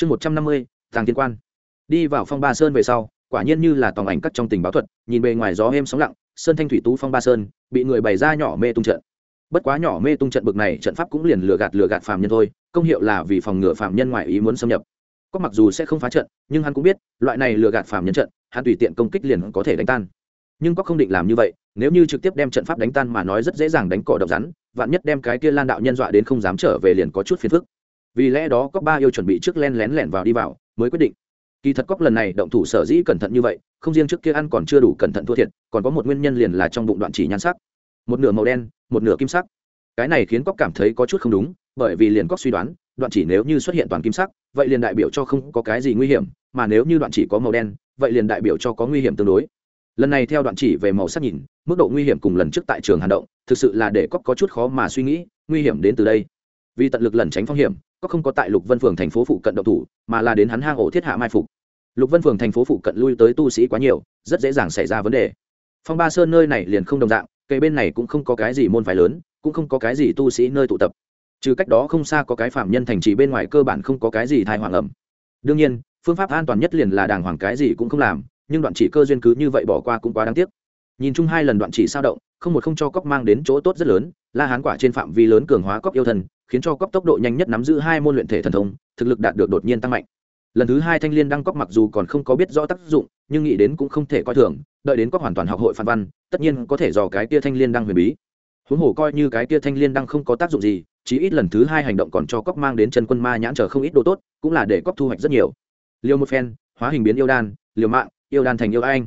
chương một trăm năm mươi, tàng tiên quan. Đi vào phong ba sơn về sau, quả nhiên như là tòng ảnh cắt trong tình báo thuật, nhìn bề ngoài gió êm sóng lặng, sơn thanh thủy tú phong ba sơn, bị người bày ra nhỏ mê tung trận. Bất quá nhỏ mê tung trận bực này trận pháp cũng liền lừa gạt lừa gạt phàm nhân thôi, công hiệu là vì phòng ngừa phàm nhân ngoại ý muốn xâm nhập. Có mặc dù sẽ không phá trận, nhưng hắn cũng biết, loại này lừa gạt phàm nhân trận, hắn tùy tiện công kích liền có thể đánh tan. Nhưng có không định làm như vậy, nếu như trực tiếp đem trận pháp đánh tan mà nói rất dễ dàng đánh cỏ độc rắn, vạn nhất đem cái kia lan đạo nhân dọa đến không dám trở về liền có chút phiền phức vì lẽ đó cóc ba yêu chuẩn bị trước len lén lẻn vào đi vào, mới quyết định. Kỳ thật cóc lần này động thủ sở dĩ cẩn thận như vậy, không riêng trước kia ăn còn chưa đủ cẩn thận thua thiệt, còn có một nguyên nhân liền là trong bụng đoạn chỉ nhan sắc. Một nửa màu đen, một nửa kim sắc. Cái này khiến cóc cảm thấy có chút không đúng, bởi vì liền cóc suy đoán, đoạn chỉ nếu như xuất hiện toàn kim sắc, vậy liền đại biểu cho không có cái gì nguy hiểm, mà nếu như đoạn chỉ có màu đen, vậy liền đại biểu cho có nguy hiểm tương đối. Lần này theo đoạn chỉ về màu sắc nhìn, mức độ nguy hiểm cùng lần trước tại trường hàn động, thực sự là để cóc có chút khó mà suy nghĩ, nguy hiểm đến từ đây. Vì tận lực lần tránh phong hiểm có không có tại lục vân phường thành phố phụ cận động thủ, mà là đến hắn hang ổ thiết hạ mai phục. Lục vân phường thành phố phụ cận lui tới tu sĩ quá nhiều, rất dễ dàng xảy ra vấn đề. Phong ba sơn nơi này liền không đồng dạng cây bên này cũng không có cái gì môn phái lớn, cũng không có cái gì tu sĩ nơi tụ tập. Trừ cách đó không xa có cái phạm nhân thành trì bên ngoài cơ bản không có cái gì thai hoàng ẩm. Đương nhiên, phương pháp an toàn nhất liền là đàng hoàng cái gì cũng không làm, nhưng đoạn chỉ cơ duyên cứ như vậy bỏ qua cũng quá đáng tiếc. Nhìn chung hai lần đoạn chỉ sao động, không một không cho cóc mang đến chỗ tốt rất lớn, la hán quả trên phạm vi lớn cường hóa cóc yêu thần khiến cho cóc tốc độ nhanh nhất nắm giữ hai môn luyện thể thần thông, thực lực đạt được đột nhiên tăng mạnh. Lần thứ hai thanh liên đăng cóc mặc dù còn không có biết rõ tác dụng, nhưng nghĩ đến cũng không thể coi thường, đợi đến cóc hoàn toàn học hội phan văn, tất nhiên có thể dò cái tia thanh liên đăng huyền bí. Huống hồ coi như cái tia thanh liên đăng không có tác dụng gì, chí ít lần thứ hai hành động còn cho cóc mang đến chân quân ma nhãn trở không ít đồ tốt, cũng là để cóc thu hoạch rất nhiều. Liêu một phen, hóa hình biến yêu đan, liều mạng, yêu đan thành yêu anh.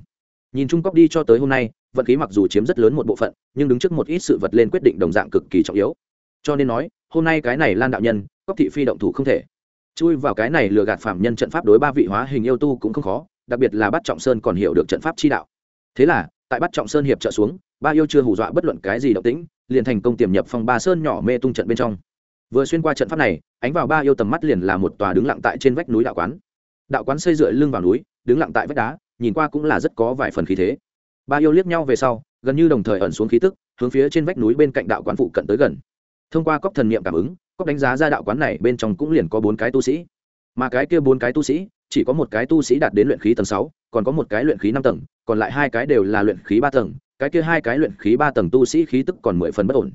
Nhìn chung cóc đi cho tới hôm nay, vận khí mặc dù chiếm rất lớn một bộ phận, nhưng đứng trước một ít sự vật lên quyết định đồng dạng cực kỳ trọng yếu. Cho nên nói hôm nay cái này lan đạo nhân cóc thị phi động thủ không thể. Chui vào cái này lừa gạt phạm nhân trận pháp đối ba vị hóa hình yêu tu cũng không khó, đặc biệt là bắt trọng sơn còn hiểu được trận pháp chi đạo. Thế là, tại bắt trọng sơn hiệp trợ xuống, ba yêu chưa hù dọa bất luận cái gì động tĩnh, liền thành công tiềm nhập phòng ba sơn nhỏ mê tung trận bên trong. Vừa xuyên qua trận pháp này, ánh vào ba yêu tầm mắt liền là một tòa đứng lặng tại trên vách núi đạo quán. Đạo quán xây dựa lưng vào núi, đứng lặng tại vách đá, nhìn qua cũng là rất có vài phần khí thế. Ba yêu liếc nhau về sau, gần như đồng thời ẩn xuống khí tức, hướng phía trên vách núi bên cạnh đạo quán phụ cận tới gần thông qua cốc thần niệm cảm ứng, cốc đánh giá ra đạo quán này bên trong cũng liền có bốn cái tu sĩ. Mà cái kia bốn cái tu sĩ, chỉ có một cái tu sĩ đạt đến luyện khí tầng sáu, còn có một cái luyện khí năm tầng, còn lại hai cái đều là luyện khí ba tầng, cái kia hai cái luyện khí ba tầng tu sĩ khí tức còn mười phần bất ổn.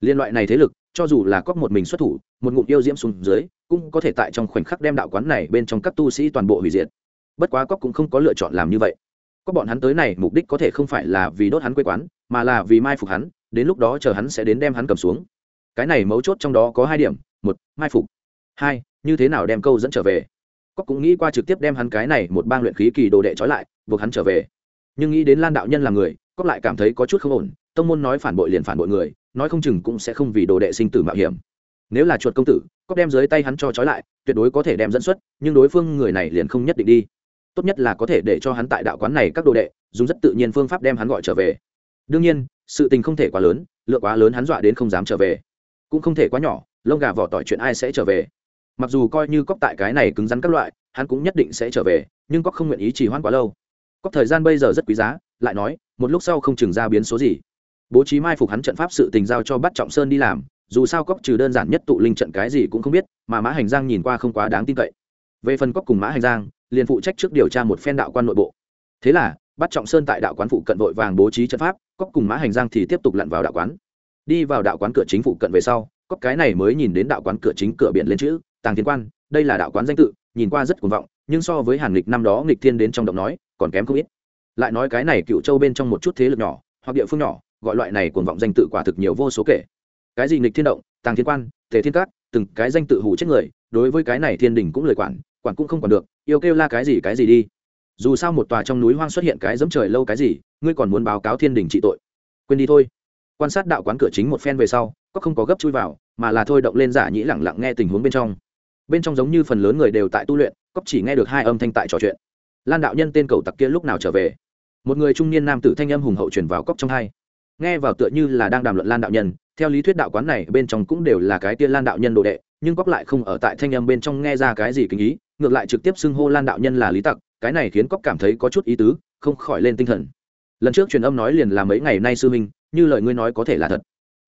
Liên loại này thế lực, cho dù là cóc một mình xuất thủ, một ngụm yêu diễm xuống dưới, cũng có thể tại trong khoảnh khắc đem đạo quán này bên trong các tu sĩ toàn bộ hủy diệt. Bất quá cóc cũng không có lựa chọn làm như vậy. Có bọn hắn tới này, mục đích có thể không phải là vì đốt hắn quê quán, mà là vì mai phục hắn, đến lúc đó chờ hắn sẽ đến đem hắn cầm xuống cái này mấu chốt trong đó có hai điểm, một, mai phục. Hai, như thế nào đem câu dẫn trở về? Cóc cũng nghĩ qua trực tiếp đem hắn cái này một bang luyện khí kỳ đồ đệ trói lại, buộc hắn trở về. Nhưng nghĩ đến lan đạo nhân là người cóc lại cảm thấy có chút không ổn, tông môn nói phản bội liền phản bội người, nói không chừng cũng sẽ không vì đồ đệ sinh tử mạo hiểm. Nếu là chuột công tử cóc đem dưới tay hắn cho trói lại, tuyệt đối có thể đem dẫn xuất, nhưng đối phương người này liền không nhất định đi. Tốt nhất là có thể để cho hắn tại đạo quán này các đồ đệ, dùng rất tự nhiên phương pháp đem hắn gọi trở về. Đương nhiên, sự tình không thể quá lớn, lượng quá lớn hắn dọa đến không dám trở về cũng không thể quá nhỏ, lông gà vỏ tỏi chuyện ai sẽ trở về. Mặc dù coi như cóc tại cái này cứng rắn các loại, hắn cũng nhất định sẽ trở về, nhưng cóc không nguyện ý trì hoãn quá lâu. Cóc thời gian bây giờ rất quý giá, lại nói, một lúc sau không chừng ra biến số gì. Bố trí mai phục hắn trận pháp sự tình giao cho bắt trọng sơn đi làm, dù sao cóc trừ đơn giản nhất tụ linh trận cái gì cũng không biết, mà mã hành giang nhìn qua không quá đáng tin cậy. Về phần cóc cùng mã hành giang, liền phụ trách trước điều tra một phen đạo quan nội bộ. Thế là bắt trọng sơn tại đạo quán phụ cận vội vàng bố trí trận pháp, cóc cùng mã hành giang thì tiếp tục lặn vào đạo quán đi vào đạo quán cửa chính phụ cận về sau cóc cái này mới nhìn đến đạo quán cửa chính cửa biển lên chữ, tàng thiên quan, đây là đạo quán danh tự, nhìn qua rất cuồng vọng, nhưng so với hàn lịch năm đó nghịch thiên đến trong động nói, còn kém không ít. Lại nói cái này cựu châu bên trong một chút thế lực nhỏ, hoặc địa phương nhỏ, gọi loại này cuồng vọng danh tự quả thực nhiều vô số kể. Cái gì nghịch thiên động, tàng thiên quan, tề thiên cát từng cái danh tự hủ chết người, đối với cái này thiên đình cũng lời quản quản cũng không còn được, yêu kêu la cái gì cái gì đi. Dù sao một tòa trong núi hoang xuất hiện cái dẫm trời lâu cái gì, ngươi còn muốn báo cáo thiên đình trị tội. Quên đi thôi quan sát đạo quán cửa chính một phen về sau, có không có gấp chui vào, mà là thôi động lên giả nhĩ lẳng lặng nghe tình huống bên trong. Bên trong giống như phần lớn người đều tại tu luyện cóc chỉ nghe được hai âm thanh tại trò chuyện. Lan đạo nhân tên cầu tặc kia lúc nào trở về? Một người trung niên nam tử thanh âm hùng hậu truyền vào cóc trong hai. Nghe vào tựa như là đang đàm luận lan đạo nhân, theo lý thuyết đạo quán này bên trong cũng đều là cái tiên lan đạo nhân đồ đệ, nhưng cóc lại không ở tại thanh âm bên trong nghe ra cái gì kinh ý, ngược lại trực tiếp xưng hô lan đạo nhân là lý tặc, cái này khiến cóc cảm thấy có chút ý tứ, không khỏi lên tinh thần. Lần trước truyền âm nói liền là mấy ngày nay sư minh như lời ngươi nói có thể là thật.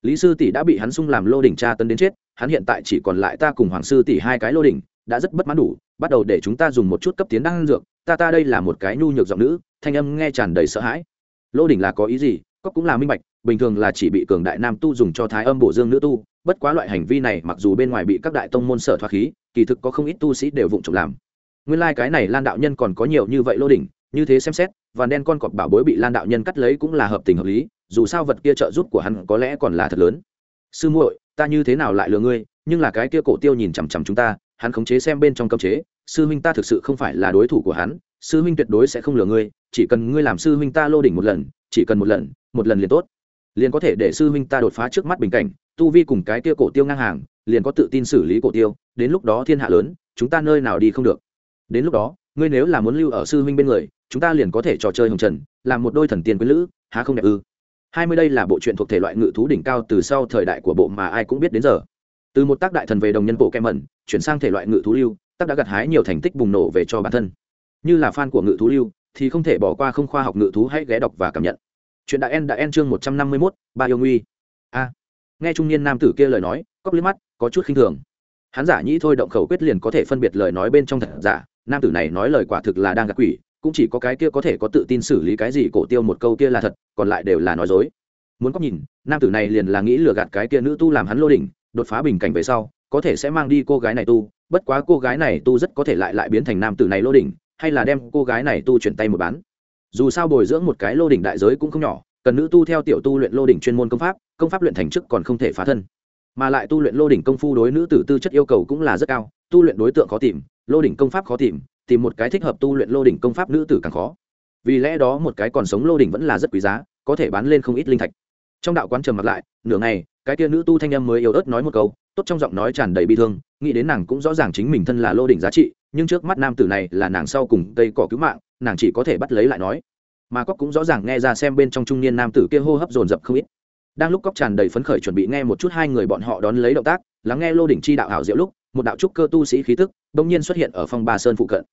Lý sư tỷ đã bị hắn sung làm lô đỉnh tra tấn đến chết, hắn hiện tại chỉ còn lại ta cùng hoàng sư tỷ hai cái lô đỉnh, đã rất bất mãn đủ, bắt đầu để chúng ta dùng một chút cấp tiến đan dược, ta ta đây là một cái nhu nhược giọng nữ, thanh âm nghe tràn đầy sợ hãi. Lô đỉnh là có ý gì? Cóc cũng là minh bạch, bình thường là chỉ bị cường đại nam tu dùng cho thái âm bổ dương nữ tu, bất quá loại hành vi này mặc dù bên ngoài bị các đại tông môn sở thoát khí, kỳ thực có không ít tu sĩ đều vụng trộm làm. Nguyên lai、like、cái này lan đạo nhân còn có nhiều như vậy lô đỉnh, như thế xem xét và đen con cọp bảo bối bị lan đạo nhân cắt lấy cũng là hợp tình hợp lý dù sao vật kia trợ giúp của hắn có lẽ còn là thật lớn. Sư muội, ta như thế nào lại lừa ngươi, nhưng là cái kia cổ tiêu nhìn chằm chằm chúng ta, hắn khống chế xem bên trong cấm chế, sư huynh ta thực sự không phải là đối thủ của hắn, sư huynh tuyệt đối sẽ không lừa ngươi, chỉ cần ngươi làm sư huynh ta lô đỉnh một lần, chỉ cần một lần một lần liền tốt. Liền có thể để sư huynh ta đột phá trước mắt bình cảnh, tu vi cùng cái kia cổ tiêu ngang hàng, liền có tự tin xử lý cổ tiêu, đến lúc đó thiên hạ lớn, chúng ta nơi nào đi không được. Đến lúc đó, ngươi nếu là muốn lưu ở sư huynh bên người, chúng ta liền có thể trò chơi hồng trần, làm một đôi thần tiên quý lữ, há không đẹp ư? Hai mươi đây là bộ truyện thuộc thể loại ngự thú đỉnh cao từ sau thời đại của bộ mà ai cũng biết đến giờ. Từ một tác đại thần về đồng nhân bộ kem mẩn chuyển sang thể loại ngự thú lưu, tác đã gặt hái nhiều thành tích bùng nổ về cho bản thân. Như là fan của ngự thú lưu, thì không thể bỏ qua không khoa học ngự thú hãy ghé đọc và cảm nhận. Chuyện đã en đã en chương một trăm năm mươi mốt, ba yêu nguy. A. Nghe trung niên nam tử kia lời nói, cốc liếc mắt, có chút khinh thường. Hắn giả nhĩ thôi động khẩu quyết liền có thể phân biệt lời nói bên trong thật giả, nam tử này nói lời quả thực là đang gạt quỷ cũng chỉ có cái kia có thể có tự tin xử lý cái gì cổ tiêu một câu kia là thật, còn lại đều là nói dối. Muốn có nhìn, nam tử này liền là nghĩ lừa gạt cái kia nữ tu làm hắn lô đỉnh, đột phá bình cảnh về sau, có thể sẽ mang đi cô gái này tu, bất quá cô gái này tu rất có thể lại lại biến thành nam tử này lô đỉnh, hay là đem cô gái này tu chuyển tay một bán. Dù sao bồi dưỡng một cái lô đỉnh đại giới cũng không nhỏ, cần nữ tu theo tiểu tu luyện lô đỉnh chuyên môn công pháp công pháp luyện thành chức còn không thể phá thân. Mà lại tu luyện lô đỉnh công phu đối nữ tử tư chất yêu cầu cũng là rất cao, tu luyện đối tượng khó tìm, lô đỉnh công pháp khó tìm tìm một cái thích hợp tu luyện lô đỉnh công pháp nữ tử càng khó. Vì lẽ đó một cái còn sống lô đỉnh vẫn là rất quý giá, có thể bán lên không ít linh thạch. Trong đạo quán trầm mặt lại, nửa ngày, cái kia nữ tu thanh âm mới yếu ớt nói một câu, tốt trong giọng nói tràn đầy bi thương, nghĩ đến nàng cũng rõ ràng chính mình thân là lô đỉnh giá trị, nhưng trước mắt nam tử này là nàng sau cùng cây cỏ cứu mạng, nàng chỉ có thể bắt lấy lại nói. Mà cóc cũng rõ ràng nghe ra xem bên trong trung niên nam tử kia hô hấp dồn dập không ít. Đang lúc cóc tràn đầy phấn khởi chuẩn bị nghe một chút hai người bọn họ đón lấy động tác, lắng nghe lô đỉnh chi đạo hảo diệu lúc, một đạo trúc cơ tu sĩ khí tức, bỗng nhiên xuất hiện ở phong ba sơn phụ cận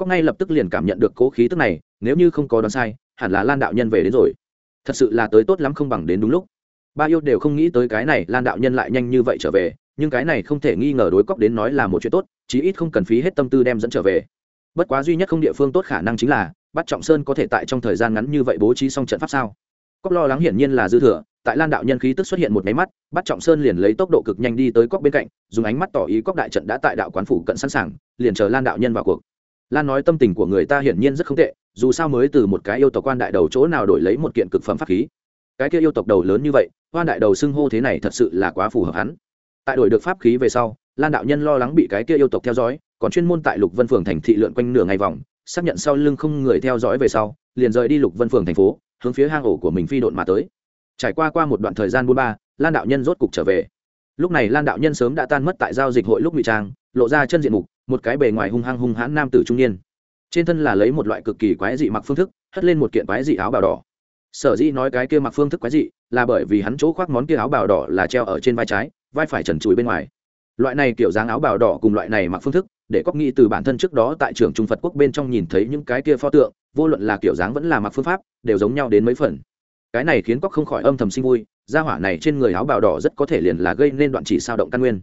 có ngay lập tức liền cảm nhận được cố khí tức này, nếu như không có đoán sai, hẳn là lan đạo nhân về đến rồi. Thật sự là tới tốt lắm không bằng đến đúng lúc. Ba yêu đều không nghĩ tới cái này lan đạo nhân lại nhanh như vậy trở về, nhưng cái này không thể nghi ngờ đối cóc đến nói là một chuyện tốt, chí ít không cần phí hết tâm tư đem dẫn trở về. Bất quá duy nhất không địa phương tốt khả năng chính là bắt trọng sơn có thể tại trong thời gian ngắn như vậy bố trí xong trận pháp sao? Cóc lo lắng hiển nhiên là dư thừa, tại lan đạo nhân khí tức xuất hiện một máy mắt bắt trọng sơn liền lấy tốc độ cực nhanh đi tới cóc bên cạnh, dùng ánh mắt tỏ ý cóc đại trận đã tại đạo quán phủ cận sẵn sàng, liền chờ lan đạo nhân vào cuộc lan nói tâm tình của người ta hiển nhiên rất không tệ, dù sao mới từ một cái yêu tộc quan đại đầu chỗ nào đổi lấy một kiện cực phẩm pháp khí. Cái kia yêu tộc đầu lớn như vậy, quan đại đầu xưng hô thế này thật sự là quá phù hợp hắn. Tại đổi được pháp khí về sau, lan đạo nhân lo lắng bị cái kia yêu tộc theo dõi, còn chuyên môn tại lục vân phường thành thị lượn quanh nửa ngày vòng, xác nhận sau lưng không người theo dõi về sau, liền rời đi lục vân phường thành phố, hướng phía hang ổ của mình phi độn mà tới. Trải qua qua một đoạn thời gian buôn ba, lan đạo nhân rốt cục trở về. Lúc này lan đạo nhân sớm đã tan mất tại giao dịch hội lúc ngụy trang lộ ra chân diện mục, một cái bề ngoài hung hăng hung hãn nam tử trung niên. Trên thân là lấy một loại cực kỳ quái dị mặc phương thức, hất lên một kiện quái dị áo bào đỏ. Sở dĩ nói cái kia mặc phương thức quái dị là bởi vì hắn chỗ khoác món kia áo bào đỏ là treo ở trên vai trái, vai phải trần trụi bên ngoài. Loại này kiểu dáng áo bào đỏ cùng loại này mặc phương thức, để cóc nghĩ từ bản thân trước đó tại trường trung phật quốc bên trong nhìn thấy những cái kia pho tượng, vô luận là kiểu dáng vẫn là mặc phương pháp, đều giống nhau đến mấy phần. Cái này khiến cóc không khỏi âm thầm sinh vui, gia hỏa này trên người áo bào đỏ rất có thể liền là gây nên đoạn chỉ sao động căn nguyên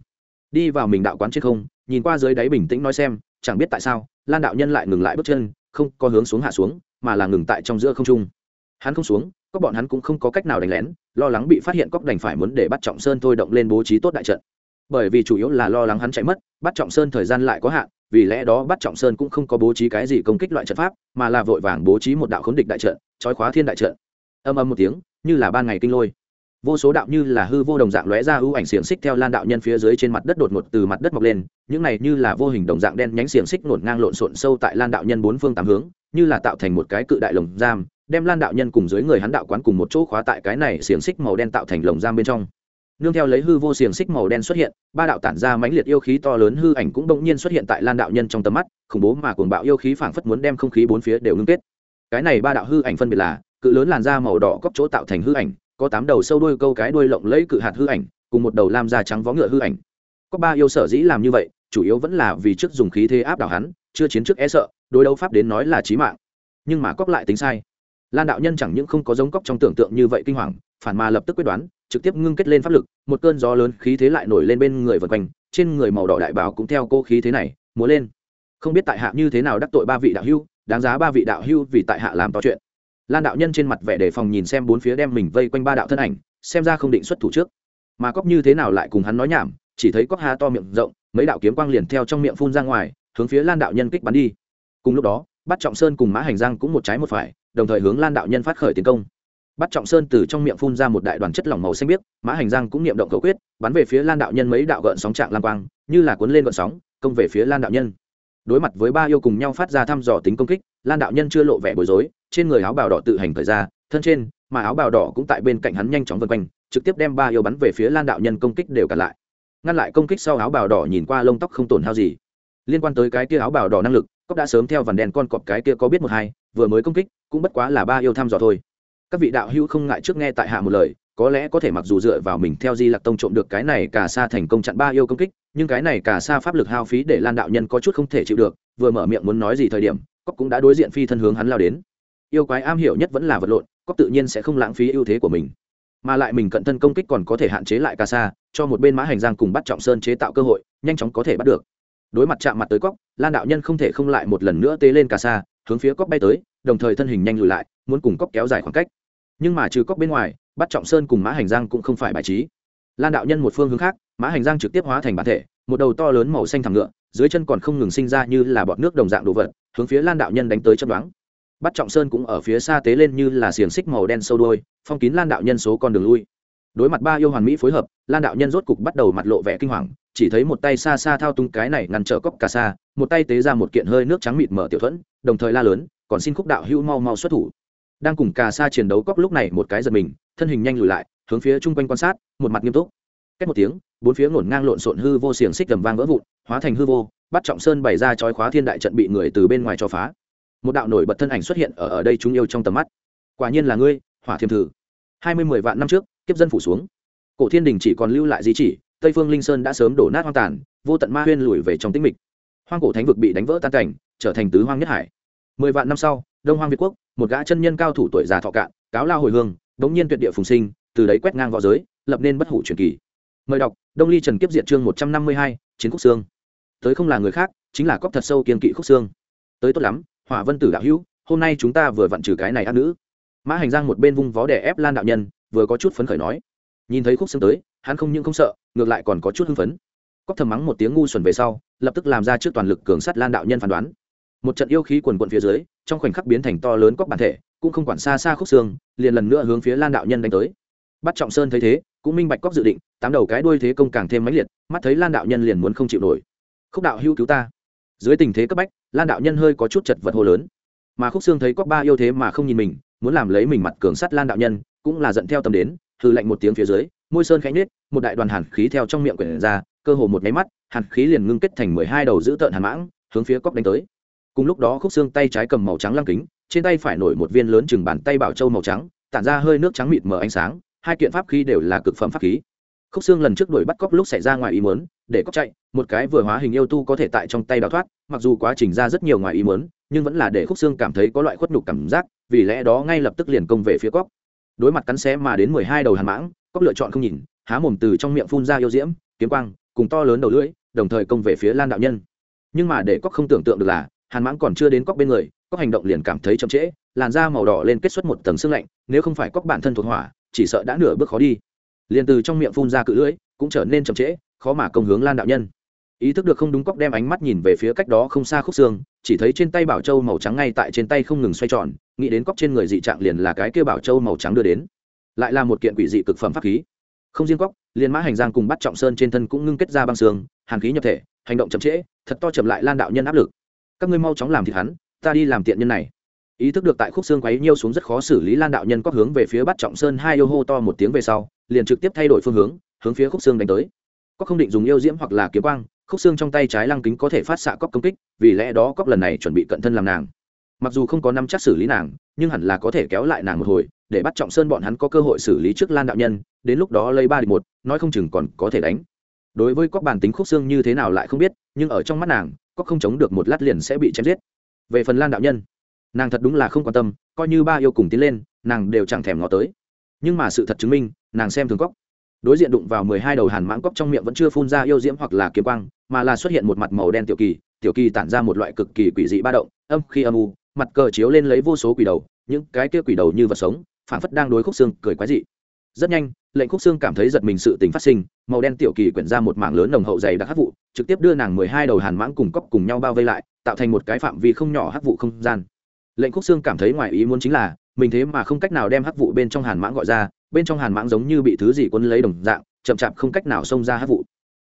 đi vào mình đạo quán trên không, nhìn qua dưới đáy bình tĩnh nói xem, chẳng biết tại sao, lan đạo nhân lại ngừng lại bước chân, không có hướng xuống hạ xuống, mà là ngừng tại trong giữa không trung. Hắn không xuống các bọn hắn cũng không có cách nào đánh lén, lo lắng bị phát hiện cóc đành phải muốn để bắt trọng sơn thôi động lên bố trí tốt đại trận. Bởi vì chủ yếu là lo lắng hắn chạy mất bắt trọng sơn thời gian lại có hạn, vì lẽ đó bắt trọng sơn cũng không có bố trí cái gì công kích loại trận pháp, mà là vội vàng bố trí một đạo khốn địch đại trận, trói khóa thiên đại trận. Âm âm một tiếng, như là ban ngày kinh lôi vô số đạo như là hư vô đồng dạng lóe ra ưu ảnh xiềng xích theo lan đạo nhân phía dưới trên mặt đất đột ngột từ mặt đất mọc lên, những này như là vô hình đồng dạng đen nhánh xiềng xích ngổn ngang lộn xộn sâu tại lan đạo nhân bốn phương tám hướng, như là tạo thành một cái cự đại lồng giam, đem lan đạo nhân cùng dưới người hắn đạo quán cùng một chỗ khóa tại cái này xiềng xích màu đen tạo thành lồng giam bên trong. Nương theo lấy hư vô xiềng xích màu đen xuất hiện, ba đạo tản ra mãnh liệt yêu khí to lớn hư ảnh cũng bỗng nhiên xuất hiện tại lan đạo nhân trong tầm mắt, khủng bố mà cuồng bạo yêu khí phảng phất muốn đem không khí bốn phía đều ngưng kết. Cái này ba đạo hư ảnh phân biệt là, cự lớn làn da màu đỏ cóc chỗ tạo thành hư ảnh có tám đầu sâu đuôi câu cái đuôi lộng lẫy cự hạt hư ảnh, cùng một đầu lam da trắng vó ngựa hư ảnh. Có ba yêu sở dĩ làm như vậy, chủ yếu vẫn là vì trước dùng khí thế áp đảo hắn, chưa chiến trước e sợ, đối đấu pháp đến nói là chí mạng. Nhưng mà cóc lại tính sai. Lan đạo nhân chẳng những không có giống cóc trong tưởng tượng như vậy kinh hoàng, phản mà lập tức quyết đoán, trực tiếp ngưng kết lên pháp lực, một cơn gió lớn khí thế lại nổi lên bên người vần quanh, trên người màu đỏ đại bảo cũng theo cô khí thế này, múa lên. Không biết tại hạ như thế nào đắc tội ba vị đạo hưu, đáng giá ba vị đạo hưu vì tại hạ làm to chuyện lan đạo nhân trên mặt vẻ đề phòng nhìn xem bốn phía đem mình vây quanh ba đạo thân ảnh, xem ra không định xuất thủ trước. Mà cóc như thế nào lại cùng hắn nói nhảm, chỉ thấy cóc ha to miệng rộng, mấy đạo kiếm quang liền theo trong miệng phun ra ngoài, hướng phía lan đạo nhân kích bắn đi. Cùng lúc đó bắt trọng sơn cùng mã hành giang cũng một trái một phải, đồng thời hướng lan đạo nhân phát khởi tiến công. Bắt trọng sơn từ trong miệng phun ra một đại đoàn chất lỏng màu xanh biếc, mã hành giang cũng niệm động khẩu quyết, bắn về phía lan đạo nhân mấy đạo gợn sóng trạng lan quang, như là cuốn lên gợn sóng, công về phía lan đạo nhân đối mặt với ba yêu cùng nhau phát ra thăm dò tính công kích, lan đạo nhân chưa lộ vẻ bối rối, trên người áo bào đỏ tự hành thời ra, thân trên, mà áo bào đỏ cũng tại bên cạnh hắn nhanh chóng vân quanh, trực tiếp đem ba yêu bắn về phía lan đạo nhân công kích đều cản lại. Ngăn lại công kích sau áo bào đỏ nhìn qua lông tóc không tổn hao gì. Liên quan tới cái kia áo bào đỏ năng lực cóc đã sớm theo vằn đèn con cọp cái kia có biết một hai, vừa mới công kích, cũng bất quá là ba yêu thăm dò thôi. Các vị đạo hữu không ngại trước nghe tại hạ một lời có lẽ có thể mặc dù dựa vào mình theo di lặc tông trộm được cái này cả xa thành công chặn ba yêu công kích, nhưng cái này cả xa pháp lực hao phí để lan đạo nhân có chút không thể chịu được, vừa mở miệng muốn nói gì thời điểm cóc cũng đã đối diện phi thân hướng hắn lao đến. Yêu quái am hiểu nhất vẫn là vật lộn cóc tự nhiên sẽ không lãng phí ưu thế của mình. Mà lại mình cận thân công kích còn có thể hạn chế lại cả xa, cho một bên mã hành giang cùng bắt trọng sơn chế tạo cơ hội, nhanh chóng có thể bắt được. Đối mặt chạm mặt tới cóc lan đạo nhân không thể không lại một lần nữa tê lên cả xa, hướng phía cóc bay tới, đồng thời thân hình nhanh lùi lại, muốn cùng cóc kéo dài khoảng cách. Nhưng mà trừ cóc bên ngoài bắt trọng sơn cùng mã hành giang cũng không phải bài trí. Lan đạo nhân một phương hướng khác, mã hành giang trực tiếp hóa thành bản thể, một đầu to lớn màu xanh thẳng ngựa, dưới chân còn không ngừng sinh ra như là bọt nước đồng dạng đồ vật, hướng phía lan đạo nhân đánh tới chấp đoán bắt trọng sơn cũng ở phía xa tế lên như là xiềng xích màu đen sâu đôi, phong kín lan đạo nhân số con đường lui. Đối mặt ba yêu hoàn mỹ phối hợp, lan đạo nhân rốt cục bắt đầu mặt lộ vẻ kinh hoàng, chỉ thấy một tay xa xa thao tung cái này ngăn trở cốc cà sa, một tay tế ra một kiện hơi nước trắng mịt mở tiểu thuẫn, đồng thời la lớn, còn xin khúc đạo hữu mau mau xuất thủ đang cùng cà sa chiến đấu cốc lúc này một cái giật mình, thân hình nhanh lùi lại, hướng phía chung quanh quan sát, một mặt nghiêm túc. Cách một tiếng, bốn phía ngổn ngang lộn xộn hư vô xiềng xích gầm vang vỡ vụn, hóa thành hư vô, bắt trọng sơn bày ra chói khóa thiên đại trận bị người từ bên ngoài cho phá. Một đạo nổi bật thân ảnh xuất hiện ở ở đây chúng yêu trong tầm mắt. Quả nhiên là ngươi, hỏa thiêm thử. Hai mươi mười vạn năm trước, kiếp dân phủ xuống. Cổ thiên đình chỉ còn lưu lại di chỉ, tây phương linh sơn đã sớm đổ nát hoang tàn, vô tận ma huyên lùi về trong tĩnh mịch. Hoang cổ thánh vực bị đánh vỡ tan cảnh, trở thành tứ hoang nhất hải. Mười vạn năm sau đông hoang việt quốc, một gã chân nhân cao thủ tuổi già thọ cạn, cáo lao hồi hương, bỗng nhiên tuyệt địa phùng sinh, từ đấy quét ngang v õ giới, lập nên bất hủ truyền kỳ. Mời đọc, đông ly trần kiếp diện chương một trăm năm mươi hai, chiến khúc xương tới không là người khác, chính là cóc thật sâu kiên kỵ khúc xương tới tốt lắm, hỏa vân tử đạo hữu, hôm nay chúng ta vừa vặn trừ cái này ác nữ. Mã hành giang một bên vung vó đè ép lan đạo nhân, vừa có chút phấn khởi nói. Nhìn thấy khúc xương tới, hắn không những không sợ, ngược lại còn có chút hưng phấn. Cóc thầm mắng một tiếng ngu xuẩn về sau, lập tức làm ra trước toàn lực cường sắt lan đạo nhân phán đoán một trận yêu khí quần quận phía dưới, trong khoảnh khắc biến thành to lớn cóc bản thể, cũng không quản xa xa khúc xương, liền lần nữa hướng phía lan đạo nhân đánh tới. Bắt trọng sơn thấy thế, cũng minh bạch cóc dự định, tám đầu cái đuôi thế công càng thêm mãnh liệt, mắt thấy lan đạo nhân liền muốn không chịu nổi. Khúc đạo hưu cứu ta. Dưới tình thế cấp bách, lan đạo nhân hơi có chút chật vật hô lớn. Mà khúc xương thấy cóc ba yêu thế mà không nhìn mình, muốn làm lấy mình mặt cường sắt lan đạo nhân, cũng là giận theo tầm đến hư lạnh một tiếng phía dưới, môi sơn khẽ nhếch, một đại đoàn hàn khí theo trong miệng quyển ra, cơ hồ một máy mắt, hàn khí liền ngưng kết thành mười hai đầu dữ tợn hàn mãng, hướng phía cóc đánh tới cùng lúc đó khúc xương tay trái cầm màu trắng lăng kính, trên tay phải nổi một viên lớn chừng bàn tay bảo châu màu trắng, tản ra hơi nước trắng mịt mờ ánh sáng, hai kiện pháp khí đều là cực phẩm pháp khí. Khúc xương lần trước đuổi bắt cóc lúc xảy ra ngoài ý muốn, để cóc chạy, một cái vừa hóa hình yêu tu có thể tại trong tay đào thoát, mặc dù quá trình ra rất nhiều ngoài ý muốn, nhưng vẫn là để khúc xương cảm thấy có loại khuất nhục cảm giác, vì lẽ đó ngay lập tức liền công về phía cóc. Đối mặt cắn xé mà đến mười hai đầu hàn mãng, cóc lựa chọn không nhìn, há mồm từ trong miệng phun ra yêu diễm, kiếm quang, cùng to lớn đầu lưỡi, đồng thời công về phía lan đạo nhân. Nhưng mà để cóc không tưởng tượng được là hàn mãng còn chưa đến cóc bên người cóc hành động liền cảm thấy chậm trễ, làn da màu đỏ lên kết xuất một tầng sương lạnh, nếu không phải cóc bản thân thuộc hỏa, chỉ sợ đã nửa bước khó đi. Liền từ trong miệng phun ra cự lưỡi, cũng trở nên chậm trễ, khó mà công hướng lan đạo nhân. Ý thức được không đúng cóc đem ánh mắt nhìn về phía cách đó không xa khúc xương, chỉ thấy trên tay bảo châu màu trắng ngay tại trên tay không ngừng xoay tròn, nghĩ đến cóc trên người dị trạng liền là cái kia bảo châu màu trắng đưa đến. Lại là một kiện quỷ dị cực phẩm pháp khí. Không riêng cóc liền mã hành giang cùng bắt trọng sơn trên thân cũng ngưng kết ra băng xương, hàn khí nhập thể, hành động chậm trễ, thật to chậm lại lan đạo nhân áp lực các ngươi mau chóng làm thịt hắn, ta đi làm tiện nhân này. Ý thức được tại khúc xương quấy nhiêu xuống rất khó xử lý lan đạo nhân có hướng về phía bắt trọng sơn hai yêu hô to một tiếng về sau, liền trực tiếp thay đổi phương hướng hướng phía khúc xương đánh tới. Có không định dùng yêu diễm hoặc là kiếm quang, khúc xương trong tay trái lăng kính có thể phát xạ cóc công kích, vì lẽ đó cóc lần này chuẩn bị cận thân làm nàng. Mặc dù không có năm chắc xử lý nàng, nhưng hẳn là có thể kéo lại nàng một hồi, để bắt trọng sơn bọn hắn có cơ hội xử lý trước lan đạo nhân, đến lúc đó lấy ba địch một, nói không chừng còn có thể đánh. Đối với cóc bản tính khúc xương như thế nào lại không biết, nhưng ở trong mắt nàng có không chống được một lát liền sẽ bị chém giết. Về phần lan đạo nhân, nàng thật đúng là không quan tâm, coi như ba yêu cùng tiến lên, nàng đều chẳng thèm ngó tới. Nhưng mà sự thật chứng minh, nàng xem thường cóc đối diện đụng vào mười hai đầu hàn mãng cóc trong miệng vẫn chưa phun ra yêu diễm hoặc là kiếm quang, mà là xuất hiện một mặt màu đen tiểu kỳ tiểu kỳ tản ra một loại cực kỳ quỷ dị ba động, âm khi âm u, mặt cờ chiếu lên lấy vô số quỷ đầu, những cái kia quỷ đầu như vật sống phản phất đang đối khúc xương, cười quái dị rất nhanh, lệnh khúc xương cảm thấy giật mình sự tình phát sinh, màu đen tiểu kỳ quyển ra một mảng lớn nồng hậu dày đặc hắc vụ, trực tiếp đưa nàng mười hai đầu hàn mãng cùng cóc cùng nhau bao vây lại, tạo thành một cái phạm vi không nhỏ hắc vụ không gian. Lệnh khúc xương cảm thấy ngoài ý muốn chính là, mình thế mà không cách nào đem hắc vụ bên trong hàn mãng gọi ra, bên trong hàn mãng giống như bị thứ gì quân lấy đồng dạng, chậm chạp không cách nào xông ra hắc vụ.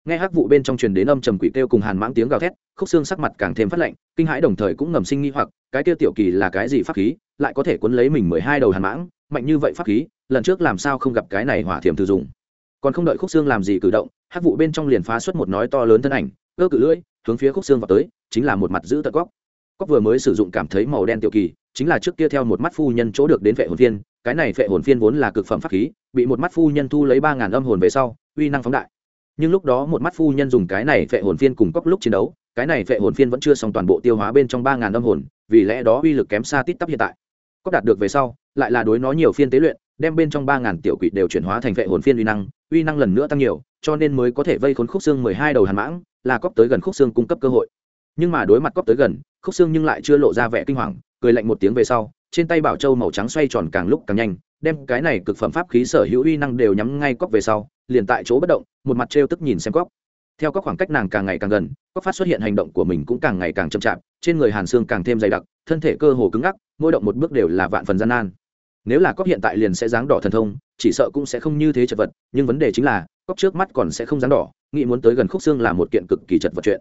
Nghe hắc vụ bên trong truyền đến âm trầm quỷ kêu cùng hàn mãng tiếng gào thét, khúc xương sắc mặt càng thêm phát lạnh, kinh hãi đồng thời cũng ngầm sinh nghi hoặc, cái kia tiểu kỳ là cái gì pháp khí, lại có thể quấn lấy mình mười hai đầu hàn mãng, mạnh như vậy pháp khí lần trước làm sao không gặp cái này hỏa thiểm thư dùng. Còn không đợi khúc xương làm gì cử động, hắc vụ bên trong liền phá xuất một nói to lớn thân ảnh, cơ cự lưỡi, hướng phía khúc xương vào tới, chính là một mặt giữ tận góc. Cóc vừa mới sử dụng cảm thấy màu đen tiểu kỳ, chính là trước kia theo một mắt phu nhân chỗ được đến vệ hồn phiên, cái này vệ hồn phiên vốn là cực phẩm pháp khí, bị một mắt phu nhân thu lấy ba ngàn âm hồn về sau, uy năng phóng đại. Nhưng lúc đó một mắt phu nhân dùng cái này vệ hồn phiên cùng cóc lúc chiến đấu, cái này vệ hồn phiên vẫn chưa xong toàn bộ tiêu hóa bên trong ba ngàn âm hồn, vì lẽ đó uy lực kém xa tít tắp hiện tại. Cóc đạt được về sau, lại là đối nó nhiều phiên tế luyện đem bên trong ba ngàn tiểu quỷ đều chuyển hóa thành vệ hồn phiên uy năng uy năng lần nữa tăng nhiều, cho nên mới có thể vây khốn khúc xương mười hai đầu hàn mãng, là cóp tới gần khúc xương cung cấp cơ hội. Nhưng mà đối mặt cóp tới gần, khúc xương nhưng lại chưa lộ ra vẻ kinh hoàng, cười lạnh một tiếng về sau, trên tay bảo châu màu trắng xoay tròn càng lúc càng nhanh, đem cái này cực phẩm pháp khí sở hữu uy năng đều nhắm ngay cóc về sau, liền tại chỗ bất động, một mặt trêu tức nhìn xem cóc theo các khoảng cách nàng càng ngày càng gần cóc phát xuất hiện hành động của mình cũng càng ngày càng chậm chạp, trên người hàn xương càng thêm dày đặc, thân thể cơ hồ cứng ngắc, mỗi động một bước đều là vạn phần gian nan nếu là cóc hiện tại liền sẽ dáng đỏ thần thông, chỉ sợ cũng sẽ không như thế chật vật, nhưng vấn đề chính là, cóc trước mắt còn sẽ không dáng đỏ, nghĩ muốn tới gần khúc xương là một kiện cực kỳ chật vật chuyện.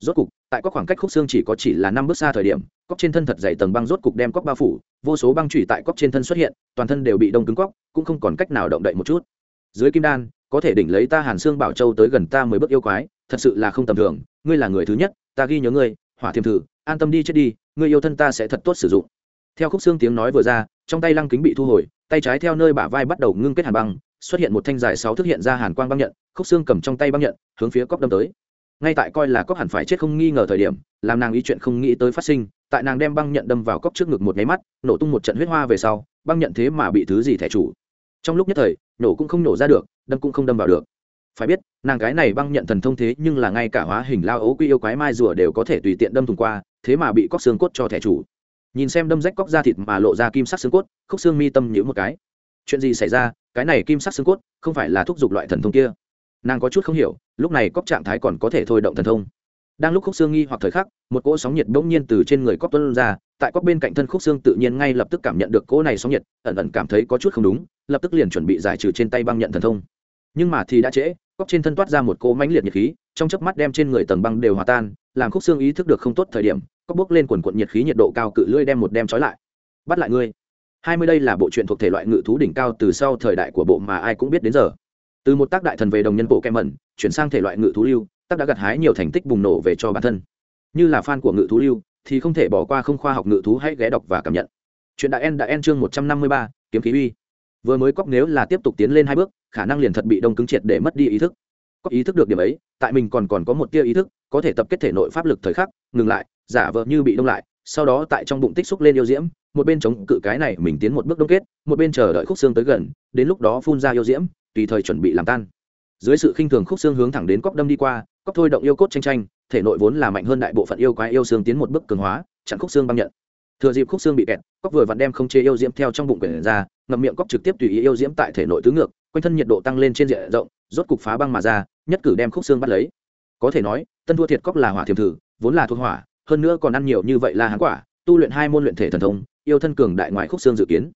Rốt cục, tại các khoảng cách khúc xương chỉ có chỉ là năm bước xa thời điểm, cóc trên thân thật dày tầng băng rốt cục đem cóc bao phủ, vô số băng chủy tại cóc trên thân xuất hiện, toàn thân đều bị đông cứng cóc, cũng không còn cách nào động đậy một chút. Dưới kim đan, có thể đỉnh lấy ta hàn xương bảo châu tới gần ta mười bước yêu quái, thật sự là không tầm thường, ngươi là người thứ nhất, ta ghi nhớ ngươi, hỏa thiềm thử, an tâm đi chết đi, ngươi yêu thân ta sẽ thật tốt sử dụng theo khúc xương tiếng nói vừa ra, trong tay lăng kính bị thu hồi, tay trái theo nơi bả vai bắt đầu ngưng kết hàn băng, xuất hiện một thanh dài sáu thức hiện ra hàn quang băng nhận, khúc xương cầm trong tay băng nhận, hướng phía cóc đâm tới. Ngay tại coi là cóc hẳn phải chết không nghi ngờ thời điểm, làm nàng ý chuyện không nghĩ tới phát sinh, tại nàng đem băng nhận đâm vào cóc trước ngực một nháy mắt, nổ tung một trận huyết hoa về sau, băng nhận thế mà bị thứ gì thẻ chủ. Trong lúc nhất thời, nổ cũng không nổ ra được, đâm cũng không đâm vào được. Phải biết, nàng gái này băng nhận thần thông thế nhưng là ngay cả hóa hình lao ấu quy yêu quái mai rùa đều có thể tùy tiện đâm thùng qua, thế mà bị cóc xương cốt cho thẻ chủ nhìn xem đâm rách cóc da thịt mà lộ ra kim sắc xương cốt, khúc xương mi tâm nhữ một cái. Chuyện gì xảy ra? Cái này kim sắc xương cốt không phải là thúc giục loại thần thông kia. Nàng có chút không hiểu, lúc này cóc trạng thái còn có thể thôi động thần thông. Đang lúc khúc xương nghi hoặc thời khắc, một cỗ sóng nhiệt bỗng nhiên từ trên người cóc tuân ra, tại cóc bên cạnh thân khúc xương tự nhiên ngay lập tức cảm nhận được cỗ này sóng nhiệt, ẩn ẩn cảm thấy có chút không đúng, lập tức liền chuẩn bị giải trừ trên tay băng nhận thần thông. Nhưng mà thì đã trễ cóc trên thân toát ra một cỗ mãnh liệt nhiệt khí, trong chớp mắt đem trên người tầng băng đều hòa tan, làm khúc xương ý thức được không tốt thời điểm cóc bước lên quần quận nhiệt khí nhiệt độ cao cự lưỡi đem một đem trói lại. Bắt lại ngươi. Hai mươi đây là bộ truyện thuộc thể loại ngự thú đỉnh cao từ sau thời đại của bộ mà ai cũng biết đến giờ. Từ một tác đại thần về đồng nhân bộ kem mẩn, chuyển sang thể loại ngự thú lưu, tác đã gặt hái nhiều thành tích bùng nổ về cho bản thân. Như là fan của ngự thú lưu, thì không thể bỏ qua không khoa học ngự thú hãy ghé đọc và cảm nhận. Chuyện đại en đã en chương một trăm năm mươi ba, kiếm khí uy. Vừa mới cóc nếu là tiếp tục tiến lên hai bước khả năng liền thật bị đông cứng triệt để mất đi ý thức. Có ý thức được điểm ấy, tại mình còn còn có một tia ý thức, có thể tập kết thể nội pháp lực thời khắc, ngừng lại, giả vờ như bị đông lại, sau đó tại trong bụng tích xúc lên yêu diễm, một bên chống cự cái này mình tiến một bước đông kết, một bên chờ đợi khúc xương tới gần, đến lúc đó phun ra yêu diễm, tùy thời chuẩn bị làm tan. Dưới sự khinh thường khúc xương hướng thẳng đến cóc đâm đi qua cóc thôi động yêu cốt tranh tranh thể nội vốn là mạnh hơn đại bộ phận yêu quái yêu xương tiến một bước cường hóa, chặn khúc xương băng nhận. Thừa dịp khúc xương bị kẹt cóc vừa vặn đem không chế yêu diễm theo trong bụng quyển ra ngậm miệng cóc trực tiếp tùy ý yêu diễm tại thể nội tứ ngược, quanh thân nhiệt độ tăng lên trên diện rộng, rốt cục phá băng mà ra, nhất cử đem khúc xương bắt lấy. Có thể nói, tân thua thiệt cóc là hỏa thiềm thử, vốn là thuộc hỏa, hơn nữa còn ăn nhiều như vậy là hán quả, tu luyện hai môn luyện thể thần thông, yêu thân cường đại ngoài khúc xương dự kiến.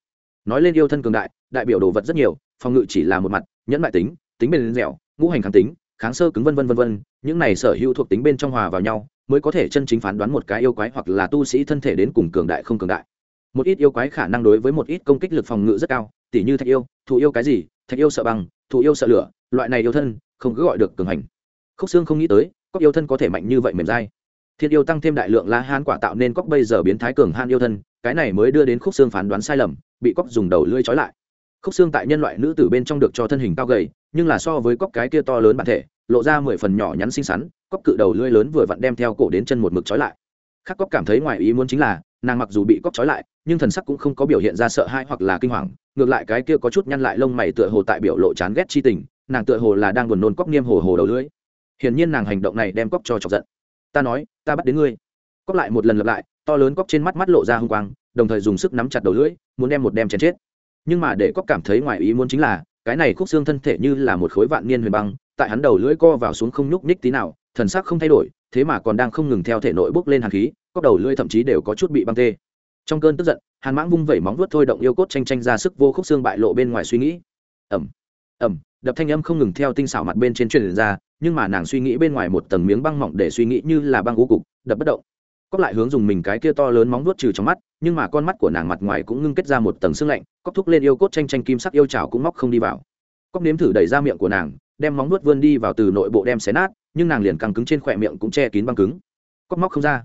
Nói lên yêu thân cường đại đại biểu đồ vật rất nhiều, phòng ngự chỉ là một mặt, nhẫn mại tính tính bền dẻo, ngũ hành kháng tính, kháng sơ cứng vân vân vân vân, những này sở hữu thuộc tính bên trong hòa vào nhau, mới có thể chân chính phán đoán một cái yêu quái hoặc là tu sĩ thân thể đến cùng cường đại không cường đại một ít yêu quái khả năng đối với một ít công kích lực phòng ngự rất cao, tỉ như thạch yêu, thụ yêu cái gì, thạch yêu sợ băng thụ yêu sợ lửa, loại này yêu thân, không cứ gọi được cường hành. Khúc xương không nghĩ tới cóc yêu thân có thể mạnh như vậy mềm dai. Thiên yêu tăng thêm đại lượng la han quả tạo nên cóc bây giờ biến thái cường han yêu thân, cái này mới đưa đến khúc xương phán đoán sai lầm, bị cóc dùng đầu lưỡi trói lại. Khúc xương tại nhân loại nữ tử bên trong được cho thân hình cao gầy, nhưng là so với cóc cái kia to lớn bản thể, lộ ra mười phần nhỏ nhắn xinh xắn cóc cự đầu lưỡi lớn vừa vặn đem theo cổ đến chân một mực trói lại. Khắc cóc cảm thấy ngoài ý muốn chính là, nàng mặc dù bị cóc trói lại nhưng thần sắc cũng không có biểu hiện ra sợ hãi hoặc là kinh hoàng, ngược lại cái kia có chút nhăn lại lông mày tựa hồ tại biểu lộ chán ghét chi tình, nàng tựa hồ là đang buồn nôn cóc niêm hồ hồ đầu lưỡi. Hiển nhiên nàng hành động này đem cóc cho chọc giận. Ta nói, ta bắt đến ngươi. Cóc lại một lần lặp lại, to lớn cóc trên mắt mắt lộ ra h ư n g quang, đồng thời dùng sức nắm chặt đầu lưỡi, muốn đem một đem chén chết. Nhưng mà để cóc cảm thấy ngoài ý muốn chính là, cái này khúc xương thân thể như là một khối vạn niên huyền băng, tại hắn đầu lưỡi co vào xuống không nhúc nhích tí nào, thần sắc không thay đổi, thế mà còn đang không ngừng theo thể nội bốc lên hàn khí cóc đầu lưỡi thậm chí đều có chút bị băng tê trong cơn tức giận, hàn mãng vung vẩy móng vuốt thôi động yêu cốt tranh tranh ra sức vô khúc xương bại lộ bên ngoài suy nghĩ. Ẩm ẩm đập thanh âm không ngừng theo tinh xảo mặt bên trên truyền ra, nhưng mà nàng suy nghĩ bên ngoài một tầng miếng băng mỏng để suy nghĩ như là băng u cục, đập bất động. Cóc lại hướng dùng mình cái kia to lớn móng vuốt trừ trong mắt, nhưng mà con mắt của nàng mặt ngoài cũng ngưng kết ra một tầng sương lạnh cóc thúc lên yêu cốt tranh tranh kim sắc yêu chảo cũng móc không đi vào. Cóc nếm thử đẩy ra miệng của nàng, đem móng vuốt vươn đi vào từ nội bộ đem xé nát, nhưng nàng liền căng cứng trên khỏe miệng cũng che kín băng cứng. Cóc móc không ra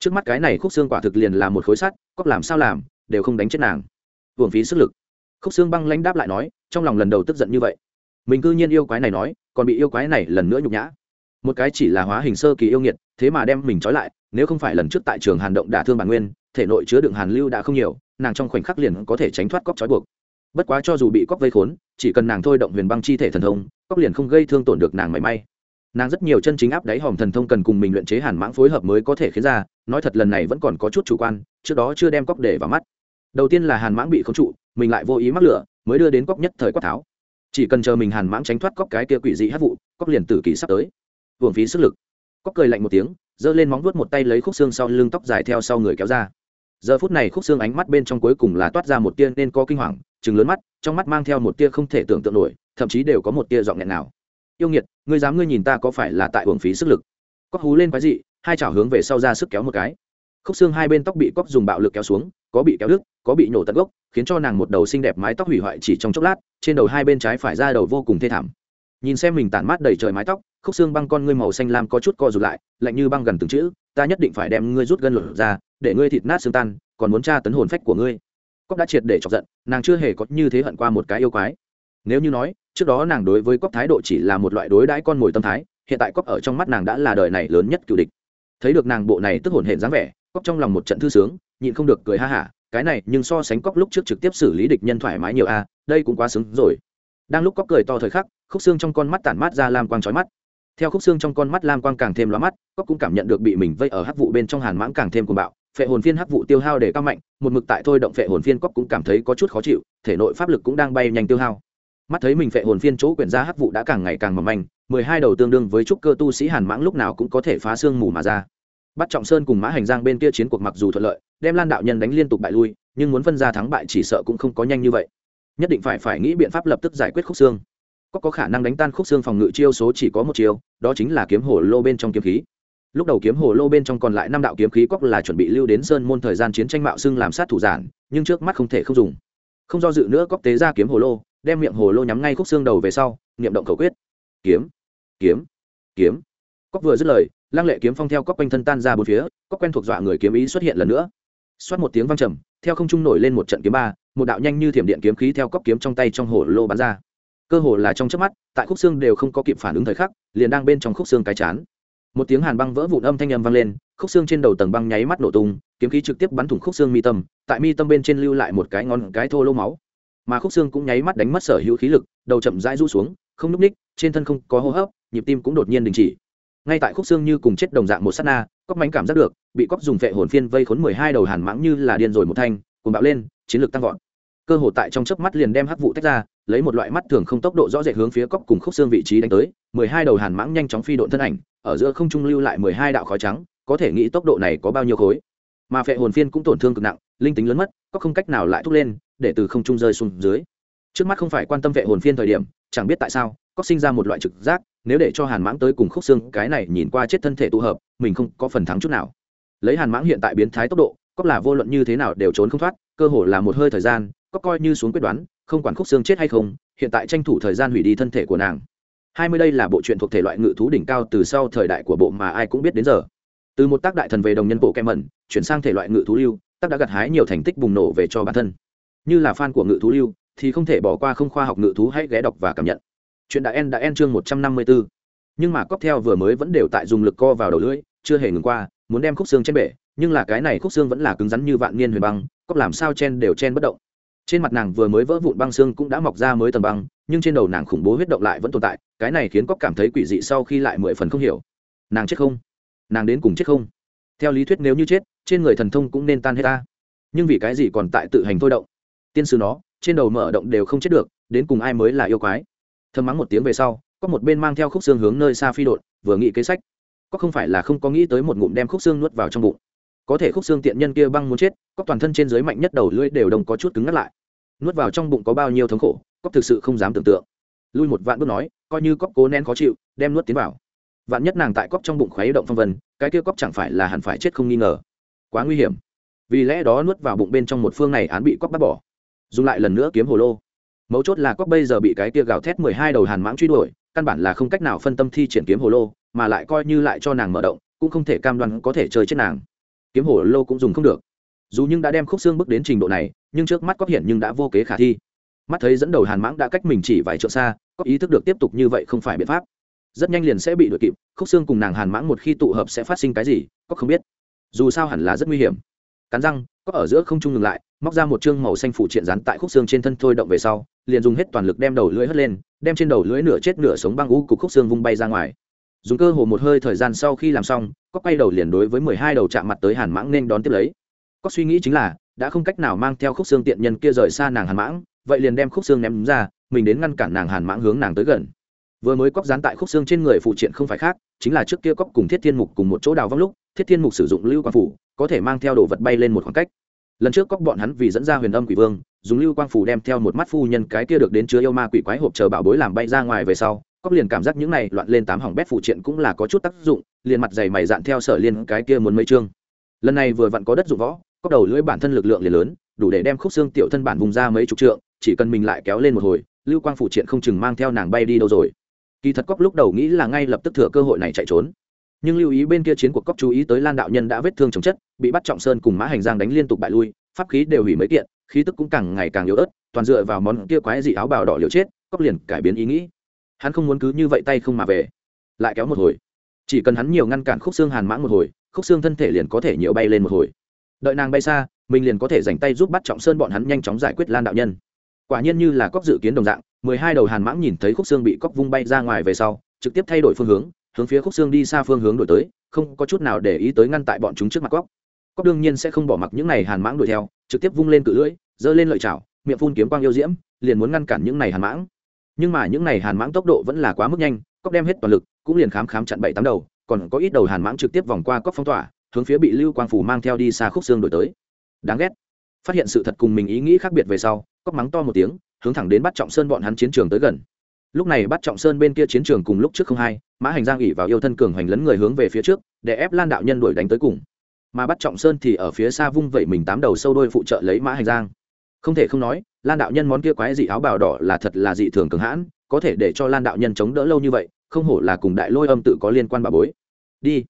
trước mắt cái này khúc xương quả thực liền là một khối sắt, cóc làm sao làm, đều không đánh chết nàng. Hưởng phí sức lực. Khúc xương băng lãnh đáp lại nói, trong lòng lần đầu tức giận như vậy. Mình cư nhiên yêu quái này nói, còn bị yêu quái này lần nữa nhục nhã. Một cái chỉ là hóa hình sơ kỳ yêu nghiệt, thế mà đem mình trói lại, nếu không phải lần trước tại trường hàn động đả thương bản nguyên, thể nội chứa đựng hàn lưu đã không nhiều, nàng trong khoảnh khắc liền có thể tránh thoát cóc trói buộc. Bất quá cho dù bị cóc vây khốn, chỉ cần nàng thôi động huyền băng chi thể thần thông, cóc liền không gây thương tổn được nàng mảy may nàng rất nhiều chân chính áp đáy hòm thần thông cần cùng mình luyện chế hàn mãng phối hợp mới có thể khiến ra, nói thật lần này vẫn còn có chút chủ quan, trước đó chưa đem cóc để vào mắt. Đầu tiên là hàn mãng bị khống trụ, mình lại vô ý mắc lửa, mới đưa đến cóc nhất thời quát tháo. Chỉ cần chờ mình hàn mãng tránh thoát cóc cái kia quỷ dị hát vụ, cóc liền tử kỳ sắp tới. Hưởng phí sức lực. Cóc cười lạnh một tiếng, giơ lên móng vuốt một tay lấy khúc xương sau lưng tóc dài theo sau người kéo ra. Giờ phút này khúc xương ánh mắt bên trong cuối cùng là toát ra một tia nên có kinh hoàng chừng lớn mắt, trong mắt mang theo một tia không thể tưởng tượng nổi, thậm chí đều có một tia giọng nghẹn nào yêu nghiệt, ngươi dám ngươi nhìn ta có phải là tại hưởng phí sức lực? Cóc hú lên quái dị, hai chảo hướng về sau ra sức kéo một cái. Khúc xương hai bên tóc bị cóc dùng bạo lực kéo xuống, có bị kéo đứt, có bị nổ tận gốc, khiến cho nàng một đầu xinh đẹp mái tóc hủy hoại chỉ trong chốc lát, trên đầu hai bên trái phải ra đầu vô cùng thê thảm. Nhìn xem mình tản mát đầy trời mái tóc, khúc xương băng con ngươi màu xanh lam có chút co rụt lại, lạnh như băng gần từng chữ, ta nhất định phải đem ngươi rút gân lột ra, để ngươi thịt nát xương tan, còn muốn tra tấn hồn phách của ngươi. Cóc đã triệt để chọc giận, nàng chưa hề có như thế hận qua một cái yêu quái. Nếu như nói trước đó nàng đối với cóc thái độ chỉ là một loại đối đãi con mồi tâm thái, hiện tại cóc ở trong mắt nàng đã là đời này lớn nhất cựu địch. Thấy được nàng bộ này tức hồn hển dáng vẻ cóc trong lòng một trận thư sướng, nhịn không được cười ha hả, cái này nhưng so sánh cóc lúc trước trực tiếp xử lý địch nhân thoải mái nhiều a, đây cũng quá xứng rồi. Đang lúc cóc cười to thời khắc, khúc xương trong con mắt tản mát ra lam quang trói mắt. Theo khúc xương trong con mắt lam quang càng thêm lóa mắt cóc cũng cảm nhận được bị mình vây ở hắc vụ bên trong hàn mãng càng thêm cuồng bạo, phệ hồn phiên hắc vụ tiêu hao để cao mạnh, một mực tại thôi động phệ hồn phiên cóc cũng cảm thấy có chút khó chịu, thể nội pháp lực cũng đang bay nhanh tiêu hao mắt thấy mình phệ hồn phiên chỗ quyển ra hắc vụ đã càng ngày càng mỏng manh, mười hai đầu tương đương với trúc cơ tu sĩ hàn mãng lúc nào cũng có thể phá xương mù mà ra. Bắt trọng sơn cùng mã hành giang bên kia chiến cuộc mặc dù thuận lợi, đem lan đạo nhân đánh liên tục bại lui, nhưng muốn phân ra thắng bại chỉ sợ cũng không có nhanh như vậy. Nhất định phải phải nghĩ biện pháp lập tức giải quyết khúc xương. Có có khả năng đánh tan khúc xương phòng ngự chiêu số chỉ có một chiêu, đó chính là kiếm hồ lô bên trong kiếm khí. Lúc đầu kiếm hồ lô bên trong còn lại năm đạo kiếm khí cóc là chuẩn bị lưu đến sơn môn thời gian chiến tranh mạo xưng làm sát thủ giản, nhưng trước mắt không thể không dùng. Không do dự nữa cóc tế ra kiếm hồ lô đem miệng hồ lô nhắm ngay khúc xương đầu về sau, niệm động khẩu quyết. Kiếm kiếm kiếm. Cóc vừa dứt lời, lăng lệ kiếm phong theo cóc quanh thân tan ra bốn phía cóc quen thuộc dọa người kiếm ý xuất hiện lần nữa. Xoát một tiếng vang trầm, theo không trung nổi lên một trận kiếm ba, một đạo nhanh như thiểm điện kiếm khí theo cóc kiếm trong tay trong hồ lô bắn ra. Cơ hồ là trong chớp mắt, tại khúc xương đều không có kịp phản ứng thời khắc, liền đang bên trong khúc xương cái chán. Một tiếng hàn băng vỡ vụn âm thanh âm vang lên, khúc xương trên đầu tầng băng nháy mắt nổ tung, kiếm khí trực tiếp bắn thủng khúc xương mi tâm, tại mi tâm bên trên lưu lại một cái ngón cái thô lô máu mà khúc xương cũng nháy mắt đánh mất sở hữu khí lực, đầu chậm rãi rũ xuống, không núp ních, trên thân không có hô hấp, nhịp tim cũng đột nhiên đình chỉ. Ngay tại khúc xương như cùng chết đồng dạng một sát na cóc mánh cảm giác được, bị cóc dùng vệ hồn phiên vây khốn mười hai đầu hàn mãng như là điên rồi một thanh cùng bạo lên, chiến lược tăng vọt. Cơ hồ tại trong chớp mắt liền đem hắc vụ tách ra, lấy một loại mắt thường không tốc độ rõ rệt hướng phía cóc cùng khúc xương vị trí đánh tới, mười hai đầu hàn mãng nhanh chóng phi độn thân ảnh, ở giữa không trung lưu lại mười hai đạo khói trắng, có thể nghĩ tốc độ này có bao nhiêu khối. Mà phệ hồn phiên cũng tổn thương cực nặng, linh tính lớn mất có không cách nào lại thúc lên để từ không trung rơi xuống dưới. Trước mắt không phải quan tâm vệ hồn phiên thời điểm, chẳng biết tại sao, có sinh ra một loại trực giác, nếu để cho hàn mãng tới cùng khúc xương cái này nhìn qua chết thân thể tụ hợp, mình không có phần thắng chút nào. Lấy hàn mãng hiện tại biến thái tốc độ cóc là vô luận như thế nào đều trốn không thoát, cơ hồ là một hơi thời gian cóc coi như xuống quyết đoán, không quản khúc xương chết hay không, hiện tại tranh thủ thời gian hủy đi thân thể của nàng. Hai mươi đây là bộ truyện thuộc thể loại ngự thú đỉnh cao từ sau thời đại của bộ mà ai cũng biết đến giờ. Từ một tác đại thần về đồng nhân bộ kem mẩn, chuyển sang thể loại ngự thú lưu, tác đã gặt hái nhiều thành tích bùng nổ về cho bản thân như là fan của ngự thú lưu, thì không thể bỏ qua không khoa học ngự thú hãy ghé đọc và cảm nhận. Chuyện đã en đã en chương một trăm năm mươi bốn nhưng mà cóp theo vừa mới vẫn đều tại dùng lực co vào đầu lưỡi, chưa hề ngừng qua, muốn đem khúc xương trên bể, nhưng là cái này khúc xương vẫn là cứng rắn như vạn niên huyền băng cóp làm sao chen đều chen bất động. Trên mặt nàng vừa mới vỡ vụn băng xương cũng đã mọc ra mới tầng băng, nhưng trên đầu nàng khủng bố huyết động lại vẫn tồn tại, cái này khiến cóc cảm thấy quỷ dị sau khi lại mười phần không hiểu. Nàng chết không? Nàng đến cùng chết không? Theo lý thuyết nếu như chết, trên người thần thông cũng nên tan hết ta. Nhưng vì cái gì còn tại tự hành thôi động? Tiên sư nó, trên đầu mở động đều không chết được, đến cùng ai mới là yêu quái? Thơm mắng một tiếng về sau, có một bên mang theo khúc xương hướng nơi xa phi đột vừa nghĩ kế sách. Có không phải là không có nghĩ tới một ngụm đem khúc xương nuốt vào trong bụng. Có thể khúc xương tiện nhân kia băng muốn chết, có toàn thân trên dưới mạnh nhất đầu lưỡi đều đồng có chút cứng ngắt lại. Nuốt vào trong bụng có bao nhiêu thống khổ cóc thực sự không dám tưởng tượng. Lui một vạn bước nói, coi như cóc cố nén khó chịu, đem nuốt tiến vào. Vạn nhất nàng tại cóc trong bụng khuấy động phong vân, cái kia cóc chẳng phải là hẳn phải chết không nghi ngờ. Quá nguy hiểm. Vì lẽ đó nuốt vào bụng bên trong một phương này án bị cóc bắt bỏ dùng lại lần nữa kiếm hồ lô. Mấu chốt là cóc bây giờ bị cái kia gào thét mười hai đầu hàn mãng truy đuổi, căn bản là không cách nào phân tâm thi triển kiếm hồ lô, mà lại coi như lại cho nàng mở động, cũng không thể cam đoan có thể chơi chết nàng. Kiếm hồ lô cũng dùng không được. Dù nhưng đã đem khúc xương bước đến trình độ này, nhưng trước mắt cóc hiện nhưng đã vô kế khả thi. Mắt thấy dẫn đầu hàn mãng đã cách mình chỉ vài trượng xa cóc ý thức được tiếp tục như vậy không phải biện pháp. Rất nhanh liền sẽ bị đuổi kịp, khúc xương cùng nàng hàn mãng một khi tụ hợp sẽ phát sinh cái gì cóc không biết. Dù sao hẳn là rất nguy hiểm. Cắn răng có ở giữa không trung ngừng lại, móc ra một chương màu xanh phụ triện rắn tại khúc xương trên thân thôi động về sau, liền dùng hết toàn lực đem đầu lưỡi hất lên, đem trên đầu lưỡi nửa chết nửa sống băng u cục khúc xương vung bay ra ngoài. Dùng cơ hồ một hơi thời gian sau khi làm xong, có quay đầu liền đối với mười hai đầu chạm mặt tới hàn mãng nên đón tiếp lấy. Có suy nghĩ chính là, đã không cách nào mang theo khúc xương tiện nhân kia rời xa nàng hàn mãng, vậy liền đem khúc xương ném ra, mình đến ngăn cản nàng hàn mãng hướng nàng tới gần. Vừa mới cóc dán tại khúc xương trên người phụ triện không phải khác, chính là trước kia cóc cùng thiết thiên mục cùng một chỗ đào vong lúc, thiết thiên mục sử dụng lưu quang phủ, có thể mang theo đồ vật bay lên một khoảng cách lần trước cóc bọn hắn vì dẫn ra huyền âm quỷ vương, dùng lưu quang phủ đem theo một mắt phu nhân cái kia được đến chứa yêu ma quỷ quái hộp chờ bảo bối làm bay ra ngoài về sau, cóc liền cảm giác những này loạn lên tám hỏng bét phụ triện cũng là có chút tác dụng, liền mặt dày mày dạn theo sở liên cái kia muốn mấy chương. Lần này vừa vặn có đất dụng võ, cóc đầu lưỡi bản thân lực lượng liền lớn, đủ để đem khúc xương tiểu thân bản vùng ra mấy chục trượng, chỉ cần mình lại kéo lên một hồi, lưu quang phụ triện không chừng mang theo nàng bay đi đâu rồi. Kỳ thật cóc lúc đầu nghĩ là ngay lập tức thừa cơ hội này chạy trốn nhưng lưu ý bên kia chiến cuộc cóc chú ý tới lan đạo nhân đã vết thương chồng chất, bị bắt trọng sơn cùng mã hành giang đánh liên tục bại lui, pháp khí đều hủy mấy kiện, khí tức cũng càng ngày càng yếu ớt, toàn dựa vào món kia quái dị áo bào đỏ liều chết, cóc liền cải biến ý nghĩ. Hắn không muốn cứ như vậy tay không mà về, lại kéo một hồi. Chỉ cần hắn nhiều ngăn cản khúc xương hàn mãng một hồi, khúc xương thân thể liền có thể nhiều bay lên một hồi. Đợi nàng bay xa, mình liền có thể dành tay giúp bắt trọng sơn bọn hắn nhanh chóng giải quyết lan đạo nhân. Quả nhiên như là cóc dự kiến đồng dạng, mười hai đầu hàn mãng nhìn thấy khúc xương bị cóc vung bay ra ngoài về sau, trực tiếp thay đổi phương hướng hướng phía khúc xương đi xa phương hướng đổi tới, không có chút nào để ý tới ngăn tại bọn chúng trước mặt cóc cóc đương nhiên sẽ không bỏ mặc những này hàn mãng đuổi theo, trực tiếp vung lên cự lưỡi, giơ lên lợi chảo, miệng phun kiếm quang yêu diễm, liền muốn ngăn cản những này hàn mãng. Nhưng mà những này hàn mãng tốc độ vẫn là quá mức nhanh cóc đem hết toàn lực, cũng liền khám khám chặn bảy tám đầu, còn có ít đầu hàn mãng trực tiếp vòng qua cóc phong tỏa, hướng phía bị lưu quang phủ mang theo đi xa khúc xương đổi tới. Đáng ghét. Phát hiện sự thật cùng mình ý nghĩ khác biệt về sau cóc mắng to một tiếng, hướng thẳng đến bắt trọng sơn bọn hắn chiến trường tới gần lúc này bắt trọng sơn bên kia chiến trường cùng lúc trước không hai, mã hành giang ỉ vào yêu thân cường hoành lấn người hướng về phía trước, để ép lan đạo nhân đuổi đánh tới cùng. Mà bắt trọng sơn thì ở phía xa vung vẩy mình tám đầu sâu đôi phụ trợ lấy mã hành giang. Không thể không nói, lan đạo nhân món kia quái dị áo bào đỏ là thật là dị thường cường hãn, có thể để cho lan đạo nhân chống đỡ lâu như vậy, không hổ là cùng đại lôi âm tự có liên quan bà bối. Đi.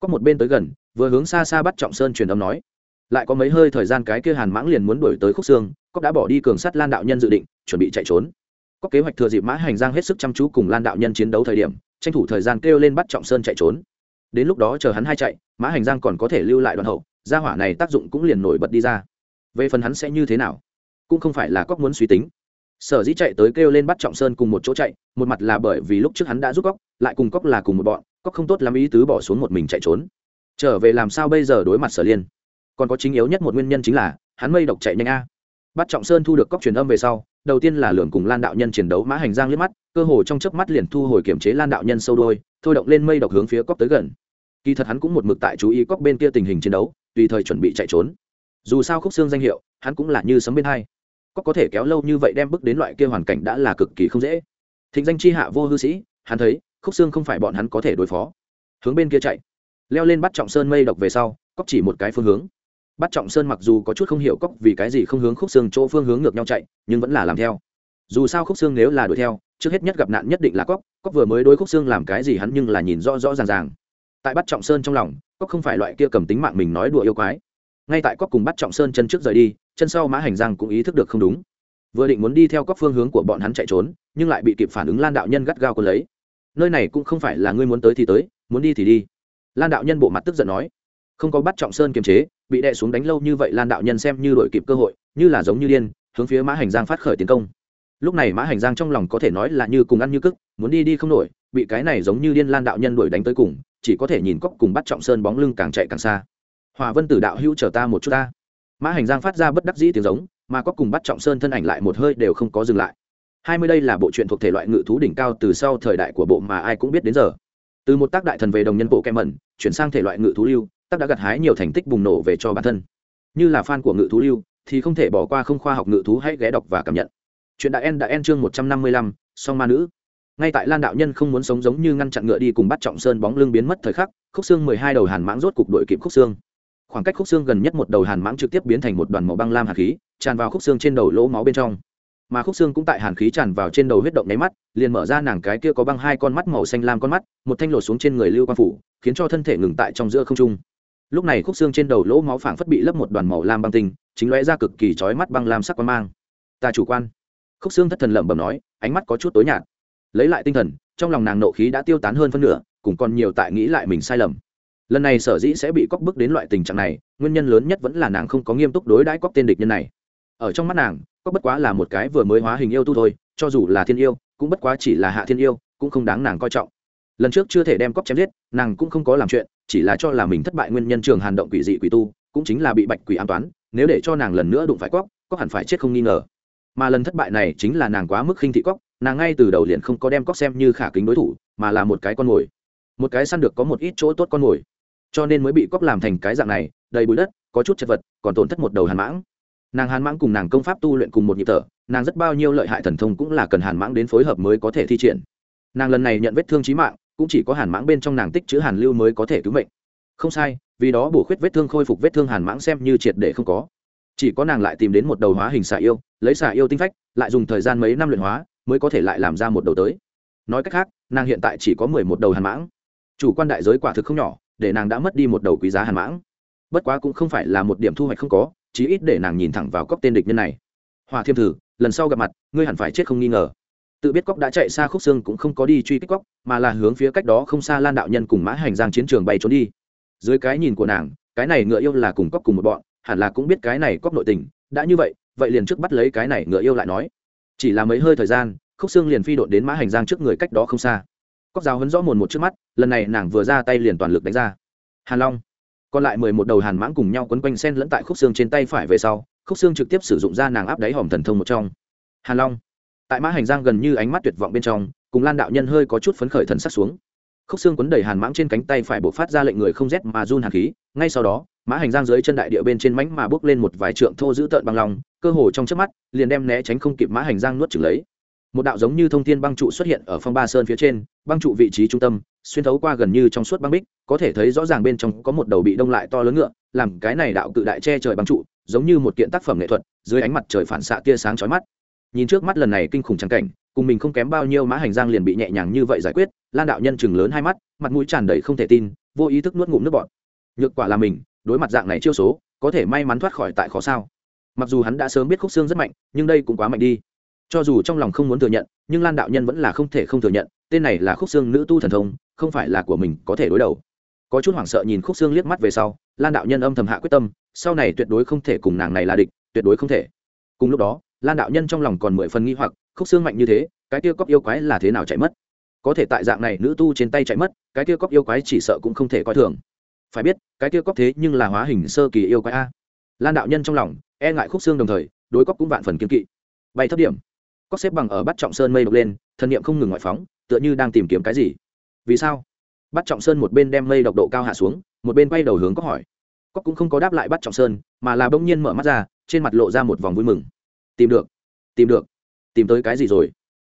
Có một bên tới gần, vừa hướng xa xa bắt trọng sơn truyền âm nói. Lại có mấy hơi thời gian cái kia hàn mãng liền muốn đuổi tới khúc xương cóc đã bỏ đi cường sắt lan đạo nhân dự định, chuẩn bị chạy trốn có kế hoạch thừa dịp mã hành giang hết sức chăm chú cùng lan đạo nhân chiến đấu thời điểm, tranh thủ thời gian kêu lên bắt trọng sơn chạy trốn. Đến lúc đó chờ hắn hai chạy, mã hành giang còn có thể lưu lại đoạn hậu, gia hỏa này tác dụng cũng liền nổi bật đi ra. Về phần hắn sẽ như thế nào, cũng không phải là cóc muốn suy tính. Sở dĩ chạy tới kêu lên bắt trọng sơn cùng một chỗ chạy, một mặt là bởi vì lúc trước hắn đã giúp cóc lại cùng cóc là cùng một bọn, cóc không tốt lắm ý tứ bỏ xuống một mình chạy trốn. Trở về làm sao bây giờ đối mặt sở liên? Còn có chính yếu nhất một nguyên nhân chính là, hắn mây độc chạy nhanh a. Bắt trọng sơn thu được cóc truyền âm về sau đầu tiên là lường cùng lan đạo nhân chiến đấu mã hành giang liếc mắt, cơ hồ trong chớp mắt liền thu hồi kiểm chế lan đạo nhân sâu đôi, thôi động lên mây độc hướng phía cóc tới gần. Kỳ thật hắn cũng một mực tại chú ý cóc bên kia tình hình chiến đấu, tùy thời chuẩn bị chạy trốn. Dù sao khúc xương danh hiệu, hắn cũng là như sấm bên hai. Cóc có thể kéo lâu như vậy đem bước đến loại kia hoàn cảnh đã là cực kỳ không dễ. Thịnh danh chi hạ vô hư sĩ, hắn thấy, khúc xương không phải bọn hắn có thể đối phó. Hướng bên kia chạy. Leo lên bắt trọng sơn mây độc về sau cóc chỉ một cái phương hướng bắt trọng sơn mặc dù có chút không hiểu cóc vì cái gì không hướng khúc xương chỗ phương hướng ngược nhau chạy, nhưng vẫn là làm theo. Dù sao khúc xương nếu là đuổi theo, trước hết nhất gặp nạn nhất định là cóc cóc vừa mới đối khúc xương làm cái gì hắn nhưng là nhìn rõ rõ ràng ràng. Tại bắt trọng sơn trong lòng cóc không phải loại kia cầm tính mạng mình nói đùa yêu quái. Ngay tại cóc cùng bắt trọng sơn chân trước rời đi, chân sau mã hành giang cũng ý thức được không đúng. Vừa định muốn đi theo cóc phương hướng của bọn hắn chạy trốn, nhưng lại bị kịp phản ứng lan đạo nhân gắt gao quân lấy. Nơi này cũng không phải là ngươi muốn tới thì tới, muốn đi thì đi. Lan đạo nhân bộ mặt tức giận nói. Không có bắt trọng sơn kiềm chế bị đè xuống đánh lâu như vậy lan đạo nhân xem như đội kịp cơ hội, như là giống như điên, hướng phía mã hành giang phát khởi tiến công. Lúc này mã hành giang trong lòng có thể nói là như cùng ăn như cức, muốn đi đi không nổi, bị cái này giống như điên lan đạo nhân đuổi đánh tới cùng, chỉ có thể nhìn cóc cùng bắt trọng sơn bóng lưng càng chạy càng xa. Hòa vân tử đạo hữu chờ ta một chút ta. Mã hành giang phát ra bất đắc dĩ tiếng giống, mà cóc cùng bắt trọng sơn thân ảnh lại một hơi đều không có dừng lại. Hai mươi đây là bộ truyện thuộc thể loại ngự thú đỉnh cao từ sau thời đại của bộ mà ai cũng biết đến giờ. Từ một tác đại thần về đồng nhân bộ kem mẩn, chuyển sang thể loại ngự thú lưu tác đã gặt hái nhiều thành tích bùng nổ về cho bản thân. Như là fan của ngự thú lưu, thì không thể bỏ qua không khoa học ngự thú hãy ghé đọc và cảm nhận. Chuyện đại en đã en chương một trăm năm mươi lăm, song ma nữ. Ngay tại lan đạo nhân không muốn sống giống như ngăn chặn ngựa đi cùng bắt trọng sơn bóng lưng biến mất thời khắc, khúc xương mười hai đầu hàn mãng rốt cục đội kịp khúc xương khoảng cách khúc xương gần nhất một đầu hàn mãng trực tiếp biến thành một đoàn màu băng lam hạt khí, tràn vào khúc xương trên đầu lỗ máu bên trong. Mà khúc xương cũng tại hàn khí tràn vào trên đầu huyết động nháy mắt, liền mở ra nàng cái kia có băng hai con mắt màu xanh lam con mắt, một thanh lột xuống trên người lưu quan phủ, khiến cho thân thể ngừng tại trong giữa không trung lúc này khúc xương trên đầu lỗ máu phảng phất bị lấp một đoàn màu lam băng tinh, chính lóe ra cực kỳ chói mắt băng lam sắc quan mang. Ta chủ quan. Khúc xương thất thần lẩm bẩm nói, ánh mắt có chút tối nhạt. Lấy lại tinh thần, trong lòng nàng nộ khí đã tiêu tán hơn phân nửa cùng còn nhiều tại nghĩ lại mình sai lầm. Lần này sở dĩ sẽ bị cóc bức đến loại tình trạng này, nguyên nhân lớn nhất vẫn là nàng không có nghiêm túc đối đãi cóc tên địch nhân này. Ở trong mắt nàng, cóc bất quá là một cái vừa mới hóa hình yêu tu thôi, cho dù là thiên yêu, cũng bất quá chỉ là hạ thiên yêu, cũng không đáng nàng coi trọng. Lần trước chưa thể đem cóc chém giết, nàng cũng không có làm chuyện chỉ là cho là mình thất bại nguyên nhân trường hàn động quỷ dị quỷ tu, cũng chính là bị bạch quỷ an toán, nếu để cho nàng lần nữa đụng phải cóc cóc hẳn phải chết không nghi ngờ. Mà lần thất bại này chính là nàng quá mức khinh thị cóc, nàng ngay từ đầu liền không có đem cóc xem như khả kính đối thủ, mà là một cái con mồi. Một cái săn được có một ít chỗ tốt con mồi. Cho nên mới bị cóc làm thành cái dạng này, đầy bụi đất, có chút chật vật, còn tổn thất một đầu hàn mãng. Nàng hàn mãng cùng nàng công pháp tu luyện cùng một nhịp thở, nàng rất bao nhiêu lợi hại thần thông cũng là cần hàn mãng đến phối hợp mới có thể thi triển. Nàng lần này nhận vết thương trí mạng cũng chỉ có hàn mãng bên trong nàng tích chữ hàn lưu mới có thể cứu mệnh. Không sai, vì đó bổ khuyết vết thương khôi phục vết thương hàn mãng xem như triệt để không có. Chỉ có nàng lại tìm đến một đầu hóa hình xà yêu, lấy xà yêu tinh phách, lại dùng thời gian mấy năm luyện hóa, mới có thể lại làm ra một đầu tới. Nói cách khác, nàng hiện tại chỉ có mười một đầu hàn mãng. Chủ quan đại giới quả thực không nhỏ, để nàng đã mất đi một đầu quý giá hàn mãng. Bất quá cũng không phải là một điểm thu hoạch không có, chí ít để nàng nhìn thẳng vào cốc tên địch nhân này. Hòa thiêm thử, lần sau gặp mặt, ngươi hẳn phải chết không nghi ngờ tự biết cốc đã chạy xa khúc xương cũng không có đi truy kích cốc mà là hướng phía cách đó không xa lan đạo nhân cùng mã hành giang chiến trường bay trốn đi. Dưới cái nhìn của nàng, cái này ngựa yêu là cùng cốc cùng một bọn, hẳn là cũng biết cái này cốc nội tình, đã như vậy vậy liền trước bắt lấy cái này ngựa yêu lại nói. Chỉ là mấy hơi thời gian, khúc xương liền phi đội đến mã hành giang trước người cách đó không xa. Cốc giáo hấn rõ mồn một trước mắt, lần này nàng vừa ra tay liền toàn lực đánh ra. Hàn long. Còn lại mười một đầu hàn mãng cùng nhau quấn quanh sen lẫn tại khúc xương trên tay phải về sau, khúc xương trực tiếp sử dụng ra nàng áp đáy hòm thần thông một trong. Hàn long tại mã hành giang gần như ánh mắt tuyệt vọng bên trong, cùng lan đạo nhân hơi có chút phấn khởi thần sắc xuống. Khúc xương quấn đầy hàn mãng trên cánh tay phải buộc phát ra lệnh người không rét mà run hàn khí, ngay sau đó, mã hành giang dưới chân đại địa bên trên mánh mà bước lên một vài trượng thô giữ tợn bằng lòng cơ hồ trong trước mắt, liền đem né tránh không kịp mã hành giang nuốt chừng lấy. Một đạo giống như thông thiên băng trụ xuất hiện ở phong ba sơn phía trên, băng trụ vị trí trung tâm, xuyên thấu qua gần như trong suốt băng bích, có thể thấy rõ ràng bên trong có một đầu bị đông lại to lớn ngựa, làm cái này đạo cự đại che trời băng trụ, giống như một kiện tác phẩm nghệ thuật, dưới ánh mặt trời phản xạ tia sáng chói mắt nhìn trước mắt lần này kinh khủng trắng cảnh, cùng mình không kém bao nhiêu mã hành giang liền bị nhẹ nhàng như vậy giải quyết, lan đạo nhân chừng lớn hai mắt, mặt mũi tràn đầy không thể tin, vô ý thức nuốt ngụm nước bọt. Nhược quả là mình, đối mặt dạng này chiêu số, có thể may mắn thoát khỏi tại khó sao. Mặc dù hắn đã sớm biết khúc xương rất mạnh, nhưng đây cũng quá mạnh đi. Cho dù trong lòng không muốn thừa nhận, nhưng lan đạo nhân vẫn là không thể không thừa nhận, tên này là khúc xương nữ tu thần thông, không phải là của mình có thể đối đầu. Có chút hoảng sợ nhìn khúc xương liếc mắt về sau, lan đạo nhân âm thầm hạ quyết tâm, sau này tuyệt đối không thể cùng nàng này là địch, tuyệt đối không thể. Cùng lúc đó lan đạo nhân trong lòng còn mười phần nghi hoặc, khúc xương mạnh như thế, cái kia cóc yêu quái là thế nào chạy mất? Có thể tại dạng này nữ tu trên tay chạy mất, cái kia cóc yêu quái chỉ sợ cũng không thể coi thường. Phải biết, cái kia cóc thế nhưng là hóa hình sơ kỳ yêu quái a. Lan đạo nhân trong lòng e ngại khúc xương đồng thời, đối cóc cũng vạn phần kiên kỵ. Bay thấp điểm. Cóc xếp bằng ở bắt trọng sơn mây độc lên thân nhiệm không ngừng ngoại phóng, tựa như đang tìm kiếm cái gì. Vì sao? Bắt trọng sơn một bên đem mây độc độ cao hạ xuống, một bên quay đầu hướng cóc hỏi. Cóc cũng không có đáp lại bắt trọng sơn, mà là bỗng nhiên mở mắt ra, trên mặt lộ ra một vòng vui mừng tìm được tìm được. Tìm tới cái gì rồi?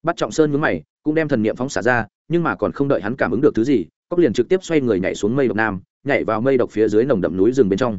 Bắt trọng sơn mướn mày, cũng đem thần niệm phóng xả ra, nhưng mà còn không đợi hắn cảm ứng được thứ gì cóc liền trực tiếp xoay người nhảy xuống mây độc nam, nhảy vào mây độc phía dưới nồng đậm núi rừng bên trong.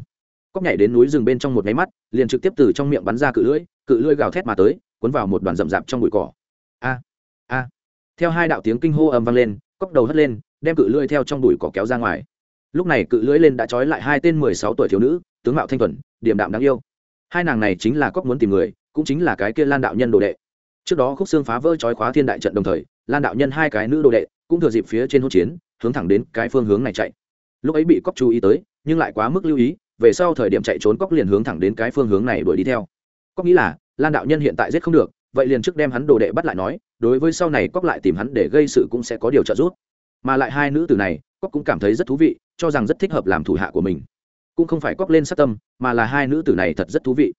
Cóc nhảy đến núi rừng bên trong một máy mắt, liền trực tiếp từ trong miệng bắn ra cự lưỡi cự lưỡi gào thét mà tới, cuốn vào một đoàn rậm rạp trong bụi cỏ. A a. Theo hai đạo tiếng kinh hô ầm vang lên cóc đầu hất lên, đem cự lưỡi theo trong bụi cỏ kéo ra ngoài. Lúc này cự lưỡi lên đã trói lại hai tên mười sáu tuổi thiếu nữ, tướng mạo thanh thuần điểm đạm đáng yêu. Hai nàng này chính là cóc muốn tìm người cũng chính là cái kia lan đạo nhân đồ đệ. Trước đó khúc xương phá vỡ trói khóa thiên đại trận đồng thời, lan đạo nhân hai cái nữ đồ đệ cũng thừa dịp phía trên hỗn chiến, hướng thẳng đến cái phương hướng này chạy. Lúc ấy bị cóc chú ý tới, nhưng lại quá mức lưu ý, về sau thời điểm chạy trốn cóc liền hướng thẳng đến cái phương hướng này đuổi đi theo. Cóc nghĩ là, lan đạo nhân hiện tại giết không được, vậy liền trước đem hắn đồ đệ bắt lại nói, đối với sau này cóc lại tìm hắn để gây sự cũng sẽ có điều trợ giúp. Mà lại hai nữ tử này cóc cũng cảm thấy rất thú vị, cho rằng rất thích hợp làm thủ hạ của mình. Cũng không phải cóc lên sát tâm, mà là hai nữ tử này thật rất thú vị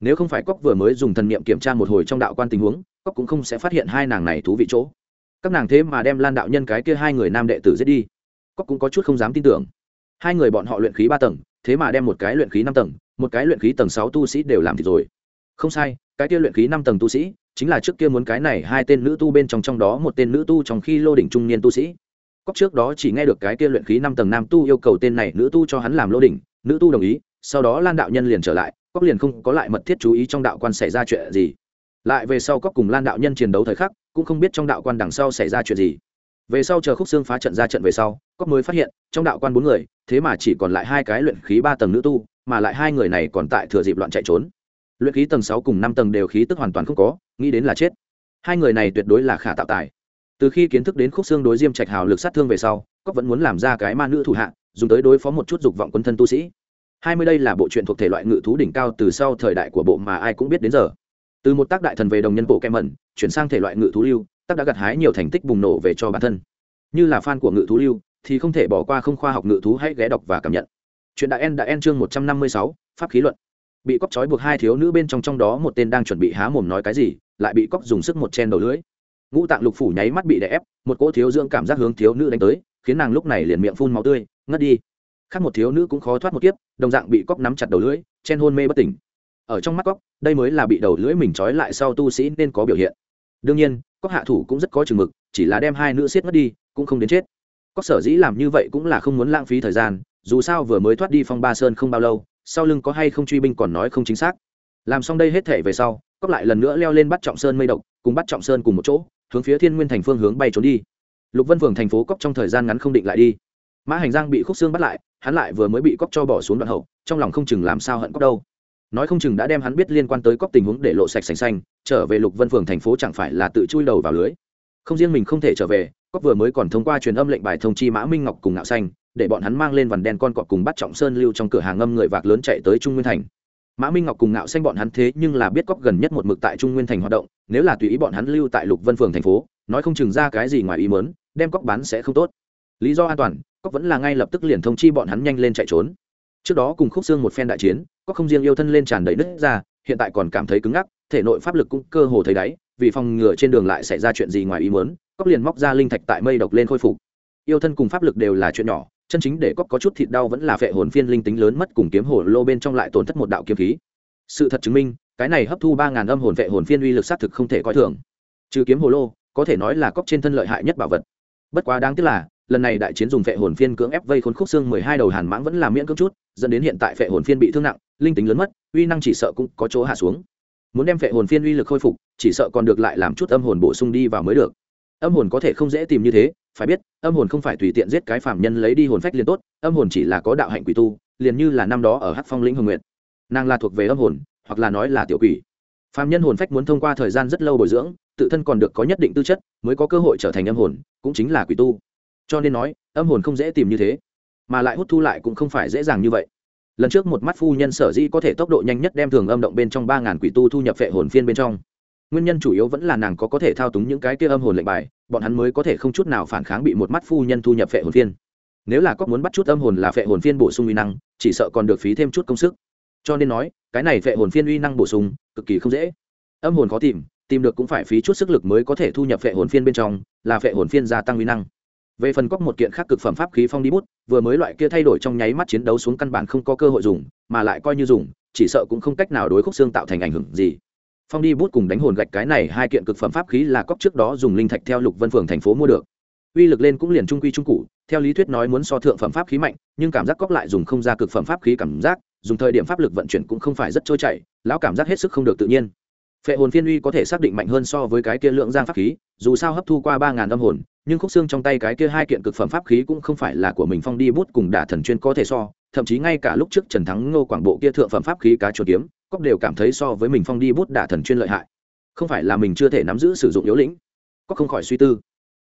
nếu không phải cóc vừa mới dùng thần niệm kiểm tra một hồi trong đạo quan tình huống cóc cũng không sẽ phát hiện hai nàng này thú vị chỗ. Các nàng thế mà đem lan đạo nhân cái kia hai người nam đệ tử giết đi. Cóc cũng có chút không dám tin tưởng. Hai người bọn họ luyện khí ba tầng, thế mà đem một cái luyện khí năm tầng, một cái luyện khí tầng sáu tu sĩ đều làm thì rồi. Không sai, cái kia luyện khí năm tầng tu sĩ, chính là trước kia muốn cái này hai tên nữ tu bên trong trong đó một tên nữ tu trong khi lô đỉnh trung niên tu sĩ. Cóc trước đó chỉ nghe được cái kia luyện khí năm tầng nam tu yêu cầu tên này nữ tu cho hắn làm lô đỉnh, nữ tu đồng ý, sau đó lan đạo nhân liền trở lại cóc liền không có lại mật thiết chú ý trong đạo quan xảy ra chuyện gì. Lại về sau cóc cùng lan đạo nhân chiến đấu thời khắc, cũng không biết trong đạo quan đằng sau xảy ra chuyện gì. Về sau chờ khúc xương phá trận ra trận về sau cóc mới phát hiện, trong đạo quan bốn người, thế mà chỉ còn lại hai cái luyện khí ba tầng nữ tu, mà lại hai người này còn tại thừa dịp loạn chạy trốn. Luyện khí tầng sáu cùng năm tầng đều khí tức hoàn toàn không có, nghĩ đến là chết. Hai người này tuyệt đối là khả tạo tài. Từ khi kiến thức đến khúc xương đối diêm trạch hào lực sát thương về sau cóc vẫn muốn làm ra cái ma nữ thủ hạ, dùng tới đối phó một chút dục vọng quân thân tu sĩ hai mươi đây là bộ truyện thuộc thể loại ngự thú đỉnh cao từ sau thời đại của bộ mà ai cũng biết đến giờ. Từ một tác đại thần về đồng nhân bộ kem mẩn, chuyển sang thể loại ngự thú lưu, tác đã gặt hái nhiều thành tích bùng nổ về cho bản thân. Như là fan của ngự thú lưu, thì không thể bỏ qua không khoa học ngự thú hãy ghé đọc và cảm nhận. Chuyện đại en đã en chương một trăm năm mươi sáu, pháp khí luận. Bị cóc trói buộc hai thiếu nữ bên trong trong đó một tên đang chuẩn bị há mồm nói cái gì, lại bị cóc dùng sức một chen đầu lưới ngũ tạng lục phủ nháy mắt bị đè ép, một cỗ thiếu dưỡng cảm giác hướng thiếu nữ đánh tới, khiến nàng lúc này liền miệng phun máu tươi, ngất đi khác một thiếu nữ cũng khó thoát một kiếp, đồng dạng bị cóc nắm chặt đầu lưỡi, chen hôn mê bất tỉnh. Ở trong mắt cóc, đây mới là bị đầu lưỡi mình trói lại sau tu sĩ nên có biểu hiện. Đương nhiên, cóc hạ thủ cũng rất có chừng mực, chỉ là đem hai nữ siết mất đi, cũng không đến chết. Cóc sở dĩ làm như vậy cũng là không muốn lãng phí thời gian, dù sao vừa mới thoát đi phong ba sơn không bao lâu, sau lưng có hay không truy binh còn nói không chính xác. Làm xong đây hết thể về sau, cóc lại lần nữa leo lên bắt trọng sơn mây độc, cùng bắt trọng sơn cùng một chỗ, hướng phía thiên nguyên thành phương hướng bay trốn đi. Lục vân phường thành phố cóc trong thời gian ngắn không định lại đi. Mã hành giang bị khúc xương bắt lại hắn lại vừa mới bị cóc cho bỏ xuống đoạn hậu, trong lòng không chừng làm sao hận cóc đâu. Nói không chừng đã đem hắn biết liên quan tới cóc tình huống để lộ sạch sành xanh, trở về lục vân phường thành phố chẳng phải là tự chui đầu vào lưới. Không riêng mình không thể trở về, cóc vừa mới còn thông qua truyền âm lệnh bài thông chi mã minh ngọc cùng ngạo xanh, để bọn hắn mang lên vằn đen con cọp cùng bắt trọng sơn lưu trong cửa hàng ngâm người vạc lớn chạy tới trung nguyên thành. Mã minh ngọc cùng ngạo xanh bọn hắn thế nhưng là biết cóc gần nhất một mực tại trung nguyên thành hoạt động, nếu là tùy ý bọn hắn lưu tại lục vân phường thành phố, nói không chừng ra cái gì ngoài ý mớn đem cóc bán sẽ không tốt. Lý do an toàn cóc vẫn là ngay lập tức liền thông chi bọn hắn nhanh lên chạy trốn. Trước đó cùng khúc xương một phen đại chiến cóc không riêng yêu thân lên tràn đầy nứt ra, hiện tại còn cảm thấy cứng ngắc, thể nội pháp lực cũng cơ hồ thấy đáy, vì phòng ngừa trên đường lại xảy ra chuyện gì ngoài ý muốn cóc liền móc ra linh thạch tại mây độc lên khôi phục. Yêu thân cùng pháp lực đều là chuyện nhỏ, chân chính để cóc có chút thịt đau vẫn là phệ hồn phiên linh tính lớn mất cùng kiếm hổ lô bên trong lại tổn thất một đạo kiếm khí. Sự thật chứng minh, cái này hấp thu ba ngàn âm hồn vệ hồn phiên uy lực xác thực không thể coi thường. Trừ kiếm hồ lô, có thể nói là cóc trên thân lợi hại nhất bảo vật. Bất quá đáng tiếc là lần này đại chiến dùng phệ hồn phiên cưỡng ép vây khốn khúc xương mười hai đầu hàn mãng vẫn là miễn cưỡng chút, dẫn đến hiện tại phệ hồn phiên bị thương nặng, linh tính lớn mất, uy năng chỉ sợ cũng có chỗ hạ xuống. Muốn đem phệ hồn phiên uy lực khôi phục, chỉ sợ còn được lại làm chút âm hồn bổ sung đi vào mới được. Âm hồn có thể không dễ tìm như thế, phải biết, âm hồn không phải tùy tiện giết cái phạm nhân lấy đi hồn phách liền tốt, âm hồn chỉ là có đạo hạnh quỷ tu, liền như là năm đó ở hắc phong lĩnh hồng nguyện nàng là thuộc về âm hồn, hoặc là nói là tiểu quỷ. Phạm nhân hồn phách muốn thông qua thời gian rất lâu bồi dưỡng, tự thân còn được có nhất định tư chất, mới có cơ hội trở thành âm hồn, cũng chính là quỷ tu cho nên nói, âm hồn không dễ tìm như thế, mà lại hút thu lại cũng không phải dễ dàng như vậy. Lần trước một mắt phu nhân sở dĩ có thể tốc độ nhanh nhất đem thường âm động bên trong ba ngàn quỷ tu thu nhập phệ hồn phiên bên trong. Nguyên nhân chủ yếu vẫn là nàng có có thể thao túng những cái kia âm hồn lệnh bài, bọn hắn mới có thể không chút nào phản kháng bị một mắt phu nhân thu nhập phệ hồn phiên. Nếu là có muốn bắt chút âm hồn là phệ hồn phiên bổ sung uy năng, chỉ sợ còn được phí thêm chút công sức. Cho nên nói, cái này phệ hồn phiên uy năng bổ sung, cực kỳ không dễ. Âm hồn khó tìm tìm được cũng phải phí chút sức lực mới có thể thu nhập phệ hồn phiên bên trong, là phệ hồn phiên gia tăng uy năng về phần cóc một kiện khác cực phẩm pháp khí phong đi bút, vừa mới loại kia thay đổi trong nháy mắt chiến đấu xuống căn bản không có cơ hội dùng, mà lại coi như dùng, chỉ sợ cũng không cách nào đối khúc xương tạo thành ảnh hưởng gì. Phong đi bút cùng đánh hồn gạch cái này hai kiện cực phẩm pháp khí là cóc trước đó dùng linh thạch theo lục vân phường thành phố mua được. Uy lực lên cũng liền trung quy trung cụ theo lý thuyết nói muốn so thượng phẩm pháp khí mạnh, nhưng cảm giác cóc lại dùng không ra cực phẩm pháp khí cảm giác, dùng thời điểm pháp lực vận chuyển cũng không phải rất trôi chảy, lão cảm giác hết sức không được tự nhiên. Phệ hồn phiên uy có thể xác định mạnh hơn so với cái kia lượng giang pháp khí, dù sao hấp thu qua ba ngàn âm hồn nhưng khúc xương trong tay cái kia hai kiện cực phẩm pháp khí cũng không phải là của mình phong đi bút cùng đả thần chuyên có thể so, thậm chí ngay cả lúc trước trần thắng ngô quảng bộ kia thượng phẩm pháp khí cá chuột kiếm cóc đều cảm thấy so với mình phong đi bút đả thần chuyên lợi hại. Không phải là mình chưa thể nắm giữ sử dụng yếu lĩnh cóc không khỏi suy tư.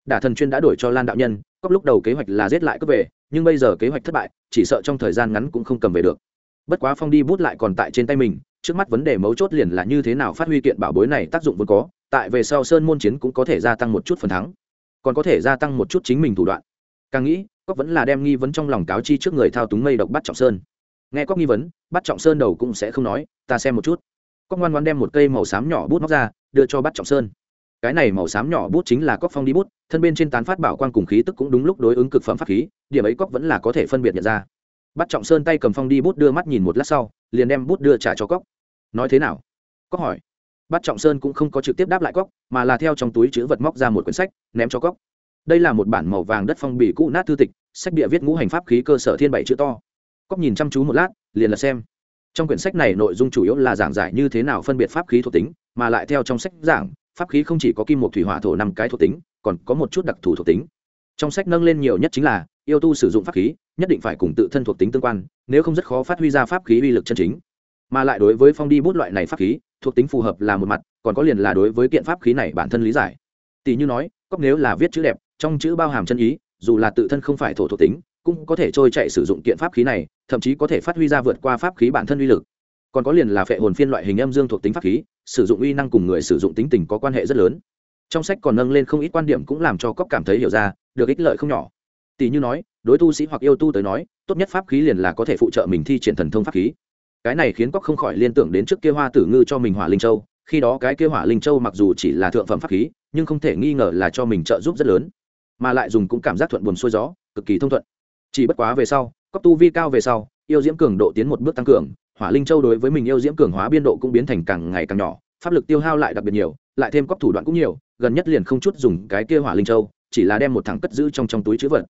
Đả thần chuyên đã đổi cho lan đạo nhân cóc lúc đầu kế hoạch là giết lại cướp về, nhưng bây giờ kế hoạch thất bại, chỉ sợ trong thời gian ngắn cũng không cầm về được. Bất quá phong đi bút lại còn tại trên tay mình, trước mắt vấn đề mấu chốt liền là như thế nào phát huy kiện bảo bối này tác dụng vốn có, tại về sau sơn môn chiến cũng có thể gia tăng một chút phần thắng còn có thể gia tăng một chút chính mình thủ đoạn. Càng nghĩ cóc vẫn là đem nghi vấn trong lòng cáo chi trước người thao túng mây độc bắt trọng sơn. Nghe cóc nghi vấn, bắt trọng sơn đầu cũng sẽ không nói, ta xem một chút. Cóc ngoan ngoan đem một cây màu xám nhỏ bút móc ra, đưa cho bắt trọng sơn. Cái này màu xám nhỏ bút chính là cóc phong đi bút, thân bên trên tán phát bảo quang cùng khí tức cũng đúng lúc đối ứng cực phẩm pháp khí, điểm ấy cóc vẫn là có thể phân biệt nhận ra. Bắt trọng sơn tay cầm phong đi bút đưa mắt nhìn một lát sau, liền đem bút đưa trả cho cóc nói thế nào? Cóc hỏi bắt trọng sơn cũng không có trực tiếp đáp lại cóc mà là theo trong túi chữ vật móc ra một quyển sách, ném cho cóc đây là một bản màu vàng đất phong bì cũ nát thư tịch, sách bịa viết ngũ hành pháp khí cơ sở thiên bảy chữ to. Cóc nhìn chăm chú một lát, liền là xem. Trong quyển sách này nội dung chủ yếu là giảng giải như thế nào phân biệt pháp khí thuộc tính, mà lại theo trong sách giảng, pháp khí không chỉ có kim một thủy hỏa thổ năm cái thuộc tính, còn có một chút đặc thù thuộc tính. Trong sách nâng lên nhiều nhất chính là, yêu tu sử dụng pháp khí, nhất định phải cùng tự thân thuộc tính tương quan, nếu không rất khó phát huy ra pháp khí uy lực chân chính mà lại đối với phong đi bút loại này pháp khí, thuộc tính phù hợp là một mặt, còn có liền là đối với kiện pháp khí này bản thân lý giải. Tỷ như nói cóc nếu là viết chữ đẹp, trong chữ bao hàm chân ý, dù là tự thân không phải thổ thuộc tính, cũng có thể trôi chạy sử dụng kiện pháp khí này, thậm chí có thể phát huy ra vượt qua pháp khí bản thân uy lực. Còn có liền là phệ hồn phiên loại hình âm dương thuộc tính pháp khí, sử dụng uy năng cùng người sử dụng tính tình có quan hệ rất lớn. Trong sách còn nâng lên không ít quan điểm cũng làm cho cóc cảm thấy hiểu ra, được ích lợi không nhỏ. Tỷ như nói, đối tu sĩ hoặc yêu tu tới nói, tốt nhất pháp khí liền là có thể phụ trợ mình thi triển thần thông pháp khí cái này khiến cóc không khỏi liên tưởng đến trước kia hoa tử ngư cho mình hỏa linh châu, khi đó cái kia hỏa linh châu mặc dù chỉ là thượng phẩm pháp khí, nhưng không thể nghi ngờ là cho mình trợ giúp rất lớn, mà lại dùng cũng cảm giác thuận buồn xuôi gió, cực kỳ thông thuận. Chỉ bất quá về sau cóc tu vi cao về sau, yêu diễm cường độ tiến một bước tăng cường, hỏa linh châu đối với mình yêu diễm cường hóa biên độ cũng biến thành càng ngày càng nhỏ, pháp lực tiêu hao lại đặc biệt nhiều, lại thêm cóc thủ đoạn cũng nhiều, gần nhất liền không chút dùng cái kia hỏa linh châu, chỉ là đem một thằng cất giữ trong trong túi chữ vật.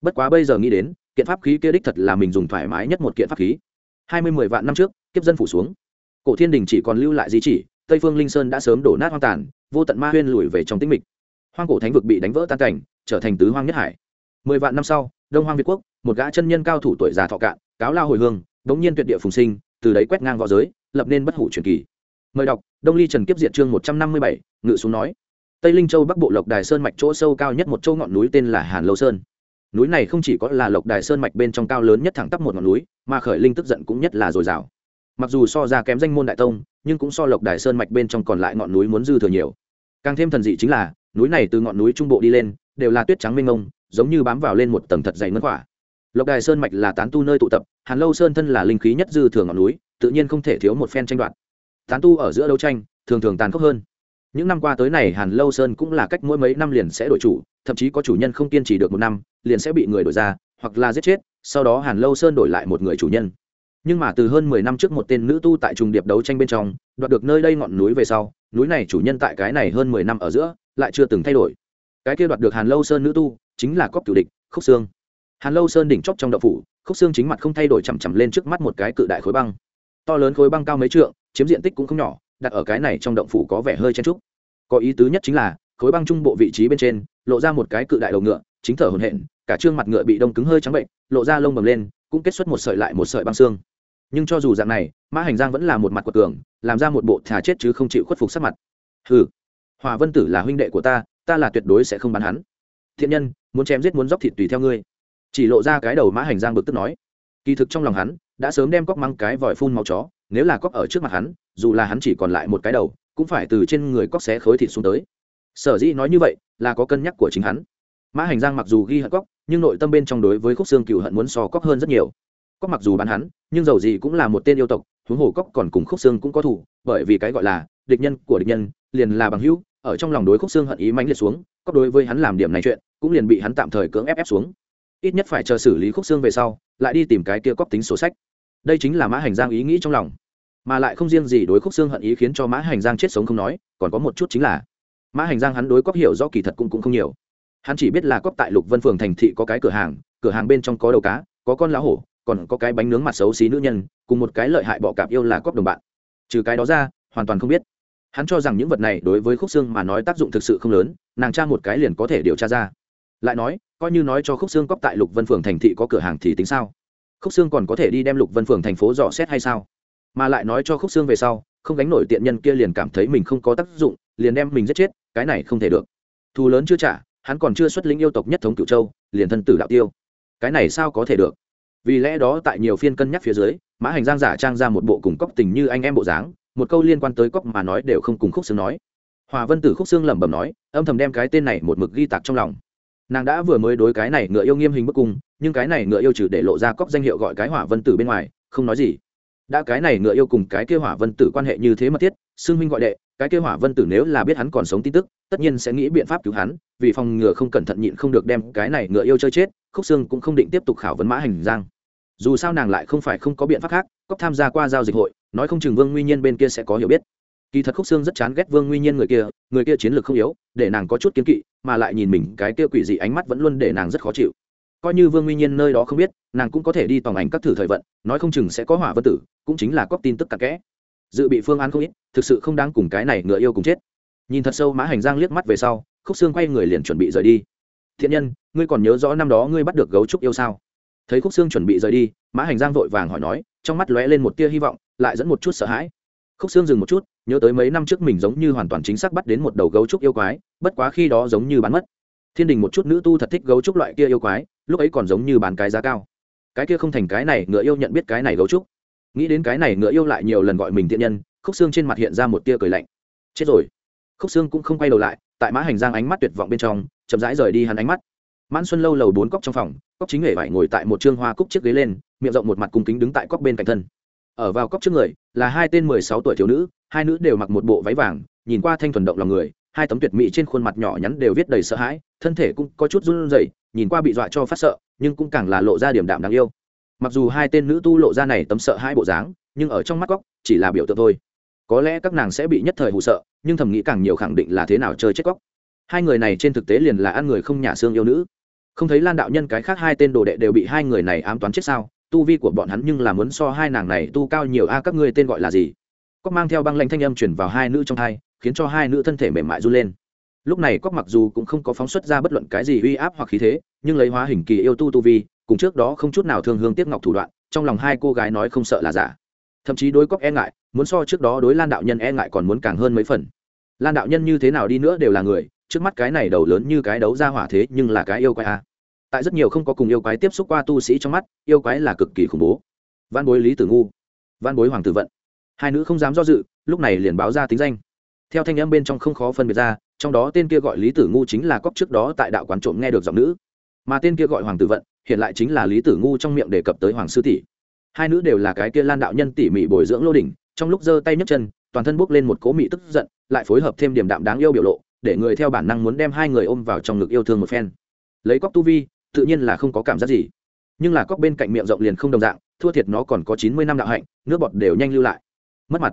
Bất quá bây giờ nghĩ đến, kiện pháp khí kia đích thật là mình dùng thoải mái nhất một kiện pháp khí hai mươi mười vạn năm trước, kiếp dân phủ xuống. Cổ thiên đình chỉ còn lưu lại di chỉ, tây phương linh sơn đã sớm đổ nát hoang tàn, vô tận ma huyên lùi về trong tĩnh mịch. Hoang cổ thánh vực bị đánh vỡ tan cảnh, trở thành tứ hoang nhất hải. Mười vạn năm sau, đông hoang việt quốc, một gã chân nhân cao thủ tuổi già thọ cạn, cáo lao hồi hương, đống nhiên tuyệt địa phùng sinh, từ đấy quét ngang v õ giới, lập nên bất hủ truyền kỳ. Mời đọc, đông ly trần kiếp diệt chương một trăm năm mươi bảy, ngự xuống nói. Tây linh châu bắc bộ lộc đài sơn mạch chỗ sâu cao nhất một châu ngọn núi tên là hàn lâu sơn núi này không chỉ có là lộc đài sơn mạch bên trong cao lớn nhất thẳng tắp một ngọn núi, mà khởi linh tức giận cũng nhất là dồi dào. Mặc dù so ra kém danh môn đại tông, nhưng cũng so lộc đài sơn mạch bên trong còn lại ngọn núi muốn dư thừa nhiều. Càng thêm thần dị chính là, núi này từ ngọn núi trung bộ đi lên, đều là tuyết trắng mênh mông, giống như bám vào lên một tầng thật dày ngân khỏa lộc đài sơn mạch là tán tu nơi tụ tập, hàn lâu sơn thân là linh khí nhất dư thừa ngọn núi, tự nhiên không thể thiếu một phen tranh đoạt. Tán tu ở giữa đấu tranh, thường thường tàn khốc hơn những năm qua tới này hàn lâu sơn cũng là cách mỗi mấy năm liền sẽ đổi chủ, thậm chí có chủ nhân không kiên trì được một năm, liền sẽ bị người đổi ra, hoặc là giết chết, sau đó hàn lâu sơn đổi lại một người chủ nhân. Nhưng mà từ hơn mười năm trước một tên nữ tu tại trùng điệp đấu tranh bên trong, đoạt được nơi đây ngọn núi về sau, núi này chủ nhân tại cái này hơn mười năm ở giữa, lại chưa từng thay đổi. Cái kia đoạt được hàn lâu sơn nữ tu, chính là cóc cửu địch, khúc xương hàn lâu sơn đỉnh chóp trong đậu phủ, khúc xương chính mặt không thay đổi chằm chằm lên trước mắt một cái cự đại khối băng. To lớn khối băng cao mấy trượng, chiếm diện tích cũng không nhỏ đặt ở cái này trong động phủ có vẻ hơi chen trúc có ý tứ nhất chính là khối băng trung bộ vị trí bên trên lộ ra một cái cự đại đầu ngựa chính thở hồn hện cả trương mặt ngựa bị đông cứng hơi trắng bệnh lộ ra lông bầm lên cũng kết xuất một sợi lại một sợi băng xương. Nhưng cho dù dạng này mã hành giang vẫn là một mặt quật cường làm ra một bộ thà chết chứ không chịu khuất phục sắc mặt. Hừ, hòa vân tử là huynh đệ của ta ta là tuyệt đối sẽ không bắn hắn. Thiện nhân muốn chém giết muốn dóc thịt tùy theo ngươi. Chỉ lộ ra cái đầu mã hành giang bực tức nói. Kỳ thực trong lòng hắn đã sớm đem cóc măng cái vòi phun màu chó nếu là cóc ở trước mặt hắn, dù là hắn chỉ còn lại một cái đầu, cũng phải từ trên người cóc xé khối thịt xuống tới. Sở dĩ nói như vậy, là có cân nhắc của chính hắn. Mã hành giang mặc dù ghi hận cóc, nhưng nội tâm bên trong đối với khúc xương cựu hận muốn so cóc hơn rất nhiều. Cóc mặc dù bắn hắn, nhưng dầu gì cũng là một tên yêu tộc, huống hồ cóc còn cùng khúc xương cũng có thủ, bởi vì cái gọi là địch nhân của địch nhân, liền là bằng hữu, ở trong lòng đối khúc xương hận ý mãnh liệt xuống, cóc đối với hắn làm điểm này chuyện, cũng liền bị hắn tạm thời cưỡng ép ép xuống. Ít nhất phải chờ xử lý khúc xương về sau, lại đi tìm cái kia cóc tính sổ sách đây chính là mã hành giang ý nghĩ trong lòng. Mà lại không riêng gì đối khúc xương hận ý khiến cho mã hành giang chết sống không nói, còn có một chút chính là, mã hành giang hắn đối cóc hiểu do kỳ thật cũng cũng không nhiều. Hắn chỉ biết là cóc tại lục vân phường thành thị có cái cửa hàng cửa hàng bên trong có đầu cá, có con lá hổ, còn có cái bánh nướng mặt xấu xí nữ nhân, cùng một cái lợi hại bọ cạp yêu là cóc đồng bạn. Trừ cái đó ra, hoàn toàn không biết. Hắn cho rằng những vật này đối với khúc xương mà nói tác dụng thực sự không lớn, nàng tra một cái liền có thể điều tra ra. Lại nói, coi như nói cho khúc xương cóc tại lục vân phường thành thị có cửa hàng thì tính sao? Khúc Sương còn có thể đi đem lục vân phường thành phố dò xét hay sao? Mà lại nói cho khúc Sương về sau, không gánh nổi tiện nhân kia liền cảm thấy mình không có tác dụng, liền đem mình giết chết, cái này không thể được. Thù lớn chưa trả, hắn còn chưa xuất lĩnh yêu tộc nhất thống cửu châu, liền thân tử đạo tiêu. Cái này sao có thể được? Vì lẽ đó tại nhiều phiên cân nhắc phía dưới, mã hành giang giả trang ra một bộ cùng cóc tình như anh em bộ dáng, một câu liên quan tới cóc mà nói đều không cùng khúc xương nói. Hòa vân tử khúc xương lẩm bẩm nói, âm thầm đem cái tên này một mực ghi tạc trong lòng nàng đã vừa mới đối cái này ngựa yêu nghiêm hình bức cung, nhưng cái này ngựa yêu trừ để lộ ra cóc danh hiệu gọi cái hỏa vân tử bên ngoài, không nói gì. Đã cái này ngựa yêu cùng cái kia hỏa vân tử quan hệ như thế mật thiết, xưng huynh gọi đệ, cái kia hỏa vân tử nếu là biết hắn còn sống tin tức, tất nhiên sẽ nghĩ biện pháp cứu hắn, vì phòng ngựa không cẩn thận nhịn không được đem cái này ngựa yêu chơi chết, khúc xương cũng không định tiếp tục khảo vấn mã hành giang. Dù sao nàng lại không phải không có biện pháp khác cóc tham gia qua giao dịch hội, nói không chừng vương nguyên nhiên bên kia sẽ có hiểu biết. Kỳ thật khúc xương rất chán ghét vương nguyên nhiên người kia người kia chiến lược không yếu, để nàng có chút kiến kỵ mà lại nhìn mình cái kia quỷ dị ánh mắt vẫn luôn để nàng rất khó chịu. Coi như vương nguyên nhiên nơi đó không biết, nàng cũng có thể đi tòng ảnh các thử thời vận, nói không chừng sẽ có hỏa vân tử, cũng chính là có tin tức cả kẽ. Dự bị phương án không ít, thực sự không đáng cùng cái này ngựa yêu cùng chết. Nhìn thật sâu mã hành giang liếc mắt về sau, khúc xương quay người liền chuẩn bị rời đi. Thiện nhân, ngươi còn nhớ rõ năm đó ngươi bắt được gấu trúc yêu sao? Thấy khúc xương chuẩn bị rời đi, mã hành giang vội vàng hỏi nói, trong mắt lóe lên một tia hy vọng, lại dẫn một chút sợ hãi khúc xương dừng một chút, nhớ tới mấy năm trước mình giống như hoàn toàn chính xác bắt đến một đầu gấu trúc yêu quái, bất quá khi đó giống như bán mất. Thiên đình một chút nữ tu thật thích gấu trúc loại kia yêu quái, lúc ấy còn giống như bán cái giá cao. Cái kia không thành cái này, ngựa yêu nhận biết cái này gấu trúc. Nghĩ đến cái này ngựa yêu lại nhiều lần gọi mình thiện nhân, khúc xương trên mặt hiện ra một tia cười lạnh. Chết rồi. Khúc xương cũng không quay đầu lại, tại mã hành giang ánh mắt tuyệt vọng bên trong, chậm rãi rời đi hắn ánh mắt. Mãn xuân lâu lầu bốn cốc trong phòng, cốc chính hệ vải ngồi tại một trương hoa cúc chiếc ghế lên, miệng rộng một mặt cung kính đứng tại cốc bên cạnh thân ở vào cốc trước người, là hai tên mười sáu tuổi thiếu nữ, hai nữ đều mặc một bộ váy vàng, nhìn qua thanh thuần động lòng người, hai tấm tuyệt mỹ trên khuôn mặt nhỏ nhắn đều viết đầy sợ hãi, thân thể cũng có chút run rẩy, nhìn qua bị dọa cho phát sợ, nhưng cũng càng là lộ ra điểm đạm đáng yêu. Mặc dù hai tên nữ tu lộ ra này tấm sợ hai bộ dáng, nhưng ở trong mắt góc, chỉ là biểu tượng thôi. Có lẽ các nàng sẽ bị nhất thời hụ sợ, nhưng thầm nghĩ càng nhiều khẳng định là thế nào chơi chết góc. Hai người này trên thực tế liền là ăn người không nhà xương yêu nữ. Không thấy lan đạo nhân cái khác hai tên đồ đệ đều bị hai người này ám toán chết sao tu vi của bọn hắn nhưng là muốn so hai nàng này tu cao nhiều. A, các ngươi tên gọi là gì? Cóc mang theo băng lanh thanh âm chuyển vào hai nữ trong thai, khiến cho hai nữ thân thể mềm mại run lên. Lúc này cóc mặc dù cũng không có phóng xuất ra bất luận cái gì uy áp hoặc khí thế, nhưng lấy hóa hình kỳ yêu tu tu vi, cùng trước đó không chút nào thương hương tiếc ngọc thủ đoạn, trong lòng hai cô gái nói không sợ là giả. Thậm chí đối cóc e ngại, muốn so trước đó đối lan đạo nhân e ngại còn muốn càng hơn mấy phần. Lan đạo nhân như thế nào đi nữa đều là người, trước mắt cái này đầu lớn như cái đấu ra hỏa thế nhưng là cái yêu quái a tại rất nhiều không có cùng yêu quái tiếp xúc qua tu sĩ trong mắt, yêu quái là cực kỳ khủng bố. Văn bối lý tử ngu, văn bối hoàng tử vận. Hai nữ không dám do dự, lúc này liền báo ra tính danh. Theo thanh âm bên trong không khó phân biệt ra, trong đó tên kia gọi lý tử ngu chính là cóc trước đó tại đạo quán trộm nghe được giọng nữ. Mà tên kia gọi hoàng tử vận, hiện lại chính là lý tử ngu trong miệng đề cập tới hoàng sư tỷ. Hai nữ đều là cái kia lan đạo nhân tỉ mỉ bồi dưỡng lô đỉnh, trong lúc giơ tay nhấc chân, toàn thân bốc lên một cố mị tức giận, lại phối hợp thêm điểm đạm đáng yêu biểu lộ, để người theo bản năng muốn đem hai người ôm vào trong ngực yêu thương một phen. Lấy cóc tu vi tự nhiên là không có cảm giác gì. Nhưng là cóc bên cạnh miệng rộng liền không đồng dạng, thua thiệt nó còn có chín mươi năm đạo hạnh, nước bọt đều nhanh lưu lại. Mất mặt.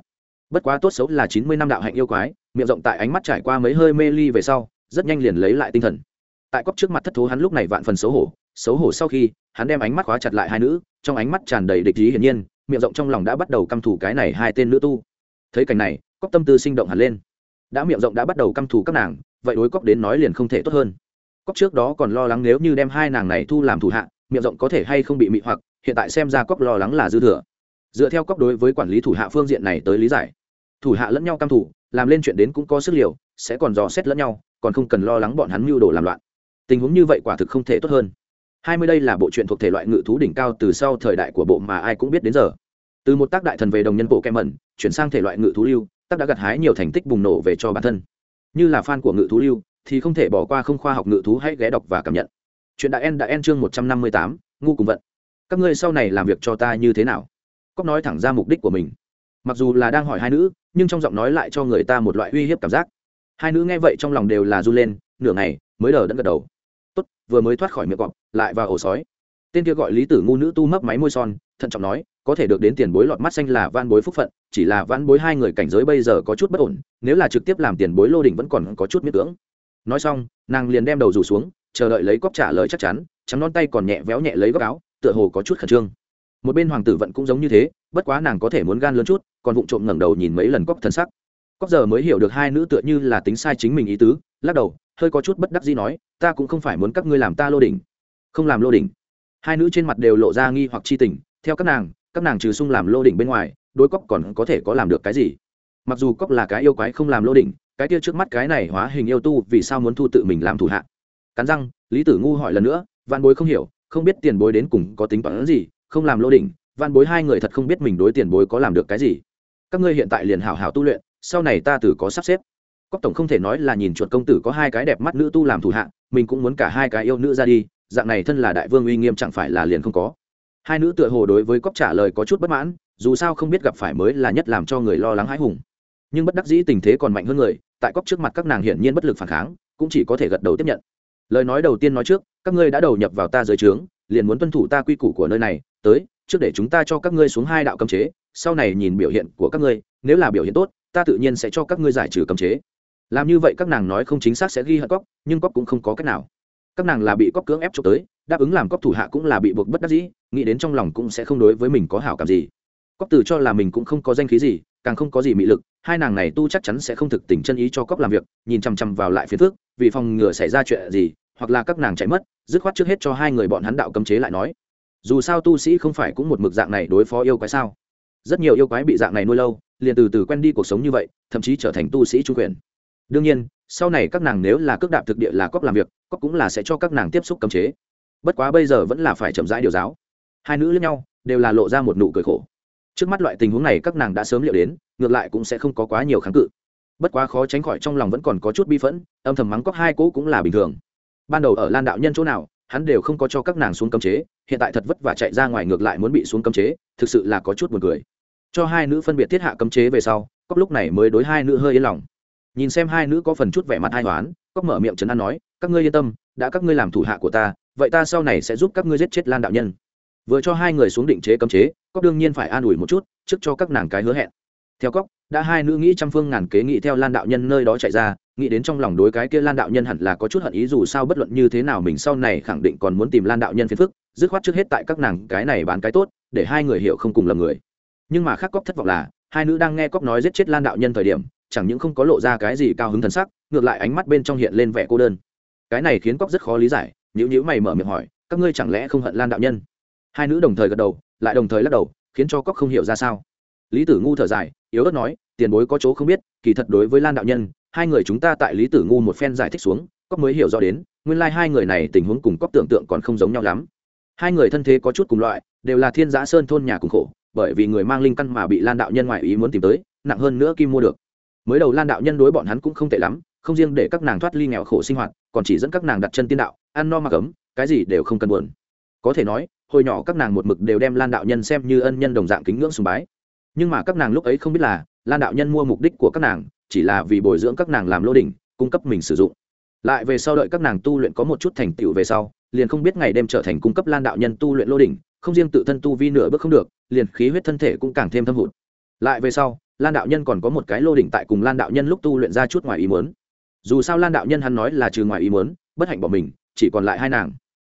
Bất quá tốt xấu là chín mươi năm đạo hạnh yêu quái, miệng rộng tại ánh mắt trải qua mấy hơi mê ly về sau, rất nhanh liền lấy lại tinh thần. Tại cóc trước mặt thất thố hắn lúc này vạn phần xấu hổ xấu hổ sau khi, hắn đem ánh mắt khóa chặt lại hai nữ, trong ánh mắt tràn đầy địch ý hiển nhiên, miệng rộng trong lòng đã bắt đầu căm thủ cái này hai tên nữ tu. Thấy cảnh này cóc tâm tư sinh động hẳn lên. Đã miệng rộng đã bắt đầu căm thù các nàng, vậy đối cóc đến nói liền không thể tốt hơn cóc trước đó còn lo lắng nếu như đem hai nàng này thu làm thủ hạ, miệng rộng có thể hay không bị mị hoặc, hiện tại xem ra cóc lo lắng là dư thừa. Dựa theo cóc đối với quản lý thủ hạ phương diện này tới lý giải, thủ hạ lẫn nhau căm thủ làm lên chuyện đến cũng có sức liều, sẽ còn dò xét lẫn nhau, còn không cần lo lắng bọn hắn mưu đồ làm loạn. Tình huống như vậy quả thực không thể tốt hơn. Hai mươi đây là bộ truyện thuộc thể loại ngự thú đỉnh cao từ sau thời đại của bộ mà ai cũng biết đến giờ. Từ một tác đại thần về đồng nhân bộ kem mẩn, chuyển sang thể loại ngự thú lưu, tác đã gặt hái nhiều thành tích bùng nổ về cho bản thân. Như là fan của ngự thú lưu thì không thể bỏ qua không khoa học ngự thú, hãy ghé đọc và cảm nhận. Chuyện đã en đã en chương một trăm năm mươi tám, ngu cùng vận. Các ngươi sau này làm việc cho ta như thế nào? Cóc nói thẳng ra mục đích của mình. Mặc dù là đang hỏi hai nữ, nhưng trong giọng nói lại cho người ta một loại uy hiếp cảm giác. Hai nữ nghe vậy trong lòng đều là r u lên, nửa ngày, mới đờ đẫn gật đầu. Tốt, vừa mới thoát khỏi miệng cọp, lại vào ổ sói. Tên kia gọi lý tử ngu nữ tu mấp máy môi son, thận trọng nói, có thể được đến tiền bối lọt mắt xanh là van bối phúc phận, chỉ là van bối hai người cảnh giới bây giờ có chút bất ổn, nếu là trực tiếp làm tiền bối lô đỉnh vẫn còn có chút miễn cưỡng nói xong, nàng liền đem đầu rủ xuống, chờ đợi lấy cóc trả lời chắc chắn trắng non tay còn nhẹ véo nhẹ lấy góc áo, tựa hồ có chút khẩn trương. Một bên hoàng tử vận cũng giống như thế, bất quá nàng có thể muốn gan lớn chút, còn vụng trộm ngẩng đầu nhìn mấy lần cóc thân sắc. Cóc giờ mới hiểu được hai nữ tựa như là tính sai chính mình ý tứ, lắc đầu, hơi có chút bất đắc gì nói, ta cũng không phải muốn các ngươi làm ta lô đỉnh. Không làm lô đỉnh. Hai nữ trên mặt đều lộ ra nghi hoặc chi tình, theo các nàng các nàng trừ sung làm lô đỉnh bên ngoài, đối cóc còn có thể có làm được cái gì? Mặc dù cóc là cái yêu quái không làm lô đỉnh cái kia trước mắt cái này hóa hình yêu tu vì sao muốn thu tự mình làm thủ hạ? Cắn răng, lý tử ngu hỏi lần nữa văn bối không hiểu, không biết tiền bối đến cùng có tính toán gì, không làm lô đỉnh văn bối hai người thật không biết mình đối tiền bối có làm được cái gì. Các ngươi hiện tại liền hảo hảo tu luyện, sau này ta tử có sắp xếp. Cóc tổng không thể nói là nhìn chuột công tử có hai cái đẹp mắt nữ tu làm thủ hạ, mình cũng muốn cả hai cái yêu nữ ra đi, dạng này thân là đại vương uy nghiêm chẳng phải là liền không có. Hai nữ tựa hồ đối với cóc trả lời có chút bất mãn, dù sao không biết gặp phải mới là nhất làm cho người lo lắng hãi hùng nhưng bất đắc dĩ tình thế còn mạnh hơn người, tại cóc trước mặt các nàng hiển nhiên bất lực phản kháng, cũng chỉ có thể gật đầu tiếp nhận. Lời nói đầu tiên nói trước, các ngươi đã đầu nhập vào ta dưới trướng, liền muốn tuân thủ ta quy củ của nơi này, tới, trước để chúng ta cho các ngươi xuống hai đạo cấm chế, sau này nhìn biểu hiện của các ngươi, nếu là biểu hiện tốt, ta tự nhiên sẽ cho các ngươi giải trừ cấm chế. Làm như vậy các nàng nói không chính xác sẽ ghi hận cóc nhưng cóc cũng không có cách nào. Các nàng là bị cóc cưỡng ép trộm tới, đáp ứng làm cóc thủ hạ cũng là bị buộc bất đắc dĩ, nghĩ đến trong lòng cũng sẽ không đối với mình có hảo cảm gì. Cóc từ cho là mình cũng không có danh khí gì càng không có gì mị lực, hai nàng này tu chắc chắn sẽ không thực tình chân ý cho cóc làm việc, nhìn chằm chằm vào lại phiền phước vì phòng ngừa xảy ra chuyện gì, hoặc là các nàng chạy mất, dứt khoát trước hết cho hai người bọn hắn đạo cấm chế lại nói. Dù sao tu sĩ không phải cũng một mực dạng này đối phó yêu quái sao? Rất nhiều yêu quái bị dạng này nuôi lâu, liền từ từ quen đi cuộc sống như vậy, thậm chí trở thành tu sĩ trung quyền. Đương nhiên, sau này các nàng nếu là cước đạp thực địa là cóc làm việc cóc cũng là sẽ cho các nàng tiếp xúc cấm chế. Bất quá bây giờ vẫn là phải chậm rãi điều giáo. Hai nữ lẫn nhau đều là lộ ra một nụ cười khổ trước mắt loại tình huống này các nàng đã sớm liệu đến, ngược lại cũng sẽ không có quá nhiều kháng cự. Bất quá khó tránh khỏi trong lòng vẫn còn có chút bi phẫn, âm thầm mắng cóc hai cỗ cũng là bình thường. Ban đầu ở lan đạo nhân chỗ nào, hắn đều không có cho các nàng xuống cấm chế, hiện tại thật vất vả chạy ra ngoài ngược lại muốn bị xuống cấm chế, thực sự là có chút buồn cười. Cho hai nữ phân biệt thiết hạ cấm chế về sau, cóc lúc này mới đối hai nữ hơi yên lòng. Nhìn xem hai nữ có phần chút vẻ mặt hai toán cóc mở miệng trấn an nói, các ngươi yên tâm, đã các ngươi làm thủ hạ của ta, vậy ta sau này sẽ giúp các ngươi giết chết lan đạo nhân. Vừa cho hai người xuống định chế cấm chế cóc đương nhiên phải an ủi một chút, trước cho các nàng cái hứa hẹn. Theo cóc, đã hai nữ nghĩ trăm phương ngàn kế nghĩ theo lan đạo nhân nơi đó chạy ra, nghĩ đến trong lòng đối cái kia lan đạo nhân hẳn là có chút hận ý dù sao bất luận như thế nào mình sau này khẳng định còn muốn tìm lan đạo nhân phiền phức, dứt khoát trước hết tại các nàng cái này bán cái tốt, để hai người hiểu không cùng lầm người. Nhưng mà khác cóc thất vọng là, hai nữ đang nghe cóc nói giết chết lan đạo nhân thời điểm, chẳng những không có lộ ra cái gì cao hứng thần sắc, ngược lại ánh mắt bên trong hiện lên vẻ cô đơn. Cái này khiến cóc rất khó lý giải nhữ nhữ mày mở miệng hỏi, các ngươi chẳng lẽ không hận lan đạo nhân? Hai nữ đồng thời gật đầu lại đồng thời lắc đầu, khiến cho cóc không hiểu ra sao. Lý tử ngu thở dài, yếu ớt nói, tiền bối có chỗ không biết, kỳ thật đối với lan đạo nhân, hai người chúng ta tại lý tử ngu một phen giải thích xuống cóc mới hiểu rõ đến, nguyên lai、like、hai người này tình huống cùng cóc tưởng tượng còn không giống nhau lắm. Hai người thân thế có chút cùng loại, đều là thiên giã sơn thôn nhà cùng khổ, bởi vì người mang linh căn mà bị lan đạo nhân ngoại ý muốn tìm tới, nặng hơn nữa kim mua được. Mới đầu lan đạo nhân đối bọn hắn cũng không tệ lắm, không riêng để các nàng thoát ly nghèo khổ sinh hoạt, còn chỉ dẫn các nàng đặt chân tiên đạo, ăn no mặc ấm, cái gì đều không cần buồn. Có thể nói hồi nhỏ các nàng một mực đều đem lan đạo nhân xem như ân nhân đồng dạng kính ngưỡng sùng bái. Nhưng mà các nàng lúc ấy không biết là, lan đạo nhân mua mục đích của các nàng chỉ là vì bồi dưỡng các nàng làm lô đình cung cấp mình sử dụng. Lại về sau đợi các nàng tu luyện có một chút thành tựu về sau, liền không biết ngày đêm trở thành cung cấp lan đạo nhân tu luyện lô đình không riêng tự thân tu vi nửa bước không được, liền khí huyết thân thể cũng càng thêm thâm hụt. Lại về sau, lan đạo nhân còn có một cái lô đỉnh tại cùng lan đạo nhân lúc tu luyện ra chút ngoài ý muốn. Dù sao lan đạo nhân hắn nói là trừ ngoài ý muốn, bất hạnh bỏ mình, chỉ còn lại hai nàng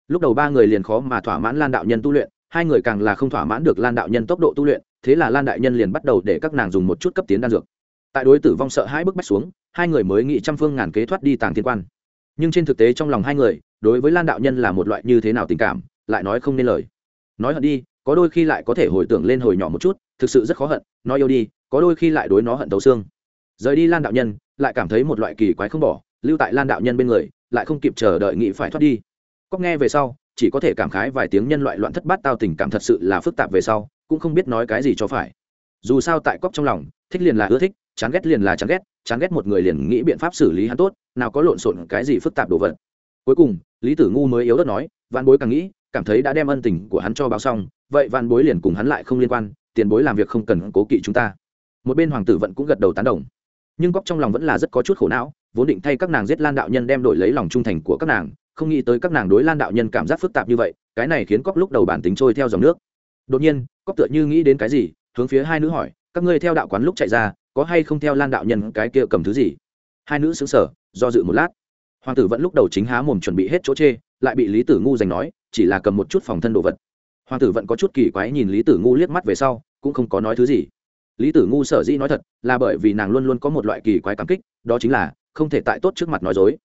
lúc đầu ba người liền khó mà thỏa mãn lan đạo nhân tu luyện, hai người càng là không thỏa mãn được lan đạo nhân tốc độ tu luyện, thế là lan đại nhân liền bắt đầu để các nàng dùng một chút cấp tiến đan dược. Tại đối tử vong sợ hai bức bách xuống, hai người mới nghị trăm phương ngàn kế thoát đi tàng thiên quan. Nhưng trên thực tế trong lòng hai người, đối với lan đạo nhân là một loại như thế nào tình cảm, lại nói không nên lời. Nói hận đi, có đôi khi lại có thể hồi tưởng lên hồi nhỏ một chút, thực sự rất khó hận, nói yêu đi, có đôi khi lại đối nó hận tấu xương. Rời đi lan đạo nhân, lại cảm thấy một loại kỳ quái không bỏ, lưu tại lan đạo nhân bên người, lại không kịp chờ đợi nghị phải thoát đi cóc nghe về sau, chỉ có thể cảm khái vài tiếng nhân loại loạn thất bát tao tình cảm thật sự là phức tạp về sau, cũng không biết nói cái gì cho phải. Dù sao tại cóc trong lòng, thích liền là ưa thích, chán ghét liền là chán ghét chán ghét một người liền nghĩ biện pháp xử lý hắn tốt, nào có lộn xộn cái gì phức tạp đồ vật. Cuối cùng, lý tử ngu mới yếu đất nói văn bối càng nghĩ, cảm thấy đã đem ân tình của hắn cho báo xong, vậy văn bối liền cùng hắn lại không liên quan, tiền bối làm việc không cần cố kỵ chúng ta. Một bên hoàng tử vận cũng gật đầu tán đồng. Nhưng cóc trong lòng vẫn là rất có chút khổ não, vốn định thay các nàng giết lan đạo nhân đem đổi lấy lòng trung thành của các nàng không nghĩ tới các nàng đối lan đạo nhân cảm giác phức tạp như vậy, cái này khiến cóc lúc đầu bản tính trôi theo dòng nước. Đột nhiên, cóc tựa như nghĩ đến cái gì, hướng phía hai nữ hỏi, các ngươi theo đạo quán lúc chạy ra, có hay không theo lan đạo nhân cái kia cầm thứ gì? Hai nữ xứng sở do dự một lát. Hoàng tử vẫn lúc đầu chính há mồm chuẩn bị hết chỗ chê, lại bị lý tử ngu giành nói, chỉ là cầm một chút phòng thân đồ vật. Hoàng tử vẫn có chút kỳ quái nhìn lý tử ngu liếc mắt về sau, cũng không có nói thứ gì. Lý tử ngu sở dĩ nói thật là bởi vì nàng luôn luôn có một loại kỳ quái cảm kích, đó chính là không thể tại tốt trước mặt nói dối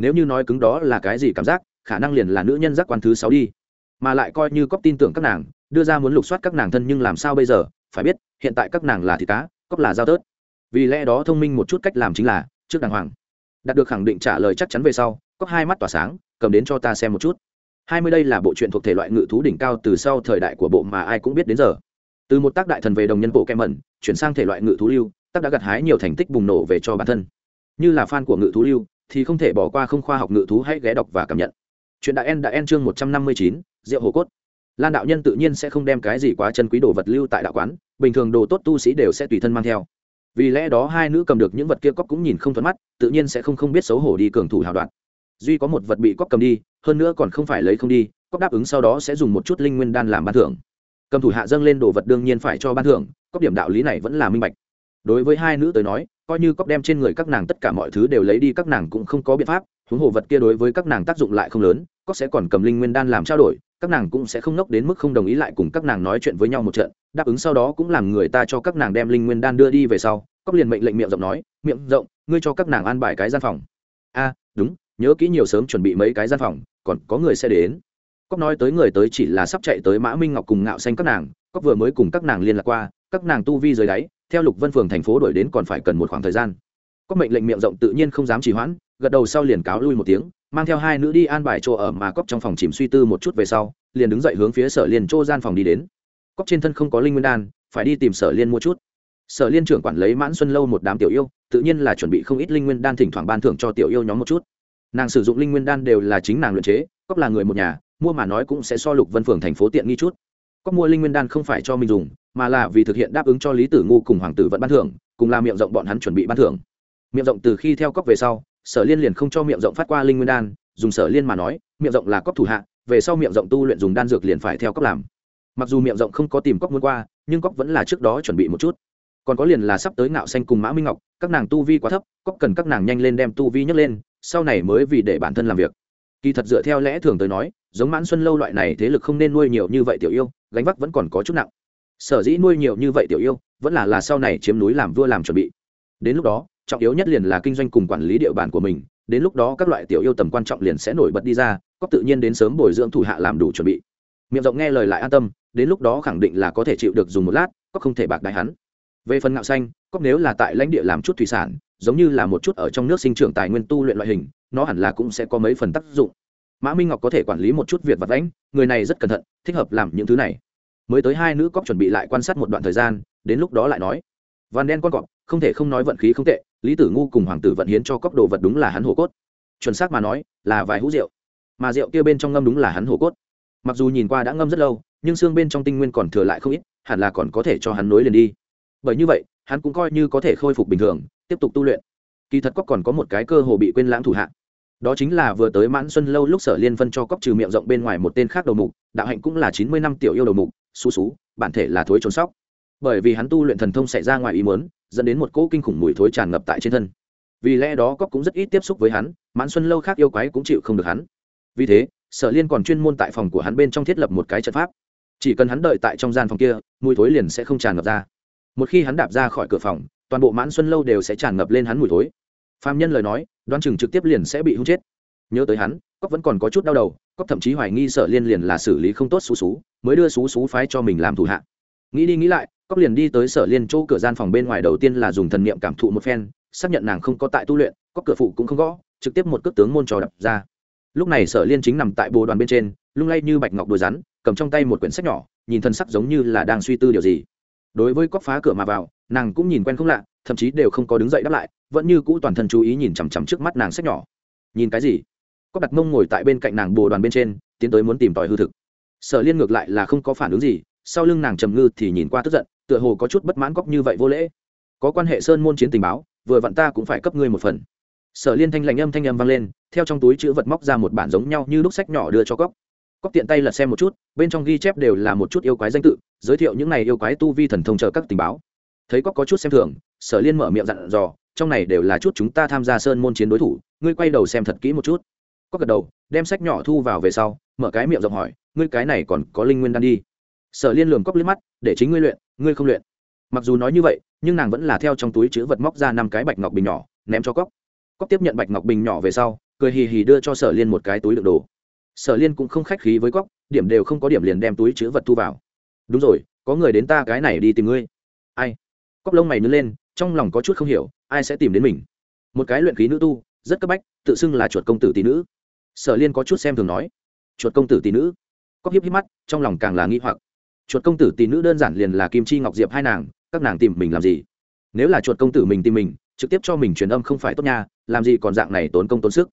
nếu như nói cứng đó là cái gì cảm giác, khả năng liền là nữ nhân giác quan thứ sáu đi. Mà lại coi như cóp tin tưởng các nàng, đưa ra muốn lục soát các nàng thân nhưng làm sao bây giờ, phải biết, hiện tại các nàng là thịt cá, cóp là dao tớt. Vì lẽ đó thông minh một chút cách làm chính là, trước đàng hoàng. Đạt được khẳng định trả lời chắc chắn về sau, cóp hai mắt tỏa sáng, cầm đến cho ta xem một chút. Hai mươi đây là bộ truyện thuộc thể loại ngự thú đỉnh cao từ sau thời đại của bộ mà ai cũng biết đến giờ. Từ một tác đại thần về đồng nhân bộ kem mẩn, chuyển sang thể loại ngự thú lưu, tác đã gặt hái nhiều thành tích bùng nổ về cho bản thân. Như là fan của ngự thú lưu thì không thể bỏ qua không khoa học ngự thú, hãy ghé đọc và cảm nhận. Chuyện đã en đã en chương một trăm năm mươi chín, rượu hồ cốt. Lan đạo nhân tự nhiên sẽ không đem cái gì quá chân quý đồ vật lưu tại đạo quán, bình thường đồ tốt tu sĩ đều sẽ tùy thân mang theo. Vì lẽ đó hai nữ cầm được những vật kia cóc cũng nhìn không thuận mắt, tự nhiên sẽ không không biết xấu hổ đi cường thủ hào đoạn duy có một vật bị cóc cầm đi, hơn nữa còn không phải lấy không đi, cóc đáp ứng sau đó sẽ dùng một chút linh nguyên đan làm ban thưởng. Cầm thủ hạ dâng lên đồ vật đương nhiên phải cho ban thưởng, cóc điểm đạo lý này vẫn là minh bạch đối với hai nữ tới nói, coi như cóp đem trên người các nàng tất cả mọi thứ đều lấy đi, các nàng cũng không có biện pháp, huống hồ vật kia đối với các nàng tác dụng lại không lớn cóp sẽ còn cầm linh nguyên đan làm trao đổi, các nàng cũng sẽ không nốc đến mức không đồng ý lại cùng các nàng nói chuyện với nhau một trận, đáp ứng sau đó cũng làm người ta cho các nàng đem linh nguyên đan đưa đi về sau cóp liền mệnh lệnh miệng rộng nói, miệng rộng, ngươi cho các nàng an bài cái gian phòng. A, đúng, nhớ kỹ nhiều sớm chuẩn bị mấy cái gian phòng, còn có người sẽ đến. Cóp nói tới người tới chỉ là sắp chạy tới mã minh ngọc cùng ngạo xanh các nàng cóp vừa mới cùng các nàng liên lạc qua, các nàng tu vi dưới đáy theo lục vân phường thành phố đổi đến còn phải cần một khoảng thời gian. Có mệnh lệnh miệng rộng tự nhiên không dám trì hoãn, gật đầu sau liền cáo lui một tiếng, mang theo hai nữ đi an bài chỗ ở mà cóc trong phòng chìm suy tư một chút về sau, liền đứng dậy hướng phía sở liên chỗ gian phòng đi đến. Cóc trên thân không có linh nguyên đan, phải đi tìm sở liên mua chút. Sở liên trưởng quản lấy mãn xuân lâu một đám tiểu yêu, tự nhiên là chuẩn bị không ít linh nguyên đan thỉnh thoảng ban thưởng cho tiểu yêu nhóm một chút. Nàng sử dụng linh nguyên đan đều là chính nàng luyện chế cóc là người một nhà, mua mà nói cũng sẽ so lục vân phường thành phố tiện nghi chút. Cóc mua linh nguyên đan không phải cho mình dùng mà là vì thực hiện đáp ứng cho lý tử ngu cùng hoàng tử vận ban thưởng, cùng làm miệng rộng bọn hắn chuẩn bị ban thưởng. Miệng rộng từ khi theo cóc về sau, sở liên liền không cho miệng rộng phát qua linh nguyên đan, dùng sở liên mà nói, miệng rộng là cóc thủ hạ, về sau miệng rộng tu luyện dùng đan dược liền phải theo cóc làm. Mặc dù miệng rộng không có tìm cóc muốn qua, nhưng cóc vẫn là trước đó chuẩn bị một chút. Còn có liền là sắp tới ngạo xanh cùng mã minh ngọc, các nàng tu vi quá thấp cóc cần các nàng nhanh lên đem tu vi nhấc lên, sau này mới vì để bản thân làm việc. Kỳ thật dựa theo lẽ thường tới nói, giống mãn xuân lâu loại này thế lực không nên nuôi nhiều như vậy tiểu yêu, gánh vác vẫn còn có chút nặng sở dĩ nuôi nhiều như vậy tiểu yêu, vẫn là là sau này chiếm núi làm vua làm chuẩn bị. Đến lúc đó, trọng yếu nhất liền là kinh doanh cùng quản lý địa bàn của mình, đến lúc đó các loại tiểu yêu tầm quan trọng liền sẽ nổi bật đi ra, có tự nhiên đến sớm bồi dưỡng thủ hạ làm đủ chuẩn bị. Miệng rộng nghe lời lại an tâm, đến lúc đó khẳng định là có thể chịu được dùng một lát, có không thể bạc đại hắn. Về phần ngạo xanh cóc nếu là tại lãnh địa làm chút thủy sản, giống như là một chút ở trong nước sinh trưởng tài nguyên tu luyện loại hình, nó hẳn là cũng sẽ có mấy phần tác dụng. Mã minh ngọc có thể quản lý một chút việc vặt lãnh người này rất cẩn thận, thích hợp làm những thứ này mới tới hai nữ cóc chuẩn bị lại quan sát một đoạn thời gian, đến lúc đó lại nói, van đen con cọp, không thể không nói vận khí không tệ, lý tử ngu cùng hoàng tử vận hiến cho cóc đồ vật đúng là hắn hổ cốt. Chuẩn xác mà nói, là vài hũ rượu. Mà rượu kia bên trong ngâm đúng là hắn hổ cốt. Mặc dù nhìn qua đã ngâm rất lâu, nhưng xương bên trong tinh nguyên còn thừa lại không ít, hẳn là còn có thể cho hắn nối liền đi. Bởi như vậy, hắn cũng coi như có thể khôi phục bình thường, tiếp tục tu luyện. Kỳ thật cóc còn có một cái cơ hồ bị quên lãng thủ hạ. Đó chính là vừa tới mãn xuân lâu lúc sở liên phân cho cóc trừ miệng rộng bên ngoài một tên khác đầu mục, đạo hạnh cũng là chín mươi năm tiểu yêu đầu mục xú xú, bản thể là thối trốn sóc. Bởi vì hắn tu luyện thần thông xảy ra ngoài ý muốn, dẫn đến một cỗ kinh khủng mùi thối tràn ngập tại trên thân. Vì lẽ đó cóc cũng rất ít tiếp xúc với hắn, mãn xuân lâu khác yêu quái cũng chịu không được hắn. Vì thế, sở liên còn chuyên môn tại phòng của hắn bên trong thiết lập một cái trận pháp. Chỉ cần hắn đợi tại trong gian phòng kia, mùi thối liền sẽ không tràn ngập ra. Một khi hắn đạp ra khỏi cửa phòng, toàn bộ mãn xuân lâu đều sẽ tràn ngập lên hắn mùi thối. Phạm nhân lời nói Đoan chừng trực tiếp liền sẽ bị hung chết. Nhớ tới hắn cóc vẫn còn có chút đau đầu cóc thậm chí hoài nghi sở liên liền là xử lý không tốt xú xú mới đưa xú xú phái cho mình làm thủ hạ. Nghĩ đi nghĩ lại, cóc liền đi tới sở liên chỗ cửa gian phòng bên ngoài đầu tiên là dùng thần niệm cảm thụ một phen, xác nhận nàng không có tại tu luyện có cửa phụ cũng không gõ, trực tiếp một cước tướng môn trò đập ra. Lúc này sở liên chính nằm tại bồ đoàn bên trên, lung lay như bạch ngọc đùi rắn, cầm trong tay một quyển sách nhỏ, nhìn thân sắc giống như là đang suy tư điều gì. Đối với cóc phá cửa mà vào, nàng cũng nhìn quen không lạ, thậm chí đều không có đứng dậy đáp lại, vẫn như cũ toàn thân chú ý nhìn chằm chằm trước mắt nàng sách nhỏ. Nhìn cái gì? Cóc đặt mông ngồi tại bên cạnh nàng bồ đoàn bên trên, tiến tới muốn tìm tòi hư thực sở liên ngược lại là không có phản ứng gì, sau lưng nàng trầm ngư thì nhìn qua tức giận, tựa hồ có chút bất mãn cóc như vậy vô lễ. Có quan hệ sơn môn chiến tình báo, vừa vặn ta cũng phải cấp ngươi một phần. Sở liên thanh lành âm thanh âm vang lên, theo trong túi chữ vật móc ra một bản giống nhau như lúc sách nhỏ đưa cho cóc. Cóc tiện tay lật xem một chút, bên trong ghi chép đều là một chút yêu quái danh tự, giới thiệu những này yêu quái tu vi thần thông chờ các tình báo. Thấy cóc có chút xem thường, sở liên mở miệng dặn dò, trong này đều là chút chúng ta tham gia sơn môn chiến đối thủ, ngươi quay đầu xem thật kỹ một chút. Cóc gật đầu, đem sách nhỏ thu vào về sau, mở cái miệng rộng hỏi ngươi cái này còn có linh nguyên đan đi. Sở liên lường cóc liếc mắt, để chính ngươi luyện, ngươi không luyện. Mặc dù nói như vậy, nhưng nàng vẫn là theo trong túi chữ vật móc ra năm cái bạch ngọc bình nhỏ, ném cho cóc cóc tiếp nhận bạch ngọc bình nhỏ về sau, cười hì hì đưa cho sở liên một cái túi đựng đồ. Sở liên cũng không khách khí với cóc điểm đều không có điểm liền đem túi chữ vật thu vào. Đúng rồi, có người đến ta cái này đi tìm ngươi. Ai? Cóc lông mày nứt lên, trong lòng có chút không hiểu, ai sẽ tìm đến mình? Một cái luyện khí nữ tu, rất cấp bách, tự xưng là chuột công tử tỷ nữ. Sở liên có chút xem thường nói. Chuột công tử tỷ nữ? Cóc hiếp hiếp mắt, trong lòng càng là nghi hoặc. Chuột công tử tỷ nữ đơn giản liền là kim chi ngọc diệp hai nàng, các nàng tìm mình làm gì? Nếu là chuột công tử mình tìm mình, trực tiếp cho mình truyền âm không phải tốt nha, làm gì còn dạng này tốn công tốn sức?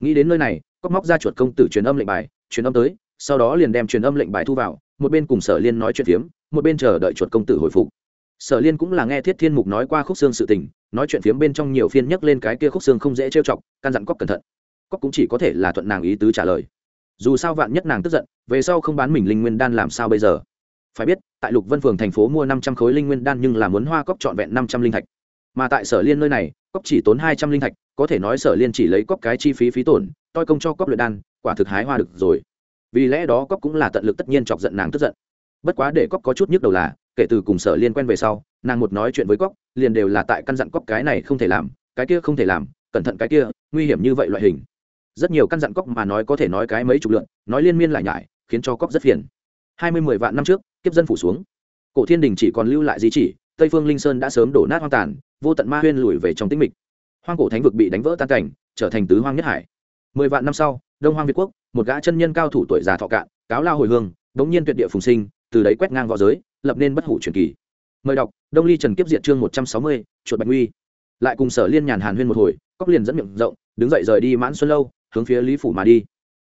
Nghĩ đến nơi này, cóc móc ra chuột công tử truyền âm lệnh bài, truyền âm tới, sau đó liền đem truyền âm lệnh bài thu vào, một bên cùng sở liên nói chuyện phiếm, một bên chờ đợi chuột công tử hồi phục. Sở liên cũng là nghe thiết thiên mục nói qua khúc xương sự tình, nói chuyện phiếm bên trong nhiều phiên nhắc lên cái kia khúc xương không dễ trêu chọc, căn dặn cóc cẩn thận. Cóc cũng chỉ có thể là thuận nàng ý tứ trả lời dù sao vạn nhất nàng tức giận, về sau không bán mình linh nguyên đan làm sao bây giờ? Phải biết, tại lục vân phường thành phố mua năm trăm khối linh nguyên đan nhưng là muốn hoa cóc trọn vẹn năm trăm linh thạch. Mà tại sở liên nơi này cóc chỉ tốn hai trăm linh thạch, có thể nói sở liên chỉ lấy cóc cái chi phí phí tổn, toi công cho cóc luyện đan, quả thực hái hoa được rồi. Vì lẽ đó cóc cũng là tận lực tất nhiên chọc giận nàng tức giận. Bất quá để cóc có chút nhức đầu là, kể từ cùng sở liên quen về sau, nàng một nói chuyện với cóc liền đều là tại căn dặn cóc cái này không thể làm, cái kia không thể làm, cẩn thận cái kia, nguy hiểm như vậy loại hình rất nhiều căn dặn cóc mà nói có thể nói cái mấy chục lượn, nói liên miên lại nhải, khiến cho cóc rất phiền. Hai mươi mười vạn năm trước, kiếp dân phủ xuống. Cổ thiên đình chỉ còn lưu lại di chỉ, tây phương linh sơn đã sớm đổ nát hoang tàn, vô tận ma huyên lùi về trong tĩnh mịch. Hoang cổ thánh vực bị đánh vỡ tan cảnh, trở thành tứ hoang nhất hải. Mười vạn năm sau, đông hoang việt quốc, một gã chân nhân cao thủ tuổi già thọ cạn, cáo lao hồi hương, đống nhiên tuyệt địa phùng sinh, từ đấy quét ngang v õ giới, lập nên bất hủ truyền kỳ. Mời đọc, đông ly trần kiếp diện chương một trăm sáu mươi, chuột bạch uy. Lại cùng sở liên nhàn hàn huyên một hồi, cóc liền dẫn miệng rộng, đứng dậy rời đi mãn xuân lâu hướng phía lý phủ mà đi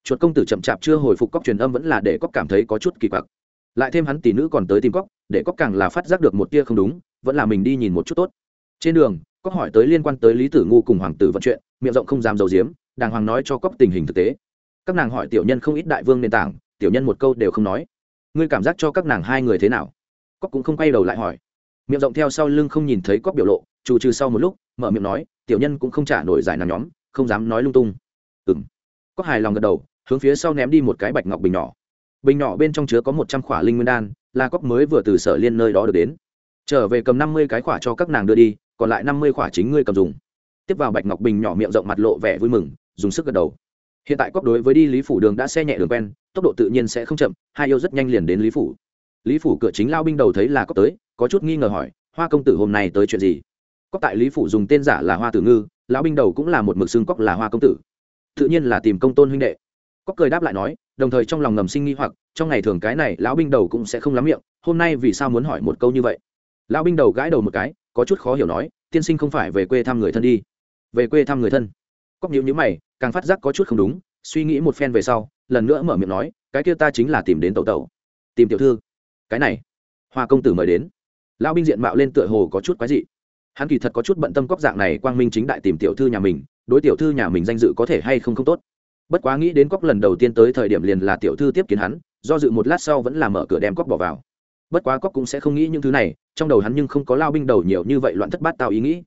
chuột công tử chậm chạp chưa hồi phục cóc truyền âm vẫn là để cóc cảm thấy có chút kỳ quặc lại thêm hắn tỷ nữ còn tới tìm cóc để cóc càng là phát giác được một tia không đúng vẫn là mình đi nhìn một chút tốt trên đường cóc hỏi tới liên quan tới lý tử ngu cùng hoàng tử vận chuyện miệng rộng không dám dầu diếm đàng hoàng nói cho cóc tình hình thực tế các nàng hỏi tiểu nhân không ít đại vương nền tảng tiểu nhân một câu đều không nói ngươi cảm giác cho các nàng hai người thế nào cóc cũng không quay đầu lại hỏi miệng rộng theo sau lưng không nhìn thấy cóc biểu lộ trù trừ sau một lúc mở miệng nói tiểu nhân cũng không trả nổi giải nàng nhóm không dám nói lung tung ừ m cóc hài lòng gật đầu, hướng phía sau ném đi một cái bạch ngọc bình nhỏ. Bình nhỏ bên trong chứa có một trăm khỏa linh nguyên đan, là cóc mới vừa từ sở liên nơi đó được đến. Trở về cầm năm mươi cái khỏa cho các nàng đưa đi, còn lại năm mươi khỏa chính ngươi cầm dùng. Tiếp vào bạch ngọc bình nhỏ miệng rộng mặt lộ vẻ vui mừng, dùng sức gật đầu. Hiện tại cóc đối với đi lý phủ đường đã xe nhẹ đường quen, tốc độ tự nhiên sẽ không chậm, hai yêu rất nhanh liền đến lý phủ. Lý phủ cửa chính lao binh đầu thấy là cóc tới, có chút nghi ngờ hỏi, hoa công tử hôm nay tới chuyện gì? Cóc tại lý phủ dùng tên giả là hoa tử ngư, lão binh đầu cũng là một mực xương cóc là hoa công tử tự nhiên là tìm công tôn huynh đệ. Cóc cười đáp lại nói, đồng thời trong lòng ngầm sinh nghi hoặc, trong ngày thường cái này lão binh đầu cũng sẽ không lắm miệng, hôm nay vì sao muốn hỏi một câu như vậy? Lão binh đầu gãi đầu một cái, có chút khó hiểu nói, tiên sinh không phải về quê thăm người thân đi. Về quê thăm người thân. Cóc nhíu nhíu mày, càng phát giác có chút không đúng, suy nghĩ một phen về sau, lần nữa mở miệng nói, cái kia ta chính là tìm đến tẩu tẩu. Tìm tiểu thư. Cái này. Hoa công tử mời đến. Lão binh diện mạo lên tựa hồ có chút quái dị. Hắn kỳ thật có chút bận tâm cóc dạng này quang minh chính đại tìm tiểu thư nhà mình đối tiểu thư nhà mình danh dự có thể hay không không tốt. Bất quá nghĩ đến cóc lần đầu tiên tới thời điểm liền là tiểu thư tiếp kiến hắn, do dự một lát sau vẫn là mở cửa đem cóc bỏ vào. Bất quá cóc cũng sẽ không nghĩ những thứ này, trong đầu hắn nhưng không có lao binh đầu nhiều như vậy loạn thất bát tạo ý nghĩ.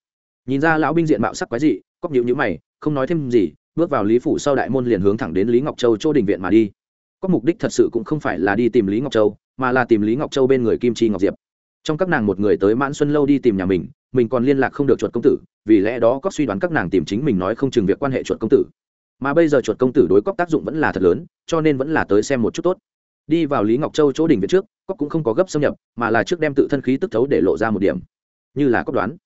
Nhìn ra lão binh diện mạo sắc quái dị, cóc nhịu nhữ mày, không nói thêm gì, bước vào lý phủ sau đại môn liền hướng thẳng đến lý ngọc châu chỗ đình viện mà đi. Có mục đích thật sự cũng không phải là đi tìm lý ngọc châu, mà là tìm lý ngọc châu bên người kim chi ngọc diệp. Trong các nàng một người tới mãn xuân lâu đi tìm nhà mình mình còn liên lạc không được chuột công tử, vì lẽ đó có suy đoán các nàng tìm chính mình nói không chừng việc quan hệ chuột công tử. Mà bây giờ chuột công tử đối cóc tác dụng vẫn là thật lớn, cho nên vẫn là tới xem một chút tốt. Đi vào lý ngọc châu chỗ đỉnh viện trước, cóc cũng không có gấp xâm nhập, mà là trước đem tự thân khí tức thấu để lộ ra một điểm. Như là cóc đoán.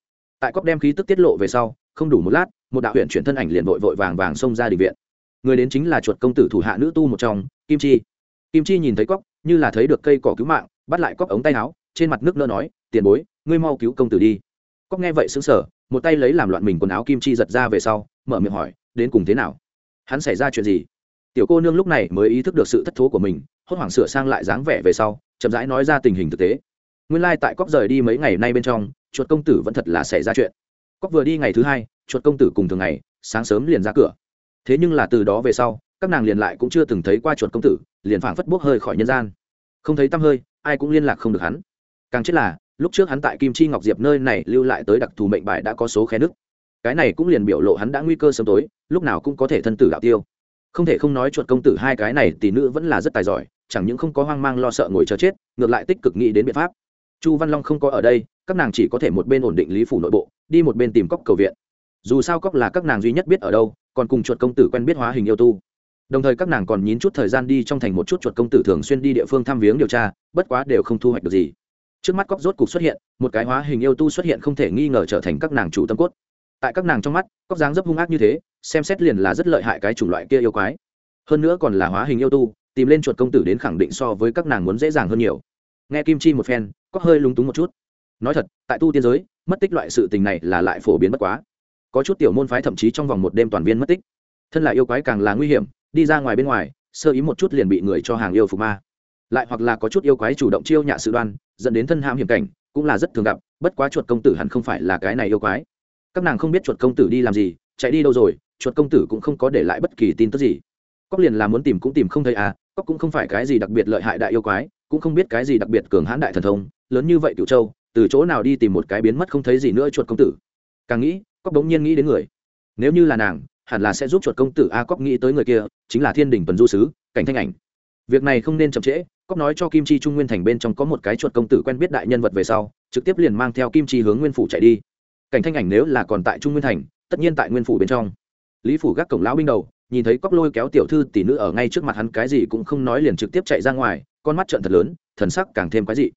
Tại cóc đem khí tức tiết lộ về sau, không đủ một lát, một đạo huyện chuyển thân ảnh liền vội vội vàng vàng xông ra đình viện. Người đến chính là chuột công tử thủ hạ nữ tu một trong, kim chi. Kim chi nhìn thấy cóc, như là thấy được cây cỏ cứu mạng, bắt lại cóc ống tay áo, trên mặt nước nơ nói, tiền bối, ngươi mau cứu công tử đi cóc nghe vậy xứng sở một tay lấy làm loạn mình quần áo kim chi giật ra về sau, mở miệng hỏi, đến cùng thế nào? Hắn xảy ra chuyện gì? Tiểu cô nương lúc này mới ý thức được sự thất thố của mình, hốt hoảng sửa sang lại dáng vẻ về sau, chậm rãi nói ra tình hình thực tế. Nguyên lai、like、tại cóc rời đi mấy ngày nay bên trong, chuột công tử vẫn thật là xảy ra chuyện. Cóc vừa đi ngày thứ hai, chuột công tử cùng thường ngày, sáng sớm liền ra cửa. Thế nhưng là từ đó về sau, các nàng liền lại cũng chưa từng thấy qua chuột công tử, liền phảng phất bốc hơi khỏi nhân gian. Không thấy tăm hơi, ai cũng liên lạc không được hắn. Càng chết là lúc trước hắn tại kim chi ngọc diệp nơi này lưu lại tới đặc thù mệnh bài đã có số khe nước cái này cũng liền biểu lộ hắn đã nguy cơ sớm tối, lúc nào cũng có thể thân tử đạo tiêu. Không thể không nói chuột công tử hai cái này tỷ nữ vẫn là rất tài giỏi, chẳng những không có hoang mang lo sợ ngồi chờ chết, ngược lại tích cực nghĩ đến biện pháp. Chu văn long không có ở đây, các nàng chỉ có thể một bên ổn định lý phủ nội bộ, đi một bên tìm cóc cầu viện. Dù sao cóc là các nàng duy nhất biết ở đâu, còn cùng chuột công tử quen biết hóa hình yêu tu. Đồng thời các nàng còn nhín chút thời gian đi trong thành một chút chuột công tử thường xuyên đi địa phương thăm viếng điều tra, bất quá đều không thu hoạch được gì trước mắt cóc rốt cục xuất hiện, một cái hóa hình yêu tu xuất hiện không thể nghi ngờ trở thành các nàng chủ tâm cốt. Tại các nàng trong mắt cóc dáng dấp hung ác như thế, xem xét liền là rất lợi hại cái chủng loại kia yêu quái. Hơn nữa còn là hóa hình yêu tu, tìm lên chuột công tử đến khẳng định so với các nàng muốn dễ dàng hơn nhiều. Nghe kim chi một phen Cóc hơi lúng túng một chút. Nói thật, tại tu tiên giới, mất tích loại sự tình này là lại phổ biến bất quá. Có chút tiểu môn phái thậm chí trong vòng một đêm toàn viên mất tích. Thân là yêu quái càng là nguy hiểm, đi ra ngoài bên ngoài, sơ ý một chút liền bị người cho hàng yêu phục ma lại hoặc là có chút yêu quái chủ động chiêu nhạ sự đoan, dẫn đến thân ham hiểm cảnh, cũng là rất thường gặp, bất quá chuột công tử hẳn không phải là cái này yêu quái. Các nàng không biết chuột công tử đi làm gì, chạy đi đâu rồi, chuột công tử cũng không có để lại bất kỳ tin tức gì. Cóc liền là muốn tìm cũng tìm không thấy à cóc cũng không phải cái gì đặc biệt lợi hại đại yêu quái, cũng không biết cái gì đặc biệt cường hãn đại thần thông, lớn như vậy cựu châu, từ chỗ nào đi tìm một cái biến mất không thấy gì nữa chuột công tử. Càng nghĩ, cóc đống nhiên nghĩ đến người. Nếu như là nàng, hẳn là sẽ giúp chuột công tử a cóc nghĩ tới người kia, chính là thiên đình tuần du sứ, cảnh thanh ảnh. Việc này không nên chậm trễ cóc nói cho kim chi trung nguyên thành bên trong có một cái chuột công tử quen biết đại nhân vật về sau, trực tiếp liền mang theo kim chi hướng nguyên phủ chạy đi. Cảnh thanh ảnh nếu là còn tại trung nguyên thành, tất nhiên tại nguyên phủ bên trong. Lý phủ gác cổng lão binh đầu, nhìn thấy cóc lôi kéo tiểu thư tỷ nữ ở ngay trước mặt hắn cái gì cũng không nói liền trực tiếp chạy ra ngoài, con mắt trợn thật lớn, thần sắc càng thêm quái dị.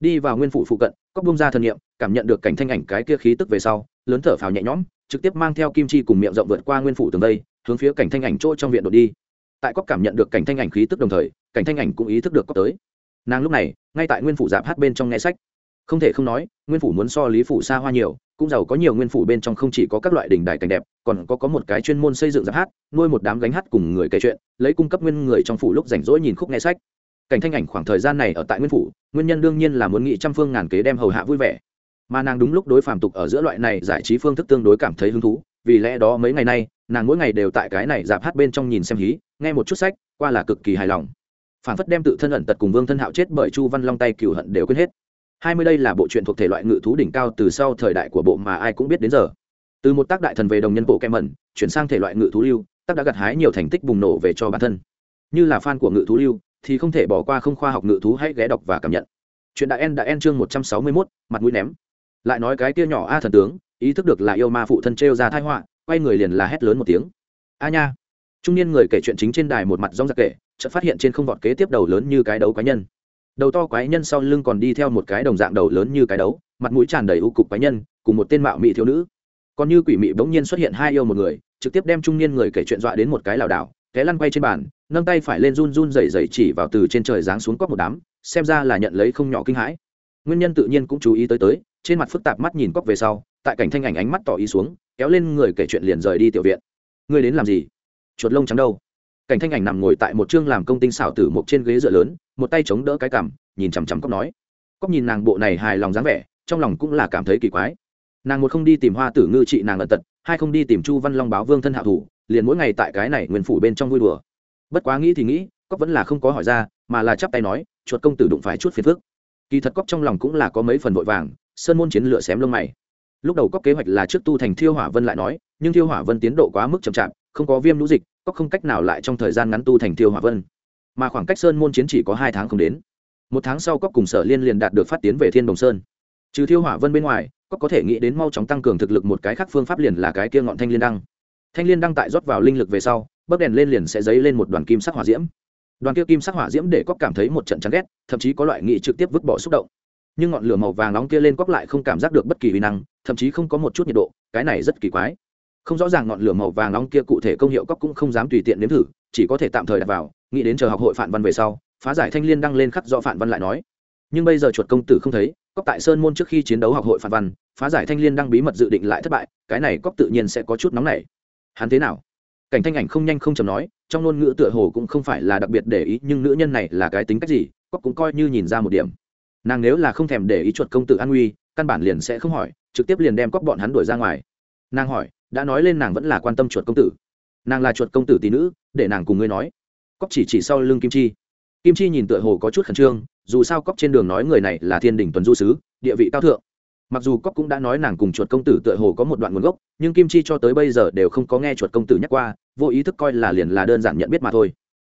Đi vào nguyên phủ phụ cận cóc bung ra thần nghiệm cảm nhận được cảnh thanh ảnh cái kia khí tức về sau, lớn thở phào nhẹ nhõm, trực tiếp mang theo kim chi cùng miệng rộng vượt qua nguyên phủ tường đây, hướng phía cảnh thanh ảnh chỗ trong viện đột đi tại cóc cảm nhận được cảnh thanh ảnh khí tức đồng thời, cảnh thanh ảnh cũng ý thức được cóc tới. Nàng lúc này, ngay tại nguyên phủ giạp hát bên trong nghe sách. Không thể không nói, nguyên phủ muốn so lý phủ xa hoa nhiều, cũng giàu có nhiều nguyên phủ bên trong không chỉ có các loại đình đài cảnh đẹp, còn có có một cái chuyên môn xây dựng giáp hát, nuôi một đám gánh hát cùng người kể chuyện, lấy cung cấp nguyên người trong phủ lúc rảnh rỗi nhìn khúc nghe sách. Cảnh thanh ảnh khoảng thời gian này ở tại nguyên phủ, nguyên nhân đương nhiên là muốn nghị trăm phương ngàn kế đem hầu hạ vui vẻ. Mà nàng đúng lúc đối phàm tục ở giữa loại này giải trí phương thức tương đối cảm thấy hứng thú, vì lẽ đó mấy ngày nay, nàng mỗi ngày đều tại cái này dạp hát bên trong nhìn xem hí nghe một chút sách, qua là cực kỳ hài lòng. Phản phất đem tự thân ẩn tật cùng vương thân hạo chết bởi chu văn long tay cửu hận đều quên hết. Hai mươi đây là bộ truyện thuộc thể loại ngự thú đỉnh cao từ sau thời đại của bộ mà ai cũng biết đến giờ. Từ một tác đại thần về đồng nhân bộ kem mẩn, chuyển sang thể loại ngự thú lưu, tác đã gặt hái nhiều thành tích bùng nổ về cho bản thân. Như là fan của ngự thú lưu, thì không thể bỏ qua không khoa học ngự thú hãy ghé đọc và cảm nhận. Chuyện đại en đã en chương một trăm sáu mươi mốt, mặt mũi ném. Lại nói cái kia nhỏ a thần tướng, ý thức được là yêu ma phụ thân trêu ra thai họa, quay người liền là hét lớn một tiếng. A nha trung niên người kể chuyện chính trên đài một mặt rong giặc kể, chợt phát hiện trên không vọt kế tiếp đầu lớn như cái đấu quái nhân. Đầu to quái nhân sau lưng còn đi theo một cái đồng dạng đầu lớn như cái đấu, mặt mũi tràn đầy u cục quái nhân, cùng một tên mạo mị thiếu nữ. Còn như quỷ mị bỗng nhiên xuất hiện hai yêu một người, trực tiếp đem trung niên người kể chuyện dọa đến một cái lảo đảo, té lăn quay trên bàn, nâng tay phải lên run run rẩy rẩy chỉ vào từ trên trời giáng xuống cóc một đám, xem ra là nhận lấy không nhỏ kinh hãi. Nguyên nhân tự nhiên cũng chú ý tới tới, trên mặt phức tạp mắt nhìn cóc về sau, tại cảnh thanh ảnh ánh mắt tỏ ý xuống, kéo lên người kể chuyện liền rời đi tiểu viện. Ngươi đến làm gì? Chuột lông trắng đâu. Cảnh thanh ảnh nằm ngồi tại một chương làm công tinh xảo tử một trên ghế dựa lớn, một tay chống đỡ cái cằm, nhìn chằm chằm cóc nói. Cóc nhìn nàng bộ này hài lòng dáng vẻ, trong lòng cũng là cảm thấy kỳ quái. Nàng một không đi tìm hoa tử ngư trị nàng ẩn tật, hai không đi tìm chu văn long báo vương thân hạ thủ, liền mỗi ngày tại cái này nguyên phủ bên trong vui đùa. Bất quá nghĩ thì nghĩ cóc vẫn là không có hỏi ra, mà là chắp tay nói, chuột công tử đụng phải chút phiền phức. Kỳ thật cóc trong lòng cũng là có mấy phần vội vàng, sơn môn chiến lựa xém lông mày. Lúc đầu cóc kế hoạch là trước tu thành thiêu hỏa vân lại nói, nhưng thiêu hỏa vân tiến độ quá mức chậm chạp không có viêm lũ dịch, có không cách nào lại trong thời gian ngắn tu thành thiêu hỏa vân. Mà khoảng cách sơn môn chiến chỉ có hai tháng không đến. Một tháng sau cóc cùng sở liên liền đạt được phát tiến về thiên đồng sơn. Trừ thiêu hỏa vân bên ngoài cóc có thể nghĩ đến mau chóng tăng cường thực lực một cái khác phương pháp liền là cái kia ngọn thanh liên đăng. Thanh liên đăng tại rót vào linh lực về sau, bấc đèn lên liền sẽ dấy lên một đoàn kim sắc hỏa diễm. Đoàn kia kim sắc hỏa diễm để cóc cảm thấy một trận chán ghét, thậm chí có loại nghị trực tiếp vứt bỏ xúc động. Nhưng ngọn lửa màu vàng nóng kia lên cóc lại không cảm giác được bất kỳ uy năng, thậm chí không có một chút nhiệt độ, cái này rất kỳ quái không rõ ràng ngọn lửa màu vàng nóng kia cụ thể công hiệu cóc cũng không dám tùy tiện nếm thử, chỉ có thể tạm thời đặt vào, nghĩ đến chờ học hội phản văn về sau, phá giải thanh liên đăng lên khắc do phản văn lại nói. Nhưng bây giờ chuột công tử không thấy cóc tại sơn môn trước khi chiến đấu học hội phản văn, phá giải thanh liên đăng bí mật dự định lại thất bại, cái này cóc tự nhiên sẽ có chút nóng nảy. Hắn thế nào? Cảnh thanh ảnh không nhanh không chầm nói, trong ngôn ngữ tựa hồ cũng không phải là đặc biệt để ý, nhưng nữ nhân này là cái tính cách gì cóc cũng coi như nhìn ra một điểm. Nàng nếu là không thèm để ý chuột công tử an nguy, căn bản liền sẽ không hỏi, trực tiếp liền đem cóc bọn hắn đuổi ra ngoài. Nàng hỏi đã nói lên nàng vẫn là quan tâm chuột công tử. Nàng là chuột công tử tỷ nữ, để nàng cùng ngươi nói. Cóc chỉ chỉ sau lưng kim chi. Kim chi nhìn tựa hồ có chút khẩn trương, dù sao cóc trên đường nói người này là thiên đình tuần du sứ, địa vị cao thượng. Mặc dù cóc cũng đã nói nàng cùng chuột công tử tựa hồ có một đoạn nguồn gốc, nhưng kim chi cho tới bây giờ đều không có nghe chuột công tử nhắc qua, vô ý thức coi là liền là đơn giản nhận biết mà thôi.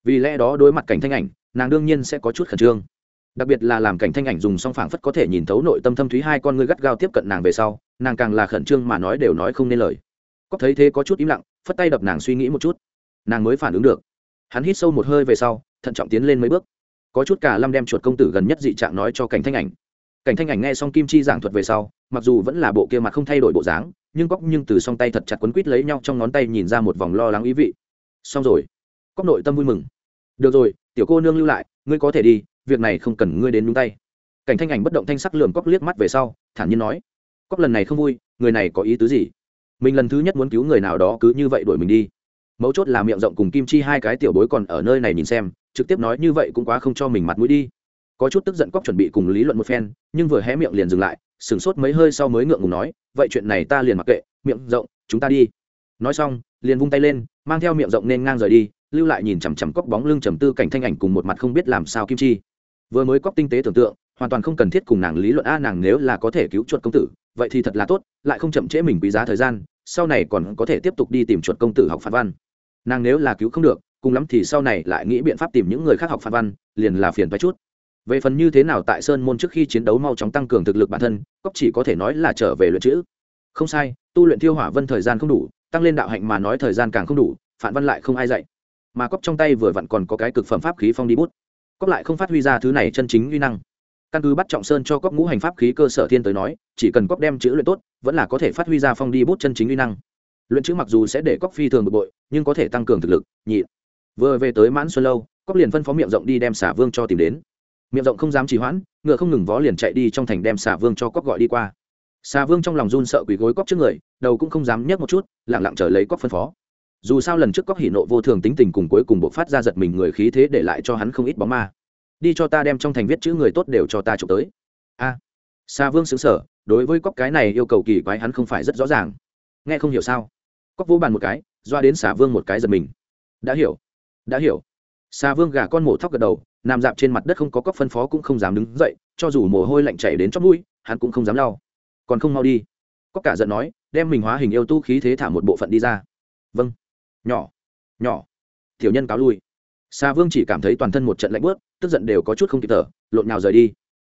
Vì lẽ đó đối mặt cảnh thanh ảnh, nàng đương nhiên sẽ có chút khẩn trương. Đặc biệt là làm cảnh thanh ảnh dùng song phảng phất có thể nhìn thấu nội tâm thâm thúy hai con ngươi gắt gao tiếp cận nàng về sau, nàng càng là khẩn trương mà nói đều nói không nên lời cóc thấy thế có chút im lặng, phất tay đập nàng suy nghĩ một chút. Nàng mới phản ứng được. Hắn hít sâu một hơi về sau, thận trọng tiến lên mấy bước. Có chút cả lâm đem chuột công tử gần nhất dị trạng nói cho cảnh thanh ảnh. Cảnh thanh ảnh nghe xong kim chi giảng thuật về sau, mặc dù vẫn là bộ kia mặt không thay đổi bộ dáng, nhưng cóc nhưng từ song tay thật chặt quấn quít lấy nhau trong ngón tay nhìn ra một vòng lo lắng ý vị. Xong rồi. Cóc nội tâm vui mừng. Được rồi, tiểu cô nương lưu lại, ngươi có thể đi, việc này không cần ngươi đến nhúng tay. Cảnh thanh ảnh bất động thanh sắc lườm cóc liếc mắt về sau, thản nhiên nói. Cóc lần này không vui, người này có ý tứ gì? Mình lần thứ nhất muốn cứu người nào đó cứ như vậy đuổi mình đi. Mấu chốt là miệng rộng cùng kim chi hai cái tiểu bối còn ở nơi này nhìn xem, trực tiếp nói như vậy cũng quá không cho mình mặt mũi đi. Có chút tức giận cóc chuẩn bị cùng lý luận một phen, nhưng vừa hé miệng liền dừng lại, sửng sốt mấy hơi sau mới ngượng ngùng nói, vậy chuyện này ta liền mặc kệ, miệng rộng, chúng ta đi. Nói xong, liền vung tay lên, mang theo miệng rộng nên ngang rời đi, lưu lại nhìn chằm chằm cóc bóng lưng trầm tư cảnh thanh ảnh cùng một mặt không biết làm sao kim chi. Vừa mới cóc tinh tế tưởng tượng hoàn toàn không cần thiết cùng nàng lý luận a, nàng nếu là có thể cứu chuột công tử, vậy thì thật là tốt, lại không chậm trễ mình quý giá thời gian, sau này còn có thể tiếp tục đi tìm chuột công tử học phản văn. Nàng nếu là cứu không được, cùng lắm thì sau này lại nghĩ biện pháp tìm những người khác học phản văn, liền là phiền phải chút. Về phần như thế nào tại sơn môn trước khi chiến đấu mau chóng tăng cường thực lực bản thân cóc chỉ có thể nói là trở về luyện chữ. Không sai, tu luyện thiêu hỏa vân thời gian không đủ, tăng lên đạo hạnh mà nói thời gian càng không đủ, phản văn lại không ai dạy. Mà cóc trong tay vừa vặn còn có cái cực phẩm pháp khí phong đi bút. Cóc lại không phát huy ra thứ này chân chính uy năng căn cứ bắt trọng sơn cho cóc ngũ hành pháp khí cơ sở thiên tới nói, chỉ cần cóc đem chữ luyện tốt, vẫn là có thể phát huy ra phong đi bút chân chính uy năng. Luyện chữ mặc dù sẽ để cóc phi thường bực bội, nhưng có thể tăng cường thực lực, nhị. Vừa về tới mãn xuân lâu cóc liền phân phó miệng rộng đi đem xả vương cho tìm đến. Miệng rộng không dám trì hoãn, ngựa không ngừng vó liền chạy đi trong thành đem xả vương cho cóc gọi đi qua. Xà vương trong lòng run sợ quỳ gối cóc trước người, đầu cũng không dám nhấc một chút lẳng lặng chờ lấy cóc phân phó. Dù sao lần trước cóc hỉ nộ vô thường tính tình cùng cuối cùng buộc phát ra giật mình người khí thế để lại cho hắn không ít bóng ma đi cho ta đem trong thành viết chữ người tốt đều cho ta chụp tới. A à, vương xứng sở đối với cóc cái này yêu cầu kỳ quái hắn không phải rất rõ ràng. Nghe không hiểu sao? Cóc vỗ bàn một cái doa đến xả vương một cái giật mình. Đã hiểu đã hiểu. Xà vương gà con mổ thóc gật đầu nằm dạp trên mặt đất không có cóc phân phó cũng không dám đứng dậy cho dù mồ hôi lạnh chảy đến chót mũi hắn cũng không dám lau. Còn không mau đi. Cóc cả giận nói đem mình hóa hình yêu tu khí thế thả một bộ phận đi ra. Vâng. Nhỏ nhỏ. Tiểu nhân cáo lui xà vương chỉ cảm thấy toàn thân một trận lạnh bớt tức giận đều có chút không kịp thở, lộn nào rời đi.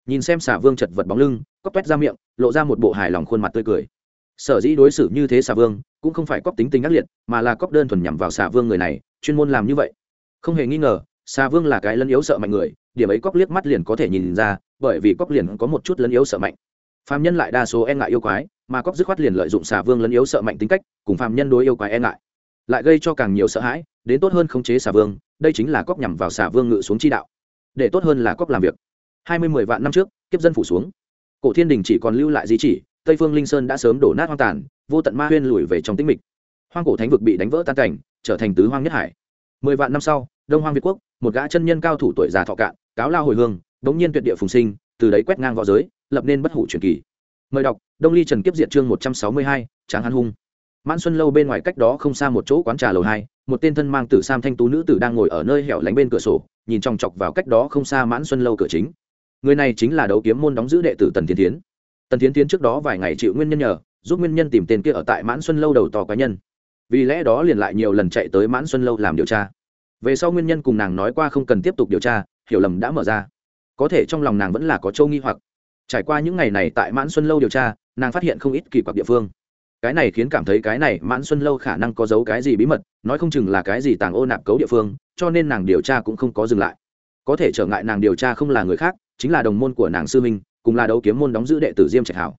Nhìn xem xà vương chật vật bóng lưng, cóc quét ra miệng, lộ ra một bộ hài lòng khuôn mặt tươi cười. Sở dĩ đối xử như thế xà vương, cũng không phải cóc tính tình ác liệt, mà là cóc đơn thuần nhằm vào xà vương người này, chuyên môn làm như vậy. Không hề nghi ngờ, xà vương là cái lân yếu sợ mạnh người, điểm ấy cóc liếc mắt liền có thể nhìn ra, bởi vì cóc liền có một chút lân yếu sợ mạnh. Phạm nhân lại đa số e ngại yêu quái, mà cóc dứt khoát liền lợi dụng xà vương lân yếu sợ mạnh tính cách, cùng phạm nhân đối yêu quái e ngại. Lại gây cho càng nhiều sợ hãi, đến tốt hơn khống chế xà vương đây chính là cóc nhằm vào xà vương ngự xuống chi đạo. Để tốt hơn là cóc làm việc. Hai mươi mười vạn năm trước, kiếp dân phủ xuống. Cổ thiên đình chỉ còn lưu lại di chỉ, tây phương linh sơn đã sớm đổ nát hoang tàn, vô tận ma huyên lùi về trong tĩnh mịch. Hoang cổ thánh vực bị đánh vỡ tan cảnh, trở thành tứ hoang nhất hải. Mười vạn năm sau, đông hoang việt quốc, một gã chân nhân cao thủ tuổi già thọ cạn, cáo lao hồi hương bỗng nhiên tuyệt địa phùng sinh, từ đấy quét ngang v õ giới, lập nên bất hủ truyền kỳ. Mời đọc, đông ly trần kiếp diện chương một trăm sáu mươi hai, tráng hán hung mãn xuân lâu bên ngoài cách đó không xa một chỗ quán trà lầu hai, một tên thân mang tử sam thanh tú nữ tử đang ngồi ở nơi hẻo lánh bên cửa sổ, nhìn chòng chọc vào cách đó không xa mãn xuân lâu cửa chính. Người này chính là đấu kiếm môn đóng giữ đệ tử tần thiên tiến tần thiên tiến trước đó vài ngày chịu nguyên nhân nhờ, giúp nguyên nhân tìm tên kia ở tại mãn xuân lâu đầu tò cá nhân. Vì lẽ đó liền lại nhiều lần chạy tới mãn xuân lâu làm điều tra. Về sau nguyên nhân cùng nàng nói qua không cần tiếp tục điều tra, hiểu lầm đã mở ra. Có thể trong lòng nàng vẫn là có châu nghi hoặc. Trải qua những ngày này tại mãn xuân lâu điều tra, nàng phát hiện không ít kỳ quặc địa phương cái này khiến cảm thấy cái này mãn xuân lâu khả năng có giấu cái gì bí mật, nói không chừng là cái gì tàng ô nạp cấu địa phương, cho nên nàng điều tra cũng không có dừng lại. Có thể trở ngại nàng điều tra không là người khác, chính là đồng môn của nàng sư minh cùng là đấu kiếm môn đóng giữ đệ tử diêm trạch hào.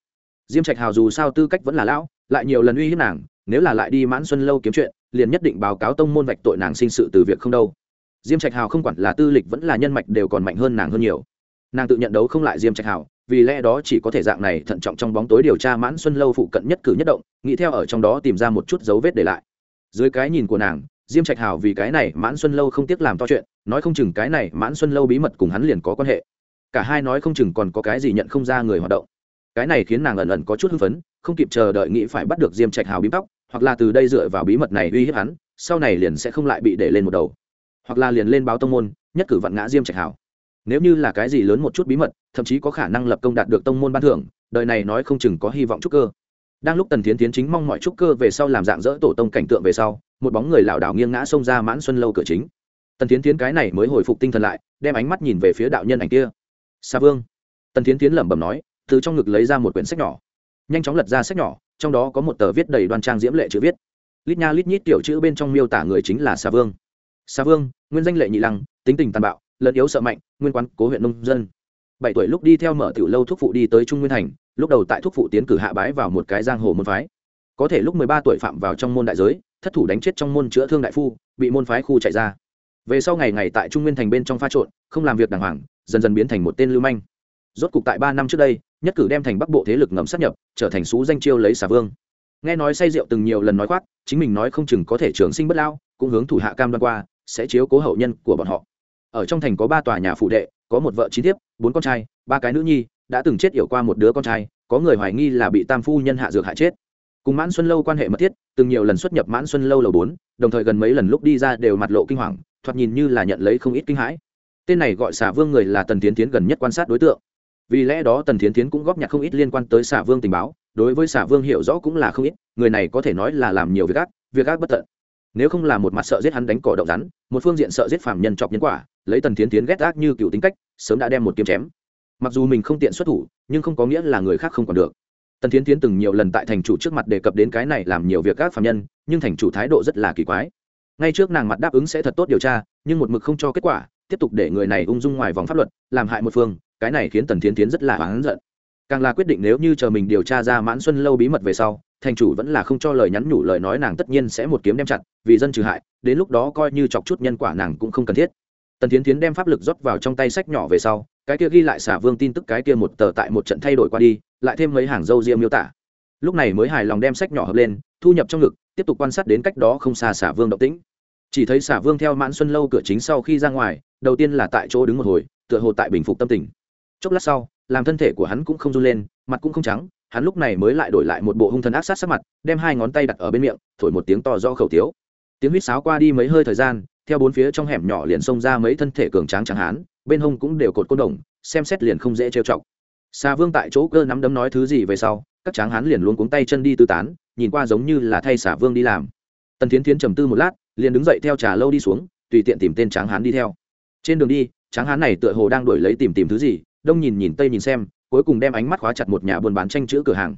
Diêm trạch hào dù sao tư cách vẫn là lão, lại nhiều lần uy hiếp nàng, nếu là lại đi mãn xuân lâu kiếm chuyện, liền nhất định báo cáo tông môn vạch tội nàng sinh sự từ việc không đâu. Diêm trạch hào không quản là tư lịch vẫn là nhân mạch đều còn mạnh hơn nàng hơn nhiều. Nàng tự nhận đấu không lại diêm trạch hào vì lẽ đó chỉ có thể dạng này thận trọng trong bóng tối điều tra mãn xuân lâu phụ cận nhất cử nhất động, nghĩ theo ở trong đó tìm ra một chút dấu vết để lại. Dưới cái nhìn của nàng, diêm trạch hào vì cái này mãn xuân lâu không tiếc làm to chuyện, nói không chừng cái này mãn xuân lâu bí mật cùng hắn liền có quan hệ. Cả hai nói không chừng còn có cái gì nhận không ra người hoạt động. Cái này khiến nàng ẩn ẩn có chút hưng phấn, không kịp chờ đợi nghĩ phải bắt được diêm trạch hào bí tóc, hoặc là từ đây dựa vào bí mật này uy hiếp hắn, sau này liền sẽ không lại bị để lên một đầu. Hoặc là liền lên báo tông môn, nhất cử vặn ngã diêm trạch hào nếu như là cái gì lớn một chút bí mật, thậm chí có khả năng lập công đạt được tông môn ban thưởng, đời này nói không chừng có hy vọng trúc cơ. Đang lúc tần tiến tiến chính mong mọi trúc cơ về sau làm dạng dỡ tổ tông cảnh tượng về sau, một bóng người lảo đảo nghiêng ngã xông ra mãn xuân lâu cửa chính. Tần tiến tiến cái này mới hồi phục tinh thần lại, đem ánh mắt nhìn về phía đạo nhân ảnh kia. Xa vương. Tần tiến tiến lẩm bẩm nói, từ trong ngực lấy ra một quyển sách nhỏ. Nhanh chóng lật ra sách nhỏ, trong đó có một tờ viết đầy đoan trang diễm lệ chữ viết. Lít nha lít nhít tiểu chữ bên trong miêu tả người chính là xa vương. Xa vương, nguyên danh lệ nhị lăng, tính tình tàn bạo lẫn yếu sợ mạnh, nguyên quán, cố huyện nông dân. Bảy tuổi lúc đi theo mở tiểu lâu thuốc phụ đi tới trung nguyên thành, lúc đầu tại thuốc phụ tiến cử hạ bái vào một cái giang hồ môn phái. Có thể lúc mười ba tuổi phạm vào trong môn đại giới, thất thủ đánh chết trong môn chữa thương đại phu, bị môn phái khu chạy ra. Về sau ngày ngày tại trung nguyên thành bên trong pha trộn, không làm việc đàng hoàng, dần dần biến thành một tên lưu manh. Rốt cục tại ba năm trước đây, nhất cử đem thành bắc bộ thế lực ngầm sát nhập, trở thành xú danh chiêu lấy xà vương. Nghe nói say rượu từng nhiều lần nói khoác, chính mình nói không chừng có thể trường sinh bất lao cũng hướng thủ hạ cam đoan qua, sẽ chiếu cố hậu nhân của bọn họ ở trong thành có ba tòa nhà phụ đệ, có một vợ trí thiếp, bốn con trai, ba cái nữ nhi, đã từng chết yểu qua một đứa con trai, có người hoài nghi là bị tam phu nhân hạ dược hại chết. Cùng mãn xuân lâu quan hệ mật thiết, từng nhiều lần xuất nhập mãn xuân lâu lầu bốn, đồng thời gần mấy lần lúc đi ra đều mặt lộ kinh hoàng, thoạt nhìn như là nhận lấy không ít kinh hãi. Tên này gọi xả vương người là tần tiến tiến gần nhất quan sát đối tượng. Vì lẽ đó tần tiến tiến cũng góp nhặt không ít liên quan tới xả vương tình báo, đối với xả vương hiểu rõ cũng là không ít, người này có thể nói là làm nhiều việc ác việc ác bất tận nếu không là một mặt sợ giết hắn đánh cỏ động rắn, một phương diện sợ giết phạm nhân chọc nhân quả, lấy tần tiến tiến ghét ác như cựu tính cách, sớm đã đem một kiếm chém. Mặc dù mình không tiện xuất thủ, nhưng không có nghĩa là người khác không còn được. Tần tiến tiến từng nhiều lần tại thành chủ trước mặt đề cập đến cái này làm nhiều việc các phạm nhân, nhưng thành chủ thái độ rất là kỳ quái. Ngay trước nàng mặt đáp ứng sẽ thật tốt điều tra, nhưng một mực không cho kết quả, tiếp tục để người này ung dung ngoài vòng pháp luật, làm hại một phương, cái này khiến tần tiến tiến rất là oán giận càng là quyết định nếu như chờ mình điều tra ra mãn xuân lâu bí mật về sau, thành chủ vẫn là không cho lời nhắn nhủ lời nói nàng tất nhiên sẽ một kiếm đem chặt, vì dân trừ hại, đến lúc đó coi như chọc chút nhân quả nàng cũng không cần thiết. Tần tiến tiến đem pháp lực rót vào trong tay sách nhỏ về sau, cái kia ghi lại xả vương tin tức cái kia một tờ tại một trận thay đổi qua đi, lại thêm mấy hàng dâu riêng miêu tả. Lúc này mới hài lòng đem sách nhỏ hợp lên, thu nhập trong ngực, tiếp tục quan sát đến cách đó không xa xả vương động tĩnh. Chỉ thấy xả vương theo mãn xuân lâu cửa chính sau khi ra ngoài, đầu tiên là tại chỗ đứng một hồi, tựa hồ tại bình phục tâm tình. Chốc lát sau làm thân thể của hắn cũng không run lên, mặt cũng không trắng, hắn lúc này mới lại đổi lại một bộ hung thần ác sát sát mặt, đem hai ngón tay đặt ở bên miệng, thổi một tiếng to do khẩu tiếu. Tiếng huýt sáo qua đi mấy hơi thời gian, theo bốn phía trong hẻm nhỏ liền xông ra mấy thân thể cường tráng tráng hán, bên hông cũng đều cột côn đồng, xem xét liền không dễ trêu chọc. Xa vương tại chỗ cơ nắm đấm nói thứ gì về sau, các tráng hán liền luôn cuống tay chân đi tư tán, nhìn qua giống như là thay xả vương đi làm. Tần thiến thiến trầm tư một lát, liền đứng dậy theo trà lâu đi xuống, tùy tiện tìm tên tráng hán đi theo. Trên đường đi, tráng hán này tựa hồ đang đuổi lấy tìm tìm thứ gì đông nhìn nhìn tây nhìn xem cuối cùng đem ánh mắt khóa chặt một nhà buôn bán tranh chữ cửa hàng.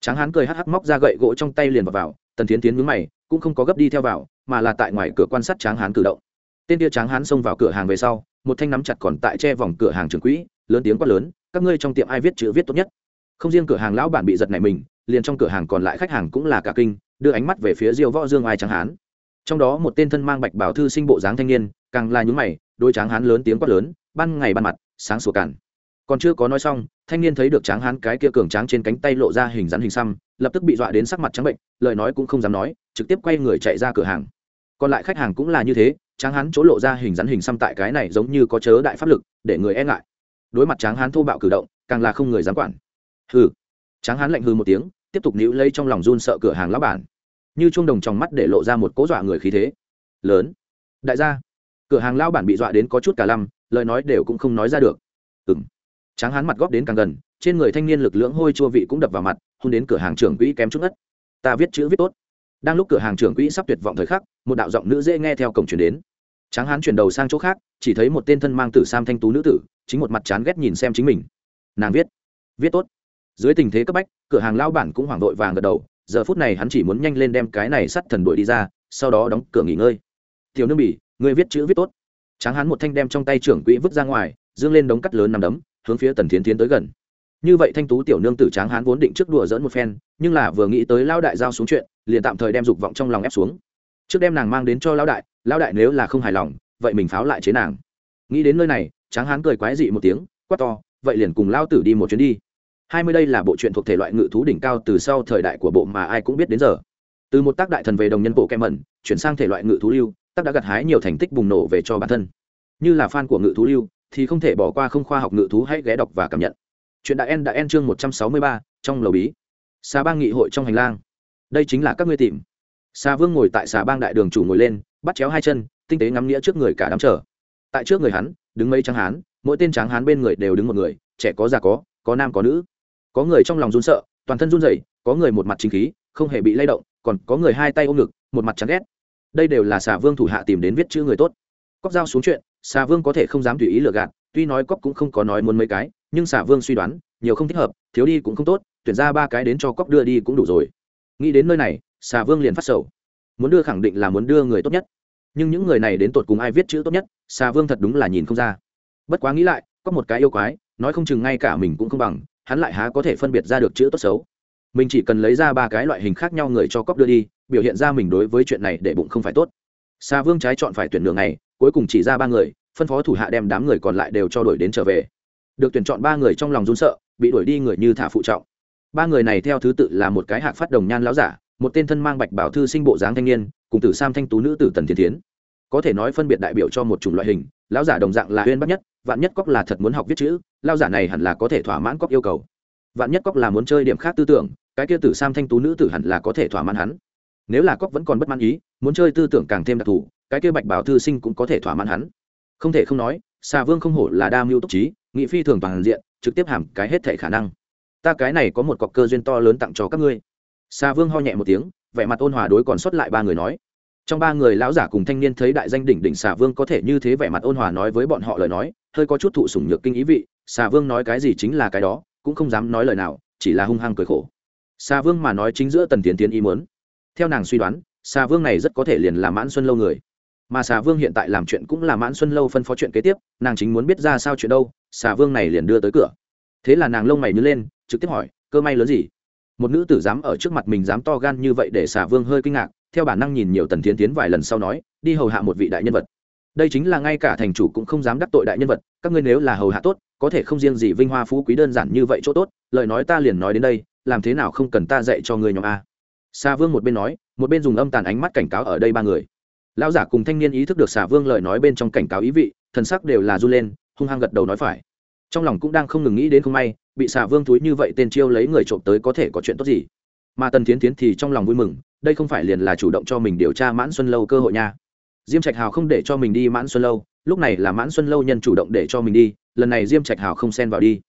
Tráng hán cười hắc hắc móc ra gậy gỗ trong tay liền vào, vào tần thiến tiến nhướng mày cũng không có gấp đi theo vào mà là tại ngoài cửa quan sát tráng hán cử động. Tên tia tráng hán xông vào cửa hàng về sau một thanh nắm chặt còn tại che vòng cửa hàng trường quỹ lớn tiếng quát lớn các ngươi trong tiệm ai viết chữ viết tốt nhất? Không riêng cửa hàng lão bản bị giật này mình liền trong cửa hàng còn lại khách hàng cũng là cả kinh đưa ánh mắt về phía diêu võ dương ai tráng hán. Trong đó một tên thân mang bạch bảo thư sinh bộ dáng thanh niên càng là nhúng mày đôi tráng hán lớn tiếng quát lớn ban ngày ban mặt sáng sủa cản còn chưa có nói xong, thanh niên thấy được tráng hán cái kia cường tráng trên cánh tay lộ ra hình rắn hình xăm, lập tức bị dọa đến sắc mặt trắng bệnh, lời nói cũng không dám nói, trực tiếp quay người chạy ra cửa hàng. Còn lại khách hàng cũng là như thế, tráng hán chỗ lộ ra hình rắn hình xăm tại cái này giống như có chớ đại pháp lực, để người e ngại. Đối mặt tráng hán thô bạo cử động, càng là không người dám quản. Hừ. Tráng hán lạnh hư một tiếng, tiếp tục níu lấy trong lòng run sợ cửa hàng lão bản. Như chuông đồng trong mắt để lộ ra một cố dọa người khí thế. Lớn. Đại gia. Cửa hàng lão bản bị dọa đến có chút cả lăm, lời nói đều cũng không nói ra được. Ừng tráng hán mặt góp đến càng gần, trên người thanh niên lực lưỡng hôi chua vị cũng đập vào mặt, hôn đến cửa hàng trưởng quỹ kém chút ngất. Ta viết chữ viết tốt. Đang lúc cửa hàng trưởng quỹ sắp tuyệt vọng thời khắc, một đạo giọng nữ dễ nghe theo cổng chuyển đến. Tráng hán chuyển đầu sang chỗ khác, chỉ thấy một tên thân mang tử sam thanh tú nữ tử, chính một mặt chán ghét nhìn xem chính mình. Nàng viết. Viết tốt. Dưới tình thế cấp bách, cửa hàng lao bản cũng hoảng vội vàng gật đầu, giờ phút này hắn chỉ muốn nhanh lên đem cái này sắt thần đuổi đi ra, sau đó đóng cửa nghỉ ngơi. Tiểu nương bỉ, người viết chữ viết tốt. Tráng hán một thanh đem trong tay trưởng quỹ vứt ra ngoài, dương lên đống cắt lớn nằm đấm hướng phía tần thiến tiến tới gần. Như vậy thanh tú tiểu nương tử tráng hán vốn định trước đùa dỡn một phen, nhưng là vừa nghĩ tới lao đại giao xuống chuyện, liền tạm thời đem dục vọng trong lòng ép xuống. Trước đem nàng mang đến cho lao đại lao đại nếu là không hài lòng, vậy mình pháo lại chế nàng. Nghĩ đến nơi này, tráng hán cười quái dị một tiếng, quát to, vậy liền cùng lao tử đi một chuyến đi. Hai mươi đây là bộ truyện thuộc thể loại ngự thú đỉnh cao từ sau thời đại của bộ mà ai cũng biết đến giờ. Từ một tác đại thần về đồng nhân bộ kem mẩn, chuyển sang thể loại ngự thú lưu, tác đã gặt hái nhiều thành tích bùng nổ về cho bản thân. Như là fan của ngự thú lưu thì không thể bỏ qua không khoa học ngự thú, hãy ghé đọc và cảm nhận. Chuyện đại en đã en chương một trăm sáu mươi ba, trong lầu bí. Xà bang nghị hội trong hành lang. Đây chính là các ngươi tìm. Xà vương ngồi tại xà bang đại đường chủ ngồi lên, bắt chéo hai chân, tinh tế ngắm nghĩa trước người cả đám trở tại trước người hắn, đứng mấy tráng hán, mỗi tên tráng hán bên người đều đứng một người, trẻ có già có có nam có nữ. Có người trong lòng run sợ, toàn thân run rẩy, có người một mặt chính khí, không hề bị lay động, còn có người hai tay ôm ngực, một mặt chán ghét. Đây đều là xà vương thủ hạ tìm đến viết chữ người tốt cóc dao xuống chuyện, xà vương có thể không dám tùy ý lừa gạt, tuy nói cóc cũng không có nói muốn mấy cái, nhưng xà vương suy đoán, nhiều không thích hợp, thiếu đi cũng không tốt, tuyển ra ba cái đến cho cóc đưa đi cũng đủ rồi. Nghĩ đến nơi này, xà vương liền phát sầu. Muốn đưa khẳng định là muốn đưa người tốt nhất. Nhưng những người này đến tột cùng ai viết chữ tốt nhất, xà vương thật đúng là nhìn không ra. Bất quá nghĩ lại, có một cái yêu quái, nói không chừng ngay cả mình cũng không bằng, hắn lại há có thể phân biệt ra được chữ tốt xấu. Mình chỉ cần lấy ra ba cái loại hình khác nhau người cho cóc đưa đi, biểu hiện ra mình đối với chuyện này để bụng không phải tốt. Xà vương trái chọn phải tuyển đường này cuối cùng chỉ ra ba người, phân phó thủ hạ đem đám người còn lại đều cho đuổi đến trở về. Được tuyển chọn ba người trong lòng run sợ, bị đuổi đi người như thả phụ trọng. Ba người này theo thứ tự là một cái hạc phát đồng nhan lão giả, một tên thân mang bạch bảo thư sinh bộ dáng thanh niên, cùng tử sam thanh tú nữ tử tần thiên tiến có thể nói phân biệt đại biểu cho một chủng loại hình, lão giả đồng dạng là huyên bắc nhất, vạn nhất cóc là thật muốn học viết chữ, lão giả này hẳn là có thể thỏa mãn cóc yêu cầu. Vạn nhất cóc là muốn chơi điểm khác tư tưởng, cái kia tử sam thanh tú nữ tử hẳn là có thể thỏa mãn hắn nếu là cóc vẫn còn bất mãn ý, muốn chơi tư tưởng càng thêm đặc thù, cái kia bạch bảo thư sinh cũng có thể thỏa mãn hắn. Không thể không nói xà vương không hổ là đa mưu túc trí, nghị phi thường toàn diện, trực tiếp hàm cái hết thể khả năng. Ta cái này có một cọc cơ duyên to lớn tặng cho các ngươi. Xà vương ho nhẹ một tiếng, vẻ mặt ôn hòa đối còn sót lại ba người nói. Trong ba người lão giả cùng thanh niên thấy đại danh đỉnh đỉnh xà vương có thể như thế vẻ mặt ôn hòa nói với bọn họ lời nói, hơi có chút thụ sủng nhược kinh ý vị xà vương nói cái gì chính là cái đó, cũng không dám nói lời nào, chỉ là hung hăng cười khổ. Xà vương mà nói chính giữa tần tiến tiến ý muốn theo nàng suy đoán xà vương này rất có thể liền là mãn xuân lâu người. Mà xà vương hiện tại làm chuyện cũng là mãn xuân lâu phân phó chuyện kế tiếp, nàng chính muốn biết ra sao chuyện đâu xà vương này liền đưa tới cửa. Thế là nàng lông mày nhớ lên, trực tiếp hỏi, cơ may lớn gì? Một nữ tử dám ở trước mặt mình dám to gan như vậy để xà vương hơi kinh ngạc, theo bản năng nhìn nhiều tần tiến tiến vài lần sau nói, đi hầu hạ một vị đại nhân vật. Đây chính là ngay cả thành chủ cũng không dám đắc tội đại nhân vật, các ngươi nếu là hầu hạ tốt, có thể không riêng gì vinh hoa phú quý đơn giản như vậy chỗ tốt, lời nói ta liền nói đến đây, làm thế nào không cần ta dạy cho người nhóm a xà vương một bên nói, một bên dùng âm tàn ánh mắt cảnh cáo ở đây ba người. Lão giả cùng thanh niên ý thức được xà vương lời nói bên trong cảnh cáo ý vị, thần sắc đều là r u lên, hung hăng gật đầu nói phải. Trong lòng cũng đang không ngừng nghĩ đến không may, bị xà vương túi như vậy tên chiêu lấy người trộm tới có thể có chuyện tốt gì. Mà tần tiến tiến thì trong lòng vui mừng, đây không phải liền là chủ động cho mình điều tra mãn xuân lâu cơ hội nha. Diêm trạch hào không để cho mình đi mãn xuân lâu, lúc này là mãn xuân lâu nhân chủ động để cho mình đi, lần này diêm trạch hào không xen vào đi.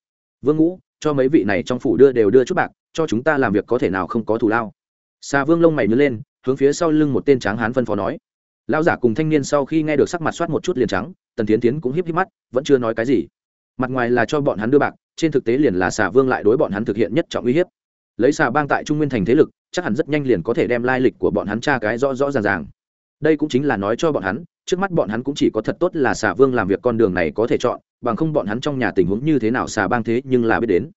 Vương ngũ, cho mấy vị này trong phủ đưa đều đưa chút bạc, cho chúng ta làm việc có thể nào không có thù lao xà vương lông mày nhớ lên, hướng phía sau lưng một tên tráng hán phân phó nói. Lão giả cùng thanh niên sau khi nghe được sắc mặt soát một chút liền trắng, tần tiến tiến cũng híp híp mắt, vẫn chưa nói cái gì. Mặt ngoài là cho bọn hắn đưa bạc, trên thực tế liền là xà vương lại đối bọn hắn thực hiện nhất trọng uy hiếp. Lấy xà bang tại trung nguyên thành thế lực, chắc hẳn rất nhanh liền có thể đem lai lịch của bọn hắn tra cái rõ rõ ràng ràng. Đây cũng chính là nói cho bọn hắn, trước mắt bọn hắn cũng chỉ có thật tốt là xà vương làm việc con đường này có thể chọn, bằng không bọn hắn trong nhà tình huống như thế nào xà bang thế nhưng là biết đến.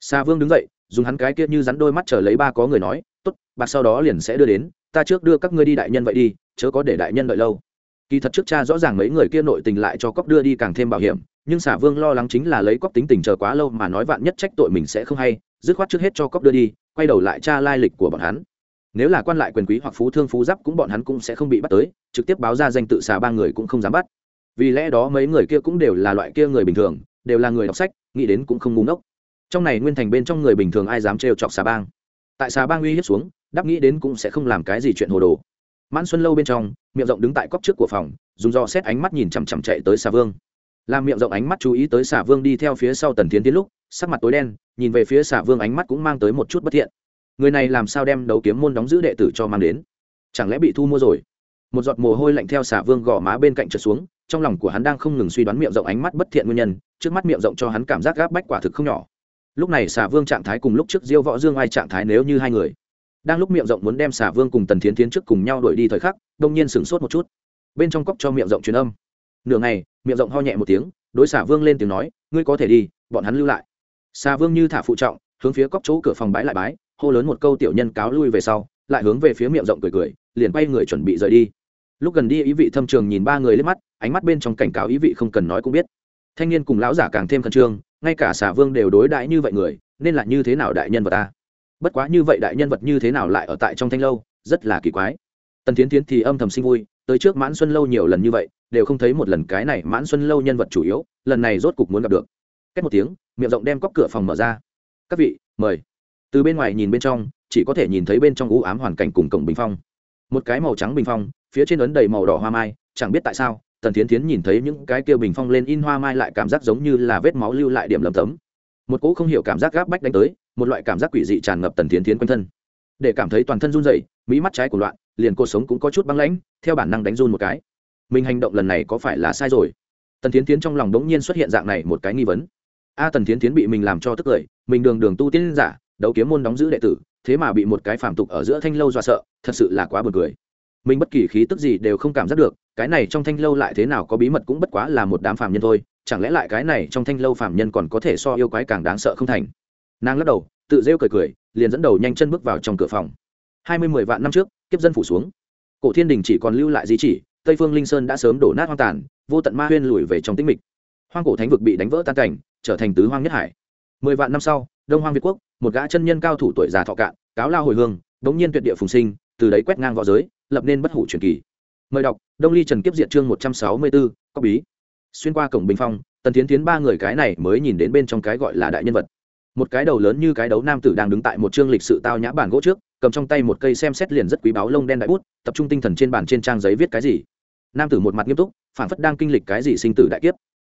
Xà vương đứng dậy, dùng hắn cái kia như rắn đôi mắt chờ lấy ba có người nói tốt, bạc sau đó liền sẽ đưa đến, ta trước đưa các ngươi đi đại nhân vậy đi, chớ có để đại nhân đợi lâu. Kỳ thật trước cha rõ ràng mấy người kia nội tình lại cho cóc đưa đi càng thêm bảo hiểm, nhưng xả vương lo lắng chính là lấy cóc tính tình chờ quá lâu mà nói vạn nhất trách tội mình sẽ không hay, dứt khoát trước hết cho cóc đưa đi, quay đầu lại tra lai lịch của bọn hắn. Nếu là quan lại quyền quý hoặc phú thương phú giáp cũng bọn hắn cũng sẽ không bị bắt tới, trực tiếp báo ra danh tự xà ba người cũng không dám bắt. Vì lẽ đó mấy người kia cũng đều là loại kia người bình thường, đều là người đọc sách, nghĩ đến cũng không ngu ngốc. Trong này nguyên thành bên trong người bình thường ai dám trêu chọc xà bang? Tại xà bang uy hiếp xuống, đáp nghĩ đến cũng sẽ không làm cái gì chuyện hồ đồ. Mãn xuân lâu bên trong, miệng rộng đứng tại cốc trước của phòng, dùng do xét ánh mắt nhìn chằm chằm chạy tới xà vương. Làm miệng rộng ánh mắt chú ý tới xà vương đi theo phía sau tần tiến tiến lúc, sắc mặt tối đen, nhìn về phía xà vương ánh mắt cũng mang tới một chút bất thiện. Người này làm sao đem đấu kiếm môn đóng giữ đệ tử cho mang đến? Chẳng lẽ bị thu mua rồi? Một giọt mồ hôi lạnh theo xà vương gò má bên cạnh trượt xuống, trong lòng của hắn đang không ngừng suy đoán miệng rộng ánh mắt bất thiện nguyên nhân, trước mắt miệng rộng cho hắn cảm giác gáp bách quả thực không nhỏ lúc này xà vương trạng thái cùng lúc trước diêu võ dương ai trạng thái nếu như hai người đang lúc miệng rộng muốn đem xà vương cùng tần thiến tiến trước cùng nhau đuổi đi thời khắc, đông nhiên sửng sốt một chút. Bên trong cốc cho miệng rộng truyền âm. Nửa ngày, miệng rộng ho nhẹ một tiếng, đối xà vương lên tiếng nói, ngươi có thể đi, bọn hắn lưu lại. Xà vương như thả phụ trọng, hướng phía cốc chỗ cửa phòng bãi lại bái, hô lớn một câu tiểu nhân cáo lui về sau, lại hướng về phía miệng rộng cười cười, liền quay người chuẩn bị rời đi. Lúc gần đi, ý vị thâm trường nhìn ba người lên mắt, ánh mắt bên trong cảnh cáo ý vị không cần nói cũng biết thanh niên cùng lão giả càng thêm khẩn trương, ngay cả xà vương đều đối đãi như vậy người, nên là như thế nào đại nhân vật ta? Bất quá như vậy đại nhân vật như thế nào lại ở tại trong thanh lâu, rất là kỳ quái. Tần tiến tiến thì âm thầm sinh vui, tới trước mãn xuân lâu nhiều lần như vậy, đều không thấy một lần cái này mãn xuân lâu nhân vật chủ yếu, lần này rốt cục muốn gặp được. Cách một tiếng, miệng rộng đem cóc cửa phòng mở ra. Các vị, mời. Từ bên ngoài nhìn bên trong, chỉ có thể nhìn thấy bên trong u ám hoàn cảnh cùng cổng bình phong. Một cái màu trắng bình phong, phía trên ấn đầy màu đỏ hoa mai, chẳng biết tại sao tần tiến tiến nhìn thấy những cái kia bình phong lên in hoa mai lại cảm giác giống như là vết máu lưu lại điểm lầm tấm. Một cỗ không hiểu cảm giác gáp bách đánh tới, một loại cảm giác quỷ dị tràn ngập tần tiến tiến quanh thân. Để cảm thấy toàn thân run rẩy, mỹ mắt trái của loạn, liền cuộc sống cũng có chút băng lãnh, theo bản năng đánh run một cái. Mình hành động lần này có phải là sai rồi? Tần tiến tiến trong lòng đống nhiên xuất hiện dạng này một cái nghi vấn. A, tần tiến tiến bị mình làm cho tức cười, mình đường đường tu tiên giả, đấu kiếm môn đóng giữ đệ tử, thế mà bị một cái phàm tục ở giữa thanh lâu dọa sợ, thật sự là quá buồn cười mình bất kỳ khí tức gì đều không cảm giác được, cái này trong thanh lâu lại thế nào có bí mật cũng bất quá là một đám phàm nhân thôi, chẳng lẽ lại cái này trong thanh lâu phàm nhân còn có thể so yêu quái càng đáng sợ không thành? Nàng lắc đầu, tự rêu cười cười, liền dẫn đầu nhanh chân bước vào trong cửa phòng. Hai mươi mười vạn năm trước, kiếp dân phủ xuống. Cổ thiên đình chỉ còn lưu lại di chỉ, tây phương linh sơn đã sớm đổ nát hoang tàn, vô tận ma huyên lùi về trong tĩnh mịch. Hoang cổ thánh vực bị đánh vỡ tan cảnh, trở thành tứ hoang nhất hải. Mười vạn năm sau, đông hoang việt quốc, một gã chân nhân cao thủ tuổi già thọ cạn, cáo lao hồi hương đống nhiên tuyệt địa phùng sinh, từ đấy quét ngang v õ giới lập nên bất hủ truyền kỳ. Mời đọc, đông ly trần kiếp diệt chương một trăm sáu mươi bốn có bí. Xuyên qua cổng bình phong, tần tiến tiến ba người cái này mới nhìn đến bên trong cái gọi là đại nhân vật. Một cái đầu lớn như cái đấu nam tử đang đứng tại một chương lịch sự tao nhã bản gỗ trước, cầm trong tay một cây xem xét liền rất quý báu lông đen đại bút, tập trung tinh thần trên bàn trên trang giấy viết cái gì. Nam tử một mặt nghiêm túc phản phất đang kinh lịch cái gì sinh tử đại kiếp.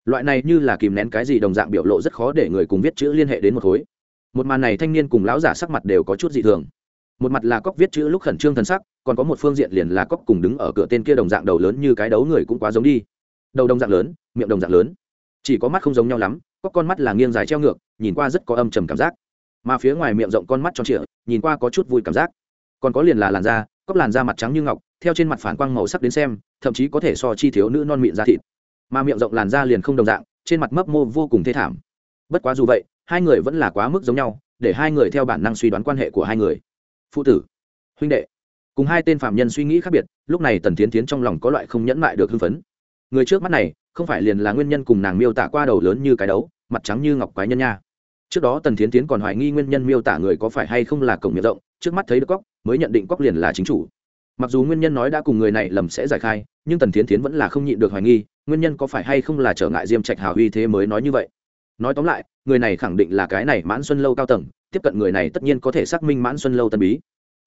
Loại này như là kìm nén cái gì đồng dạng biểu lộ rất khó để người cùng viết chữ liên hệ đến một khối. Một màn này thanh niên cùng lão giả sắc mặt đều có chút dị thường một mặt là cóc viết chữ lúc khẩn trương thần sắc, còn có một phương diện liền là cóc cùng đứng ở cửa tên kia đồng dạng đầu lớn như cái đấu người cũng quá giống đi. Đầu đồng dạng lớn, miệng đồng dạng lớn. Chỉ có mắt không giống nhau lắm có con mắt là nghiêng dài treo ngược, nhìn qua rất có âm trầm cảm giác. Mà phía ngoài miệng rộng con mắt tròn trịa, nhìn qua có chút vui cảm giác. Còn có liền là làn da, cóc làn da mặt trắng như ngọc, theo trên mặt phản quang màu sắc đến xem, thậm chí có thể so chi thiếu nữ non mịn da thịt. Mà miệng rộng làn da liền không đồng dạng, trên mặt mấp mô vô cùng thê thảm. Bất quá dù vậy, hai người vẫn là quá mức giống nhau, để hai người theo bản năng suy đoán quan hệ của hai người phụ tử. Huynh đệ. Cùng hai tên phạm nhân suy nghĩ khác biệt, lúc này tần tiến tiến trong lòng có loại không nhẫn mại được hưng phấn. Người trước mắt này, không phải liền là nguyên nhân cùng nàng miêu tả qua đầu lớn như cái đấu, mặt trắng như ngọc quái nhân nha. Trước đó tần tiến tiến còn hoài nghi nguyên nhân miêu tả người có phải hay không là cổng miệng rộng, trước mắt thấy được cóc mới nhận định cóc liền là chính chủ. Mặc dù nguyên nhân nói đã cùng người này lầm sẽ giải khai, nhưng tần tiến tiến vẫn là không nhịn được hoài nghi, nguyên nhân có phải hay không là trở ngại diêm trạch hào huy thế mới nói như vậy. Nói tóm lại, người này khẳng định là cái này mãn xuân lâu cao tầng tiếp cận người này tất nhiên có thể xác minh mãn xuân lâu tân bí.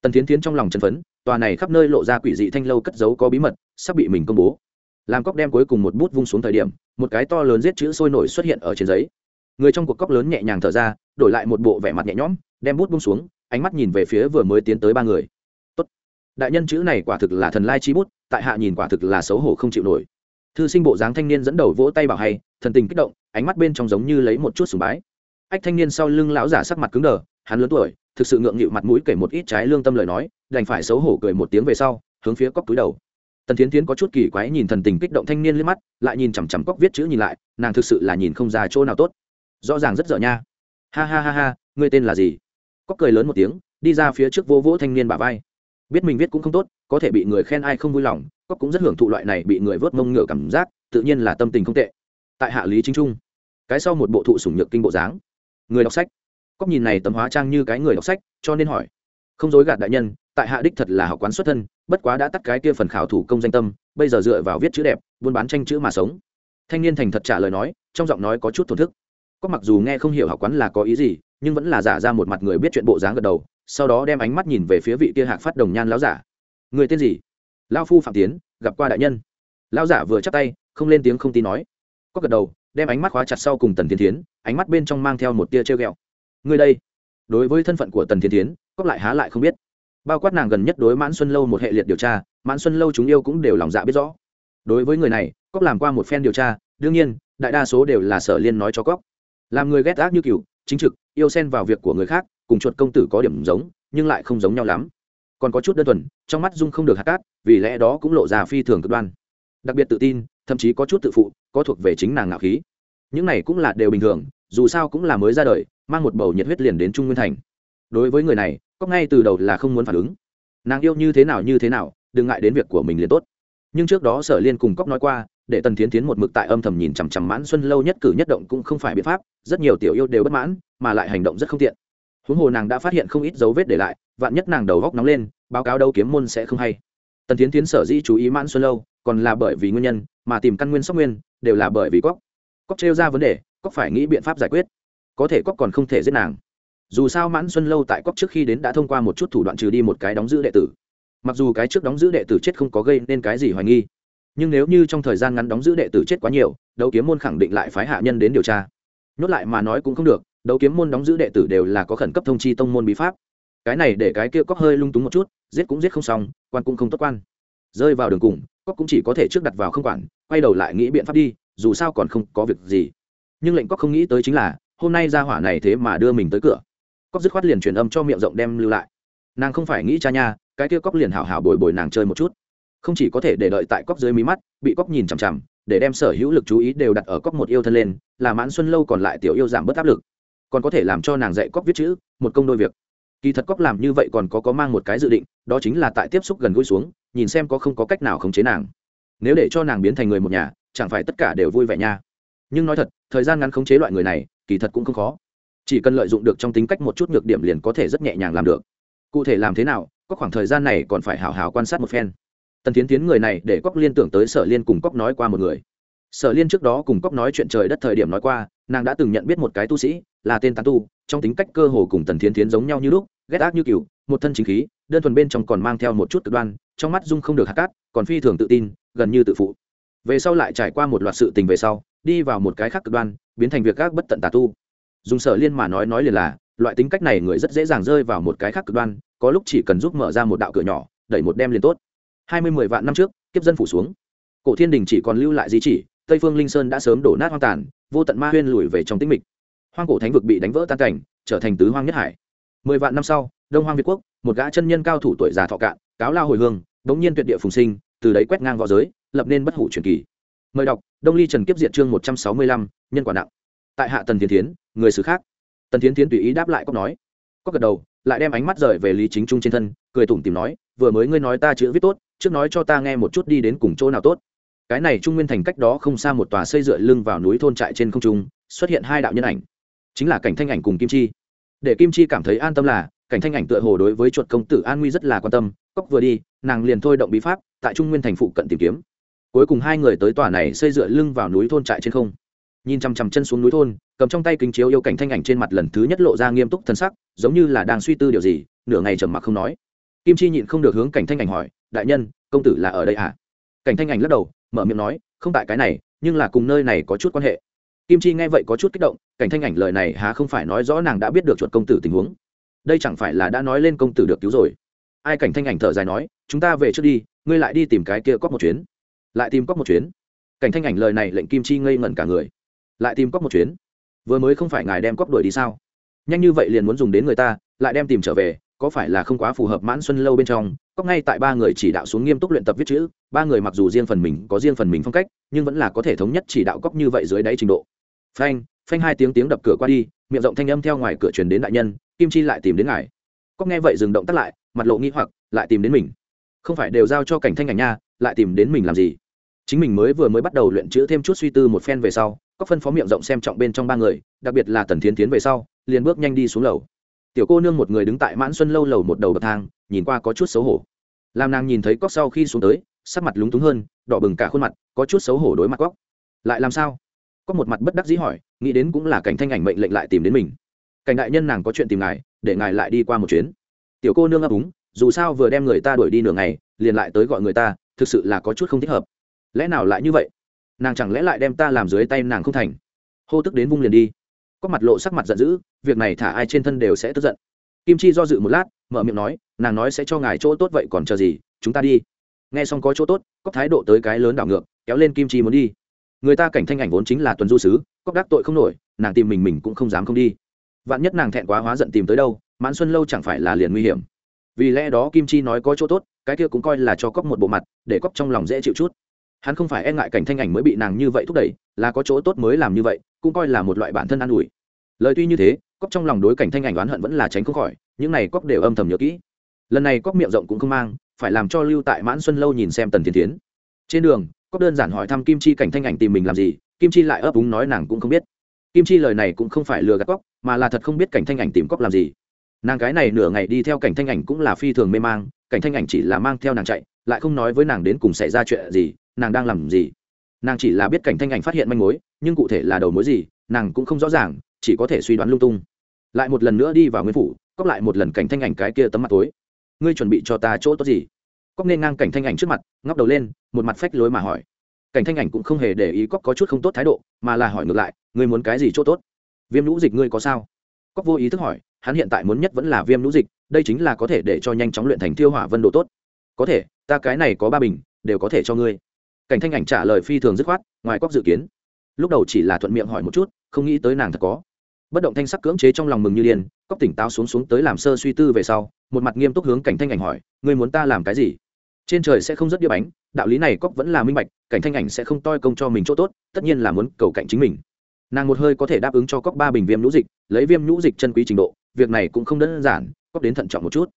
Tần tiến tiến trong lòng chân phấn, tòa này khắp nơi lộ ra quỷ dị thanh lâu cất giấu có bí mật, sắp bị mình công bố. Làm cóc đem cuối cùng một bút vung xuống thời điểm, một cái to lớn giết chữ sôi nổi xuất hiện ở trên giấy. Người trong cuộc cóc lớn nhẹ nhàng thở ra, đổi lại một bộ vẻ mặt nhẹ nhõm, đem bút vung xuống, ánh mắt nhìn về phía vừa mới tiến tới ba người. Tốt. đại nhân chữ này quả thực là thần lai chi bút, tại hạ nhìn quả thực là xấu hổ không chịu nổi. Thư sinh bộ dáng thanh niên dẫn đầu vỗ tay bảo hay, thần tình kích động, ánh mắt bên trong giống như lấy một chút sùng bái ách thanh niên sau lưng lão giả sắc mặt cứng đờ, hắn lớn tuổi, thực sự ngượng nghịu mặt mũi kể một ít trái lương tâm lời nói, đành phải xấu hổ cười một tiếng về sau, hướng phía cóc túi đầu. Tần thiến tiến có chút kỳ quái nhìn thần tình kích động thanh niên lên mắt, lại nhìn chằm chằm cóc viết chữ nhìn lại, nàng thực sự là nhìn không ra chỗ nào tốt. Rõ ràng rất dở nha. Ha ha ha ha, ngươi tên là gì? Cóc cười lớn một tiếng, đi ra phía trước vô vỗ thanh niên bà vai. Biết mình viết cũng không tốt, có thể bị người khen ai không vui lòng cóc cũng rất hưởng thụ loại này bị người vớt mông ngựa cảm giác, tự nhiên là tâm tình không tệ. Tại hạ lý chính trung, cái sau một bộ thụ sủng nhược kinh bộ dáng người đọc sách. Cóc nhìn này tấm hóa trang như cái người đọc sách, cho nên hỏi. Không dối gạt đại nhân, tại hạ đích thật là học quán xuất thân, bất quá đã tắt cái kia phần khảo thủ công danh tâm, bây giờ dựa vào viết chữ đẹp, buôn bán tranh chữ mà sống. Thanh niên thành thật trả lời nói, trong giọng nói có chút thổn thức. Có mặc dù nghe không hiểu học quán là có ý gì, nhưng vẫn là giả ra một mặt người biết chuyện bộ dáng gật đầu, sau đó đem ánh mắt nhìn về phía vị kia hạc phát đồng nhan lão giả. Người tên gì? Lao phu phạm tiến, gặp qua đại nhân. Lão giả vừa chắp tay, không lên tiếng không tin nói. Có gật đầu, đem ánh mắt khóa chặt sau cùng tần tiến tiến ánh mắt bên trong mang theo một tia treo ghẹo. Người đây, đối với thân phận của tần thiên tiến cóc lại há lại không biết. Bao quát nàng gần nhất đối mãn xuân lâu một hệ liệt điều tra, mãn xuân lâu chúng yêu cũng đều lòng dạ biết rõ. Đối với người này cóc làm qua một phen điều tra, đương nhiên, đại đa số đều là sở liên nói cho cóc. Làm người ghét ác như cựu chính trực, yêu xen vào việc của người khác, cùng chuột công tử có điểm giống, nhưng lại không giống nhau lắm. Còn có chút đơn thuần, trong mắt dung không được hạt cát, vì lẽ đó cũng lộ ra phi thường cực đoan. Đặc biệt tự tin, thậm chí có chút tự phụ, có thuộc về chính nàng ngạo khí. Những này cũng là đều bình thường dù sao cũng là mới ra đời, mang một bầu nhiệt huyết liền đến trung nguyên thành. Đối với người này cóc ngay từ đầu là không muốn phản ứng. Nàng yêu như thế nào như thế nào, đừng ngại đến việc của mình liền tốt. Nhưng trước đó sở liên cùng cóc nói qua, để tần thiến tiến một mực tại âm thầm nhìn chằm chằm mãn xuân lâu nhất cử nhất động cũng không phải biện pháp, rất nhiều tiểu yêu đều bất mãn, mà lại hành động rất không tiện. Huống hồ nàng đã phát hiện không ít dấu vết để lại, vạn nhất nàng đầu góc nóng lên, báo cáo đâu kiếm môn sẽ không hay. Tần thiến tiến sở dĩ chú ý mãn xuân lâu, còn là bởi vì nguyên nhân, mà tìm căn nguyên sóc nguyên, đều là bởi vì cóc cóc trêu ra vấn đề cóc phải nghĩ biện pháp giải quyết. Có thể cóc còn không thể giết nàng. Dù sao mãn xuân lâu tại cóc trước khi đến đã thông qua một chút thủ đoạn trừ đi một cái đóng giữ đệ tử. Mặc dù cái trước đóng giữ đệ tử chết không có gây nên cái gì hoài nghi, nhưng nếu như trong thời gian ngắn đóng giữ đệ tử chết quá nhiều, đấu kiếm môn khẳng định lại phái hạ nhân đến điều tra. Nhốt lại mà nói cũng không được, đấu kiếm môn đóng giữ đệ tử đều là có khẩn cấp thông chi tông môn bí pháp. Cái này để cái kia cóc hơi lung túng một chút, giết cũng giết không xong, quan cũng không tốt quan. Rơi vào đường cùng, cóc cũng chỉ có thể trước đặt vào không quản, quay đầu lại nghĩ biện pháp đi, dù sao còn không có việc gì nhưng lệnh cóc không nghĩ tới chính là, hôm nay ra hỏa này thế mà đưa mình tới cửa. Cóc dứt khoát liền truyền âm cho miệng rộng đem lưu lại. Nàng không phải nghĩ cha nha, cái kia cóc liền hảo hảo bồi bồi nàng chơi một chút. Không chỉ có thể để đợi tại cóc dưới mí mắt, bị cóc nhìn chằm chằm, để đem sở hữu lực chú ý đều đặt ở cóc một yêu thân lên, là mãn xuân lâu còn lại tiểu yêu giảm bớt áp lực. Còn có thể làm cho nàng dạy cóc viết chữ, một công đôi việc. Kỳ thật cóc làm như vậy còn có có mang một cái dự định, đó chính là tại tiếp xúc gần gũi xuống, nhìn xem có không có cách nào khống chế nàng. Nếu để cho nàng biến thành người một nhà, chẳng phải tất cả đều vui vẻ nha. Nhưng nói thật thời gian ngắn khống chế loại người này, kỳ thật cũng không khó. Chỉ cần lợi dụng được trong tính cách một chút nhược điểm liền có thể rất nhẹ nhàng làm được. Cụ thể làm thế nào, có khoảng thời gian này còn phải hào hào quan sát một phen. Tần tiến tiến người này để cóc liên tưởng tới sở liên cùng cóc nói qua một người. Sở liên trước đó cùng cóc nói chuyện trời đất thời điểm nói qua, nàng đã từng nhận biết một cái tu sĩ, là tên tán tu, trong tính cách cơ hồ cùng tần tiến tiến giống nhau như lúc, ghét ác như cừu một thân chính khí, đơn thuần bên trong còn mang theo một chút cực đoan, trong mắt dung không được hạt cát, còn phi thường tự tin, gần như tự phụ. Về sau lại trải qua một loạt sự tình về sau đi vào một cái khác cực đoan, biến thành việc các bất tận tà tu. Dùng sở liên mà nói nói liền là, loại tính cách này người rất dễ dàng rơi vào một cái khác cực đoan, có lúc chỉ cần giúp mở ra một đạo cửa nhỏ, đẩy một đem liền tốt. Hai mươi mười vạn năm trước, kiếp dân phủ xuống. Cổ thiên đình chỉ còn lưu lại di chỉ, tây phương linh sơn đã sớm đổ nát hoang tàn, vô tận ma huyên lùi về trong tĩnh mịch. Hoang cổ thánh vực bị đánh vỡ tan cảnh, trở thành tứ hoang nhất hải. Mười vạn năm sau, đông hoang việt quốc, một gã chân nhân cao thủ tuổi già thọ cạn, cáo lao hồi hương, bỗng nhiên tuyệt địa phùng sinh, từ đấy quét ngang v õ giới, lập nên bất hủ truyền kỳ mời đọc, đông ly trần kiếp diệt chương một trăm sáu mươi lăm, nhân quả nặng. Tại hạ tần tiến tiến người xứ khác. Tần tiến tiến tùy ý đáp lại cóc nói. Cóc gật đầu, lại đem ánh mắt rời về lý chính trung trên thân, cười tủm tìm nói, vừa mới ngươi nói ta chữ viết tốt, trước nói cho ta nghe một chút đi đến cùng chỗ nào tốt. Cái này trung nguyên thành cách đó không xa một tòa xây dựa lưng vào núi thôn trại trên không trung, xuất hiện hai đạo nhân ảnh. Chính là cảnh thanh ảnh cùng kim chi. Để kim chi cảm thấy an tâm là, cảnh thanh ảnh tựa hồ đối với chuột công tử an nguy rất là quan tâm. Cóc vừa đi, nàng liền thôi động bí pháp, tại trung nguyên thành phụ cận tìm kiếm cuối cùng hai người tới tòa này xây dựa lưng vào núi thôn trại trên không. Nhìn chằm chằm chân xuống núi thôn, cầm trong tay kính chiếu yêu cảnh thanh ảnh trên mặt lần thứ nhất lộ ra nghiêm túc thân sắc, giống như là đang suy tư điều gì, nửa ngày trầm mặc không nói. Kim chi nhịn không được hướng cảnh thanh ảnh hỏi, đại nhân, công tử là ở đây à? Cảnh thanh ảnh lắc đầu, mở miệng nói, không tại cái này, nhưng là cùng nơi này có chút quan hệ. Kim chi nghe vậy có chút kích động, cảnh thanh ảnh lời này há không phải nói rõ nàng đã biết được chuột công tử tình huống. Đây chẳng phải là đã nói lên công tử được cứu rồi. Ai cảnh thanh ảnh thở dài nói, chúng ta về trước đi, ngươi lại đi tìm cái kia cóc một chuyến lại tìm cóc một chuyến. Cảnh thanh ảnh lời này lệnh kim chi ngây ngẩn cả người. Lại tìm cóc một chuyến? Vừa mới không phải ngài đem cóc đuổi đi sao? Nhanh như vậy liền muốn dùng đến người ta, lại đem tìm trở về, có phải là không quá phù hợp mãn xuân lâu bên trong? Cóc ngay tại ba người chỉ đạo xuống nghiêm túc luyện tập viết chữ, ba người mặc dù riêng phần mình có riêng phần mình phong cách, nhưng vẫn là có thể thống nhất chỉ đạo cóc như vậy dưới đáy trình độ. Phanh phanh hai tiếng tiếng đập cửa qua đi, miệng rộng thanh âm theo ngoài cửa truyền đến đại nhân, kim chi lại tìm đến ngài. Cóc nghe vậy dừng động tắt lại, mặt lộ nghĩ hoặc, lại tìm đến mình. Không phải đều giao cho cảnh thanh ảnh nha, lại tìm đến mình làm gì? Chính mình mới vừa mới bắt đầu luyện chữ thêm chút suy tư một phen về sau, có phân phó miệng rộng xem trọng bên trong ba người, đặc biệt là tần thiến tiến về sau, liền bước nhanh đi xuống lầu. Tiểu cô nương một người đứng tại mãn xuân lâu lầu một đầu bậc thang, nhìn qua có chút xấu hổ. Làm nàng nhìn thấy cóc sau khi xuống tới, sắc mặt lúng túng hơn, đỏ bừng cả khuôn mặt, có chút xấu hổ đối mặt cóc lại làm sao? Có một mặt bất đắc dĩ hỏi, nghĩ đến cũng là cảnh thanh ảnh mệnh lệnh lại tìm đến mình. Cảnh đại nhân nàng có chuyện tìm ngài, để ngài lại đi qua một chuyến. Tiểu cô nương ấp úng, dù sao vừa đem người ta đuổi đi nửa ngày, liền lại tới gọi người ta, thực sự là có chút không thích hợp lẽ nào lại như vậy? Nàng chẳng lẽ lại đem ta làm dưới tay nàng không thành? Hô tức đến vung liền đi. Có mặt lộ sắc mặt giận dữ, việc này thả ai trên thân đều sẽ tức giận. Kim chi do dự một lát, mở miệng nói, nàng nói sẽ cho ngài chỗ tốt vậy còn chờ gì, chúng ta đi. Nghe xong có chỗ tốt, có thái độ tới cái lớn đảo ngược, kéo lên kim chi muốn đi. Người ta cảnh thanh ảnh vốn chính là tuần du sứ cóc đắc tội không nổi, nàng tìm mình mình cũng không dám không đi. Vạn nhất nàng thẹn quá hóa giận tìm tới đâu, mãn xuân lâu chẳng phải là liền nguy hiểm. Vì lẽ đó kim chi nói có chỗ tốt, cái kia cũng coi là cho cóc một bộ mặt, để cóc trong lòng dễ chịu chút hắn không phải e ngại cảnh thanh ảnh mới bị nàng như vậy thúc đẩy, là có chỗ tốt mới làm như vậy, cũng coi là một loại bản thân an ủi. Lời tuy như thế cóc trong lòng đối cảnh thanh ảnh oán hận vẫn là tránh không khỏi, những này cóc đều âm thầm nhớ kỹ. Lần này cóc miệng rộng cũng không mang, phải làm cho lưu tại mãn xuân lâu nhìn xem tần thiên tiến trên đường cóc đơn giản hỏi thăm kim chi cảnh thanh ảnh tìm mình làm gì, kim chi lại ấp úng nói nàng cũng không biết. Kim chi lời này cũng không phải lừa gạt cóc mà là thật không biết cảnh thanh ảnh tìm cóc làm gì. Nàng cái này nửa ngày đi theo cảnh thanh ảnh cũng là phi thường mê mang, cảnh thanh ảnh chỉ là mang theo nàng chạy, lại không nói với nàng đến cùng xảy ra chuyện gì nàng đang làm gì? Nàng chỉ là biết cảnh thanh ảnh phát hiện manh mối, nhưng cụ thể là đầu mối gì, nàng cũng không rõ ràng, chỉ có thể suy đoán lung tung. Lại một lần nữa đi vào nguyên phủ cóc lại một lần cảnh thanh ảnh cái kia tấm mặt tối. Ngươi chuẩn bị cho ta chỗ tốt gì? Cóc nên ngang cảnh thanh ảnh trước mặt, ngóc đầu lên, một mặt phách lối mà hỏi. Cảnh thanh ảnh cũng không hề để ý cóc có chút không tốt thái độ, mà là hỏi ngược lại, ngươi muốn cái gì chỗ tốt? Viêm lũ dịch ngươi có sao? Cóc vô ý thức hỏi, hắn hiện tại muốn nhất vẫn là viêm lũ dịch, đây chính là có thể để cho nhanh chóng luyện thành tiêu hỏa vân độ tốt. Có thể, ta cái này có ba bình, đều có thể cho ngươi cảnh thanh ảnh trả lời phi thường dứt khoát, ngoài cóc dự kiến. Lúc đầu chỉ là thuận miệng hỏi một chút, không nghĩ tới nàng thật có. Bất động thanh sắc cưỡng chế trong lòng mừng như điên cóc tỉnh táo xuống xuống tới làm sơ suy tư về sau, một mặt nghiêm túc hướng cảnh thanh ảnh hỏi, ngươi muốn ta làm cái gì? Trên trời sẽ không rất đĩa bánh, đạo lý này cóc vẫn là minh bạch, cảnh thanh ảnh sẽ không toi công cho mình chỗ tốt, tất nhiên là muốn cầu cạnh chính mình. Nàng một hơi có thể đáp ứng cho cóc ba bình viêm nhũ dịch, lấy viêm nhũ dịch chân quý trình độ, việc này cũng không đơn giản cóc đến thận trọng một chút.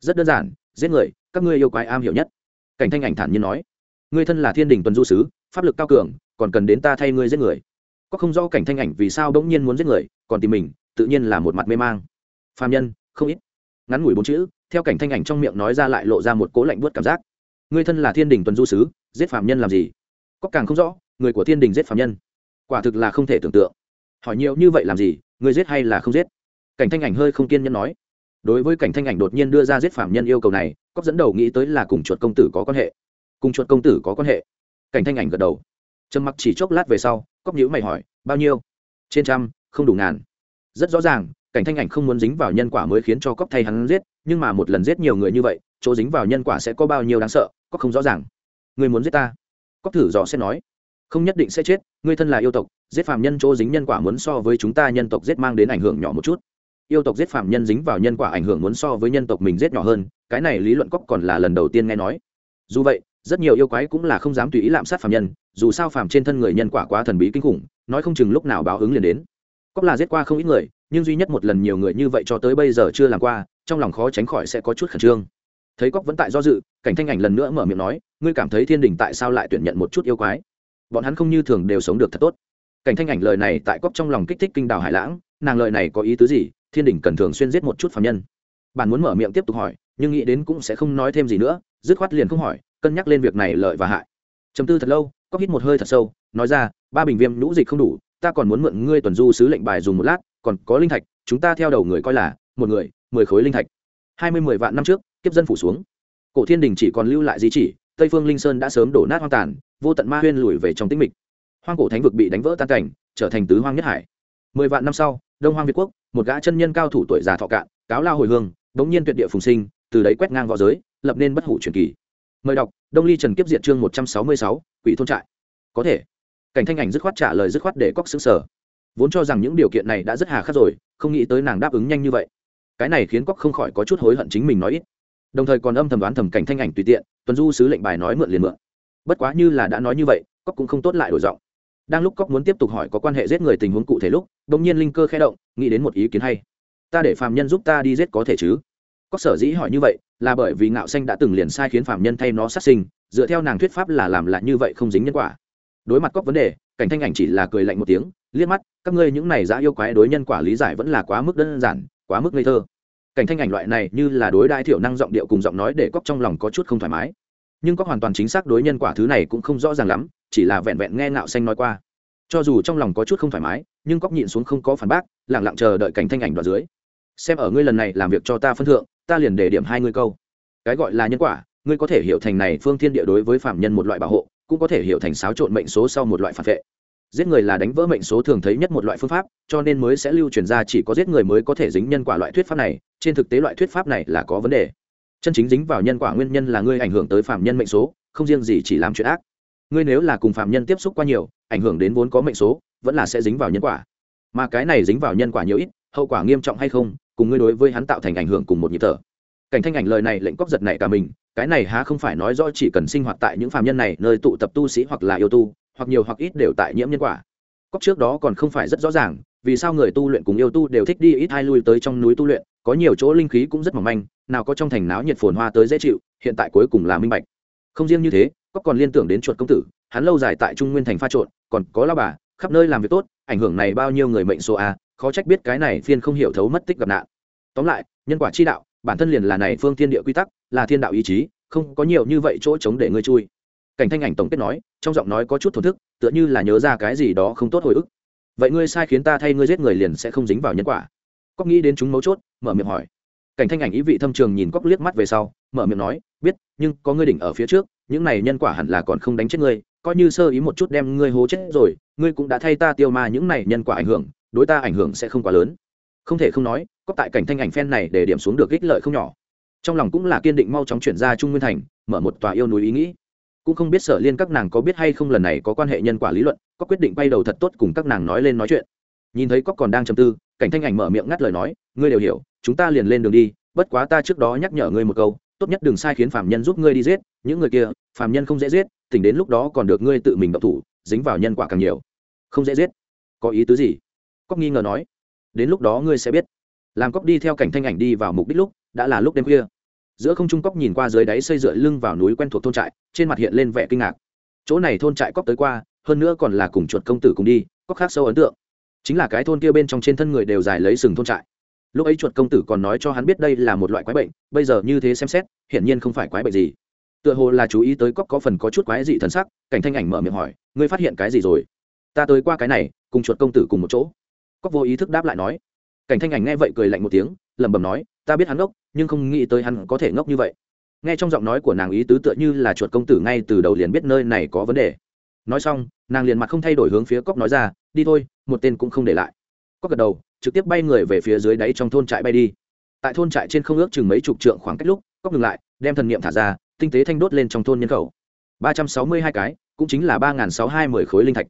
Rất đơn giản, giết người, các ngươi yêu quái am hiểu nhất. Cảnh thanh ảnh thản nhiên nói ngươi thân là thiên đình tuần du sứ, pháp lực cao cường, còn cần đến ta thay ngươi giết người. Có không rõ cảnh thanh ảnh vì sao bỗng nhiên muốn giết người, còn tìm mình, tự nhiên là một mặt mê mang. Phạm nhân, không ít. Ngắn ngủi bốn chữ, theo cảnh thanh ảnh trong miệng nói ra lại lộ ra một cố lạnh buốt cảm giác. Ngươi thân là thiên đình tuần du sứ, giết phạm nhân làm gì? Có càng không rõ, người của thiên đình giết phạm nhân. Quả thực là không thể tưởng tượng. Hỏi nhiều như vậy làm gì ngươi giết hay là không giết? Cảnh thanh ảnh hơi không kiên nhẫn nói. Đối với cảnh thanh ảnh đột nhiên đưa ra giết phạm nhân yêu cầu này cóc dẫn đầu nghĩ tới là cùng chuột công tử có quan hệ cùng chuột công tử có quan hệ. Cảnh thanh ảnh gật đầu. Trầm mặc chỉ chốc lát về sau cóc nhữ mày hỏi, bao nhiêu? Trên trăm, không đủ ngàn. Rất rõ ràng, cảnh thanh ảnh không muốn dính vào nhân quả mới khiến cho cóc thay hắn giết, nhưng mà một lần giết nhiều người như vậy, chỗ dính vào nhân quả sẽ có bao nhiêu đáng sợ cóc không rõ ràng. Người muốn giết ta? Cóc thử dò xét nói. Không nhất định sẽ chết, ngươi thân là yêu tộc, giết phạm nhân chỗ dính nhân quả muốn so với chúng ta nhân tộc giết mang đến ảnh hưởng nhỏ một chút. Yêu tộc giết phạm nhân dính vào nhân quả ảnh hưởng muốn so với nhân tộc mình giết nhỏ hơn, cái này lý luận cóc còn là lần đầu tiên nghe nói. Dù vậy rất nhiều yêu quái cũng là không dám tùy ý lạm sát phạm nhân, dù sao phạm trên thân người nhân quả quá thần bí kinh khủng, nói không chừng lúc nào báo ứng liền đến. Cóc là giết qua không ít người, nhưng duy nhất một lần nhiều người như vậy cho tới bây giờ chưa làm qua, trong lòng khó tránh khỏi sẽ có chút khẩn trương. Thấy cóc vẫn tại do dự, cảnh thanh ảnh lần nữa mở miệng nói, ngươi cảm thấy thiên đình tại sao lại tuyển nhận một chút yêu quái? Bọn hắn không như thường đều sống được thật tốt. Cảnh thanh ảnh lời này tại cóc trong lòng kích thích kinh đào hải lãng, nàng lời này có ý tứ gì? Thiên đình cần thường xuyên giết một chút phạm nhân. Bạn muốn mở miệng tiếp tục hỏi, nhưng nghĩ đến cũng sẽ không nói thêm gì nữa, dứt khoát liền không hỏi cân nhắc lên việc này lợi và hại. Chấm tư thật lâu cóc hít một hơi thật sâu, nói ra, ba bình viêm nhũ dịch không đủ, ta còn muốn mượn ngươi tuần du sứ lệnh bài dùng một lát, còn có linh thạch, chúng ta theo đầu người coi là, một người, mười khối linh thạch. Hai mươi mười vạn năm trước, kiếp dân phủ xuống. Cổ thiên đình chỉ còn lưu lại di chỉ, tây phương linh sơn đã sớm đổ nát hoang tàn, vô tận ma huyên lùi về trong tĩnh mịch. Hoang cổ thánh vực bị đánh vỡ tan cảnh, trở thành tứ hoang nhất hải. Mười vạn năm sau, đông hoang việt quốc, một gã chân nhân cao thủ tuổi già thọ cạn, cáo lao hồi hương, đống nhiên tuyệt địa phùng sinh, từ đấy quét ngang v õ giới, lập nên bất hủ truyền kỳ mời đọc, đông ly trần kiếp diện chương một trăm sáu mươi sáu, quỷ thôn trại. Có thể. Cảnh thanh ảnh dứt khoát trả lời dứt khoát để cóc xứng sở vốn cho rằng những điều kiện này đã rất hà khắc rồi, không nghĩ tới nàng đáp ứng nhanh như vậy. Cái này khiến cóc không khỏi có chút hối hận chính mình nói ít. Đồng thời còn âm thầm đoán thầm cảnh thanh ảnh tùy tiện, tuần du sứ lệnh bài nói mượn liền mượn. Bất quá như là đã nói như vậy, cóc cũng không tốt lại đổi giọng. Đang lúc cóc muốn tiếp tục hỏi có quan hệ giết người tình huống cụ thể lúc đ ỗ n g nhiên linh cơ khẽ động, nghĩ đến một ý kiến hay. Ta để phạm nhân giúp ta đi giết có thể chứ? Cóc sở dĩ hỏi như vậy là bởi vì ngạo xanh đã từng liền sai khiến phạm nhân thay nó sát sinh, dựa theo nàng thuyết pháp là làm lại như vậy không dính nhân quả. Đối mặt cóc vấn đề, cảnh thanh ảnh chỉ là cười lạnh một tiếng, liếc mắt, các ngươi những này dã yêu quái đối nhân quả lý giải vẫn là quá mức đơn giản, quá mức ngây thơ. Cảnh thanh ảnh loại này như là đối đại thiểu năng giọng điệu cùng giọng nói để cóc trong lòng có chút không thoải mái. Nhưng có hoàn toàn chính xác đối nhân quả thứ này cũng không rõ ràng lắm, chỉ là vẹn vẹn nghe ngạo xanh nói qua. Cho dù trong lòng có chút không thoải mái, nhưng cóc nhịn xuống không có phản bác lẳng lặng chờ đợi cảnh thanh ảnh đoạn dưới. Xem ở ngươi lần này làm việc cho ta phân thượng ta liền để điểm hai ngươi câu. Cái gọi là nhân quả, ngươi có thể hiểu thành này phương thiên địa đối với phạm nhân một loại bảo hộ, cũng có thể hiểu thành xáo trộn mệnh số sau một loại phản vệ. Giết người là đánh vỡ mệnh số thường thấy nhất một loại phương pháp, cho nên mới sẽ lưu truyền ra chỉ có giết người mới có thể dính nhân quả loại thuyết pháp này, trên thực tế loại thuyết pháp này là có vấn đề. Chân chính dính vào nhân quả nguyên nhân là ngươi ảnh hưởng tới phạm nhân mệnh số, không riêng gì chỉ làm chuyện ác. Ngươi nếu là cùng phạm nhân tiếp xúc qua nhiều, ảnh hưởng đến vốn có mệnh số, vẫn là sẽ dính vào nhân quả. Mà cái này dính vào nhân quả nhiều ít, hậu quả nghiêm trọng hay không cùng ngươi đối với hắn tạo thành ảnh hưởng cùng một nhịp thở. Cảnh thanh ảnh lời này lệnh cóc giật này cả mình, cái này há không phải nói rõ chỉ cần sinh hoạt tại những phạm nhân này, nơi tụ tập tu sĩ hoặc là yêu tu, hoặc nhiều hoặc ít đều tại nhiễm nhân quả. Cóc trước đó còn không phải rất rõ ràng, vì sao người tu luyện cùng yêu tu đều thích đi ít hai lui tới trong núi tu luyện, có nhiều chỗ linh khí cũng rất mỏng manh, nào có trong thành náo nhiệt phồn hoa tới dễ chịu, hiện tại cuối cùng là minh bạch. Không riêng như thế cóc còn liên tưởng đến chuột công tử, hắn lâu dài tại trung nguyên thành pha trộn, còn có lao bà, khắp nơi làm việc tốt ảnh hưởng này bao nhiêu người mệnh số a, khó trách biết cái này phiên không hiểu thấu mất tích gặp nạn. Tóm lại, nhân quả chi đạo, bản thân liền là này phương thiên địa quy tắc, là thiên đạo ý chí, không có nhiều như vậy chỗ chống để ngươi chui. Cảnh thanh ảnh tổng kết nói, trong giọng nói có chút thổn thức, tựa như là nhớ ra cái gì đó không tốt hồi ức. Vậy ngươi sai khiến ta thay ngươi giết người liền sẽ không dính vào nhân quả. Cóc nghĩ đến chúng mấu chốt, mở miệng hỏi. Cảnh thanh ảnh ý vị thâm trường nhìn cóc liếc mắt về sau, mở miệng nói, biết, nhưng có ngươi đỉnh ở phía trước, những này nhân quả hẳn là còn không đánh chết ngươi coi như sơ ý một chút đem ngươi hố chết rồi, ngươi cũng đã thay ta tiêu ma những này nhân quả ảnh hưởng, đối ta ảnh hưởng sẽ không quá lớn. Không thể không nói, có tại cảnh thanh ảnh phen này để điểm xuống được ích lợi không nhỏ. Trong lòng cũng là kiên định mau chóng chuyển ra trung nguyên thành, mở một tòa yêu núi ý nghĩ. Cũng không biết sở liên các nàng có biết hay không lần này có quan hệ nhân quả lý luận, có quyết định bay đầu thật tốt cùng các nàng nói lên nói chuyện. Nhìn thấy cóc còn đang chầm tư, cảnh thanh ảnh mở miệng ngắt lời nói, ngươi đều hiểu, chúng ta liền lên đường đi, bất quá ta trước đó nhắc nhở ngươi một câu, tốt nhất đừng sai khiến phạm nhân giúp ngươi đi giết, những người kia Phàm nhân không dễ giết tỉnh đến lúc đó còn được ngươi tự mình độc thủ, dính vào nhân quả càng nhiều. Không dễ giết? Có ý tứ gì? Cóc nghi ngờ nói. Đến lúc đó ngươi sẽ biết. Làm cóc đi theo cảnh thanh ảnh đi vào mục đích lúc, đã là lúc đêm khuya. Giữa không trung cóc nhìn qua dưới đáy xây dựa lưng vào núi quen thuộc thôn trại, trên mặt hiện lên vẻ kinh ngạc. Chỗ này thôn trại cóc tới qua, hơn nữa còn là cùng chuột công tử cùng đi cóc khác sâu ấn tượng. Chính là cái thôn kia bên trong trên thân người đều dài lấy sừng thôn trại. Lúc ấy chuột công tử còn nói cho hắn biết đây là một loại quái bệnh, bây giờ như thế xem xét, hiển nhiên không phải quái bệnh gì tựa hồ là chú ý tới cóc có phần có chút quái dị thần sắc, cảnh thanh ảnh mở miệng hỏi, ngươi phát hiện cái gì rồi? Ta tới qua cái này, cùng chuột công tử cùng một chỗ. Cóc vô ý thức đáp lại nói. Cảnh thanh ảnh nghe vậy cười lạnh một tiếng, lẩm bẩm nói, ta biết hắn ngốc, nhưng không nghĩ tới hắn có thể ngốc như vậy. Nghe trong giọng nói của nàng ý tứ tựa như là chuột công tử ngay từ đầu liền biết nơi này có vấn đề. Nói xong, nàng liền mặt không thay đổi hướng phía cóc nói ra, đi thôi, một tên cũng không để lại. Cóc gật đầu, trực tiếp bay người về phía dưới đáy trong thôn trại bay đi. Tại thôn trại trên không ước chừng mấy chục trượng khoảng cách lúc, cóc ngừng lại, đem thần niệm thả ra tinh tế thanh đốt lên trong thôn nhân khẩu. Ba trăm sáu mươi hai cái, cũng chính là ba nghìn sáu hai mươi khối linh thạch.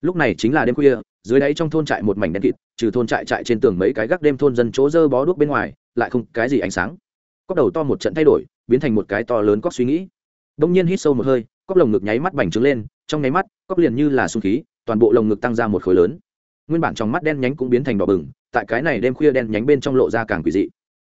Lúc này chính là đêm khuya, dưới đáy trong thôn trại một mảnh đen kịt, trừ thôn trại trại trên tường mấy cái gác đêm thôn dân chỗ dơ bó đuốc bên ngoài, lại không cái gì ánh sáng. Cóc đầu to một trận thay đổi, biến thành một cái to lớn cóc suy nghĩ. Đông nhiên hít sâu một hơi cóc lồng ngực nháy mắt bành trướng lên, trong nháy mắt cóc liền như là xung khí, toàn bộ lồng ngực tăng ra một khối lớn. Nguyên bản trong mắt đen nhánh cũng biến thành đỏ bừng, tại cái này đêm khuya đen nhánh bên trong lộ ra càng quỷ dị.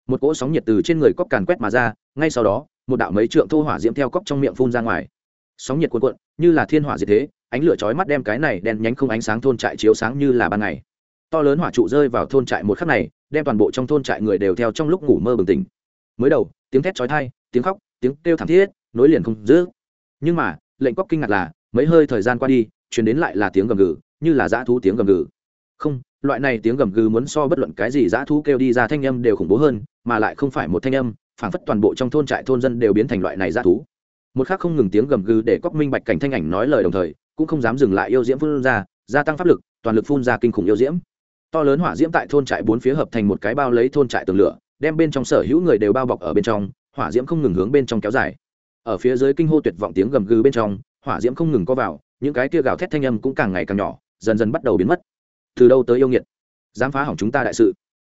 Một cỗ sóng nhiệt từ trên người cóc càn quét mà ra, ngay sau đó một đạo mấy trượng thô hỏa diễm theo cốc trong miệng phun ra ngoài. Sóng nhiệt cuộn cuộn, như là thiên hỏa diệt thế, ánh lửa chói mắt đem cái này đen nhánh không ánh sáng thôn trại chiếu sáng như là ban ngày. To lớn hỏa trụ rơi vào thôn trại một khắc này, đem toàn bộ trong thôn trại người đều theo trong lúc ngủ mơ bừng tỉnh. Mới đầu, tiếng thét chói tai, tiếng khóc, tiếng kêu thảm thiết, nối liền không dứt. Nhưng mà, lệnh cóc kinh ngạc là, mấy hơi thời gian qua đi, truyền đến lại là tiếng gầm gừ, như là dã thú tiếng gầm gừ. Không, loại này tiếng gầm gừ muốn so bất luận cái gì dã thú kêu đi ra thanh âm đều khủng bố hơn, mà lại không phải một thanh âm phảng phất toàn bộ trong thôn trại thôn dân đều biến thành loại này ra thú. Một khác không ngừng tiếng gầm gừ để cóc minh bạch cảnh thanh ảnh nói lời đồng thời, cũng không dám dừng lại yêu diễm phun ra, gia tăng pháp lực, toàn lực phun ra kinh khủng yêu diễm. To lớn hỏa diễm tại thôn trại bốn phía hợp thành một cái bao lấy thôn trại tường lửa, đem bên trong sở hữu người đều bao bọc ở bên trong, hỏa diễm không ngừng hướng bên trong kéo dài. Ở phía dưới kinh hô tuyệt vọng tiếng gầm gừ bên trong, hỏa diễm không ngừng có vào, những cái kia gào thét thanh âm cũng càng ngày càng nhỏ, dần dần bắt đầu biến mất. Từ đâu tới yêu nghiệt? Dám phá hỏng chúng ta đại sự.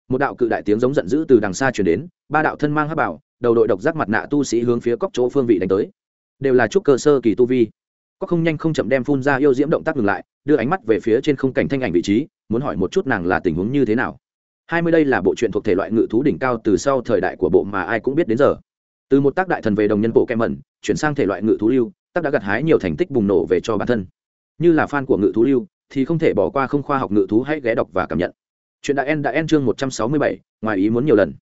Một đạo cự đại tiếng giống giận dữ từ đằng xa chuyển đến ba đạo thân mang hắc bảo, đầu đội độc giác mặt nạ tu sĩ hướng phía cốc chỗ phương vị đánh tới. Đều là trúc cơ sơ kỳ tu vi. Cốc không nhanh không chậm đem phun ra yêu diễm động tác ngừng lại, đưa ánh mắt về phía trên không cảnh thanh ảnh vị trí, muốn hỏi một chút nàng là tình huống như thế nào. Hai mươi đây là bộ truyện thuộc thể loại ngự thú đỉnh cao từ sau thời đại của bộ mà ai cũng biết đến giờ. Từ một tác đại thần về đồng nhân bộ kem mẩn, chuyển sang thể loại ngự thú lưu, tác đã gặt hái nhiều thành tích bùng nổ về cho bản thân. Như là fan của ngự thú lưu, thì không thể bỏ qua không khoa học ngự thú hãy ghé đọc và cảm nhận. Chuyện đại en đã en chương một trăm sáu mươi bảy, ngoài ý muốn nhiều lần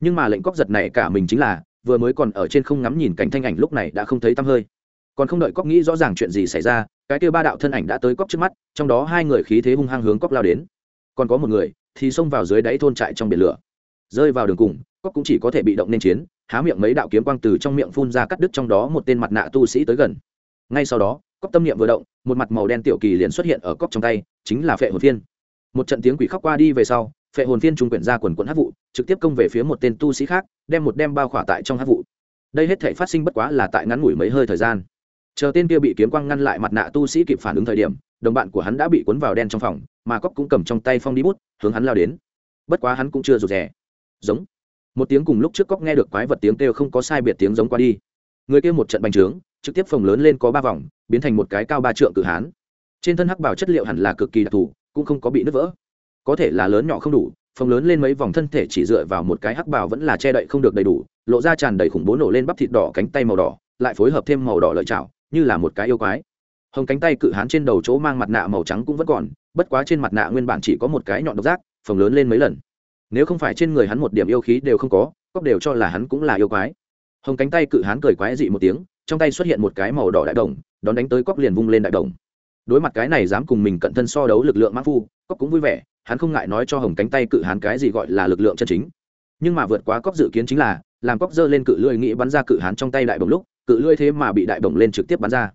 nhưng mà lệnh cóc giật này cả mình chính là, vừa mới còn ở trên không ngắm nhìn cảnh thanh ảnh lúc này đã không thấy tăm hơi. Còn không đợi cóc nghĩ rõ ràng chuyện gì xảy ra, cái kêu ba đạo thân ảnh đã tới cóc trước mắt, trong đó hai người khí thế hung hăng hướng cóc lao đến. Còn có một người thì xông vào dưới đáy thôn trại trong biển lửa. Rơi vào đường cùng, cóc cũng chỉ có thể bị động nên chiến, há miệng mấy đạo kiếm quang từ trong miệng phun ra cắt đứt trong đó một tên mặt nạ tu sĩ tới gần. Ngay sau đó, cóc tâm niệm vừa động, một mặt màu đen tiểu kỳ liền xuất hiện ở cóc trong tay, chính là phệ hồn phiên. Một trận tiếng quỷ khóc qua đi về sau phệ hồn phiên trung quyển ra quần quận hát vụ, trực tiếp công về phía một tên tu sĩ khác, đem một đem bao khỏa tại trong hát vụ. Đây hết thể phát sinh bất quá là tại ngắn ngủi mấy hơi thời gian. Chờ tên kia bị kiếm quang ngăn lại mặt nạ tu sĩ kịp phản ứng thời điểm, đồng bạn của hắn đã bị cuốn vào đen trong phòng, mà cóc cũng cầm trong tay phong đi bút, hướng hắn lao đến. Bất quá hắn cũng chưa rụt rè. Giống. Một tiếng cùng lúc trước cóc nghe được quái vật tiếng kêu không có sai biệt tiếng giống qua đi. Người kia một trận bành trướng, trực tiếp phồng lớn lên có ba vòng, biến thành một cái cao ba trượng cự hán. Trên thân hắc bảo chất liệu hẳn là cực kỳ đặc thù, cũng không có bị nứt vỡ có thể là lớn nhỏ không đủ, phồng lớn lên mấy vòng thân thể chỉ dựa vào một cái hắc bào vẫn là che đậy không được đầy đủ, lộ ra tràn đầy khủng bố nổ lên bắp thịt đỏ cánh tay màu đỏ, lại phối hợp thêm màu đỏ lợi chảo, như là một cái yêu quái. Hồng cánh tay cự hán trên đầu chỗ mang mặt nạ màu trắng cũng vẫn còn, bất quá trên mặt nạ nguyên bản chỉ có một cái nhọn độc giác, phồng lớn lên mấy lần. Nếu không phải trên người hắn một điểm yêu khí đều không có cóc đều cho là hắn cũng là yêu quái. Hồng cánh tay cự hán cười quái dị một tiếng, trong tay xuất hiện một cái màu đỏ đại đồng, đón đánh tới cóc liền vung lên đại đồng đối mặt cái này dám cùng mình cận thân so đấu lực lượng mã phu cóc cũng vui vẻ, hắn không ngại nói cho hồng cánh tay cự hán cái gì gọi là lực lượng chân chính. Nhưng mà vượt quá cóc dự kiến chính là, làm cóc dơ lên cự lưỡi nghĩ bắn ra cự hán trong tay đại bồng lúc, cự lưỡi thế mà bị đại bồng lên trực tiếp bắn ra.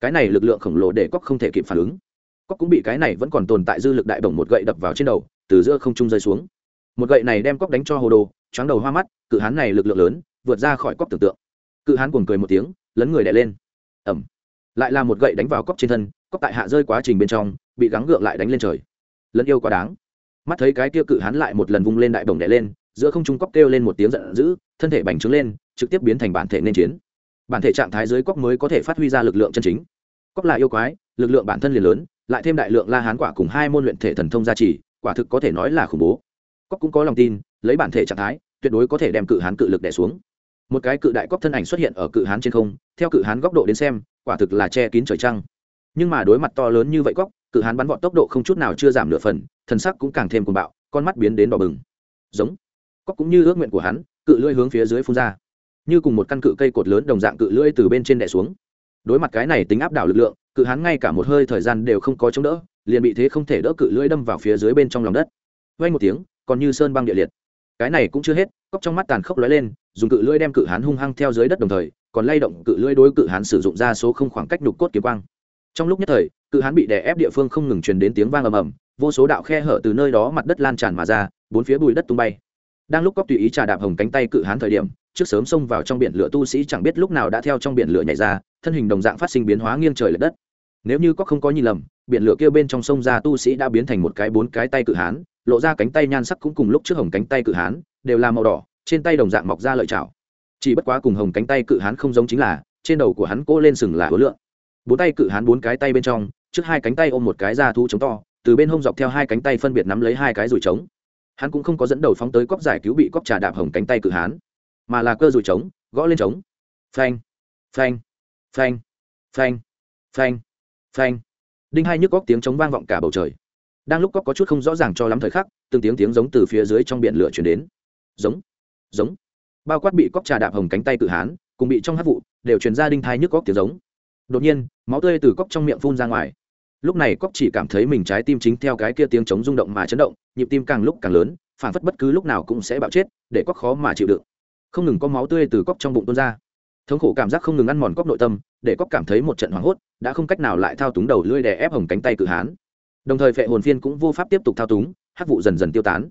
Cái này lực lượng khổng lồ để cóc không thể kịp phản ứng. Cóc cũng bị cái này vẫn còn tồn tại dư lực đại bồng một gậy đập vào trên đầu, từ giữa không trung rơi xuống. Một gậy này đem cóc đánh cho hồ đồ, choáng đầu hoa mắt, cự hán này lực lượng lớn, vượt ra khỏi cóc tưởng tượng. Cự hán cuồng cười một tiếng, lấn người đè lên. Ẩm lại là một gậy đánh vào cóc trên thân cóc tại hạ rơi quá trình bên trong, bị gắng gượng lại đánh lên trời. Lẫn yêu quá đáng. Mắt thấy cái kia cự hắn lại một lần vung lên đại bồng đẻ lên, giữa không trung cóc kêu lên một tiếng giận dữ, thân thể bành trướng lên, trực tiếp biến thành bản thể nên chiến. Bản thể trạng thái dưới cóc mới có thể phát huy ra lực lượng chân chính. Cóc là yêu quái, lực lượng bản thân liền lớn, lại thêm đại lượng la hán quả cùng hai môn luyện thể thần thông gia trì, quả thực có thể nói là khủng bố. Cóc cũng có lòng tin, lấy bản thể trạng thái, tuyệt đối có thể đem cự hán cự lực đẻ xuống. Một cái cự đại cóc thân ảnh xuất hiện ở cự hán trên không, theo cự hán góc độ đến xem quả thực là che kín trời trăng. Nhưng mà đối mặt to lớn như vậy góc, cự hán bắn vọt tốc độ không chút nào chưa giảm nửa phần, thần sắc cũng càng thêm cuồng bạo, con mắt biến đến đỏ bừng. Giống. Cóc cũng như ước nguyện của hắn, cự lưỡi hướng phía dưới phun ra. Như cùng một căn cự cây cột lớn đồng dạng cự lưỡi từ bên trên đè xuống. Đối mặt cái này tính áp đảo lực lượng, cự hán ngay cả một hơi thời gian đều không có chống đỡ, liền bị thế không thể đỡ cự lưỡi đâm vào phía dưới bên trong lòng đất. Vay một tiếng, còn như sơn băng địa liệt. Cái này cũng chưa hết cóc trong mắt tàn khốc lóe lên, dùng cự lưỡi đem cự hán hung hăng theo dưới đất đồng thời còn lay động cự lưỡi đối cự hán sử dụng ra số không khoảng cách nhục cốt kiếm quang. Trong lúc nhất thời, cự hán bị đè ép địa phương không ngừng truyền đến tiếng vang ầm ầm, vô số đạo khe hở từ nơi đó mặt đất lan tràn mà ra, bốn phía bùi đất tung bay. Đang lúc cóp tùy ý trà đạp hồng cánh tay cự hán thời điểm, trước sớm xông vào trong biển lửa tu sĩ chẳng biết lúc nào đã theo trong biển lửa nhảy ra, thân hình đồng dạng phát sinh biến hóa nghiêng trời lệch đất. Nếu như có không có nhìn lầm, biển lửa kia bên trong sông ra tu sĩ đã biến thành một cái bốn cái tay cự hán, lộ ra cánh tay nhan sắc cũng cùng lúc trước hồng cánh tay cự hán, đều là màu đỏ, trên tay đồng dạng mọc ra lợi chảo chỉ bất quá cùng hồng cánh tay cự hán không giống chính là, trên đầu của hắn cố lên sừng là hứa lượng bốn tay cự hán bốn cái tay bên trong, trước hai cánh tay ôm một cái da thu chống to, từ bên hông dọc theo hai cánh tay phân biệt nắm lấy hai cái rùi trống. Hắn cũng không có dẫn đầu phóng tới cóc giải cứu bị cóc trà đạp hồng cánh tay cự hán, mà là cơ rùi trống, gõ lên trống. Phanh phanh phanh phanh phanh phanh. Đinh hai nhức góc tiếng trống vang vọng cả bầu trời. Đang lúc cóc có chút không rõ ràng cho lắm thời khắc, từng tiếng tiếng giống từ phía dưới trong biển lửa chuyển đến. Giống giống bao quát bị cóc trà đạp hồng cánh tay cự hán, cùng bị trong hát vụ, đều truyền ra đinh thai nhức cóc tiếng giống. Đột nhiên, máu tươi từ cóc trong miệng phun ra ngoài. Lúc này cóc chỉ cảm thấy mình trái tim chính theo cái kia tiếng chống rung động mà chấn động, nhịp tim càng lúc càng lớn, phản phất bất cứ lúc nào cũng sẽ bạo chết, để cóc khó mà chịu đựng. Không ngừng có máu tươi từ cóc trong bụng tuôn ra. Thống khổ cảm giác không ngừng ăn mòn cóc nội tâm, để cóc cảm thấy một trận hoảng hốt, đã không cách nào lại thao túng đầu lưỡi đè ép hồng cánh tay cự hán. Đồng thời phệ hồn phiên cũng vô pháp tiếp tục thao túng hắc vụ dần dần tiêu tán.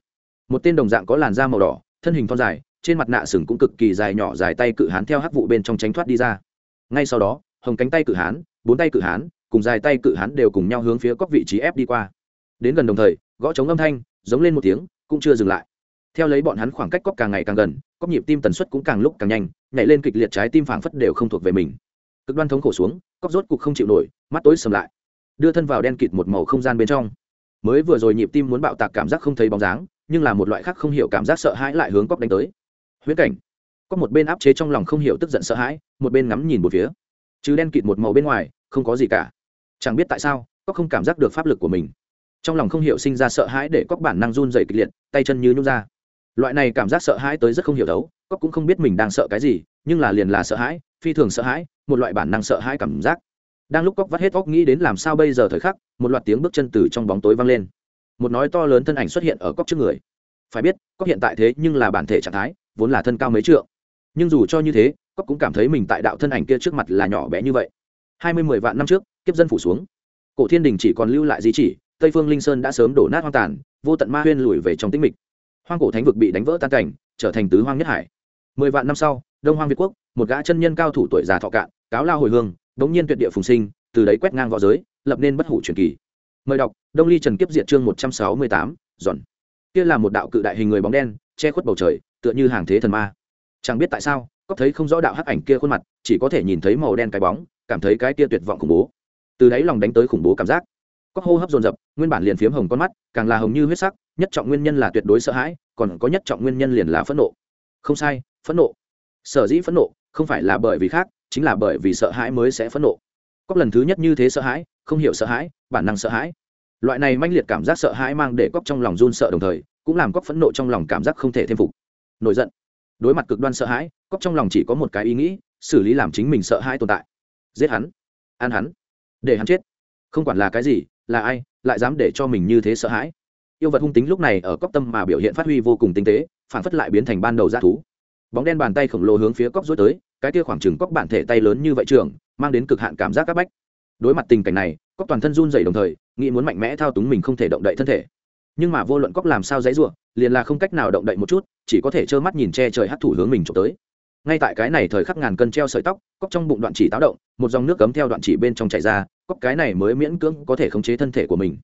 Một tên đồng dạng có làn da màu đỏ, thân hình thon dài trên mặt nạ sừng cũng cực kỳ dài nhỏ dài tay cự hán theo hắc vụ bên trong tránh thoát đi ra. Ngay sau đó, hồng cánh tay cự hán, bốn tay cự hán, cùng dài tay cự hán đều cùng nhau hướng phía cóc vị trí ép đi qua. Đến gần đồng thời, gõ chống âm thanh, giống lên một tiếng, cũng chưa dừng lại. Theo lấy bọn hắn khoảng cách cóc càng ngày càng gần cóc nhịp tim tần suất cũng càng lúc càng nhanh, nhảy lên kịch liệt trái tim phảng phất đều không thuộc về mình. Cực đoan thống khổ xuống cóc rốt cục không chịu nổi, mắt tối sầm lại. Đưa thân vào đen kịt một màu không gian bên trong. Mới vừa rồi nhịp tim muốn bạo tạc cảm giác không thấy bóng dáng, nhưng là một loại khác không hiểu cảm giác sợ hãi lại hướng cóc đánh tới huyễn cảnh. Có một bên áp chế trong lòng không hiểu tức giận sợ hãi, một bên ngắm nhìn một phía. Chứ đen kịt một màu bên ngoài, không có gì cả. Chẳng biết tại sao cóc không cảm giác được pháp lực của mình. Trong lòng không hiểu sinh ra sợ hãi để cóc bản năng run dày kịch liệt, tay chân như nhút ra. Loại này cảm giác sợ hãi tới rất không hiểu đấu cóc cũng không biết mình đang sợ cái gì, nhưng là liền là sợ hãi, phi thường sợ hãi, một loại bản năng sợ hãi cảm giác. Đang lúc cóc vắt hết óc nghĩ đến làm sao bây giờ thời khắc, một loạt tiếng bước chân từ trong bóng tối vang lên. Một nói to lớn thân ảnh xuất hiện ở cóc trước người. Phải biết, cóc hiện tại thế nhưng là bản thể trạng thái vốn là thân cao mấy trượng. Nhưng dù cho như thế cóc cũng cảm thấy mình tại đạo thân ảnh kia trước mặt là nhỏ bé như vậy. Hai mươi mười vạn năm trước, kiếp dân phủ xuống. Cổ thiên đình chỉ còn lưu lại di chỉ, tây phương linh sơn đã sớm đổ nát hoang tàn, vô tận ma huyên lùi về trong tĩnh mịch. Hoang cổ thánh vực bị đánh vỡ tan cảnh, trở thành tứ hoang nhất hải. Mười vạn năm sau, đông hoang việt quốc, một gã chân nhân cao thủ tuổi già thọ cạn, cáo lao hồi hương, đống nhiên tuyệt địa phùng sinh, từ đấy quét ngang võ giới, lập nên bất hủ truyền kỳ. Mời đọc, đông ly trần kiếp diệt chương một trăm sáu mươi tám, giòn. Kia là một đạo cự đại hình người bóng đen, che khuất bầu trời tựa như hàng thế thần ma. Chẳng biết tại sao, có thấy không rõ đạo hắc ảnh kia khuôn mặt, chỉ có thể nhìn thấy màu đen cái bóng, cảm thấy cái kia tuyệt vọng khủng bố. Từ đấy lòng đánh tới khủng bố cảm giác. Có hô hấp dồn dập, nguyên bản liền phiếm hồng con mắt, càng là hồng như huyết sắc, nhất trọng nguyên nhân là tuyệt đối sợ hãi, còn có nhất trọng nguyên nhân liền là phẫn nộ. Không sai, phẫn nộ. Sở dĩ phẫn nộ, không phải là bởi vì khác, chính là bởi vì sợ hãi mới sẽ phẫn nộ. Cóc lần thứ nhất như thế sợ hãi, không hiểu sợ hãi, bản năng sợ hãi. Loại này manh liệt cảm giác sợ hãi mang để cóc trong lòng run sợ đồng thời, cũng làm cóc phẫn nộ trong lòng cảm giác không thể thêm phục nổi giận. Đối mặt cực đoan sợ hãi cóc trong lòng chỉ có một cái ý nghĩ, xử lý làm chính mình sợ hãi tồn tại. Giết hắn. Ăn hắn. Để hắn chết. Không quản là cái gì, là ai, lại dám để cho mình như thế sợ hãi. Yêu vật hung tính lúc này ở cóc tâm mà biểu hiện phát huy vô cùng tinh tế, phản phất lại biến thành ban đầu g thú. Bóng đen bàn tay khổng lồ hướng phía cóc dối tới, cái kia khoảng chừng cóc bản thể tay lớn như vậy trường mang đến cực hạn cảm giác áp bách. Đối mặt tình cảnh này cóc toàn thân run dày đồng thời, nghĩ muốn mạnh mẽ thao túng mình không thể động đậy thân thể. Nhưng mà vô luận cóc làm sao dãy r u ộ liền là không cách nào động đậy một chút, chỉ có thể trơ mắt nhìn che trời hắt thủ hướng mình trộm tới. Ngay tại cái này thời khắc ngàn cân treo sợi tóc cóc trong bụng đoạn chỉ táo động, một dòng nước cấm theo đoạn chỉ bên trong chảy ra cóc cái này mới miễn cưỡng có thể khống chế thân thể của mình.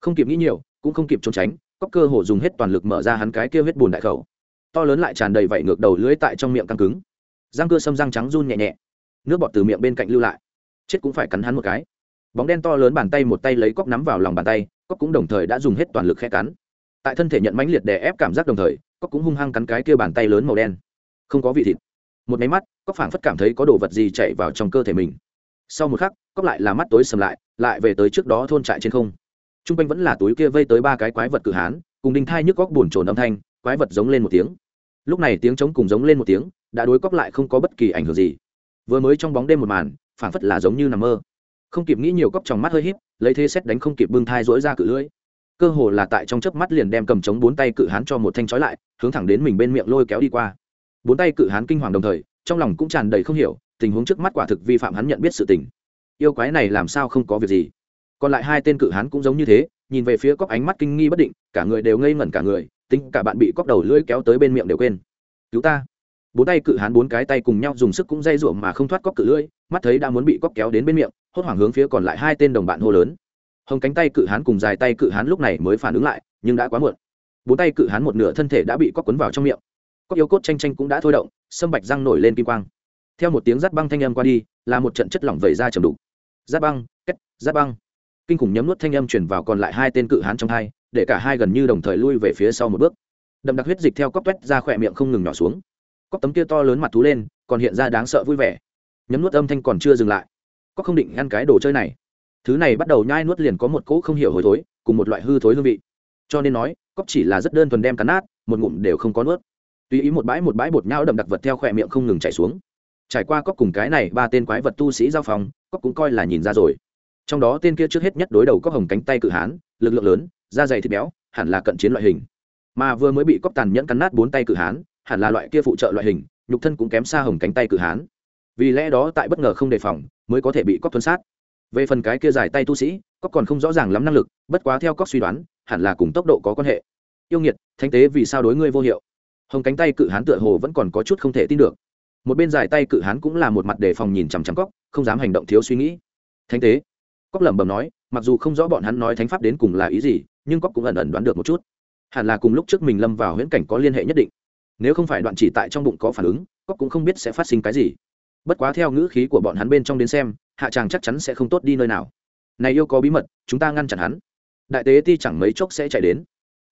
Không kịp nghĩ nhiều, cũng không kịp trốn tránh cóc cơ hồ dùng hết toàn lực mở ra hắn cái kia huyết bùn đại khẩu. To lớn lại tràn đầy vảy ngược đầu lưới tại trong miệng căng cứng. Răng cưa sâm răng trắng run nhẹ nhẹ. Nước bọt từ miệng bên cạnh lưu lại. Chết cũng phải cắn hắn một cái. Bóng đen to lớn bàn tay một tay lấy cóc nắm vào lòng bàn tay cóc cũng đồng thời đã dùng hết toàn lực khe cắn tại thân thể nhận mãnh liệt đè ép cảm giác đồng thời cóc cũng hung hăng cắn cái kia bàn tay lớn màu đen. Không có vị thịt. Một máy mắt cóc phảng phất cảm thấy có đồ vật gì chạy vào trong cơ thể mình. Sau một khắc cóc lại là mắt tối sầm lại lại về tới trước đó thôn trại trên không. T r u n g quanh vẫn là túi kia vây tới ba cái quái vật cự hán cùng đinh thai nhức góc buồn trồn âm thanh quái vật giống lên một tiếng. Lúc này tiếng trống cùng giống lên một tiếng đã đối cóc lại không có bất kỳ ảnh hưởng gì. Vừa mới trong bóng đêm một màn phảng phất là giống như nằm mơ. Không kịp nghĩ nhiều cóc trong mắt hơi hít, lấy thế xét đánh không kịp bưng thai dỗi ra cự lưỡi cơ hồ là tại trong chớp mắt liền đem cầm trống bốn tay cự hán cho một thanh trói lại, hướng thẳng đến mình bên miệng lôi kéo đi qua. Bốn tay cự hán kinh hoàng đồng thời, trong lòng cũng tràn đầy không hiểu, tình huống trước mắt quả thực vi phạm hắn nhận biết sự tình. Yêu quái này làm sao không có việc gì? Còn lại hai tên cự hán cũng giống như thế, nhìn về phía cóc ánh mắt kinh nghi bất định, cả người đều ngây ngẩn cả người, tính cả bạn bị cóc đầu lưỡi kéo tới bên miệng đều quên. Cứu ta. Bốn tay cự hán bốn cái tay cùng nhau dùng sức cũng dây ruộng mà không thoát cóc cự lưỡi, mắt thấy đã muốn bị cóc kéo đến bên miệng, hốt hoảng hướng phía còn lại hai tên đồng bạn hô lớn hồng cánh tay cự hán cùng dài tay cự hán lúc này mới phản ứng lại, nhưng đã quá muộn. Bốn tay cự hán một nửa thân thể đã bị cóc quấn vào trong miệng. Cóc yếu cốt tranh tranh cũng đã thôi động, sâm bạch răng nổi lên kim quang. Theo một tiếng rát băng thanh âm qua đi, là một trận chất lỏng vẩy ra chầm đục. Rát băng cách rát băng. Kinh khủng nhấm nuốt thanh âm chuyển vào còn lại hai tên cự hán trong hai, để cả hai gần như đồng thời lui về phía sau một bước. Đậm đặc huyết dịch theo cóc quét ra khỏe miệng không ngừng nhỏ xuống. Cóc tấm kia to lớn mặt thú lên, còn hiện ra đáng sợ vui vẻ. Nhấm nuốt âm thanh còn chưa dừng lại. Cóc không định ngăn cái đồ chơi này thứ này bắt đầu nhai nuốt liền có một cỗ không hiểu hồi thối, cùng một loại hư thối hương vị. Cho nên nói cóc chỉ là rất đơn thuần đem cắn nát, một ngụm đều không có nuốt. Tùy ý một bãi một bãi bột nhau đậm đặc vật theo khỏe miệng không ngừng chảy xuống. Trải qua cóc cùng cái này ba tên quái vật tu sĩ giao phòng cóc cũng coi là nhìn ra rồi. Trong đó tên kia trước hết nhất đối đầu có hồng cánh tay cự hán, lực lượng lớn, da dày thịt béo, hẳn là cận chiến loại hình. Mà vừa mới bị cóc tàn nhẫn cắn nát bốn tay cự hán, hẳn là loại kia phụ trợ loại hình, nhục thân cũng kém xa hồng cánh tay cự hán. Vì lẽ đó tại bất ngờ không đề phòng, mới có thể bị cóc tuân sát về phần cái kia dài tay tu sĩ cóc còn không rõ ràng lắm năng lực, bất quá theo cóc suy đoán, hẳn là cùng tốc độ có quan hệ. Yêu nghiệt, thánh tế vì sao đối ngươi vô hiệu? Hồng cánh tay cự hán tựa hồ vẫn còn có chút không thể tin được. Một bên dài tay cự hán cũng là một mặt đề phòng nhìn chằm chằm cóc không dám hành động thiếu suy nghĩ. Thánh tế? Cóc lẩm bẩm nói, mặc dù không rõ bọn hắn nói thánh pháp đến cùng là ý gì, nhưng cóc cũng ẩn ẩn đoán được một chút. Hẳn là cùng lúc trước mình lâm vào huyễn cảnh có liên hệ nhất định. Nếu không phải đoạn chỉ tại trong bụng có phản ứng cóc cũng không biết sẽ phát sinh cái gì. Bất quá theo ngữ khí của bọn hắn bên trong đến xem hạ tràng chắc chắn sẽ không tốt đi nơi nào. Này yêu có bí mật, chúng ta ngăn chặn hắn. Đại tế ti chẳng mấy chốc sẽ chạy đến.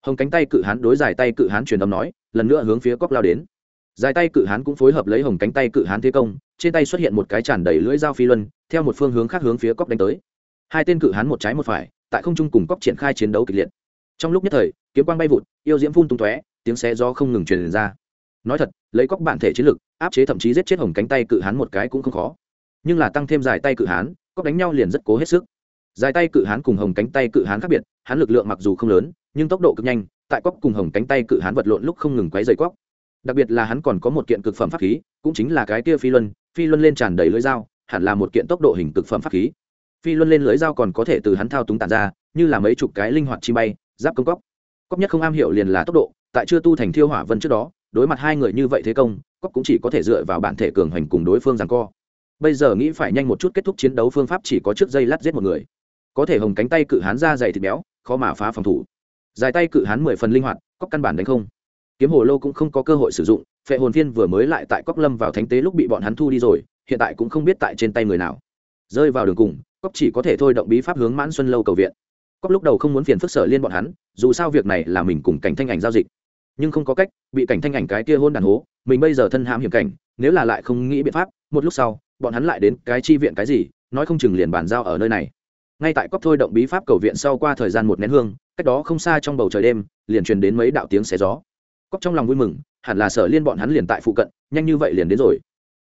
Hồng cánh tay cự hán đối dài tay cự hán truyền âm nói, lần nữa hướng phía cóc lao đến. Dài tay cự hán cũng phối hợp lấy hồng cánh tay cự hán thế công, trên tay xuất hiện một cái tràn đầy lưỡi dao phi luân, theo một phương hướng khác hướng phía cóc đánh tới. Hai tên cự hán một trái một phải, tại không trung cùng cóc triển khai chiến đấu kịch liệt. Trong lúc nhất thời, kiếm quang bay vụt, yêu diễm phun tung tóe, tiếng xe do không ngừng truyền ra. Nói thật, lấy cóc bản thể chiến lực, áp chế thậm chí giết chết hồng cánh tay cự hán một cái cũng không khó nhưng là tăng thêm dài tay cự hán cóc đánh nhau liền rất cố hết sức. Dài tay cự hán cùng hồng cánh tay cự hán khác biệt, hán lực lượng mặc dù không lớn, nhưng tốc độ cực nhanh, tại cóc cùng hồng cánh tay cự hán vật lộn lúc không ngừng quấy dày cóc đặc biệt là hắn còn có một kiện cực phẩm pháp khí, cũng chính là cái kia phi luân phi luân lên tràn đầy lưỡi dao, hẳn là một kiện tốc độ hình cực phẩm pháp khí. Phi luân lên lưỡi dao còn có thể từ hắn thao túng tàn ra, như là mấy chục cái linh hoạt chi bay, giáp công cóc cóc nhất không am hiểu liền là tốc độ, tại chưa tu thành thiêu hỏa vân trước đó, đối mặt hai người như vậy thế công cóc cũng chỉ có thể dựa vào bản thể cường hành cùng đối phương rằng co bây giờ nghĩ phải nhanh một chút kết thúc chiến đấu phương pháp chỉ có trước dây lát giết một người. Có thể hồng cánh tay cự hán ra dày thịt béo, khó mà phá phòng thủ. Dài tay cự hán mười phần linh hoạt cóc căn bản đánh không. Kiếm hồ lô cũng không có cơ hội sử dụng, phệ hồn viên vừa mới lại tại cóc lâm vào thánh tế lúc bị bọn hắn thu đi rồi, hiện tại cũng không biết tại trên tay người nào. Rơi vào đường cùng cóc chỉ có thể thôi động bí pháp hướng mãn xuân lâu cầu viện. Cóc lúc đầu không muốn phiền phức sở liên bọn hắn, dù sao việc này là mình cùng cảnh thanh ảnh giao dịch. Nhưng không có cách, bị cảnh thanh ảnh cái kia hôn đàn hố, mình bây giờ thân hãm hiểm cảnh, nếu là lại không nghĩ biện pháp, một lúc sau bọn hắn lại đến cái chi viện cái gì, nói không chừng liền bàn giao ở nơi này. Ngay tại cóc thôi động bí pháp cầu viện sau qua thời gian một nén hương, cách đó không xa trong bầu trời đêm, liền truyền đến mấy đạo tiếng xé gió. Cóc trong lòng vui mừng, hẳn là sở liên bọn hắn liền tại phụ cận, nhanh như vậy liền đến rồi.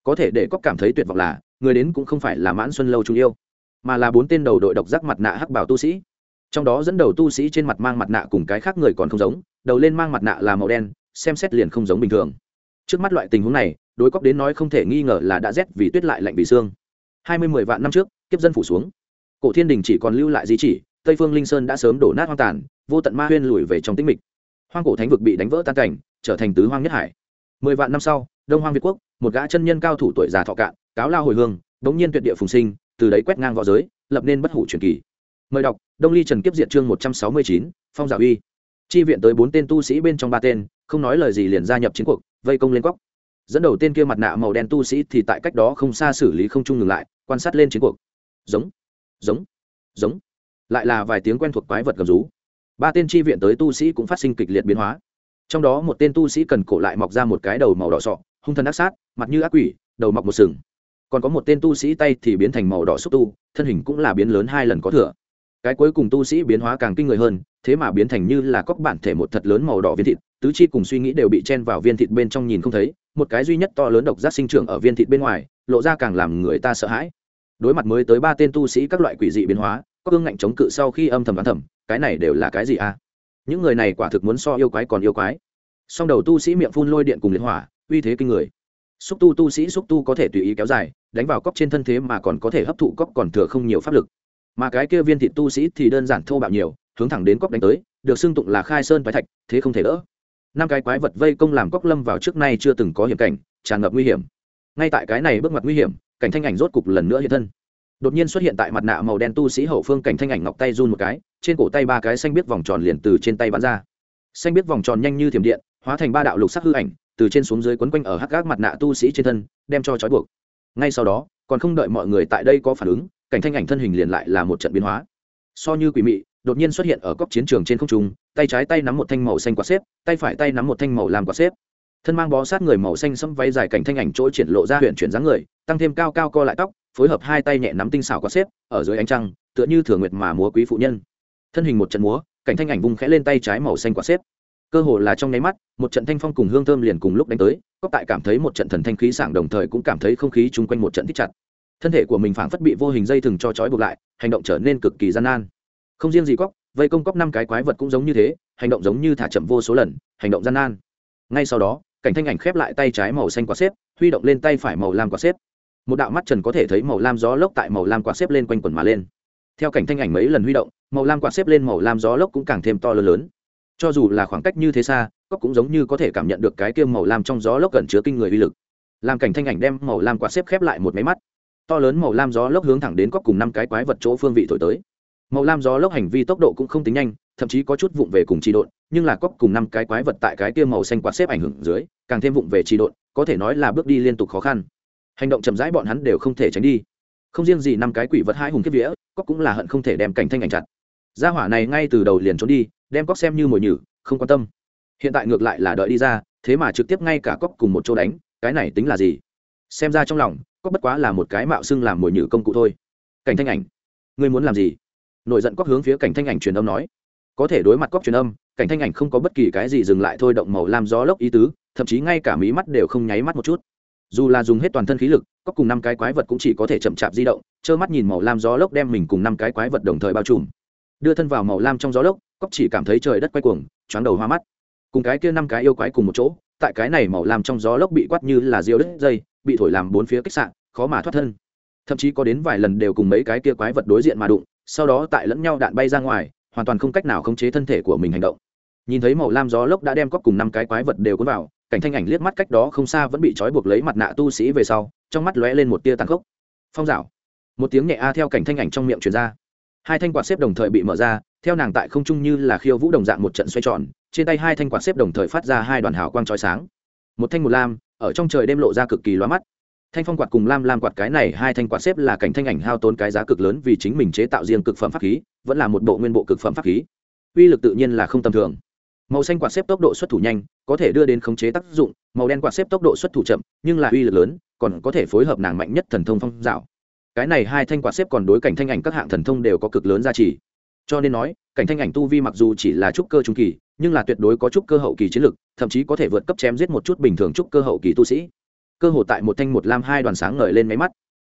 Có thể để cóc cảm thấy tuyệt vọng là, người đến cũng không phải là mãn xuân lâu trung yêu, mà là bốn tên đầu đội độc giác mặt nạ hắc bảo tu sĩ. Trong đó dẫn đầu tu sĩ trên mặt mang mặt nạ cùng cái khác người còn không giống, đầu lên mang mặt nạ là màu đen, xem xét liền không giống bình thường. Trước mắt loại tình huống này đối cóc đến nói không thể nghi ngờ là đã rét vì tuyết lại lạnh vì xương. Hai mươi mười vạn năm trước, kiếp dân phủ xuống. Cổ thiên đình chỉ còn lưu lại di chỉ, tây phương linh sơn đã sớm đổ nát hoang tàn, vô tận ma huyên lùi về trong tĩnh mịch. Hoang cổ thánh vực bị đánh vỡ tan cảnh, trở thành tứ hoang nhất hải. Mười vạn năm sau, đông hoang việt quốc, một gã chân nhân cao thủ tuổi già thọ cạn, cáo lao hồi hương, đống nhiên tuyệt địa phùng sinh, từ đấy quét ngang v õ giới, lập nên bất hủ truyền kỳ. Mời đọc, đông ly trần kiếp diệt chương một trăm sáu mươi chín, phong giả uy. Chi viện tới bốn tên tu sĩ bên trong ba tên, không nói lời gì liền gia nhập chiến cuộc, vây công lên cóc dẫn đầu tên kia mặt nạ màu đen tu sĩ thì tại cách đó không xa xử lý không trung ngừng lại, quan sát lên chiến cuộc. Giống giống giống. Lại là vài tiếng quen thuộc quái vật gầm rú. Ba tên chi viện tới tu sĩ cũng phát sinh kịch liệt biến hóa. Trong đó một tên tu sĩ cần cổ lại mọc ra một cái đầu màu đỏ sọ, hung thần ác sát, mặt như ác quỷ, đầu mọc một sừng. Còn có một tên tu sĩ tay thì biến thành màu đỏ xúc tu, thân hình cũng là biến lớn hai lần có thừa. Cái cuối cùng tu sĩ biến hóa càng kinh người hơn, thế mà biến thành như là cóc bản thể một thật lớn màu đỏ viên thịt, tứ chi cùng suy nghĩ đều bị chen vào viên thịt bên trong nhìn không thấy một cái duy nhất to lớn độc giác sinh trưởng ở viên thịt bên ngoài, lộ ra càng làm người ta sợ hãi. Đối mặt mới tới ba tên tu sĩ các loại quỷ dị biến hóa, có cương ngạnh chống cự sau khi âm thầm đoán thầm, cái này đều là cái gì a à? những người này quả thực muốn so yêu quái còn yêu quái. Song đầu tu sĩ miệng phun lôi điện cùng liên hỏa, uy thế kinh người. Xúc tu tu sĩ xúc tu có thể tùy ý kéo dài, đánh vào cốc trên thân thế mà còn có thể hấp thụ cốc còn thừa không nhiều pháp lực. Mà cái kia viên thịt tu sĩ thì đơn giản thô bạo nhiều, hướng thẳng đến cốc đánh tới, được xưng tụng là khai sơn phái thạch, thế không thể đỡ năm cái quái vật vây công làm cốc lâm vào trước nay chưa từng có hiểm cảnh, tràn ngập nguy hiểm. Ngay tại cái này bước mặt nguy hiểm, cảnh thanh ảnh rốt cục lần nữa hiện thân. Đột nhiên xuất hiện tại mặt nạ màu đen tu sĩ hậu phương, cảnh thanh ảnh ngọc tay run một cái, trên cổ tay ba cái xanh biết vòng tròn liền từ trên tay bắn ra. Xanh biết vòng tròn nhanh như thiểm điện, hóa thành ba đạo lục sắc hư ảnh, từ trên xuống dưới quấn quanh ở hắc gác mặt nạ tu sĩ trên thân, đem cho trói buộc. Ngay sau đó, còn không đợi mọi người tại đây có phản ứng, cảnh thanh ảnh thân hình liền lại là một trận biến hóa. So như quỷ mị, đột nhiên xuất hiện ở góc chiến trường trên không trung tay trái tay nắm một thanh màu xanh quạt xếp, tay phải tay nắm một thanh màu làm quạt xếp. Thân mang bó sát người màu xanh sẫm váy dài cảnh thanh ảnh chỗ triển lộ ra huyện chuyển dáng người, tăng thêm cao cao co lại tóc, phối hợp hai tay nhẹ nắm tinh xảo quạt xếp, ở dưới ánh trăng, tựa như thường nguyệt mà múa quý phụ nhân. Thân hình một trận múa, cảnh thanh ảnh vung khẽ lên tay trái màu xanh quạt xếp. Cơ hồ là trong nháy mắt, một trận thanh phong cùng hương thơm liền cùng lúc đánh tới cóc tại cảm thấy một trận thần thanh khí sảng đồng thời cũng cảm thấy không khí chung quanh một trận thích chặt. Thân thể của mình phảng phất bị vô hình dây thừng cho trói buộc lại, hành động trở nên cực kỳ gian nan. Không riêng gì cóc vây công cóc năm cái quái vật cũng giống như thế, hành động giống như thả chậm vô số lần, hành động gian nan. Ngay sau đó, cảnh thanh ảnh khép lại tay trái màu xanh quả xếp, huy động lên tay phải màu lam quả xếp. Một đạo mắt trần có thể thấy màu lam gió lốc tại màu lam quả xếp lên quanh quần mà lên. Theo cảnh thanh ảnh mấy lần huy động, màu lam quả xếp lên màu lam gió lốc cũng càng thêm to lớn lớn. Cho dù là khoảng cách như thế xa, cóc cũng giống như có thể cảm nhận được cái kia màu lam trong gió lốc gần chứa kinh người uy lực. Làm cảnh thanh ảnh đem màu lam quả xếp khép lại một máy mắt, to lớn màu lam gió lốc hướng thẳng đến cóc cùng năm cái quái vật chỗ phương vị thổi tới màu lam gió lốc hành vi tốc độ cũng không tính nhanh, thậm chí có chút vụng về cùng trị độn, nhưng là cóc cùng năm cái quái vật tại cái kia màu xanh quạt xếp ảnh hưởng dưới, càng thêm vụng về trị độn, có thể nói là bước đi liên tục khó khăn. Hành động chậm rãi bọn hắn đều không thể tránh đi. Không riêng gì năm cái quỷ vật hai hùng kiếp vía cóc cũng là hận không thể đem cảnh thanh ảnh chặt. Gia hỏa này ngay từ đầu liền trốn đi, đem cóc xem như mồi nhử, không quan tâm. Hiện tại ngược lại là đợi đi ra, thế mà trực tiếp ngay cả cóc cùng một chỗ đánh, cái này tính là gì? Xem ra trong lòng cóc bất quá là một cái mạo xưng làm mồi nhử công cụ thôi. Cảnh thanh ảnh, ngươi muốn làm gì? Nổi giận cóc hướng phía cảnh thanh ảnh truyền âm nói. Có thể đối mặt cóc truyền âm, cảnh thanh ảnh không có bất kỳ cái gì dừng lại thôi động màu làm gió lốc ý tứ, thậm chí ngay cả mí mắt đều không nháy mắt một chút. Dù là dùng hết toàn thân khí lực, cóc cùng năm cái quái vật cũng chỉ có thể chậm chạp di động, trơ mắt nhìn màu lam gió lốc đem mình cùng năm cái quái vật đồng thời bao trùm. Đưa thân vào màu lam trong gió lốc, cóc chỉ cảm thấy trời đất quay cuồng, choáng đầu hoa mắt. Cùng cái kia năm cái yêu quái cùng một chỗ, tại cái này màu lam trong gió lốc bị quát như là diêu đứt dây, bị thổi làm bốn phía kích sạn khó mà thoát thân. Thậm chí có đến vài lần đều cùng mấy cái kia quái vật đối diện mà đụng sau đó tại lẫn nhau đạn bay ra ngoài, hoàn toàn không cách nào khống chế thân thể của mình hành động. Nhìn thấy màu lam gió lốc đã đem cóc cùng năm cái quái vật đều cuốn vào, cảnh thanh ảnh liếc mắt cách đó không xa vẫn bị trói buộc lấy mặt nạ tu sĩ về sau, trong mắt lóe lên một tia tàn khốc. Phong rào một tiếng nhẹ a theo cảnh thanh ảnh trong miệng truyền ra. Hai thanh quạt xếp đồng thời bị mở ra, theo nàng tại không trung như là khiêu vũ đồng dạng một trận xoay tròn, trên tay hai thanh quạt xếp đồng thời phát ra hai đoàn hào quang trói sáng. Một thanh một lam, ở trong trời đêm lộ ra cực kỳ loa mắt thanh phong quạt cùng lam lam quạt cái này hai thanh quạt xếp là cảnh thanh ảnh hao tốn cái giá cực lớn vì chính mình chế tạo riêng cực phẩm pháp khí, vẫn là một bộ nguyên bộ cực phẩm pháp khí. Uy lực tự nhiên là không tầm thường. Màu xanh quạt xếp tốc độ xuất thủ nhanh, có thể đưa đến khống chế tác dụng, màu đen quạt xếp tốc độ xuất thủ chậm, nhưng là uy lực lớn, còn có thể phối hợp nàng mạnh nhất thần thông phong dạo. Cái này hai thanh quạt xếp còn đối cảnh thanh ảnh các hạng thần thông đều có cực lớn giá trị. Cho nên nói, cảnh thanh ảnh tu vi mặc dù chỉ là trúc cơ trung kỳ, nhưng là tuyệt đối có trúc cơ hậu kỳ chiến lực, thậm chí có thể vượt cấp chém giết một chút bình thường trúc cơ hậu kỳ tu sĩ cơ hồ tại một thanh một lam hai đoàn sáng ngời lên máy mắt.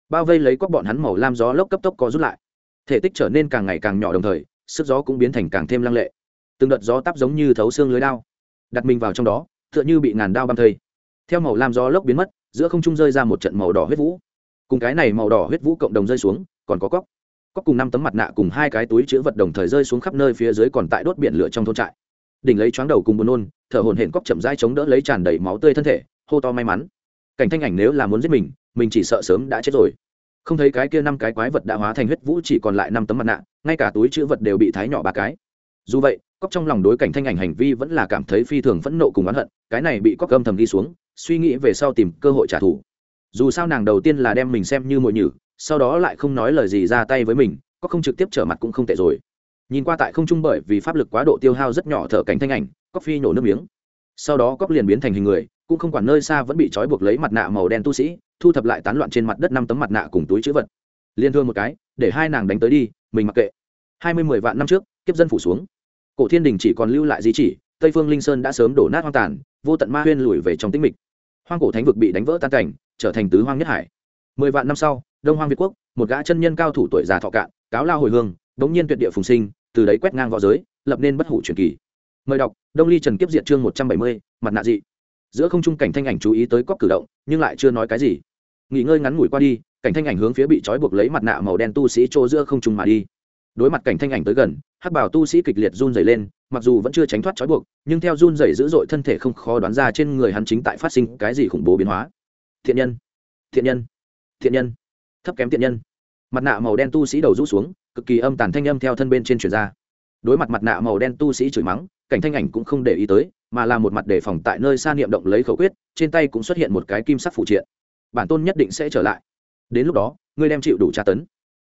Bao vây lấy quắc bọn hắn màu lam gió lốc cấp tốc có rút lại. Thể tích trở nên càng ngày càng nhỏ đồng thời, sức gió cũng biến thành càng thêm lăng lệ. Từng đợt gió tắp giống như thấu xương lưới đao, đặt mình vào trong đó, tựa như bị ngàn đao băm thây. Theo màu lam gió lốc biến mất, giữa không trung rơi ra một trận màu đỏ huyết vũ. Cùng cái này màu đỏ huyết vũ cộng đồng rơi xuống, còn có cóc. Cóc cùng năm tấm mặt nạ cùng hai cái túi chữ vật đồng thời rơi xuống khắp nơi phía dưới còn tại đốt biển lửa trong thôn trại. Đỉnh lấy choáng đầu cùng buồn nôn, thở hồn hển cóc chậm dai chống đỡ lấy tràn đầy máu tươi thân thể, hô to may mắn cảnh thanh ảnh nếu là muốn giết mình mình chỉ sợ sớm đã chết rồi. Không thấy cái kia năm cái quái vật đã hóa thành huyết vũ chỉ còn lại năm tấm mặt nạ, ngay cả túi chữ vật đều bị thái nhỏ ba cái. Dù vậy cóc trong lòng đối cảnh thanh ảnh hành vi vẫn là cảm thấy phi thường phẫn nộ cùng oán hận, cái này bị cóc âm thầm đi xuống, suy nghĩ về sau tìm cơ hội trả thù. Dù sao nàng đầu tiên là đem mình xem như mội nhử, sau đó lại không nói lời gì ra tay với mình có không trực tiếp trở mặt cũng không tệ rồi. Nhìn qua tại không trung bởi vì pháp lực quá độ tiêu hao rất nhỏ thở cảnh thanh ảnh cóc phi nhổ nước miếng. Sau đó cóc liền biến thành hình người cũng không quản nơi xa vẫn bị trói buộc lấy mặt nạ màu đen tu sĩ, thu thập lại tán loạn trên mặt đất năm tấm mặt nạ cùng túi chữ vật. Liên thương một cái, để hai nàng đánh tới đi, mình mặc kệ. Hai mươi mười vạn năm trước, kiếp dân phủ xuống. Cổ thiên đình chỉ còn lưu lại di chỉ, tây phương linh sơn đã sớm đổ nát hoang tàn, vô tận ma huyên lùi về trong tĩnh mịch. Hoang cổ thánh vực bị đánh vỡ tan cảnh, trở thành tứ hoang nhất hải. Mười vạn năm sau, đông hoang việt quốc, một gã chân nhân cao thủ tuổi già thọ cạn, cáo lao hồi hương, bỗng nhiên tuyệt địa phùng sinh, từ đấy quét ngang v õ giới, lập nên bất hủ truyền kỳ. Mời đọc, đông ly trần kiếp diện chương một trăm bảy mươi, mặt nạ dị giữa không trung cảnh thanh ảnh chú ý tới cóc cử động, nhưng lại chưa nói cái gì. Nghỉ ngơi ngắn ngủi qua đi, cảnh thanh ảnh hướng phía bị trói buộc lấy mặt nạ màu đen tu sĩ chỗ giữa không trung mà đi. Đối mặt cảnh thanh ảnh tới gần, hắc bảo tu sĩ kịch liệt run dày lên, mặc dù vẫn chưa tránh thoát trói buộc, nhưng theo run dày dữ dội thân thể không khó đoán ra trên người hắn chính tại phát sinh cái gì khủng bố biến hóa. Thiện nhân thiện nhân thiện nhân, thấp kém thiện nhân. Mặt nạ màu đen tu sĩ đầu rũ xuống, cực kỳ âm tàn thanh âm theo thân bên trên truyền ra. Đối mặt mặt nạ màu đen tu sĩ chửi mắng, cảnh thanh ảnh cũng không để ý tới mà là một mặt đề phòng tại nơi xa niệm động lấy khẩu quyết, trên tay cũng xuất hiện một cái kim sắc phụ triện. Bản tôn nhất định sẽ trở lại. Đến lúc đó, ngươi đem chịu đủ tra tấn.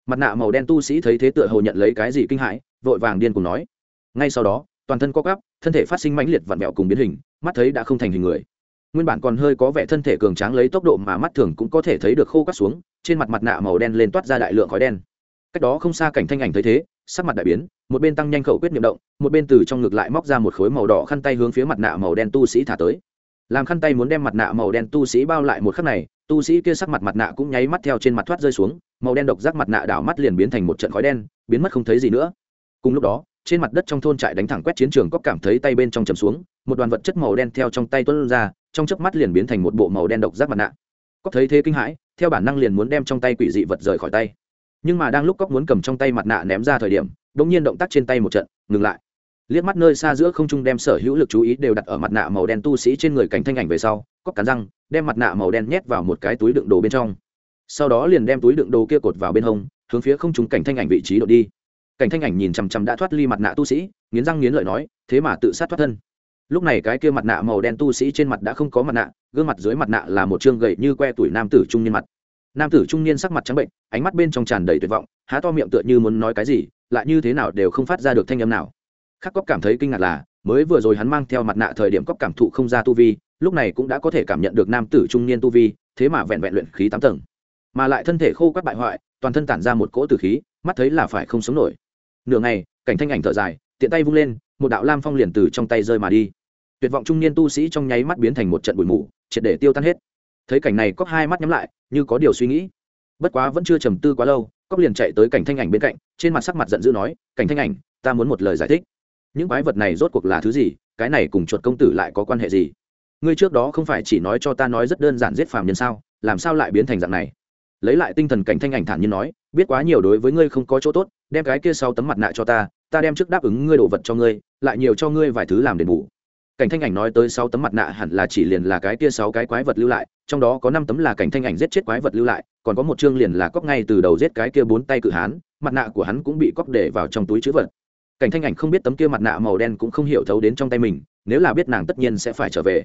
Mặt nạ màu đen tu sĩ thấy thế tựa hồ nhận lấy cái gì kinh hãi, vội vàng điên cùng nói. Ngay sau đó, toàn thân co cắp thân thể phát sinh mãnh liệt vặn vẹo cùng biến hình, mắt thấy đã không thành hình người. Nguyên bản còn hơi có vẻ thân thể cường tráng lấy tốc độ mà mắt thường cũng có thể thấy được khô cắt xuống, trên mặt mặt nạ màu đen lên toát ra đại lượng khói đen. Cách đó không xa cảnh thanh ảnh thấy thế sắc mặt đại biến, một bên tăng nhanh khẩu quyết niệm động, một bên từ trong ngực lại móc ra một khối màu đỏ khăn tay hướng phía mặt nạ màu đen tu sĩ thả tới. Làm khăn tay muốn đem mặt nạ màu đen tu sĩ bao lại một khắc này, tu sĩ kia sắc mặt mặt nạ cũng nháy mắt theo trên mặt thoát rơi xuống, màu đen độc giác mặt nạ đảo mắt liền biến thành một trận khói đen, biến mất không thấy gì nữa. Cùng lúc đó, trên mặt đất trong thôn trại đánh thẳng quét chiến trường có cảm thấy tay bên trong chầm xuống, một đoàn vật chất màu đen theo trong tay tuân ra, trong chớp mắt liền biến thành một bộ màu đen độc giác mặt nạ. Có thấy thế kinh hãi, theo bản năng liền muốn đem trong tay quỷ dị vật rời khỏi tay nhưng mà đang lúc cóc muốn cầm trong tay mặt nạ ném ra thời điểm đ ỗ n g nhiên động tác trên tay một trận, ngừng lại. Liếc mắt nơi xa giữa không trung đem sở hữu lực chú ý đều đặt ở mặt nạ màu đen tu sĩ trên người cảnh thanh ảnh về sau, cóc cắn răng, đem mặt nạ màu đen nhét vào một cái túi đựng đồ bên trong. Sau đó liền đem túi đựng đồ kia cột vào bên hông, hướng phía không trung cảnh thanh ảnh vị trí đội đi. Cảnh thanh ảnh nhìn chằm chằm đã thoát ly mặt nạ tu sĩ, nghiến răng nghiến lợi nói, thế mà tự sát thoát thân. Lúc này cái kia mặt nạ màu đen tu sĩ trên mặt đã không có mặt nạ, gương mặt dưới mặt nạ là một chương gậy như que tuổi nam tử trung niên mặt nam tử trung niên sắc mặt trắng bệnh, ánh mắt bên trong tràn đầy tuyệt vọng, há to miệng tựa như muốn nói cái gì, lại như thế nào đều không phát ra được thanh âm nào. Khắc cóc cảm thấy kinh ngạc là, mới vừa rồi hắn mang theo mặt nạ thời điểm cóc cảm thụ không ra tu vi, lúc này cũng đã có thể cảm nhận được nam tử trung niên tu vi, thế mà vẹn vẹn luyện khí tám tầng. Mà lại thân thể khô quắt bại hoại, toàn thân tản ra một cỗ tử khí, mắt thấy là phải không sống nổi. Nửa ngày, cảnh thanh ảnh thở dài, tiện tay vung lên, một đạo lam phong liền từ trong tay rơi mà đi. Tuyệt vọng trung niên tu sĩ trong nháy mắt biến thành một trận bụi mù, triệt để tiêu tan hết thấy cảnh này cóc hai mắt nhắm lại, như có điều suy nghĩ. Bất quá vẫn chưa trầm tư quá lâu, cóc liền chạy tới cảnh thanh ảnh bên cạnh, trên mặt sắc mặt giận dữ nói, cảnh thanh ảnh, ta muốn một lời giải thích. Những quái vật này rốt cuộc là thứ gì? Cái này cùng chuột công tử lại có quan hệ gì? Ngươi trước đó không phải chỉ nói cho ta nói rất đơn giản giết phàm nhân sao? Làm sao lại biến thành dạng này? Lấy lại tinh thần cảnh thanh ảnh thản nhiên nói, biết quá nhiều đối với ngươi không có chỗ tốt, đem cái kia sau tấm mặt nạ cho ta ta đem trước đáp ứng ngươi đồ vật cho ngươi, lại nhiều cho ngươi vài thứ làm đền bù cảnh thanh ảnh nói tới sáu tấm mặt nạ hẳn là chỉ liền là cái kia sáu cái quái vật lưu lại, trong đó có năm tấm là cảnh thanh ảnh giết chết quái vật lưu lại, còn có một chương liền là cóc ngay từ đầu giết cái kia bốn tay cự hán, mặt nạ của hắn cũng bị cóc để vào trong túi chữ vật. Cảnh thanh ảnh không biết tấm kia mặt nạ màu đen cũng không hiểu thấu đến trong tay mình, nếu là biết nàng tất nhiên sẽ phải trở về.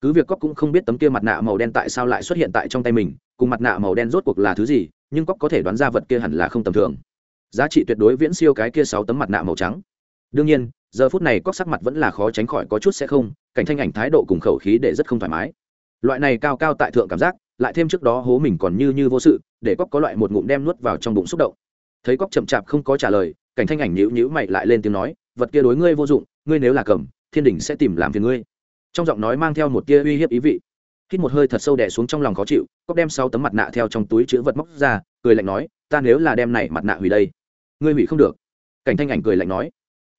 Cứ việc cóc cũng không biết tấm kia mặt nạ màu đen tại sao lại xuất hiện tại trong tay mình, cùng mặt nạ màu đen rốt cuộc là thứ gì, nhưng cóc có thể đoán ra vật kia hẳn là không tầm thường. Giá trị tuyệt đối viễn siêu cái kia sáu tấm mặt nạ màu trắng. Đương nhiên giờ phút này cóc sắc mặt vẫn là khó tránh khỏi có chút sẽ không, cảnh thanh ảnh thái độ cùng khẩu khí để rất không thoải mái. Loại này cao cao tại thượng cảm giác, lại thêm trước đó hố mình còn như như vô sự, để cóc có loại một ngụm đem nuốt vào trong bụng xúc động. Thấy cóc chậm chạp không có trả lời, cảnh thanh ảnh nhữ nhữ mày lại lên tiếng nói, vật kia đối ngươi vô dụng, ngươi nếu là cầm, thiên đình sẽ tìm làm phiền ngươi. Trong giọng nói mang theo một tia uy hiếp ý vị. Hít một hơi thật sâu đẻ xuống trong lòng khó chịu, cóc đem sau tấm mặt nạ theo trong túi chữ vật móc ra, cười lạnh nói, ta nếu là đem này mặt nạ hủy đây, ngươi hủy không được. Cảnh thanh ảnh cười lạnh nói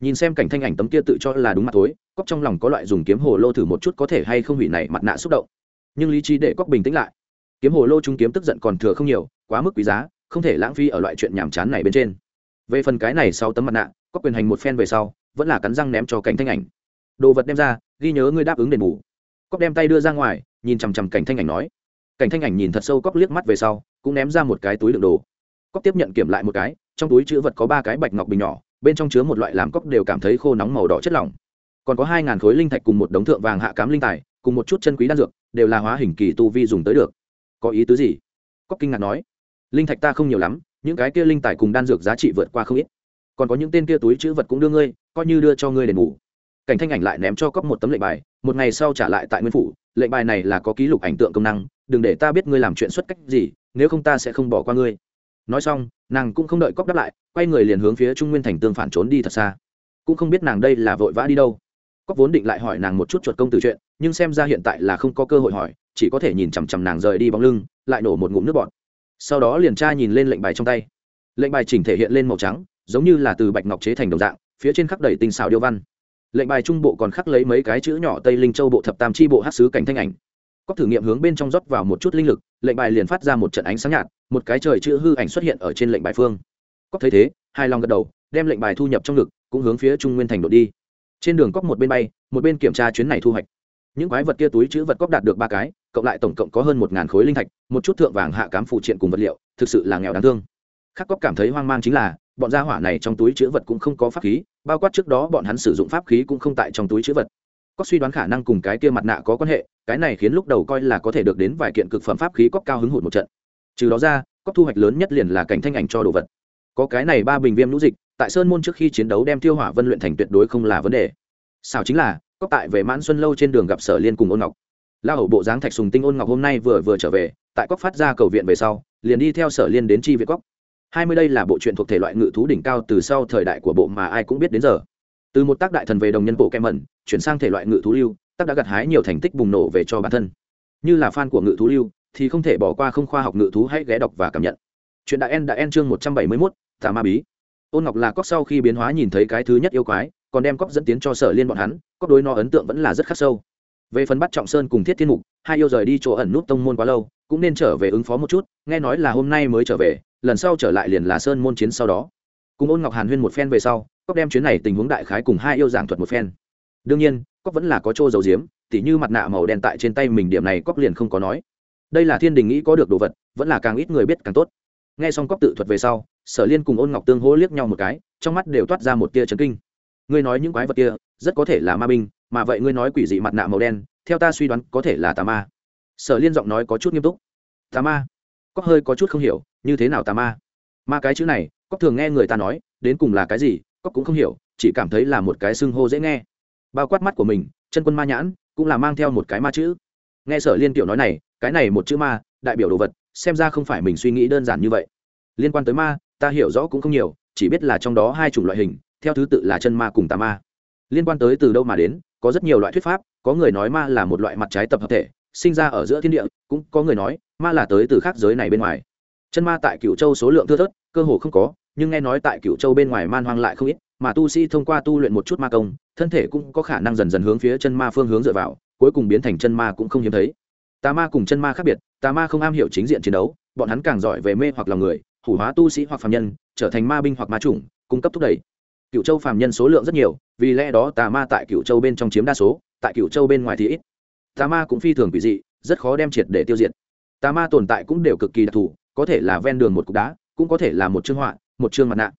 nhìn xem cảnh thanh ảnh tấm kia tự cho là đúng mặt thối cóc trong lòng có loại dùng kiếm hồ lô thử một chút có thể hay không hủy này mặt nạ xúc động. Nhưng lý trí để cóc bình tĩnh lại. Kiếm hồ lô trung kiếm tức giận còn thừa không nhiều, quá mức quý giá, không thể lãng phí ở loại chuyện nhàm chán này bên trên. Về phần cái này sau tấm mặt nạ cóc quyền hành một phen về sau, vẫn là cắn răng ném cho cảnh thanh ảnh. Đồ vật đem ra, ghi nhớ ngươi đáp ứng đền bù. Cóc đem tay đưa ra ngoài, nhìn chằm chằm cảnh thanh ảnh nói. Cảnh thanh ảnh nhìn thật sâu cóc liếc mắt về sau, cũng ném ra một cái túi đựng đồ. Cóc tiếp nhận kiểm lại một cái, trong túi chữ vật có ba cái bạch ngọc bình nhỏ bên trong chứa một loại làm cóc đều cảm thấy khô nóng màu đỏ chất lỏng. Còn có hai ngàn khối linh thạch cùng một đống thượng vàng hạ cám linh tài, cùng một chút chân quý đan dược, đều là hóa hình kỳ tu vi dùng tới được. Có ý tứ gì? Cóc kinh ngạc nói. Linh thạch ta không nhiều lắm, những cái kia linh tài cùng đan dược giá trị vượt qua không ít. Còn có những tên kia túi chữ vật cũng đưa ngươi, coi như đưa cho ngươi đền bù. Cảnh thanh ảnh lại ném cho cóc một tấm lệnh bài, một ngày sau trả lại tại nguyên phủ. Lệnh bài này là có ký lục ảnh tượng công năng, đừng để ta biết ngươi làm chuyện xuất cách gì, nếu không ta sẽ không bỏ qua ngươi nói xong, nàng cũng không đợi cóc đáp lại, quay người liền hướng phía trung nguyên thành tương phản trốn đi thật xa. Cũng không biết nàng đây là vội vã đi đâu. Cóc vốn định lại hỏi nàng một chút chuột công từ chuyện, nhưng xem ra hiện tại là không có cơ hội hỏi, chỉ có thể nhìn chằm chằm nàng rời đi bóng lưng, lại nổ một ngụm nước bọt. Sau đó liền tra nhìn lên lệnh bài trong tay. Lệnh bài chỉnh thể hiện lên màu trắng, giống như là từ bạch ngọc chế thành đồng dạng, phía trên khắc đầy tinh xào điêu văn. Lệnh bài trung bộ còn khắc lấy mấy cái chữ nhỏ tây linh châu bộ thập tam chi bộ hát sứ cảnh thanh ảnh. Cóc thử nghiệm hướng bên trong rót vào một chút linh lực lệnh bài liền phát ra một trận ánh sáng nhạt, một cái trời chữ hư ảnh xuất hiện ở trên lệnh bài phương. Cóc thấy thế, hai lòng gật đầu, đem lệnh bài thu nhập trong ngực, cũng hướng phía trung nguyên thành đội đi. Trên đường cóc một bên bay, một bên kiểm tra chuyến này thu hoạch. Những quái vật kia túi chữ vật cóc đạt được ba cái, cộng lại tổng cộng có hơn một ngàn khối linh thạch, một chút thượng vàng, hạ cám phụ triện cùng vật liệu, thực sự là nghèo đáng thương. Khắc cóc cảm thấy hoang mang chính là, bọn gia hỏa này trong túi chữ vật cũng không có pháp khí, bao quát trước đó bọn hắn sử dụng pháp khí cũng không tại trong túi chữ vật. Cóc suy đoán khả năng cùng cái kia mặt nạ có quan hệ cái này khiến lúc đầu coi là có thể được đến vài kiện cực phẩm pháp khí cóc cao hứng hụt một trận. Trừ đó ra cóc thu hoạch lớn nhất liền là cảnh thanh ảnh cho đồ vật. Có cái này ba bình viêm lũ dịch, tại sơn môn trước khi chiến đấu đem tiêu hỏa vân luyện thành tuyệt đối không là vấn đề. Sao chính là cóc tại về mãn xuân lâu trên đường gặp sở liên cùng ôn ngọc. La hậu bộ dáng thạch sùng tinh ôn ngọc hôm nay vừa vừa trở về, tại cóc phát ra cầu viện về sau, liền đi theo sở liên đến chi viện cóc hai mươi đây là bộ truyện thuộc thể loại ngự thú đỉnh cao từ sau thời đại của bộ mà ai cũng biết đến giờ. Từ một tác đại thần về đồng nhân bộ kem mẩn, chuyển sang thể loại ngự thú lưu tác đã gặt hái nhiều thành tích bùng nổ về cho bản thân. Như là fan của ngự thú lưu, thì không thể bỏ qua không khoa học ngự thú hãy ghé đọc và cảm nhận. Chuyện đại en đã en chương một trăm bảy mươi mốt, tà ma bí. Ôn ngọc là cóc sau khi biến hóa nhìn thấy cái thứ nhất yêu quái, còn đem cóc dẫn tiến cho sở liên bọn hắn cóc đối nó ấn tượng vẫn là rất khắc sâu. Về phần bắt trọng sơn cùng thiết thiên mục, hai yêu rời đi chỗ ẩn nút tông môn quá lâu, cũng nên trở về ứng phó một chút, nghe nói là hôm nay mới trở về, lần sau trở lại liền là sơn môn chiến sau đó. Cùng ôn ngọc hàn huyên một phen về sau cóc đem chuyến này tình huống đại khái cùng hai yêu giảng thuật một phen. Đương nhiên cóc vẫn là có chỗ dầu diếm tỉ như mặt nạ màu đen tại trên tay mình điểm này cóc liền không có nói. Đây là thiên đình nghĩ có được đồ vật, vẫn là càng ít người biết càng tốt. Nghe xong cóc tự thuật về sau, sở liên cùng ôn ngọc tương hỗ liếc nhau một cái, trong mắt đều toát ra một tia trấn kinh. Ngươi nói những quái vật kia, rất có thể là ma binh, mà vậy ngươi nói quỷ dị mặt nạ màu đen, theo ta suy đoán có thể là tà ma. Sở liên giọng nói có chút nghiêm túc. Tà ma? Cóc hơi có chút không hiểu, như thế nào tà ma? Ma cái chữ này, cóc thường nghe người ta nói, đến cùng là cái gì, cóc cũng không hiểu, chỉ cảm thấy là một cái xưng hô dễ nghe bao quát mắt của mình, chân quân ma nhãn, cũng là mang theo một cái ma chữ. Nghe sở liên tiểu nói này, cái này một chữ ma, đại biểu đồ vật, xem ra không phải mình suy nghĩ đơn giản như vậy. Liên quan tới ma, ta hiểu rõ cũng không nhiều, chỉ biết là trong đó hai chủng loại hình, theo thứ tự là chân ma cùng tà ma. Liên quan tới từ đâu mà đến, có rất nhiều loại thuyết pháp, có người nói ma là một loại mặt trái tập hợp thể, sinh ra ở giữa thiên địa, cũng có người nói, ma là tới từ khác giới này bên ngoài. Chân ma tại cựu châu số lượng thưa thớt, cơ hồ không có, nhưng nghe nói tại cựu châu bên ngoài man hoang lại không ít, mà tu sĩ thông qua tu luyện một chút ma công thân thể cũng có khả năng dần dần hướng phía chân ma phương hướng dựa vào, cuối cùng biến thành chân ma cũng không hiếm thấy. Tà ma cùng chân ma khác biệt, tà ma không am hiểu chính diện chiến đấu, bọn hắn càng giỏi về mê hoặc lòng người, hủ hóa tu sĩ hoặc phạm nhân, trở thành ma binh hoặc ma chủng, cung cấp thúc đẩy. Cựu châu phàm nhân số lượng rất nhiều, vì lẽ đó tà ma tại cựu châu bên trong chiếm đa số, tại cựu châu bên ngoài thì ít. Tà ma cũng phi thường quỷ dị, rất khó đem triệt để tiêu diệt. Tà ma tồn tại cũng đều cực kỳ đặc thù, có thể là ven đường một cục đá, cũng có thể là một chương họa, một chương mặt nạ.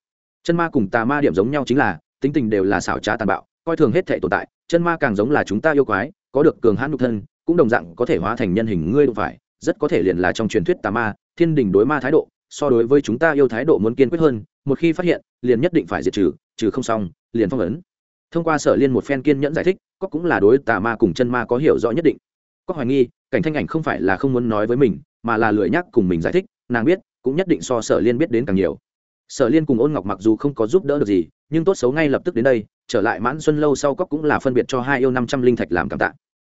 Chân ma cùng tà ma điểm giống nhau chính là, tính tình đều là xảo trá tàn bạo coi thường hết thể tồn tại, chân ma càng giống là chúng ta yêu quái, có được cường hãn nhục thân, cũng đồng dạng có thể hóa thành nhân hình ngươi đụng phải, rất có thể liền là trong truyền thuyết tà ma, thiên đình đối ma thái độ, so đối với chúng ta yêu thái độ muốn kiên quyết hơn, một khi phát hiện, liền nhất định phải diệt trừ trừ không xong, liền phong ấn. Thông qua sở liên một phen kiên nhẫn giải thích có cũng là đối tà ma cùng chân ma có hiểu rõ nhất định. Có hoài nghi, cảnh thanh ảnh không phải là không muốn nói với mình, mà là lười nhắc cùng mình giải thích, nàng biết, cũng nhất định so sở liên biết đến càng nhiều. Sở liên cùng ôn ngọc mặc dù không có giúp đỡ được gì nhưng tốt xấu ngay lập tức đến đây, trở lại mãn xuân lâu sau cóc cũng là phân biệt cho hai yêu năm trăm linh thạch làm cảm tạ.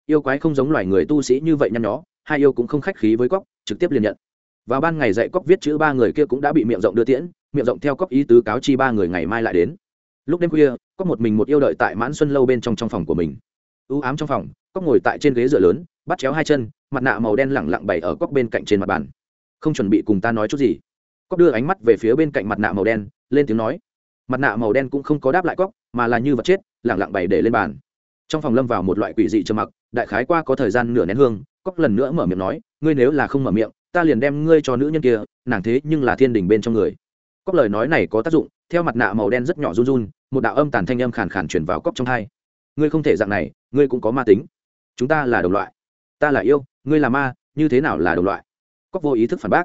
Yêu quái không giống loài người tu sĩ như vậy nhăn nhó, hai yêu cũng không khách khí với cóc trực tiếp liền nhận. Vào ban ngày dạy cóc viết chữ ba người kia cũng đã bị miệng rộng đưa tiễn, miệng rộng theo cóc ý tứ cáo chi ba người ngày mai lại đến. Lúc đêm khuya có một mình một yêu đợi tại mãn xuân lâu bên trong trong phòng của mình. Ưu ám trong phòng cóc ngồi tại trên ghế dựa lớn, bắt chéo hai chân, mặt nạ màu đen lẳng lặng bày ở cóc bên cạnh trên mặt bàn. Không chuẩn bị cùng ta nói chút gì. Cóc đưa ánh mắt về phía bên cạnh mặt nạ màu đen, lên tiếng nói mặt nạ màu đen cũng không có đáp lại cóc, mà là như vật chết, lẳng lặng bày để lên bàn. Trong phòng lâm vào một loại quỷ dị trầm mặc, đại khái qua có thời gian nửa nén hương, cóc lần nữa mở miệng nói, ngươi nếu là không mở miệng, ta liền đem ngươi cho nữ nhân kia, nàng thế nhưng là thiên đình bên trong người. Cóc lời nói này có tác dụng, theo mặt nạ màu đen rất nhỏ run run, một đạo âm tàn thanh âm khàn khàn chuyển vào cóc trong hai. Ngươi không thể dạng này, ngươi cũng có ma tính. Chúng ta là đồng loại. Ta là yêu, ngươi là ma, như thế nào là đồng loại? Cóc vô ý thức phản bác.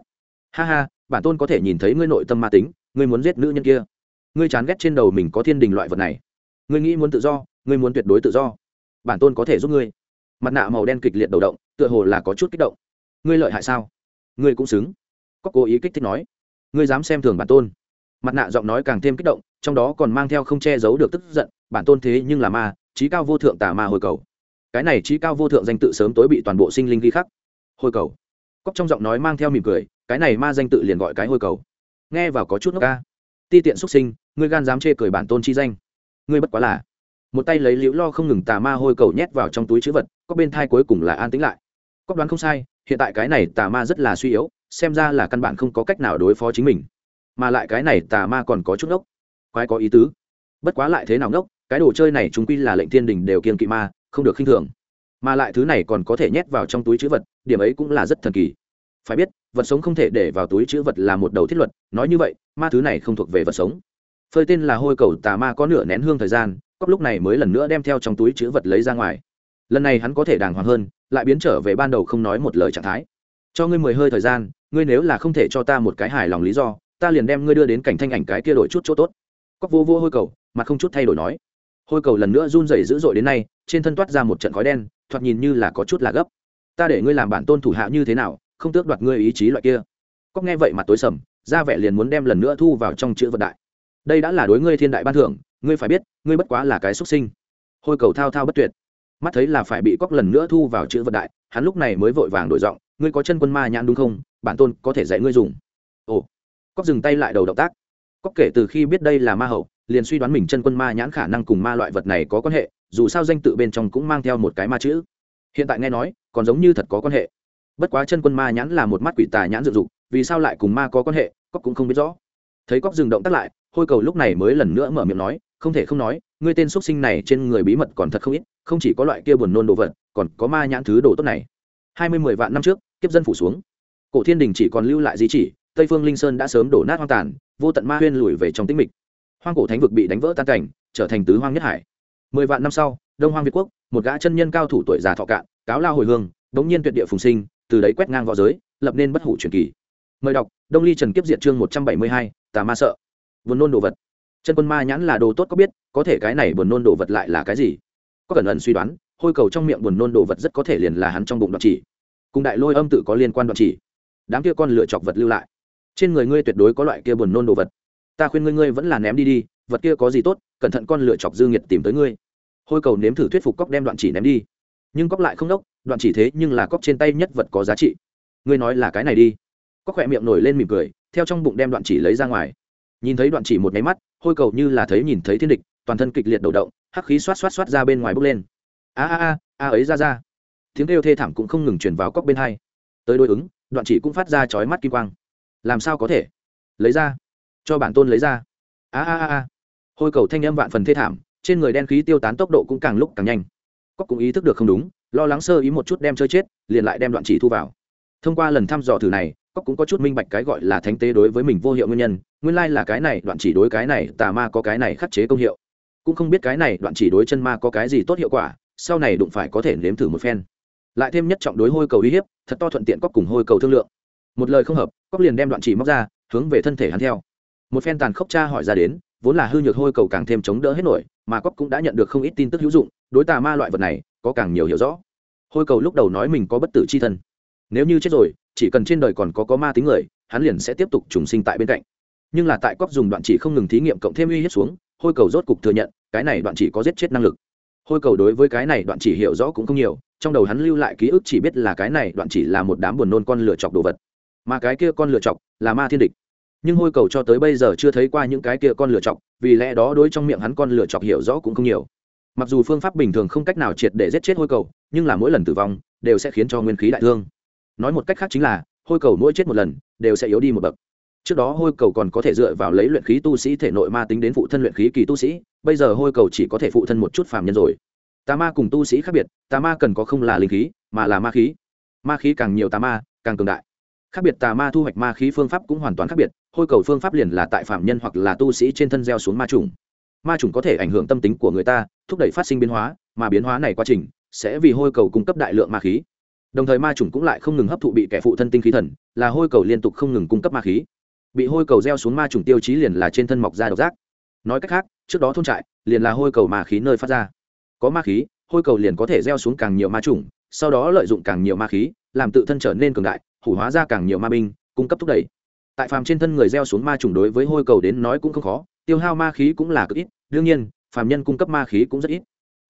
Ha ha, bản tôn có thể nhìn thấy ngươi nội tâm ma tính, ngươi muốn giết nữ nhân kia ngươi chán ghét trên đầu mình có thiên đình loại vật này. Ngươi nghĩ muốn tự do, ngươi muốn tuyệt đối tự do. Bản tôn có thể giúp ngươi. Mặt nạ màu đen kịch liệt đầu động, tựa hồ là có chút kích động. Ngươi lợi hại sao? Ngươi cũng xứng. Có cố ý kích thích nói. Ngươi dám xem thường bản tôn. Mặt nạ giọng nói càng thêm kích động, trong đó còn mang theo không che giấu được tức giận, bản tôn thế nhưng là ma trí cao vô thượng tà ma hồi cầu. Cái này trí cao vô thượng danh tự sớm tối bị toàn bộ sinh linh ghi khắc. Hồi cầu. Cóc trong giọng nói mang theo mỉm cười, cái này ma danh tự liền gọi cái hồi cầu. Nghe vào có chút nước ca ti tiện xuất sinh, ngươi gan dám chê cười bản tôn chi danh. Ngươi bất quá là một tay lấy liễu lo không ngừng tà ma hôi cầu nhét vào trong túi chữ vật, có bên thai cuối cùng là an tĩnh lại. Cóc đoán không sai, hiện tại cái này tà ma rất là suy yếu, xem ra là căn bản không có cách nào đối phó chính mình. Mà lại cái này tà ma còn có chút ngốc. Quái có ý tứ. Bất quá lại thế nào ngốc, cái đồ chơi này chúng quy là lệnh thiên đình đều kiên kỵ ma, không được khinh thường. Mà lại thứ này còn có thể nhét vào trong túi chữ vật, điểm ấy cũng là rất thần kỳ phải biết, vật sống không thể để vào túi chữ vật là một đầu thiết luật, nói như vậy, ma thứ này không thuộc về vật sống. Phơi tên là hôi cầu tà ma có nửa nén hương thời gian cóc lúc này mới lần nữa đem theo trong túi chữ vật lấy ra ngoài. Lần này hắn có thể đàng hoàng hơn, lại biến trở về ban đầu không nói một lời trạng thái. Cho ngươi mười hơi thời gian, ngươi nếu là không thể cho ta một cái hài lòng lý do, ta liền đem ngươi đưa đến cảnh thanh ảnh cái kia đổi chút chỗ tốt. Cóc vô vô hôi cầu mà không chút thay đổi nói. Hôi cầu lần nữa run rẩy dữ dội đến nay, trên thân toát ra một trận khói đen, thoạt nhìn như là có chút là gấp. Ta để ngươi làm bản tôn thủ hạ như thế nào không tước đoạt ngươi ý chí loại kia. Cóc nghe vậy mặt tối sầm, ra vẻ liền muốn đem lần nữa thu vào trong chữ vận đại. Đây đã là đối ngươi thiên đại ban thưởng, ngươi phải biết, ngươi bất quá là cái xuất sinh. Hôi cầu thao thao bất tuyệt. Mắt thấy là phải bị cóc lần nữa thu vào chữ vận đại, hắn lúc này mới vội vàng đổi giọng, ngươi có chân quân ma nhãn đúng không? Bản tôn có thể dạy ngươi dùng. Ồ. Cóc dừng tay lại đầu động tác. Cóc kể từ khi biết đây là ma hậu, liền suy đoán mình chân quân ma nhãn khả năng cùng ma loại vật này có quan hệ, dù sao danh tự bên trong cũng mang theo một cái ma chữ. Hiện tại nghe nói, còn giống như thật có quan hệ bất quá chân quân ma nhãn là một mắt quỷ tà nhãn dựng dục, vì sao lại cùng ma có quan hệ cóc cũng không biết rõ. Thấy cóc dừng động tác lại, hôi cầu lúc này mới lần nữa mở miệng nói, không thể không nói, ngươi tên xuất sinh này trên người bí mật còn thật không ít, không chỉ có loại kia buồn nôn đồ vật, còn có ma nhãn thứ đồ tốt này. Hai mươi mười vạn năm trước, kiếp dân phủ xuống. Cổ thiên đình chỉ còn lưu lại di chỉ, tây phương linh sơn đã sớm đổ nát hoang tàn, vô tận ma huyên lùi về trong tĩnh mịch. Hoang cổ thánh vực bị đánh vỡ tan cảnh, trở thành tứ hoang nhất hải. Mười vạn năm sau, đông hoang việt quốc, một gã chân nhân cao thủ tuổi già thọ cạn, cáo lao hồi hương, bỗng nhiên tuyệt địa phùng sinh từ đấy quét ngang võ giới, lập nên bất hủ truyền kỳ. Mời đọc, đông ly trần kiếp diện chương một trăm bảy mươi hai, tà ma sợ. Buồn nôn đồ vật. Chân quân ma nhãn là đồ tốt có biết, có thể cái này buồn nôn đồ vật lại là cái gì? Có cẩn ẩn suy đoán, hôi cầu trong miệng buồn nôn đồ vật rất có thể liền là hắn trong bụng đoạn chỉ. Cùng đại lôi âm tự có liên quan đoạn chỉ. Đám kia con lựa chọc vật lưu lại. Trên người ngươi tuyệt đối có loại kia buồn nôn đồ vật. Ta khuyên ngươi ngươi vẫn là ném đi đi, vật kia có gì tốt, cẩn thận con lựa chọc dư nghiệt tìm tới ngươi. Hôi cầu nếm thử thuyết phục cóc đem đoạn chỉ ném đi. Nhưng cóc lại không đốc đoạn chỉ thế nhưng là cóc trên tay nhất vật có giá trị. Ngươi nói là cái này đi. Cóc khỏe miệng nổi lên mỉm cười, theo trong bụng đem đoạn chỉ lấy ra ngoài. Nhìn thấy đoạn chỉ một máy mắt, hôi cầu như là thấy nhìn thấy thiên địch, toàn thân kịch liệt đầu động, hắc khí xoát xoát xoát ra bên ngoài bốc lên. A a a a ấy ra ra. Tiếng kêu thê thảm cũng không ngừng truyền vào cóc bên hai. Tới đối ứng, đoạn chỉ cũng phát ra chói mắt kim quang. Làm sao có thể? Lấy ra. Cho bản tôn lấy ra. A a a a. Hôi cầu thanh âm vạn phần thê thảm, trên người đen khí tiêu tán tốc độ cũng càng lúc càng nhanh. Cóc cũng ý thức được không đúng lo lắng sơ ý một chút đem chơi chết, liền lại đem đoạn chỉ thu vào. Thông qua lần thăm dò thử này cóc cũng có chút minh bạch cái gọi là thánh tế đối với mình vô hiệu nguyên nhân, nguyên lai là cái này đoạn chỉ đối cái này, tà ma có cái này khắc chế công hiệu. Cũng không biết cái này đoạn chỉ đối chân ma có cái gì tốt hiệu quả, sau này đụng phải có thể nếm thử một phen. Lại thêm nhất trọng đối hôi cầu uy hiếp, thật to thuận tiện cóc cùng hôi cầu thương lượng. Một lời không hợp cóc liền đem đoạn chỉ móc ra, hướng về thân thể hắn theo. Một phen tàn khốc cha hỏi ra đến, vốn là hư nhược hôi cầu càng thêm chống đỡ hết nổi, mà cóc cũng đã nhận được không ít tin tức hữu dụng, đối tà ma loại vật này có càng nhiều hiểu rõ. Hôi cầu lúc đầu nói mình có bất tử c h i thân. Nếu như chết rồi, chỉ cần trên đời còn có có ma tính người, hắn liền sẽ tiếp tục trùng sinh tại bên cạnh. Nhưng là tại cóc dùng đoạn chỉ không ngừng thí nghiệm cộng thêm uy hiếp xuống, hôi cầu rốt cục thừa nhận, cái này đoạn chỉ có giết chết năng lực. Hôi cầu đối với cái này đoạn chỉ hiểu rõ cũng không nhiều, trong đầu hắn lưu lại ký ức chỉ biết là cái này đoạn chỉ là một đám buồn nôn con lựa chọc đồ vật. Mà cái kia con lựa chọc là ma thiên địch. Nhưng hôi cầu cho tới bây giờ chưa thấy qua những cái kia con lựa chọc, vì lẽ đó đối trong miệng hắn con lựa chọc hiểu rõ cũng không nhiều mặc dù phương pháp bình thường không cách nào triệt để giết chết hôi cầu, nhưng là mỗi lần tử vong, đều sẽ khiến cho nguyên khí đại thương. Nói một cách khác chính là, hôi cầu mỗi chết một lần, đều sẽ yếu đi một bậc. Trước đó hôi cầu còn có thể dựa vào lấy luyện khí tu sĩ thể nội ma tính đến phụ thân luyện khí kỳ tu sĩ, bây giờ hôi cầu chỉ có thể phụ thân một chút phàm nhân rồi. Tà ma cùng tu sĩ khác biệt, tà ma cần có không là linh khí, mà là ma khí. Ma khí càng nhiều tà ma, càng cường đại. Khác biệt tà ma thu hoạch ma khí phương pháp cũng hoàn toàn khác biệt, hôi cầu phương pháp liền là tại phạm nhân hoặc là tu sĩ trên thân gieo xuống ma trùng ma trùng có thể ảnh hưởng tâm tính của người ta, thúc đẩy phát sinh biến hóa, mà biến hóa này quá trình sẽ vì hôi cầu cung cấp đại lượng ma khí. Đồng thời ma trùng cũng lại không ngừng hấp thụ bị kẻ phụ thân tinh khí thần, là hôi cầu liên tục không ngừng cung cấp ma khí. Bị hôi cầu gieo xuống ma trùng tiêu chí liền là trên thân mọc ra độc giác. Nói cách khác, trước đó thôn trại liền là hôi cầu ma khí nơi phát ra. Có ma khí, hôi cầu liền có thể gieo xuống càng nhiều ma trùng sau đó lợi dụng càng nhiều ma khí, làm tự thân trở nên cường đại, hủ hóa ra càng nhiều ma binh, cung cấp thúc đẩy. Tại phàm trên thân người gieo xuống ma trùng đối với hôi cầu đến nói cũng không khó tiêu hao ma khí cũng là cực ít, đương nhiên, phàm nhân cung cấp ma khí cũng rất ít.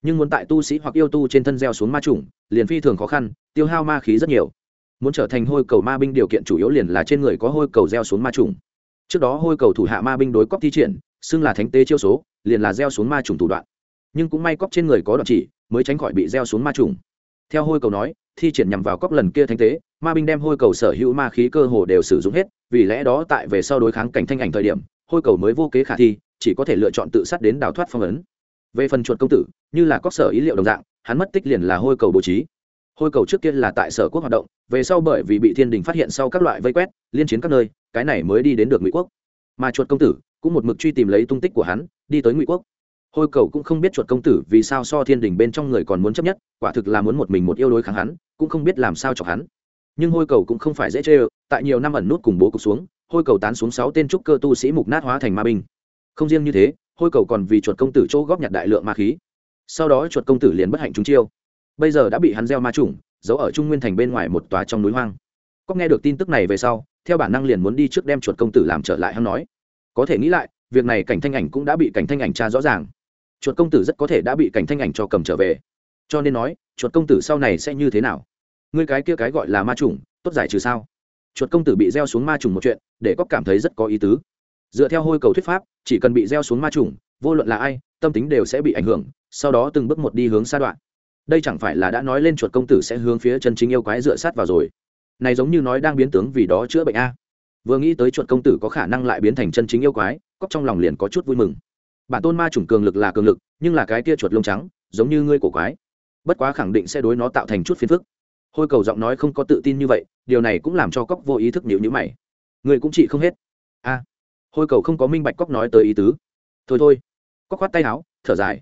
Nhưng muốn tại tu sĩ hoặc yêu tu trên thân gieo xuống ma trùng liền phi thường khó khăn, tiêu hao ma khí rất nhiều. Muốn trở thành hôi cầu ma binh điều kiện chủ yếu liền là trên người có hôi cầu gieo xuống ma trùng trước đó hôi cầu thủ hạ ma binh đối cóc thi triển, xưng là thánh tế chiêu số, liền là gieo xuống ma trùng thủ đoạn. Nhưng cũng may cóc trên người có đoạn chỉ, mới tránh khỏi bị gieo xuống ma trùng theo hôi cầu nói, thi triển nhằm vào cóc lần kia thánh tế, ma binh đem hôi cầu sở hữu ma khí cơ hồ đều sử dụng hết, vì lẽ đó tại về sau đối kháng cảnh thanh ảnh thời điểm hôi cầu mới vô kế khả thi, chỉ có thể lựa chọn tự sát đến đào thoát phong ấn. Về phần chuột công tử, như là cóc sở ý liệu đồng dạng, hắn mất tích liền là hôi cầu bố trí. Hôi cầu trước kia là tại sở quốc hoạt động, về sau bởi vì bị thiên đình phát hiện sau các loại vây quét, liên chiến các nơi, cái này mới đi đến được ngụy quốc. Mà chuột công tử cũng một mực truy tìm lấy tung tích của hắn, đi tới ngụy quốc. Hôi cầu cũng không biết chuột công tử vì sao so thiên đình bên trong người còn muốn chấp nhất, quả thực là muốn một mình một yêu đối kháng hắn, cũng không biết làm sao chọc hắn. Nhưng hôi cầu cũng không phải dễ chê ơ, tại nhiều năm ẩn nút cùng bố cục xuống hôi cầu tán xuống sáu tên trúc cơ tu sĩ mục nát hóa thành ma binh. Không riêng như thế, hôi cầu còn vì chuột công tử chỗ góp nhặt đại lượng ma khí. Sau đó chuột công tử liền bất hạnh chúng chiêu. Bây giờ đã bị hắn gieo ma trùng giấu ở trung nguyên thành bên ngoài một tòa trong núi hoang. Có nghe được tin tức này về sau, theo bản năng liền muốn đi trước đem chuột công tử làm trở lại hắn nói. Có thể nghĩ lại, việc này cảnh thanh ảnh cũng đã bị cảnh thanh ảnh tra rõ ràng. Chuột công tử rất có thể đã bị cảnh thanh ảnh cho cầm trở về. Cho nên nói, chuột công tử sau này sẽ như thế nào? Ngươi cái kia cái gọi là ma trùng tốt giải trừ sao? Chuột công tử bị gieo xuống ma trùng một chuyện, để cóc cảm thấy rất có ý tứ. Dựa theo hôi cầu thuyết pháp, chỉ cần bị gieo xuống ma trùng, vô luận là ai, tâm tính đều sẽ bị ảnh hưởng, sau đó từng bước một đi hướng xa đoạn. Đây chẳng phải là đã nói lên chuột công tử sẽ hướng phía chân chính yêu quái dựa sát vào rồi. Này giống như nói đang biến tướng vì đó chữa bệnh a. Vừa nghĩ tới chuột công tử có khả năng lại biến thành chân chính yêu quái cóc trong lòng liền có chút vui mừng. Bản tôn ma chủng cường lực là cường lực, nhưng là cái kia chuột lông trắng, giống như ngươi cổ quái. Bất quá khẳng định sẽ đối nó tạo thành chút phiền phức hôi cầu giọng nói không có tự tin như vậy, điều này cũng làm cho cóc vô ý thức nhịu nhữ mày. Người cũng chỉ không hết. A. Hôi cầu không có minh bạch cóc nói tới ý tứ. Thôi thôi. Cóc khoát tay áo, thở dài.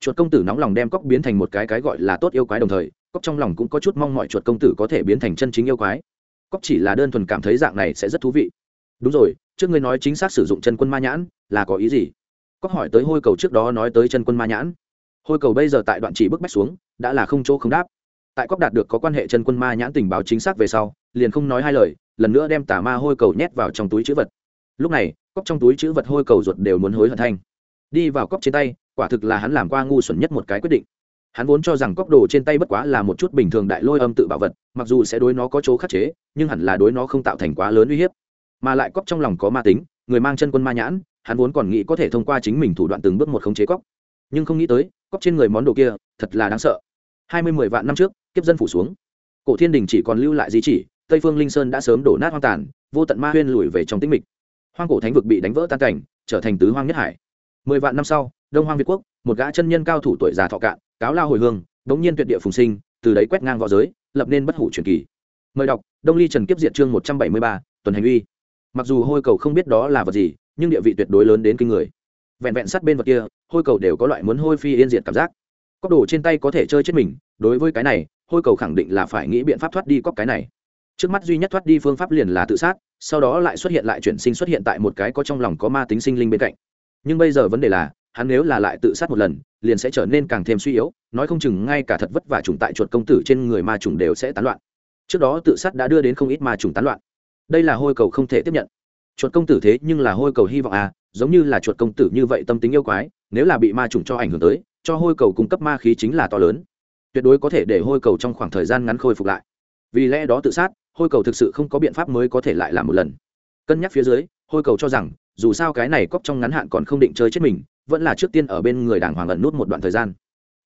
Chuột công tử nóng lòng đem cóc biến thành một cái cái gọi là tốt yêu quái đồng thời cóc trong lòng cũng có chút mong mọi chuột công tử có thể biến thành chân chính yêu quái. Cóc chỉ là đơn thuần cảm thấy dạng này sẽ rất thú vị. Đúng rồi, trước ngươi nói chính xác sử dụng chân quân ma nhãn, là có ý gì? Cóc hỏi tới hôi cầu trước đó nói tới chân quân ma nhãn. Hôi cầu bây giờ tại đoạn chỉ bức bách xuống, đã là không chỗ không đáp tại cóc đạt được có quan hệ chân quân ma nhãn tình báo chính xác về sau, liền không nói hai lời, lần nữa đem tà ma hôi cầu nhét vào trong túi chữ vật. Lúc này, cóc trong túi chữ vật hôi cầu ruột đều muốn hối hận thanh. Đi vào cóc trên tay, quả thực là hắn làm qua ngu xuẩn nhất một cái quyết định. Hắn vốn cho rằng cóc đồ trên tay bất quá là một chút bình thường đại lôi âm tự bảo vật, mặc dù sẽ đối nó có chỗ khắc chế, nhưng hẳn là đối nó không tạo thành quá lớn uy hiếp. Mà lại cóc trong lòng có ma tính, người mang chân quân ma nhãn, hắn vốn còn nghĩ có thể thông qua chính mình thủ đoạn từng bước một khống chế cóc. Nhưng không nghĩ tới, cóc trên người món đồ kia, thật là đáng sợ. Hai mươi mười vạn năm trước kiếp dân phủ xuống. Cổ thiên đình chỉ còn lưu lại di chỉ, tây phương linh sơn đã sớm đổ nát hoang tàn, vô tận ma huyên lùi về trong tĩnh mịch. Hoang cổ thánh vực bị đánh vỡ tan cảnh, trở thành tứ hoang nhất hải. Mười vạn năm sau, đông hoang việt quốc, một gã chân nhân cao thủ tuổi già thọ cạn, cáo lao hồi hương, đống nhiên tuyệt địa phùng sinh, từ đấy quét ngang v õ giới, lập nên bất hủ truyền kỳ. Mời đọc, đông ly trần kiếp diệt chương một trăm bảy mươi ba, tuần hành uy. Mặc dù hôi cầu không biết đó là vật gì, nhưng địa vị tuyệt đối lớn đến kinh người. Vẹn vẹn sát bên vật kia, hôi cầu đều có loại muốn hôi phi yên diệt cảm giác. Cóc đồ trên tay có thể chơi chết mình, đối với cái này hôi cầu khẳng định là phải nghĩ biện pháp thoát đi cóc cái này. Trước mắt duy nhất thoát đi phương pháp liền là tự sát, sau đó lại xuất hiện lại chuyển sinh xuất hiện tại một cái có trong lòng có ma tính sinh linh bên cạnh. Nhưng bây giờ vấn đề là, hắn nếu là lại tự sát một lần, liền sẽ trở nên càng thêm suy yếu, nói không chừng ngay cả thật vất vả trùng tại chuột công tử trên người ma trùng đều sẽ tán loạn. Trước đó tự sát đã đưa đến không ít ma trùng tán loạn. Đây là hôi cầu không thể tiếp nhận. Chuột công tử thế nhưng là hôi cầu hy vọng à giống như là chuột công tử như vậy tâm tính yêu quái, nếu là bị ma trùng cho ảnh hưởng tới, cho hôi cầu cung cấp ma khí chính là to lớn tuyệt đối có thể để hôi cầu trong khoảng thời gian ngắn khôi phục lại. Vì lẽ đó tự sát, hôi cầu thực sự không có biện pháp mới có thể lại làm một lần. Cân nhắc phía dưới, hôi cầu cho rằng, dù sao cái này cóc trong ngắn hạn còn không định chơi chết mình, vẫn là trước tiên ở bên người đàng hoàng ẩn nút một đoạn thời gian.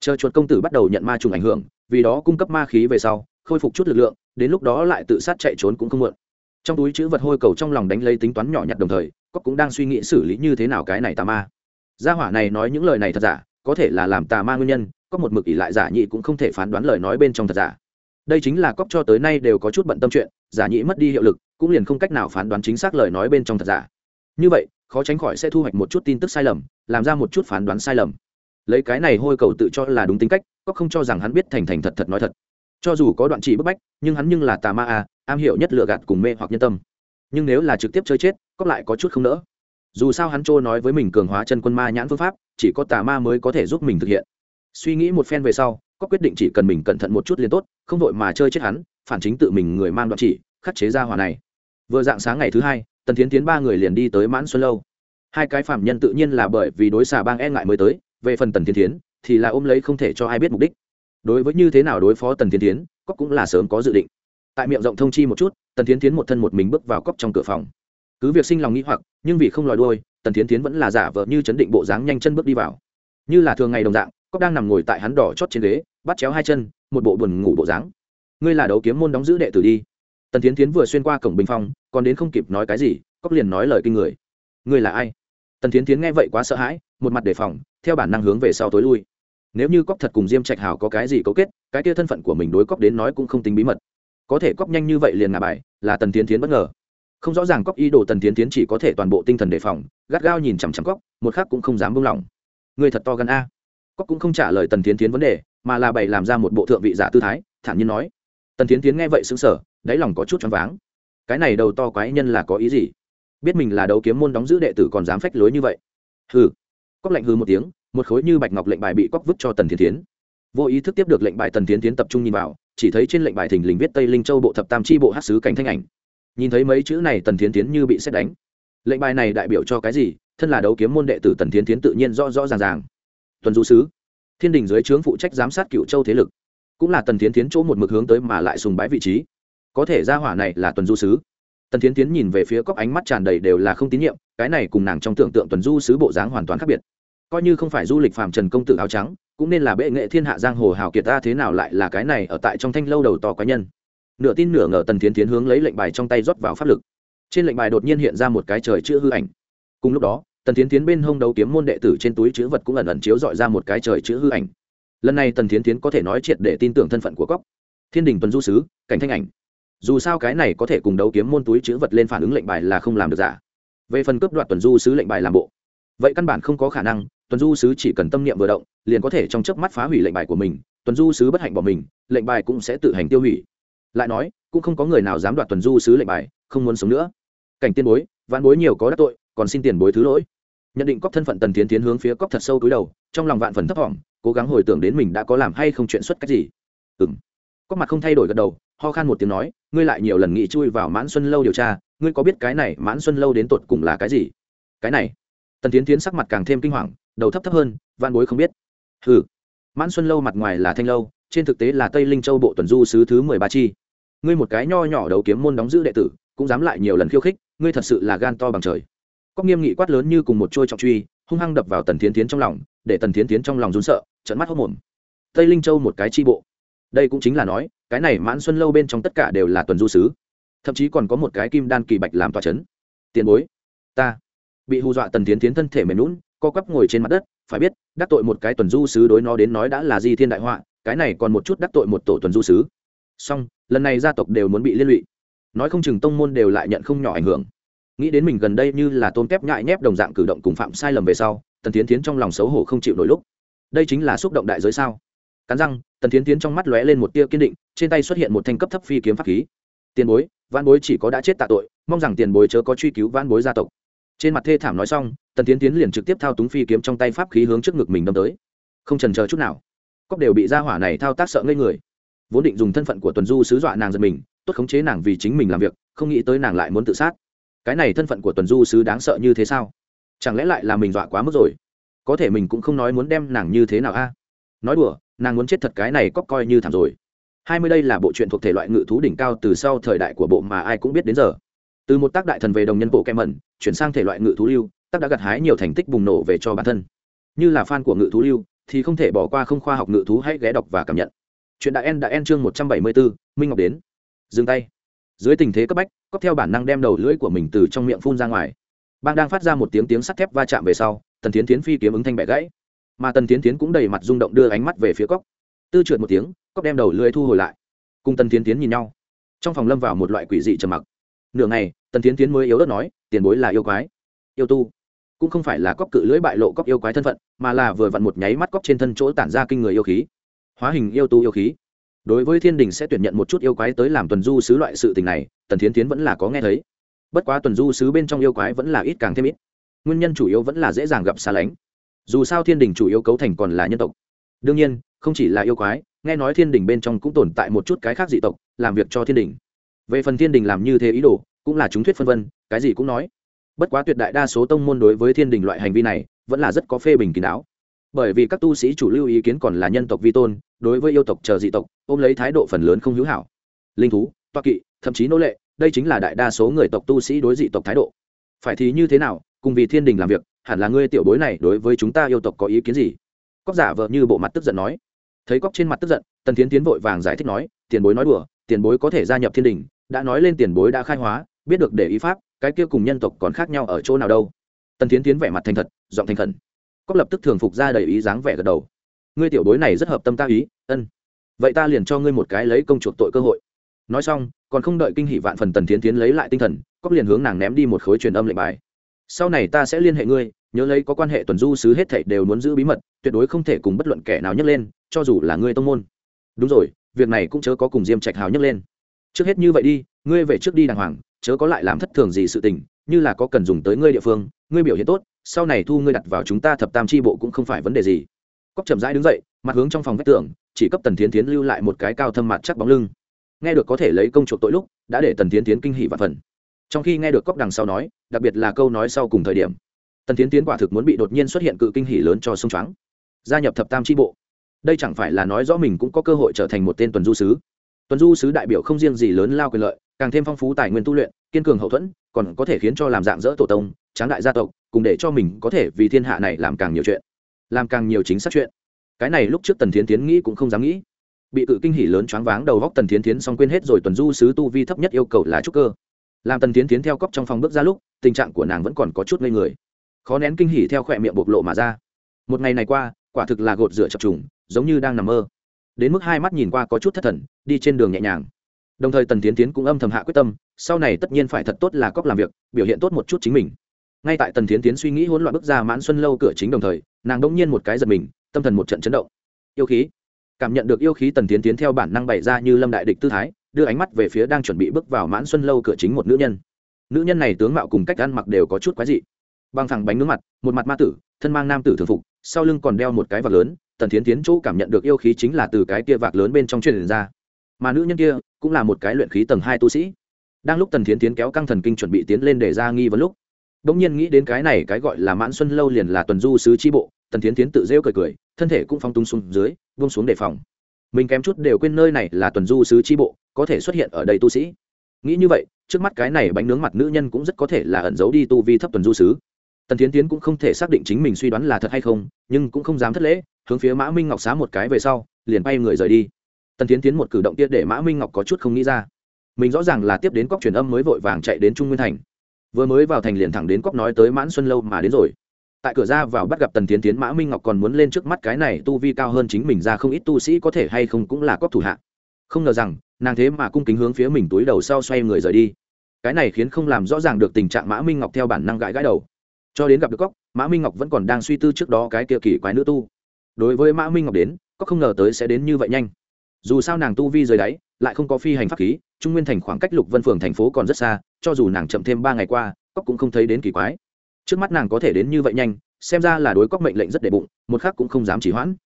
Chờ chuột công tử bắt đầu nhận ma trùng ảnh hưởng, vì đó cung cấp ma khí về sau, khôi phục chút lực lượng, đến lúc đó lại tự sát chạy trốn cũng không muộn. Trong túi chữ vật hôi cầu trong lòng đánh lấy tính toán nhỏ nhặt đồng thời cóc cũng đang suy nghĩ xử lý như thế nào cái này tà ma. Gia hỏa này nói những lời này thật giả, có thể là làm tà ma nguyên nhân có một mực ỷ lại giả nhị cũng không thể phán đoán lời nói bên trong thật giả. Đây chính là cóc cho tới nay đều có chút bận tâm chuyện, giả nhị mất đi hiệu lực, cũng liền không cách nào phán đoán chính xác lời nói bên trong thật giả. Như vậy, khó tránh khỏi sẽ thu hoạch một chút tin tức sai lầm, làm ra một chút phán đoán sai lầm. Lấy cái này hôi cầu tự cho là đúng tính cách, cóc không cho rằng hắn biết thành thành thật thật nói thật. Cho dù có đoạn chỉ bức bách, nhưng hắn nhưng là tà ma à am hiểu nhất lựa gạt cùng mê hoặc nhân tâm. Nhưng nếu là trực tiếp chơi chết, cóc lại có chút không nỡ. Dù sao hắn trô nói với mình cường hóa chân quân ma nhãn phương pháp, chỉ có tà ma mới có thể giúp mình thực hiện suy nghĩ một phen về sau, có quyết định chỉ cần mình cẩn thận một chút liền tốt, không vội mà chơi chết hắn, phản chính tự mình người man đoạn chỉ, khắc chế ra hỏa này. Vừa dạng sáng ngày thứ hai, tần tiến tiến ba người liền đi tới mãn xuân lâu. Hai cái phạm nhân tự nhiên là bởi vì đối xà bang e ngại mới tới, về phần tần tiến tiến thì là ôm lấy không thể cho ai biết mục đích. Đối với như thế nào đối phó tần tiến tiến cóc cũng là sớm có dự định. Tại miệng rộng thông chi một chút, tần tiến tiến một thân một mình bước vào cóc trong cửa phòng. Cứ việc sinh lòng nghĩ hoặc, nhưng vì không lòi đôi tần tiến tiến vẫn là giả vờ như chấn định bộ dáng nhanh chân bước đi vào. Như là thường ngày đồng dạng cóc đang nằm ngồi tại hắn đỏ chót trên ghế, bắt chéo hai chân, một bộ buồn ngủ bộ dáng. Ngươi là đấu kiếm môn đóng giữ đệ tử đi. Tần tiến tiến vừa xuyên qua cổng bình phong, còn đến không kịp nói cái gì, cóc liền nói lời kinh người. Ngươi là ai? Tần tiến tiến nghe vậy quá sợ hãi, một mặt đề phòng, theo bản năng hướng về sau tối lui. Nếu như cóc thật cùng diêm trạch hào có cái gì cấu kết, cái kia thân phận của mình đối cóc đến nói cũng không tính bí mật. Có thể cóc nhanh như vậy liền ngả bài, là tần tiến tiến bất ngờ. Không rõ ràng cóc ý đồ tần tiến tiến chỉ có thể toàn bộ tinh thần đề phòng, gắt gao nhìn chằm chằm cóc, một khác cũng không dám buông lỏng. Người thật to gần a cóc cũng không trả lời tần tiến tiến vấn đề, mà là bày làm ra một bộ thượng vị giả tư thái, thản nhiên nói. Tần tiến tiến nghe vậy xứng sở đáy lòng có chút choáng váng. Cái này đầu to quái nhân là có ý gì? Biết mình là đấu kiếm môn đóng giữ đệ tử còn dám phách lối như vậy. Hừ. Cóc lạnh hư một tiếng, một khối như bạch ngọc lệnh bài bị cóc vứt cho tần tiến tiến vô ý thức tiếp được lệnh bài, tần tiến tiến tập trung nhìn vào, chỉ thấy trên lệnh bài thình lình viết tây linh châu bộ thập tam chi bộ hát sứ cảnh thanh ảnh. Nhìn thấy mấy chữ này, tần tiến tiến như bị xét đánh. Lệnh bài này đại biểu cho cái gì? Thân là đấu kiếm môn đệ tử, tần tiến tiến tự nhiên rõ rõ ràng ràng tuần du sứ. Thiên đình dưới trướng phụ trách giám sát cựu châu thế lực, cũng là tần tiến tiến chỗ một mực hướng tới mà lại sùng bái vị trí. Có thể ra hỏa này là tuần du sứ. Tần tiến tiến nhìn về phía cóc ánh mắt tràn đầy đều là không tín nhiệm, cái này cùng nàng trong tưởng tượng tuần du sứ bộ dáng hoàn toàn khác biệt. Coi như không phải du lịch phàm trần công tử áo trắng, cũng nên là bệ nghệ thiên hạ giang hồ hào kiệt ta thế nào lại là cái này ở tại trong thanh lâu đầu to cá nhân. Nửa tin nửa ngờ tần tiến tiến hướng lấy lệnh bài trong tay rót vào pháp lực. Trên lệnh bài đột nhiên hiện ra một cái trời chữ hư ảnh. Cùng lúc đó tần tiến tiến bên hông đấu kiếm môn đệ tử trên túi chữ vật cũng ẩn ẩn chiếu dọi ra một cái trời chữ hư ảnh. Lần này tần tiến tiến có thể nói triệt để tin tưởng thân phận của cóc thiên đình tuần du sứ, cảnh thanh ảnh. Dù sao cái này có thể cùng đấu kiếm môn túi chữ vật lên phản ứng lệnh bài là không làm được giả. Về phần cướp đoạt tuần du sứ lệnh bài làm bộ, vậy căn bản không có khả năng, tuần du sứ chỉ cần tâm niệm vừa động, liền có thể trong chớp mắt phá hủy lệnh bài của mình, tuần du sứ bất hạnh bỏ mình, lệnh bài cũng sẽ tự hành tiêu hủy. Lại nói, cũng không có người nào dám đoạt tuần du sứ lệnh bài, không muốn sống nữa. Cảnh tiên bối, vãn bối nhiều có đắc tội, còn xin tiền bối thứ lỗi nhận định cóc thân phận tần tiến tiến hướng phía cóc thật sâu túi đầu, trong lòng vạn phần thấp thỏm cố gắng hồi tưởng đến mình đã có làm hay không chuyện xuất cách gì. Ừng cóc mặt không thay đổi gật đầu, ho khan một tiếng nói, ngươi lại nhiều lần nghĩ chui vào mãn xuân lâu điều tra, ngươi có biết cái này mãn xuân lâu đến tột cùng là cái gì? Cái này? Tần tiến tiến sắc mặt càng thêm kinh hoàng, đầu thấp thấp hơn van bối không biết. Ừ mãn xuân lâu mặt ngoài là thanh lâu, trên thực tế là tây linh châu bộ tuần du sứ thứ mười ba chi. Ngươi một cái nho nhỏ đầu kiếm môn đóng giữ đệ tử, cũng dám lại nhiều lần khiêu khích, ngươi thật sự là gan to bằng trời có nghiêm nghị quát lớn như cùng một trôi trọng truy, hung hăng đập vào tần thiến tiến trong lòng, để tần thiến tiến trong lòng rún sợ trận mắt hốc mồm. Tây linh châu một cái chi bộ. Đây cũng chính là nói, cái này mãn xuân lâu bên trong tất cả đều là tuần du sứ. Thậm chí còn có một cái kim đan kỳ bạch làm tòa c h ấ n tiền bối, ta bị hù dọa tần tiến tiến thân thể mềm lún co quắp ngồi trên mặt đất, phải biết, đắc tội một cái tuần du sứ đối nó đến nói đã là di thiên đại họa, cái này còn một chút đắc tội một tổ tuần du sứ. Song lần này gia tộc đều muốn bị liên lụy. Nói không chừng tông môn đều lại nhận không nhỏ ảnh hưởng nghĩ đến mình gần đây như là tôn kép nhại nhép đồng dạng cử động cùng phạm sai lầm về sau, tần tiến tiến trong lòng xấu hổ không chịu nổi lúc. Đây chính là xúc động đại giới sao? Cắn răng, tần tiến tiến trong mắt lóe lên một tia kiên định, trên tay xuất hiện một thanh cấp thấp phi kiếm pháp khí. Tiền bối văn bối chỉ có đã chết tạ tội, mong rằng tiền bối chớ có truy cứu văn bối gia tộc. Trên mặt thê thảm nói xong, tần tiến tiến liền trực tiếp thao túng phi kiếm trong tay pháp khí hướng trước ngực mình đâm tới. Không trần chờ chút nào. Cóc đều bị gia hỏa này thao tác sợ ngây người. Vốn định dùng thân phận của tuần du sứ dọa nàng giật mình, tốt khống chế nàng vì chính mình làm việc, không nghĩ tới nàng lại muốn tự sát cái này thân phận của tuần du sứ đáng sợ như thế sao? Chẳng lẽ lại là mình dọa quá mức rồi? Có thể mình cũng không nói muốn đem nàng như thế nào a. Nói đùa, nàng muốn chết thật cái này cóc coi như thảm rồi. Hai mươi đây là bộ truyện thuộc thể loại ngự thú đỉnh cao từ sau thời đại của bộ mà ai cũng biết đến giờ. Từ một tác đại thần về đồng nhân bộ kem mẩn chuyển sang thể loại ngự thú lưu, tác đã gặt hái nhiều thành tích bùng nổ về cho bản thân. Như là fan của ngự thú lưu, thì không thể bỏ qua không khoa học ngự thú hãy ghé đọc và cảm nhận. Chuyện đại en đã en chương một trăm bảy mươi bốn minh ngọc đến. Dừng tay dưới tình thế cấp bách, cóp theo bản năng đem đầu lưỡi của mình từ trong miệng phun ra ngoài. Bang đang phát ra một tiếng tiếng sắt thép va chạm về sau, tần tiến tiến phi kiếm ứng thanh bẻ gãy. Mà tần tiến tiến cũng đầy mặt rung động đưa ánh mắt về phía cóc tư trượt một tiếng cóc đem đầu lưỡi thu hồi lại. Cùng tần tiến tiến nhìn nhau. Trong phòng lâm vào một loại quỷ dị trầm mặc. Nửa ngày, tần tiến tiến mới yếu đất nói, tiền bối là yêu quái, yêu tu. Cũng không phải là cóc cự lưỡi bại lộ cóc yêu quái thân phận, mà là vừa vặn một nháy mắt cóc trên thân chỗ tản ra kinh người yêu khí. Hóa hình yêu tu yêu khí đối với thiên đình sẽ tuyển nhận một chút yêu quái tới làm tuần du sứ loại sự tình này, tần Thiến tiến vẫn là có nghe thấy. Bất quá tuần du sứ bên trong yêu quái vẫn là ít càng thêm ít. Nguyên nhân chủ yếu vẫn là dễ dàng gặp xa lánh. Dù sao thiên đình chủ yếu cấu thành còn là nhân tộc. Đương nhiên, không chỉ là yêu quái, nghe nói thiên đình bên trong cũng tồn tại một chút cái khác dị tộc, làm việc cho thiên đình. Về phần thiên đình làm như thế ý đồ, cũng là chúng thuyết phân vân, cái gì cũng nói. Bất quá tuyệt đại đa số tông môn đối với thiên đình loại hành vi này, vẫn là rất có phê bình kín đáo. Bởi vì các tu sĩ chủ lưu ý kiến còn là nhân tộc vi tôn đối với yêu tộc chờ dị tộc, ôm lấy thái độ phần lớn không hữu hảo. Linh thú, toa kỵ, thậm chí nô lệ, đây chính là đại đa số người tộc tu sĩ đối dị tộc thái độ. Phải thì như thế nào, cùng vì thiên đình làm việc, hẳn là ngươi tiểu bối này đối với chúng ta yêu tộc có ý kiến gì? Cóc giả vợ như bộ mặt tức giận nói. Thấy cóc trên mặt tức giận, tần tiến tiến vội vàng giải thích nói, tiền bối nói đùa, tiền bối có thể gia nhập thiên đình, đã nói lên tiền bối đã khai hóa, biết được để ý pháp, cái kia cùng nhân tộc còn khác nhau ở chỗ nào đâu. Tần tiến tiến vẻ mặt thành thật, giọng thành khẩn. Cóc lập tức thường phục ra đầy ý dáng vẻ gật đầu ngươi tiểu bối này rất hợp tâm ta ý, ân. Vậy ta liền cho ngươi một cái lấy công chuộc tội cơ hội. Nói xong, còn không đợi kinh hỷ vạn phần tần tiến tiến lấy lại tinh thần cóc liền hướng nàng ném đi một khối truyền âm lệnh bài. Sau này ta sẽ liên hệ ngươi, nhớ lấy có quan hệ tuần du sứ hết thảy đều muốn giữ bí mật, tuyệt đối không thể cùng bất luận kẻ nào nhấc lên, cho dù là ngươi tông môn. Đúng rồi, việc này cũng chớ có cùng diêm trạch hào nhấc lên. Trước hết như vậy đi, ngươi về trước đi đàng hoàng, chớ có lại làm thất thường gì sự tình, như là có cần dùng tới ngươi địa phương, ngươi biểu hiện tốt, sau này thu ngươi đặt vào chúng ta thập tam tri bộ cũng không phải vấn đề gì cóc chậm rãi đứng dậy, mặt hướng trong phòng vách tường, chỉ cấp tần tiến tiến lưu lại một cái cao thâm mặt chắc bóng lưng. Nghe được có thể lấy công chuộc tội lúc, đã để tần tiến tiến kinh hỷ và phần. Trong khi nghe được cóc đằng sau nói, đặc biệt là câu nói sau cùng thời điểm, tần tiến tiến quả thực muốn bị đột nhiên xuất hiện cự kinh hỷ lớn cho sông trắng gia nhập thập tam tri bộ. Đây chẳng phải là nói rõ mình cũng có cơ hội trở thành một tên tuần du sứ. Tuần du sứ đại biểu không riêng gì lớn lao quyền lợi, càng thêm phong phú tài nguyên tu luyện, kiên cường hậu thuẫn, còn có thể khiến cho làm dạng dỡ tổ tông, tráng đại gia tộc, cùng để cho mình có thể vì thiên hạ này làm càng nhiều chuyện làm càng nhiều chính xác chuyện. Cái này lúc trước tần thiến tiến nghĩ cũng không dám nghĩ. Bị cự kinh hỉ lớn choáng váng đầu góc tần thiến tiến xong quên hết rồi tuần du sứ tu vi thấp nhất yêu cầu là trúc cơ. Làm tần thiến tiến theo cóc trong phòng bước ra lúc, tình trạng của nàng vẫn còn có chút ngây người. Khó nén kinh hỉ theo khỏe miệng bộc lộ mà ra. Một ngày này qua, quả thực là gột rửa chập trùng, giống như đang nằm mơ. Đến mức hai mắt nhìn qua có chút thất thần, đi trên đường nhẹ nhàng. Đồng thời tần tiến tiến cũng âm thầm hạ quyết tâm, sau này tất nhiên phải thật tốt là cóc làm việc, biểu hiện tốt một chút chính mình ngay tại tần tiến tiến suy nghĩ hỗn loạn bước ra mãn xuân lâu cửa chính đồng thời, nàng đông nhiên một cái giật mình, tâm thần một trận chấn động. Yêu khí. Cảm nhận được yêu khí tần tiến tiến theo bản năng bày ra như lâm đại địch tư thái, đưa ánh mắt về phía đang chuẩn bị bước vào mãn xuân lâu cửa chính một nữ nhân. Nữ nhân này tướng mạo cùng cách ăn mặc đều có chút quái dị. Bằng thẳng bánh nướng mặt, một mặt ma tử, thân mang nam tử thường phục, sau lưng còn đeo một cái vạc lớn, tần tiến tiến chỗ cảm nhận được yêu khí chính là từ cái kia vạc lớn bên trong truyền ra. Mà nữ nhân kia cũng là một cái luyện khí tầng hai tu sĩ. Đang lúc tần tiến tiến kéo căng thần kinh chuẩn bị tiến lên để ra nghi vấn lúc bỗng nhiên nghĩ đến cái này cái gọi là mãn xuân lâu liền là tuần du sứ tri bộ, tần tiến tiến tự rêu cười cười, thân thể cũng phong tung xuống dưới vung xuống đề phòng. Mình kém chút đều quên nơi này là tuần du sứ tri bộ, có thể xuất hiện ở đây tu sĩ. Nghĩ như vậy, trước mắt cái này bánh nướng mặt nữ nhân cũng rất có thể là ẩn giấu đi tu vi thấp tuần du sứ. Tần tiến tiến cũng không thể xác định chính mình suy đoán là thật hay không, nhưng cũng không dám thất lễ, hướng phía mã minh ngọc xá một cái về sau, liền bay người rời đi. Tần tiến tiến một cử động tiết để mã minh ngọc có chút không nghĩ ra. Mình rõ ràng là tiếp đến cóc truyền âm mới vội vàng chạy đến trung nguyên thành vừa mới vào thành liền thẳng đến cóc nói tới mãn xuân lâu mà đến rồi. Tại cửa ra vào bắt gặp tần tiến tiến mã minh ngọc còn muốn lên trước mắt cái này tu vi cao hơn chính mình ra không ít tu sĩ có thể hay không cũng là cóc thủ hạ. Không ngờ rằng, nàng thế mà cung kính hướng phía mình túi đầu sau xoay người rời đi. Cái này khiến không làm rõ ràng được tình trạng mã minh ngọc theo bản năng gãi gãi đầu. Cho đến gặp được cóc mã minh ngọc vẫn còn đang suy tư trước đó cái kia kỳ quái nữ tu. Đối với mã minh ngọc đến cóc không ngờ tới sẽ đến như vậy nhanh. Dù sao nàng tu vi rời đáy lại không có phi hành pháp khí, trung nguyên thành khoảng cách lục vân phường thành phố còn rất xa, cho dù nàng chậm thêm ba ngày qua cóc cũng không thấy đến kỳ quái. Trước mắt nàng có thể đến như vậy nhanh, xem ra là đối cóc mệnh lệnh rất đệ bụng, một khác cũng không dám chỉ hoãn.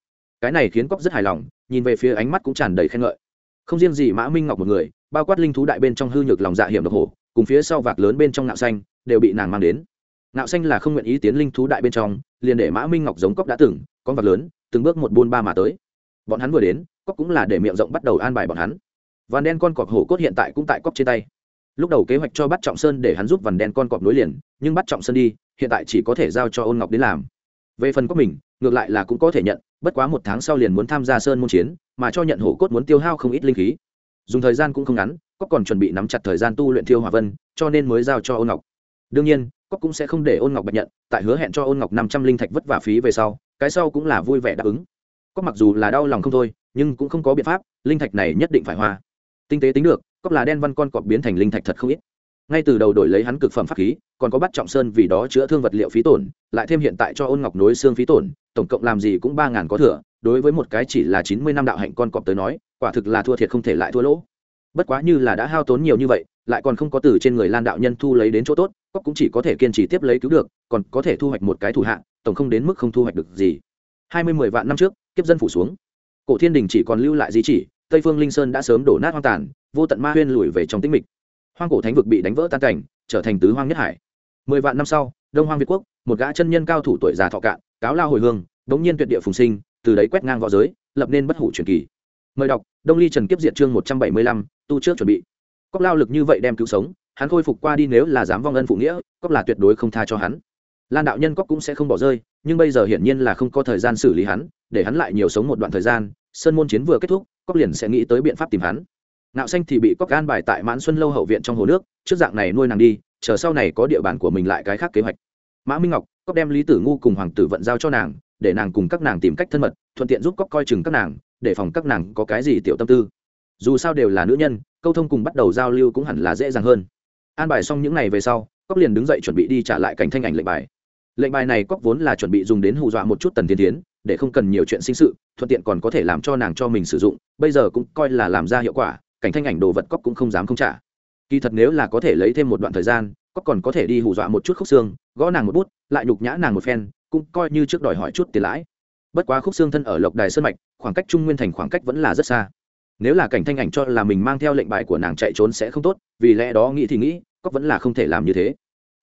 Cái này khiến cóc rất hài lòng, nhìn về phía ánh mắt cũng tràn đầy khen ngợi. Không riêng gì mã minh ngọc một người, bao quát linh thú đại bên trong hư nhược lòng dạ hiểm độc hổ, cùng phía sau vạc lớn bên trong nạo xanh, đều bị nàng mang đến. Nạo xanh là không nguyện ý tiến linh thú đại bên trong, liền để mã minh ngọc giống cóc đã từng, con vạc lớn, từng bước một buôn ba mà tới. Bọn hắn vừa đến cóc cũng là để miệng rộng bắt đầu an bài bọn hắn vằn đen con cọp hổ cốt hiện tại cũng tại cóc trên tay. Lúc đầu kế hoạch cho bắt trọng sơn để hắn giúp vằn đen con cọp nối liền, nhưng bắt trọng sơn đi, hiện tại chỉ có thể giao cho ôn ngọc đến làm. Về phần của mình, ngược lại là cũng có thể nhận, bất quá một tháng sau liền muốn tham gia sơn môn chiến, mà cho nhận hổ cốt muốn tiêu hao không ít linh khí. Dùng thời gian cũng không ngắn cóc còn chuẩn bị nắm chặt thời gian tu luyện thiêu hỏa vân, cho nên mới giao cho ôn ngọc. Đương nhiên cóc cũng sẽ không để ôn ngọc bạch nhận, tại hứa hẹn cho ôn ngọc năm trăm linh thạch vất vả phí về sau, cái sau cũng là vui vẻ đáp ứng. Cóc mặc dù là đau lòng không thôi, nhưng cũng không có biện pháp, linh thạch này nhất định phải hoa tinh tế tính được cóc là đen văn con cọp biến thành linh thạch thật không ít. Ngay từ đầu đổi lấy hắn cực phẩm pháp khí, còn có bắt trọng sơn vì đó chữa thương vật liệu phí tổn, lại thêm hiện tại cho ôn ngọc nối xương phí tổn, tổng cộng làm gì cũng ba ngàn có thừa, đối với một cái chỉ là chín mươi năm đạo hạnh con cọp tới nói, quả thực là thua thiệt không thể lại thua lỗ. Bất quá như là đã hao tốn nhiều như vậy, lại còn không có từ trên người lan đạo nhân thu lấy đến chỗ tốt cóc cũng chỉ có thể kiên trì tiếp lấy cứu được, còn có thể thu hoạch một cái thủ hạng tổng không đến mức không thu hoạch được gì. Hai mươi mười vạn năm trước, kiếp dân phủ xuống. Cổ thiên đình chỉ còn lưu lại di chỉ tây phương linh sơn đã sớm đổ nát hoang tàn, vô tận ma huyên lùi về trong tĩnh mịch. Hoang cổ thánh vực bị đánh vỡ tan cảnh, trở thành tứ hoang nhất hải. Mười vạn năm sau, đông hoang việt quốc, một gã chân nhân cao thủ tuổi già thọ cạn, cáo lao hồi hương, đống nhiên tuyệt địa phùng sinh, từ đấy quét ngang v õ giới, lập nên bất hủ truyền kỳ. Mời đọc, đông ly trần kiếp diệt chương một trăm bảy mươi lăm, tu trước chuẩn bị. Cóc lao lực như vậy đem cứu sống, hắn khôi phục qua đi nếu là dám vong ân phụ nghĩa cóc là tuyệt đối không tha cho hắn. Lan đạo nhân cóc cũng sẽ không bỏ rơi, nhưng bây giờ hiển nhiên là không có thời gian xử lý hắn, để hắn lại nhiều sống một đoạn thời gian, sơn môn chiến vừa kết thúc cóc liền sẽ nghĩ tới biện pháp tìm hắn. Nạo xanh thì bị cóc gan bài tại mãn xuân lâu hậu viện trong hồ nước, trước dạng này nuôi nàng đi, chờ sau này có địa bàn của mình lại cái khác kế hoạch. Mã minh ngọc, cóc đem lý tử ngu cùng hoàng tử vận giao cho nàng, để nàng cùng các nàng tìm cách thân mật, thuận tiện giúp cóc coi chừng các nàng, để phòng các nàng có cái gì tiểu tâm tư. Dù sao đều là nữ nhân, câu thông cùng bắt đầu giao lưu cũng hẳn là dễ dàng hơn. An bài xong những ngày về sau, cóc liền đứng dậy chuẩn bị đi trả lại cảnh thanh ảnh lệnh bài. Lệnh bài này cóc vốn là chuẩn bị dùng đến hù dọa một chút tần thiên tiến để không cần nhiều chuyện sinh sự, thuận tiện còn có thể làm cho nàng cho mình sử dụng, bây giờ cũng coi là làm ra hiệu quả, cảnh thanh ảnh đồ vật cóc cũng không dám không trả. Kỳ thật nếu là có thể lấy thêm một đoạn thời gian, cóc còn có thể đi hù dọa một chút khúc xương, gõ nàng một bút, lại nhục nhã nàng một phen, cũng coi như trước đòi hỏi chút tiền lãi. Bất quá khúc xương thân ở lộc đài sơn mạch, khoảng cách trung nguyên thành khoảng cách vẫn là rất xa. Nếu là cảnh thanh ảnh cho là mình mang theo lệnh bài của nàng chạy trốn sẽ không tốt, vì lẽ đó nghĩ thì nghĩ, cóc vẫn là không thể làm như thế.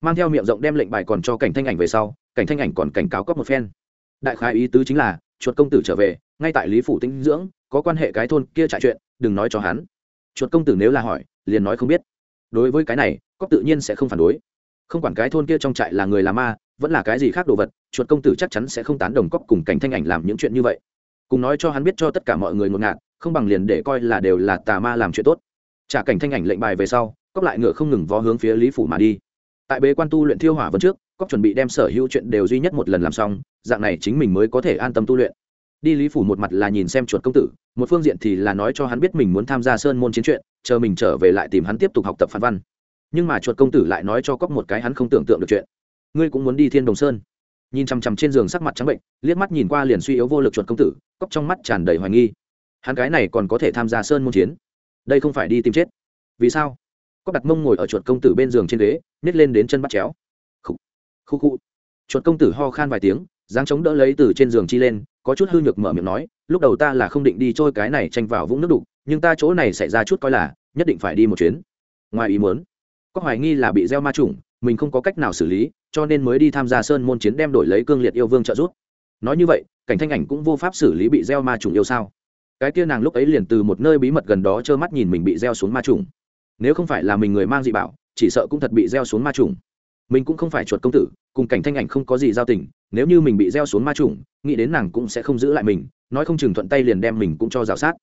Mang theo miệng rộng đem lệnh bài còn cho cảnh thanh ảnh về sau, cảnh thanh ảnh còn cảnh cáo cóc một phen đại khái ý tứ chính là, chuột công tử trở về, ngay tại lý phủ tinh dưỡng, có quan hệ cái thôn kia trại chuyện, đừng nói cho hắn. Chuột công tử nếu là hỏi, liền nói không biết. Đối với cái này cóc tự nhiên sẽ không phản đối. Không quản cái thôn kia trong trại là người là ma, vẫn là cái gì khác đồ vật, chuột công tử chắc chắn sẽ không tán đồng cóc cùng cảnh thanh ảnh làm những chuyện như vậy. Cùng nói cho hắn biết cho tất cả mọi người ngột ngạt, không bằng liền để coi là đều là tà ma làm chuyện tốt. Trả cảnh thanh ảnh lệnh bài về sau cóc lại ngựa không ngừng vó hướng phía lý phủ mà đi. Tại bế quan tu luyện thiêu hỏa vân trước cóc chuẩn bị đem sở hữu chuyện đều duy nhất một lần làm xong, dạng này chính mình mới có thể an tâm tu luyện. Đi lý phủ một mặt là nhìn xem chuột công tử, một phương diện thì là nói cho hắn biết mình muốn tham gia sơn môn chiến chuyện, chờ mình trở về lại tìm hắn tiếp tục học tập phản văn. Nhưng mà chuột công tử lại nói cho cóc một cái hắn không tưởng tượng được chuyện. Ngươi cũng muốn đi thiên đồng sơn? Nhìn chằm chằm trên giường sắc mặt trắng bệnh, liếc mắt nhìn qua liền suy yếu vô lực chuột công tử cóc trong mắt tràn đầy hoài nghi. Hắn cái này còn có thể tham gia sơn môn chiến? Đây không phải đi tìm chết. Vì sao? Cóc đặt mông ngồi ở chuột công tử bên giường trên ghế nhét lên đến chân bắt chéo khu khu. Chuột công tử ho khan vài tiếng, dáng chống đỡ lấy từ trên giường chi lên, có chút hư nhược mở miệng nói, lúc đầu ta là không định đi trôi cái này tranh vào vũng nước đục, nhưng ta chỗ này xảy ra chút coi là, nhất định phải đi một chuyến. Ngoài ý muốn, có hoài nghi là bị gieo ma trùng mình không có cách nào xử lý, cho nên mới đi tham gia sơn môn chiến đem đổi lấy cương liệt yêu vương trợ giúp. Nói như vậy, cảnh thanh ảnh cũng vô pháp xử lý bị gieo ma trùng yêu sao? Cái kia nàng lúc ấy liền từ một nơi bí mật gần đó trơ mắt nhìn mình bị gieo xuống ma trùng nếu không phải là mình người mang dị bảo, chỉ sợ cũng thật bị gieo xuống ma trùng mình cũng không phải chuột công tử, cùng cảnh thanh ảnh không có gì giao tình, nếu như mình bị gieo xuống ma trùng nghĩ đến nàng cũng sẽ không giữ lại mình, nói không chừng thuận tay liền đem mình cũng cho rào sát.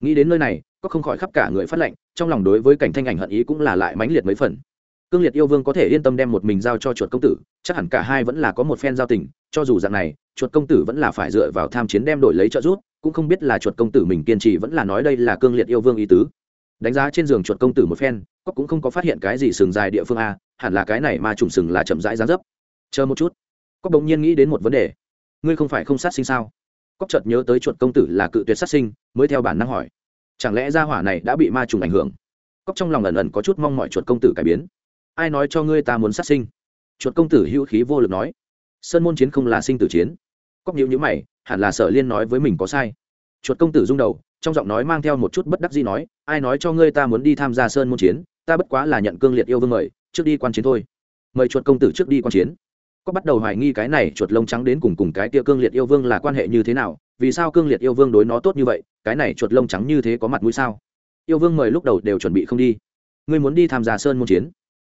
Nghĩ đến nơi này, có không khỏi khắp cả người phát lệnh, trong lòng đối với cảnh thanh ảnh hận ý cũng là lại mãnh liệt mấy phần. Cương liệt yêu vương có thể yên tâm đem một mình giao cho chuột công tử, chắc hẳn cả hai vẫn là có một phen giao tình, cho dù dạng này, chuột công tử vẫn là phải dựa vào tham chiến đem đổi lấy trợ giúp, cũng không biết là chuột công tử mình kiên trì vẫn là nói đây là cương liệt yêu vương ý tứ đánh giá trên giường chuột công tử một phen cóc cũng không có phát hiện cái gì sừng dài địa phương a, hẳn là cái này mà trùng sừng là chậm rãi gián dấp. Chờ một chút. Cóc bỗng nhiên nghĩ đến một vấn đề. Ngươi không phải không sát sinh sao? Cóc chợt nhớ tới chuột công tử là cự tuyệt sát sinh, mới theo bản năng hỏi. Chẳng lẽ gia hỏa này đã bị ma trùng ảnh hưởng? Cóc trong lòng ẩn ẩn có chút mong mọi chuột công tử cải biến. Ai nói cho ngươi ta muốn sát sinh? Chuột công tử hữu khí vô lực nói. Sơn môn chiến không là sinh tử chiến. Cóc nhữ nhữ mày, hẳn là sở liên nói với mình có sai. Chuột công tử rung đầu trong giọng nói mang theo một chút bất đắc dĩ nói, ai nói cho ngươi ta muốn đi tham gia sơn môn chiến, ta bất quá là nhận cương liệt yêu vương mời, trước đi quan chiến thôi. Mời chuột công tử trước đi quan chiến. Có bắt đầu hoài nghi cái này chuột lông trắng đến cùng cùng cái tia cương liệt yêu vương là quan hệ như thế nào, vì sao cương liệt yêu vương đối nó tốt như vậy, cái này chuột lông trắng như thế có mặt mũi sao? Yêu vương mời lúc đầu đều chuẩn bị không đi. Ngươi muốn đi tham gia sơn môn chiến?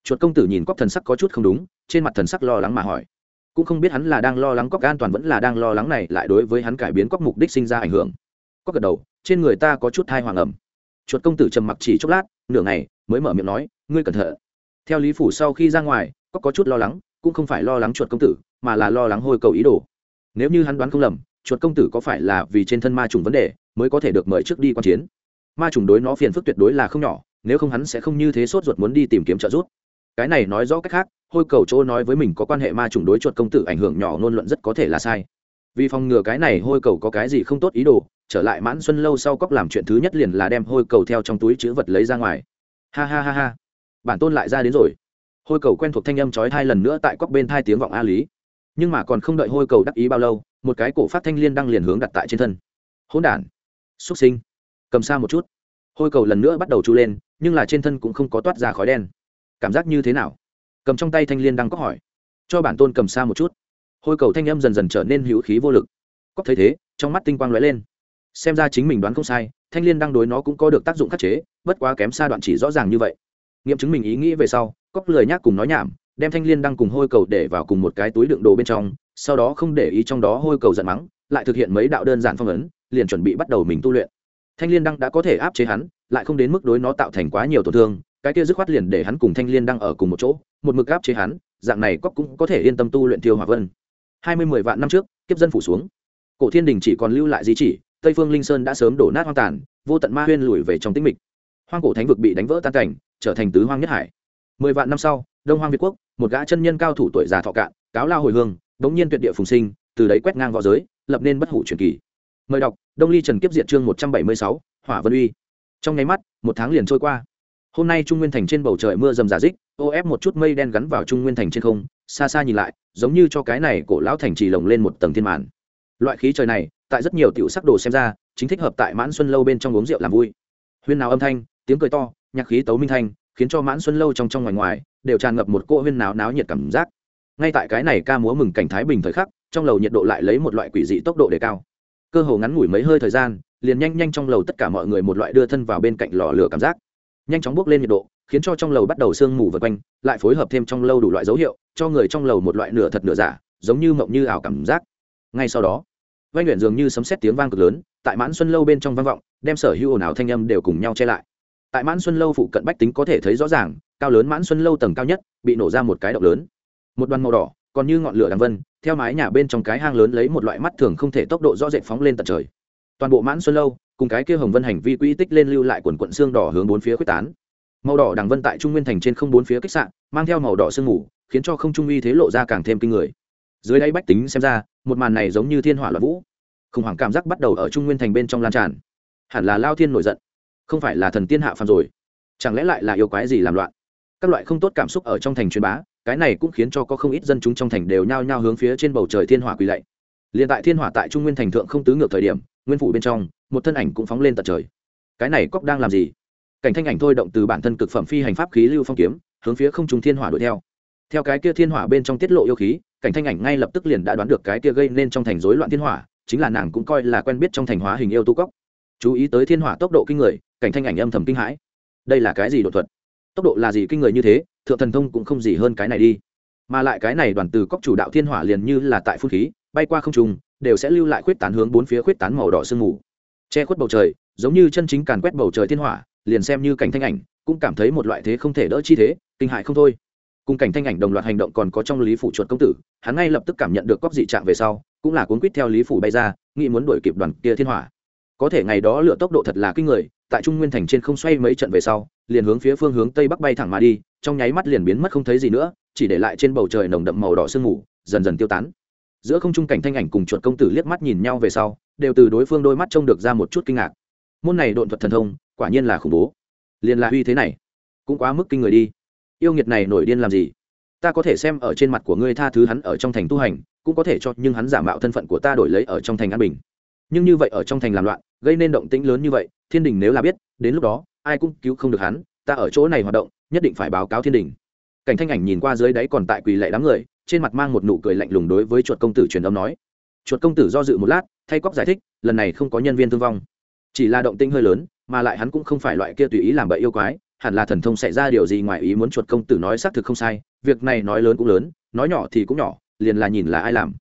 Chuột công tử nhìn cóc thần sắc có chút không đúng, trên mặt thần sắc lo lắng mà hỏi. Cũng không biết hắn là đang lo lắng cóc an toàn vẫn là đang lo lắng này, lại đối với hắn cải biến cóc mục đích sinh ra ảnh hưởng. Cóc gật đầu trên người ta có chút thai hoàng ẩm. Chuột công tử trầm mặc chỉ chốc lát, nửa ngày, mới mở miệng nói, ngươi cẩn thận. Theo lý phủ sau khi ra ngoài, có có chút lo lắng, cũng không phải lo lắng chuột công tử, mà là lo lắng hôi cầu ý đồ. Nếu như hắn đoán không lầm, chuột công tử có phải là vì trên thân ma trùng vấn đề, mới có thể được mời trước đi quan chiến. Ma trùng đối nó phiền phức tuyệt đối là không nhỏ, nếu không hắn sẽ không như thế sốt ruột muốn đi tìm kiếm trợ giúp. Cái này nói rõ cách khác, hôi cầu chỗ nói với mình có quan hệ ma trùng đối chuột công tử ảnh hưởng nhỏ ngôn luận rất có thể là sai vì phòng ngừa cái này hôi cầu có cái gì không tốt ý đồ, trở lại mãn xuân lâu sau cóc làm chuyện thứ nhất liền là đem hôi cầu theo trong túi chữ vật lấy ra ngoài. Ha ha ha ha. Bản tôn lại ra đến rồi. Hôi cầu quen thuộc thanh âm trói thai lần nữa tại cóc bên thai tiếng vọng a lý. Nhưng mà còn không đợi hôi cầu đắc ý bao lâu, một cái cổ phát thanh liên đăng liền hướng đặt tại trên thân. Hỗn đản. Xuất sinh. Cầm xa một chút. Hôi cầu lần nữa bắt đầu chu lên, nhưng là trên thân cũng không có toát ra khói đen. Cảm giác như thế nào? Cầm trong tay thanh liên đang có hỏi. Cho bản tôn cầm xa một chút hôi cầu thanh âm dần dần trở nên hữu khí vô lực. Cóc thấy thế, trong mắt tinh quang lóe lên. Xem ra chính mình đoán không sai, thanh liên đang đối nó cũng có được tác dụng khắc chế, bất quá kém xa đoạn chỉ rõ ràng như vậy. Nghiệm chứng mình ý nghĩ về sau cóc lời nhác cùng nói nhảm, đem thanh liên đang cùng hôi cầu để vào cùng một cái túi đựng đồ bên trong, sau đó không để ý trong đó hôi cầu giận mắng, lại thực hiện mấy đạo đơn giản phong ấn, liền chuẩn bị bắt đầu mình tu luyện. Thanh liên đăng đã có thể áp chế hắn, lại không đến mức đối nó tạo thành quá nhiều tổn thương, cái kia dứt khoát liền để hắn cùng thanh liên đăng ở cùng một chỗ, một mực áp chế hắn, dạng này cóc cũng có thể yên tâm tu luyện tiêu hỏa vân hai mươi mười vạn năm trước, kiếp dân phủ xuống. Cổ thiên đình chỉ còn lưu lại di chỉ, tây phương linh sơn đã sớm đổ nát hoang tàn, vô tận ma huyên lùi về trong tĩnh mịch. Hoang cổ thánh vực bị đánh vỡ tan cảnh, trở thành tứ hoang nhất hải. Mười vạn năm sau, đông hoang việt quốc, một gã chân nhân cao thủ tuổi già thọ cạn, cáo lao hồi hương, đống nhiên tuyệt địa phùng sinh, từ đấy quét ngang v õ giới, lập nên bất hủ truyền kỳ. Mời đọc, đông ly trần kiếp diệt chương một trăm bảy mươi sáu, hỏa vân uy. Trong nháy mắt, một tháng liền trôi qua. Hôm nay trung nguyên thành trên bầu trời mưa rầm giả dích ô ép một chút mây đen gắn vào trung nguyên thành trên không xa xa nhìn lại, giống như cho cái này cổ lão thành trì lồng lên một tầng thiên màn. Loại khí trời này, tại rất nhiều tiểu sắc đồ xem ra, chính thích hợp tại mãn xuân lâu bên trong uống rượu làm vui. Huyên nào âm thanh, tiếng cười to, nhạc khí tấu minh thanh, khiến cho mãn xuân lâu trong trong ngoài ngoài, đều tràn ngập một cỗ huyên náo náo nhiệt cảm giác. Ngay tại cái này ca múa mừng cảnh thái bình thời khắc, trong lầu nhiệt độ lại lấy một loại quỷ dị tốc độ đề cao. Cơ hồ ngắn ngủi mấy hơi thời gian, liền nhanh nhanh trong lầu tất cả mọi người một loại đưa thân vào bên cạnh lò lửa cảm giác. Nhanh chóng bước lên nhiệt độ khiến cho trong lầu bắt đầu sương mù vượt quanh, lại phối hợp thêm trong lâu đủ loại dấu hiệu, cho người trong lầu một loại nửa thật nửa giả, giống như mộng như ảo cảm giác. Ngay sau đó vanh luyện dường như sấm xét tiếng vang cực lớn, tại mãn xuân lâu bên trong vang vọng, đem sở hữu ồn ào thanh âm đều cùng nhau che lại. Tại mãn xuân lâu phụ cận bách tính có thể thấy rõ ràng, cao lớn mãn xuân lâu tầng cao nhất, bị nổ ra một cái động lớn. Một đoàn màu đỏ, còn như ngọn lửa đằng vân, theo mái nhà bên trong cái hang lớn lấy một loại mắt thường không thể tốc độ rõ rệt phóng lên tận trời. Toàn bộ mãn xuân lâu, cùng cái kia hồng vân hành vi quỹ tích lên lưu lại quần quận xương đỏ hướng bốn phía quyết tán màu đỏ đằng vân tại trung nguyên thành trên không bốn phía kích sạn, mang theo màu đỏ sương mù, khiến cho không trung uy thế lộ ra càng thêm kinh người. Dưới đây bách tính xem ra, một màn này giống như thiên hỏa loạn vũ. Khủng hoảng cảm giác bắt đầu ở trung nguyên thành bên trong lan tràn. Hẳn là lao thiên nổi giận. Không phải là thần tiên hạ phàm rồi. Chẳng lẽ lại là yêu quái gì làm loạn? Các loại không tốt cảm xúc ở trong thành truyền bá, cái này cũng khiến cho có không ít dân chúng trong thành đều nhao nhao hướng phía trên bầu trời thiên hỏa quỳ lạy. Liền tại thiên hỏa tại trung nguyên thành thượng không tứ ngược thời điểm, nguyên phủ bên trong, một thân ảnh cũng phóng lên tận trời. Cái này cóc đang làm gì? Cảnh thanh ảnh thôi động từ bản thân cực phẩm phi hành pháp khí lưu phong kiếm, hướng phía không trung thiên hỏa đuổi theo. Theo cái kia thiên hỏa bên trong tiết lộ yêu khí, cảnh thanh ảnh ngay lập tức liền đã đoán được cái kia gây nên trong thành rối loạn thiên hỏa, chính là nàng cũng coi là quen biết trong thành hóa hình yêu tu cốc. chú ý tới thiên hỏa tốc độ kinh người, cảnh thanh ảnh âm thầm kinh hãi. Đây là cái gì đột thuật? Tốc độ là gì kinh người như thế, thượng thần thông cũng không gì hơn cái này đi. Mà lại cái này đoàn từ cốc chủ đạo thiên hỏa liền như là tại phun khí, bay qua không trung, đều sẽ lưu lại khuyết tán hướng bốn phía khuyết tán màu đỏ sương mù. Che khuất bầu trời, giống như chân chính càn quét bầu trời thiên hỏa liền xem như cảnh thanh ảnh, cũng cảm thấy một loại thế không thể đỡ chi thế, kinh hại không thôi. Cùng cảnh thanh ảnh đồng loạt hành động còn có trong lý phủ chuột công tử, hắn ngay lập tức cảm nhận được cóc dị trạng về sau, cũng là cuốn quýt theo lý phủ bay ra, nghĩ muốn đuổi kịp đoàn kia thiên hỏa. Có thể ngày đó lựa tốc độ thật là kinh người, tại trung nguyên thành trên không xoay mấy trận về sau, liền hướng phía phương hướng tây bắc bay thẳng mà đi, trong nháy mắt liền biến mất không thấy gì nữa, chỉ để lại trên bầu trời nồng đậm màu đỏ sương mù, dần dần tiêu tán. Giữa không trung cảnh thanh ảnh cùng chuột công tử liếc mắt nhìn nhau về sau, đều từ đối phương đôi mắt trông được ra một chút kinh ngạc môn này độn thuật thần thông, quả nhiên là khủng bố. Liền là uy thế này, cũng quá mức kinh người đi. Yêu nghiệt này nổi điên làm gì? Ta có thể xem ở trên mặt của ngươi tha thứ hắn ở trong thành tu hành, cũng có thể cho nhưng hắn giả mạo thân phận của ta đổi lấy ở trong thành an bình. Nhưng như vậy ở trong thành làm loạn, gây nên động tĩnh lớn như vậy, thiên đình nếu là biết, đến lúc đó, ai cũng cứu không được hắn, ta ở chỗ này hoạt động, nhất định phải báo cáo thiên đình. Cảnh thanh ảnh nhìn qua dưới đáy còn tại quỳ lệ đám người, trên mặt mang một nụ cười lạnh lùng đối với chuột công tử truyền âm nói. Chuột công tử do dự một lát, thay cóc giải thích, lần này không có nhân viên thương vong chỉ là động tĩnh hơi lớn, mà lại hắn cũng không phải loại kia tùy ý làm bậy yêu quái, hẳn là thần thông xảy ra điều gì ngoài ý muốn chuột công tử nói xác thực không sai, việc này nói lớn cũng lớn, nói nhỏ thì cũng nhỏ, liền là nhìn là ai làm.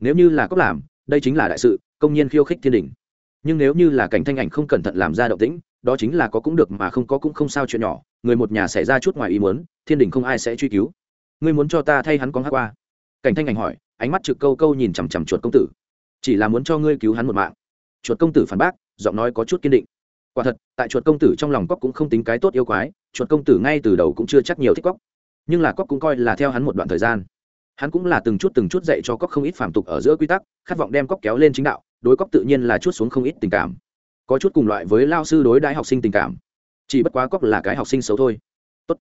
Nếu như là cóc làm, đây chính là đại sự, công nhiên khiêu khích thiên đình. Nhưng nếu như là cảnh thanh ảnh không cẩn thận làm ra động tĩnh, đó chính là có cũng được mà không có cũng không sao chuyện nhỏ, người một nhà xảy ra chút ngoài ý muốn, thiên đình không ai sẽ truy cứu. Ngươi muốn cho ta thay hắn con hát qua? Cảnh thanh ảnh hỏi, ánh mắt trực câu câu nhìn chằm chằm chuột công tử. Chỉ là muốn cho ngươi cứu hắn một mạng chuột công tử phản bác, giọng nói có chút kiên định. Quả thật, tại chuột công tử trong lòng cóc cũng không tính cái tốt yêu quái, chuột công tử ngay từ đầu cũng chưa chắc nhiều thích cóc nhưng là cóc cũng coi là theo hắn một đoạn thời gian. Hắn cũng là từng chút từng chút dạy cho cóc không ít phản tục ở giữa quy tắc, khát vọng đem cóc kéo lên chính đạo, đối cóc tự nhiên là chút xuống không ít tình cảm. Có chút cùng loại với lao sư đối đãi học sinh tình cảm. Chỉ bất quá cóc là cái học sinh xấu thôi. Tốt.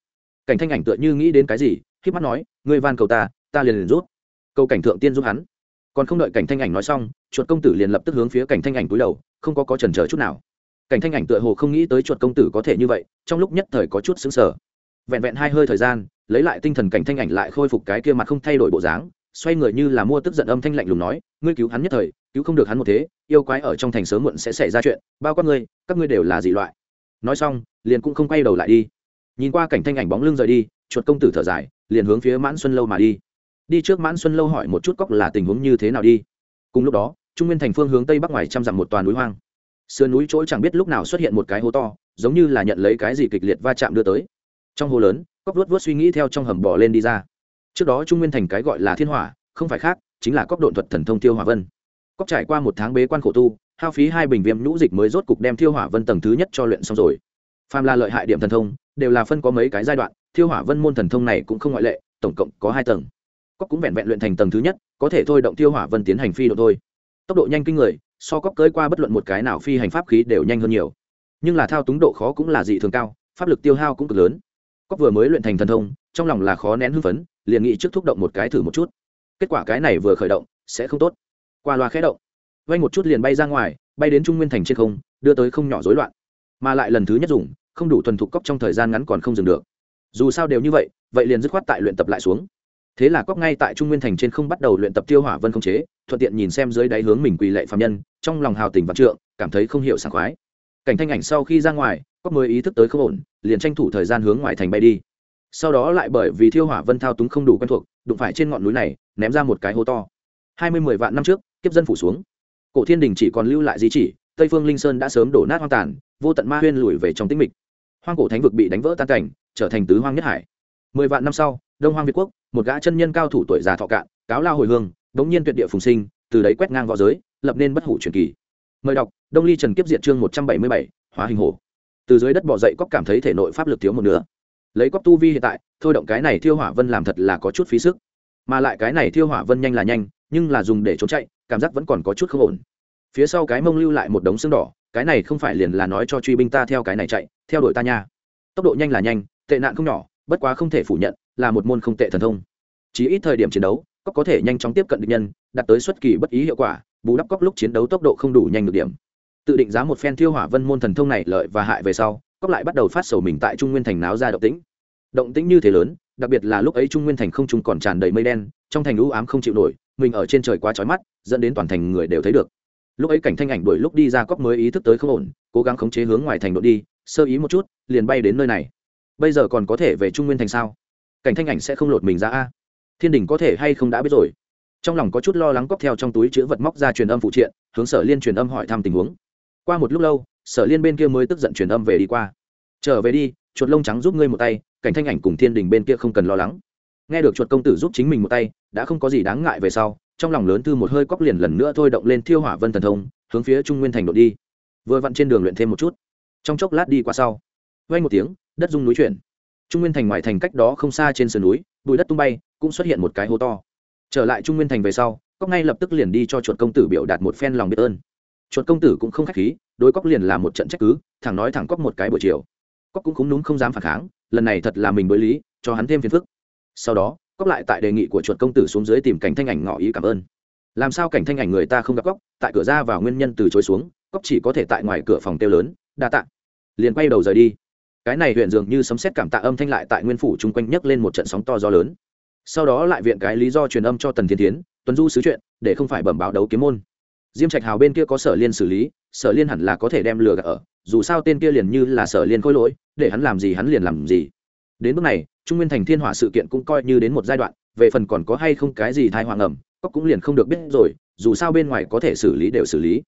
cảnh thanh ảnh tựa như nghĩ đến cái gì khi mắt nói, ngươi van cầu ta ta liền liền rút. Câu cảnh thượng tiên giúp hắn còn không đợi cảnh thanh ảnh nói xong, chuột công tử liền lập tức hướng phía cảnh thanh ảnh cúi đầu, không có có chần chờ chút nào. Cảnh thanh ảnh tựa hồ không nghĩ tới chuột công tử có thể như vậy, trong lúc nhất thời có chút xứng sở vẹn vẹn hai hơi thời gian, lấy lại tinh thần cảnh thanh ảnh lại khôi phục cái kia mặt không thay đổi bộ dáng, xoay người như là mua tức giận âm thanh lạnh lùng nói, ngươi cứu hắn nhất thời, cứu không được hắn một thế, yêu quái ở trong thành sớm muộn sẽ xảy ra chuyện, bao quát ngươi, các ngươi đều là dị loại. Nói xong, liền cũng không quay đầu lại đi. Nhìn qua cảnh thanh ảnh bóng lưng rời đi, chuột công tử thở dài, liền hướng phía mãn xuân lâu mà đi đi trước mãn xuân lâu hỏi một chút cóc là tình huống như thế nào đi. Cùng lúc đó, trung nguyên thành phương hướng tây bắc ngoài trăm dặm một toàn núi hoang. Sườn núi chỗ chẳng biết lúc nào xuất hiện một cái hố to, giống như là nhận lấy cái gì kịch liệt va chạm đưa tới. Trong hố lớn, cóc vuốt vuốt suy nghĩ theo trong hầm bỏ lên đi ra. Trước đó trung nguyên thành cái gọi là thiên hỏa, không phải khác, chính là cóc độn thuật thần thông tiêu hỏa vân. Cóc trải qua một tháng bế quan khổ tu, hao phí hai bình viêm nhũ dịch mới rốt cục đem thiêu hỏa vân tầng thứ nhất cho luyện xong rồi. Phàm là lợi hại điểm thần thông, đều là phân có mấy cái giai đoạn, thiêu hỏa vân môn thần thông này cũng không ngoại lệ, tổng cộng có hai tầng cóc cũng vẹn vẹn luyện thành tầng thứ nhất, có thể thôi động tiêu hỏa vân tiến hành phi độ thôi. Tốc độ nhanh kinh người, so cóc cưới qua bất luận một cái nào phi hành pháp khí đều nhanh hơn nhiều. Nhưng là thao túng độ khó cũng là dị thường cao, pháp lực tiêu hao cũng cực lớn. Cóc vừa mới luyện thành thần thông, trong lòng là khó nén hưng phấn, liền nghĩ trước thúc động một cái thử một chút. Kết quả cái này vừa khởi động, sẽ không tốt. Qua loa khẽ động vay một chút liền bay ra ngoài, bay đến trung nguyên thành trên không, đưa tới không nhỏ rối loạn. Mà lại lần thứ nhất dùng, không đủ thuần thục cóc trong thời gian ngắn còn không dừng được. Dù sao đều như vậy vậy liền dứt khoát tại luyện tập lại xuống thế là cóc ngay tại trung nguyên thành trên không bắt đầu luyện tập tiêu hỏa vân không chế, thuận tiện nhìn xem dưới đáy hướng mình quỳ lệ phạm nhân, trong lòng hào tình vạn trượng, cảm thấy không hiểu sảng khoái. Cảnh thanh ảnh sau khi ra ngoài, cóc mới ý thức tới không ổn, liền tranh thủ thời gian hướng ngoài thành bay đi. Sau đó lại bởi vì thiêu hỏa vân thao túng không đủ quen thuộc, đụng phải trên ngọn núi này, ném ra một cái hố to. Hai mươi mười vạn năm trước, kiếp dân phủ xuống. Cổ thiên đình chỉ còn lưu lại di chỉ, tây phương linh sơn đã sớm đổ nát hoang tàn, vô tận ma huyên lùi về trong tĩnh mịch. Hoang cổ thánh vực bị đánh vỡ tan cảnh, trở thành tứ hoang nhất hải. Mười vạn năm sau đông hoang việt quốc, một gã chân nhân cao thủ tuổi già thọ cạn, cáo lao hồi hương, đống nhiên tuyệt địa phùng sinh, từ đấy quét ngang v õ giới, lập nên bất hủ truyền kỳ. Mời đọc, đông ly trần kiếp diệt chương một trăm bảy mươi bảy, hóa hình hổ từ dưới đất bỏ dậy cóc cảm thấy thể nội pháp lực thiếu một nửa. Lấy cóc tu vi hiện tại, thôi động cái này thiêu hỏa vân làm thật là có chút phí sức. Mà lại cái này thiêu hỏa vân nhanh là nhanh, nhưng là dùng để trốn chạy, cảm giác vẫn còn có chút không ổn. Phía sau cái mông lưu lại một đống xương đỏ, cái này không phải liền là nói cho truy binh ta theo cái này chạy, theo đuổi ta nha. Tốc độ nhanh là nhanh, tệ nạn không nhỏ, bất quá không thể phủ nhận là một môn không tệ thần thông. Chỉ ít thời điểm chiến đấu cóc có thể nhanh chóng tiếp cận địch nhân, đạt tới xuất kỳ bất ý hiệu quả, bù đắp cóc lúc chiến đấu tốc độ không đủ nhanh được điểm. Tự định giá một phen thiêu hỏa vân môn thần thông này lợi và hại về sau cóc lại bắt đầu phát sầu mình tại trung nguyên thành náo ra động tĩnh. Động tĩnh như thế lớn, đặc biệt là lúc ấy trung nguyên thành không trung còn tràn đầy mây đen, trong thành lũ ám không chịu nổi, mình ở trên trời quá trói mắt, dẫn đến toàn thành người đều thấy được. Lúc ấy cảnh thanh ảnh đuổi lúc đi ra cóc mới ý thức tới không ổn, cố gắng khống chế hướng ngoài thành đội đi, sơ ý một chút, liền bay đến nơi này. Bây giờ còn có thể về trung nguyên thành sao? Cảnh thanh ảnh sẽ không lột mình ra a. Thiên đình có thể hay không đã biết rồi. Trong lòng có chút lo lắng cóc theo trong túi chữ vật móc ra truyền âm phụ triện, hướng sở liên truyền âm hỏi thăm tình huống. Qua một lúc lâu, sở liên bên kia mới tức giận truyền âm về đi qua. Trở về đi, chuột lông trắng giúp ngươi một tay, cảnh thanh ảnh cùng thiên đình bên kia không cần lo lắng. Nghe được chuột công tử giúp chính mình một tay, đã không có gì đáng ngại về sau, trong lòng lớn thư một hơi cóc liền lần nữa thôi động lên thiêu hỏa vân thần thông, hướng phía trung nguyên thành đội đi. Vừa vặn trên đường luyện thêm một chút. Trong chốc lát đi qua sau vay một tiếng, đất rung núi chuyển trung nguyên thành ngoại thành cách đó không xa trên sườn núi, bụi đất tung bay, cũng xuất hiện một cái hố to. Trở lại trung nguyên thành về sau cóc ngay lập tức liền đi cho chuột công tử biểu đạt một phen lòng biết ơn. Chuột công tử cũng không k h á c h khí, đối cóc liền là một trận trách cứ, thẳng nói thẳng cóc một cái buổi chiều. Cóc cũng khúng núm không dám phản kháng, lần này thật là mình bới lý, cho hắn thêm phiền phức. Sau đó cóc lại tại đề nghị của chuột công tử xuống dưới tìm cảnh thanh ảnh ngỏ ý cảm ơn. Làm sao cảnh thanh ảnh người ta không gặp cóc tại cửa ra vào nguyên nhân từ chối xuống cóc chỉ có thể tại ngoài cửa phòng tiêu lớn, đa tạ. Liền quay đầu rời đi cái này huyện dường như sấm xét cảm tạ âm thanh lại tại nguyên phủ chung quanh nhấc lên một trận sóng to gió lớn. Sau đó lại viện cái lý do truyền âm cho tần thiên tiến tuần du sứ chuyện, để không phải bẩm báo đấu kiếm môn. Diêm trạch hào bên kia có sở liên xử lý, sở liên hẳn là có thể đem lừa gạt ở, dù sao tên kia liền như là sở liên khôi lỗi, để hắn làm gì hắn liền làm gì. Đến bước này, trung nguyên thành thiên hỏa sự kiện cũng coi như đến một giai đoạn, về phần còn có hay không cái gì thai hoàng ẩm cóc cũng liền không được biết rồi, dù sao bên ngoài có thể xử lý đều xử lý.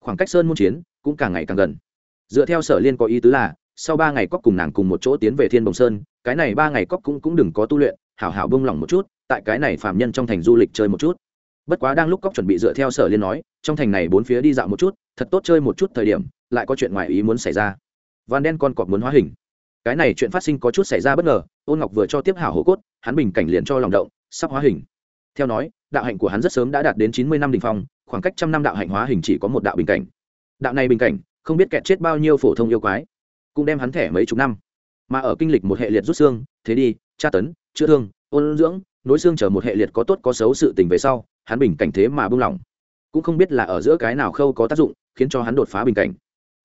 Khoảng cách sơn môn chiến cũng càng ngày càng gần. Dựa theo sở liên có ý tứ là sau ba ngày cóc cùng nàng cùng một chỗ tiến về thiên bồng sơn, cái này ba ngày cóc cũng cũng đừng có tu luyện, hảo hảo bông lỏng một chút, tại cái này phạm nhân trong thành du lịch chơi một chút. Bất quá đang lúc cóc chuẩn bị dựa theo sở liên nói, trong thành này bốn phía đi dạo một chút, thật tốt chơi một chút thời điểm, lại có chuyện ngoài ý muốn xảy ra. Van đen con cọp muốn hóa hình. Cái này chuyện phát sinh có chút xảy ra bất ngờ, ôn ngọc vừa cho tiếp hảo hổ cốt, hắn bình cảnh liền cho lòng động, sắp hóa hình. Theo nói, đạo hạnh của hắn rất sớm đã đạt đến chín mươi năm đình phong, khoảng cách trăm năm đạo hạnh hóa hình chỉ có một đạo bình cảnh. Đạo này bình cảnh, không biết kẹt chết bao nhiêu phổ thông yêu quái cũng đem hắn thẻ mấy chục năm. Mà ở kinh lịch một hệ liệt rút xương, thế đi, tra tấn, chữa thương, ôn dưỡng, nối xương chờ một hệ liệt có tốt có xấu sự tình về sau, hắn bình cảnh thế mà buông lỏng. Cũng không biết là ở giữa cái nào khâu có tác dụng, khiến cho hắn đột phá bình cảnh.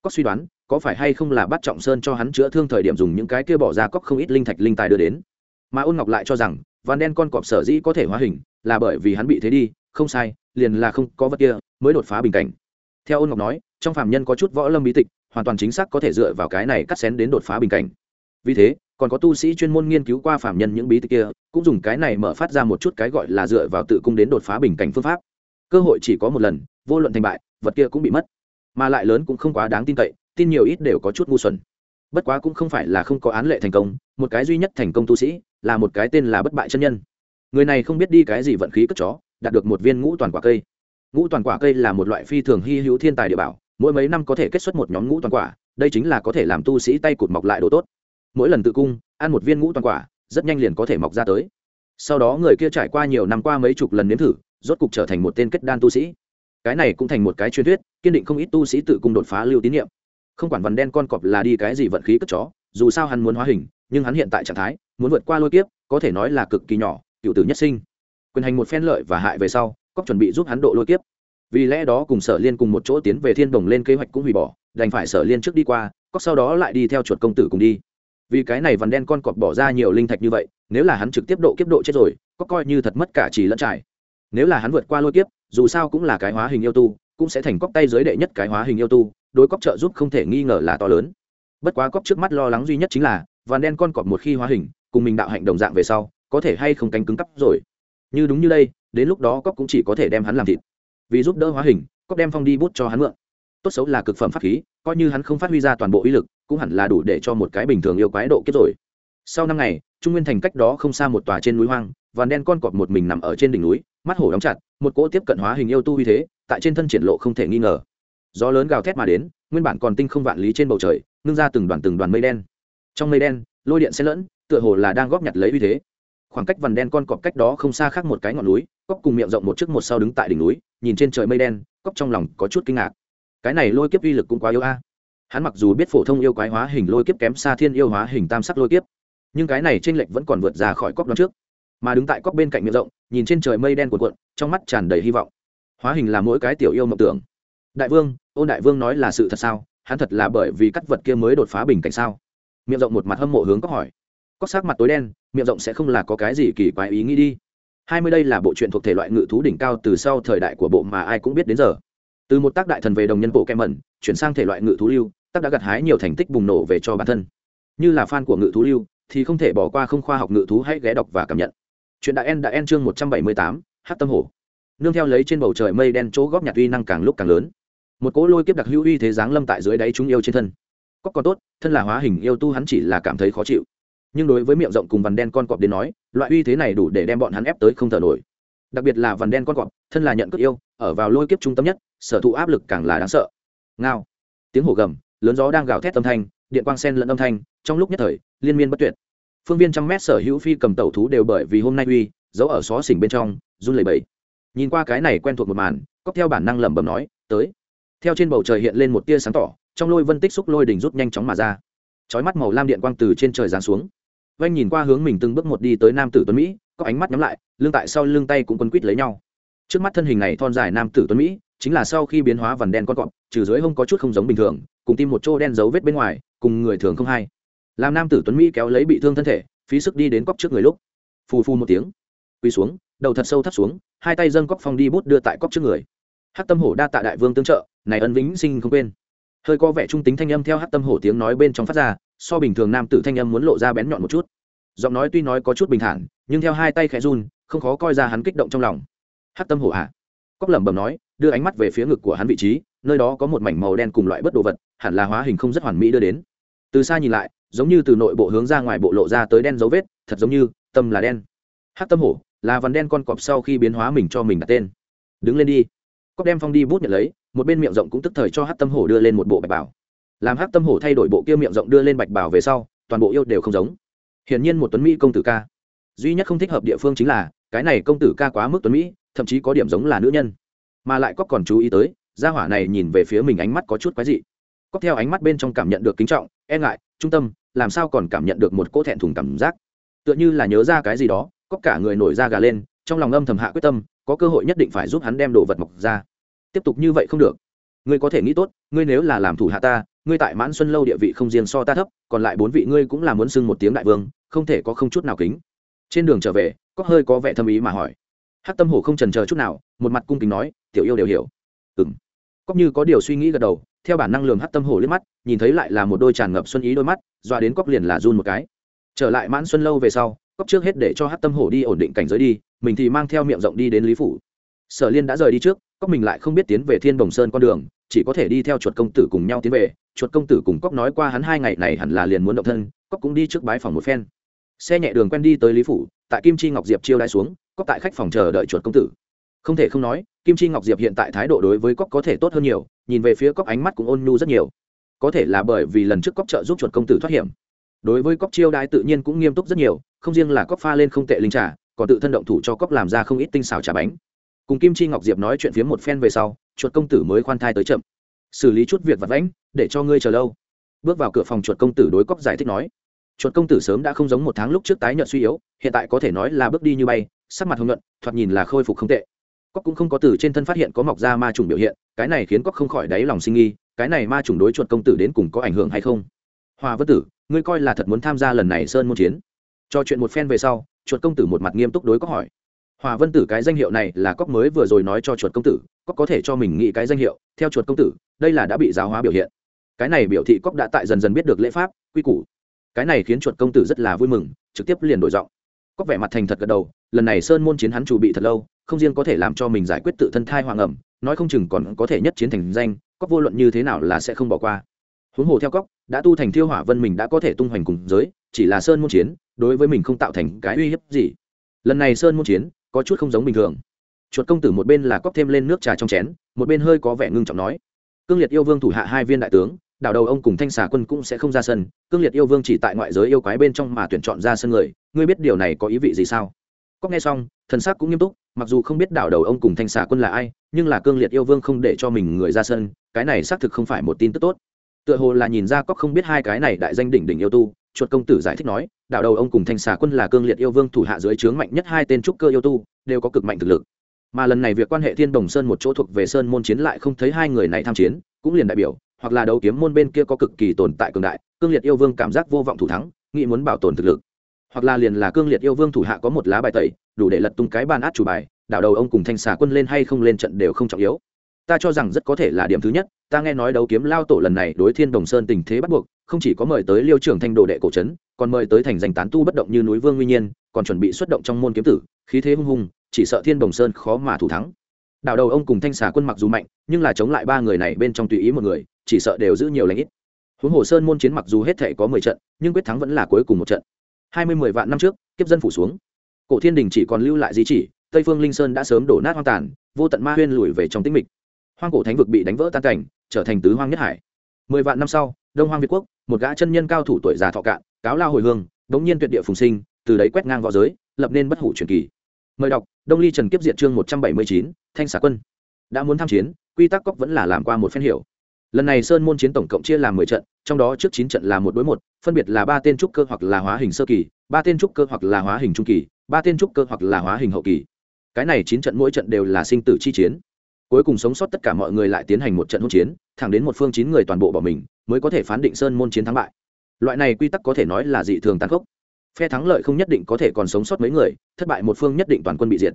Có suy đoán, có phải hay không là bắt trọng sơn cho hắn chữa thương thời điểm dùng những cái kia bỏ ra cóc không ít linh thạch linh tài đưa đến. Mà ôn ngọc lại cho rằng van đen con cọp sở dĩ có thể hóa hình, là bởi vì hắn bị thế đi, không sai, liền là không có vật kia, mới đột phá bình cảnh. Theo ôn ngọc nói, trong phạm nhân có chút võ lâm bí tịch hoàn toàn chính xác có thể dựa vào cái này cắt xén đến đột phá bình cảnh. Vì thế, còn có tu sĩ chuyên môn nghiên cứu qua phạm nhân những bí tịch kia, cũng dùng cái này mở phát ra một chút cái gọi là dựa vào tự cung đến đột phá bình cảnh phương pháp. Cơ hội chỉ có một lần, vô luận thành bại, vật kia cũng bị mất. Mà lại lớn cũng không quá đáng tin cậy, tin nhiều ít đều có chút ngu xuẩn. Bất quá cũng không phải là không có án lệ thành công, một cái duy nhất thành công tu sĩ là một cái tên là bất bại chân nhân. Người này không biết đi cái gì vận khí cất chó, đạt được một viên ngũ toàn quả cây. Ngũ toàn quả cây là một loại phi thường hy hữu thiên tài địa bảo mỗi mấy năm có thể kết xuất một nhóm ngũ toàn quả, đây chính là có thể làm tu sĩ tay cụt mọc lại đồ tốt. Mỗi lần tự cung, ăn một viên ngũ toàn quả, rất nhanh liền có thể mọc ra tới. Sau đó người kia trải qua nhiều năm qua mấy chục lần nếm thử, rốt cục trở thành một tên kết đan tu sĩ. Cái này cũng thành một cái truyền thuyết, kiên định không ít tu sĩ tự cung đột phá lưu tín nhiệm không quản vằn đen con cọp là đi cái gì vận khí cất chó, dù sao hắn muốn hóa hình, nhưng hắn hiện tại trạng thái, muốn vượt qua lôi kiếp, có thể nói là cực kỳ nhỏ, cựu tử nhất sinh. Quyền hành một phen lợi và hại về sau cóc chuẩn bị giúp hắn độ lôi kiếp vì lẽ đó cùng sở liên cùng một chỗ tiến về thiên đồng lên kế hoạch cũng hủy bỏ, đành phải sở liên trước đi qua cóc sau đó lại đi theo chuột công tử cùng đi. Vì cái này vằn đen con cọp bỏ ra nhiều linh thạch như vậy, nếu là hắn trực tiếp độ kiếp độ chết rồi có coi như thật mất cả chỉ lẫn trải. Nếu là hắn vượt qua lôi kiếp, dù sao cũng là cái hóa hình yêu tu, cũng sẽ thành cóc tay dưới đệ nhất cái hóa hình yêu tu, đối cóc trợ giúp không thể nghi ngờ là to lớn. Bất quá cóc trước mắt lo lắng duy nhất chính là, vằn đen con cọp một khi hóa hình, cùng mình đạo hạnh đồng dạng về sau, có thể hay không cánh cứng cắp rồi. Như đúng như đây, đến lúc đó cóc cũng chỉ có thể đem hắn làm thịt vì giúp đỡ hóa hình, cóp đem phong đi bút cho hắn mượn. Tốt xấu là cực phẩm pháp khí, coi như hắn không phát huy ra toàn bộ uy lực, cũng hẳn là đủ để cho một cái bình thường yêu quái độ kết rồi. Sau năm ngày, trung nguyên thành cách đó không xa một tòa trên núi hoang và đen con cọp một mình nằm ở trên đỉnh núi, mắt hổ đóng chặt, một cỗ tiếp cận hóa hình yêu tu uy thế, tại trên thân triển lộ không thể nghi ngờ. Gió lớn gào thét mà đến, nguyên bản còn tinh không vạn lý trên bầu trời, ngưng ra từng đoàn từng đoàn mây đen. Trong mây đen, lôi điện xen lẫn, tựa hồ là đang góp nhặt lấy uy thế. Khoảng cách vằn đen con cọp cách đó không xa khác một cái ngọn núi cóc cùng miệng rộng một trước một sau đứng tại đỉnh núi nhìn trên trời mây đen cóc trong lòng có chút kinh ngạc. Cái này lôi kiếp uy lực cũng quá yếu a. Hắn mặc dù biết phổ thông yêu quái hóa hình lôi kiếp kém xa thiên yêu hóa hình tam sắc lôi kiếp, nhưng cái này trên lệch vẫn còn vượt ra khỏi cóc đón trước. Mà đứng tại cóc bên cạnh miệng rộng, nhìn trên trời mây đen cuộn cuộn, trong mắt tràn đầy hy vọng. Hóa hình là mỗi cái tiểu yêu mộng tưởng. Đại vương, ôn đại vương nói là sự thật sao? Hắn thật là bởi vì cắt vật kia mới đột phá bình cảnh sao? Miệng rộng một mặt hâm mộ hướng cóc hỏi. Cóc sắc mặt tối đen, miệng rộng sẽ không là có cái gì kỳ quái ý nghĩ đi hai mươi đây là bộ truyện thuộc thể loại ngự thú đỉnh cao từ sau thời đại của bộ mà ai cũng biết đến giờ. Từ một tác đại thần về đồng nhân bộ kem mẩn, chuyển sang thể loại ngự thú lưu, tác đã gặt hái nhiều thành tích bùng nổ về cho bản thân. Như là fan của ngự thú lưu, thì không thể bỏ qua không khoa học ngự thú hãy ghé đọc và cảm nhận. Chuyện đại en đã en chương một trăm bảy mươi tám, hát tâm hổ. Nương theo lấy trên bầu trời mây đen chỗ góp nhặt uy năng càng lúc càng lớn. Một cỗ lôi kiếp đặc hữu uy thế giáng lâm tại dưới đáy chúng yêu trên thân. Có còn tốt, thân là hóa hình yêu tu hắn chỉ là cảm thấy khó chịu. Nhưng đối với miệng rộng cùng vằn đen con cọp đến nói loại uy thế này đủ để đem bọn hắn ép tới không thở nổi. Đặc biệt là vằn đen con cọp, thân là nhận cất yêu, ở vào lôi kiếp trung tâm nhất, sở thụ áp lực càng là đáng sợ. Ngao. Tiếng hổ gầm, lớn gió đang gào thét âm thanh, điện quang sen lẫn âm thanh, trong lúc nhất thời, liên miên bất tuyệt. Phương viên trăm mét sở hữu phi cầm tẩu thú đều bởi vì hôm nay uy, giấu ở xó xỉnh bên trong, run lẩy bẩy. Nhìn qua cái này quen thuộc một màn cóc theo bản năng lẩm bẩm nói, tới. Theo trên bầu trời hiện lên một tia sáng tỏ, trong lôi vân tích xúc lôi đỉnh rút nhanh chóng mà ra. Chói mắt màu lam điện quang từ trên trời giáng xuống vanh nhìn qua hướng mình từng bước một đi tới nam tử tuấn mỹ, có ánh mắt nhắm lại, lưng tại sau lưng tay cũng quấn quít lấy nhau. Trước mắt thân hình này thon dài nam tử tuấn mỹ, chính là sau khi biến hóa vằn đen con cọp, trừ dưới hông có chút không giống bình thường, cùng tim một chỗ đen dấu vết bên ngoài, cùng người thường không hay. Làm nam tử tuấn mỹ kéo lấy bị thương thân thể, phí sức đi đến cóc trước người lúc, phù phù một tiếng, quỳ xuống, đầu thật sâu thấp xuống, hai tay dâng cóc phong đi bút đưa tại cóc trước người. Hát tâm hổ đa tạ đại vương tương trợ, này ân vĩnh sinh không quên. Hơi có vẻ trung tính thanh âm theo hát tâm hổ tiếng nói bên trong phát ra so bình thường nam tử thanh âm muốn lộ ra bén nhọn một chút. Giọng nói tuy nói có chút bình thản, nhưng theo hai tay khẽ run, không khó coi ra hắn kích động trong lòng. Hát tâm hổ hạ à. cóc lẩm bẩm nói, đưa ánh mắt về phía ngực của hắn vị trí, nơi đó có một mảnh màu đen cùng loại bất đồ vật, hẳn là hóa hình không rất hoàn mỹ đưa đến. Từ xa nhìn lại, giống như từ nội bộ hướng ra ngoài bộ lộ ra tới đen dấu vết, thật giống như, tâm là đen. Hát tâm hổ, là vằn đen con cọp sau khi biến hóa mình cho mình đặt tên. Đứng lên đi. Cóc đem phong đi bút nhận lấy, một bên miệng rộng cũng tức thời cho hát tâm hổ đưa lên một bộ bạch bảo làm hát tâm hổ thay đổi bộ kia miệng rộng đưa lên bạch bảo về sau, toàn bộ yêu đều không giống. Hiển nhiên một tuấn mỹ công tử ca. Duy nhất không thích hợp địa phương chính là, cái này công tử ca quá mức tuấn mỹ, thậm chí có điểm giống là nữ nhân. Mà lại cóc còn chú ý tới, gia hỏa này nhìn về phía mình ánh mắt có chút quái dị. Cóc theo ánh mắt bên trong cảm nhận được kính trọng e ngại, trung tâm, làm sao còn cảm nhận được một cỗ thẹn thùng cảm giác? Tựa như là nhớ ra cái gì đó cóc cả người nổi da gà lên, trong lòng âm thầm hạ quyết tâm, có cơ hội nhất định phải giúp hắn đem đồ vật mọc ra. Tiếp tục như vậy không được. Ngươi có thể nghĩ tốt, ngươi nếu là làm thủ hạ ta ngươi tại mãn xuân lâu địa vị không riêng so ta thấp, còn lại bốn vị ngươi cũng là muốn xưng một tiếng đại vương, không thể có không chút nào kính. Trên đường trở về, có hơi có vẻ thâm ý mà hỏi. Hát tâm hổ không trần chờ chút nào, một mặt cung kính nói, tiểu yêu đều hiểu. Ừ m cóc như có điều suy nghĩ gật đầu, theo bản năng lường hát tâm hổ liếc mắt, nhìn thấy lại là một đôi tràn ngập xuân ý đôi mắt doa đến cóc liền là run một cái. Trở lại mãn xuân lâu về sau cóc trước hết để cho hát tâm hổ đi ổn định cảnh giới đi, mình thì mang theo miệng rộng đi đến lý phủ. Sở liên đã rời đi trước cóc mình lại không biết tiến về thiên đồng sơn con đường chỉ có thể đi theo chuột công tử cùng nhau tiến về. Chuột công tử cùng cóc nói qua hắn hai ngày này hẳn là liền muốn động thân cóc cũng đi trước bái phòng một phen. Xe nhẹ đường quen đi tới lý phủ, tại kim chi ngọc diệp chiêu đai xuống cóc tại khách phòng chờ đợi chuột công tử. Không thể không nói, kim chi ngọc diệp hiện tại thái độ đối với cóc có thể tốt hơn nhiều, nhìn về phía cóc ánh mắt cũng ôn nhu rất nhiều. Có thể là bởi vì lần trước cóc trợ giúp chuột công tử thoát hiểm. Đối với cóc chiêu đai tự nhiên cũng nghiêm túc rất nhiều, không riêng là cóc pha lên không tệ linh trà, còn tự thân động thủ cho cóc làm ra không ít tinh xào trà bánh. Cùng kim chi ngọc diệp nói chuyện phía một phen về sau chuột công tử mới khoan thai tới chậm. Xử lý chút việc vặt vãnh, để cho ngươi chờ lâu. Bước vào cửa phòng chuột công tử đối cóc giải thích nói. Chuột công tử sớm đã không giống một tháng lúc trước tái nhợt suy yếu, hiện tại có thể nói là bước đi như bay, sắc mặt hồng nhuận, thoạt nhìn là khôi phục không tệ. Cóc cũng không có từ trên thân phát hiện có mọc ra ma trùng biểu hiện, cái này khiến cóc không khỏi đáy lòng sinh nghi, cái này ma trùng đối chuột công tử đến cùng có ảnh hưởng hay không? Hòa vân tử, ngươi coi là thật muốn tham gia lần này sơn môn chiến. Cho chuyện một phen về sau, chuột công tử một mặt nghiêm túc đối cóc hỏi hòa vân tử cái danh hiệu này là cóc mới vừa rồi nói cho chuột công tử cóc có thể cho mình nghĩ cái danh hiệu, theo chuột công tử, đây là đã bị giáo hóa biểu hiện. Cái này biểu thị cóc đã tại dần dần biết được lễ pháp, quy củ. Cái này khiến chuột công tử rất là vui mừng, trực tiếp liền đổi giọng. Cóc vẻ mặt thành thật gật đầu, lần này sơn môn chiến hắn chủ bị thật lâu, không riêng có thể làm cho mình giải quyết tự thân thai hoàng ẩm, nói không chừng còn có thể nhất chiến thành danh cóc vô luận như thế nào là sẽ không bỏ qua. Huống hồ theo cóc đã tu thành thiêu hỏa vân mình đã có thể tung hoành cùng giới, chỉ là sơn môn chiến, đối với mình không tạo thành cái uy hiếp gì. Lần này sơn môn chiến có chút không giống bình thường. Chuột công tử một bên là cóp thêm lên nước trà trong chén, một bên hơi có vẻ ngưng trọng nói, cương liệt yêu vương thủ hạ hai viên đại tướng, đảo đầu ông cùng thanh xà quân cũng sẽ không ra sân, cương liệt yêu vương chỉ tại ngoại giới yêu quái bên trong mà tuyển chọn ra sân người, ngươi biết điều này có ý vị gì sao? Có nghe xong, thần sắc cũng nghiêm túc, mặc dù không biết đảo đầu ông cùng thanh xà quân là ai, nhưng là cương liệt yêu vương không để cho mình người ra sân, cái này xác thực không phải một tin tức tốt. Tựa hồ là nhìn ra cóc không biết hai cái này đại danh đỉnh đỉnh yêu tu chuột công tử giải thích nói, đạo đầu ông cùng thanh xà quân là cương liệt yêu vương thủ hạ dưới trướng mạnh nhất hai tên trúc cơ yêu tu, đều có cực mạnh thực lực. Mà lần này việc quan hệ thiên đồng sơn một chỗ thuộc về sơn môn chiến lại không thấy hai người này tham chiến, cũng liền đại biểu, hoặc là đấu kiếm môn bên kia có cực kỳ tồn tại cường đại, cương liệt yêu vương cảm giác vô vọng thủ thắng, nghĩ muốn bảo tồn thực lực. Hoặc là liền là cương liệt yêu vương thủ hạ có một lá bài tẩy, đủ để lật tung cái bàn át chủ bài đảo đầu ông cùng thanh xà quân lên hay không lên trận đều không trọng yếu. Ta cho rằng rất có thể là điểm thứ nhất, ta nghe nói đấu kiếm lao tổ lần này đối thiên đồng sơn tình thế bắt buộc không chỉ có mời tới liêu trưởng thanh đồ đệ cổ trấn, còn mời tới thành danh tán tu bất động như núi vương nguyên nhiên, còn chuẩn bị xuất động trong môn kiếm tử, khí thế hung hùng, chỉ sợ thiên đồng sơn khó mà thủ thắng. Đảo đầu ông cùng thanh xà quân mặc dù mạnh, nhưng là chống lại ba người này bên trong tùy ý một người, chỉ sợ đều giữ nhiều lãnh ít. Huống hồ sơn môn chiến mặc dù hết thể có mười trận, nhưng quyết thắng vẫn là cuối cùng một trận. Hai mươi mười vạn năm trước, kiếp dân phủ xuống. Cổ thiên đình chỉ còn lưu lại di chỉ, tây phương linh sơn đã sớm đổ nát hoang tàn, vô tận ma huyên lùi về trong tĩnh mịch. Hoang cổ thánh vực bị đánh vỡ tan cảnh, trở thành tứ hoang nhất hải. Mười vạn năm sau đông hoang việt quốc, một gã chân nhân cao thủ tuổi già thọ cạn, cáo lao hồi hương đống nhiên tuyệt địa phùng sinh, từ đấy quét ngang v õ giới, lập nên bất hủ truyền kỳ. Mời đọc, đông ly trần kiếp diệt chương một trăm bảy mươi chín, thanh xà quân. Đã muốn tham chiến, quy tắc cóc vẫn là làm qua một phen hiểu. Lần này sơn môn chiến tổng cộng chia làm mười trận, trong đó trước chín trận là một đối một, phân biệt là ba tên trúc cơ hoặc là hóa hình sơ kỳ, ba tên trúc cơ hoặc là hóa hình trung kỳ, ba tên trúc cơ hoặc là hóa hình hậu kỳ. Cái này chín trận mỗi trận đều là sinh tử chi chiến cuối cùng sống sót tất cả mọi người lại tiến hành một trận hỗn chiến, thẳng đến một phương chín người toàn bộ bỏ mình, mới có thể phán định sơn môn chiến thắng bại. Loại này quy tắc có thể nói là dị thường tàn khốc. Phe thắng lợi không nhất định có thể còn sống sót mấy người, thất bại một phương nhất định toàn quân bị diệt.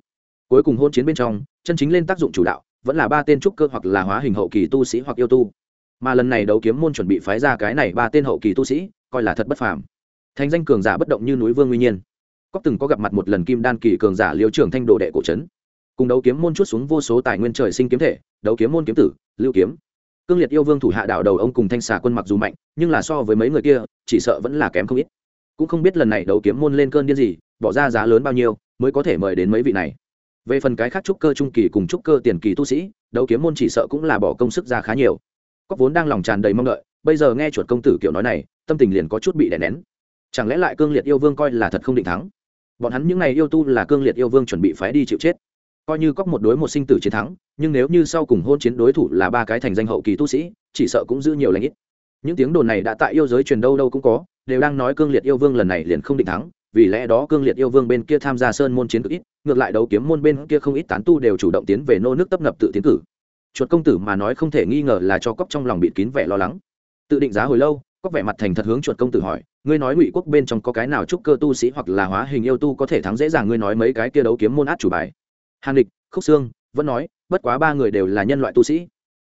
Cuối cùng hôn chiến bên trong, chân chính lên tác dụng chủ đạo, vẫn là ba tên trúc cơ hoặc là hóa hình hậu kỳ tu sĩ hoặc yêu tu. Mà lần này đấu kiếm môn chuẩn bị phái ra cái này ba tên hậu kỳ tu sĩ, coi là thật bất phàm. Thành danh cường giả bất động như núi vương nguyên nhiên. Cóc từng có gặp mặt một lần kim đan kỳ cường giả liêu trưởng thanh đồ đệ cổ trấn cùng đấu kiếm môn chút xuống vô số tài nguyên trời sinh kiếm thể, đấu kiếm môn kiếm tử, lưu kiếm. Cương liệt yêu vương thủ hạ đảo đầu ông cùng thanh xà quân mặc dù mạnh, nhưng là so với mấy người kia, chỉ sợ vẫn là kém không ít. Cũng không biết lần này đấu kiếm môn lên cơn điên gì, bỏ ra giá lớn bao nhiêu, mới có thể mời đến mấy vị này. Về phần cái khác trúc cơ trung kỳ cùng trúc cơ tiền kỳ tu sĩ, đấu kiếm môn chỉ sợ cũng là bỏ công sức ra khá nhiều. Cóc vốn đang lòng tràn đầy mong đợi, bây giờ nghe chuột công tử kiểu nói này, tâm tình liền có chút bị đè nén. Chẳng lẽ lại cương liệt yêu vương coi là thật không định thắng? Bọn hắn những n à y yêu tu là cương liệt yêu vương chuẩn bị phái đi chịu chết coi như cóc một đối một sinh tử chiến thắng, nhưng nếu như sau cùng hôn chiến đối thủ là ba cái thành danh hậu kỳ tu sĩ, chỉ sợ cũng giữ nhiều lãnh ít. Những tiếng đồn này đã tại yêu giới truyền đâu đâu cũng có, đều đang nói cương liệt yêu vương lần này liền không định thắng, vì lẽ đó cương liệt yêu vương bên kia tham gia sơn môn chiến cực ít, ngược lại đấu kiếm môn bên kia không ít tán tu đều chủ động tiến về nô nước tấp nập tự tiến cử. Chuột công tử mà nói không thể nghi ngờ là cho cóc trong lòng bịt kín vẻ lo lắng. Tự định giá hồi lâu, cóc vẻ mặt thành thật hướng chuột công tử hỏi, ngươi nói ngụy quốc bên trong có cái nào trúc cơ tu sĩ hoặc là hóa hình yêu tu có thể thắng dễ dàng ngươi nói mấy cái kia đấu kiếm môn át chủ bài? Hàn địch khúc sương vẫn nói, bất quá ba người đều là nhân loại tu sĩ.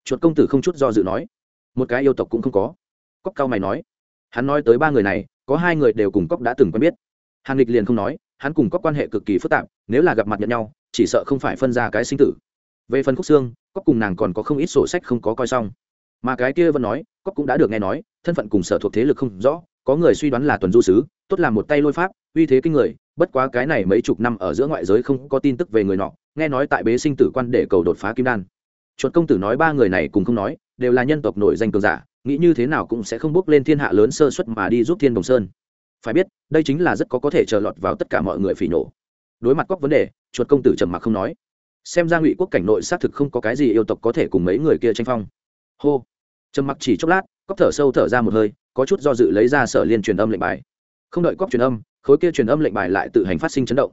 Chuột công tử không chút do dự nói, một cái yêu tộc cũng không có. Cóc cao mày nói, hắn nói tới ba người này, có hai người đều cùng cóc đã từng quen biết. Hàn địch liền không nói, hắn cùng cóc quan hệ cực kỳ phức tạp, nếu là gặp mặt nhận nhau, chỉ sợ không phải phân ra cái sinh tử. Về phần khúc xương cóc cùng nàng còn có không ít sổ sách không có coi xong. Mà cái kia vẫn nói cóc cũng đã được nghe nói, thân phận cùng sở thuộc thế lực không rõ, có người suy đoán là tuần du sứ, tốt là một tay lôi pháp, uy thế kinh người bất quá cái này mấy chục năm ở giữa ngoại giới không có tin tức về người nọ, nghe nói tại bế sinh tử quan để cầu đột phá kim đan. Chuột công tử nói ba người này cùng không nói, đều là nhân tộc nổi danh cường giả, nghĩ như thế nào cũng sẽ không bước lên thiên hạ lớn sơ suất mà đi giúp thiên đồng sơn. Phải biết, đây chính là rất có có thể chờ lọt vào tất cả mọi người phỉ nổ. Đối mặt các vấn đề, chuột công tử trầm mặc không nói. Xem ra ngụy quốc cảnh nội xác thực không có cái gì yêu tộc có thể cùng mấy người kia tranh phong. Hô. Trầm mặc chỉ chốc lát cóc thở sâu thở ra một hơi, có chút do dự lấy ra sở liên truyền âm lệnh bài. Không đợi cóc truyền âm khối kia truyền âm lệnh bài lại tự hành phát sinh chấn động.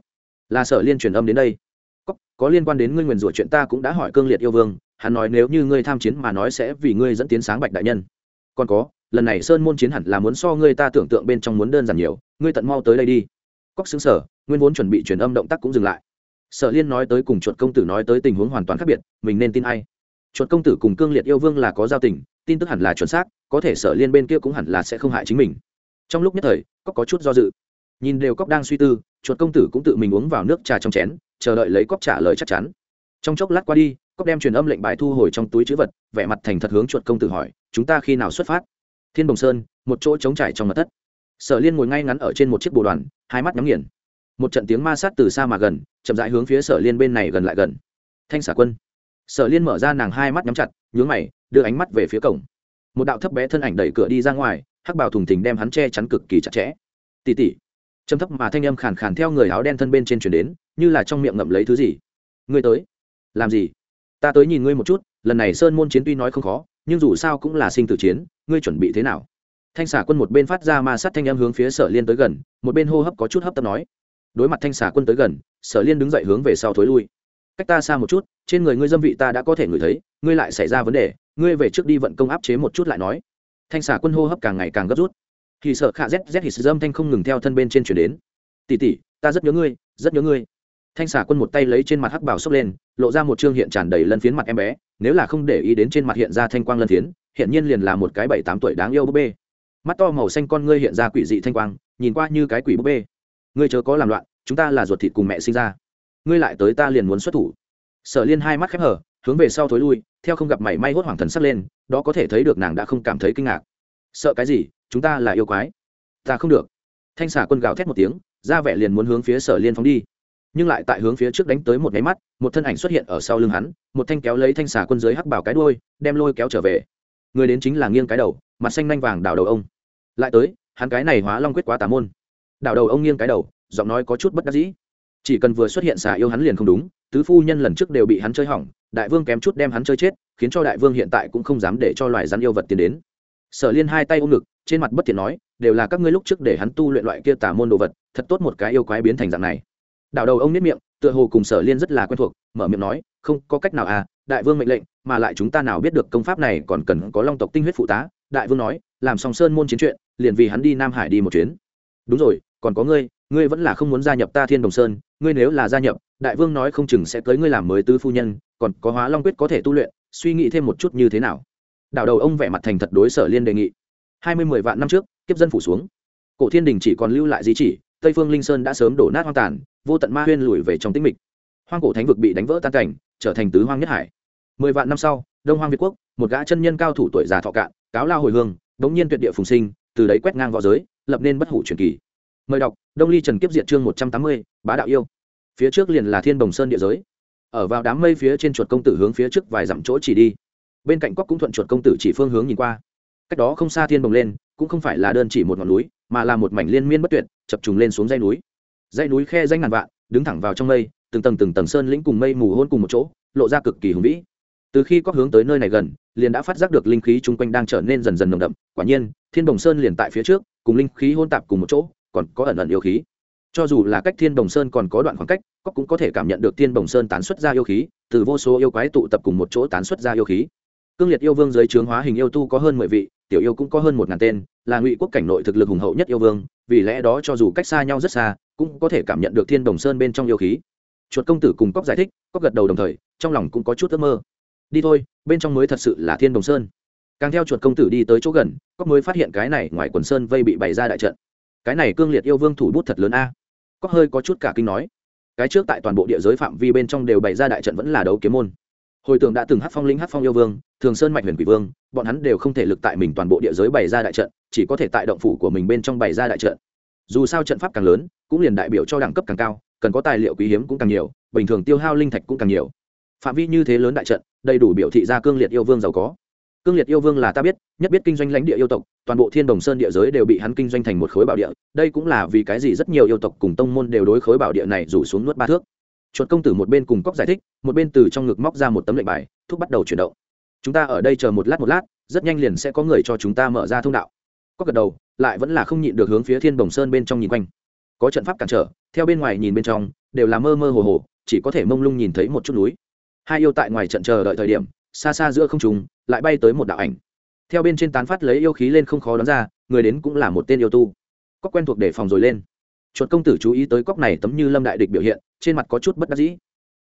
Là sở liên truyền âm đến đây. Có, có liên quan đến ngươi nguyền rủa chuyện ta cũng đã hỏi cương liệt yêu vương hắn nói nếu như ngươi tham chiến mà nói sẽ vì ngươi dẫn tiến sáng bạch đại nhân. Còn có lần này sơn môn chiến hẳn là muốn so ngươi ta tưởng tượng bên trong muốn đơn giản nhiều ngươi tận mau tới đây đi. Cóc xứng sở nguyên vốn chuẩn bị truyền âm động tác cũng dừng lại. Sở liên nói tới cùng chuột công tử nói tới tình huống hoàn toàn khác biệt mình nên tin ai? Chuột công tử cùng cương liệt yêu vương là có giao tình tin tức hẳn là chuẩn xác có thể sở liên bên kia cũng hẳn là sẽ không hại chính mình. Trong lúc nhất thời cóc có chút do dự nhìn đều cóc đang suy tư, chuột công tử cũng tự mình uống vào nước trà trong chén, chờ đợi lấy cóc trả lời chắc chắn. Trong chốc lát qua đi, cóc đem truyền âm lệnh bài thu hồi trong túi chữ vật, vẻ mặt thành thật hướng chuột công tử hỏi, chúng ta khi nào xuất phát? Thiên đồng sơn, một chỗ trống trải trong mặt thất. Sở liên ngồi ngay ngắn ở trên một chiếc bồ đoàn, hai mắt nhắm nghiền. Một trận tiếng ma sát từ xa mà gần, chậm rãi hướng phía sở liên bên này gần lại gần. Thanh xả quân. Sở liên mở ra nàng hai mắt nhắm chặt, nhướng mày, đưa ánh mắt về phía cổng. Một đạo thấp bé thân ảnh đẩy cửa đi ra ngoài, hắc bào thùng thình đem hắn che chắn cực kỳ chặt chẽ. Tỉ tỉ trầm thấp mà thanh âm khàn khàn theo người áo đen thân bên trên chuyển đến, như là trong miệng ngậm lấy thứ gì. Ngươi tới. Làm gì? Ta tới nhìn ngươi một chút, lần này sơn môn chiến tuy nói không khó, nhưng dù sao cũng là sinh tử chiến, ngươi chuẩn bị thế nào? Thanh xả quân một bên phát ra ma sát thanh âm hướng phía sở liên tới gần, một bên hô hấp có chút hấp tấp nói. Đối mặt thanh xả quân tới gần, sở liên đứng dậy hướng về sau thối lui. Cách ta xa một chút, trên người ngươi dâm vị ta đã có thể ngửi thấy, ngươi lại xảy ra vấn đề, ngươi về trước đi vận công áp chế một chút lại nói. Thanh xả quân hô hấp càng ngày càng gấp rút thì sợ khạ z z hít dâm thanh không ngừng theo thân bên trên chuyển đến. Tỉ tỉ ta rất nhớ ngươi, rất nhớ ngươi. Thanh xả quân một tay lấy trên mặt hắc bảo xốc lên, lộ ra một chương hiện tràn đầy lân phiến mặt em bé, nếu là không để ý đến trên mặt hiện ra thanh quang lân phiến, hiện nhiên liền là một cái bảy tám tuổi đáng yêu búp bê. Mắt to màu xanh con ngươi hiện ra quỷ dị thanh quang, nhìn qua như cái quỷ búp bê. Ngươi chớ có làm loạn, chúng ta là ruột thịt cùng mẹ sinh ra. Ngươi lại tới ta liền muốn xuất thủ. Sở liên hai mắt khép hở hướng về sau thối lui, theo không gặp mảy may hốt hoảng thần sắc lên, đó có thể thấy được nàng đã không cảm thấy kinh ngạc sợ cái gì, chúng ta là yêu quái. Ta không được. Thanh xà quân gào thét một tiếng, ra vẻ liền muốn hướng phía sở liên phóng đi. Nhưng lại tại hướng phía trước đánh tới một máy mắt, một thân ảnh xuất hiện ở sau lưng hắn, một thanh kéo lấy thanh xà quân dưới hắc bảo cái đuôi, đem lôi kéo trở về. Người đến chính là nghiêng cái đầu, mặt xanh nanh vàng đảo đầu ông. Lại tới, hắn cái này hóa long quyết quá tà môn. Đảo đầu ông nghiêng cái đầu, giọng nói có chút bất đắc dĩ. Chỉ cần vừa xuất hiện xà yêu hắn liền không đúng, tứ phu nhân lần trước đều bị hắn chơi hỏng, đại vương kém chút đem hắn chơi chết, khiến cho đại vương hiện tại cũng không dám để cho loài rắn yêu vật tiến đến sở liên hai tay ôm ngực, trên mặt bất thiện nói, đều là các ngươi lúc trước để hắn tu luyện loại kia tà môn đồ vật, thật tốt một cái yêu quái biến thành dạng này. Đảo đầu ông nếp miệng, tựa hồ cùng sở liên rất là quen thuộc, mở miệng nói, không, có cách nào à đại vương mệnh lệnh, mà lại chúng ta nào biết được công pháp này còn cần có long tộc tinh huyết phụ tá. Đại vương nói, làm song sơn môn chiến chuyện, liền vì hắn đi nam hải đi một chuyến. Đúng rồi, còn có ngươi ngươi vẫn là không muốn gia nhập ta thiên đồng sơn, ngươi nếu là gia nhập, đại vương nói không chừng sẽ cưới ngươi làm mới tứ phu nhân, còn có hóa long quyết có thể tu luyện, suy nghĩ thêm một chút như thế nào? Đảo đầu ông vẻ mặt thành thật đối sở liên đề nghị. Hai mươi mười vạn năm trước, kiếp dân phủ xuống. Cổ thiên đình chỉ còn lưu lại di chỉ, tây phương linh sơn đã sớm đổ nát hoang tàn, vô tận ma huyên lùi về trong tĩnh mịch. Hoang cổ thánh vực bị đánh vỡ tan cảnh, trở thành tứ hoang nhất hải. Mười vạn năm sau, đông hoang việt quốc, một gã chân nhân cao thủ tuổi già thọ cạn, cáo lao hồi hương, bỗng nhiên tuyệt địa phùng sinh, từ đấy quét ngang v õ giới, lập nên bất hủ truyền kỳ. Mời đọc, đông ly trần kiếp diệt chương một trăm tám mươi, bá đạo yêu. Phía trước liền là thiên đồng sơn địa giới. Ở vào đám mây phía trên chuột công tử hướng phía trước vài dặm chỗ chỉ đi bên cạnh cóc cũng thuận chuột công tử chỉ phương hướng nhìn qua. Cách đó không xa thiên bồng lên, cũng không phải là đơn chỉ một ngọn núi, mà là một mảnh liên miên bất tuyệt, chập trùng lên xuống dây núi. Dãy núi khe danh ngàn vạn, đứng thẳng vào trong mây, từng tầng từng tầng sơn lĩnh cùng mây mù hôn cùng một chỗ, lộ ra cực kỳ hùng vĩ. Từ khi có hướng tới nơi này gần, liền đã phát giác được linh khí chung quanh đang trở nên dần dần nồng đậm, quả nhiên, thiên đồng sơn liền tại phía trước, cùng linh khí hôn tạp cùng một chỗ, còn có ẩn ẩn yêu khí. Cho dù là cách thiên đồng sơn còn có đoạn khoảng cách cóc cũng có thể cảm nhận được thiên đồng sơn tán xuất ra yêu khí, từ vô số yêu quái tụ tập cùng một chỗ tán xuất ra yêu khí cương liệt yêu vương dưới trướng hóa hình yêu tu có hơn mười vị, tiểu yêu cũng có hơn một ngàn tên, là ngụy quốc cảnh nội thực lực hùng hậu nhất yêu vương, vì lẽ đó cho dù cách xa nhau rất xa, cũng có thể cảm nhận được thiên đồng sơn bên trong yêu khí. Chuột công tử cùng cóc giải thích cóc gật đầu đồng thời, trong lòng cũng có chút ước mơ. Đi thôi, bên trong mới thật sự là thiên đồng sơn. Càng theo chuột công tử đi tới chỗ gần cóc mới phát hiện cái này ngoài quần sơn vây bị bày ra đại trận. Cái này cương liệt yêu vương thủ bút thật lớn a. Cóc hơi có chút cả kinh nói. Cái trước tại toàn bộ địa giới phạm vi bên trong đều bày ra đại trận vẫn là đấu kiếm môn hồi tưởng đã từng hát phong lĩnh hát phong yêu vương, thường sơn mạch huyền quỷ vương, bọn hắn đều không thể lực tại mình toàn bộ địa giới bày ra đại trận, chỉ có thể tại động phủ của mình bên trong bày ra đại trận. Dù sao trận pháp càng lớn, cũng liền đại biểu cho đẳng cấp càng cao, cần có tài liệu quý hiếm cũng càng nhiều, bình thường tiêu hao linh thạch cũng càng nhiều. Phạm vi như thế lớn đại trận, đầy đủ biểu thị ra cương liệt yêu vương giàu có. Cương liệt yêu vương là ta biết, nhất biết kinh doanh lãnh địa yêu tộc, toàn bộ thiên đồng sơn địa giới đều bị hắn kinh doanh thành một khối bảo địa, đây cũng là vì cái gì rất nhiều yêu tộc cùng tông môn đều đối khối bảo địa này rủ xuống nuốt ba thước chuột công tử một bên cùng cóc giải thích, một bên từ trong ngực móc ra một tấm lệnh bài, thúc bắt đầu chuyển động. Chúng ta ở đây chờ một lát một lát, rất nhanh liền sẽ có người cho chúng ta mở ra thông đạo. Cóc gật đầu, lại vẫn là không nhịn được hướng phía thiên bồng sơn bên trong nhìn quanh. Có trận pháp cản trở, theo bên ngoài nhìn bên trong, đều là mơ mơ hồ hồ, chỉ có thể mông lung nhìn thấy một chút núi. Hai yêu tại ngoài trận chờ đợi thời điểm, xa xa giữa không trùng lại bay tới một đạo ảnh. Theo bên trên tán phát lấy yêu khí lên không khó đoán ra, người đến cũng là một tên yêu tu. Có quen thuộc để phòng rồi lên chuột công tử chú ý tới cóc này tấm như lâm đại địch biểu hiện, trên mặt có chút bất đắc dĩ.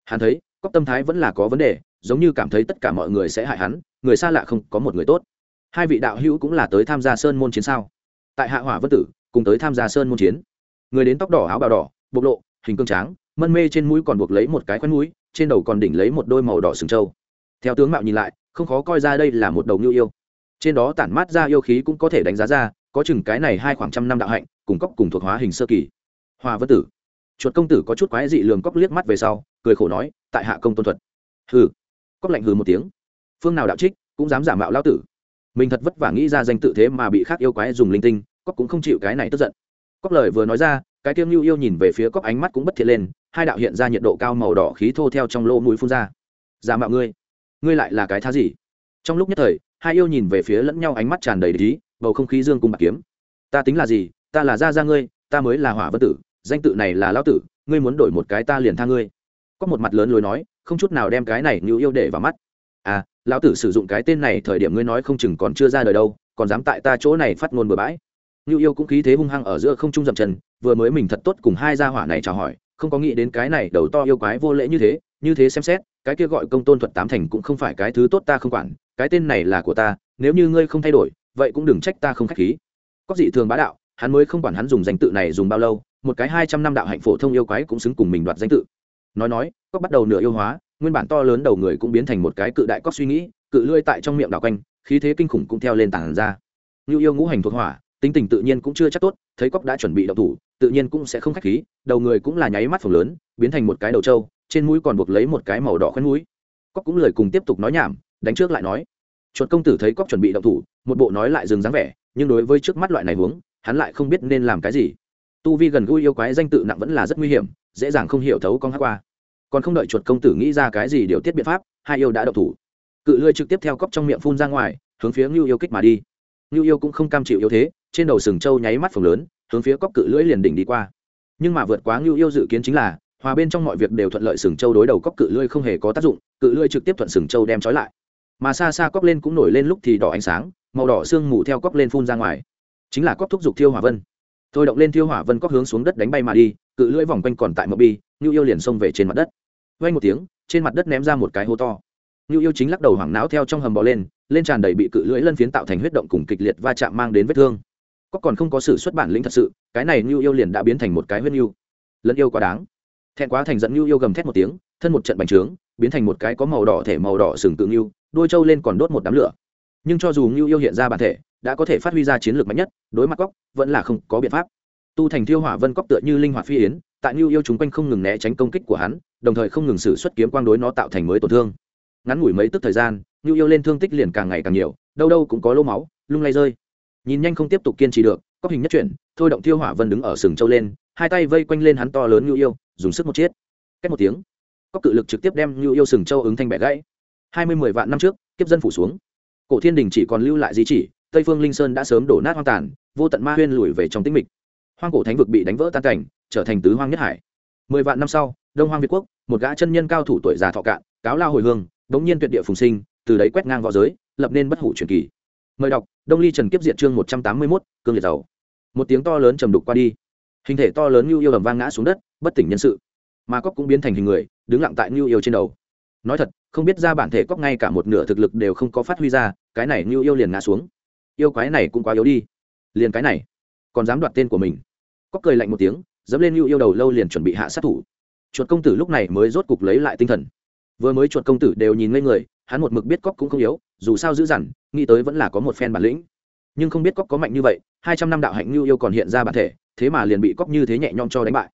Hắn thấy, cóc tâm thái vẫn là có vấn đề, giống như cảm thấy tất cả mọi người sẽ hại hắn, người xa lạ không có một người tốt. Hai vị đạo hữu cũng là tới tham gia sơn môn chiến sao? Tại hạ hỏa vân tử, cùng tới tham gia sơn môn chiến. Người đến tóc đỏ áo bào đỏ, bộc lộ, hình cương tráng, mân mê trên mũi còn buộc lấy một cái khoét mũi, trên đầu còn đỉnh lấy một đôi màu đỏ sừng trâu. Theo tướng mạo nhìn lại, không khó coi ra đây là một đầu ngưu yêu. Trên đó tản mát ra yêu khí cũng có thể đánh giá ra, có chừng cái này hai khoảng trăm năm đạo hạnh, cùng cốc cùng thuộc hóa hình sơ kỳ hòa vân tử. Chuột công tử có chút quái dị lường cốc liếc mắt về sau, cười khổ nói, tại hạ công tôn thuật. Hừ. Cốc lạnh hừ một tiếng. Phương nào đạo trích, cũng dám giả mạo lao tử. Mình thật vất vả nghĩ ra danh tự thế mà bị khác yêu quái dùng linh tinh cốc cũng không chịu cái này tức giận. Cốc lời vừa nói ra, cái tiêm Nhu yêu nhìn về phía cốc ánh mắt cũng bất thiện lên, hai đạo hiện ra nhiệt độ cao màu đỏ khí thô theo trong lỗ mũi phun ra. Giả mạo ngươi? Ngươi lại là cái thá gì? Trong lúc nhất thời, hai yêu nhìn về phía lẫn nhau ánh mắt tràn đầy lý bầu không khí dương cung bạc kiếm. Ta tính là gì? Ta là gia gia ngươi, ta mới là hỏa vân tử danh tự này là lão tử, ngươi muốn đổi một cái ta liền tha ngươi. Có một mặt lớn lối nói, không chút nào đem cái này như yêu để vào mắt. À lão tử sử dụng cái tên này thời điểm ngươi nói không chừng còn chưa ra đời đâu, còn dám tại ta chỗ này phát ngôn bừa bãi. Như yêu cũng khí thế hung hăng ở giữa không trung dậm chân, vừa mới mình thật tốt cùng hai gia hỏa này chào hỏi, không có nghĩ đến cái này đầu to yêu quái vô lễ như thế như thế xem xét, cái kia gọi công tôn thuật tám thành cũng không phải cái thứ tốt ta không quản, cái tên này là của ta, nếu như ngươi không thay đổi, vậy cũng đừng trách ta không k h á c h khí. Có dị thường bá đạo, hắn mới không quản hắn dùng danh tự này dùng bao lâu một cái hai trăm năm đạo hạnh phổ thông yêu quái cũng xứng cùng mình đoạt danh tự. Nói nói cóc bắt đầu nửa yêu hóa, nguyên bản to lớn đầu người cũng biến thành một cái cự đại cóc suy nghĩ, cự lươi tại trong miệng đảo quanh, khí thế kinh khủng cũng theo lên tảng ra. Như yêu ngũ hành thuộc hỏa, tính tình tự nhiên cũng chưa chắc tốt, thấy cóc đã chuẩn bị đậu thủ, tự nhiên cũng sẽ không khách khí, đầu người cũng là nháy mắt phồng lớn, biến thành một cái đầu trâu, trên mũi còn buộc lấy một cái màu đỏ khoen mũi. Cóc cũng lời cùng tiếp tục nói nhảm, đánh trước lại nói. Chuột công tử thấy cóc chuẩn bị động thủ, một bộ nói lại dừng dáng vẻ, nhưng đối với trước mắt loại này huống, hắn lại không biết nên làm cái gì tu vi gần gũi yêu quái danh tự nặng vẫn là rất nguy hiểm, dễ dàng không hiểu thấu con hát qua. Còn không đợi chuột công tử nghĩ ra cái gì điều tiết biện pháp, hai yêu đã đậu thủ. Cự lươi trực tiếp theo cóc trong miệng phun ra ngoài, hướng phía ngưu yêu kích mà đi. Ngưu yêu cũng không cam chịu yếu thế, trên đầu sừng trâu nháy mắt phồng lớn, hướng phía cóc cự lưỡi liền đỉnh đi qua. Nhưng mà vượt quá ngưu yêu dự kiến chính là, hòa bên trong mọi việc đều thuận lợi sừng trâu đối đầu cóc cự lưỡi không hề có tác dụng, cự lưỡi trực tiếp thuận sừng trâu đem trói lại. Mà xa xa cóc lên cũng nổi lên lúc thì đỏ ánh sáng, màu đỏ sương mù theo cóc lên phun ra ngoài. Chính là cóc thúc giục thiêu hỏa vân thôi động lên thiêu hỏa vân cóc hướng xuống đất đánh bay mà đi, cự lưỡi vòng quanh còn tại mậu bi, ngưu yêu liền xông về trên mặt đất. Vay một tiếng, trên mặt đất ném ra một cái hố to. Ngưu yêu chính lắc đầu hoảng não theo trong hầm bò lên lên tràn đầy bị cự lưỡi lân phiến tạo thành huyết động cùng kịch liệt va chạm mang đến vết thương. Có còn không có sự xuất bản lĩnh thật sự, cái này ngưu yêu liền đã biến thành một cái huyết ngưu lẫn yêu quá đáng. Thẹn quá thành dẫn ngưu yêu gầm thét một tiếng, thân một trận bành trướng, biến thành một cái có màu đỏ thể màu đỏ sừng tự ngưu, đôi trâu lên còn đốt một đám lửa. Nhưng cho dù ngưu yêu hiện ra bản thể đã có thể phát huy ra chiến lược mạnh nhất, đối mặt cóc vẫn là không có biện pháp. Tu thành thiêu hỏa vân cóc tựa như linh hoạt phi yến, tại ngưu yêu chúng quanh không ngừng né tránh công kích của hắn, đồng thời không ngừng xử xuất kiếm quang đối nó tạo thành mới tổn thương. Ngắn ngủi mấy tức thời gian ngưu yêu lên thương tích liền càng ngày càng nhiều, đâu đâu cũng có lô máu, lung lay rơi. Nhìn nhanh không tiếp tục kiên trì được cóc hình nhất chuyển, thôi động thiêu hỏa vân đứng ở sừng châu lên, hai tay vây quanh lên hắn to lớn ngưu yêu, dùng sức một chiết. Cách một tiếng cóc cự lực trực tiếp đem ngưu yêu sừng châu ứng thanh bẻ gãy. Hai mươi mười vạn năm trước, kiếp dân phủ xuống. Cổ thiên đình chỉ còn lưu lại di chỉ tây phương linh sơn đã sớm đổ nát hoang tàn, vô tận ma huyên lùi về trong tĩnh mịch. Hoang cổ thánh vực bị đánh vỡ tan cảnh, trở thành tứ hoang nhất hải. Mười vạn năm sau, đông hoang việt quốc, một gã chân nhân cao thủ tuổi già thọ cạn, cáo lao hồi hương đống nhiên tuyệt địa phùng sinh, từ đấy quét ngang v õ giới, lập nên bất hủ truyền kỳ. Mời đọc, đông ly trần kiếp diện chương một trăm tám mươi mốt, cương liệt giàu. Một tiếng to lớn trầm đục qua đi. Hình thể to lớn như yêu ầm vang ngã xuống đất, bất tỉnh nhân sự. Mà cóc cũng biến thành hình người, đứng lặng tại như yêu trên đầu. Nói thật, không biết ra bản thể cóc ngay cả một nửa thực lực đều không có phát huy ra, cái này như yêu liền ngã xuống yêu quái này cũng quá yếu đi. Liền cái này, còn dám đoạt tên của mình. Cóc cười lạnh một tiếng, dẫm lên như yêu đầu lâu liền chuẩn bị hạ sát thủ. Chuột công tử lúc này mới rốt cục lấy lại tinh thần. Vừa mới chuột công tử đều nhìn ngây người, hắn một mực biết cóc cũng không yếu, dù sao dữ dằn, nghĩ tới vẫn là có một phen bản lĩnh. Nhưng không biết cóc có mạnh như vậy, hai trăm năm đạo hạnh như yêu còn hiện ra bản thể, thế mà liền bị cóc như thế nhẹ nhõm cho đánh bại.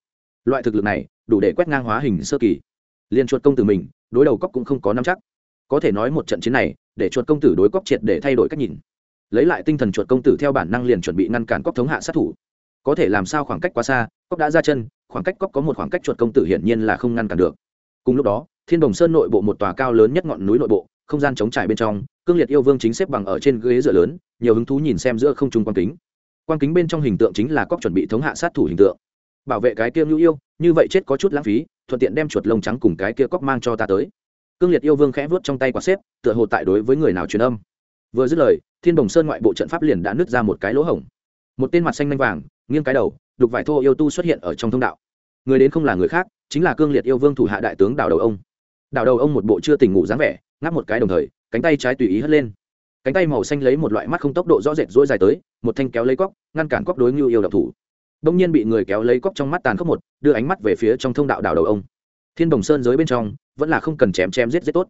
Loại thực lực này, đủ để quét ngang hóa hình sơ kỳ. Liền chuột công tử mình, đối đầu cóc cũng không có năm chắc. Có thể nói một trận chiến này, để chuột công tử đối cóc triệt để thay đổi cách nhìn lấy lại tinh thần chuột công tử theo bản năng liền chuẩn bị ngăn cản cóc thống hạ sát thủ. Có thể làm sao khoảng cách quá xa cóc đã ra chân, khoảng cách cóc có một khoảng cách chuột công tử hiển nhiên là không ngăn cản được. Cùng lúc đó, thiên đồng sơn nội bộ một tòa cao lớn nhất ngọn núi nội bộ, không gian chống trải bên trong, cương liệt yêu vương chính xếp bằng ở trên ghế dựa lớn, nhiều hứng thú nhìn xem giữa không trung quan kính. Quan kính bên trong hình tượng chính là cóc chuẩn bị thống hạ sát thủ hình tượng. Bảo vệ cái kia nhu yêu, như vậy chết có chút lãng phí, thuận tiện đem chuột lông trắng cùng cái kia cóc mang cho ta tới. Cương liệt yêu vương khẽ vuốt trong tay quả xếp, tựa hồ tại đối với người nào truyền âm vừa dứt lời, thiên đồng sơn ngoại bộ trận pháp liền đã nứt ra một cái lỗ hổng. Một tên mặt xanh lanh vàng, nghiêng cái đầu, đục vải thô yêu tu xuất hiện ở trong thông đạo. Người đến không là người khác, chính là cương liệt yêu vương thủ hạ đại tướng đào đầu ông. Đào đầu ông một bộ chưa tỉnh ngủ dáng vẻ, ngáp một cái đồng thời, cánh tay trái tùy ý hất lên. Cánh tay màu xanh lấy một loại mắt không tốc độ rõ rệt rỗi dài tới, một thanh kéo lấy cóc, ngăn cản cóc đối ngưu yêu độc thủ. Đông nhiên bị người kéo lấy cóc trong mắt tàn khốc một, đưa ánh mắt về phía trong thông đạo đào đầu ông. Thiên đồng sơn giới bên trong, vẫn là không cần chém chém giết giết tốt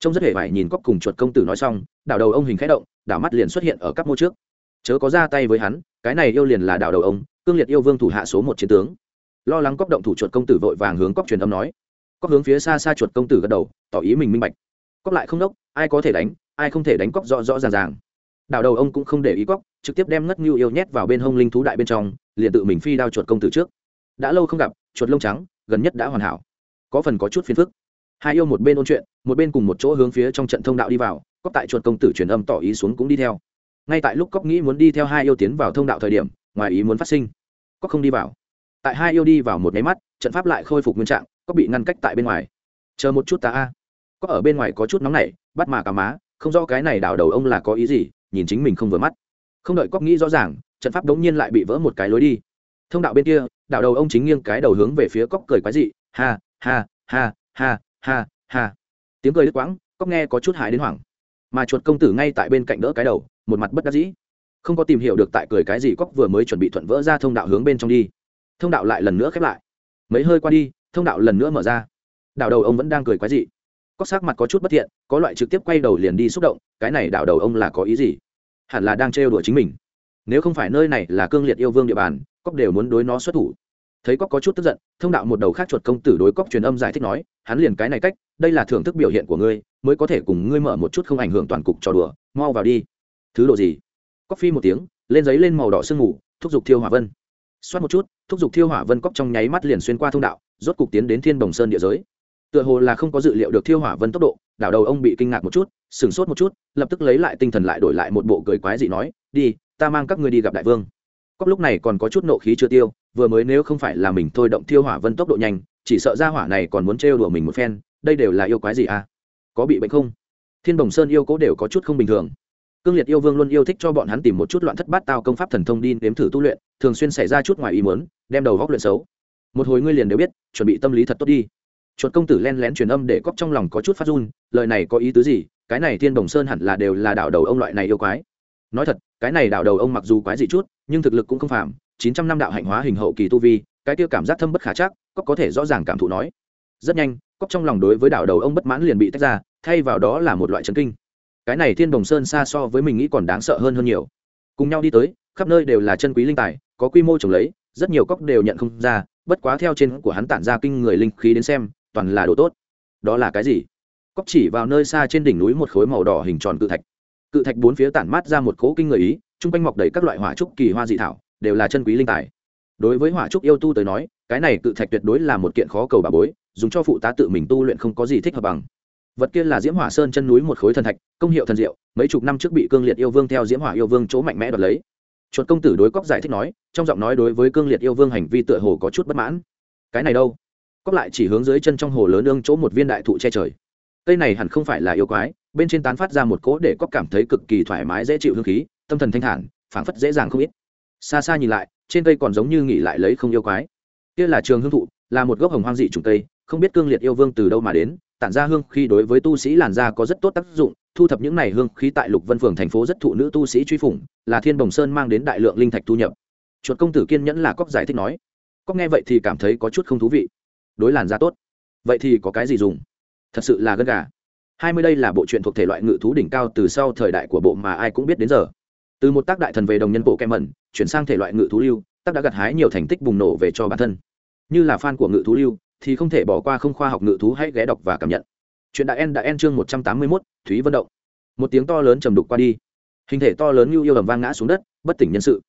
trông rất hề vải nhìn cóc cùng chuột công tử nói xong, đảo đầu ông hình khẽ động, đảo mắt liền xuất hiện ở các mô trước. Chớ có ra tay với hắn, cái này yêu liền là đảo đầu ông, cương liệt yêu vương thủ hạ số một chiến tướng. Lo lắng cóc động thủ chuột công tử vội vàng hướng cóc truyền âm nói. Cóc hướng phía xa xa chuột công tử gật đầu, tỏ ý mình minh bạch. Cóc lại không đốc, ai có thể đánh, ai không thể đánh cóc rõ rõ ràng ràng. Đảo đầu ông cũng không để ý cóc, trực tiếp đem ngất ngưu yêu nhét vào bên hông linh thú đại bên trong, liền tự mình phi đao chuột công tử trước. Đã lâu không gặp, chuột lông trắng, gần nhất đã hoàn hảo. Có phần có chút phiền phức hai yêu một bên ôn chuyện, một bên cùng một chỗ hướng phía trong trận thông đạo đi vào cóc tại chuột công tử truyền âm tỏ ý xuống cũng đi theo. Ngay tại lúc cóc nghĩ muốn đi theo hai yêu tiến vào thông đạo thời điểm, ngoài ý muốn phát sinh. Cóc không đi vào. Tại hai yêu đi vào một nháy mắt, trận pháp lại khôi phục nguyên trạng cóc bị ngăn cách tại bên ngoài. Chờ một chút ta a. Cóc ở bên ngoài có chút nóng nảy, bắt mà cả má, không rõ cái này đảo đầu ông là có ý gì, nhìn chính mình không vừa mắt. Không đợi cóc nghĩ rõ ràng, trận pháp đống nhiên lại bị vỡ một cái lối đi. Thông đạo bên kia, đảo đầu ông chính nghiêng cái đầu hướng về phía cóc cười quái dị, ha ha ha ha ha ha. Tiếng cười đứt quãng, cóc nghe có chút hại đến hoảng. Mà chuột công tử ngay tại bên cạnh đỡ cái đầu, một mặt bất đắc dĩ. Không có tìm hiểu được tại cười cái gì, cóc vừa mới chuẩn bị thuận vỡ ra thông đạo hướng bên trong đi. Thông đạo lại lần nữa khép lại. Mấy hơi qua đi, thông đạo lần nữa mở ra. Đảo đầu ông vẫn đang cười quái dị. Cóc sắc mặt có chút bất thiện, có loại trực tiếp quay đầu liền đi xúc động, cái này đảo đầu ông là có ý gì? Hẳn là đang trêu đùa chính mình. Nếu không phải nơi này là cương liệt yêu vương địa bàn, cóc đều muốn đối nó xuất thủ thấy cóc có chút tức giận, thông đạo một đầu khác chuột công tử đối cóc truyền âm giải thích nói, hắn liền cái này cách, đây là thưởng thức biểu hiện của ngươi, mới có thể cùng ngươi mở một chút không ảnh hưởng toàn cục trò đùa, mau vào đi. Thứ độ gì? Cóc phi một tiếng, lên giấy lên màu đỏ sương mù, thúc giục thiêu hỏa vân. Xoát một chút, thúc giục thiêu hỏa vân cóc trong nháy mắt liền xuyên qua thông đạo, rốt cục tiến đến thiên đồng sơn địa giới. Tựa hồ là không có dự liệu được thiêu hỏa vân tốc độ, đảo đầu ông bị kinh ngạc một chút, sửng sốt một chút, lập tức lấy lại tinh thần lại đổi lại một bộ cười quái dị nói, đi, ta mang các ngươi đi gặp đại vương. Cóc lúc này còn có chút nộ khí chưa tiêu vừa mới nếu không phải là mình thôi động thiêu hỏa vân tốc độ nhanh, chỉ sợ ra hỏa này còn muốn trêu đùa mình một phen, đây đều là yêu quái gì à? Có bị bệnh không? Thiên đồng sơn yêu cố đều có chút không bình thường. Cương liệt yêu vương luôn yêu thích cho bọn hắn tìm một chút loạn thất bát tao công pháp thần thông đi nếm thử tu luyện, thường xuyên xảy ra chút ngoài ý muốn, đem đầu góc luyện xấu. Một hồi ngươi liền đều biết, chuẩn bị tâm lý thật tốt đi. Chuột công tử len lén truyền âm để cóc trong lòng có chút phát run, lời này có ý tứ gì? Cái này thiên đồng sơn hẳn là đều là đảo đầu ông loại này yêu quái. Nói thật, cái này đảo đầu ông mặc dù quái dị chút, nhưng thực lực cũng không phạm chín trăm năm đạo hạnh hóa hình hậu kỳ tu vi, cái tiêu cảm giác thâm bất khả chắc cóc có thể rõ ràng cảm thụ nói. Rất nhanh cóc trong lòng đối với đảo đầu ông bất mãn liền bị tách ra, thay vào đó là một loại trấn kinh. Cái này thiên đồng sơn xa so với mình nghĩ còn đáng sợ hơn hơn nhiều. Cùng nhau đi tới, khắp nơi đều là chân quý linh tài, có quy mô trồng lấy, rất nhiều cóc đều nhận không ra, bất quá theo trên của hắn tản ra kinh người linh khí đến xem, toàn là đồ tốt. Đó là cái gì? Cóc chỉ vào nơi xa trên đỉnh núi một khối màu đỏ hình tròn cự thạch. Cự thạch bốn phía tản mát ra một cỗ kinh người ý, chung quanh mọc đầy các loại hỏa trúc kỳ hoa dị thảo đều là chân quý linh tài. Đối với hỏa trúc yêu tu tới nói, cái này cự thạch tuyệt đối là một kiện khó cầu bà bối, dùng cho phụ tá tự mình tu luyện không có gì thích hợp bằng. Vật kia là diễm hỏa sơn chân núi một khối thần thạch, công hiệu thần diệu, mấy chục năm trước bị cương liệt yêu vương theo diễm hỏa yêu vương chỗ mạnh mẽ đoạt lấy. Chuột công tử đối cóc giải thích nói, trong giọng nói đối với cương liệt yêu vương hành vi tựa hồ có chút bất mãn. Cái này đâu? Cóc lại chỉ hướng dưới chân trong hồ lớn ương chỗ một viên đại thụ che trời. Cây này hẳn không phải là yêu quái, bên trên tán phát ra một cỗ để cóc cảm thấy cực kỳ thoải mái dễ chịu hương khí, tâm thần thanh thản, phảng phất dễ dàng không ít xa xa nhìn lại, trên cây còn giống như nghỉ lại lấy không yêu quái. Kia là trường hương thụ, là một gốc hồng hoang dị trùng cây, không biết cương liệt yêu vương từ đâu mà đến, tản ra hương khi đối với tu sĩ làn da có rất tốt tác dụng, thu thập những này hương khí tại lục vân phường thành phố rất thụ nữ tu sĩ truy phủng, là thiên bồng sơn mang đến đại lượng linh thạch thu nhập. Chuột công tử kiên nhẫn là cóc giải thích nói. Cóc nghe vậy thì cảm thấy có chút không thú vị. Đối làn da tốt. Vậy thì có cái gì dùng? Thật sự là gân gà. Hai mươi đây là bộ truyện thuộc thể loại ngự thú đỉnh cao từ sau thời đại của bộ mà ai cũng biết đến giờ từ một tác đại thần về đồng nhân bộ kem mẩn, chuyển sang thể loại ngự thú lưu, tác đã gặt hái nhiều thành tích bùng nổ về cho bản thân. Như là fan của ngự thú lưu, thì không thể bỏ qua không khoa học ngự thú hãy ghé đọc và cảm nhận. Chuyện đại en đã en chương một trăm tám mươi mốt, thúy vân động. Một tiếng to lớn trầm đục qua đi. Hình thể to lớn như yêu ầm vang ngã xuống đất, bất tỉnh nhân sự.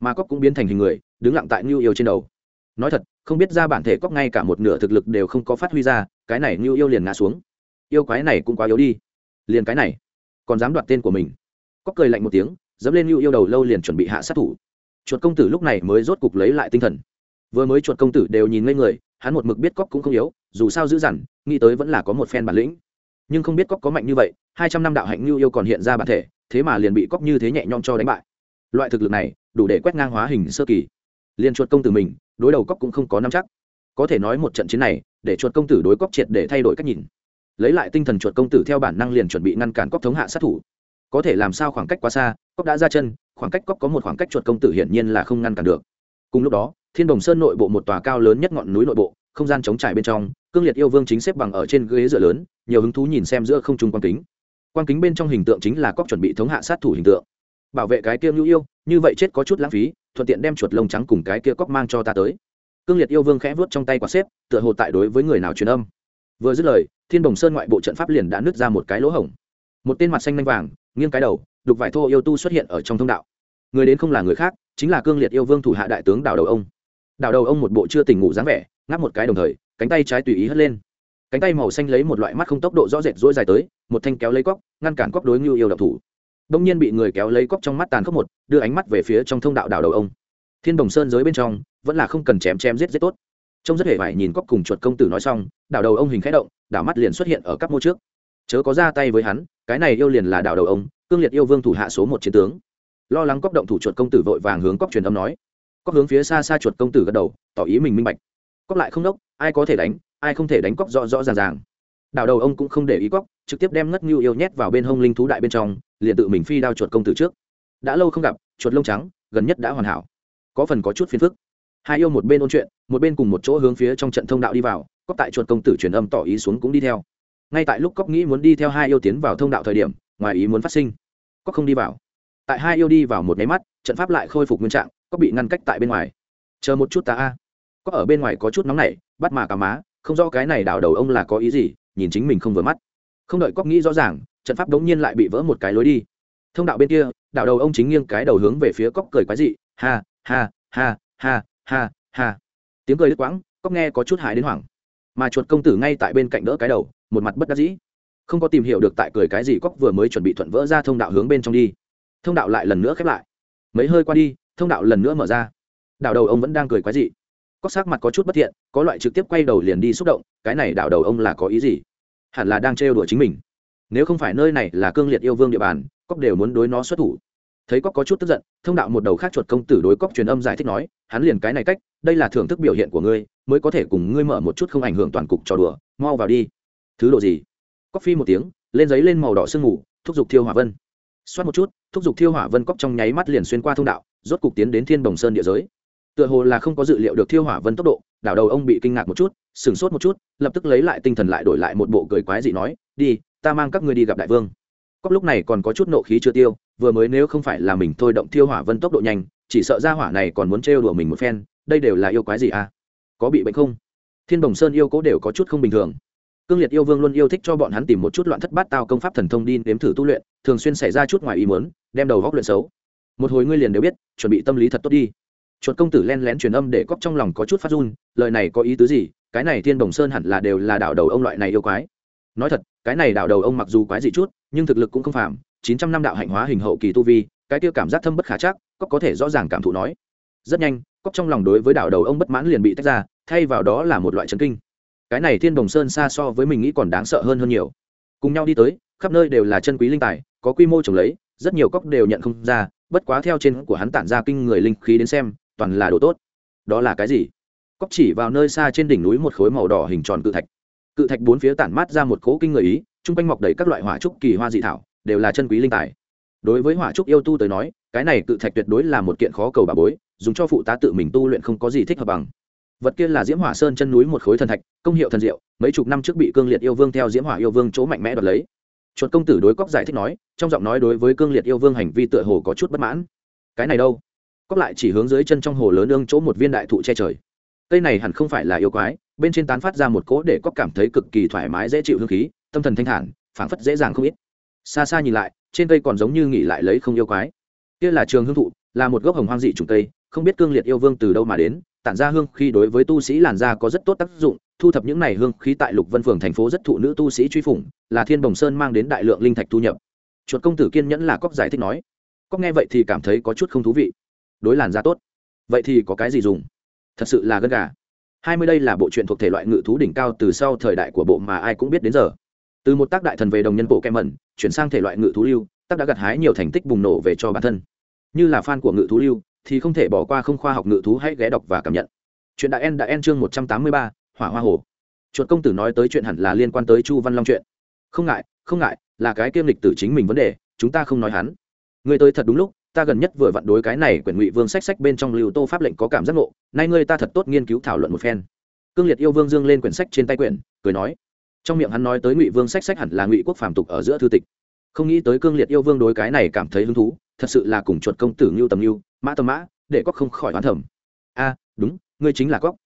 Mà cóc cũng biến thành hình người, đứng lặng tại như yêu trên đầu. Nói thật, không biết ra bản thể cóc ngay cả một nửa thực lực đều không có phát huy ra, cái này như yêu liền ngã xuống. Yêu quái này cũng quá yếu đi. Liền cái này, còn dám đoạt tên của mình. Cóc cười lạnh một tiếng dẫm lên lưu yêu đầu lâu liền chuẩn bị hạ sát thủ. Chuột công tử lúc này mới rốt cục lấy lại tinh thần. Vừa mới chuột công tử đều nhìn ngây người, hắn một mực biết cóc cũng không yếu, dù sao dữ dằn, nghĩ tới vẫn là có một phen bản lĩnh. Nhưng không biết cóc có mạnh như vậy, hai trăm năm đạo hạnh lưu yêu còn hiện ra bản thể, thế mà liền bị cóc như thế nhẹ nhõm cho đánh bại. Loại thực lực này, đủ để quét ngang hóa hình sơ kỳ. Liền chuột công tử mình, đối đầu cóc cũng không có nắm chắc. Có thể nói một trận chiến này, để chuột công tử đối cóc triệt để thay đổi cách nhìn. Lấy lại tinh thần chuột công tử theo bản năng liền chuẩn bị ngăn cản cóc thống hạ sát thủ có thể làm sao khoảng cách quá xa cóc đã ra chân, khoảng cách cóc có một khoảng cách chuột công tử hiển nhiên là không ngăn cản được. Cùng lúc đó, thiên đồng sơn nội bộ một tòa cao lớn nhất ngọn núi nội bộ, không gian chống trải bên trong, cương liệt yêu vương chính xếp bằng ở trên ghế dựa lớn, nhiều hứng thú nhìn xem giữa không trung quan kính. Quan kính bên trong hình tượng chính là cóc chuẩn bị thống hạ sát thủ hình tượng. Bảo vệ cái kia nhu yêu, như vậy chết có chút lãng phí, thuận tiện đem chuột lông trắng cùng cái kia cóc mang cho ta tới. Cương liệt yêu vương khẽ vuốt trong tay quả xếp, tựa hồ tại đối với người nào truyền âm. Vừa dứt lời, thiên đồng sơn ngoại bộ trận pháp liền đã nứt ra một cái lỗ hổng. Một tên mặt xanh lanh vàng nghiêng cái đầu, đục vải thô yêu tu xuất hiện ở trong thông đạo. Người đến không là người khác, chính là cương liệt yêu vương thủ hạ đại tướng đào đầu ông. Đào đầu ông một bộ chưa tỉnh ngủ dáng vẻ, ngáp một cái đồng thời, cánh tay trái tùy ý hất lên. Cánh tay màu xanh lấy một loại mắt không tốc độ rõ rệt rỗi dài tới, một thanh kéo lấy cóc, ngăn cản cóc đối ngưu yêu độc thủ. Đông nhiên bị người kéo lấy cóc trong mắt tàn khốc một, đưa ánh mắt về phía trong thông đạo đào đầu ông. Thiên đồng sơn giới bên trong, vẫn là không cần chém chém giết giết tốt. Trông rất hề phải nhìn cóc cùng chuột công tử nói xong đảo đầu ông hình khẽ động, đảo mắt liền xuất hiện ở các mô trước chớ có ra tay với hắn, cái này yêu liền là đảo đầu ông, cương liệt yêu vương thủ hạ số một chiến tướng. Lo lắng cóc động thủ chuột công tử vội vàng hướng cóc truyền âm nói. Cóc hướng phía xa xa chuột công tử gật đầu, tỏ ý mình minh bạch. Cóc lại không đốc, ai có thể đánh, ai không thể đánh cóc rõ rõ ràng ràng. Đảo đầu ông cũng không để ý cóc trực tiếp đem ngất ngưu yêu nhét vào bên hông linh thú đại bên trong, liền tự mình phi đao chuột công tử trước. Đã lâu không gặp, chuột lông trắng, gần nhất đã hoàn hảo. Có phần có chút phiền phức. Hai yêu một bên ôn chuyện, một bên cùng một chỗ hướng phía trong trận thông đạo đi vào cóc tại chuột công tử truyền âm tỏ ý xuống cũng đi theo ngay tại lúc cóc nghĩ muốn đi theo hai yêu tiến vào thông đạo thời điểm, ngoài ý muốn phát sinh. Cóc không đi vào. Tại hai yêu đi vào một máy mắt, trận pháp lại khôi phục nguyên trạng cóc bị ngăn cách tại bên ngoài. Chờ một chút ta a. Cóc ở bên ngoài có chút nóng nảy, bắt mà cả má, không rõ cái này đảo đầu ông là có ý gì, nhìn chính mình không vừa mắt. Không đợi cóc nghĩ rõ ràng, trận pháp đống nhiên lại bị vỡ một cái lối đi. Thông đạo bên kia, đảo đầu ông chính nghiêng cái đầu hướng về phía cóc cười quái dị, ha ha ha ha ha ha. Tiếng cười đứt quãng cóc nghe có chút hại đến hoảng. Mà chuột công tử ngay tại bên cạnh đỡ cái đầu một mặt bất đắc dĩ. Không có tìm hiểu được tại cười cái gì cóc vừa mới chuẩn bị thuận vỡ ra thông đạo hướng bên trong đi. Thông đạo lại lần nữa khép lại. Mấy hơi qua đi, thông đạo lần nữa mở ra. Đảo đầu ông vẫn đang cười quái dị. Cóc sắc mặt có chút bất thiện, có loại trực tiếp quay đầu liền đi xúc động, cái này đảo đầu ông là có ý gì? Hẳn là đang trêu đùa chính mình. Nếu không phải nơi này là cương liệt yêu vương địa bàn cóc đều muốn đối nó xuất thủ. Thấy cóc có chút tức giận, thông đạo một đầu khác chuột công tử đối cóc truyền âm giải thích nói, hắn liền cái này cách, đây là thưởng thức biểu hiện của ngươi, mới có thể cùng ngươi mở một chút không ảnh hưởng toàn cục trò đùa, mau vào đi thứ độ gì? Cóc phi một tiếng, lên giấy lên màu đỏ sương mù, thúc giục thiêu hỏa vân. Xoát một chút, thúc giục thiêu hỏa vân cóc trong nháy mắt liền xuyên qua thông đạo, rốt cục tiến đến thiên bồng sơn địa giới. Tựa hồ là không có dự liệu được thiêu hỏa vân tốc độ, đảo đầu ông bị kinh ngạc một chút, sửng sốt một chút, lập tức lấy lại tinh thần lại đổi lại một bộ cười quái dị nói, đi, ta mang các ngươi đi gặp đại vương. Cóc lúc này còn có chút nộ khí chưa tiêu, vừa mới nếu không phải là mình thôi động thiêu hỏa vân tốc độ nhanh, chỉ sợ ra hỏa này còn muốn trêu đùa mình một phen, đây đều là yêu quái gì à? Có bị bệnh không? Thiên bồng sơn yêu cố đều có chút không bình thường cương liệt yêu vương luôn yêu thích cho bọn hắn tìm một chút loạn thất bát tao công pháp thần thông đi nếm thử tu luyện, thường xuyên xảy ra chút ngoài ý muốn, đem đầu góc luyện xấu. Một hồi ngươi liền đều biết, chuẩn bị tâm lý thật tốt đi. Chuột công tử len lén truyền âm để cóc trong lòng có chút phát run, lời này có ý tứ gì? Cái này thiên đồng sơn hẳn là đều là đảo đầu ông loại này yêu quái. Nói thật, cái này đảo đầu ông mặc dù quái dị chút, nhưng thực lực cũng không phạm chín trăm năm đạo hạnh hóa hình hậu kỳ tu vi, cái tiêu cảm giác thâm bất khả chắc cóc có thể rõ ràng cảm thụ nói. Rất nhanh cóc trong lòng đối với đảo đầu ông bất mãn liền bị tách ra, thay vào đó là một loại chấn kinh cái này thiên đồng sơn xa so với mình nghĩ còn đáng sợ hơn hơn nhiều. Cùng nhau đi tới, khắp nơi đều là chân quý linh tài, có quy mô trồng lấy, rất nhiều cóc đều nhận không ra, bất quá theo trên của hắn tản ra kinh người linh khí đến xem, toàn là đồ tốt. Đó là cái gì? Cóc chỉ vào nơi xa trên đỉnh núi một khối màu đỏ hình tròn cự thạch. Cự thạch bốn phía tản mát ra một cỗ kinh người ý, chung quanh mọc đầy các loại hỏa trúc kỳ hoa dị thảo, đều là chân quý linh tài. Đối với hỏa trúc yêu tu tới nói, cái này cự thạch tuyệt đối là một kiện khó cầu bà bối, dùng cho phụ tá tự mình tu luyện không có gì thích hợp bằng vật kia là diễm hỏa sơn chân núi một khối thần thạch, công hiệu thần diệu, mấy chục năm trước bị cương liệt yêu vương theo diễm hỏa yêu vương chỗ mạnh mẽ đoạt lấy. Chuột công tử đối cóc giải thích nói, trong giọng nói đối với cương liệt yêu vương hành vi tựa hồ có chút bất mãn. Cái này đâu? Cóc lại chỉ hướng dưới chân trong hồ lớn ương chỗ một viên đại thụ che trời. Cây này hẳn không phải là yêu quái, bên trên tán phát ra một cỗ để cóc cảm thấy cực kỳ thoải mái dễ chịu hương khí, tâm thần thanh thản, phảng phất dễ dàng không ít. Xa xa nhìn lại, trên cây còn giống như nghỉ lại lấy không yêu quái. Kia là trường hương thụ, là một gốc hồng hoang dị trùng cây, không biết cương liệt yêu vương từ đâu mà đến tản ra hương khi đối với tu sĩ làn da có rất tốt tác dụng, thu thập những này hương khí tại lục vân phường thành phố rất thụ nữ tu sĩ truy phủng, là thiên bồng sơn mang đến đại lượng linh thạch thu nhập. Chuột công tử kiên nhẫn là cóc giải thích nói. Cóc nghe vậy thì cảm thấy có chút không thú vị. Đối làn da tốt. Vậy thì có cái gì dùng? Thật sự là gân gà. Hai mươi đây là bộ truyện thuộc thể loại ngự thú đỉnh cao từ sau thời đại của bộ mà ai cũng biết đến giờ. Từ một tác đại thần về đồng nhân bộ kem mẩn, chuyển sang thể loại ngự thú lưu, tác đã gặt hái nhiều thành tích bùng nổ về cho bản thân. Như là fan của ngự thú lưu thì không thể bỏ qua không khoa học ngự thú hãy ghé đọc và cảm nhận. Chuyện đại en đã en chương một trăm tám mươi ba, hỏa hoa hồ. Chuột công tử nói tới chuyện hẳn là liên quan tới chu văn long chuyện. Không ngại không ngại, là cái kiêm lịch tử chính mình vấn đề, chúng ta không nói hắn. Ngươi tới thật đúng lúc, ta gần nhất vừa vặn đối cái này quyển ngụy vương sách sách bên trong lưu tô pháp lệnh có cảm giác ngộ, nay ngươi ta thật tốt nghiên cứu thảo luận một phen. Cương liệt yêu vương dương lên quyển sách trên tay quyển, cười nói. Trong miệng hắn nói tới ngụy vương sách sách hẳn là ngụy quốc phàm tục ở giữa thư tịch. Không nghĩ tới cương liệt yêu vương đối cái này cảm thấy hứng thú thật sự là cùng chuột công tử ngưu tầm ngưu, mã tầm mã, để cóc không khỏi hoán thẩm a, đúng, ngươi chính là cóc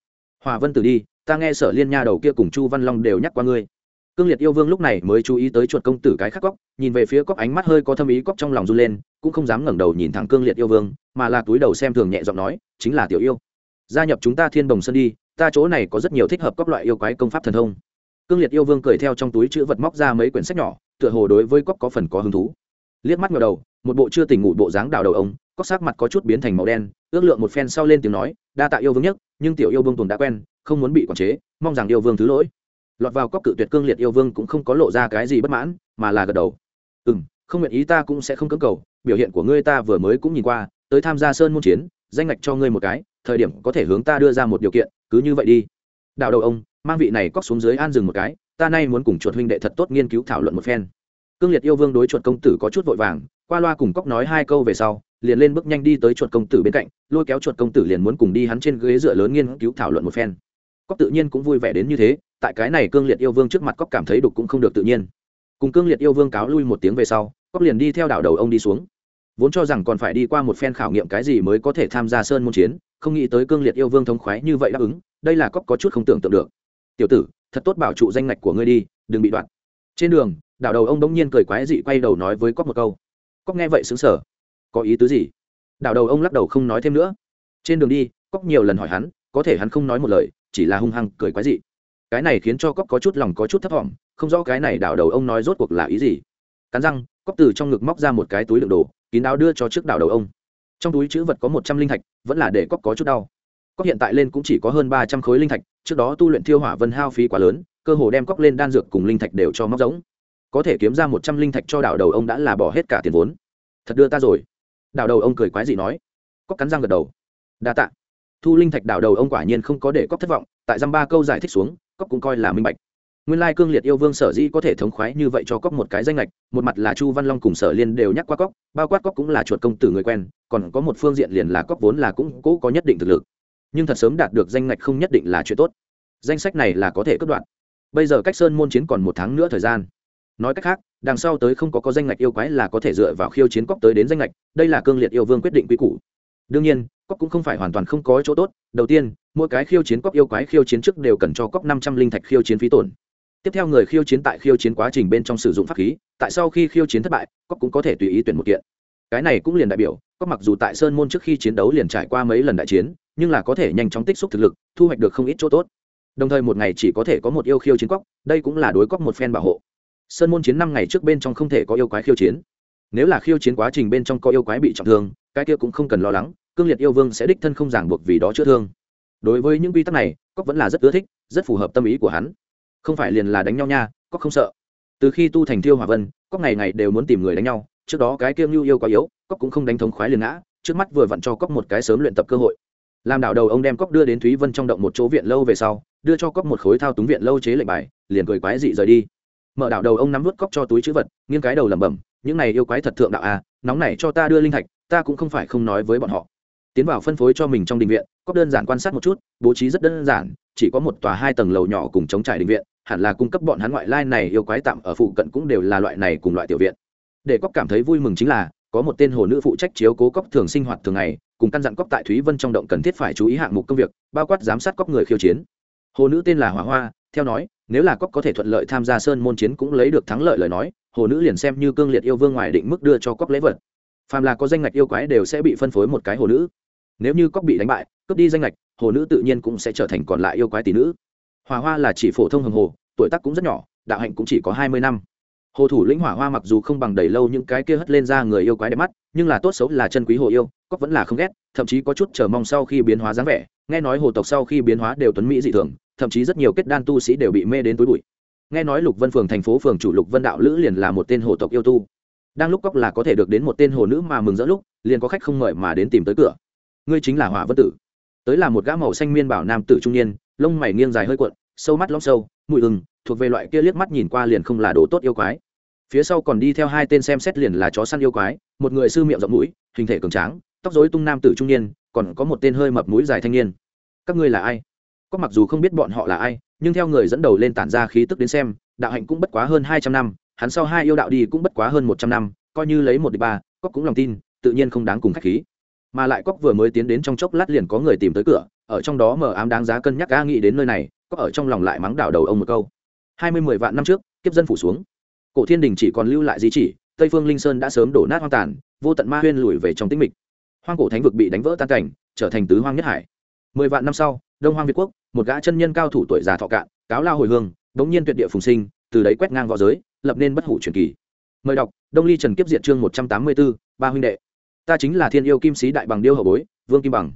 hòa vân tử đi, ta nghe sở liên nha đầu kia cùng chu văn long đều nhắc qua ngươi. Cương liệt yêu vương lúc này mới chú ý tới chuột công tử cái khắc cóc nhìn về phía cóc ánh mắt hơi có thâm ý cóc trong lòng run lên, cũng không dám ngẩng đầu nhìn thẳng cương liệt yêu vương, mà là túi đầu xem thường nhẹ giọng nói, chính là tiểu yêu. Gia nhập chúng ta thiên đồng sơn đi, ta chỗ này có rất nhiều thích hợp các loại yêu quái công pháp thần thông. Cương liệt yêu vương cười theo trong túi chữ vật móc ra mấy quyển sách nhỏ, tựa hồ đối với cóc có phần có hứng thú. Liếc mắt ngờ đầu một bộ chưa tỉnh ngủ bộ dáng đào đầu ông, có sắc mặt có chút biến thành màu đen, ước lượng một phen sau lên tiếng nói, đa tạ yêu vương nhất nhưng tiểu yêu vương tồn đã quen, không muốn bị quản chế, mong rằng yêu vương thứ lỗi. Lọt vào cóc cự tuyệt cương liệt yêu vương cũng không có lộ ra cái gì bất mãn, mà là gật đầu. Ừ m không nguyện ý ta cũng sẽ không cưỡng cầu, biểu hiện của ngươi ta vừa mới cũng nhìn qua, tới tham gia sơn môn chiến, danh ngạch cho ngươi một cái, thời điểm có thể hướng ta đưa ra một điều kiện, cứ như vậy đi. Đạo đầu ông, mang vị này cóc xuống dưới an rừng một cái, ta nay muốn cùng chuột huynh đệ thật tốt nghiên cứu thảo luận một phen cương liệt yêu vương đối chuột công tử có chút vội vàng, qua loa cùng cóc nói hai câu về sau, liền lên bước nhanh đi tới chuột công tử bên cạnh, lôi kéo chuột công tử liền muốn cùng đi hắn trên ghế dựa lớn nghiên cứu thảo luận một phen. Cóc tự nhiên cũng vui vẻ đến như thế, tại cái này cương liệt yêu vương trước mặt cóc cảm thấy đục cũng không được tự nhiên. Cùng cương liệt yêu vương cáo lui một tiếng về sau cóc liền đi theo đảo đầu ông đi xuống. Vốn cho rằng còn phải đi qua một phen khảo nghiệm cái gì mới có thể tham gia sơn môn chiến, không nghĩ tới cương liệt yêu vương thống khoái như vậy đáp ứng, đây là cóc có chút không tưởng tượng được. Tiểu tử, thật tốt bảo trụ danh ngạch của ngươi đi, đừng bị đoạn. Trên đường đảo đầu ông đống nhiên cười quái dị quay đầu nói với cóc một câu. Cóc nghe vậy xứng sở có ý tứ gì? Đảo đầu ông lắc đầu không nói thêm nữa. Trên đường đi cóc nhiều lần hỏi hắn, có thể hắn không nói một lời, chỉ là hung hăng cười quái dị. Cái này khiến cho cóc có chút lòng có chút thấp thỏm, không rõ cái này đảo đầu ông nói rốt cuộc là ý gì. Cắn răng cóc từ trong ngực móc ra một cái túi đựng đồ, kín áo đưa cho trước đảo đầu ông. Trong túi chữ vật có một trăm linh thạch, vẫn là để cóc có chút đau. Cóc hiện tại lên cũng chỉ có hơn ba trăm khối linh thạch, trước đó tu luyện thiêu hỏa vân hao phí quá lớn, cơ hồ đem cóc lên đan dược cùng linh thạch đều cho móc giống có thể kiếm ra một trăm linh thạch cho đảo đầu ông đã là bỏ hết cả tiền vốn. Thật đưa ta rồi. Đảo đầu ông cười quái dị nói. Cóc cắn răng gật đầu. Đa tạ. Thu linh thạch đảo đầu ông quả nhiên không có để cóc thất vọng, tại dăm ba câu giải thích xuống, cóc cũng coi là minh bạch. Nguyên lai cương liệt yêu vương sở dĩ có thể thống khoái như vậy cho cóc một cái danh lệch một mặt là chu văn long cùng sở liên đều nhắc qua cóc, bao quát cóc cũng là chuột công tử người quen, còn có một phương diện liền là cóc vốn là cũng cố có nhất định thực lực. Nhưng thật sớm đạt được danh lệch không nhất định là chuyện tốt. Danh sách này là có thể cất đoạn bây giờ cách sơn môn chiến còn một tháng nữa thời gian nói cách khác, đằng sau tới không có có danh ngạch yêu quái là có thể dựa vào khiêu chiến cóc tới đến danh ngạch, đây là cương liệt yêu vương quyết định quy củ. Đương nhiên cóc cũng không phải hoàn toàn không có chỗ tốt, đầu tiên, mỗi cái khiêu chiến cóc yêu quái khiêu chiến trước đều cần cho cóc năm trăm linh thạch khiêu chiến phí tổn. Tiếp theo người khiêu chiến tại khiêu chiến quá trình bên trong sử dụng pháp khí, tại sau khi khiêu chiến thất bại cóc cũng có thể tùy ý tuyển một kiện. Cái này cũng liền đại biểu cóc mặc dù tại sơn môn trước khi chiến đấu liền trải qua mấy lần đại chiến, nhưng là có thể nhanh chóng tích xúc thực lực, thu hoạch được không ít chỗ tốt. Đồng thời một ngày chỉ có thể có một yêu khiêu chiến cóc đây cũng là đối cóc một phen bảo hộ sơn môn chiến năm ngày trước bên trong không thể có yêu quái khiêu chiến. Nếu là khiêu chiến quá trình bên trong có yêu quái bị trọng thương, cái kia cũng không cần lo lắng, cương liệt yêu vương sẽ đích thân không giảng buộc vì đó chữa thương. Đối với những quy tắc này cóc vẫn là rất ưa thích, rất phù hợp tâm ý của hắn. Không phải liền là đánh nhau nha cóc không sợ. Từ khi tu thành tiêu hòa vân cóc ngày ngày đều muốn tìm người đánh nhau, trước đó cái kiêng lưu yêu quá yếu cóc cũng không đánh thống khoái liền ngã, trước mắt vừa vặn cho cóc một cái sớm luyện tập cơ hội. Làm đảo đầu ông đem cóc đưa đến thúy vân trong động một chỗ viện lâu về sau, đưa cho cóc một khối thao túng viện lâu chế lệnh bài, liền cười quái dị rời đi mở đảo đầu ông nắm vút cóc cho túi chữ vật, nghiêng cái đầu lẩm bẩm, những này yêu quái thật thượng đạo à nóng này cho ta đưa linh thạch, ta cũng không phải không nói với bọn họ. Tiến vào phân phối cho mình trong đình viện, cóc đơn giản quan sát một chút, bố trí rất đơn giản, chỉ có một tòa hai tầng lầu nhỏ cùng chống trải đình viện, hẳn là cung cấp bọn hắn ngoại lai này yêu quái tạm ở phụ cận cũng đều là loại này cùng loại tiểu viện. Để cóc cảm thấy vui mừng chính là, có một tên hồ nữ phụ trách chiếu cố cóc thường sinh hoạt thường ngày, cùng căn dặn cóc tại thúy vân trong động cần thiết phải chú ý hạng mục công việc, bao quát giám sát cóc người khiêu chiến. Hồ nữ tên là hỏa hoa, theo nói nếu là cóc có thể thuận lợi tham gia sơn môn chiến cũng lấy được thắng lợi lời nói, hồ nữ liền xem như cương liệt yêu vương ngoài định mức đưa cho cóc lễ vật. Phàm là có danh ngạch yêu quái đều sẽ bị phân phối một cái hồ nữ. Nếu như cóc bị đánh bại, cướp đi danh ngạch, hồ nữ tự nhiên cũng sẽ trở thành còn lại yêu quái tỷ nữ. Hòa hoa là chỉ phổ thông hồng hồ, tuổi tác cũng rất nhỏ, đạo hạnh cũng chỉ có hai mươi năm hồ thủ lĩnh hỏa hoa mặc dù không bằng đầy lâu những cái kia hất lên ra người yêu quái đẹp mắt, nhưng là tốt xấu là chân quý hồ yêu cóc vẫn là không ghét, thậm chí có chút chờ mong sau khi biến hóa dáng vẻ, nghe nói hồ tộc sau khi biến hóa đều tuấn mỹ dị thường, thậm chí rất nhiều kết đan tu sĩ đều bị mê đến túi bụi. Nghe nói lục vân phường thành phố phường chủ lục vân đạo lữ liền là một tên hồ tộc yêu tu. Đang lúc cóc là có thể được đến một tên hồ nữ mà mừng rỡ lúc, liền có khách không mời mà đến tìm tới cửa. Ngươi chính là hỏa vân tử. Tới là một gã màu xanh miên bảo nam tử trung niên, lông mày nghiêng dài hơi cuộn, sâu mắt lõm sâu mùi ừng thuộc về loại kia liếc mắt nhìn qua liền không là đồ tốt yêu quái phía sau còn đi theo hai tên xem xét liền là chó săn yêu quái, một người sư miệng rộng mũi, hình thể cường tráng, tóc dối tung nam tử trung niên, còn có một tên hơi mập mũi dài thanh niên. Các ngươi là ai? Có mặc dù không biết bọn họ là ai, nhưng theo người dẫn đầu lên tản ra khí tức đến xem, đạo hạnh cũng bất quá hơn hai trăm năm, hắn sau hai yêu đạo đi cũng bất quá hơn một trăm năm, coi như lấy một đi ba cóc cũng lòng tin, tự nhiên không đáng cùng khách khí. Mà lại cóc vừa mới tiến đến trong chốc lát liền có người tìm tới cửa, ở trong đó mở ám đáng giá cân nhắc ga nghĩ đến nơi này cóc ở trong lòng lại mắng đảo đầu ông một câu. Hai mươi mười vạn năm trước, kiếp dân phủ xuống cổ thiên đình chỉ còn lưu lại di chỉ, tây phương linh sơn đã sớm đổ nát hoang tàn, vô tận ma huyên lùi về trong tĩnh mịch. Hoang cổ thánh vực bị đánh vỡ tan cảnh, trở thành tứ hoang nhất hải. Mười vạn năm sau, đông hoang việt quốc, một gã chân nhân cao thủ tuổi già thọ cạn, cáo lao hồi hương, đống nhiên tuyệt địa phùng sinh, từ đấy quét ngang võ giới, lập nên bất hủ truyền kỳ. Mời đọc, đông ly trần kiếp diện chương một trăm tám mươi b ba huynh đệ. Ta chính là thiên yêu kim sĩ đại bằng điêu hậu bối, vương kim bằng.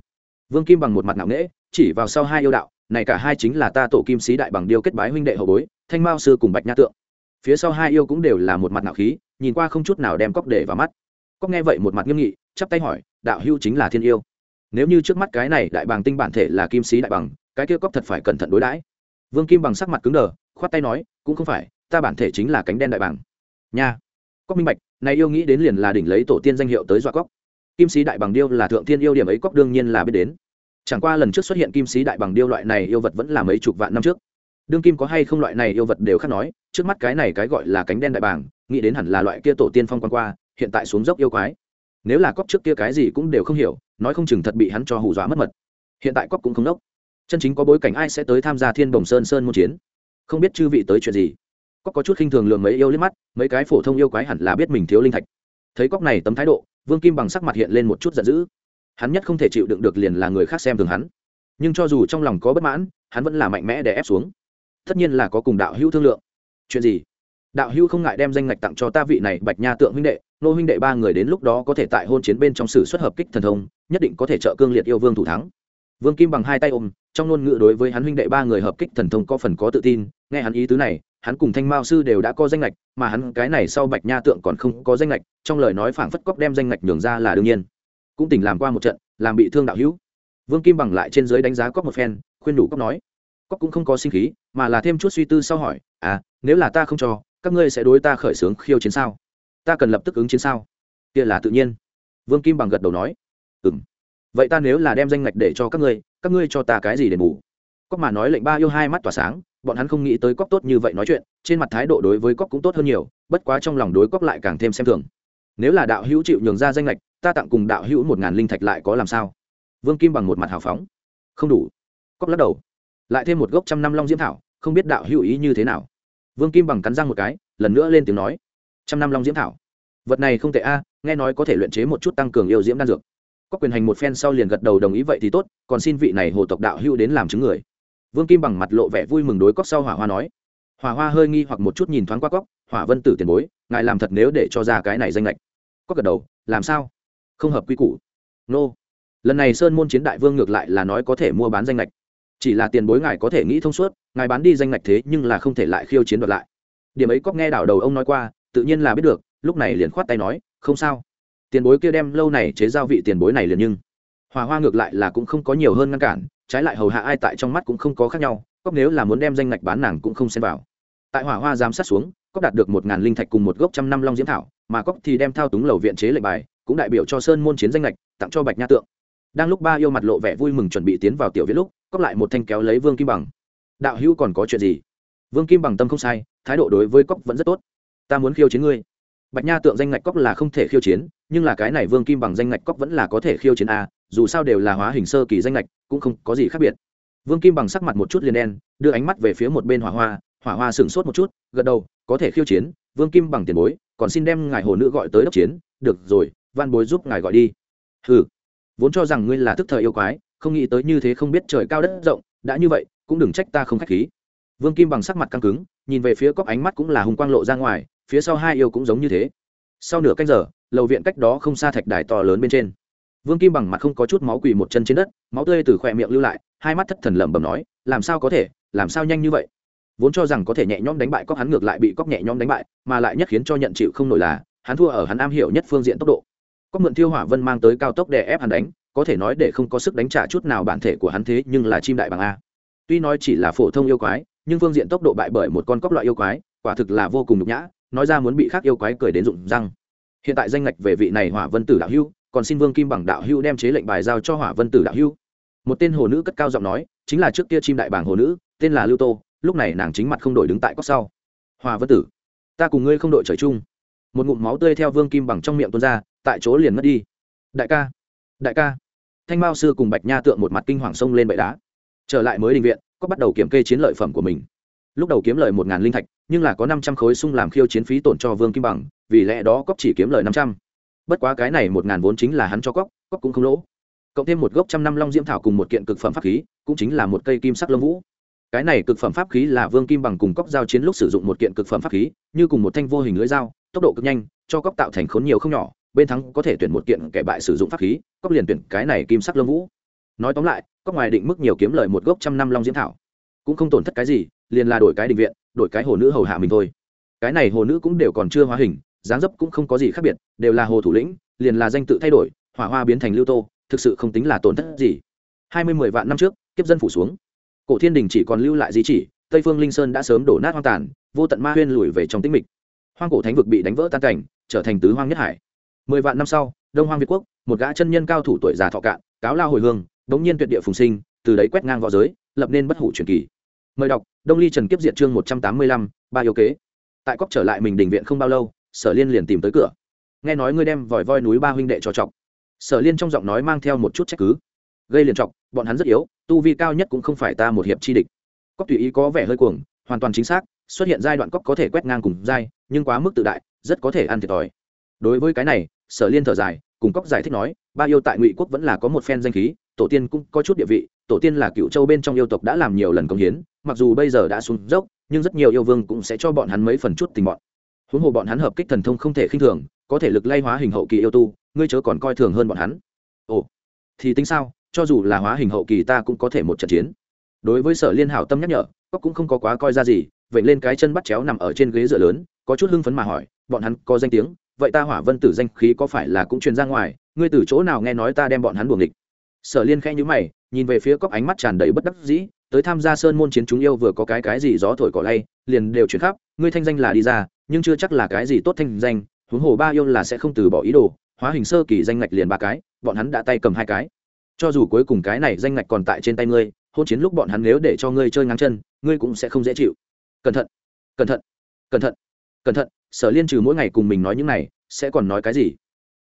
Vương kim bằng một mặt nặng nễ chỉ vào sau hai yêu đạo, này cả hai chính là ta tổ kim sĩ đại bằng điêu kết bái huynh đệ hậu bối, thanh mao sư cùng bạch nha tượng phía sau hai yêu cũng đều là một mặt nạo khí, nhìn qua không chút nào đem cóc để vào mắt. Cóc nghe vậy một mặt nghiêm nghị, chắp tay hỏi, đạo hưu chính là thiên yêu. Nếu như trước mắt cái này đại bàng tinh bản thể là kim sĩ đại bằng, cái kia cóc thật phải cẩn thận đối đãi. Vương kim bằng sắc mặt cứng đờ, khoát tay nói, cũng không phải, ta bản thể chính là cánh đen đại bàng. Nha. Cóc minh bạch, này yêu nghĩ đến liền là đỉnh lấy tổ tiên danh hiệu tới dọa cóc. Kim sĩ đại bằng điêu là thượng thiên yêu điểm ấy cóc đương nhiên là biết đến. Chẳng qua lần trước xuất hiện kim sĩ đại bằng điêu loại này yêu vật vẫn là mấy chục vạn năm trước đương kim có hay không loại này yêu vật đều khác nói, trước mắt cái này cái gọi là cánh đen đại bàng, nghĩ đến hẳn là loại kia tổ tiên phong quan qua, hiện tại xuống dốc yêu quái. Nếu là cóc trước kia cái gì cũng đều không hiểu, nói không chừng thật bị hắn cho hù dọa mất mật. Hiện tại cóc cũng không đốc. Chân chính có bối cảnh ai sẽ tới tham gia thiên bồng sơn sơn môn chiến? Không biết chư vị tới chuyện gì. Cóc có chút khinh thường lường mấy yêu liếc mắt, mấy cái phổ thông yêu quái hẳn là biết mình thiếu linh thạch. Thấy cóc này tấm thái độ, vương kim bằng sắc mặt hiện lên một chút giận dữ. Hắn nhất không thể chịu đựng được liền là người khác xem thường hắn. Nhưng cho dù trong lòng có bất mãn, hắn vẫn là mạnh mẽ để ép xuống tất nhiên là có cùng đạo hữu thương lượng. Chuyện gì? Đạo hữu không ngại đem danh ngạch tặng cho ta vị này bạch nha tượng huynh đệ, nô huynh đệ ba người đến lúc đó có thể tại hôn chiến bên trong sử xuất hợp kích thần thông, nhất định có thể trợ cương liệt yêu vương thủ thắng. Vương kim bằng hai tay ôm, trong ngôn ngữ đối với hắn huynh đệ ba người hợp kích thần thông có phần có tự tin, nghe hắn ý tứ này, hắn cùng thanh mao sư đều đã có danh lệch mà hắn cái này sau bạch nha tượng còn không có danh lệch trong lời nói phảng phất cóc đem danh lệch nhường ra là đương nhiên. Cũng tỉnh làm qua một trận, làm bị thương đạo hữu. Vương kim bằng lại trên giới đánh giá cóc một phen, khuyên đủ cóc nói cóc cũng không có sinh khí, mà là thêm chút suy tư sau hỏi à nếu là ta không cho, các ngươi sẽ đối ta khởi xướng khiêu chiến sao? Ta cần lập tức ứng chiến sao? Kia là tự nhiên. Vương kim bằng gật đầu nói ừ m vậy ta nếu là đem danh ngạch để cho các ngươi các ngươi cho ta cái gì để bù? Cóc mà nói lệnh ba yêu hai mắt tỏa sáng, bọn hắn không nghĩ tới cóc tốt như vậy nói chuyện, trên mặt thái độ đối với cóc cũng tốt hơn nhiều, bất quá trong lòng đối cóc lại càng thêm xem thường. Nếu là đạo hữu chịu nhường ra danh lệch ta tặng cùng đạo hữu một ngàn linh thạch lại có làm sao? Vương kim bằng một mặt hào phóng. Không đủ. Cóc lắc đầu lại thêm một gốc trăm năm long diễm thảo, không biết đạo hữu ý như thế nào. Vương kim bằng cắn răng một cái, lần nữa lên tiếng nói, trăm năm long diễm thảo. Vật này không tệ a, nghe nói có thể luyện chế một chút tăng cường yêu diễm đan dược. Có quyền hành một phen sau liền gật đầu đồng ý vậy thì tốt, còn xin vị này hồ tộc đạo hữu đến làm chứng người. Vương kim bằng mặt lộ vẻ vui mừng đối cóc sau hỏa hoa nói, hỏa hoa hơi nghi hoặc một chút nhìn thoáng qua cóc hỏa vân tử tiền bối, ngài làm thật nếu để cho ra cái này danh lệch cóc gật đầu, làm sao? Không hợp quy củ. Nô. Lần này sơn môn chiến đại vương ngược lại là nói có thể mua bán danh lệch chỉ là tiền bối ngài có thể nghĩ thông suốt, ngài bán đi danh ngạch thế nhưng là không thể lại khiêu chiến đoạt lại. Điểm ấy cóc nghe đảo đầu ông nói qua, tự nhiên là biết được, lúc này liền khoát tay nói, không sao. Tiền bối kia đem lâu này chế giao vị tiền bối này liền nhưng. Hòa hoa ngược lại là cũng không có nhiều hơn ngăn cản, trái lại hầu hạ ai tại trong mắt cũng không có khác nhau cóc nếu là muốn đem danh ngạch bán nàng cũng không xem vào. Tại hỏa hoa giám sát xuống cóc đạt được một ngàn linh thạch cùng một gốc trăm năm long diễm thảo, mà cóc thì đem thao túng lầu viện chế lệnh bài, cũng đại biểu cho sơn môn chiến danh lệch tặng cho bạch nha tượng đang lúc ba yêu mặt lộ vẻ vui mừng chuẩn bị tiến vào tiểu viết lúc cóc lại một thanh kéo lấy vương kim bằng. Đạo hữu còn có chuyện gì? Vương kim bằng tâm không sai, thái độ đối với cóc vẫn rất tốt. Ta muốn khiêu chiến ngươi. Bạch nha tượng danh ngạch cóc là không thể khiêu chiến, nhưng là cái này vương kim bằng danh ngạch cóc vẫn là có thể khiêu chiến a, dù sao đều là hóa hình sơ kỳ danh ngạch, cũng không có gì khác biệt. Vương kim bằng sắc mặt một chút liền đen, đưa ánh mắt về phía một bên hỏa hoa hỏa hoa sửng sốt một chút, gật đầu, có thể khiêu chiến, vương kim bằng tiền bối, còn xin đem ngài hồ nữ gọi tới đốc chiến, được rồi, văn bối giúp ngài gọi đi. Ừ vốn cho rằng ngươi là thức thời yêu quái, không nghĩ tới như thế không biết trời cao đất rộng, đã như vậy, cũng đừng trách ta không k h á c h khí. Vương kim bằng sắc mặt căng cứng, nhìn về phía cóc ánh mắt cũng là hùng quang lộ ra ngoài, phía sau hai yêu cũng giống như thế. Sau nửa canh giờ, lầu viện cách đó không xa thạch đài to lớn bên trên. Vương kim bằng mặt không có chút máu quỳ một chân trên đất, máu tươi từ khỏe miệng lưu lại, hai mắt thất thần lẩm bẩm nói, làm sao có thể, làm sao nhanh như vậy? Vốn cho rằng có thể nhẹ nhõm đánh bại cóc hắn ngược lại bị cóc nhẹ nhõm đánh bại, mà lại nhất khiến cho nhận chịu không nổi là, hắn thua ở hắn am hiểu nhất phương diện tốc độ có mượn thiêu hỏa vân mang tới cao tốc để ép hắn đánh, có thể nói để không có sức đánh trả chút nào bản thể của hắn thế, nhưng là chim đại bằng a. Tuy nói chỉ là phổ thông yêu quái, nhưng phương diện tốc độ bại bởi một con cóc loại yêu quái, quả thực là vô cùng nhục nhã, nói ra muốn bị khác yêu quái cười đến rụng răng. Hiện tại danh ngạch về vị này hỏa vân tử đạo hưu còn xin vương kim bằng đạo hưu đem chế lệnh bài giao cho hỏa vân tử đạo hưu một tên hồ nữ cất cao giọng nói, chính là trước kia chim đại bảng hồ nữ, tên là lưu tô, lúc này nàng chính mặt không đổi đứng tại cốc sau. Hòa vân tử, ta cùng ngươi không đội trời chung. Một ngụm máu tươi theo vương kim bằng trong miệng tuôn ra tại chỗ liền mất đi. Đại ca đại ca. Thanh mao sư cùng bạch nha tượng một mặt kinh hoàng sông lên bệ đá. Trở lại mới định viện, có bắt đầu kiểm kê chiến lợi phẩm của mình. Lúc đầu kiếm lời một ngàn linh thạch, nhưng là có năm trăm khối sung làm khiêu chiến phí tổn cho vương kim bằng, vì lẽ đó cóc chỉ kiếm lời năm trăm. Bất quá cái này một ngàn vốn chính là hắn cho cóc cóc cũng không lỗ. Cộng thêm một gốc trăm năm long diễm thảo cùng một kiện cực phẩm pháp khí, cũng chính là một cây kim sắc lông vũ. Cái này cực phẩm pháp khí là vương kim bằng cùng cóc giao chiến lúc sử dụng một kiện cực phẩm pháp khí, như cùng một thanh vô hình lưỡi dao, tốc độ cực nhanh, cho cóc tạo thành khốn nhiều không nhỏ bên thắng có thể tuyển một kiện kẻ bại sử dụng pháp khí cóc liền tuyển cái này kim sắc lông vũ. Nói tóm lại cóc ngoài định mức nhiều kiếm lời một gốc trăm năm long diễm thảo. Cũng không tổn thất cái gì, liền là đổi cái định viện, đổi cái hồ nữ hầu hạ mình thôi. Cái này hồ nữ cũng đều còn chưa hóa hình, dáng dấp cũng không có gì khác biệt, đều là hồ thủ lĩnh, liền là danh tự thay đổi, hỏa hoa biến thành lưu tô, thực sự không tính là tổn thất gì. Hai mươi mười vạn năm trước, kiếp dân phủ xuống. Cổ thiên đình chỉ còn lưu lại di chỉ, tây phương linh sơn đã sớm đổ nát hoang tàn, vô tận ma huyên lùi về trong tĩnh mịch. Hoang cổ thánh vực bị đánh vỡ tan cảnh, trở thành tứ hoang nhất hải mười vạn năm sau, đông hoang việt quốc, một gã chân nhân cao thủ tuổi già thọ cạn, cáo lao hồi hương bỗng nhiên tuyệt địa phùng sinh, từ đấy quét ngang v õ giới, lập nên bất hủ truyền kỳ. Mời đọc, đông ly trần kiếp diện chương một trăm tám mươi lăm, ba yêu kế. Tại cóc trở lại mình đình viện không bao lâu, sở liên liền tìm tới cửa. Nghe nói ngươi đem vòi voi núi ba huynh đệ cho chọc. Sở liên trong giọng nói mang theo một chút trách cứ. Gây liền chọc, bọn hắn rất yếu, tu vi cao nhất cũng không phải ta một hiệp chi địch. Cóc tùy ý có vẻ hơi cuồng, hoàn toàn chính xác, xuất hiện giai đoạn cóc có thể quét ngang cùng giai, nhưng quá mức tự đại, rất có thể ăn thiệt thòi. Đối với cái này sở liên thở dài, cùng cóc giải thích nói, ba yêu tại ngụy quốc vẫn là có một phen danh khí, tổ tiên cũng có chút địa vị, tổ tiên là cựu châu bên trong yêu tộc đã làm nhiều lần công hiến, mặc dù bây giờ đã xuống dốc, nhưng rất nhiều yêu vương cũng sẽ cho bọn hắn mấy phần chút tình bọn. Huống hồ bọn hắn hợp kích thần thông không thể khinh thường, có thể lực lay hóa hình hậu kỳ yêu tu, ngươi chớ còn coi thường hơn bọn hắn. Ồ, thì tính sao, cho dù là hóa hình hậu kỳ ta cũng có thể một trận chiến. Đối với sở liên hảo tâm nhắc nhở cóc cũng không có quá coi ra gì vậy lên cái chân bắt chéo nằm ở trên ghế dựa lớn, có chút hưng phấn mà hỏi, bọn hắn có danh tiếng vậy ta hỏa vân tử danh khí có phải là cũng truyền ra ngoài, ngươi từ chỗ nào nghe nói ta đem bọn hắn buồng địch sở liên khẽ nhữ mày, nhìn về phía cóc ánh mắt tràn đầy bất đắc dĩ, tới tham gia sơn môn chiến chúng yêu vừa có cái cái gì gió thổi cỏ lay, liền đều chuyển khắp, ngươi thanh danh là đi ra, nhưng chưa chắc là cái gì tốt thanh danh, huống hồ ba yêu là sẽ không từ bỏ ý đồ, hóa hình sơ kỳ danh ngạch liền ba cái, bọn hắn đã tay cầm hai cái. Cho dù cuối cùng cái này danh ngạch còn tại trên tay ngươi, hôn chiến lúc bọn hắn nếu để cho ngươi chơi ngang chân, ngươi cũng sẽ không dễ chịu. Cẩn thận cẩn thận cẩn thận cẩn thận, sở liên trừ mỗi ngày cùng mình nói những này, sẽ còn nói cái gì?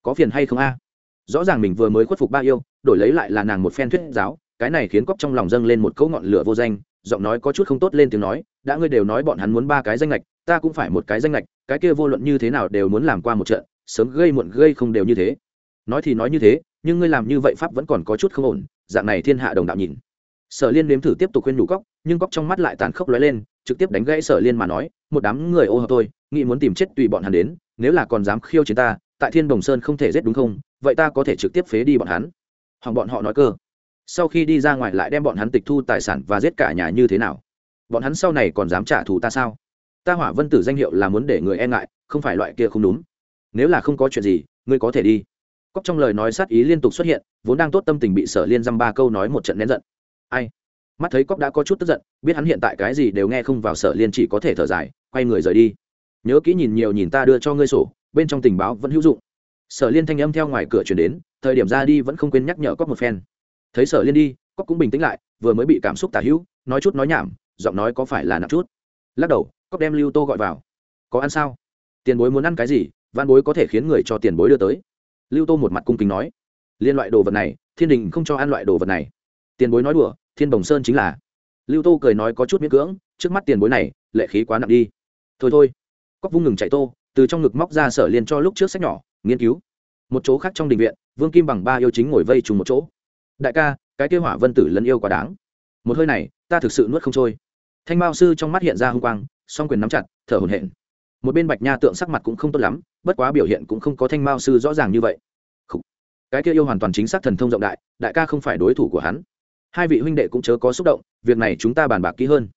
Có phiền hay không a? Rõ ràng mình vừa mới khuất phục ba yêu, đổi lấy lại là nàng một phen thuyết giáo, cái này khiến cóc trong lòng dâng lên một cấu ngọn lửa vô danh, giọng nói có chút không tốt lên tiếng nói, đã ngươi đều nói bọn hắn muốn ba cái danh lệch ta cũng phải một cái danh lệch cái kia vô luận như thế nào đều muốn làm qua một trận, sớm gây muộn gây không đều như thế. Nói thì nói như thế, nhưng ngươi làm như vậy pháp vẫn còn có chút không ổn, dạng này thiên hạ đồng đạo nhìn sở liên nếm thử tiếp tục khuyên nhủ cóc, nhưng cóc trong mắt lại tàn khốc lóe lên, trực tiếp đánh gãy sở liên mà nói, một đám người ô hợp tôi nghĩ muốn tìm chết tùy bọn hắn đến, nếu là còn dám khiêu chiến ta, tại thiên đồng sơn không thể giết đúng không? Vậy ta có thể trực tiếp phế đi bọn hắn. Hoặc bọn họ nói cơ. Sau khi đi ra ngoài lại đem bọn hắn tịch thu tài sản và giết cả nhà như thế nào? Bọn hắn sau này còn dám trả thù ta sao? Ta hỏa vân tử danh hiệu là muốn để người e ngại, không phải loại kia không đúng. Nếu là không có chuyện gì, ngươi có thể đi. Cóc trong lời nói sát ý liên tục xuất hiện, vốn đang tốt tâm tình bị sở liên dăm ba câu nói một trận nén giận ai? Mắt thấy cóc đã có chút tức giận, biết hắn hiện tại cái gì đều nghe không vào sở liên chỉ có thể thở dài, quay người rời đi. Nhớ kỹ nhìn nhiều nhìn ta đưa cho ngươi sổ, bên trong tình báo vẫn hữu dụng. Sở liên thanh âm theo ngoài cửa chuyển đến, thời điểm ra đi vẫn không quên nhắc nhở cóc một phen. Thấy sở liên đi, cóc cũng bình tĩnh lại, vừa mới bị cảm xúc tả hữu, nói chút nói nhảm, giọng nói có phải là nặng chút. Lắc đầu, cóc đem lưu tô gọi vào. Có ăn sao? Tiền bối muốn ăn cái gì, văn bối có thể khiến người cho tiền bối đưa tới. Lưu tô một mặt cung kính nói. Liên loại đồ vật này, thiên đình không cho ăn loại đồ vật này tiền bối nói đùa, thiên bồng sơn chính là. Lưu tô cười nói có chút miễn cưỡng, trước mắt tiền bối này, lệ khí quá nặng đi. Thôi thôi. Cóc vung ngừng chạy tô, từ trong ngực móc ra sở liên cho lúc trước sách nhỏ, nghiên cứu. Một chỗ khác trong đình viện, vương kim bằng ba yêu chính ngồi vây trùng một chỗ. Đại ca, cái kêu hỏa vân tử lân yêu quá đáng. Một hơi này, ta thực sự nuốt không trôi. Thanh mao sư trong mắt hiện ra h ư n g quang, song quyền nắm chặt, thở hồn hển. Một bên bạch nha tượng sắc mặt cũng không tốt lắm, bất quá biểu hiện cũng không có thanh mao sư rõ ràng như vậy. Cái kia yêu hoàn toàn chính xác thần thông rộng đại đại ca không phải đối thủ của hắn hai vị huynh đệ cũng chớ có xúc động, việc này chúng ta bàn bạc kỹ hơn.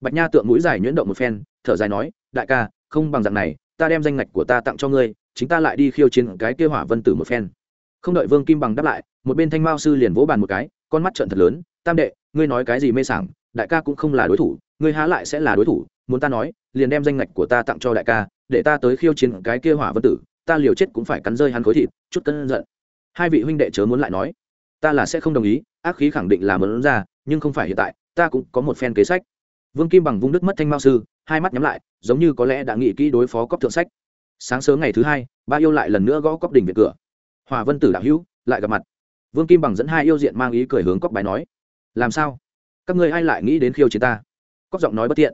Bạch nha tượng mũi dài nhuyễn động một phen, thở dài nói, đại ca, không bằng dạng này, ta đem danh ngạch của ta tặng cho ngươi, chính ta lại đi khiêu chiến cái kia hỏa vân tử một phen. Không đợi vương kim bằng đáp lại, một bên thanh mao sư liền vỗ bàn một cái, con mắt trận thật lớn, tam đệ, ngươi nói cái gì mê sảng, đại ca cũng không là đối thủ, ngươi há lại sẽ là đối thủ, muốn ta nói, liền đem danh ngạch của ta tặng cho đại ca, để ta tới khiêu chiến cái kia hỏa vân tử, ta liều chết cũng phải cắn rơi hắn khối thịt, chút cân giận. Hai vị huynh đệ chớ muốn lại nói, ta là sẽ không đồng ý ác khí khẳng định là muốn ra, nhưng không phải hiện tại, ta cũng có một phen kế sách. Vương kim bằng vung đức mất thanh mao sư, hai mắt nhắm lại, giống như có lẽ đã nghĩ kỹ đối phó cóp thượng sách. Sáng sớm ngày thứ hai, ba yêu lại lần nữa gõ cóp đỉnh viện cửa. Hòa vân tử đạo hữu, lại gặp mặt. Vương kim bằng dẫn hai yêu diện mang ý cười hướng cóp bài nói, làm sao? Các ngươi ai lại nghĩ đến khiêu chiến ta? Cóp giọng nói bất tiện.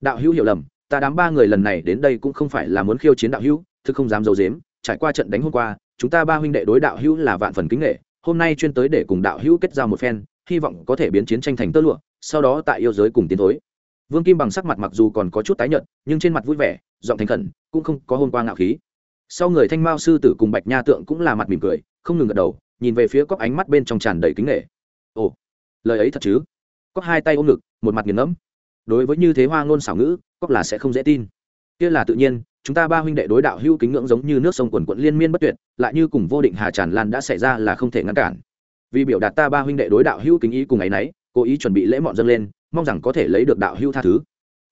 Đạo hữu hiểu lầm, ta đám ba người lần này đến đây cũng không phải là muốn khiêu chiến đạo hữu, thực không dám giấu dếm trải qua trận đánh hôm qua, chúng ta ba huynh đệ đối đạo hữu là vạn phần kính nghệ hôm nay chuyên tới để cùng đạo hữu kết giao một phen, hy vọng có thể biến chiến tranh thành tơ lụa, sau đó tại yêu giới cùng tiến thối. Vương kim bằng sắc mặt mặc dù còn có chút tái nhợt, nhưng trên mặt vui vẻ, giọng thành khẩn, cũng không có hôm qua ngạo khí. Sau người thanh mao sư tử cùng bạch nha tượng cũng là mặt mỉm cười, không ngừng gật đầu, nhìn về phía cóc ánh mắt bên trong tràn đầy kính nghệ ồ, lời ấy thật chứ? Cóc hai tay ôm ngực, một mặt nghiền ngẫm. Đối với như thế hoa ngôn xảo ngữ cóc là sẽ không dễ tin kia là tự nhiên, chúng ta ba huynh đệ đối đạo hữu kính ngưỡng giống như nước sông quần quận liên miên bất tuyệt, lại như cùng vô định hà tràn lan đã xảy ra là không thể ngăn cản. Vì biểu đạt ta ba huynh đệ đối đạo hữu kính ý cùng ấy nấy, cố ý chuẩn bị lễ mọn dâng lên, mong rằng có thể lấy được đạo hữu tha thứ.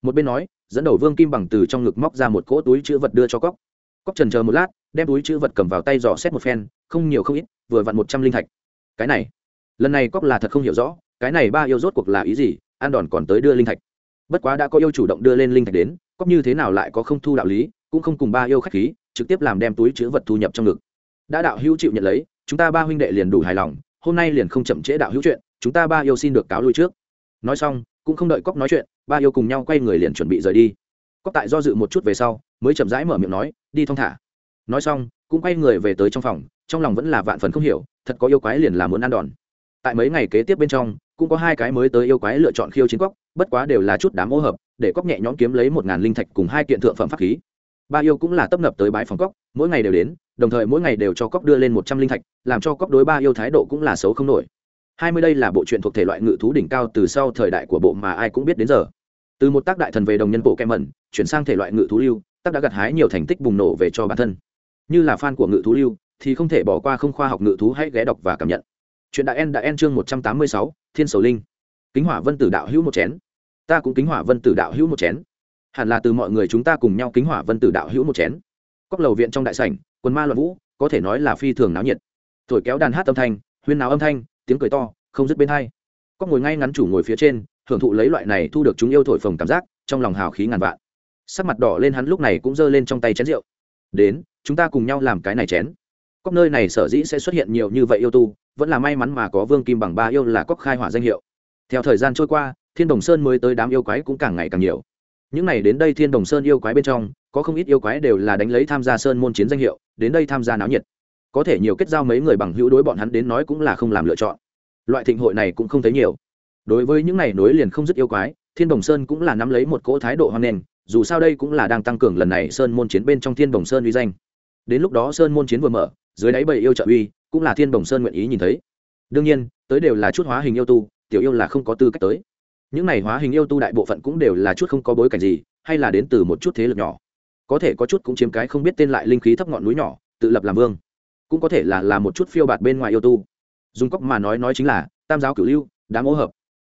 Một bên nói, dẫn đầu vương kim bằng từ trong ngực móc ra một cỗ túi chữ vật đưa cho cóc cóc trần chờ một lát, đem túi chữ vật cầm vào tay dò xét một phen, không nhiều không ít, vừa vặn một trăm linh thạch. Cái này, lần này cóc là thật không hiểu rõ, cái này ba yêu rốt cuộc là ý gì, an đòn còn tới đưa linh thạch. Bất quá đã có yêu chủ động đưa lên linh thạch đến cóc như thế nào lại có không thu đạo lý, cũng không cùng ba yêu khách khí, trực tiếp làm đem túi chứa vật thu nhập trong ngực. Đã đạo hữu chịu nhận lấy, chúng ta ba huynh đệ liền đủ hài lòng, hôm nay liền không chậm trễ đạo hữu chuyện, chúng ta ba yêu xin được cáo lui trước. Nói xong, cũng không đợi cóc nói chuyện, ba yêu cùng nhau quay người liền chuẩn bị rời đi. Cóc tại do dự một chút về sau, mới chậm rãi mở miệng nói, đi thong thả. Nói xong, cũng quay người về tới trong phòng, trong lòng vẫn là vạn phần không hiểu, thật có yêu quái liền là muốn ăn đòn. Tại mấy ngày kế tiếp bên trong, cũng có hai cái mới tới yêu quái lựa chọn khiêu chiến cóc, bất quá đều là chút đám ô hợp để cóc nhẹ nhõm kiếm lấy một ngàn linh thạch cùng hai kiện thượng phẩm pháp khí. Ba yêu cũng là tấp nập tới bãi phòng cóc, mỗi ngày đều đến, đồng thời mỗi ngày đều cho cóc đưa lên một trăm linh thạch, làm cho cóc đối ba yêu thái độ cũng là xấu không nổi. Hai mươi đây là bộ truyện thuộc thể loại ngự thú đỉnh cao từ sau thời đại của bộ mà ai cũng biết đến giờ. Từ một tác đại thần về đồng nhân bộ kem mẩn, chuyển sang thể loại ngự thú lưu, tác đã gặt hái nhiều thành tích bùng nổ về cho bản thân. Như là fan của ngự thú lưu, thì không thể bỏ qua không khoa học ngự thú hãy ghé đọc và cảm nhận. Chuyện đại en đã en chương một trăm tám mươi sáu, thiên sầu linh. Kính hỏa vân tử đạo hữu một chén ta cũng kính hỏa vân tử đạo hữu một chén. Hẳn là từ mọi người chúng ta cùng nhau kính hỏa vân tử đạo hữu một chén. Cóc lầu viện trong đại sảnh, quần ma loạn vũ, có thể nói là phi thường náo nhiệt. Thổi kéo đàn hát âm thanh, huyên náo âm thanh, tiếng cười to, không dứt bên hai. Cóc ngồi ngay ngắn chủ ngồi phía trên, hưởng thụ lấy loại này thu được chúng yêu thổi phồng cảm giác, trong lòng hào khí ngàn vạn. Sắc mặt đỏ lên hắn lúc này cũng giơ lên trong tay chén rượu. Đến, chúng ta cùng nhau làm cái này chén. Cóc nơi này sở dĩ sẽ xuất hiện nhiều như vậy yêu tu, vẫn là may mắn mà có vương kim bằng ba yêu là cóc khai hỏa danh hiệu. Theo thời gian trôi qua thiên đồng sơn mới tới đám yêu quái cũng càng ngày càng nhiều. Những n à y đến đây thiên đồng sơn yêu quái bên trong, có không ít yêu quái đều là đánh lấy tham gia sơn môn chiến danh hiệu, đến đây tham gia náo nhiệt. Có thể nhiều kết giao mấy người bằng hữu đối bọn hắn đến nói cũng là không làm lựa chọn. Loại thịnh hội này cũng không thấy nhiều. Đối với những n à y nối liền không dứt yêu quái, thiên đồng sơn cũng là nắm lấy một cỗ thái độ hoang nền dù sao đây cũng là đang tăng cường lần này sơn môn chiến bên trong thiên đồng sơn uy danh. Đến lúc đó sơn môn chiến vừa mở, dưới đáy bầy yêu trợ uy, cũng là thiên đồng sơn nguyện ý nhìn thấy. Đương nhiên, tới đều là chút hóa hình yêu tu, tiểu yêu là không có tư cách tới những này hóa hình yêu tu đại bộ phận cũng đều là chút không có bối cảnh gì, hay là đến từ một chút thế lực nhỏ. Có thể có chút cũng chiếm cái không biết tên lại linh khí thấp ngọn núi nhỏ, tự lập làm vương. Cũng có thể là là một chút phiêu bạt bên ngoài yêu tu. Dùng cóc mà nói nói chính là, tam giáo cửu lưu, đám ô hợp.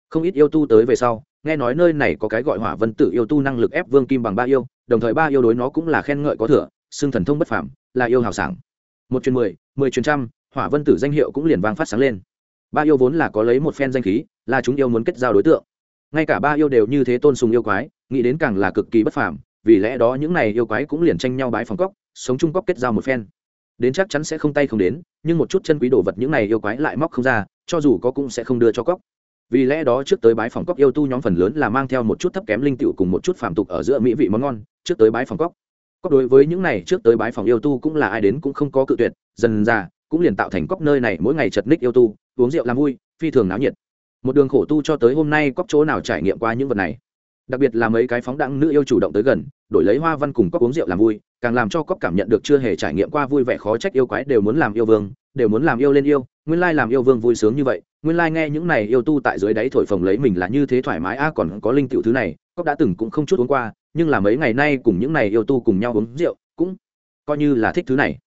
Không ít yêu tu tới về sau, nghe nói nơi này có cái gọi hỏa vân tử yêu tu năng lực ép vương kim bằng ba yêu, đồng thời ba yêu đối nó cũng là khen ngợi có thừa, xưng thần thông bất phảm là yêu hào sảng. Một chuyến mười mười chuyến trăm, hỏa vân tử danh hiệu cũng liền vang phát sáng lên. Ba yêu vốn là có lấy một phen danh khí, là chúng yêu muốn kết giao đối tượng ngay cả ba yêu đều như thế tôn sùng yêu quái, nghĩ đến càng là cực kỳ bất phàm, vì lẽ đó những này yêu quái cũng liền tranh nhau bái phòng cóc sống chung cóc kết giao một phen. Đến chắc chắn sẽ không tay không đến, nhưng một chút chân quý đồ vật những này yêu quái lại móc không ra, cho dù có cũng sẽ không đưa cho cóc vì lẽ đó trước tới bái phòng cóc yêu tu nhóm phần lớn là mang theo một chút thấp kém linh tiệu cùng một chút phàm tục ở giữa mỹ vị món ngon, trước tới bái phòng cóc cóc đối với những này trước tới bái phòng yêu tu cũng là ai đến cũng không có cự tuyệt, dần ra cũng liền tạo thành cóc nơi này mỗi ngày chật ních yêu tu, uống rượu làm vui, phi thường náo nhiệt một đường khổ tu cho tới hôm nay cóc chỗ nào trải nghiệm qua những vật này. Đặc biệt là mấy cái phóng đẳng nữ yêu chủ động tới gần, đổi lấy hoa văn cùng cóc uống rượu làm vui, càng làm cho cóc cảm nhận được chưa hề trải nghiệm qua vui vẻ khó trách yêu quái đều muốn làm yêu vương, đều muốn làm yêu lên yêu, nguyên lai làm yêu vương vui sướng như vậy, nguyên lai nghe những này yêu tu tại dưới đáy thổi phồng lấy mình là như thế thoải mái, a, còn có linh tiểu thứ này, cóc đã từng cũng không chút uống qua, nhưng là mấy ngày nay cùng những này yêu tu cùng nhau uống rượu, cũng coi như là thích thứ này.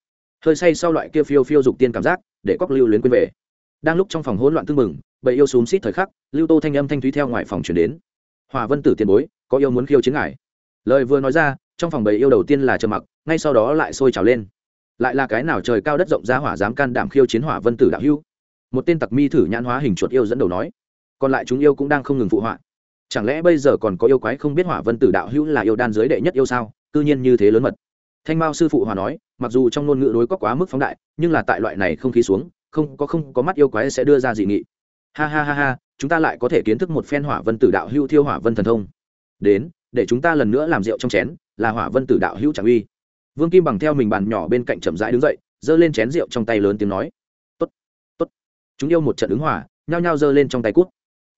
Hơi say sau loại kia phiêu phiêu dục tiên cảm giác, để cóc lưu luyến quên về đang lúc trong phòng hỗn loạn tương mừng bầy yêu xúm xít thời khắc, lưu tô thanh âm thanh thúy theo ngoài phòng chuyển đến. Hòa vân tử tiền bối, có yêu muốn khiêu chiến ngài? Lời vừa nói ra, trong phòng bầy yêu đầu tiên là trầm mặc, ngay sau đó lại sôi trào lên. Lại là cái nào trời cao đất rộng ra hỏa dám can đảm khiêu chiến hỏa vân tử đạo hưu một tên tặc mi thử nhãn hóa hình chuột yêu dẫn đầu nói. Còn lại chúng yêu cũng đang không ngừng phụ họa. Chẳng lẽ bây giờ còn có yêu quái không biết hỏa vân tử đạo hữu là yêu đan giới đệ nhất yêu sao? Cư nhiên như thế lớn mật. Thanh mao sư phụ hòa nói, mặc dù trong ngôn ngữ đối có quá mức phóng đại, nhưng là tại loại này không khí xuống không có không có mắt yêu quái sẽ đưa ra dị nghị. Ha ha ha ha, chúng ta lại có thể kiến thức một phen hỏa vân tử đạo hưu thiêu hỏa vân thần thông. Đến, để chúng ta lần nữa làm rượu trong chén, là hỏa vân tử đạo hữu chẳng uy. Vương kim bằng theo mình bàn nhỏ bên cạnh chậm rãi đứng dậy, giơ lên chén rượu trong tay lớn tiếng nói. Tốt tốt. Chúng yêu một trận ứng hỏa nhao nhao giơ lên trong tay cút.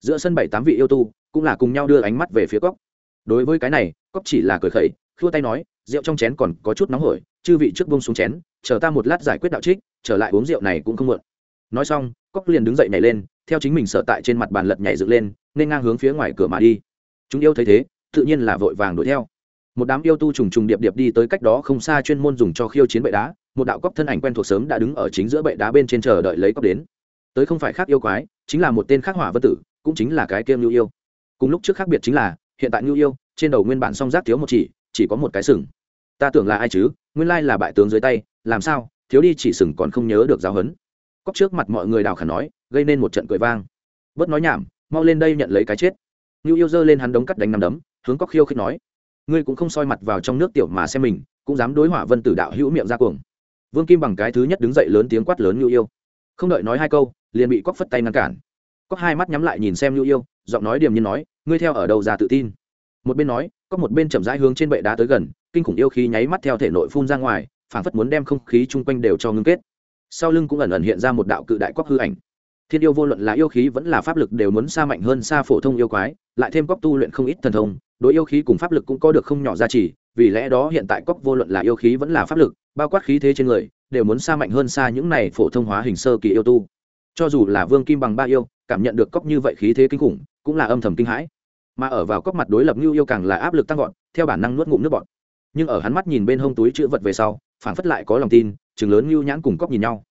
Giữa sân bảy tám vị yêu tu, cũng là cùng nhau đưa ánh mắt về phía cốc. Đối với cái này, cốc chỉ là cười khẩy, khua tay nói rượu trong chén còn có chút nóng hổi, chư vị trước bông xuống chén, chờ ta một lát giải quyết đạo trích, trở lại uống rượu này cũng không muộn. Nói xong, cốc liền đứng dậy nhảy lên, theo chính mình sợ tại trên mặt bàn lật nhảy dựng lên, nên ngang hướng phía ngoài cửa mà đi. Chúng yêu thấy thế, tự nhiên là vội vàng đuổi theo. Một đám yêu tu trùng trùng điệp điệp đi tới cách đó không xa chuyên môn dùng cho khiêu chiến bệ đá, một đạo cốc thân ảnh quen thuộc sớm đã đứng ở chính giữa bệ đá bên trên chờ đợi lấy cốc đến. Tới không phải khác yêu quái, chính là một tên khác hỏa vân tử, cũng chính là cái kiêm nhu yêu. Cùng lúc trước khác biệt chính là, hiện tại nhu yêu, trên đầu nguyên bản song giác thiếu một chỉ chỉ có một cái sừng ta tưởng là ai chứ, nguyên lai là bại tướng dưới tay, làm sao, thiếu đi chỉ sừng còn không nhớ được giáo huấn. Cóc trước mặt mọi người đào khả nói, gây nên một trận cười vang. Bớt nói nhảm, mau lên đây nhận lấy cái chết. Nhu yêu dơ lên hắn đống cắt đánh nằm đấm, hướng cóc khiêu khích nói, ngươi cũng không soi mặt vào trong nước tiểu mà xem mình, cũng dám đối hỏa vân tử đạo hữu miệng ra cuồng. Vương kim bằng cái thứ nhất đứng dậy lớn tiếng quát lớn nhu yêu. Không đợi nói hai câu, liền bị cóc phất tay ngăn cản. Cóc hai mắt nhắm lại nhìn xem nhu yêu, giọng nói điềm nhiên nói, ngươi theo ở đâu ra tự tin? Một bên nói có một bên chậm rãi hướng trên bệ đá tới gần kinh khủng yêu khí nháy mắt theo thể nội phun ra ngoài, phảng phất muốn đem không khí chung quanh đều cho ngưng kết. Sau lưng cũng ẩn ẩn hiện ra một đạo cự đại quắc hư ảnh. Thiên yêu vô luận là yêu khí vẫn là pháp lực đều muốn xa mạnh hơn xa phổ thông yêu quái, lại thêm cóc tu luyện không ít thần thông, đối yêu khí cùng pháp lực cũng có được không nhỏ giá trị vì lẽ đó hiện tại cóc vô luận là yêu khí vẫn là pháp lực, bao quát khí thế trên người, đều muốn xa mạnh hơn xa những này phổ thông hóa hình sơ kỳ yêu tu. Cho dù là vương kim bằng ba yêu, cảm nhận được cóc như vậy khí thế kinh khủng, cũng là âm thầm kinh hãi. Mà ở vào cóc mặt đối lập như yêu càng là áp lực tăng vọt, theo bản năng nuốt ngụm nước bọt nhưng ở hắn mắt nhìn bên hông túi chữ vật về sau phản phất lại có lòng tin, chừng lớn ngưu nhãn cùng cóc nhìn nhau.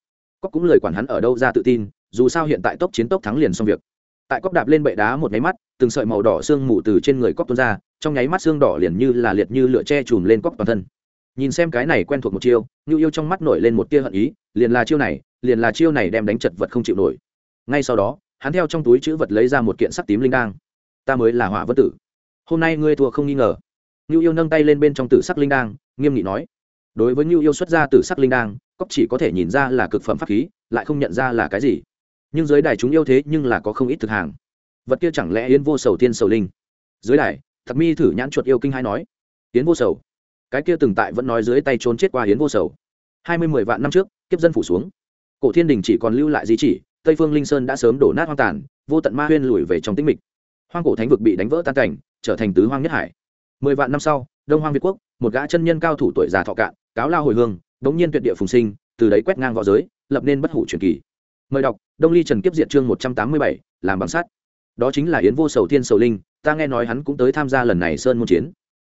Cóc cũng lời quản hắn ở đâu ra tự tin, dù sao hiện tại tốc chiến tốc thắng liền xong việc. Tại cóc đạp lên bệ đá một nháy mắt, từng sợi màu đỏ xương mù từ trên người cóc tuôn ra, trong nháy mắt xương đỏ liền như là liệt như lửa che chùm lên cóc toàn thân. Nhìn xem cái này quen thuộc một chiêu, ngưu yêu trong mắt nổi lên một tia hận ý, liền là chiêu này, liền là chiêu này đem đánh chật vật không chịu nổi. Ngay sau đó, hắn theo trong túi chữ vật lấy ra một kiện sắc tím linh đang ta mới là hỏa vân tử. Hôm nay ngươi thua không nghi ngờ. Nưu yêu nâng tay lên bên trong tử sắc linh đang nghiêm nghị nói, đối với Nưu yêu xuất ra tử sắc linh đang cóc chỉ có thể nhìn ra là cực phẩm pháp khí, lại không nhận ra là cái gì. Nhưng dưới đài chúng yêu thế nhưng là có không ít thực hàng. Vật kia chẳng lẽ yến vô sầu tiên sầu linh? Dưới đài thật mi thử nhãn chuột yêu kinh hai nói, yến vô sầu. Cái kia từng tại vẫn nói dưới tay trốn chết qua yến vô sầu. Hai mươi mười vạn năm trước, kiếp dân phủ xuống. Cổ thiên đình chỉ còn lưu lại di chỉ, tây phương linh sơn đã sớm đổ nát hoang tàn, vô tận ma huyên lùi về trong tĩnh mịch. Hoang cổ thánh vực bị đánh vỡ tan cảnh, trở thành tứ hoang nhất hải mười vạn năm sau, đông hoang việt quốc, một gã chân nhân cao thủ tuổi già thọ cạn, cáo lao hồi hương, đống nhiên tuyệt địa phùng sinh, từ đấy quét ngang v õ giới, lập nên bất hủ truyền kỳ. Mời đọc, đông ly trần kiếp diệt chương một trăm tám mươi bảy, làm bằng sắt. Đó chính là yến vô sầu thiên sầu linh, ta nghe nói hắn cũng tới tham gia lần này sơn môn chiến.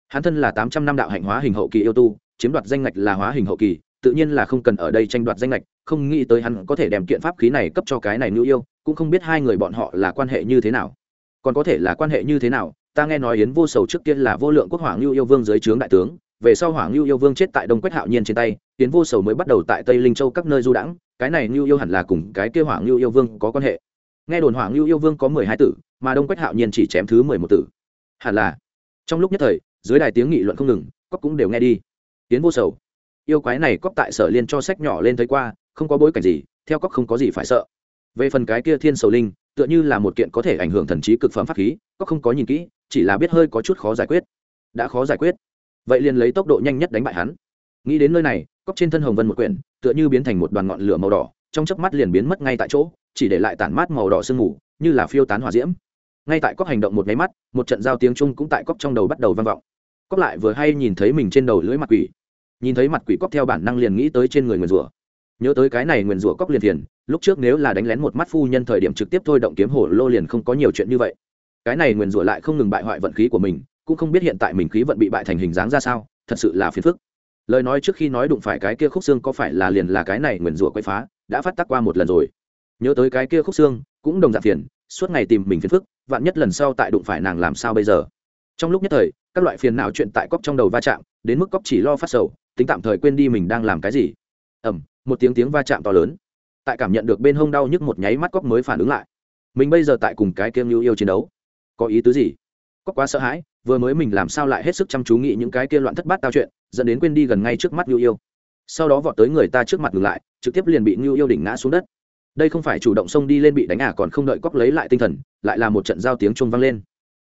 Hắn thân là tám trăm năm đạo hạnh hóa hình hậu kỳ yêu tu, chiếm đoạt danh ngạch là hóa hình hậu kỳ, tự nhiên là không cần ở đây tranh đoạt danh ngạch, không nghĩ tới hắn có thể đem kiện pháp khí này cấp cho cái này nữ yêu, cũng không biết hai người bọn họ là quan hệ như thế nào. Còn có thể là quan hệ như thế nào ta nghe nói yến vô sầu trước kia là vô lượng quốc hoàng lưu yêu vương dưới trướng đại tướng, về sau hoàng lưu yêu vương chết tại đông quách hạo nhiên trên tay, yến vô sầu mới bắt đầu tại tây linh châu các nơi du đãng, cái này lưu yêu hẳn là cùng cái kia hoàng lưu yêu vương có quan hệ. nghe đồn hoàng lưu yêu vương có mười hai tử, mà đông quách hạo nhiên chỉ chém thứ mười một tử. hẳn là, trong lúc nhất thời, dưới đài tiếng nghị luận không ngừng cóc cũng đều nghe đi. Yến vô sầu, yêu quái này cóc tại sở liên cho sách nhỏ lên thấy qua, không có bối cảnh gì, theo cóc không có gì phải sợ. về phần cái kia thiên sầu linh, tựa như là một kiện có thể ảnh hưởng thần trí cực phẩm pháp khí cóc không có nhìn kỹ chỉ là biết hơi có chút khó giải quyết. Đã khó giải quyết. Vậy liền lấy tốc độ nhanh nhất đánh bại hắn. Nghĩ đến nơi này cóc trên thân hồng vân một quyển, tựa như biến thành một đoàn ngọn lửa màu đỏ, trong chớp mắt liền biến mất ngay tại chỗ, chỉ để lại tản mát màu đỏ sương mù, như là phiêu tán hỏa diễm. Ngay tại cóc hành động một máy mắt, một trận giao tiếng chung cũng tại cóc trong đầu bắt đầu vang vọng. Cóc lại vừa hay nhìn thấy mình trên đầu lưỡi mặt quỷ. Nhìn thấy mặt quỷ cóc theo bản năng liền nghĩ tới trên người nguyền rủa. Nhớ tới cái này nguyền rủa cóc liền thiền, lúc trước nếu là đánh lén một mắt phu nhân thời điểm trực tiếp thôi động kiếm hổ lô liền không có nhiều chuyện như vậy cái này nguyền rủa lại không ngừng bại hoại vận khí của mình, cũng không biết hiện tại mình khí vận bị bại thành hình dáng ra sao, thật sự là phiền phức. Lời nói trước khi nói đụng phải cái kia khúc xương có phải là liền là cái này nguyền rủa quay phá, đã phát tác qua một lần rồi. Nhớ tới cái kia khúc xương, cũng đồng dạng phiền, suốt ngày tìm mình phiền phức, vạn nhất lần sau tại đụng phải nàng làm sao bây giờ? Trong lúc nhất thời, các loại phiền não chuyện tại cóc trong đầu va chạm, đến mức cóc chỉ lo phát sầu, tính tạm thời quên đi mình đang làm cái gì. Ẩm một tiếng tiếng va chạm to lớn. Tại cảm nhận được bên hông đau nhức một nháy mắt cóc mới phản ứng lại. Mình bây giờ tại cùng cái kiêng lưu yêu chiến đấu có ý tứ gì? Cóc quá sợ hãi, vừa mới mình làm sao lại hết sức chăm chú nghĩ những cái kia loạn thất bát tao chuyện, dẫn đến quên đi gần ngay trước mắt ngưu yêu. Sau đó vọt tới người ta trước mặt ngừng lại, trực tiếp liền bị ngưu yêu đỉnh ngã xuống đất. Đây không phải chủ động xông đi lên bị đánh à còn không đợi cóc lấy lại tinh thần, lại là một trận giao tiếng trung vang lên.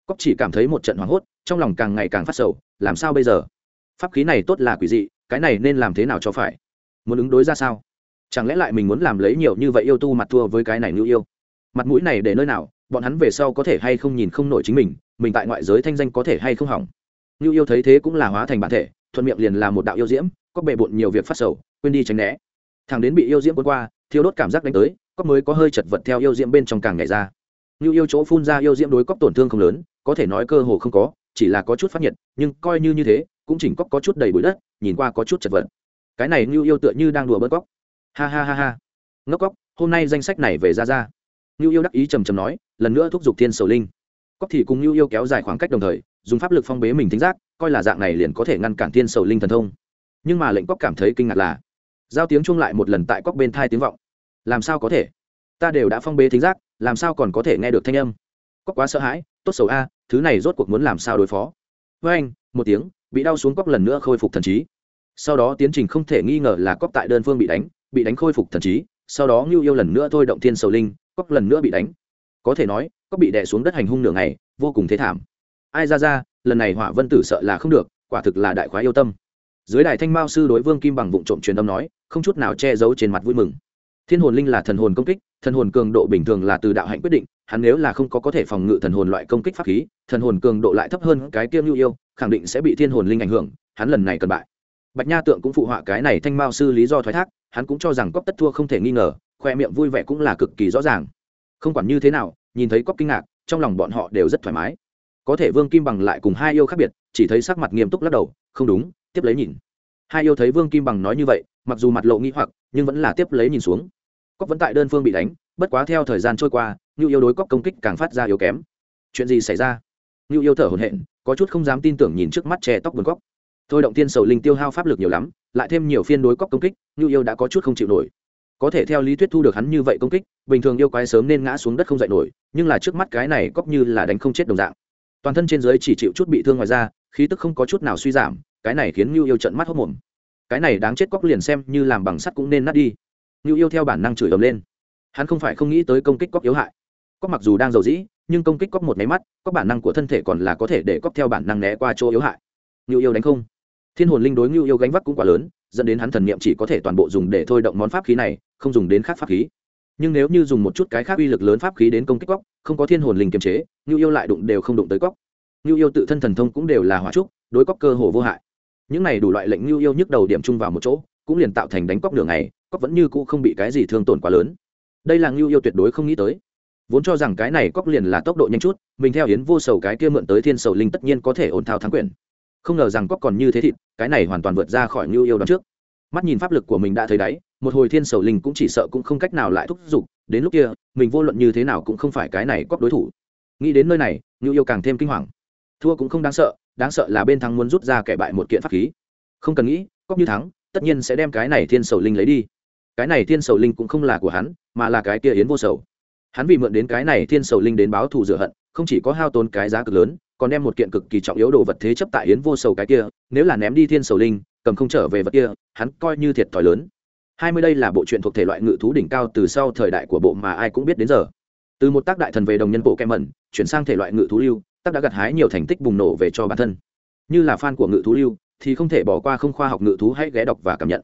Cóc chỉ cảm thấy một trận hoảng hốt, trong lòng càng ngày càng phát sầu, làm sao bây giờ? Pháp khí này tốt là quỷ dị, cái này nên làm thế nào cho phải? Muốn ứng đối ra sao? Chẳng lẽ lại mình muốn làm lấy nhiều như vậy yêu tu mặt thua với cái này ngưu yêu? Mặt mũi này để nơi nào? Bọn hắn về sau có thể hay không nhìn không nổi chính mình mình tại ngoại giới thanh danh có thể hay không hỏng. Như yêu thấy thế cũng là hóa thành bản thể, thuận miệng liền là một đạo yêu diễm, có bề bộn nhiều việc phát sầu, quên đi tránh né. Thằng đến bị yêu diễm cuốn qua, thiêu đốt cảm giác đánh tới có mới có hơi chật vật theo yêu diễm bên trong càng nhảy ra. Như yêu chỗ phun ra yêu diễm đối cóc tổn thương không lớn, có thể nói cơ hồ không có, chỉ là có chút phát nhiệt, nhưng coi như như thế, cũng chỉnh cóc có chút đầy bụi đất, nhìn qua có chút chật vật. Cái này như yêu tựa như đang đùa bớt cóc ha ha ha ha. Ngốc cóc hôm nay danh sách này về ra ra. Như yêu đắc ý trầm trầm nói lần nữa thúc giục thiên sầu linh. Cóc thì cùng như yêu kéo dài khoảng cách đồng thời, dùng pháp lực phong bế mình thính giác, coi là dạng này liền có thể ngăn cản thiên sầu linh thần thông. Nhưng mà lệnh cóc cảm thấy kinh ngạc là, giao tiếng chung lại một lần tại cóc bên thai tiếng vọng. Làm sao có thể? Ta đều đã phong bế thính giác, làm sao còn có thể nghe được thanh âm? Cóc quá sợ hãi, tốt xấu a, thứ này rốt cuộc muốn làm sao đối phó? Với anh, một tiếng, bị đau xuống cóc lần nữa khôi phục thần trí. Sau đó tiến trình không thể nghi ngờ là cóc tại đơn phương bị đánh bị đánh khôi phục thần trí. Sau đó ngưu yêu lần nữa thôi động thiên sầu linh cóc lần nữa bị đánh có thể nói, có bị đè xuống đất hành hung nửa ngày, vô cùng thế thảm. Ai ra ra, lần này hỏa vân tử sợ là không được, quả thực là đại khoái yêu tâm. Dưới đài thanh mao sư đối vương kim bằng vụ trộm truyền âm nói, không chút nào che giấu trên mặt vui mừng. Thiên hồn linh là thần hồn công kích, thần hồn cường độ bình thường là từ đạo hạnh quyết định, hắn nếu là không có có thể phòng ngự thần hồn loại công kích pháp khí, thần hồn cường độ lại thấp hơn cái kiêm nhu yêu, khẳng định sẽ bị thiên hồn linh ảnh hưởng, hắn lần này cần bại. Bạch nha tượng cũng phụ họa cái này thanh mao sư lý do thoái thác, hắn cũng cho rằng cóc tất thua không thể nghi ngờ, khoe miệng vui vẻ cũng là cực kỳ rõ ràng không quản như thế nào, nhìn thấy cóc kinh ngạc, trong lòng bọn họ đều rất thoải mái. Có thể vương kim bằng lại cùng hai yêu khác biệt, chỉ thấy sắc mặt nghiêm túc lắc đầu, không đúng, tiếp lấy nhìn. Hai yêu thấy vương kim bằng nói như vậy, mặc dù mặt lộ nghĩ hoặc, nhưng vẫn là tiếp lấy nhìn xuống. Cóc vẫn tại đơn phương bị đánh, bất quá theo thời gian trôi qua ngưu yêu đối cóc công kích càng phát ra yếu kém. Chuyện gì xảy ra? Ngưu yêu thở hồn hện có chút không dám tin tưởng nhìn trước mắt che tóc buồn cóc thôi động tiên sầu linh tiêu hao pháp lực nhiều lắm, lại thêm nhiều phiên đối cóc công kích ngưu yêu đã có chút không chịu nổi có thể theo lý thuyết thu được hắn như vậy công kích, bình thường yêu quái sớm nên ngã xuống đất không dậy nổi, nhưng là trước mắt cái này cóc như là đánh không chết đồng dạng. Toàn thân trên giới chỉ chịu chút bị thương ngoài ra khí tức không có chút nào suy giảm, cái này khiến như yêu trận mắt hốc mồm. Cái này đáng chết cóc liền xem như làm bằng sắt cũng nên nát đi. Như yêu theo bản năng chửi ầm lên. Hắn không phải không nghĩ tới công kích cóc yếu hại. Cóc mặc dù đang giàu dĩ, nhưng công kích cóc một máy mắt có bản năng của thân thể còn là có thể để cóc theo bản năng né qua chỗ yếu hại. Như yêu đánh không. Thiên hồn linh đối như yêu gánh vác cũng quá lớn, dẫn đến hắn thần niệm chỉ có thể toàn bộ dùng để thôi động món pháp khí này không dùng đến khác pháp khí. Nhưng nếu như dùng một chút cái khác uy lực lớn pháp khí đến công kích cóc không có thiên hồn linh kiềm chế như yêu lại đụng đều không đụng tới cóc như yêu tự thân thần thông cũng đều là hỏa trúc, đối cóc cơ hồ vô hại. Những này đủ loại lệnh như yêu nhức đầu điểm chung vào một chỗ, cũng liền tạo thành đánh cóc nửa ngày cóc vẫn như cũ không bị cái gì thương tổn quá lớn. Đây là ngưu yêu tuyệt đối không nghĩ tới. Vốn cho rằng cái này cóc liền là tốc độ nhanh chút, mình theo hiến vô sầu cái kia mượn tới thiên sầu linh tất nhiên có thể ổn thao thắng quyền. Không ngờ rằng cóc còn như thế thịt, cái này hoàn toàn vượt ra khỏi ngưu yêu đón trước mắt nhìn pháp lực của mình đã thấy đáy, một hồi thiên sầu linh cũng chỉ sợ cũng không cách nào lại thúc giục, đến lúc kia, mình vô luận như thế nào cũng không phải cái này cóp đối thủ. Nghĩ đến nơi này ngưu yêu càng thêm kinh hoàng. Thua cũng không đáng sợ đáng sợ là bên thắng muốn rút ra kẻ bại một kiện pháp khí. Không cần nghĩ cóp như thắng, tất nhiên sẽ đem cái này thiên sầu linh lấy đi. Cái này thiên sầu linh cũng không là của hắn, mà là cái kia yến vô sầu. Hắn vì mượn đến cái này thiên sầu linh đến báo thù rửa hận, không chỉ có hao tốn cái giá cực lớn, còn đem một kiện cực kỳ trọng yếu đồ vật thế chấp tại yến vô sầu cái kia, nếu là ném đi thiên sầu linh cầm không trở về vật kia, hắn coi như thiệt thòi lớn. Hai mươi đây là bộ truyện thuộc thể loại ngự thú đỉnh cao từ sau thời đại của bộ mà ai cũng biết đến giờ. Từ một tác đại thần về đồng nhân bộ kem mẩn chuyển sang thể loại ngự thú lưu, tác đã gặt hái nhiều thành tích bùng nổ về cho bản thân. Như là fan của ngự thú lưu, thì không thể bỏ qua không khoa học ngự thú hãy ghé đọc và cảm nhận.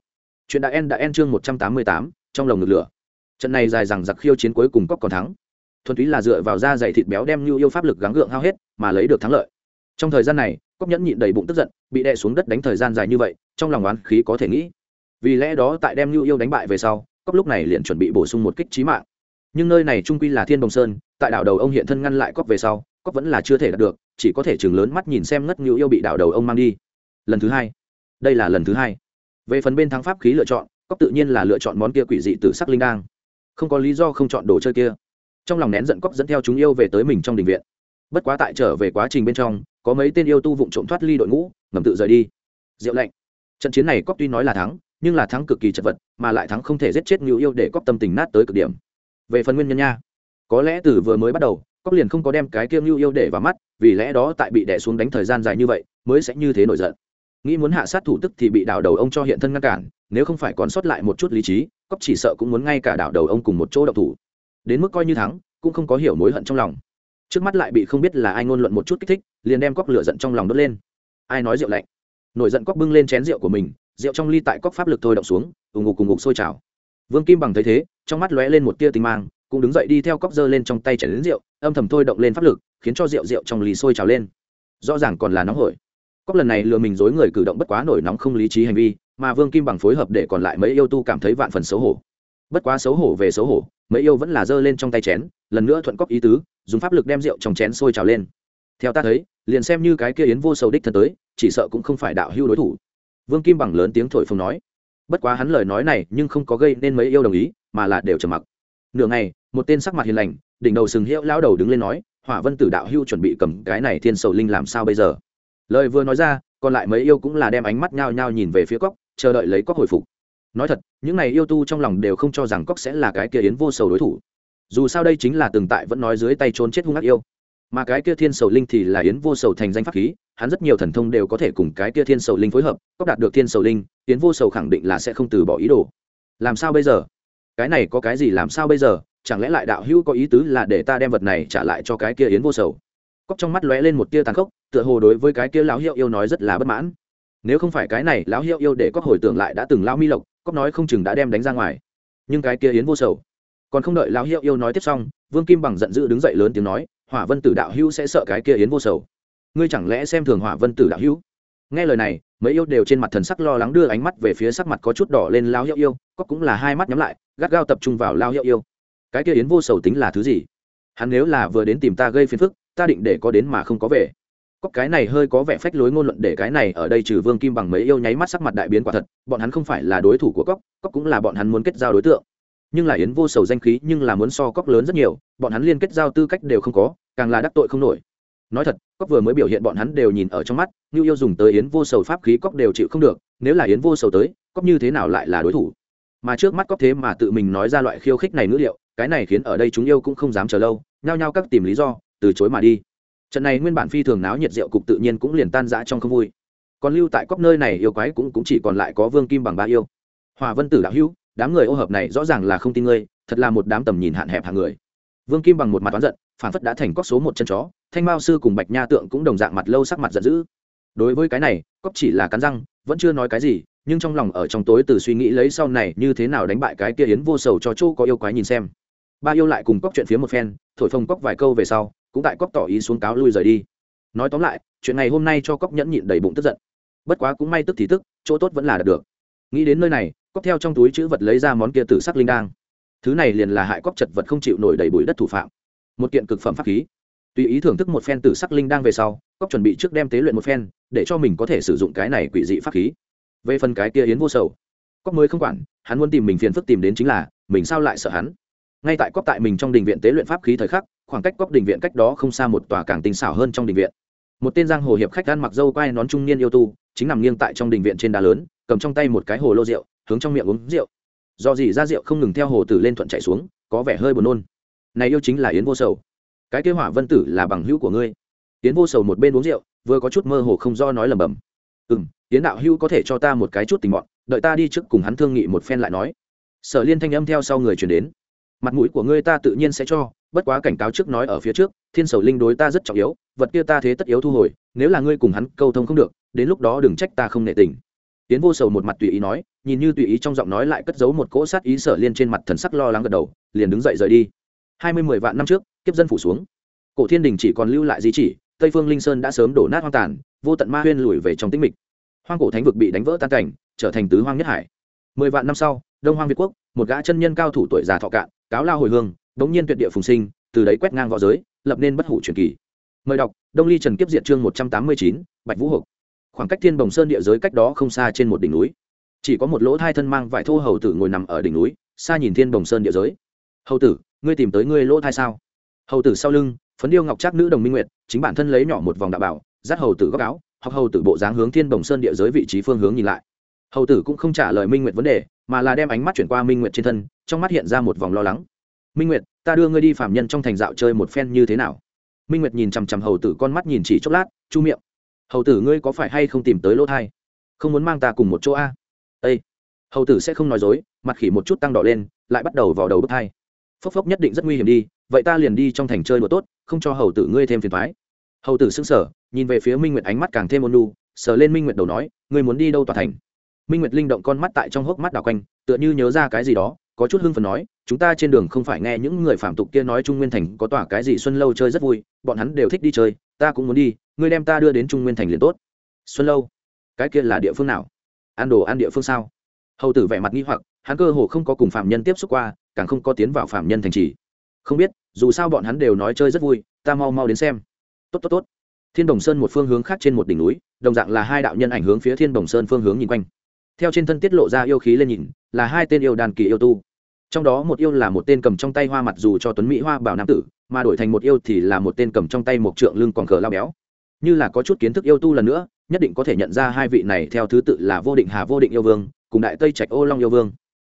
Chuyện đã en đã en chương một trăm tám mươi tám, trong lồng ngực lửa. Trận này dài dằng giặc khiêu chiến cuối cùng cóc còn thắng. Thuần túy là dựa vào da dày thịt béo đem nhu yêu pháp lực gắng gượng hao hết, mà lấy được thắng lợi. Trong thời gian này cóc nhẫn nhịn đầy bụng tức giận, bị đè xuống đất đánh thời gian dài như vậy trong lòng oán khí có thể nghĩ. Vì lẽ đó tại đem nhu yêu đánh bại về sau cóc lúc này liền chuẩn bị bổ sung một kích trí mạng. Nhưng nơi này trung quy là thiên đồng sơn, tại đảo đầu ông hiện thân ngăn lại cóc về sau cóc vẫn là chưa thể đạt được, chỉ có thể chừng lớn mắt nhìn xem ngất nhu yêu bị đảo đầu ông mang đi. Lần thứ hai. Đây là lần thứ hai. Về phần bên thắng pháp khí lựa chọn cóc tự nhiên là lựa chọn món kia quỷ dị từ sắc linh đang không có lý do không chọn đồ chơi kia. Trong lòng nén giận cóc dẫn theo chúng yêu về tới mình trong đình viện. Bất quá tại trở về quá trình bên trong, có mấy tên yêu tu vụng trộm thoát ly đội ngũ, ngầm tự rời đi. Diệu lệnh trận chiến này cóc tuy nói là thắng, nhưng là thắng cực kỳ chật vật, mà lại thắng không thể giết chết ngưu yêu để cóc tâm tình nát tới cực điểm. Về phần nguyên nhân nha, có lẽ từ vừa mới bắt đầu cóc liền không có đem cái kia ngưu yêu để vào mắt, vì lẽ đó tại bị đẻ xuống đánh thời gian dài như vậy, mới sẽ như thế nổi giận. Nghĩ muốn hạ sát thủ tức thì bị đảo đầu ông cho hiện thân ngăn cản, nếu không phải còn sót lại một chút lý trí cóc chỉ sợ cũng muốn ngay cả đảo đầu ông cùng một chỗ độc thủ. Đến mức coi như thắng, cũng không có hiểu mối hận trong lòng. Trước mắt lại bị không biết là ai ngôn luận một chút kích thích, liền đem cóc lửa giận trong lòng đốt lên. Ai nói rượu lạnh? Nổi giận cóc bưng lên chén rượu của mình, rượu trong ly tại cóc pháp lực thôi động xuống ùng ngục cùng ngục sôi trào. Vương kim bằng thấy thế, trong mắt lóe lên một tia tinh mang, cũng đứng dậy đi theo cóc dơ lên trong tay chảy đến rượu, âm thầm thôi động lên pháp lực, khiến cho rượu rượu trong ly sôi trào lên. Rõ ràng còn là nóng hổi. Cóc lần này lừa mình dối người cử động bất quá nổi nóng không lý trí hành vi, mà vương kim bằng phối hợp để còn lại mấy yêu tu cảm thấy vạn phần xấu hổ. Bất quá xấu hổ về xấu hổ, mấy yêu vẫn là giơ lên trong tay chén, lần nữa thuận cóc ý tứ, dùng pháp lực đem rượu trong chén sôi trào lên. Theo ta thấy, liền xem như cái kia yến vô sầu đích thân tới chỉ sợ cũng không phải đạo hưu đối thủ. Vương kim bằng lớn tiếng thổi phồng nói. Bất quá hắn lời nói này nhưng không có gây nên mấy yêu đồng ý, mà là đều trầm mặc. Nửa ngày, một tên sắc mặt hiền lành, đỉnh đầu sừng hiệu lao đầu đứng lên nói, hỏa vân tử đạo hưu chuẩn bị cầm cái này thiên sầu linh làm sao bây giờ? Lời vừa nói ra, còn lại mấy yêu cũng là đem ánh mắt nhao nhao nhìn về phía cóc chờ đợi lấy cóc hồi phục. Nói thật, những này yêu tu trong lòng đều không cho rằng cóc sẽ là cái kia yến vô sầu đối thủ. Dù sao đây chính là từng tại vẫn nói dưới tay trốn chết hung ác yêu. Mà cái kia thiên sầu linh thì là yến vô sầu thành danh pháp khí hắn rất nhiều thần thông đều có thể cùng cái kia thiên sầu linh phối hợp cóc đạt được thiên sầu linh yến vô sầu khẳng định là sẽ không từ bỏ ý đồ. Làm sao bây giờ? Cái này có cái gì làm sao bây giờ? Chẳng lẽ lại đạo hữu có ý tứ là để ta đem vật này trả lại cho cái kia yến vô sầu? Cóc trong mắt lóe lên một tia tàn khốc, tựa hồ đối với cái kia lão hiệu yêu nói rất là bất mãn. Nếu không phải cái này, lão hiệu yêu để cóc hồi tưởng lại đã từng lão mi lộc cóc nói không chừng đã đem đánh ra ngoài. Nhưng cái kia yến vô sầu? Còn không đợi lão hiệu yêu nói tiếp xong, vương kim bằng giận dữ đứng dậy lớn tiếng nói, hỏa vân tử đạo hữu sẽ sợ cái kia yến vô sầu ngươi chẳng lẽ xem thường hỏa vân tử đạo hữu? Nghe lời này, mấy yêu đều trên mặt thần sắc lo lắng đưa ánh mắt về phía sắc mặt có chút đỏ lên lao hiệu yêu, có cũng là hai mắt nhắm lại, gắt gao tập trung vào lao hiệu yêu. Cái kia yến vô sầu tính là thứ gì? Hắn nếu là vừa đến tìm ta gây phiền phức, ta định để có đến mà không có về. Có cái này hơi có vẻ phách lối ngôn luận để cái này ở đây trừ vương kim bằng mấy yêu nháy mắt sắc mặt đại biến quả thật, bọn hắn không phải là đối thủ của cóc cóc cũng là bọn hắn muốn kết giao đối tượng. Nhưng là yến vô sầu danh khí nhưng là muốn so cóc lớn rất nhiều, bọn hắn liên kết giao tư cách đều không có, càng là đắc tội không nổi nói thật cóc vừa mới biểu hiện bọn hắn đều nhìn ở trong mắt như yêu dùng tới yến vô sầu pháp khí cóc đều chịu không được nếu là yến vô sầu tới cóc như thế nào lại là đối thủ? Mà trước mắt cóc thế mà tự mình nói ra loại khiêu khích này ngữ liệu cái này khiến ở đây chúng yêu cũng không dám chờ lâu nhao nhao các tìm lý do từ chối mà đi. Trận này nguyên bản phi thường náo nhiệt rượu cục tự nhiên cũng liền tan rã trong không vui. Còn lưu tại cốc nơi này yêu quái cũng, cũng chỉ còn lại có vương kim bằng ba yêu. Hòa vân tử đạo hữu đám người ô hợp này rõ ràng là không tin ngươi thật là một đám tầm nhìn hạn hẹp hàng người vương kim bằng một mặt toán giận phản phất đã thành cóc số một chân chó, thanh mao sư cùng bạch nha tượng cũng đồng dạng mặt lâu sắc mặt giận dữ. Đối với cái này cóc chỉ là cắn răng, vẫn chưa nói cái gì, nhưng trong lòng ở trong tối từ suy nghĩ lấy sau này như thế nào đánh bại cái kia yến vô sầu cho chỗ có yêu quái nhìn xem. Ba yêu lại cùng cóc chuyện phía một phen, thổi phồng cóc vài câu về sau, cũng tại cóc tỏ ý xuống cáo lui rời đi. Nói tóm lại, chuyện này hôm nay cho cóc nhẫn nhịn đầy bụng tức giận. Bất quá cũng may tức thì tức, chỗ tốt vẫn là đạt được. Nghĩ đến nơi này cóc theo trong túi chữ vật lấy ra món kia tử sắc linh đang thứ này liền là hại cóc chật vật không chịu nổi đầy bụi đất thủ phạm. Một kiện cực phẩm pháp khí. Tùy ý thưởng thức một phen tử sắc linh đang về sau, cóc chuẩn bị trước đem tế luyện một phen, để cho mình có thể sử dụng cái này quỷ dị pháp khí. Về phần cái kia yến vô sầu, cóc mới không quản, hắn muốn tìm mình phiền phức tìm đến chính là, mình sao lại sợ hắn? Ngay tại cóc tại mình trong đình viện tế luyện pháp khí thời khắc, khoảng cách cóc đình viện cách đó không xa một tòa càng tinh xảo hơn trong đình viện. Một tên giang hồ hiệp khách ăn mặc dâu quai nón trung niên yêu tu, chính nằm nghiêng tại trong đình viện trên đá lớn, cầm trong tay một cái hồ lô rượu, hướng trong miệng uống rượu do gì ra rượu không ngừng theo hồ tử lên thuận chạy xuống, có vẻ hơi buồn nôn. Này yêu chính là yến vô sầu. Cái kế hỏa vân tử là bằng hữu của ngươi. Yến vô sầu một bên uống rượu, vừa có chút mơ hồ không do nói lầm bầm ừ m yến đạo hữu có thể cho ta một cái chút tình bọn đợi ta đi trước cùng hắn thương nghị một phen lại nói. Sở liên thanh âm theo sau người chuyển đến. Mặt mũi của ngươi ta tự nhiên sẽ cho, bất quá cảnh cáo trước nói ở phía trước, thiên sầu linh đối ta rất trọng yếu, vật kia ta thế tất yếu thu hồi, nếu là ngươi cùng hắn câu thông không được, đến lúc đó đừng trách ta không nệ tình tiến vô sầu một mặt tùy ý nói, nhìn như tùy ý trong giọng nói lại cất giấu một cỗ sát ý sở liên trên mặt thần sắc lo lắng gật đầu, liền đứng dậy rời đi. Hai mươi mười vạn năm trước, kiếp dân phủ xuống. Cổ thiên đình chỉ còn lưu lại di chỉ, tây phương linh sơn đã sớm đổ nát hoang tàn, vô tận ma huyên lùi về trong tĩnh mịch. Hoang cổ thánh vực bị đánh vỡ tan cảnh, trở thành tứ hoang nhất hải. Mười vạn năm sau, đông hoang việt quốc, một gã chân nhân cao thủ tuổi già thọ cạn, cáo lao hồi hương bỗng nhiên tuyệt địa phùng sinh, từ đấy quét ngang v õ giới, lập nên bất hủ truyền kỳ. Mời đọc, đông ly trần kiếp Diệt chương một trăm tám mươi chín, bạch vũ hộp khoảng cách thiên bồng sơn địa giới cách đó không xa trên một đỉnh núi. Chỉ có một lỗ thai thân mang vải thô hầu tử ngồi nằm ở đỉnh núi, xa nhìn thiên bồng sơn địa giới. Hầu tử, ngươi tìm tới ngươi lỗ thai sao? Hầu tử sau lưng, phấn điêu ngọc trác nữ đồng minh nguyệt, chính bản thân lấy nhỏ một vòng đạo bảo, dắt hầu tử góc áo hoặc hầu tử bộ dáng hướng thiên bồng sơn địa giới vị trí phương hướng nhìn lại. Hầu tử cũng không trả lời minh nguyệt vấn đề, mà là đem ánh mắt chuyển qua minh nguyệt trên thân, trong mắt hiện ra một vòng lo lắng. Minh nguyệt, ta đưa ngươi đi phạm nhân trong thành dạo chơi một phen như thế nào? Minh nguyệt nhìn chằm chằm hầu tử, con mắt nhìn chỉ chốc lát, chu miệng hầu tử ngươi có phải hay không tìm tới lỗ thai? Không muốn mang ta cùng một chỗ a? Â hầu tử sẽ không nói dối, mặt khỉ một chút tăng đỏ lên, lại bắt đầu vào đầu bước thai. Phốc phốc nhất định rất nguy hiểm đi, vậy ta liền đi trong thành chơi đùa tốt, không cho hầu tử ngươi thêm phiền thoái hầu tử xưng sở nhìn về phía minh nguyệt ánh mắt càng thêm ôn lu sờ lên minh nguyệt đầu nói, ngươi muốn đi đâu tòa thành? Minh nguyệt linh động con mắt tại trong hốc mắt đào quanh, tựa như nhớ ra cái gì đó, có chút hưng phần nói, chúng ta trên đường không phải nghe những người phạm tục kia nói trung nguyên thành có tòa cái gì xuân lâu chơi rất vui, bọn hắn đều thích đi chơi, ta cũng muốn đi ngươi đem ta đưa đến trung nguyên thành liền tốt. Xuân lâu, cái kia là địa phương nào? Ăn đồ ăn địa phương sao? Hầu tử vẻ mặt nghi hoặc, hắn cơ hồ không có cùng phạm nhân tiếp xúc qua, càng không có tiến vào phạm nhân thành trì. Không biết, dù sao bọn hắn đều nói chơi rất vui, ta mau mau đến xem. Tốt tốt tốt. Thiên đồng sơn một phương hướng khác trên một đỉnh núi, đồng dạng là hai đạo nhân ảnh hướng phía thiên đồng sơn phương hướng nhìn quanh. Theo trên thân tiết lộ ra yêu khí lên nhìn, là hai tên yêu đàn kỳ yêu tu. Trong đó một yêu là một tên cầm trong tay hoa mặt dù cho tuấn mỹ hoa bảo nam tử, mà đổi thành một yêu thì là một tên cầm trong tay một trượng lưng còn cờ lao béo như là có chút kiến thức yêu tu lần nữa, nhất định có thể nhận ra hai vị này theo thứ tự là vô định hà, vô định yêu vương, cùng đại tây trạch ô long yêu vương.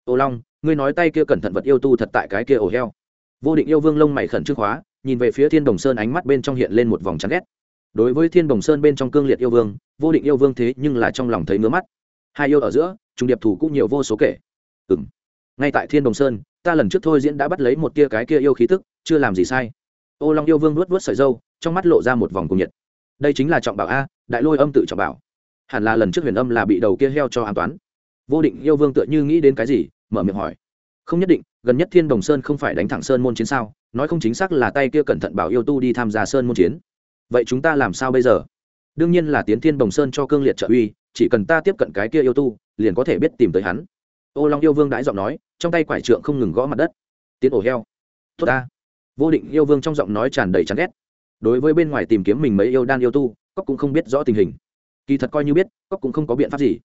Ô long, ngươi nói tay kia cẩn thận vật yêu tu thật tại cái kia ổ heo. Vô định yêu vương lông mày khẩn trương hóa nhìn về phía thiên đồng sơn ánh mắt bên trong hiện lên một vòng chán ghét. Đối với thiên đồng sơn bên trong cương liệt yêu vương, vô định yêu vương thế nhưng là trong lòng thấy ngứa mắt. Hai yêu ở giữa trung điệp thủ cũng nhiều vô số kể. Ừ ngay tại thiên đồng sơn, ta lần trước thôi diễn đã bắt lấy một tia cái kia yêu khí tức, chưa làm gì sai. Ô long yêu vương nuốt nuốt sợi dâu trong mắt lộ ra một vòng cùng nhiệt đây chính là trọng bảo a, đại lôi âm tự trọng bảo. Hẳn là lần trước huyền âm là bị đầu kia heo cho an toán. Vô định yêu vương tựa như nghĩ đến cái gì, mở miệng hỏi. Không nhất định, gần nhất thiên đồng sơn không phải đánh thẳng sơn môn chiến sao? Nói không chính xác là tay kia cẩn thận bảo yêu tu đi tham gia sơn môn chiến. Vậy chúng ta làm sao bây giờ? Đương nhiên là tiến thiên đồng sơn cho cương liệt trợ uy, chỉ cần ta tiếp cận cái kia yêu tu, liền có thể biết tìm tới hắn. Ô long yêu vương đãi giọng nói, trong tay quải trượng không ngừng gõ mặt đất. Tiến ổ heo. Tốt ta. Vô định yêu vương trong giọng nói tràn đầy chán ghét đối với bên ngoài tìm kiếm mình mấy yêu đan yêu tu cóc cũng không biết rõ tình hình. Kỳ thật coi như biết cóc cũng không có biện pháp gì.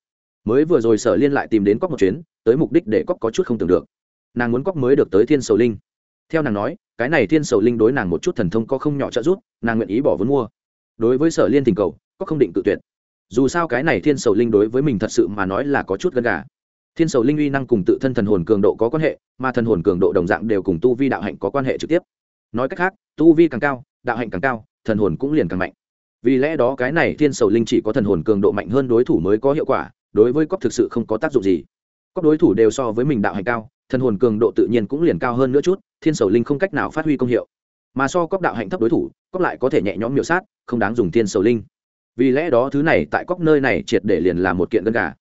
Mới vừa rồi sở liên lại tìm đến cóc một chuyến, tới mục đích để cóc có chút không tưởng được. Nàng muốn cóc mới được tới thiên sầu linh. Theo nàng nói, cái này thiên sầu linh đối nàng một chút thần thông có không nhỏ trợ giúp, nàng nguyện ý bỏ vốn mua. Đối với sở liên tình cầu cóc không định tự tuyệt. Dù sao cái này thiên sầu linh đối với mình thật sự mà nói là có chút gần gà. Thiên sầu linh uy năng cùng tự thân thần hồn cường độ có quan hệ, mà thần hồn cường độ đồng dạng đều cùng tu vi đạo hạnh có quan hệ trực tiếp. Nói cách khác, tu vi càng cao đạo hạnh càng cao, thần hồn cũng liền càng mạnh. Vì lẽ đó cái này thiên sầu linh chỉ có thần hồn cường độ mạnh hơn đối thủ mới có hiệu quả, đối với cóc thực sự không có tác dụng gì. Cóc đối thủ đều so với mình đạo hạnh cao, thần hồn cường độ tự nhiên cũng liền cao hơn nữa chút, thiên sầu linh không cách nào phát huy công hiệu. Mà so cóc đạo hạnh thấp đối thủ cóc lại có thể nhẹ nhõm miểu sát, không đáng dùng thiên sầu linh. Vì lẽ đó thứ này tại cóc nơi này triệt để liền là một kiện gân gà.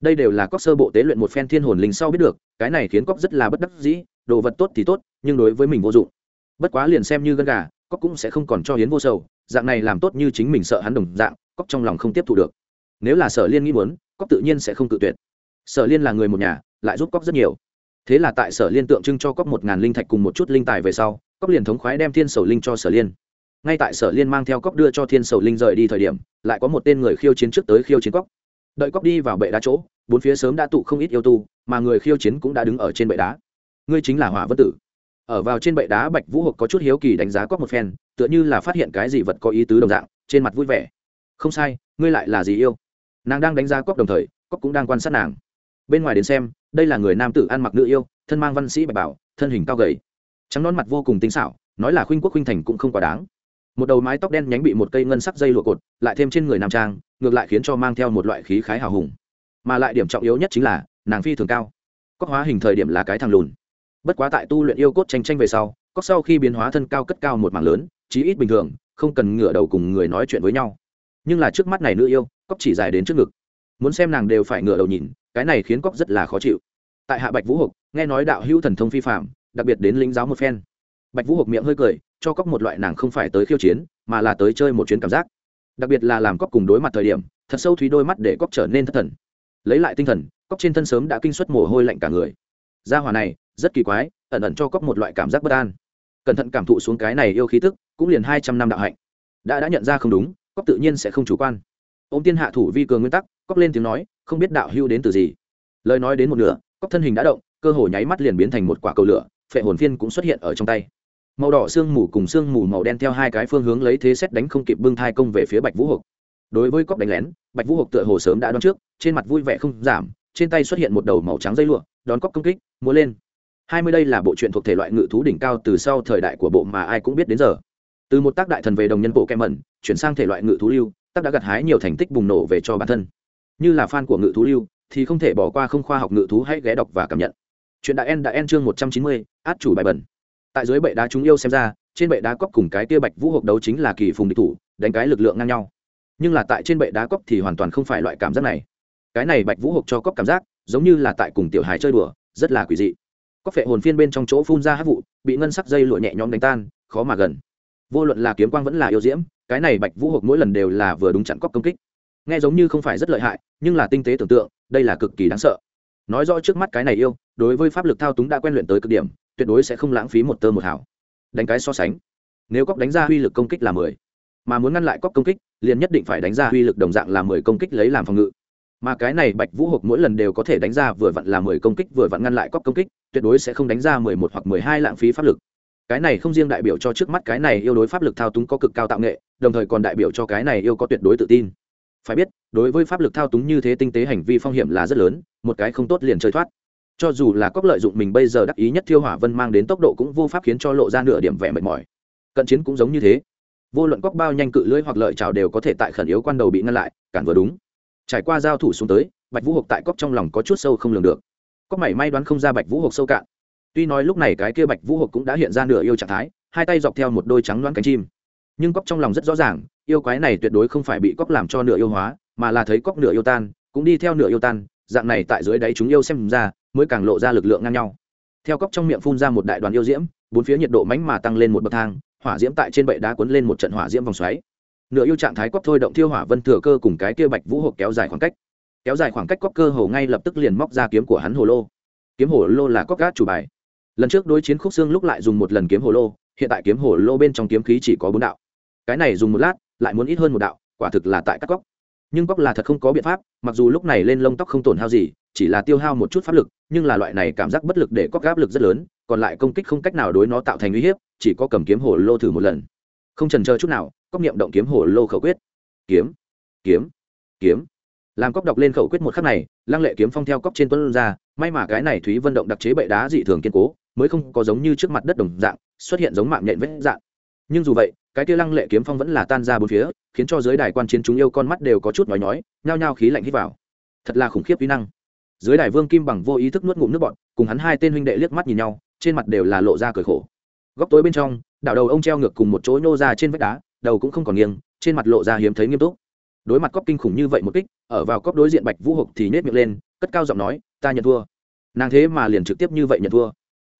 Đây đều là cóc sơ bộ tế luyện một phen thiên hồn linh sau biết được, cái này khiến cóc rất là bất đắc dĩ, đồ vật tốt thì tốt, nhưng đối với mình vô dụng. Bất quá liền xem như gân gà cóc cũng sẽ không còn cho hiến vô sầu, dạng này làm tốt như chính mình sợ hắn đồng dạng, cóc trong lòng không tiếp thu được. Nếu là sở liên nghĩ muốn, cóc tự nhiên sẽ không tự tuyệt. Sở liên là người một nhà, lại giúp cóc rất nhiều. Thế là tại sở liên tượng trưng cho cóc một ngàn linh thạch cùng một chút linh tài về sau, cóc liền thống khoái đem thiên sầu linh cho sở liên. Ngay tại sở liên mang theo cóc đưa cho thiên sầu linh rời đi thời điểm, lại có một tên người khiêu chiến trước tới khiêu chiến cóc. Đợi cóc đi vào bệ đá chỗ, bốn phía sớm đã tụ không ít yêu tu, mà người khiêu chiến cũng đã đứng ở trên bệ đá. Ngươi chính là hỏa vân tử ở vào trên bệ đá bạch vũ hộp có chút hiếu kỳ đánh giá cóc một phen, tựa như là phát hiện cái gì vật có ý tứ đồng dạng, trên mặt vui vẻ. Không sai, ngươi lại là gì yêu? Nàng đang đánh giá cóc đồng thời cóc cũng đang quan sát nàng. Bên ngoài đến xem, đây là người nam tử ăn mặc nữ yêu, thân mang văn sĩ bạch bảo, thân hình cao gầy. Trắng nón mặt vô cùng tinh xảo, nói là khuynh quốc khuynh thành cũng không quá đáng. Một đầu mái tóc đen nhánh bị một cây ngân sắc dây lụa cột, lại thêm trên người nam trang, ngược lại khiến cho mang theo một loại khí khái hào hùng. Mà lại điểm trọng yếu nhất chính là, nàng phi thường cao. Cóc hóa hình thời điểm là cái thằng lùn bất quá tại tu luyện yêu cốt tranh tranh về sau cóc sau khi biến hóa thân cao cất cao một mảng lớn, chí ít bình thường, không cần ngửa đầu cùng người nói chuyện với nhau. Nhưng là trước mắt này nữ yêu, cóc chỉ dài đến trước ngực. Muốn xem nàng đều phải ngửa đầu nhìn, cái này khiến cóc rất là khó chịu. Tại hạ bạch vũ hục nghe nói đạo hữu thần thông phi phạm đặc biệt đến lính giáo một phen. Bạch vũ hục miệng hơi cười, cho cóc một loại nàng không phải tới khiêu chiến, mà là tới chơi một chuyến cảm giác. Đặc biệt là làm cóc cùng đối mặt thời điểm, thật sâu thúy đôi mắt để cóc trở nên thất thần. Lấy lại tinh thần, cóc trên thân sớm đã kinh xuất mồ hôi lạnh cả người gia hỏa này, rất kỳ quái, ẩn ẩn cho cóc một loại cảm giác bất an. Cẩn thận cảm thụ xuống cái này yêu khí tức, cũng liền hai trăm năm đạo hạnh. Đã đã nhận ra không đúng, cóc tự nhiên sẽ không chủ quan. Ô m tiên hạ thủ vi cường nguyên tắc, cóc lên tiếng nói, không biết đạo hưu đến từ gì. Lời nói đến một nửa, cóc thân hình đã động, cơ hồ nháy mắt liền biến thành một quả cầu lửa, phệ hồn phiên cũng xuất hiện ở trong tay. Màu đỏ sương mù cùng sương mù màu đen theo hai cái phương hướng lấy thế xét đánh không kịp bưng thai công về phía bạch vũ hộp đối với cóc đánh lén, bạch vũ hộp tựa hồ sớm đã đón trước, trên mặt vui vẻ không giảm trên tay xuất hiện một đầu màu trắng dây lụa, đón cóc công kích, múa lên. Hai mươi đây là bộ truyện thuộc thể loại ngự thú đỉnh cao từ sau thời đại của bộ mà ai cũng biết đến giờ. Từ một tác đại thần về đồng nhân bộ kem mẩn, chuyển sang thể loại ngự thú lưu, tác đã gặt hái nhiều thành tích bùng nổ về cho bản thân. Như là fan của ngự thú lưu, thì không thể bỏ qua không khoa học ngự thú hãy ghé đọc và cảm nhận. Chuyện đại en đã en chương một trăm chín mươi, át chủ bài bẩn. Tại dưới bệ đá chúng yêu xem ra, trên bệ đá cóc cùng cái tia bạch vũ hộp đấu chính là kỳ phùng địch thủ, đánh cái lực lượng ngang nhau. Nhưng là tại trên bệ đá cóc thì hoàn toàn không phải loại cảm giác này cái này bạch vũ hộp cho cóc cảm giác, giống như là tại cùng tiểu hài chơi đùa, rất là quỷ dị. Cóc phệ hồn phiên bên trong chỗ phun ra hát vụ, bị ngân sắc dây lụa nhẹ nhõm đánh tan, khó mà gần. Vô luận là kiếm quang vẫn là yêu diễm, cái này bạch vũ hộp mỗi lần đều là vừa đúng chặn cóc công kích. Nghe giống như không phải rất lợi hại, nhưng là tinh tế tưởng tượng, đây là cực kỳ đáng sợ. Nói rõ trước mắt cái này yêu, đối với pháp lực thao túng đã quen luyện tới cực điểm, tuyệt đối sẽ không lãng phí một tơ một hảo đánh cái so sánh, nếu cóc đánh ra uy lực công kích là mười, mà muốn ngăn lại cóc công kích, liền nhất định phải đánh ra uy lực đồng dạng là mười công kích lấy làm phòng ngự mà cái này bạch vũ hộp mỗi lần đều có thể đánh ra vừa vặn là mười công kích, vừa vặn ngăn lại cóc công kích, tuyệt đối sẽ không đánh ra mười một hoặc mười hai lãng phí pháp lực. Cái này không riêng đại biểu cho trước mắt cái này yêu đối pháp lực thao túng có cực cao tạo nghệ, đồng thời còn đại biểu cho cái này yêu có tuyệt đối tự tin. Phải biết, đối với pháp lực thao túng như thế tinh tế hành vi phong hiểm là rất lớn, một cái không tốt liền chơi thoát. Cho dù là cóc lợi dụng mình bây giờ đắc ý nhất thiêu hỏa vân mang đến tốc độ cũng vô pháp khiến cho lộ ra nửa điểm vẻ mệt mỏi. Cận chiến cũng giống như thế. Vô luận cóc bao nhanh cự lưỡi hoặc lợi trào đều có thể tại khẩn yếu quan đầu bị ngăn lại, cản vừa đúng trải qua giao thủ xuống tới, bạch vũ hộp tại cóc trong lòng có chút sâu không lường được. Có mảy may đoán không ra bạch vũ hộp sâu cạn. Tuy nói lúc này cái kia bạch vũ hộp cũng đã hiện ra nửa yêu trạng thái, hai tay dọc theo một đôi trắng đoán cánh chim. Nhưng cóc trong lòng rất rõ ràng, yêu quái này tuyệt đối không phải bị cóc làm cho nửa yêu hóa, mà là thấy cóc nửa yêu tan, cũng đi theo nửa yêu tan, dạng này tại dưới đáy chúng yêu xem ra, mới càng lộ ra lực lượng ngang nhau. Theo cóc trong miệng phun ra một đại đoàn yêu diễm, bốn phía nhiệt độ mánh mà tăng lên một bậc thang, hỏa diễm tại trên bệ đá cuốn lên một trận hỏa diễm vòng xoáy nửa yêu trạng thái cóc thôi động thiêu hỏa vân thừa cơ cùng cái kia bạch vũ hộp kéo dài khoảng cách. Kéo dài khoảng cách cóc cơ hồ ngay lập tức liền móc ra kiếm của hắn hồ lô. Kiếm hồ lô là cóc gác chủ bài. Lần trước đối chiến khúc xương lúc lại dùng một lần kiếm hồ lô, hiện tại kiếm hồ lô bên trong kiếm khí chỉ có bốn đạo. Cái này dùng một lát, lại muốn ít hơn một đạo, quả thực là tại cắt cóc nhưng cóc là thật không có biện pháp, mặc dù lúc này lên lông tóc không tổn hao gì, chỉ là tiêu hao một chút pháp lực, nhưng là loại này cảm giác bất lực để cóc gáp lực rất lớn, còn lại công kích không cách nào đối nó tạo thành uy hiếp, chỉ có cầm kiếm hồ lô thử một lần. Không trần chờ chút nào cóc niệm động kiếm hồ lô khẩu quyết. Kiếm kiếm kiếm. Làm cóc đọc lên khẩu quyết một khắc này, lăng lệ kiếm phong theo cóc trên tuấn ra, may mà cái này thúy vân động đặc chế bệ đá dị thường kiên cố, mới không có giống như trước mặt đất đồng dạng, xuất hiện giống mạng nhện vết dạng. Nhưng dù vậy, cái kia lăng lệ kiếm phong vẫn là tan ra bốn phía, khiến cho giới đài quan chiến chúng yêu con mắt đều có chút nói nhói, nhao nhao khí lạnh hít vào. Thật là khủng khiếp kỹ năng. Dưới đài vương kim bằng vô ý thức nuốt ngụm nước bọn cùng hắn hai tên huynh đệ liếc mắt nhìn nhau, trên mặt đều là lộ ra cười khổ. Góc tối bên trong đảo đầu ông treo ngược cùng một chỗ nhô ra trên vách đá đầu cũng không còn nghiêng, trên mặt lộ ra hiếm thấy nghiêm túc. Đối mặt cóp kinh khủng như vậy một kích, ở vào cóp đối diện bạch vũ hộp thì nết miệng lên, cất cao giọng nói, ta nhận thua. Nàng thế mà liền trực tiếp như vậy nhận thua.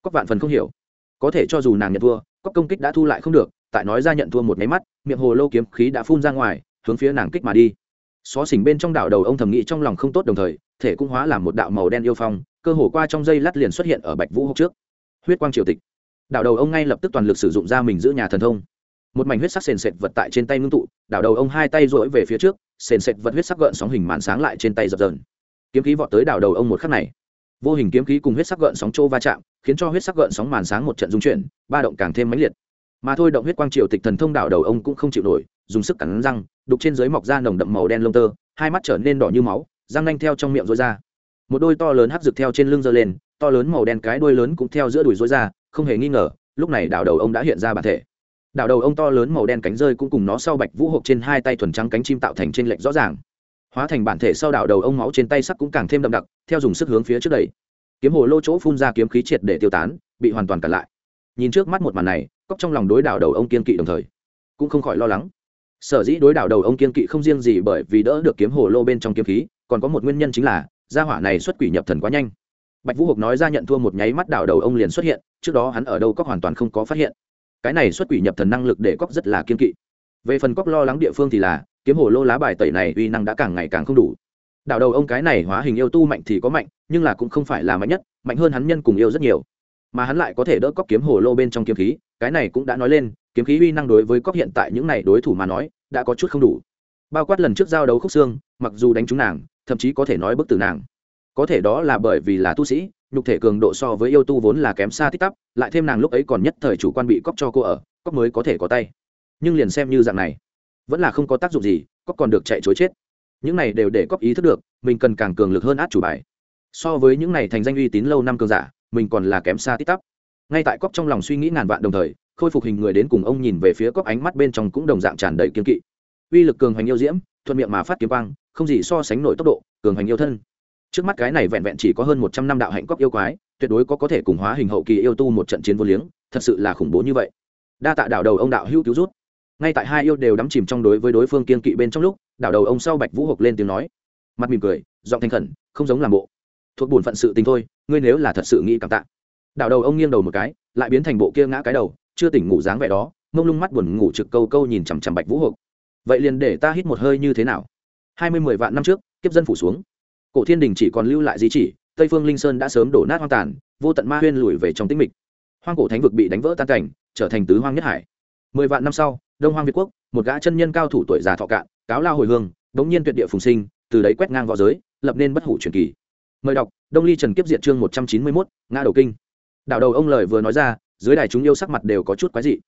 Cóp vạn phần không hiểu. Có thể cho dù nàng nhận thua cóp công kích đã thu lại không được, tại nói ra nhận thua một máy mắt, miệng hồ lô kiếm khí đã phun ra ngoài, hướng phía nàng kích mà đi. Xó xỉnh bên trong đảo đầu ông thầm nghĩ trong lòng không tốt đồng thời, thể cũng hóa làm một đạo màu đen yêu phong, cơ hồ qua trong dây lát liền xuất hiện ở bạch vũ hộp trước. Huyết quang triều tịch. Đảo đầu ông ngay lập tức toàn lực sử dụng ra mình giữ nhà thần thông một mảnh huyết sắc sền sệt vật tại trên tay ngưng tụ, đảo đầu ông hai tay rỗi về phía trước, sền sệt vật huyết sắc gợn sóng hình màn sáng lại trên tay dập dờn. Kiếm khí vọt tới đảo đầu ông một khắc này. Vô hình kiếm khí cùng huyết sắc gợn sóng trô va chạm, khiến cho huyết sắc gợn sóng màn sáng một trận dung chuyển, ba động càng thêm mãnh liệt. Mà thôi động huyết quang triều tịch thần thông đảo đầu ông cũng không chịu nổi, dùng sức cắn răng, đục trên dưới mọc ra nồng đậm màu đen lông tơ, hai mắt trở nên đỏ như máu, răng nanh theo trong miệng rối ra. Một đôi to lớn hắc rực theo trên lưng giơ lên, to lớn màu đen cái đuôi lớn cũng theo giữa đùi rối ra, không hề nghi ngờ, lúc này đảo đầu ông đã hiện ra bản thể đảo đầu ông to lớn màu đen cánh rơi cũng cùng nó sau bạch vũ hộp trên hai tay thuần trắng cánh chim tạo thành trên lệnh rõ ràng. Hóa thành bản thể sau đảo đầu ông máu trên tay sắc cũng càng thêm đậm đặc, theo dùng sức hướng phía trước đẩy. Kiếm hồ lô chỗ phun ra kiếm khí triệt để tiêu tán, bị hoàn toàn cản lại. Nhìn trước mắt một màn này cóc trong lòng đối đảo đầu ông kiên kỵ đồng thời, cũng không khỏi lo lắng. Sở dĩ đối đảo đầu ông kiên kỵ không riêng gì bởi vì đỡ được kiếm hồ lô bên trong kiếm khí, còn có một nguyên nhân chính là, gia hỏa này xuất quỷ nhập thần quá nhanh. Bạch vũ hộp nói ra nhận thua một nháy mắt đảo đầu ông liền xuất hiện, trước đó hắn ở đâu cóc hoàn toàn không có phát hiện cái này xuất quỷ nhập thần năng lực để cóc rất là kiên kỵ. Về phần cóc lo lắng địa phương thì là, kiếm hồ lô lá bài tẩy này uy năng đã càng ngày càng không đủ. Đảo đầu ông cái này hóa hình yêu tu mạnh thì có mạnh, nhưng là cũng không phải là mạnh nhất, mạnh hơn hắn nhân cùng yêu rất nhiều. Mà hắn lại có thể đỡ cóc kiếm hồ lô bên trong kiếm khí, cái này cũng đã nói lên, kiếm khí uy năng đối với cóc hiện tại những này đối thủ mà nói, đã có chút không đủ. Bao quát lần trước giao đấu khúc xương, mặc dù đánh trúng nàng, thậm chí có thể nói bức tử nàng. Có thể đó là bởi vì là tu sĩ nhục thể cường độ so với yêu tu vốn là kém xa tích tắp lại thêm nàng lúc ấy còn nhất thời chủ quan bị cóc cho cô ở, cóc mới có thể có tay. Nhưng liền xem như dạng này, vẫn là không có tác dụng gì, cóc còn được chạy chối chết. Những này đều để cóc ý thức được, mình cần càng cường lực hơn át chủ bài. So với những này thành danh uy tín lâu năm cường giả, mình còn là kém xa tích tắp ngay tại cóc trong lòng suy nghĩ ngàn vạn đồng thời, khôi phục hình người đến cùng ông nhìn về phía cóc ánh mắt bên trong cũng đồng dạng tràn đầy kiên kỵ. Uy lực cường hoành yêu diễm, thuận miệng mà phát kiếm quang, không gì so sánh nổi tốc độ, cường hoành yêu thân trước mắt cái này vẹn vẹn chỉ có hơn một trăm năm đạo hạnh cóc yêu quái, tuyệt đối có có thể cùng hóa hình hậu kỳ yêu tu một trận chiến vô liếng, thật sự là khủng bố như vậy. Đa tạ đảo đầu ông đạo hữu cứu rút ngay tại hai yêu đều đắm chìm trong đối với đối phương kiên kỵ bên trong lúc, đảo đầu ông sau bạch vũ hộp lên tiếng nói. Mặt mỉm cười, giọng thanh khẩn, không giống làm bộ. Thuộc bổn phận sự tình thôi, ngươi nếu là thật sự nghĩ cảm tạ. Đảo đầu ông nghiêng đầu một cái, lại biến thành bộ kia ngã cái đầu, chưa tỉnh ngủ dáng vẻ đó, mông lung mắt buồn ngủ trực câu câu nhìn chằm chằm bạch vũ hộp vậy liền để ta hít một hơi như thế nào? Hai mươi mười vạn năm trước, kiếp dân phủ xuống cổ thiên đình chỉ còn lưu lại di chỉ, tây phương linh sơn đã sớm đổ nát hoang tàn, vô tận ma huyên lùi về trong tĩnh mịch. Hoang cổ thánh vực bị đánh vỡ tan cảnh, trở thành tứ hoang nhất hải. Mười vạn năm sau, đông hoang việt quốc, một gã chân nhân cao thủ tuổi già thọ cạn, cáo lao hồi hương, đống nhiên tuyệt địa phùng sinh, từ đấy quét ngang v õ giới, lập nên bất hủ truyền kỳ. Mời đọc, đông ly trần kiếp Diện chương một trăm chín mươi mốt, ngã đầu kinh. Đạo đầu ông lời vừa nói ra, dưới đài chúng yêu sắc mặt đều có chút quái dị.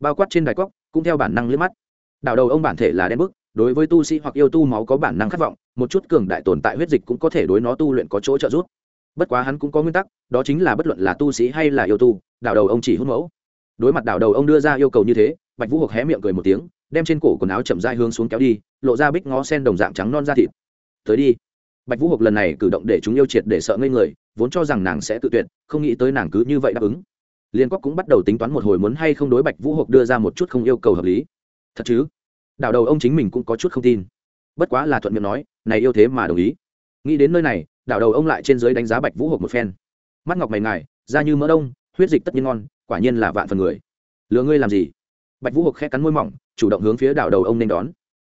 Bao quát trên đài cóc cũng theo bản năng liếc mắt. Đạo đầu ông bản thể là đen bức đối với tu sĩ hoặc yêu tu máu có bản năng khát vọng, một chút cường đại tồn tại huyết dịch cũng có thể đối nó tu luyện có chỗ trợ giúp. Bất quá hắn cũng có nguyên tắc, đó chính là bất luận là tu sĩ hay là yêu tu, đảo đầu ông chỉ hút mẫu đối mặt đảo đầu ông đưa ra yêu cầu như thế, bạch vũ hộc hé miệng cười một tiếng, đem trên cổ quần áo chậm dai hướng xuống kéo đi, lộ ra bích ngó sen đồng dạng trắng non da thịt. Tới đi. Bạch vũ hộc lần này cử động để chúng yêu triệt để sợ ngây người, vốn cho rằng nàng sẽ tự tuyệt, không nghĩ tới nàng cứ như vậy đáp ứng. Liên quốc cũng bắt đầu tính toán một hồi muốn hay không đối bạch vũ hộc đưa ra một chút không yêu cầu hợp lý. Thật chứ? Đảo đầu ông chính mình cũng có chút không tin. Bất quá là thuận miệng nói, này yêu thế mà đồng ý. Nghĩ đến nơi này, đảo đầu ông lại trên dưới đánh giá bạch vũ hộp một phen. Mắt ngọc mày ngài, da như mỡ đông, huyết dịch tất nhiên ngon, quả nhiên là vạn phần người. Lừa ngươi làm gì? Bạch vũ hộp khẽ cắn môi mỏng, chủ động hướng phía đảo đầu ông nên đón.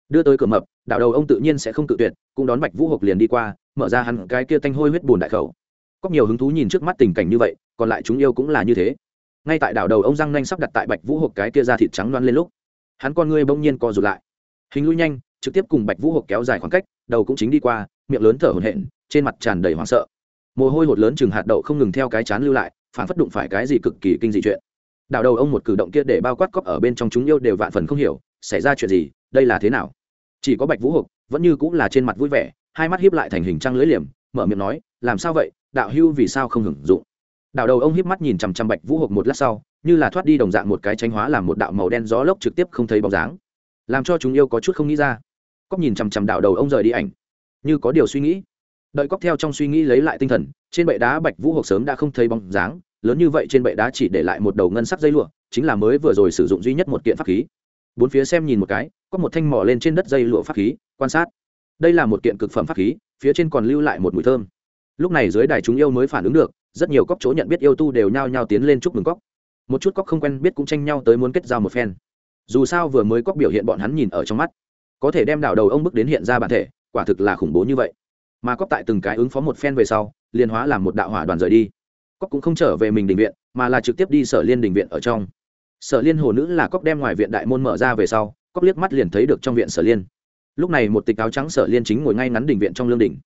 Đưa tới cửa mập, đảo đầu ông tự nhiên sẽ không tự tuyệt, cũng đón bạch vũ hộp liền đi qua, mở ra hẳn cái kia tanh hôi huyết bùn đại khẩu. Có nhiều hứng thú nhìn trước mắt tình cảnh như vậy, còn lại chúng yêu cũng là như thế. Ngay tại đảo đầu ông răng nanh sắp đặt tại bạch vũ hộp cái kia ra thịt trắng loan lên lúc hắn con ngươi bỗng nhiên co rụt lại. Hình lui nhanh, trực tiếp cùng bạch vũ hộp kéo dài khoảng cách, đầu cũng chính đi qua, miệng lớn thở hổn hển, trên mặt tràn đầy hoảng sợ. Mồ hôi hột lớn chừng hạt đậu không ngừng theo cái chán lưu lại, phản phất đụng phải cái gì cực kỳ kinh dị chuyện. Đảo đầu ông một cử động kia để bao quát cóp ở bên trong chúng yêu đều vạn phần không hiểu, xảy ra chuyện gì, đây là thế nào? Chỉ có bạch vũ hộp vẫn như cũng là trên mặt vui vẻ, hai mắt hiếp lại thành hình trăng lưỡi liềm, mở miệng nói, làm sao vậy? Đạo hưu vì sao không hưởng dụng? Đảo đầu ông hiếp mắt nhìn chằm chằm bạch vũ hộp một lát sau như là thoát đi đồng dạng một cái tránh hóa làm một đạo màu đen gió lốc trực tiếp không thấy bóng dáng, làm cho chúng yêu có chút không nghĩ ra. Cóc nhìn chằm chằm đạo đầu ông rời đi ảnh, như có điều suy nghĩ. Đợi cóc theo trong suy nghĩ lấy lại tinh thần, trên bệ đá bạch vũ hộp sớm đã không thấy bóng dáng, lớn như vậy trên bệ đá chỉ để lại một đầu ngân sắc dây lụa, chính là mới vừa rồi sử dụng duy nhất một kiện pháp khí. Bốn phía xem nhìn một cái, có một thanh mỏ lên trên đất dây lụa pháp khí, quan sát. Đây là một kiện cực phẩm pháp khí, phía trên còn lưu lại một mùi thơm. Lúc này dưới đài chúng yêu mới phản ứng được, rất nhiều cóc chỗ nhận biết yêu tu đều nhao nhao tiến lên chúc mừng cóc một chút cóc không quen biết cũng tranh nhau tới muốn kết giao một phen. Dù sao vừa mới cóc biểu hiện bọn hắn nhìn ở trong mắt, có thể đem đảo đầu ông bức đến hiện ra bản thể, quả thực là khủng bố như vậy. Mà cóc tại từng cái ứng phó một phen về sau liên hóa làm một đạo hỏa đoàn rời đi. Cóc cũng không trở về mình đình viện, mà là trực tiếp đi sở liên đình viện ở trong. Sở liên hồ nữ là cóc đem ngoài viện đại môn mở ra về sau, cóc liếc mắt liền thấy được trong viện sở liên. Lúc này một tịch áo trắng sở liên chính ngồi ngay ngắn đình viện trong lương đỉnh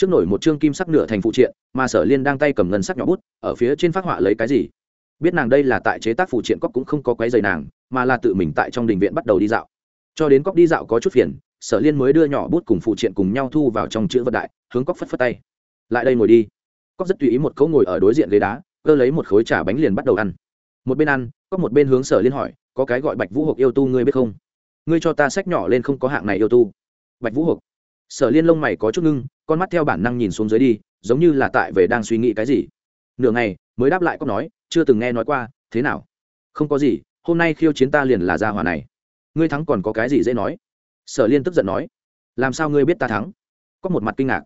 trước nổi một chương kim sắc nửa thành phụ triện, mà sở liên đang tay cầm ngân sắc nhỏ bút, ở phía trên phát họa lấy cái gì? Biết nàng đây là tại chế tác phụ triện cóc cũng không có quấy giày nàng, mà là tự mình tại trong đình viện bắt đầu đi dạo. Cho đến cóc đi dạo có chút phiền, sở liên mới đưa nhỏ bút cùng phụ triện cùng nhau thu vào trong chữ vật đại, hướng cóc phất phất tay. Lại đây ngồi đi. Cóc rất tùy ý một cấu ngồi ở đối diện ghế đá, cơ lấy một khối trà bánh liền bắt đầu ăn. Một bên ăn cóc một bên hướng sở liên hỏi, có cái gọi bạch vũ hộp yêu tu ngươi biết không? Ngươi cho ta sách nhỏ lên không có hạng này yêu tu. Bạch vũ hộp sở liên lông mày có chút ngưng, con mắt theo bản năng nhìn xuống dưới đi, giống như là tại về đang suy nghĩ cái gì. Nửa ngày, mới đáp lại cóc nói chưa từng nghe nói qua, thế nào? Không có gì, hôm nay khiêu chiến ta liền là gia hỏa này. Ngươi thắng còn có cái gì dễ nói? Sở liên tức giận nói. Làm sao ngươi biết ta thắng? Có một mặt kinh ngạc.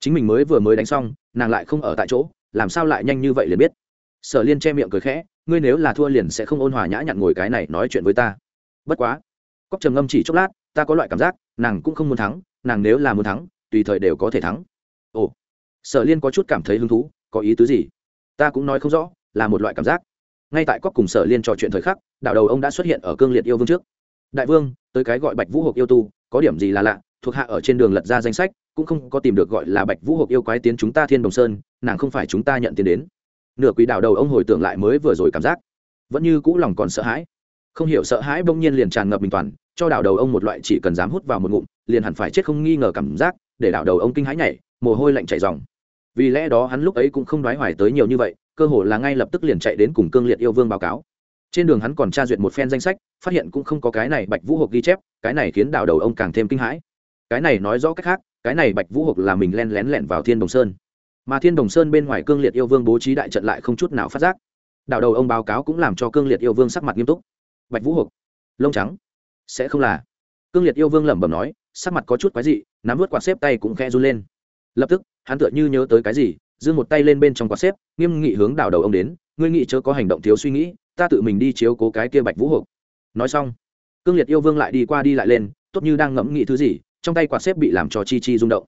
Chính mình mới vừa mới đánh xong, nàng lại không ở tại chỗ, làm sao lại nhanh như vậy liền biết? Sở liên che miệng cười khẽ, ngươi nếu là thua liền sẽ không ôn hòa nhã nhặn ngồi cái này nói chuyện với ta. Bất quá. Cóc trầm ngâm chỉ chốc lát, ta có loại cảm giác, nàng cũng không muốn thắng, nàng nếu là muốn thắng, tùy thời đều có thể thắng. Ồ. Sở liên có chút cảm thấy hứng thú, có ý tứ gì? Ta cũng nói không rõ là một loại cảm giác. Ngay tại cóc cùng sở liên trò chuyện thời khắc, đạo đầu ông đã xuất hiện ở cương liệt yêu vương trước. Đại vương, tới cái gọi bạch vũ hộp yêu tu, có điểm gì là lạ, thuộc hạ ở trên đường lật ra danh sách, cũng không có tìm được gọi là bạch vũ hộp yêu quái tiến chúng ta thiên đồng sơn, nàng không phải chúng ta nhận tiền đến. Nửa quỷ đạo đầu ông hồi tưởng lại mới vừa rồi cảm giác, vẫn như cũ lòng còn sợ hãi. Không hiểu sợ hãi bỗng nhiên liền tràn ngập bình toàn, cho đảo đầu ông một loại chỉ cần dám hút vào một ngụm, liền hẳn phải chết không nghi ngờ cảm giác, để đảo đầu ông kinh hãi nhảy, mồ hôi lạnh chảy dòng vì lẽ đó hắn lúc ấy cũng không đoái hoài tới nhiều như vậy cơ hồ là ngay lập tức liền chạy đến cùng cương liệt yêu vương báo cáo. Trên đường hắn còn tra duyệt một phen danh sách, phát hiện cũng không có cái này bạch vũ hộp ghi chép, cái này khiến đảo đầu ông càng thêm kinh hãi. Cái này nói rõ cách khác, cái này bạch vũ hộp là mình len lén lẹn vào thiên đồng sơn. Mà thiên đồng sơn bên ngoài cương liệt yêu vương bố trí đại trận lại không chút nào phát giác. Đảo đầu ông báo cáo cũng làm cho cương liệt yêu vương sắc mặt nghiêm túc. Bạch vũ hộp lông trắng. Sẽ không là. Cương liệt yêu vương lẩm bẩm nói, sắc mặt có chút quái dị, nắm vớt quạt xếp tay cũng khe run lên. Lập tức, hắn tựa như nhớ tới cái gì giơ một tay lên bên trong quạt xếp, nghiêm nghị hướng đảo đầu ông đến, ngươi nghị chớ có hành động thiếu suy nghĩ, ta tự mình đi chiếu cố cái kia bạch vũ hộp nói xong, cương liệt yêu vương lại đi qua đi lại lên, tốt như đang ngẫm nghĩ thứ gì, trong tay quạt xếp bị làm cho chi chi rung động.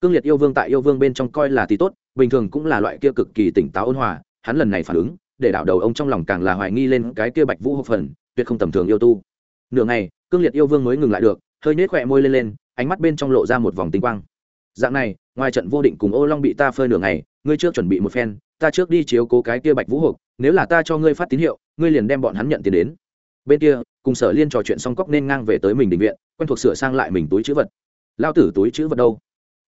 Cương liệt yêu vương tại yêu vương bên trong coi là thì tốt, bình thường cũng là loại kia cực kỳ tỉnh táo ôn hòa, hắn lần này phản ứng, để đảo đầu ông trong lòng càng là hoài nghi lên cái kia bạch vũ hộp phần, tuyệt không tầm thường yêu tu. Nửa ngày, cương liệt yêu vương mới ngừng lại được, hơi nết khỏe môi lên lên, ánh mắt bên trong lộ ra một vòng tinh quang dạng này, ngoài trận vô định cùng ô long bị ta phơi nửa ngày, ngươi trước chuẩn bị một phen, ta trước đi chiếu cố cái kia bạch vũ hộp nếu là ta cho ngươi phát tín hiệu, ngươi liền đem bọn hắn nhận tiền đến. Bên kia, cùng sở liên trò chuyện xong cóc nên ngang về tới mình định viện, quen thuộc sửa sang lại mình túi chữ vật. Lao tử túi chữ vật đâu?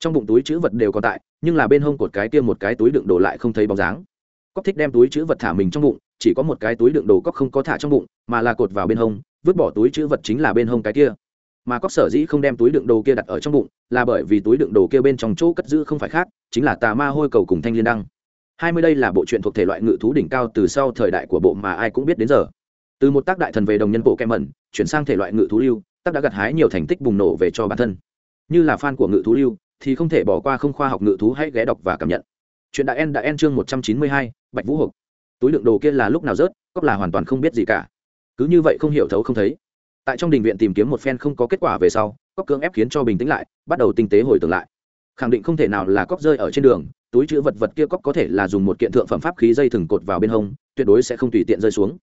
Trong bụng túi chữ vật đều còn tại, nhưng là bên hông cột cái kia một cái túi đựng đồ lại không thấy bóng dáng. Cóc thích đem túi chữ vật thả mình trong bụng, chỉ có một cái túi đựng đồ cóc không có thả trong bụng, mà là cột vào bên hông, vứt bỏ túi chữ vật chính là bên hông cái kia mà cóc sở dĩ không đem túi đựng đồ kia đặt ở trong bụng là bởi vì túi đựng đồ kia bên trong chỗ cất giữ không phải khác, chính là tà ma hôi cầu cùng thanh liên đăng. Hai mươi đây là bộ truyện thuộc thể loại ngự thú đỉnh cao từ sau thời đại của bộ mà ai cũng biết đến giờ. Từ một tác đại thần về đồng nhân bộ kem mẩn, chuyển sang thể loại ngự thú lưu, tác đã gặt hái nhiều thành tích bùng nổ về cho bản thân. Như là fan của ngự thú lưu, thì không thể bỏ qua không khoa học ngự thú hãy ghé đọc và cảm nhận. Chuyện đại en đã en chương một trăm chín mươi hai, bạch vũ hộp túi đựng đồ kia là lúc nào rớt, cóc là hoàn toàn không biết gì cả. Cứ như vậy không hiểu thấu không thấy tại trong đình viện tìm kiếm một phen không có kết quả về sau cóc cưỡng ép khiến cho bình tĩnh lại, bắt đầu tinh tế hồi tưởng lại. Khẳng định không thể nào là cóc rơi ở trên đường, túi chữ vật vật kia cóc có thể là dùng một kiện thượng phẩm pháp khí dây thừng cột vào bên hông, tuyệt đối sẽ không tùy tiện rơi xuống.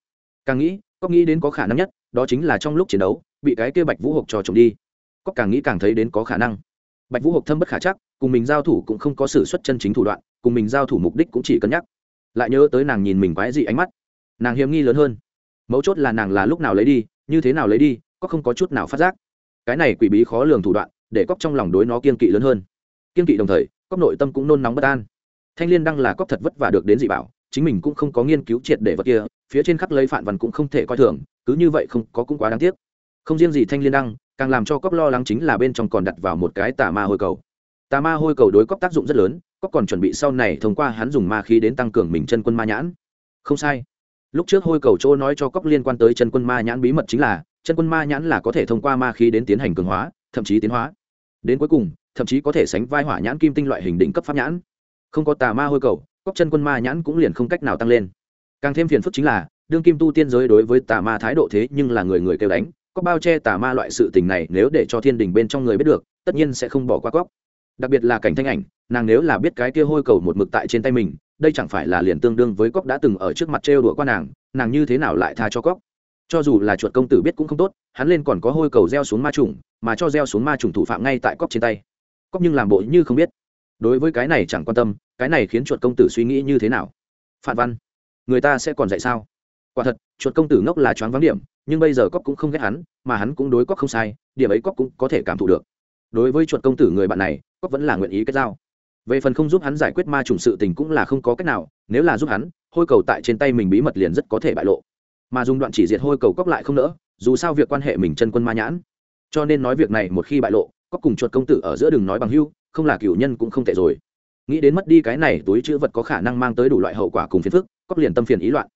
Càng nghĩ cóc nghĩ đến có khả năng nhất, đó chính là trong lúc chiến đấu, bị cái kia bạch vũ hộp trò trộm đi. Cóc càng nghĩ càng thấy đến có khả năng. Bạch vũ hộp thâm bất khả chắc, cùng mình giao thủ cũng không có sự xuất chân chính thủ đoạn, cùng mình giao thủ mục đích cũng chỉ cân nhắc. Lại nhớ tới nàng nhìn mình quái dị ánh mắt. Nàng hiếm nghi lớn hơn. Mấu chốt là nàng là lúc nào lấy đi như thế nào lấy đi, có không có chút nào phát giác. Cái này quỷ bí khó lường thủ đoạn, để cóc trong lòng đối nó kiên kỵ lớn hơn. Kiên kỵ đồng thời, cóc nội tâm cũng nôn nóng bất an. Thanh liên đăng là cóc thật vất vả được đến dị bảo, chính mình cũng không có nghiên cứu triệt để vật kia, phía trên khắc lấy phản văn cũng không thể coi thường, cứ như vậy không có cũng quá đáng tiếc. Không riêng gì thanh liên đăng, càng làm cho cóc lo lắng chính là bên trong còn đặt vào một cái tà ma hôi cầu. Tà ma hôi cầu đối cóc tác dụng rất lớn, cóc còn chuẩn bị sau này thông qua hắn dùng ma khí đến tăng cường mình chân quân ma nhãn. Không sai lúc trước hôi cầu chỗ nói cho cóc liên quan tới chân quân ma nhãn bí mật chính là, chân quân ma nhãn là có thể thông qua ma khí đến tiến hành cường hóa, thậm chí tiến hóa. Đến cuối cùng, thậm chí có thể sánh vai hỏa nhãn kim tinh loại hình đỉnh cấp pháp nhãn. Không có tà ma hôi cầu cóc chân quân ma nhãn cũng liền không cách nào tăng lên. Càng thêm phiền phức chính là, đương kim tu tiên giới đối với tà ma thái độ thế nhưng là người người kêu đánh, có bao che tà ma loại sự tình này nếu để cho thiên đình bên trong người biết được, tất nhiên sẽ không bỏ qua cóc đặc biệt là cảnh thanh ảnh, nàng nếu là biết cái kia hôi cầu một mực tại trên tay mình đây chẳng phải là liền tương đương với cóc đã từng ở trước mặt trêu đùa qua nàng nàng như thế nào lại tha cho cóc? Cho dù là chuột công tử biết cũng không tốt, hắn lên còn có hôi cầu gieo xuống ma trùng, mà cho gieo xuống ma trùng thủ phạm ngay tại cóc trên tay. Cóc nhưng làm bộ như không biết. Đối với cái này chẳng quan tâm, cái này khiến chuột công tử suy nghĩ như thế nào? Phản văn, người ta sẽ còn dạy sao? Quả thật, chuột công tử ngốc là choáng vắng điểm, nhưng bây giờ cóc cũng không ghét hắn, mà hắn cũng đối cóc không sai, điểm ấy cóc cũng có thể cảm thụ được. Đối với chuột công tử người bạn này, cóc vẫn là nguyện ý kết giao về phần không giúp hắn giải quyết ma trùng sự tình cũng là không có cách nào, nếu là giúp hắn, hôi cầu tại trên tay mình bí mật liền rất có thể bại lộ. Mà dùng đoạn chỉ diệt hôi cầu cóc lại không nỡ, dù sao việc quan hệ mình chân quân ma nhãn. Cho nên nói việc này một khi bại lộ có cùng chuột công tử ở giữa đường nói bằng hưu, không là cửu nhân cũng không tệ rồi. Nghĩ đến mất đi cái này túi chữ vật có khả năng mang tới đủ loại hậu quả cùng phiền phức, cóc liền tâm phiền ý loạn.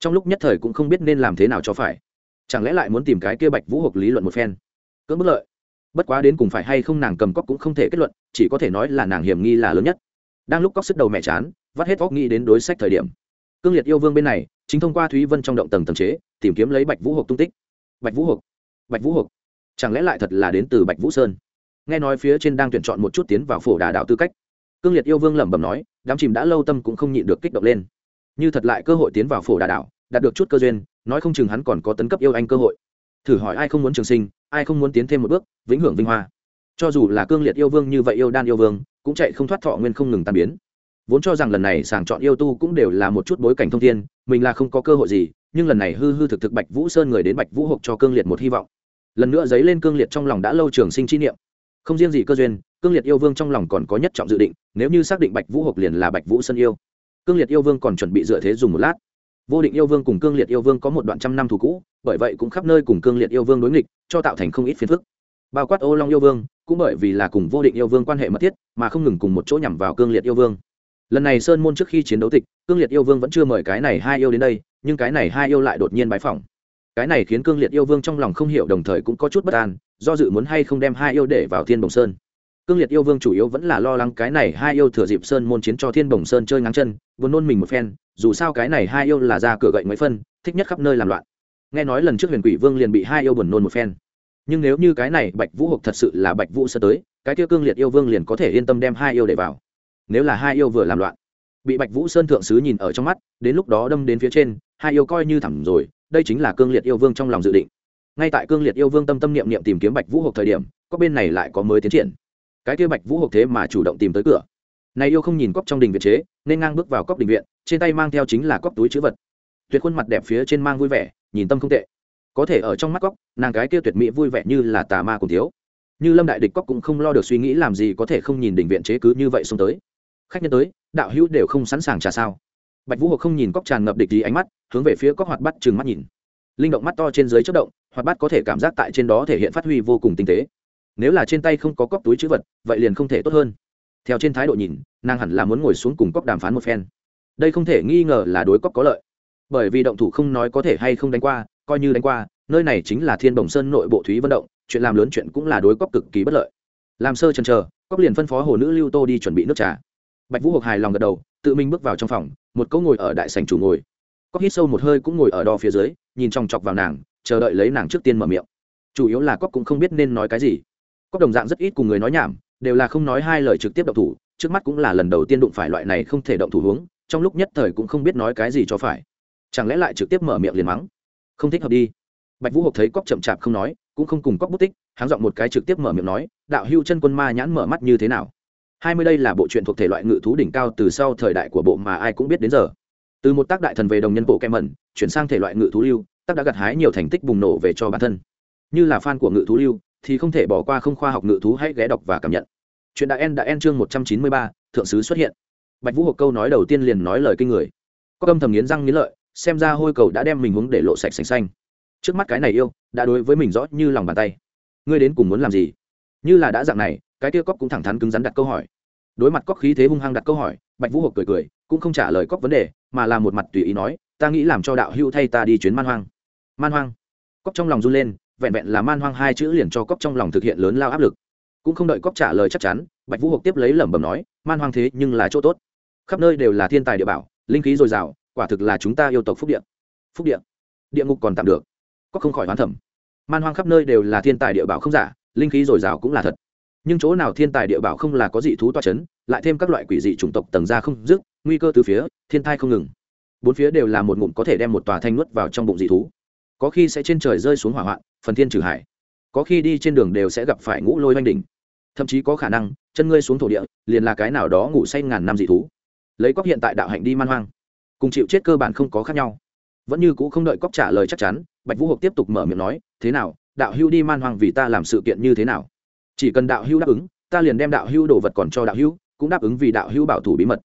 Trong lúc nhất thời cũng không biết nên làm thế nào cho phải. Chẳng lẽ lại muốn tìm cái kia bạch vũ hộp lý luận một phen? Cưỡng bất lợi bất quá đến cùng phải hay không nàng cầm cóc cũng không thể kết luận, chỉ có thể nói là nàng hiểm nghi là lớn nhất. Đang lúc cóc sức đầu mẹ chán, vắt hết góc nghĩ đến đối sách thời điểm. Cương liệt yêu vương bên này, chính thông qua thúy vân trong động tầng tầng chế, tìm kiếm lấy bạch vũ hộp tung tích. Bạch vũ hộp bạch vũ hộp chẳng lẽ lại thật là đến từ bạch vũ sơn? Nghe nói phía trên đang tuyển chọn một chút tiến vào phổ đà đạo tư cách. Cương liệt yêu vương lẩm bẩm nói, đám chìm đã lâu tâm cũng không nhịn được kích động lên. Như thật lại cơ hội tiến vào phổ đà đạo, đạt được chút cơ duyên, nói không chừng hắn còn có tấn cấp yêu anh cơ hội thử hỏi ai không muốn trường sinh, ai không muốn tiến thêm một bước, vĩnh hưởng vinh hoa. Cho dù là cương liệt yêu vương như vậy yêu đan yêu vương, cũng chạy không thoát thọ nguyên không ngừng tan biến. Vốn cho rằng lần này sàng chọn yêu tu cũng đều là một chút bối cảnh thông thiên, mình là không có cơ hội gì, nhưng lần này hư hư thực thực bạch vũ sơn người đến bạch vũ hộp cho cương liệt một hy vọng. Lần nữa dấy lên cương liệt trong lòng đã lâu trường sinh chi niệm. Không riêng gì cơ duyên, cương liệt yêu vương trong lòng còn có nhất trọng dự định, nếu như xác định bạch vũ hộp liền là bạch vũ sơn yêu. Cương liệt yêu vương còn chuẩn bị dựa thế dùng một lát vô định yêu vương cùng cương liệt yêu vương có một đoạn trăm năm thù cũ, bởi vậy cũng khắp nơi cùng cương liệt yêu vương đối nghịch, cho tạo thành không ít phiền phức. Bao quát ô long yêu vương, cũng bởi vì là cùng vô định yêu vương quan hệ mật thiết, mà không ngừng cùng một chỗ nhằm vào cương liệt yêu vương. Lần này sơn môn trước khi chiến đấu tịch, cương liệt yêu vương vẫn chưa mời cái này hai yêu đến đây, nhưng cái này hai yêu lại đột nhiên bái phỏng. Cái này khiến cương liệt yêu vương trong lòng không hiểu, đồng thời cũng có chút bất an, do dự muốn hay không đem hai yêu để vào thiên bồng sơn cương liệt yêu vương chủ yếu vẫn là lo lắng cái này hai yêu thừa dịp sơn môn chiến cho thiên bồng sơn chơi ngắn chân, buồn nôn mình một phen, dù sao cái này hai yêu là ra cửa gậy mấy phân, thích nhất khắp nơi làm loạn. Nghe nói lần trước huyền quỷ vương liền bị hai yêu buồn nôn một phen. Nhưng nếu như cái này bạch vũ hộp thật sự là bạch vũ sơ tới, cái kia cương liệt yêu vương liền có thể yên tâm đem hai yêu để vào. Nếu là hai yêu vừa làm loạn, bị bạch vũ sơn thượng sứ nhìn ở trong mắt, đến lúc đó đâm đến phía trên, hai yêu coi như thẳm rồi, đây chính là cương liệt yêu vương trong lòng dự định. Ngay tại cương liệt yêu vương tâm tâm niệm niệm tìm kiếm bạch vũ hộp thời điểm, có bên này lại có mới tiến triển cái kia bạch vũ hộp thế mà chủ động tìm tới cửa. Này yêu không nhìn cóc trong đình viện chế, nên ngang bước vào cóc đình viện, trên tay mang theo chính là cóc túi chữ vật. Tuyệt khuôn mặt đẹp phía trên mang vui vẻ, nhìn tâm không tệ. Có thể ở trong mắt cóc nàng cái kia tuyệt mỹ vui vẻ như là tà ma cùng thiếu. Như lâm đại địch cóc cũng không lo được suy nghĩ làm gì có thể không nhìn đình viện chế cứ như vậy xông tới. Khách nhân tới, đạo hữu đều không sẵn sàng trả sao. Bạch vũ hộp không nhìn cóc tràn ngập địch ý ánh mắt, hướng về phía cóc hoạt bắt chừng mắt nhìn. Linh động mắt to trên dưới chất động, hoạt bắt có thể cảm giác tại trên đó thể hiện phát huy vô cùng tinh tế nếu là trên tay không có cóc túi chữ vật, vậy liền không thể tốt hơn. Theo trên thái độ nhìn, nàng hẳn là muốn ngồi xuống cùng cóc đàm phán một phen. Đây không thể nghi ngờ là đối cóc có lợi. Bởi vì động thủ không nói có thể hay không đánh qua, coi như đánh qua, nơi này chính là thiên bồng sơn nội bộ thúy vận động, chuyện làm lớn chuyện cũng là đối cóc cực kỳ bất lợi. Làm sơ chần chờ, cóc liền phân phó hồ nữ lưu tô đi chuẩn bị nước trà. Bạch vũ hộc hài lòng gật đầu, tự mình bước vào trong phòng, một cỗ ngồi ở đại sành chủ ngồi. Cóc hít sâu một hơi cũng ngồi ở đo phía dưới, nhìn chòng chọc vào nàng, chờ đợi lấy nàng trước tiên mở miệng. Chủ yếu là cóc cũng không biết nên nói cái gì cóc đồng dạng rất ít cùng người nói nhảm, đều là không nói hai lời trực tiếp động thủ, trước mắt cũng là lần đầu tiên đụng phải loại này không thể động thủ hướng trong lúc nhất thời cũng không biết nói cái gì cho phải. Chẳng lẽ lại trực tiếp mở miệng liền mắng? Không thích hợp đi. Bạch vũ hộp thấy cóc chậm chạp không nói, cũng không cùng cóc bút tích, háng giọng một cái trực tiếp mở miệng nói, đạo hưu chân quân ma nhãn mở mắt như thế nào? Hai mươi đây là bộ truyện thuộc thể loại ngự thú đỉnh cao từ sau thời đại của bộ mà ai cũng biết đến giờ. Từ một tác đại thần về đồng nhân bộ kem mẩn, chuyển sang thể loại ngự thú lưu, tác đã gặt hái nhiều thành tích bùng nổ về cho bản thân. Như là fan của ngự thú lưu thì không thể bỏ qua không khoa học ngự thú, hãy ghé đọc và cảm nhận. Chuyện đã en đã en chương một trăm chín mươi ba, thượng sứ xuất hiện. Bạch vũ hộp câu nói đầu tiên liền nói lời kinh người. Có âm thầm nghiến răng nghiến lợi, xem ra hôi cầu đã đem mình hướng để lộ sạch sành xanh. Trước mắt cái này yêu, đã đối với mình rõ như lòng bàn tay. Ngươi đến cùng muốn làm gì? Như là đã dạng này, cái kia cóc cũng thẳng thắn cứng rắn đặt câu hỏi. Đối mặt cóc khí thế hung hăng đặt câu hỏi, bạch vũ hộp cười cười, cũng không trả lời cóc vấn đề, mà là một mặt tùy ý nói, ta nghĩ làm cho đạo hưu thay ta đi chuyến man hoang. Man hoang. Cóc trong lòng run lên vẹn vẹn là man hoang hai chữ liền cho cóc trong lòng thực hiện lớn lao áp lực. Cũng không đợi cóc trả lời chắc chắn, bạch vũ hộp tiếp lấy lẩm bẩm nói, man hoang thế nhưng là chỗ tốt. Khắp nơi đều là thiên tài địa bảo, linh khí dồi dào, quả thực là chúng ta yêu tộc phúc địa. Phúc địa? Địa ngục còn tạm được. Cóc không khỏi hoán thẩm man hoang khắp nơi đều là thiên tài địa bảo không giả, linh khí dồi dào cũng là thật. Nhưng chỗ nào thiên tài địa bảo không là có dị thú toa c h ấ n lại thêm các loại quỷ dị chủng tộc tầng ra không dứt, nguy cơ từ phía, thiên thai không ngừng. Bốn phía đều là một ngụm có thể đem một tòa thanh nuốt vào trong bụng dị thú có khi sẽ trên trời rơi xuống hỏa hoạn, phần thiên trừ hải. Có khi đi trên đường đều sẽ gặp phải ngũ lôi oanh đỉnh. Thậm chí có khả năng, chân ngươi xuống thổ địa, liền là cái nào đó ngủ say ngàn năm dị thú. Lấy cóc hiện tại đạo hạnh đi man hoang. Cùng chịu chết cơ bản không có khác nhau. Vẫn như cũ không đợi cóc trả lời chắc chắn, bạch vũ hộp tiếp tục mở miệng nói, thế nào, đạo hưu đi man hoang vì ta làm sự kiện như thế nào? Chỉ cần đạo hưu đáp ứng, ta liền đem đạo hưu đồ vật còn cho đạo hưu cũng đáp ứng vì đạo hưu bảo thủ bí mật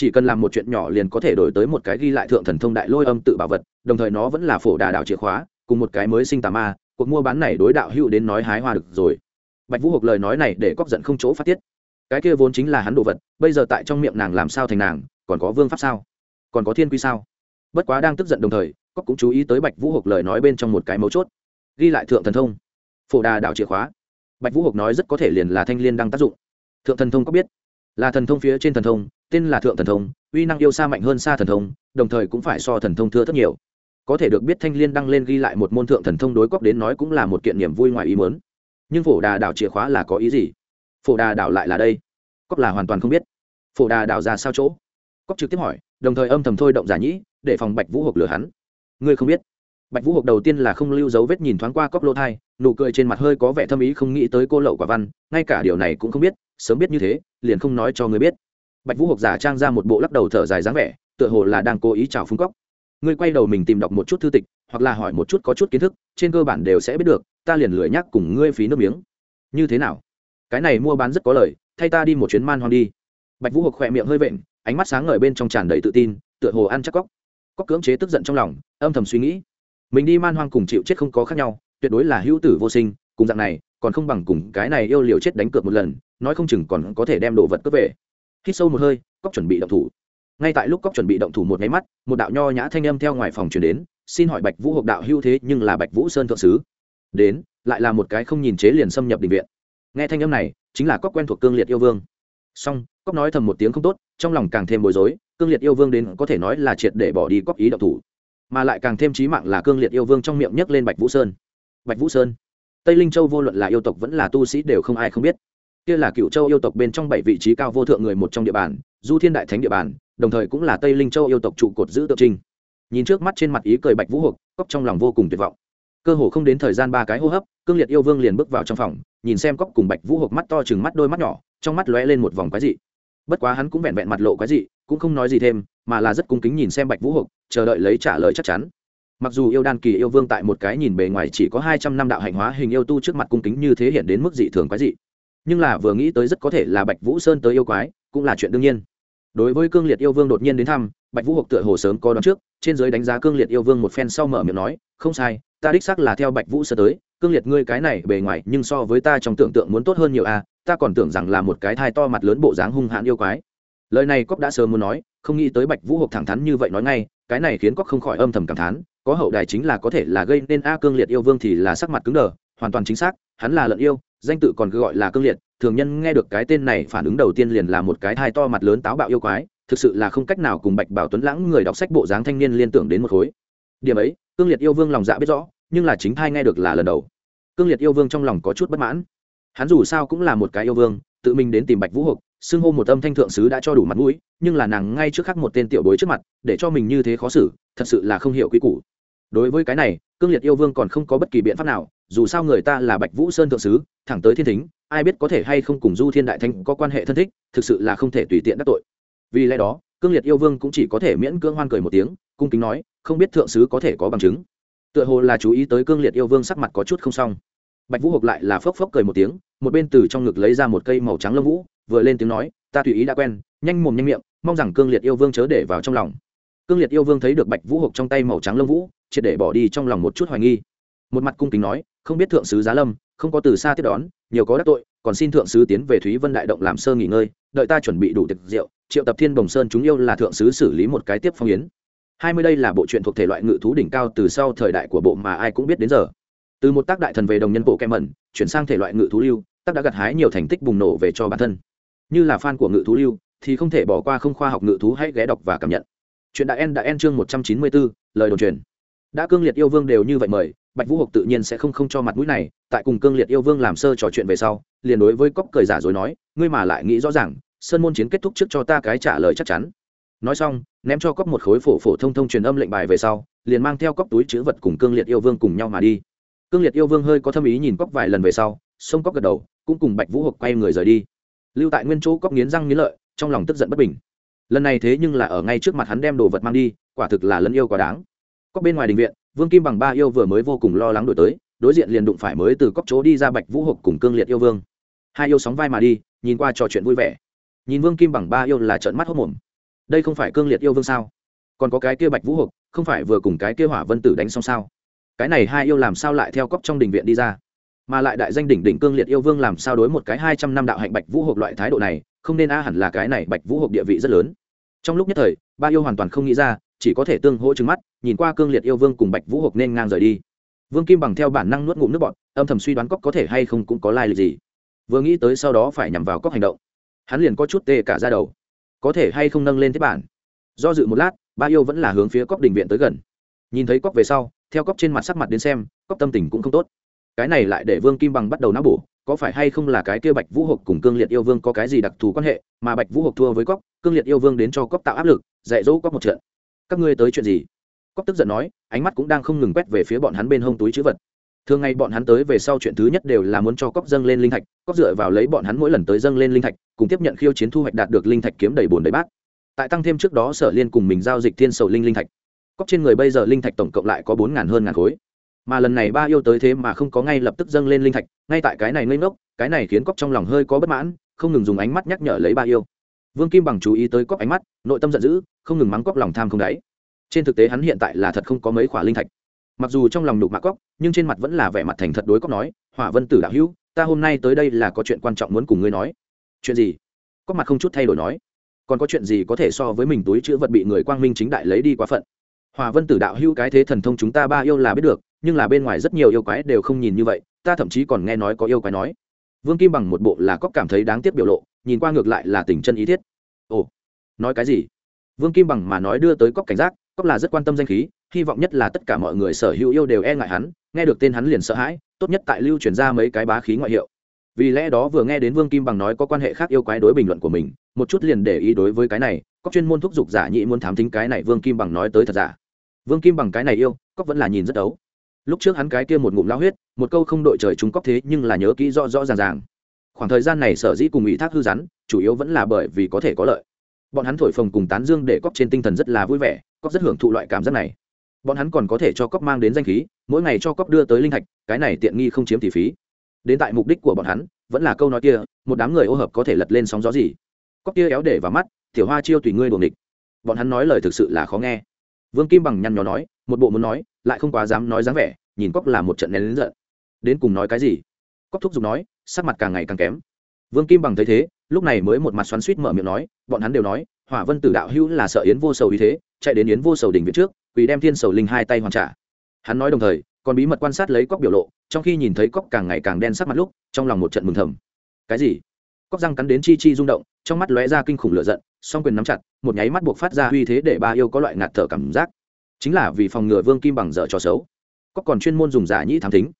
chỉ cần làm một chuyện nhỏ liền có thể đổi tới một cái ghi lại thượng thần thông đại lôi âm tự bảo vật, đồng thời nó vẫn là phổ đà đạo chìa khóa, cùng một cái mới sinh tà ma, cuộc mua bán này đối đạo hưu đến nói hái hoa được rồi. Bạch vũ hộp lời nói này để cóc giận không chỗ phát tiết. Cái kia vốn chính là hắn đồ vật, bây giờ tại trong miệng nàng làm sao thành nàng, còn có vương pháp sao? Còn có thiên quy sao? Bất quá đang tức giận đồng thời cóc cũng chú ý tới bạch vũ hộp lời nói bên trong một cái mấu chốt. Ghi lại thượng thần thông. Phổ đà đạo chìa khóa. Bạch vũ hộp nói rất có thể liền là thanh l i ê n đang tác dụng. Thượng thần thông có biết là thần thông phía trên thần thông, tên là thượng thần thông, uy năng yêu xa mạnh hơn xa thần thông, đồng thời cũng phải so thần thông thưa rất nhiều. Có thể được biết thanh l i ê n đăng lên ghi lại một môn thượng thần thông đối cóc đến nói cũng là một kiện niềm vui ngoài ý mớn nhưng phổ đà đảo chìa khóa là có ý gì? Phổ đà đảo lại là đây. Cóc là hoàn toàn không biết. Phổ đà đảo ra sao chỗ? Cóc trực tiếp hỏi, đồng thời âm thầm thôi động giả nhĩ, để phòng bạch vũ hộp lừa hắn. Ngươi không biết. Bạch vũ hộp đầu tiên là không lưu dấu vết nhìn thoáng qua cóc lô thai, nụ cười trên mặt hơi có vẻ thâm ý không nghĩ tới cô lậu quả văn, ngay cả điều này cũng không biết sớm biết như thế, liền không nói cho ngươi biết. Bạch vũ hộc giả trang ra một bộ lắc đầu thở dài dáng vẻ, tựa hồ là đang cố ý chào phúng cóc. Ngươi quay đầu mình tìm đọc một chút thư tịch, hoặc là hỏi một chút có chút kiến thức, trên cơ bản đều sẽ biết được, ta liền lười nhắc cùng ngươi phí nước miếng. Như thế nào? Cái này mua bán rất có lời, thay ta đi một chuyến man hoang đi. Bạch vũ hộc khỏe miệng hơi vện, ánh mắt sáng ngời bên trong tràn đầy tự tin, tựa hồ ăn chắc cóc. Cóc cưỡng chế tức giận trong lòng, âm thầm suy nghĩ. Mình đi man hoang cùng chịu chết không có khác nhau, tuyệt đối là hữu tử vô sinh, cùng dạng này còn không bằng cùng cái này yêu liều chết đánh cược một lần, nói không chừng còn có thể đem đồ vật cướp về. Hít sâu một hơi cóc chuẩn bị động thủ. Ngay tại lúc cóc chuẩn bị động thủ một nháy mắt, một đạo nho nhã thanh âm theo ngoài phòng truyền đến, xin hỏi bạch vũ hộp đạo hưu thế nhưng là bạch vũ sơn thượng sứ. Đến, lại là một cái không nhìn chế liền xâm nhập định viện. Nghe thanh âm này, chính là cóc quen thuộc cương liệt yêu vương. Song cóc nói thầm một tiếng không tốt, trong lòng càng thêm bối rối, cương liệt yêu vương đến có thể nói là triệt để bỏ đi cóc ý động thủ, mà lại càng thêm trí mạng là cương liệt yêu vương trong miệng nhấc lên bạch vũ sơn. Bạch vũ sơn tây linh châu vô luận là yêu tộc vẫn là tu sĩ đều không ai không biết. Kia là cựu châu yêu tộc bên trong bảy vị trí cao vô thượng người một trong địa bàn, du thiên đại thánh địa bàn, đồng thời cũng là tây linh châu yêu tộc trụ cột giữ tượng trinh. Nhìn trước mắt trên mặt ý cười bạch vũ hộp cóc trong lòng vô cùng tuyệt vọng. Cơ hồ không đến thời gian ba cái hô hấp, cương liệt yêu vương liền bước vào trong phòng, nhìn xem cóc cùng bạch vũ hộp mắt to chừng mắt đôi mắt nhỏ, trong mắt lóe lên một vòng quái dị. Bất quá hắn cũng vẹn vẹn mặt lộ quái dị, cũng không nói gì thêm, mà là rất cung kính nhìn xem bạch vũ hộp chờ đợi lấy trả lời chắc chắn mặc dù yêu đan kỳ yêu vương tại một cái nhìn bề ngoài chỉ có hai trăm năm đạo hành hóa hình yêu tu trước mặt cung kính như thế hiện đến mức dị thường quái dị. Nhưng là vừa nghĩ tới rất có thể là bạch vũ sơn tới yêu quái cũng là chuyện đương nhiên. Đối với cương liệt yêu vương đột nhiên đến thăm bạch vũ hộp tựa hồ sớm có đón trước trên giới đánh giá cương liệt yêu vương một phen sau mở miệng nói không sai ta đích xác là theo bạch vũ sơ tới cương liệt ngươi cái này bề ngoài nhưng so với ta trong tưởng tượng muốn tốt hơn nhiều a à, ta còn tưởng rằng là một cái thai to mặt lớn bộ dáng hung hãn yêu quái. Lời này cóp đã sớm muốn nói không nghĩ tới bạch vũ hộp thẳng thắn như vậy nói ngay cái này khiến cóc không khỏi âm thầm cảm thán, có hậu đài chính là có thể là gây nên a cương liệt yêu vương thì là sắc mặt cứng đờ, hoàn toàn chính xác, hắn là lợn yêu, danh tự còn gọi là cương liệt, thường nhân nghe được cái tên này phản ứng đầu tiên liền là một cái thai to mặt lớn táo bạo yêu quái, thực sự là không cách nào cùng bạch bảo tuấn lãng người đọc sách bộ dáng thanh niên liên tưởng đến một khối. Điểm ấy, cương liệt yêu vương lòng dạ biết rõ, nhưng là chính thai nghe được là lần đầu. Cương liệt yêu vương trong lòng có chút bất mãn. Hắn dù sao cũng là một cái yêu vương, tự mình đến tìm bạch vũ hộp xưng hô một âm thanh thượng sứ đã cho đủ mặt mũi, nhưng là nàng ngay trước khắc một tên tiểu bối trước mặt, để cho mình như thế khó xử, thật sự là không hiểu quy củ. Đối với cái này, cương liệt yêu vương còn không có bất kỳ biện pháp nào, dù sao người ta là bạch vũ sơn thượng sứ, thẳng tới thiên thính, ai biết có thể hay không cùng du thiên đại thanh có quan hệ thân thích, thực sự là không thể tùy tiện đắc tội. Vì lẽ đó, cương liệt yêu vương cũng chỉ có thể miễn cưỡng hoan cười một tiếng, cung kính nói, không biết thượng sứ có thể có bằng chứng. Tựa hồ là chú ý tới cương liệt yêu vương sắc mặt có chút không xong. Bạch vũ hộp lại là phốc phốc cười một tiếng, một bên từ trong ngực lấy ra một cây màu trắng lông vũ vừa lên tiếng nói, ta tùy ý đã quen, nhanh mồm nhanh miệng, mong rằng cương liệt yêu vương chớ để vào trong lòng. Cương liệt yêu vương thấy được bạch vũ hộp trong tay màu trắng lông vũ, triệt để bỏ đi trong lòng một chút hoài nghi. Một mặt cung kính nói, không biết thượng sứ giá lâm, không có từ xa tiếp đón, nhiều có đắc tội, còn xin thượng sứ tiến về thúy vân đại động làm sơ nghỉ ngơi, đợi ta chuẩn bị đủ tiệc rượu, triệu tập thiên bồng sơn chúng yêu là thượng sứ xử lý một cái tiếp phong yến. Hai mươi đây là bộ truyện thuộc thể loại ngự thú đỉnh cao từ sau thời đại của bộ mà ai cũng biết đến giờ. Từ một tác đại thần về đồng nhân bộ kem mẩn, chuyển sang thể loại ngự thú lưu, tác đã gặt hái nhiều thành tích bùng nổ về cho bản thân như là fan của ngự thú lưu, thì không thể bỏ qua không khoa học ngự thú hãy ghé đọc và cảm nhận. Chuyện đại en đã en chương một trăm chín mươi bốn lời đồn truyền. Đã cương liệt yêu vương đều như vậy mời, bạch vũ hộc tự nhiên sẽ không không cho mặt mũi này, tại cùng cương liệt yêu vương làm sơ trò chuyện về sau, liền đối với cóc cười giả rồi nói, ngươi mà lại nghĩ rõ ràng, sơn môn chiến kết thúc trước cho ta cái trả lời chắc chắn. Nói xong, ném cho cóc một khối phổ phổ thông thông truyền âm lệnh bài về sau, liền mang theo cóc túi chữ vật cùng cương liệt yêu vương cùng nhau mà đi. Cương liệt yêu vương hơi có thâm ý nhìn cóc vài lần về sau xông cóc gật đầu, cũng cùng bạch vũ hộc quay người rời đi lưu tại nguyên chỗ cóc nghiến răng nghiến lợi, trong lòng tức giận bất bình. Lần này thế nhưng là ở ngay trước mặt hắn đem đồ vật mang đi, quả thực là lân yêu quá đáng. Cóc bên ngoài đình viện, vương kim bằng ba yêu vừa mới vô cùng lo lắng đổi tới, đối diện liền đụng phải mới từ cóc chỗ đi ra bạch vũ hộp cùng cương liệt yêu vương. Hai yêu sóng vai mà đi, nhìn qua trò chuyện vui vẻ. Nhìn vương kim bằng ba yêu là trợn mắt hốc mồm. Đây không phải cương liệt yêu vương sao? Còn có cái kia bạch vũ hộp không phải vừa cùng cái kia hỏa vân tử đánh xong sao? Cái này hai yêu làm sao lại theo cóc trong đình viện đi ra? Mà lại đại danh đỉnh đỉnh cương liệt yêu vương làm sao đối một cái hai trăm năm đạo hạnh bạch vũ hộp loại thái độ này, không nên a hẳn là cái này bạch vũ hộp địa vị rất lớn. Trong lúc nhất thời, ba yêu hoàn toàn không nghĩ ra, chỉ có thể tương hỗ trừng mắt, nhìn qua cương liệt yêu vương cùng bạch vũ hộp nên ngang rời đi. Vương kim bằng theo bản năng nuốt ngụm nước bọt, âm thầm suy đoán cóc có thể hay không cũng có lai lịch gì. Vừa nghĩ tới sau đó phải nhằm vào cóc hành động. Hắn liền có chút tê cả ra đầu. Có thể hay không nâng lên thế bản? Do dự một lát, ba yêu vẫn là hướng phía cóc đình viện tới gần. Nhìn thấy cóc về sau, theo cóc trên mặt sắc mặt đến xem cóc tâm tình cũng không tốt cái này lại để vương kim bằng bắt đầu não bổ, có phải hay không là cái kia bạch vũ hộp cùng cương liệt yêu vương có cái gì đặc thù quan hệ, mà bạch vũ hộp thua với cóc cương liệt yêu vương đến cho cóc tạo áp lực, dạy dỗ cóc một trận. Các ngươi tới chuyện gì? Cóc tức giận nói, ánh mắt cũng đang không ngừng quét về phía bọn hắn bên hông túi chữ vật. Thường ngày bọn hắn tới về sau chuyện thứ nhất đều là muốn cho cóc dâng lên linh thạch cóc dựa vào lấy bọn hắn mỗi lần tới dâng lên linh thạch, cùng tiếp nhận khiêu chiến thu hoạch đạt được linh thạch kiếm đầy bồn đầy bát. Tại tăng thêm trước đó sở liên cùng mình giao dịch thiên sầu linh linh thạch. Cóc trên người bây giờ linh thạch tổng cộng lại có bốn ngàn hơn ngàn khối mà lần này ba yêu tới thế mà không có ngay lập tức dâng lên linh thạch, ngay tại cái này ngây ngốc, cái này khiến cóc trong lòng hơi có bất mãn, không ngừng dùng ánh mắt nhắc nhở lấy ba yêu. Vương kim bằng chú ý tới cóc ánh mắt, nội tâm giận dữ, không ngừng mắng cóc lòng tham không đáy. Trên thực tế hắn hiện tại là thật không có mấy khỏa linh thạch. Mặc dù trong lòng đục mạ cóc nhưng trên mặt vẫn là vẻ mặt thành thật đối cóc nói, hỏa vân tử đạo hữu, ta hôm nay tới đây là có chuyện quan trọng muốn cùng ngươi nói. Chuyện gì? Cóc mặt không chút thay đổi nói. Còn có chuyện gì có thể so với mình túi chữ vật bị người quang minh chính đại lấy đi quá phận? Hòa vân tử đạo hữu cái thế thần thông chúng ta ba yêu là biết được nhưng là bên ngoài rất nhiều yêu quái đều không nhìn như vậy, ta thậm chí còn nghe nói có yêu quái nói. Vương kim bằng một bộ là cóc cảm thấy đáng tiếc biểu lộ, nhìn qua ngược lại là tình chân ý thiết. Ồ, nói cái gì? Vương kim bằng mà nói đưa tới cóc cảnh giác cóc là rất quan tâm danh khí, hy vọng nhất là tất cả mọi người sở hữu yêu đều e ngại hắn, nghe được tên hắn liền sợ hãi, tốt nhất tại lưu truyền ra mấy cái bá khí ngoại hiệu. Vì lẽ đó vừa nghe đến vương kim bằng nói có quan hệ khác yêu quái đối bình luận của mình, một chút liền để ý đối với cái này cóc chuyên môn thúc giục giả nhị muốn thám thính cái này vương kim bằng nói tới thật giả. Vương kim bằng cái này yêu cóc vẫn là nhìn rất đấu lúc trước hắn cái kia một ngụm lao huyết, một câu không đội trời chúng cóc thế nhưng là nhớ kỹ rõ rõ ràng ràng. Khoảng thời gian này sở dĩ cùng ủy thác hư rắn, chủ yếu vẫn là bởi vì có thể có lợi. Bọn hắn thổi phồng cùng tán dương để cóc trên tinh thần rất là vui vẻ, cóc rất hưởng thụ loại cảm giác này. Bọn hắn còn có thể cho cóc mang đến danh khí, mỗi ngày cho cóc đưa tới linh thạch, cái này tiện nghi không chiếm tỷ phí. Đến tại mục đích của bọn hắn, vẫn là câu nói kia, một đám người ô hợp có thể lật lên sóng gió gì. Cóc kia éo để vào mắt, tiểu hoa chiêu tùy ngươi đuồng địch bọn hắn nói lời thực sự là khó nghe vương kim bằng nhăn nhó nói, một bộ muốn nói, lại không quá dám nói dáng vẻ, nhìn cóc là một trận nén lớn giận. Đến cùng nói cái gì? Cóc thúc giục nói, sắc mặt càng ngày càng kém. Vương kim bằng thấy thế, lúc này mới một mặt xoắn suýt mở miệng nói, bọn hắn đều nói, hỏa vân tử đạo hữu là sợ yến vô sầu ý thế, chạy đến yến vô sầu đỉnh viện trước vì đem thiên sầu linh hai tay hoàn trả. Hắn nói đồng thời, còn bí mật quan sát lấy cóc biểu lộ, trong khi nhìn thấy cóc càng ngày càng đen sắc mặt lúc, trong lòng một trận mừng thầm. Cái gì? Cóc răng cắn đến chi chi rung động, trong mắt lóe ra kinh khủng lửa giận, song quyền nắm chặt, một nháy mắt buộc phát ra uy thế để ba yêu có loại ngạt thở cảm giác. Chính là vì phòng ngừa vương kim bằng dở trò xấu. Cóc còn chuyên môn dùng giả nhĩ thám tính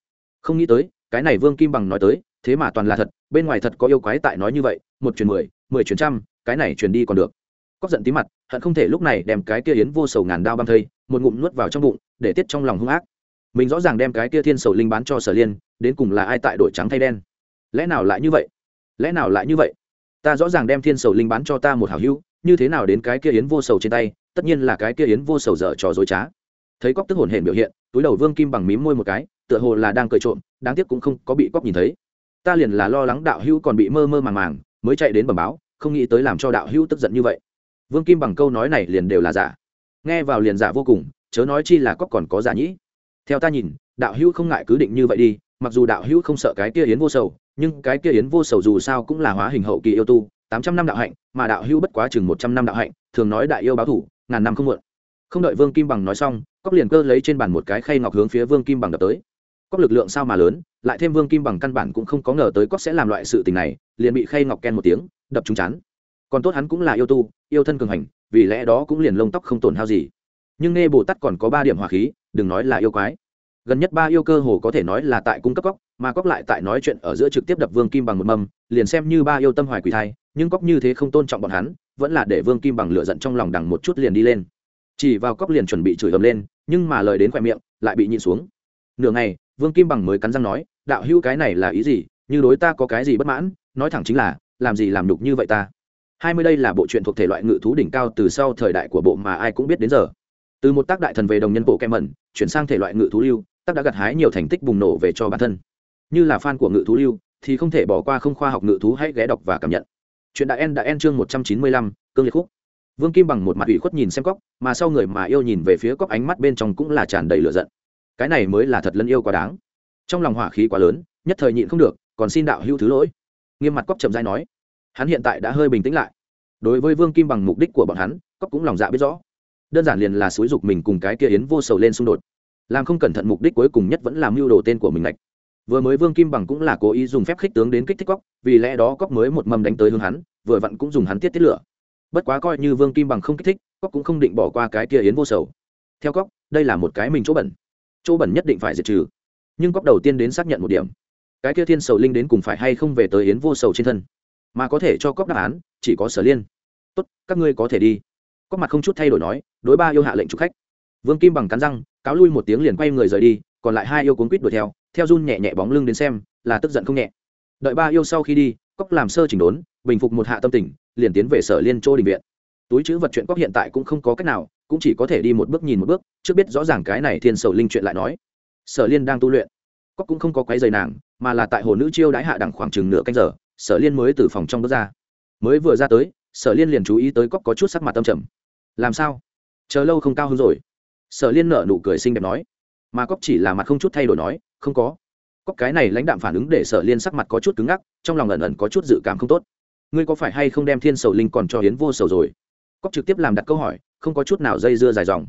không nghĩ tới, cái này vương kim bằng nói tới, thế mà toàn là thật, bên ngoài thật có yêu quái tại nói như vậy, một truyền mười mười truyền trăm, cái này truyền đi còn được. Cóc giận tí mặt, hận không thể lúc này đem cái kia yến vô sầu ngàn đao băm thây, một ngụm nuốt vào trong bụng, để tiết trong lòng hung ác. Mình rõ ràng đem cái kia thiên sầu linh bán cho sở liên, đến cùng là ai tại đội trắng thay đen? Lẽ nào lại như vậy? Lẽ nào lại như vậy? Ta rõ ràng đem thiên sầu linh bán cho ta một hảo hữu, như thế nào đến cái kia yến vô sầu trên tay, tất nhiên là cái kia yến vô sầu dở trò dối trá. Thấy cóc tức hồn hển biểu hiện, túi đầu vương kim bằng mím môi một cái, tựa hồ là đang cười trộm, đáng tiếc cũng không có bị cóc nhìn thấy. Ta liền là lo lắng đạo hữu còn bị mơ mơ màng màng, mới chạy đến bẩm báo, không nghĩ tới làm cho đạo hữu tức giận như vậy. Vương kim bằng câu nói này liền đều là giả. Nghe vào liền giả vô cùng, chớ nói chi là cóc còn có giả nhĩ. Theo ta nhìn, đạo hữu không ngại cứ định như vậy đi, mặc dù đạo hữu không sợ cái kia yến vô sầu nhưng cái kia yến vô sầu dù sao cũng là hóa hình hậu kỳ yêu tu, tám trăm năm đạo hạnh, mà đạo hữu bất quá chừng một trăm năm đạo hạnh, thường nói đại yêu báo thủ, ngàn năm không muộn. Không đợi vương kim bằng nói xong cóc liền cơ lấy trên bàn một cái khay ngọc hướng phía vương kim bằng đập tới. Cóc lực lượng sao mà lớn, lại thêm vương kim bằng căn bản cũng không có ngờ tới cóc sẽ làm loại sự tình này, liền bị khay ngọc ken một tiếng, đập trúng chán. Còn tốt hắn cũng là yêu tu, yêu thân cường hành, vì lẽ đó cũng liền lông tóc không tổn hao gì. Nhưng nghe bồ tát còn có ba điểm hỏa khí, đừng nói là yêu quái. Gần nhất ba yêu cơ hồ có thể nói là tại cung cấp cóc mà cóc lại tại nói chuyện ở giữa trực tiếp đập vương kim bằng một mâm, liền xem như ba yêu tâm hoài quỷ thai, nhưng cóc như thế không tôn trọng bọn hắn, vẫn là để vương kim bằng lựa giận trong lòng đằng một chút liền đi lên. Chỉ vào cóc liền chuẩn bị chửi ầm lên, nhưng mà lời đến khoe miệng, lại bị nhịn xuống. Nửa ngày, vương kim bằng mới cắn răng nói, đạo hữu cái này là ý gì? Như đối ta có cái gì bất mãn? Nói thẳng chính là, làm gì làm nhục như vậy ta? Hai mươi đây là bộ truyện thuộc thể loại ngự thú đỉnh cao từ sau thời đại của bộ mà ai cũng biết đến giờ. Từ một tác đại thần về đồng nhân bộ kem mẩn, chuyển sang thể loại ngự thú lưu, tác đã gặt hái nhiều thành tích bùng nổ về cho bản thân như là fan của ngự thú lưu, thì không thể bỏ qua không khoa học ngự thú hãy ghé đọc và cảm nhận. Chuyện đại en đã en chương một trăm chín mươi lăm, cương liệt khúc. Vương kim bằng một mặt ủy khuất nhìn xem cóc mà sau người mà yêu nhìn về phía cóc ánh mắt bên trong cũng là tràn đầy lửa giận. Cái này mới là thật lân yêu quá đáng. Trong lòng hỏa khí quá lớn, nhất thời nhịn không được, còn xin đạo hữu thứ lỗi. Nghiêm mặt cóc chậm dai nói, hắn hiện tại đã hơi bình tĩnh lại. Đối với vương kim bằng mục đích của bọn hắn cóc cũng lòng dạ biết rõ. Đơn giản liền là xúi dục mình cùng cái kia yến vô sầu lên xung đột. Làm không cẩn thận mục đích cuối cùng nhất vẫn làm mưu đồ tên của mình lạch vừa mới vương kim bằng cũng là cố ý dùng phép khích tướng đến kích thích cóc vì lẽ đó cóc mới một mầm đánh tới hướng hắn, vừa vặn cũng dùng hắn tiết tiết lửa. Bất quá coi như vương kim bằng không kích thích cóc cũng không định bỏ qua cái kia yến vô sầu. Theo cóc đây là một cái mình chỗ bẩn. Chỗ bẩn nhất định phải diệt trừ. Nhưng cóc đầu tiên đến xác nhận một điểm. Cái kia thiên sầu linh đến cùng phải hay không về tới yến vô sầu trên thân? Mà có thể cho cóc đáp án, chỉ có sở liên. Tốt, các ngươi có thể đi. Cóc mặt không chút thay đổi nói, đối ba yêu hạ lệnh chụp khách. Vương kim bằng cắn răng, cáo lui một tiếng liền quay người rời đi, còn lại hai yêu cuốn quýt đuổi theo theo run nhẹ nhẹ bóng lưng đến xem, là tức giận không nhẹ. Đợi ba yêu sau khi đi cóc làm sơ chỉnh đốn, bình phục một hạ tâm tình, liền tiến về sở liên chỗ đình viện. Túi chữ vật chuyện cóc hiện tại cũng không có cách nào, cũng chỉ có thể đi một bước nhìn một bước, trước biết rõ ràng cái này thiên sầu linh chuyện lại nói. Sở liên đang tu luyện. Cóc cũng không có quấy giày nàng, mà là tại hồ nữ chiêu đãi hạ đẳng khoảng chừng nửa canh giờ, sở liên mới từ phòng trong bước ra. Mới vừa ra tới, sở liên liền chú ý tới cóc có chút sắc mặt tâm trầm. Làm sao? Chờ lâu không cao hơn rồi. Sở liên nở nụ cười xinh đẹp nói. Mà cóc chỉ là mặt không chút thay đổi nói không có. Cóc cái này lãnh đạm phản ứng để sở liên sắc mặt có chút cứng ngắc, trong lòng ẩn ẩn có chút dự cảm không tốt. Ngươi có phải hay không đem thiên sầu linh còn cho hiến vô sầu rồi? Cóc trực tiếp làm đặt câu hỏi, không có chút nào dây dưa dài dòng.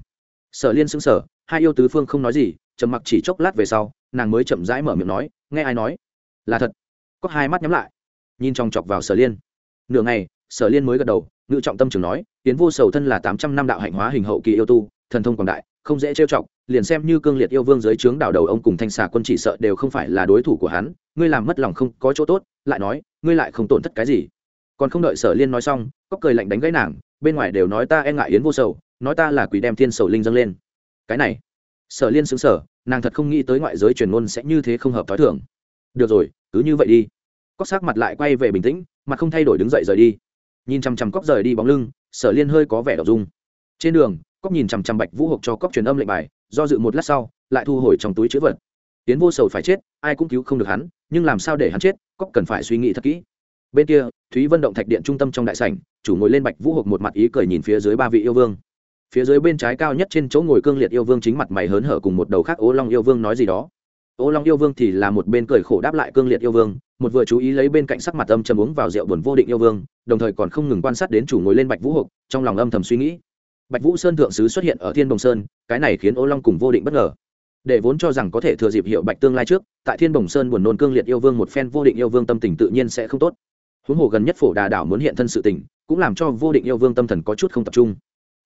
Sở liên xứng sở hai yêu tứ phương không nói gì, trầm mặc chỉ chốc lát về sau, nàng mới chậm rãi mở miệng nói, nghe ai nói? Là thật. Có hai mắt nhắm lại, nhìn chòng chọc vào sở liên. Nửa ngày, sở liên mới gật đầu, ngự trọng tâm trường nói tiến vô sầu thân là tám trăm năm đạo hạnh hóa hình hậu kỳ yêu tu, thần thông quảng đại, không dễ trêu chọc liền xem như cương liệt yêu vương dưới trướng đảo đầu ông cùng thanh xà quân chỉ sợ đều không phải là đối thủ của hắn, ngươi làm mất lòng không có chỗ tốt, lại nói, ngươi lại không tổn thất cái gì. Còn không đợi sở liên nói xong cóc cười lạnh đánh gãy nàng, bên ngoài đều nói ta e ngại yến vô sầu, nói ta là quỷ đem thiên sầu linh dâng lên. Cái này, sở liên xứng sở nàng thật không nghĩ tới ngoại giới truyền ngôn sẽ như thế không hợp t h ó i thưởng được rồi, cứ như vậy đi. Cóc sắc mặt lại quay về bình tĩnh, mặt không thay đổi đứng dậy rời đi. Nhìn chằm chằm cóc rời đi bóng lưng, sở liên hơi có vẻ đọc dung. Trên đường cóc nhìn chằm chằm bạch vũ hộp cho cóc truyền âm lệnh bài do dự một lát sau, lại thu hồi trong túi chữ vật. Tiến vô sầu phải chết, ai cũng cứu không được hắn, nhưng làm sao để hắn chết cóc cần phải suy nghĩ thật kỹ. Bên kia, thúy vân động thạch điện trung tâm trong đại sảnh, chủ ngồi lên bạch vũ hộp một mặt ý cười nhìn phía dưới ba vị yêu vương. Phía dưới bên trái cao nhất trên chỗ ngồi cương liệt yêu vương chính mặt mày hớn hở cùng một đầu khác ố long yêu vương nói gì đó. Ô long yêu vương thì là một bên cười khổ đáp lại cương liệt yêu vương, một vừa chú ý lấy bên cạnh sắc mặt âm chầm uống vào rượu buồn vô định yêu vương, đồng thời còn không ngừng quan sát đến chủ ngồi lên bạch vũ hộp trong lòng âm thầm suy nghĩ bạch vũ sơn thượng sứ xuất hiện ở thiên đồng sơn, cái này khiến ô long cùng vô định bất ngờ. Để vốn cho rằng có thể thừa dịp hiệu bạch tương lai trước, tại thiên đồng sơn buồn nôn cương liệt yêu vương một phen, vô định yêu vương tâm tình tự nhiên sẽ không tốt. Huống hồ gần nhất phổ đà đảo muốn hiện thân sự tình, cũng làm cho vô định yêu vương tâm thần có chút không tập trung.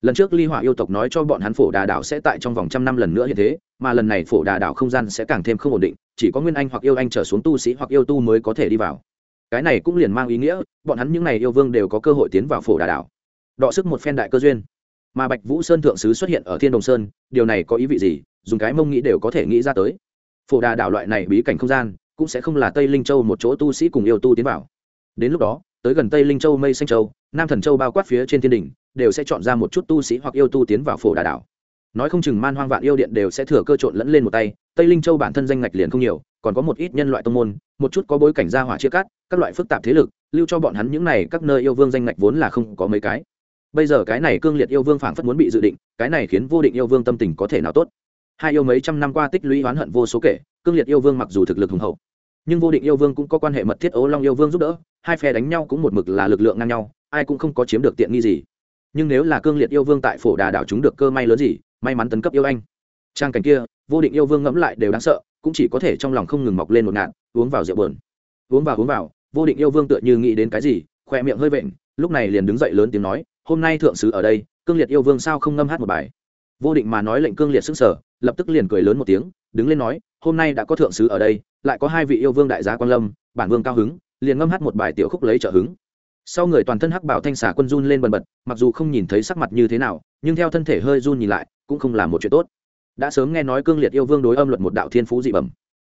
Lần trước ly hỏa yêu tộc nói cho bọn hắn phổ đà đảo sẽ tại trong vòng trăm năm lần nữa như thế, mà lần này phổ đà đảo không gian sẽ càng thêm không ổn định, chỉ có nguyên anh hoặc yêu anh trở xuống tu sĩ hoặc yêu tu mới có thể đi vào. Cái này cũng liền mang ý nghĩa, bọn hắn những n à y yêu vương đều có cơ hội tiến vào phổ đà đảo. Đọ sức một phen đại cơ duyên mà bạch vũ sơn thượng sứ xuất hiện ở thiên đồng sơn, điều này có ý vị gì? Dùng cái mông nghĩ đều có thể nghĩ ra tới. Phổ đà đảo loại này bí cảnh không gian, cũng sẽ không là tây linh châu một chỗ tu sĩ cùng yêu tu tiến vào. Đến lúc đó, tới gần tây linh châu mây xanh châu, nam thần châu bao quát phía trên thiên đình đều sẽ chọn ra một chút tu sĩ hoặc yêu tu tiến vào phổ đà đảo. Nói không chừng man hoang vạn yêu điện đều sẽ thừa cơ trộn lẫn lên một tay, tây linh châu bản thân danh ngạch liền không nhiều, còn có một ít nhân loại tông môn, một chút có bối cảnh gia hỏa chia cắt, các loại phức tạp thế lực, lưu cho bọn hắn những này các nơi yêu vương danh ngạch vốn là không có mấy cái bây giờ cái này cương liệt yêu vương phảng phất muốn bị dự định, cái này khiến vô định yêu vương tâm tình có thể nào tốt? Hai yêu mấy trăm năm qua tích lũy oán hận vô số kể, cương liệt yêu vương mặc dù thực lực hùng hậu, nhưng vô định yêu vương cũng có quan hệ mật thiết ố long yêu vương giúp đỡ, hai phe đánh nhau cũng một mực là lực lượng ngang nhau, ai cũng không có chiếm được tiện nghi gì. Nhưng nếu là cương liệt yêu vương tại phổ đà đảo chúng được cơ may lớn gì, may mắn tấn cấp yêu anh. Trang cảnh kia, vô định yêu vương ngẫm lại đều đáng sợ, cũng chỉ có thể trong lòng không ngừng mọc lên một ngạn uống vào rượu bờn uống vào uống vào, vô định yêu vương tựa như nghĩ đến cái gì, khoe miệng hơi vện, lúc này liền đứng dậy lớn tiếng nói hôm nay thượng sứ ở đây, cương liệt yêu vương sao không ngâm hát một bài? Vô định mà nói lệnh cương liệt sức sở lập tức liền cười lớn một tiếng, đứng lên nói, hôm nay đã có thượng sứ ở đây, lại có hai vị yêu vương đại gia quan lâm, bản vương cao hứng, liền ngâm hát một bài tiểu khúc lấy trợ hứng. Sau người toàn thân hắc bảo thanh xà quân run lên bần bật, mặc dù không nhìn thấy sắc mặt như thế nào, nhưng theo thân thể hơi run nhìn lại, cũng không là một chuyện tốt. Đã sớm nghe nói cương liệt yêu vương đối âm luật một đạo thiên phú dị bẩm.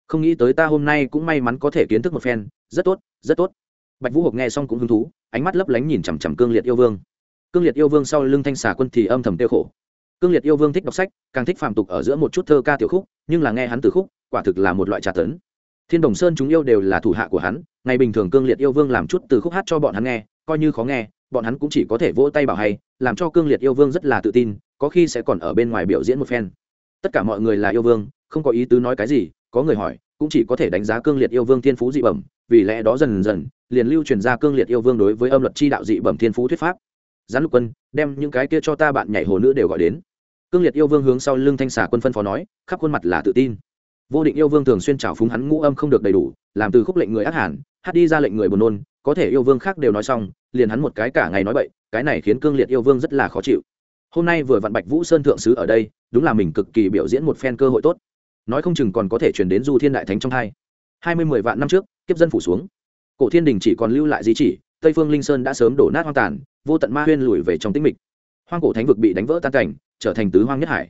Không nghĩ tới ta hôm nay cũng may mắn có thể kiến thức một phen, rất tốt rất tốt. Bạch vũ hộp nghe xong cũng hứng thú, ánh mắt lấp lánh nhìn chằm chằm cương liệt yêu vương cương liệt yêu vương sau lưng thanh xà quân thì âm thầm tiêu khổ. Cương liệt yêu vương thích đọc sách, càng thích phạm tục ở giữa một chút thơ ca tiểu khúc, nhưng là nghe hắn từ khúc, quả thực là một loại trà tấn. Thiên đồng sơn chúng yêu đều là thủ hạ của hắn, ngày bình thường cương liệt yêu vương làm chút từ khúc hát cho bọn hắn nghe, coi như khó nghe, bọn hắn cũng chỉ có thể vỗ tay bảo hay, làm cho cương liệt yêu vương rất là tự tin, có khi sẽ còn ở bên ngoài biểu diễn một phen. Tất cả mọi người là yêu vương, không có ý tứ nói cái gì, có người hỏi, cũng chỉ có thể đánh giá cương liệt yêu vương thiên phú dị bẩm, vì lẽ đó dần dần, liền lưu truyền ra cương liệt yêu vương đối với âm luật chi đạo dị bẩm thiên phú thuyết pháp gián lục quân, đem những cái kia cho ta bạn nhảy hồ nữ đều gọi đến. Cương liệt yêu vương hướng sau lưng thanh xà quân phân phó nói, khắp khuôn mặt là tự tin. Vô định yêu vương thường xuyên trào phúng hắn ngũ âm không được đầy đủ, làm từ khúc lệnh người ác hẳn hát đi ra lệnh người buồn nôn, có thể yêu vương khác đều nói xong, liền hắn một cái cả ngày nói bậy, cái này khiến cương liệt yêu vương rất là khó chịu. Hôm nay vừa vặn bạch vũ sơn thượng sứ ở đây, đúng là mình cực kỳ biểu diễn một phen cơ hội tốt. Nói không chừng còn có thể chuyển đến du thiên đại thánh trong hai. Hai mươi mười vạn năm trước, kiếp dân phủ xuống. Cổ thiên đình chỉ còn lưu lại di chỉ, tây phương linh sơn đã sớm đổ nát hoang tàn vô tận ma huyên lùi về trong tĩnh mịch. Hoang cổ thánh vực bị đánh vỡ tan cảnh, trở thành tứ hoang nhất hải.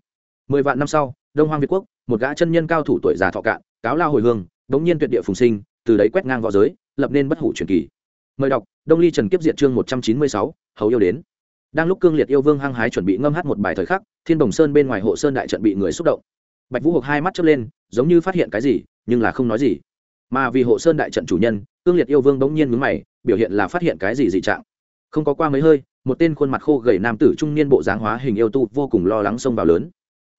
Mười vạn năm sau, đông hoang việt quốc, một gã chân nhân cao thủ tuổi già thọ cạn, cáo lao hồi hương bỗng nhiên tuyệt địa phùng sinh, từ đấy quét ngang v õ giới, lập nên bất hủ truyền kỳ. Mời đọc, đông ly trần kiếp diệt chương một trăm chín mươi sáu, hầu yêu đến. Đang lúc cương liệt yêu vương hăng hái chuẩn bị ngâm hát một bài thời khắc, thiên đồng sơn bên ngoài hộ sơn đại trận bị người xúc động. Bạch vũ hộp hai mắt chớp lên, giống như phát hiện cái gì, nhưng là không nói gì. Mà vì hộ sơn đại trận chủ nhân, cương liệt yêu vương bỗng nhiên mướn mày, biểu hiện là phát hiện cái gì dị trạng không có qua mấy hơi, một tên khuôn mặt khô gầy nam tử trung niên bộ dáng hóa hình yêu tu vô cùng lo lắng xông vào lớn.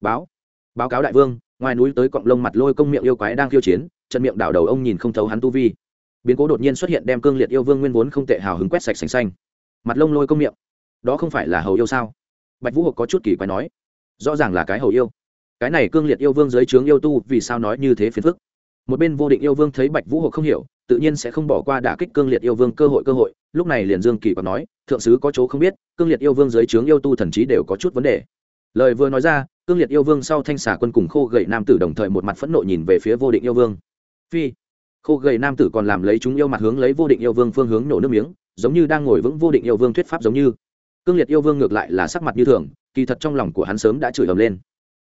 Báo báo cáo đại vương, ngoài núi tới cọng lông mặt lôi công miệng yêu quái đang khiêu chiến, trận miệng đảo đầu ông nhìn không thấu hắn tu vi. Biến cố đột nhiên xuất hiện đem cương liệt yêu vương nguyên vốn không tệ hào hứng quét sạch sành xanh. Mặt lông lôi công miệng, đó không phải là hầu yêu sao? Bạch vũ hộp có chút kỳ quái nói. Rõ ràng là cái hầu yêu. Cái này cương liệt yêu vương dưới trướng yêu tu vì sao nói như thế phiền phức? Một bên vô định yêu vương thấy bạch vũ hộ không hiểu, tự nhiên sẽ không bỏ qua đả kích cương liệt yêu vương cơ hội cơ hội, lúc này liền dương kỳ còn nói, thượng sứ có chỗ không biết, cương liệt yêu vương dưới trướng yêu tu thần trí đều có chút vấn đề. Lời vừa nói ra, cương liệt yêu vương sau thanh xả quân cùng khô gậy nam tử đồng thời một mặt phẫn nộ nhìn về phía vô định yêu vương. Phi! Khô gầy nam tử còn làm lấy chúng yêu mặt hướng lấy vô định yêu vương phương hướng nổ nước miếng, giống như đang ngồi vững vô định yêu vương thuyết pháp giống như. Cương liệt yêu vương ngược lại là sắc mặt như thường, kỳ thật trong lòng của hắn sớm đã chửi ầm lên.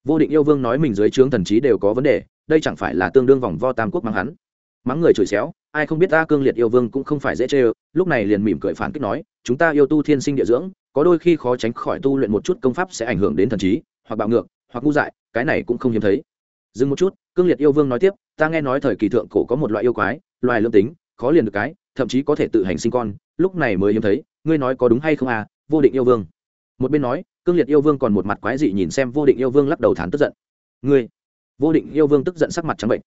Vô định yêu vương nói mình dưới trướng thần trí đều có vấn đề đây chẳng phải là tương đương vòng vo tam quốc mắng hắn. Mắng người chửi xéo, ai không biết ta cương liệt yêu vương cũng không phải dễ chê lúc này liền mỉm cười phản kích nói, chúng ta yêu tu thiên sinh địa dưỡng, có đôi khi khó tránh khỏi tu luyện một chút công pháp sẽ ảnh hưởng đến thần trí, hoặc bạo ngược, hoặc ngu dại, cái này cũng không hiếm thấy. Dừng một chút, cương liệt yêu vương nói tiếp, ta nghe nói thời kỳ thượng cổ có một loại yêu quái, loài lương tính, khó liền được cái, thậm chí có thể tự hành sinh con, lúc này mới hiếm thấy, ngươi nói có đúng hay không à vô định yêu vương. Một bên nói, cương liệt yêu vương còn một mặt quái dị nhìn xem vô định yêu vương lắc đầu thán tức giận. Ngươi vô định yêu vương tức giận sắc mặt trắng bệnh.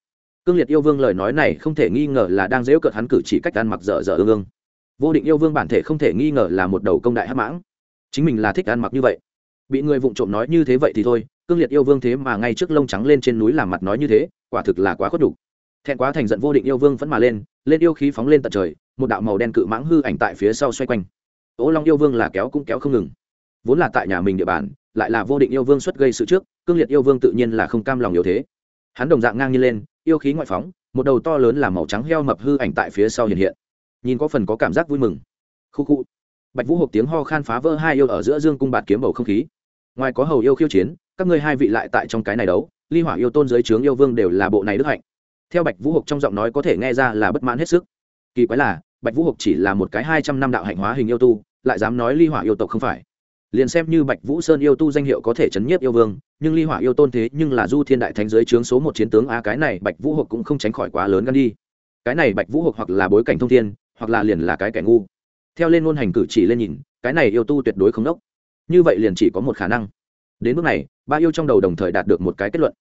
Cương liệt yêu vương lời nói này không thể nghi ngờ là đang dễu cợt hắn cử chỉ cách ăn mặc dở dở ương ương. Vô định yêu vương bản thể không thể nghi ngờ là một đầu công đại hắc mãng. Chính mình là thích ăn mặc như vậy. Bị người vụng trộm nói như thế vậy thì thôi, cương liệt yêu vương thế mà ngay trước lông trắng lên trên núi làm mặt nói như thế, quả thực là quá khuất đủ thẹn quá thành giận vô định yêu vương vẫn mà lên lên yêu khí phóng lên tận trời, một đạo màu đen cự mãng hư ảnh tại phía sau xoay quanh. Ố long yêu vương là kéo cũng kéo không ngừng. Vốn là tại nhà mình địa bàn lại là vô định yêu vương xuất gây sự trước, cương liệt yêu vương tự nhiên là không cam lòng yếu thế. Hắn đồng dạng ngang nhiên lên, yêu khí ngoại phóng, một đầu to lớn làm màu trắng heo mập hư ảnh tại phía sau hiện hiện. Nhìn có phần có cảm giác vui mừng. Khu khu. Bạch vũ hộp tiếng ho khan phá vỡ hai yêu ở giữa dương cung bạt kiếm bầu không khí. Ngoài có hầu yêu khiêu chiến, các ngươi hai vị lại tại trong cái này đấu, ly hỏa yêu tôn dưới trướng yêu vương đều là bộ này đức hạnh. Theo bạch vũ hộp trong giọng nói có thể nghe ra là bất mãn hết sức. Kỳ quái là, bạch vũ hộp chỉ là một cái hai trăm năm đạo hạnh hóa hình yêu tu, lại dám nói ly hỏa yêu tộc không phải liền xem như bạch vũ sơn yêu tu danh hiệu có thể chấn nhiếp yêu vương, nhưng ly hỏa yêu tôn thế nhưng là du thiên đại thánh giới trướng số một chiến tướng, a, cái này bạch vũ hộp cũng không tránh khỏi quá lớn gan đi. Cái này bạch vũ hộp hoặc là bối cảnh thông thiên, hoặc là liền là cái kẻ ngu. Theo lên ngôn hành cử chỉ lên nhìn, cái này yêu tu tuyệt đối không đốc. Như vậy liền chỉ có một khả năng. Đến bước này, ba yêu trong đầu đồng thời đạt được một cái kết luận.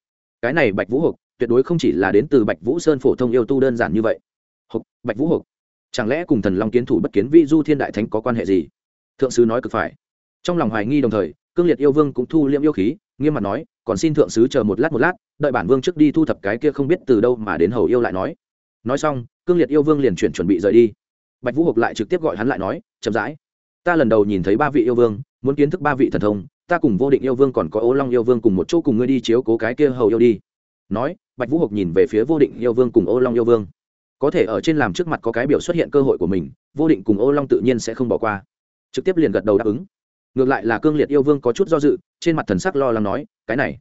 Cái này bạch vũ hộp tuyệt đối không chỉ là đến từ bạch vũ sơn phổ thông yêu tu đơn giản như vậy. Hộp bạch vũ hộp chẳng lẽ cùng thần long kiến thủ bất kiến vi du thiên đại thánh có quan hệ gì? Thượng sứ nói cực phải trong lòng hoài nghi đồng thời, cương liệt yêu vương cũng thu liễm yêu khí, nghiêm mặt nói, còn xin thượng sứ chờ một lát một lát, đợi bản vương trước đi thu thập cái kia không biết từ đâu mà đến hầu yêu lại nói. Nói xong, cương liệt yêu vương liền chuyển chuẩn bị rời đi. Bạch vũ hộp lại trực tiếp gọi hắn lại nói, chậm rãi, ta lần đầu nhìn thấy ba vị yêu vương, muốn kiến thức ba vị thần thông, ta cùng vô định yêu vương còn có ô long yêu vương cùng một chỗ cùng ngươi đi chiếu cố cái kia hầu yêu đi. Nói, bạch vũ hộp nhìn về phía vô định yêu vương cùng ô long yêu vương. Có thể ở trên làm trước mặt có cái biểu xuất hiện cơ hội của mình, vô định cùng ô long tự nhiên sẽ không bỏ qua. Trực tiếp liền gật đầu đáp ứng ngược lại là cương liệt yêu vương có chút do dự, trên mặt thần sắc lo lắng nói, cái này,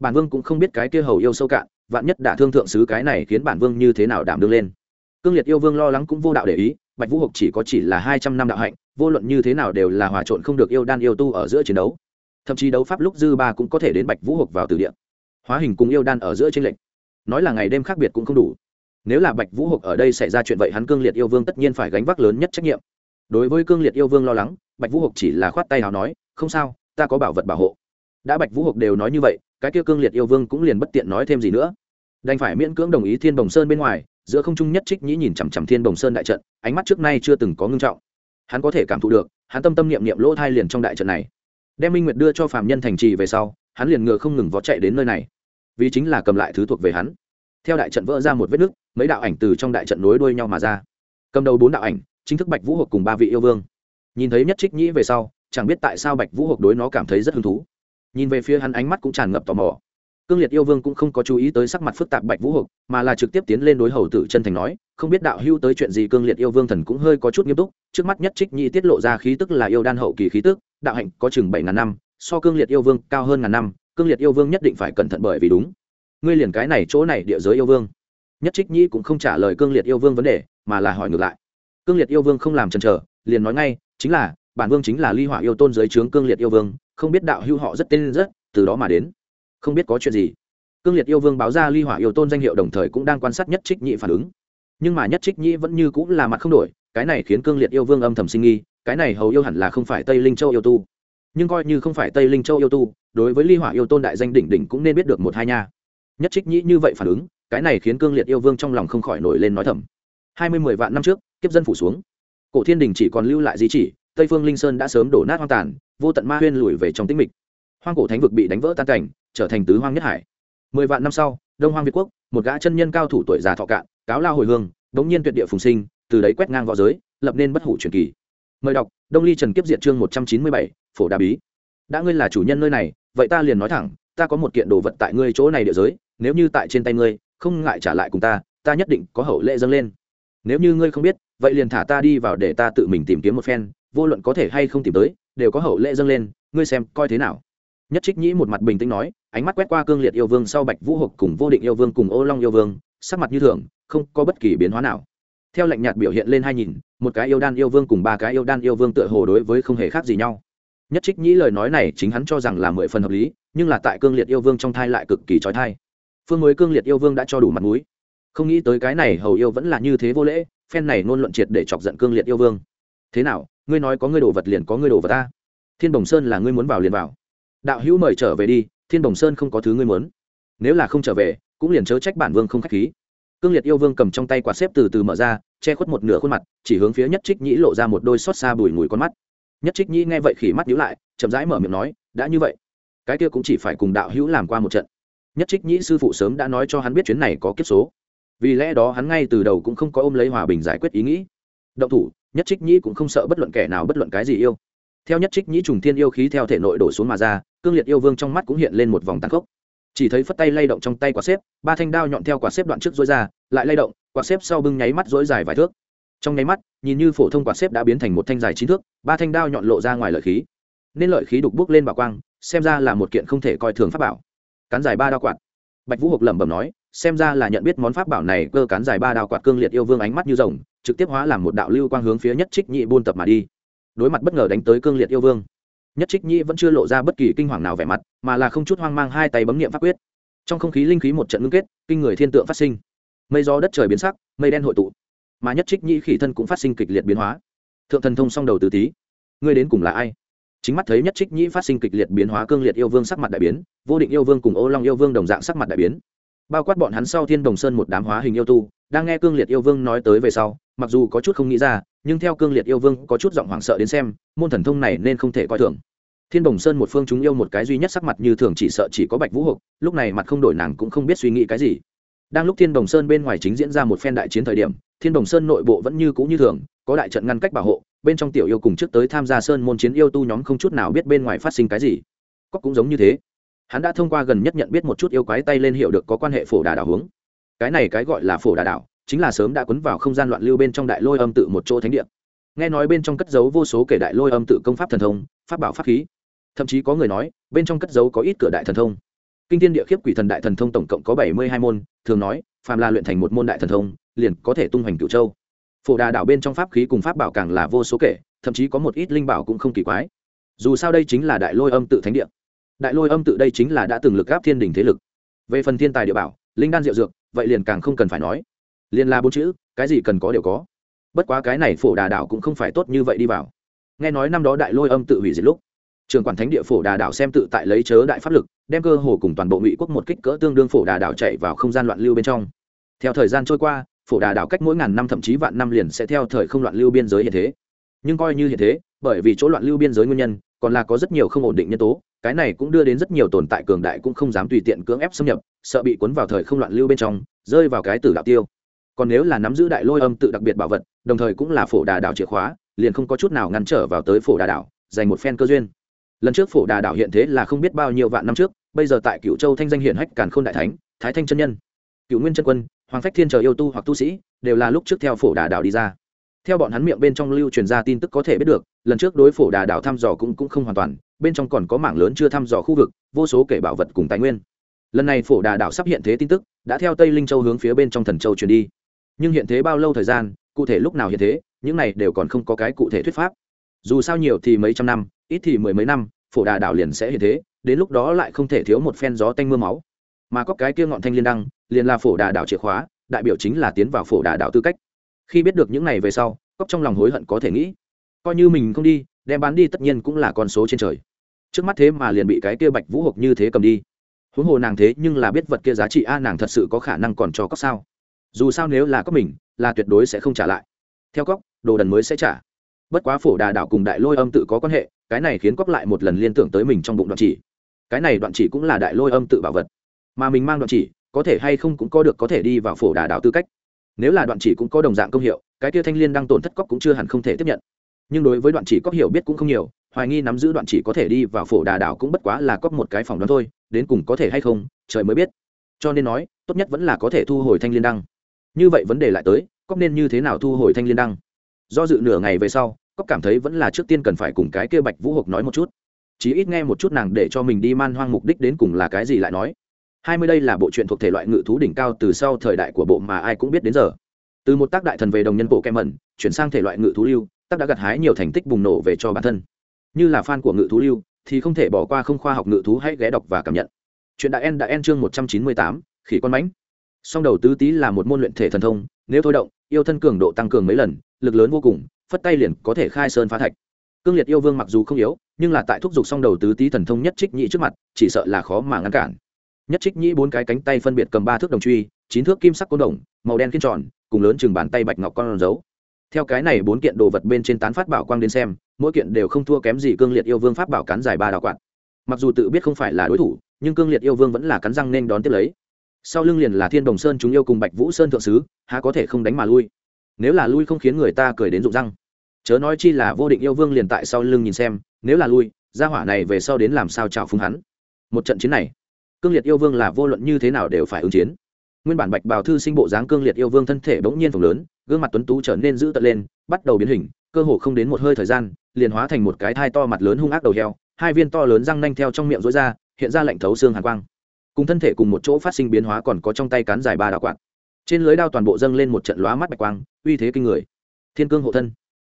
bản vương cũng không biết cái kia hầu yêu sâu cạn, vạn nhất đả thương thượng sứ cái này khiến bản vương như thế nào đảm đương lên. Cương liệt yêu vương lo lắng cũng vô đạo để ý, bạch vũ hộc chỉ có chỉ là hai trăm năm đạo hạnh, vô luận như thế nào đều là hòa trộn không được yêu đan yêu tu ở giữa chiến đấu. Thậm chí đấu pháp lúc dư ba cũng có thể đến bạch vũ hộc vào từ địa. Hóa hình cùng yêu đan ở giữa trên lệnh nói là ngày đêm khác biệt cũng không đủ. Nếu là bạch vũ hộc ở đây xảy ra chuyện vậy hắn cương liệt yêu vương tất nhiên phải gánh vác lớn nhất trách nhiệm. Đối với cương liệt yêu vương lo lắng bạch vũ hộc chỉ là khoát tay nào nói, không sao, ta có bảo vật bảo hộ. Đã bạch vũ hộc đều nói như vậy, cái kia cương liệt yêu vương cũng liền bất tiện nói thêm gì nữa. Đành phải miễn cưỡng đồng ý thiên bồng sơn bên ngoài, giữa không trung nhất trích nhĩ nhìn chằm chằm thiên bồng sơn đại trận, ánh mắt trước nay chưa từng có ngưng trọng. Hắn có thể cảm thụ được, hắn tâm tâm niệm niệm lỗ thai liền trong đại trận này. Đem minh nguyệt đưa cho phạm nhân thành trì về sau, hắn liền ngựa không ngừng vó chạy đến nơi này. Vì chính là cầm lại thứ thuộc về hắn. Theo đại trận vỡ ra một vết nứt, mấy đạo ảnh từ trong đại trận nối đuôi nhau mà ra. Cầm đầu bốn đạo ảnh, chính thức bạch vũ hộp cùng ba vị yêu vương nhìn thấy nhất trích nhĩ về sau, chẳng biết tại sao bạch vũ hộp đối nó cảm thấy rất hứng thú. Nhìn về phía hắn ánh mắt cũng tràn ngập tò mò. Cương liệt yêu vương cũng không có chú ý tới sắc mặt phức tạp bạch vũ hộp mà là trực tiếp tiến lên đối hầu tử chân thành nói, không biết đạo hưu tới chuyện gì? Cương liệt yêu vương thần cũng hơi có chút nghiêm túc, trước mắt nhất trích nhĩ tiết lộ ra khí tức là yêu đan hậu kỳ khí tức, đạo hạnh có chừng bảy ngàn năm, so cương liệt yêu vương cao hơn ngàn năm, cương liệt yêu vương nhất định phải cẩn thận bởi vì đúng. Ngươi liền cái này chỗ này địa giới yêu vương. Nhất trích nhĩ cũng không trả lời cương liệt yêu vương vấn đề, mà là hỏi ngược lại. Cương liệt yêu vương không làm chần chờ, liền nói ngay chính là, bản vương chính là ly hỏa yêu tôn giới trướng cương liệt yêu vương, không biết đạo hưu họ rất tên rất, từ đó mà đến. Không biết có chuyện gì. Cương liệt yêu vương báo ra ly hỏa yêu tôn danh hiệu đồng thời cũng đang quan sát nhất trích nhị phản ứng. Nhưng mà nhất trích nhị vẫn như cũng là mặt không đổi, cái này khiến cương liệt yêu vương âm thầm sinh nghi cái này hầu yêu hẳn là không phải tây linh châu yêu tu. Nhưng coi như không phải tây linh châu yêu tu, đối với ly hỏa yêu tôn đại danh đỉnh đỉnh cũng nên biết được một hai nha. Nhất trích nhĩ như vậy phản ứng, cái này khiến cương liệt yêu vương trong lòng không khỏi nổi lên nói thầm. Hai mươi mười vạn năm trước, kiếp dân phủ xuống cổ thiên đình chỉ còn lưu lại di chỉ, tây phương linh sơn đã sớm đổ nát hoang tàn, vô tận ma huyên lùi về trong tĩnh mịch. Hoang cổ thánh vực bị đánh vỡ tan cảnh, trở thành tứ hoang nhất hải. Mười vạn năm sau, đông hoang việt quốc, một gã chân nhân cao thủ tuổi già thọ cạn, cáo lao hồi hương, đống nhiên tuyệt địa phùng sinh, từ đấy quét ngang v õ giới, lập nên bất hủ truyền kỳ. Mời đọc, đông ly trần kiếp diệt chương một trăm chín mươi bảy, phổ đà bí. Đã ngươi là chủ nhân nơi này, vậy ta liền nói thẳng, ta có một kiện đồ vật tại ngươi chỗ này địa giới, nếu như tại trên tay ngươi, không ngại trả lại cùng ta ta nhất định có hậu lệ dâng lên nếu như ngươi không biết, vậy liền thả ta đi vào để ta tự mình tìm kiếm một phen, vô luận có thể hay không tìm tới, đều có hậu lệ dâng lên, ngươi xem, coi thế nào. Nhất trích nhĩ một mặt bình tĩnh nói, ánh mắt quét qua cương liệt yêu vương sau bạch vũ hộp cùng vô định yêu vương cùng ô long yêu vương, sắc mặt như thường, không có bất kỳ biến hóa nào. Theo lệnh nhạt biểu hiện lên hai nhìn, một cái yêu đan yêu vương cùng ba cái yêu đan yêu vương tựa hồ đối với không hề khác gì nhau. Nhất trích nhĩ lời nói này chính hắn cho rằng là mười phần hợp lý, nhưng là tại cương liệt yêu vương trong thai lại cực kỳ trói thai. Phương mới cương liệt yêu vương đã cho đủ mặt mũi không nghĩ tới cái này hầu yêu vẫn là như thế vô lễ, phen này ngôn luận triệt để chọc giận cương liệt yêu vương. Thế nào, ngươi nói có ngươi đồ vật liền có ngươi đồ vật ta. Thiên bồng sơn là ngươi muốn vào liền vào. Đạo hữu mời trở về đi, thiên bồng sơn không có thứ ngươi muốn. Nếu là không trở về, cũng liền chớ trách bản vương không k h á c h khí. Cương liệt yêu vương cầm trong tay quạt xếp từ từ mở ra, che khuất một nửa khuôn mặt, chỉ hướng phía nhất trích nhĩ lộ ra một đôi xót xa bùi mùi con mắt. Nhất trích nhĩ nghe vậy khỉ mắt nhíu lại, chậm rãi mở miệng nói, đã như vậy, cái kia cũng chỉ phải cùng đạo hữu làm qua một trận. Nhất trích nhĩ sư phụ sớm đã nói cho hắn biết chuyến này có kiếp số vì lẽ đó hắn ngay từ đầu cũng không có ôm lấy hòa bình giải quyết ý nghĩ. Động thủ, nhất trích nhĩ cũng không sợ bất luận kẻ nào bất luận cái gì yêu. Theo nhất trích nhĩ trùng thiên yêu khí theo thể nội đổ xuống mà ra, cương liệt yêu vương trong mắt cũng hiện lên một vòng tàn khốc. Chỉ thấy phất tay lay động trong tay quả xếp, ba thanh đao nhọn theo quả xếp đoạn trước dối ra, lại lay động, quả xếp sau bưng nháy mắt dối dài vài thước. Trong nháy mắt, nhìn như phổ thông quả xếp đã biến thành một thanh dài chín thước, ba thanh đao nhọn lộ ra ngoài lợi khí. Nên lợi khí đục bước lên bảo quang, xem ra là một kiện không thể coi thường pháp bảo. Cán dài ba đao quạt. Bạch vũ hộp lẩm bẩm nói xem ra là nhận biết món pháp bảo này cơ cán dài ba đao quạt cương liệt yêu vương ánh mắt như rồng, trực tiếp hóa làm một đạo lưu quang hướng phía nhất trích nhị buôn tập mà đi. Đối mặt bất ngờ đánh tới cương liệt yêu vương, nhất trích nhị vẫn chưa lộ ra bất kỳ kinh hoàng nào vẻ mặt, mà là không chút hoang mang hai tay bấm nghiệm pháp quyết. Trong không khí linh khí một trận ngưng kết, kinh người thiên tượng phát sinh. Mây gió đất trời biến sắc, mây đen hội tụ. Mà nhất trích nhị khỉ thân cũng phát sinh kịch liệt biến hóa. Thượng thần thông song đầu từ tí ngươi đến cùng là ai? Chính mắt thấy nhất trích nhị phát sinh kịch liệt biến hóa cương liệt yêu vương sắc mặt đại biến, vô định yêu vương cùng ô long yêu vương đồng dạng sắc mặt đại biến bao quát bọn hắn sau thiên đồng sơn một đám hóa hình yêu tu, đang nghe cương liệt yêu vương nói tới về sau, mặc dù có chút không nghĩ ra, nhưng theo cương liệt yêu vương có chút giọng hoảng sợ đến xem, môn thần thông này nên không thể coi thường. Thiên đồng sơn một phương chúng yêu một cái duy nhất sắc mặt như thường chỉ sợ chỉ có bạch vũ hộp lúc này mặt không đổi nàng cũng không biết suy nghĩ cái gì. Đang lúc thiên đồng sơn bên ngoài chính diễn ra một phen đại chiến thời điểm, thiên đồng sơn nội bộ vẫn như cũ như thường, có đại trận ngăn cách bảo hộ, bên trong tiểu yêu cùng trước tới tham gia sơn môn chiến yêu tu nhóm không chút nào biết bên ngoài phát sinh cái gì. Cóc cũng giống như thế hắn đã thông qua gần nhất nhận biết một chút yêu quái tay lên hiệu được có quan hệ phổ đà đảo hướng. Cái này cái gọi là phổ đà đảo, chính là sớm đã quấn vào không gian loạn lưu bên trong đại lôi âm tự một chỗ thánh địa. Nghe nói bên trong cất giấu vô số kể đại lôi âm tự công pháp thần thông, pháp bảo pháp khí. Thậm chí có người nói, bên trong cất giấu có ít cửa đại thần thông. Kinh thiên địa khiếp quỷ thần đại thần thông tổng cộng có bảy mươi hai môn, thường nói, phàm là luyện thành một môn đại thần thông, liền có thể tung hoành cửu châu. Phổ đà đảo bên trong pháp khí cùng pháp bảo càng là vô số kể, thậm chí có một ít linh bảo cũng không kỳ quái. Dù sao đây chính là đại lôi âm tự thánh địa đại lôi âm tự đây chính là đã từng lực gáp thiên đình thế lực. Về phần thiên tài địa bảo, linh đan diệu dược, vậy liền càng không cần phải nói. Liền là bốn chữ, cái gì cần có đều có. Bất quá cái này phổ đà đảo cũng không phải tốt như vậy đi vào. Nghe nói năm đó đại lôi âm tự hủy diệt lúc, trường quản thánh địa phổ đà đảo xem tự tại lấy chớ đại pháp lực, đem cơ hồ cùng toàn bộ ngụy quốc một kích cỡ tương đương phổ đà đảo chạy vào không gian loạn lưu bên trong. Theo thời gian trôi qua, phổ đà đảo cách mỗi ngàn năm thậm chí vạn năm liền sẽ theo thời không loạn lưu biên giới hiện thế. Nhưng coi như hiện thế, bởi vì chỗ loạn lưu biên giới nguyên nhân còn là có rất nhiều không ổn định nhân tố, cái này cũng đưa đến rất nhiều tồn tại cường đại cũng không dám tùy tiện cưỡng ép xâm nhập, sợ bị cuốn vào thời không loạn lưu bên trong, rơi vào cái tử đạo tiêu. Còn nếu là nắm giữ đại lôi âm tự đặc biệt bảo vật, đồng thời cũng là phổ đà đảo chìa khóa, liền không có chút nào ngăn trở vào tới phổ đà đảo, dành một phen cơ duyên. Lần trước phổ đà đảo hiện thế là không biết bao nhiêu vạn năm trước, bây giờ tại cựu châu thanh danh hiển hách càn k h ô n đại thánh, thái thanh chân nhân cựu nguyên chân quân, hoàng phách thiên chờ yêu tu hoặc tu sĩ, đều là lúc trước theo phổ đà đảo đi ra theo bọn hắn miệng bên trong lưu truyền ra tin tức có thể biết được lần trước đối phổ đà đảo thăm dò cũng, cũng không hoàn toàn bên trong còn có mảng lớn chưa thăm dò khu vực vô số kể bảo vật cùng tài nguyên. Lần này phổ đà đảo sắp hiện thế tin tức đã theo tây linh châu hướng phía bên trong thần châu truyền đi. Nhưng hiện thế bao lâu thời gian cụ thể lúc nào hiện thế những này đều còn không có cái cụ thể thuyết pháp. Dù sao nhiều thì mấy trăm năm ít thì mười mấy năm phổ đà đảo liền sẽ hiện thế đến lúc đó lại không thể thiếu một phen gió tanh m ư a máu. Mà có cái kia ngọn thanh liên đăng liền là phổ đà đảo chìa khóa đại biểu chính là tiến vào phổ đà đảo tư cách khi biết được những này về sau cóc trong lòng hối hận có thể nghĩ. Coi như mình không đi, đem bán đi tất nhiên cũng là con số trên trời. Trước mắt thế mà liền bị cái kia bạch vũ hộp như thế cầm đi. Huống hồ nàng thế nhưng là biết vật kia giá trị a, nàng thật sự có khả năng còn cho cóc sao? Dù sao nếu là cóc mình, là tuyệt đối sẽ không trả lại. Theo cóc đồ đần mới sẽ trả. Bất quá phổ đà đảo cùng đại lôi âm tự có quan hệ, cái này khiến cóc lại một lần liên tưởng tới mình trong bụng đoạn chỉ. Cái này đoạn chỉ cũng là đại lôi âm tự bảo vật. Mà mình mang đoạn chỉ, có thể hay không cũng có được có thể đi vào phổ đà đảo tư cách nếu là đoạn chỉ cũng có đồng dạng công hiệu, cái kia thanh liên đang tổn thất cóc cũng chưa hẳn không thể tiếp nhận. Nhưng đối với đoạn chỉ cóc hiểu biết cũng không nhiều, hoài nghi nắm giữ đoạn chỉ có thể đi vào phổ đà đảo cũng bất quá là cóc một cái phòng đoán thôi, đến cùng có thể hay không, trời mới biết. Cho nên nói, tốt nhất vẫn là có thể thu hồi thanh liên đăng. Như vậy vấn đề lại tới cóc nên như thế nào thu hồi thanh liên đăng? Do dự nửa ngày về sau cóc cảm thấy vẫn là trước tiên cần phải cùng cái kia bạch vũ hộp nói một chút. Chí ít nghe một chút nàng để cho mình đi man hoang mục đích đến cùng là cái gì lại nói hai mươi đây là bộ truyện thuộc thể loại ngự thú đỉnh cao từ sau thời đại của bộ mà ai cũng biết đến giờ. Từ một tác đại thần về đồng nhân bộ kem mẩn chuyển sang thể loại ngự thú lưu, tác đã gặt hái nhiều thành tích bùng nổ về cho bản thân. Như là fan của ngự thú lưu, thì không thể bỏ qua không khoa học ngự thú hãy ghé đọc và cảm nhận. Chuyện đại en đã en chương một trăm chín mươi tám, khỉ con mãnh. Song đầu tứ tý là một môn luyện thể thần thông, nếu thôi động, yêu thân cường độ tăng cường mấy lần, lực lớn vô cùng, phất tay liền có thể khai sơn phá thạch. Cương liệt yêu vương mặc dù không yếu, nhưng là tại thúc giục song đầu tứ tý thần thông nhất trích nhị trước mặt, chỉ sợ là khó mà ngăn cản nhất trích nhĩ bốn cái cánh tay phân biệt cầm ba thước đồng truy, chín thước kim sắc côn đồng, màu đen kiên tròn, cùng lớn chừng bàn tay bạch ngọc con dấu. Theo cái này bốn kiện đồ vật bên trên tán phát bảo quang đến xem, mỗi kiện đều không thua kém gì cương liệt yêu vương pháp bảo cắn dài ba đào quạt. Mặc dù tự biết không phải là đối thủ, nhưng cương liệt yêu vương vẫn là cắn răng nên đón tiếp lấy. Sau lưng liền là thiên đồng sơn chúng yêu cùng bạch vũ sơn thượng sứ, há có thể không đánh mà lui. Nếu là lui không khiến người ta cười đến rụng răng. Chớ nói chi là vô định yêu vương liền tại sau lưng nhìn xem, nếu là lui, gia hỏa này về sau đến làm sao chào phúng hắn. Một trận chiến này cương liệt yêu vương là vô luận như thế nào đều phải ứng chiến. Nguyên bản bạch bào thư sinh bộ dáng cương liệt yêu vương thân thể bỗng nhiên phồng lớn, gương mặt tuấn tú trở nên dữ tợn lên, bắt đầu biến hình, cơ hồ không đến một hơi thời gian, liền hóa thành một cái thai to mặt lớn hung ác đầu heo, hai viên to lớn răng nanh theo trong miệng rối ra, hiện ra lệnh thấu xương hàn quang. Cùng thân thể cùng một chỗ phát sinh biến hóa còn có trong tay cán dài ba đạo quạt. Trên lưới đao toàn bộ dâng lên một trận lóa mắt bạch quang, uy thế kinh người. Thiên cương hộ thân.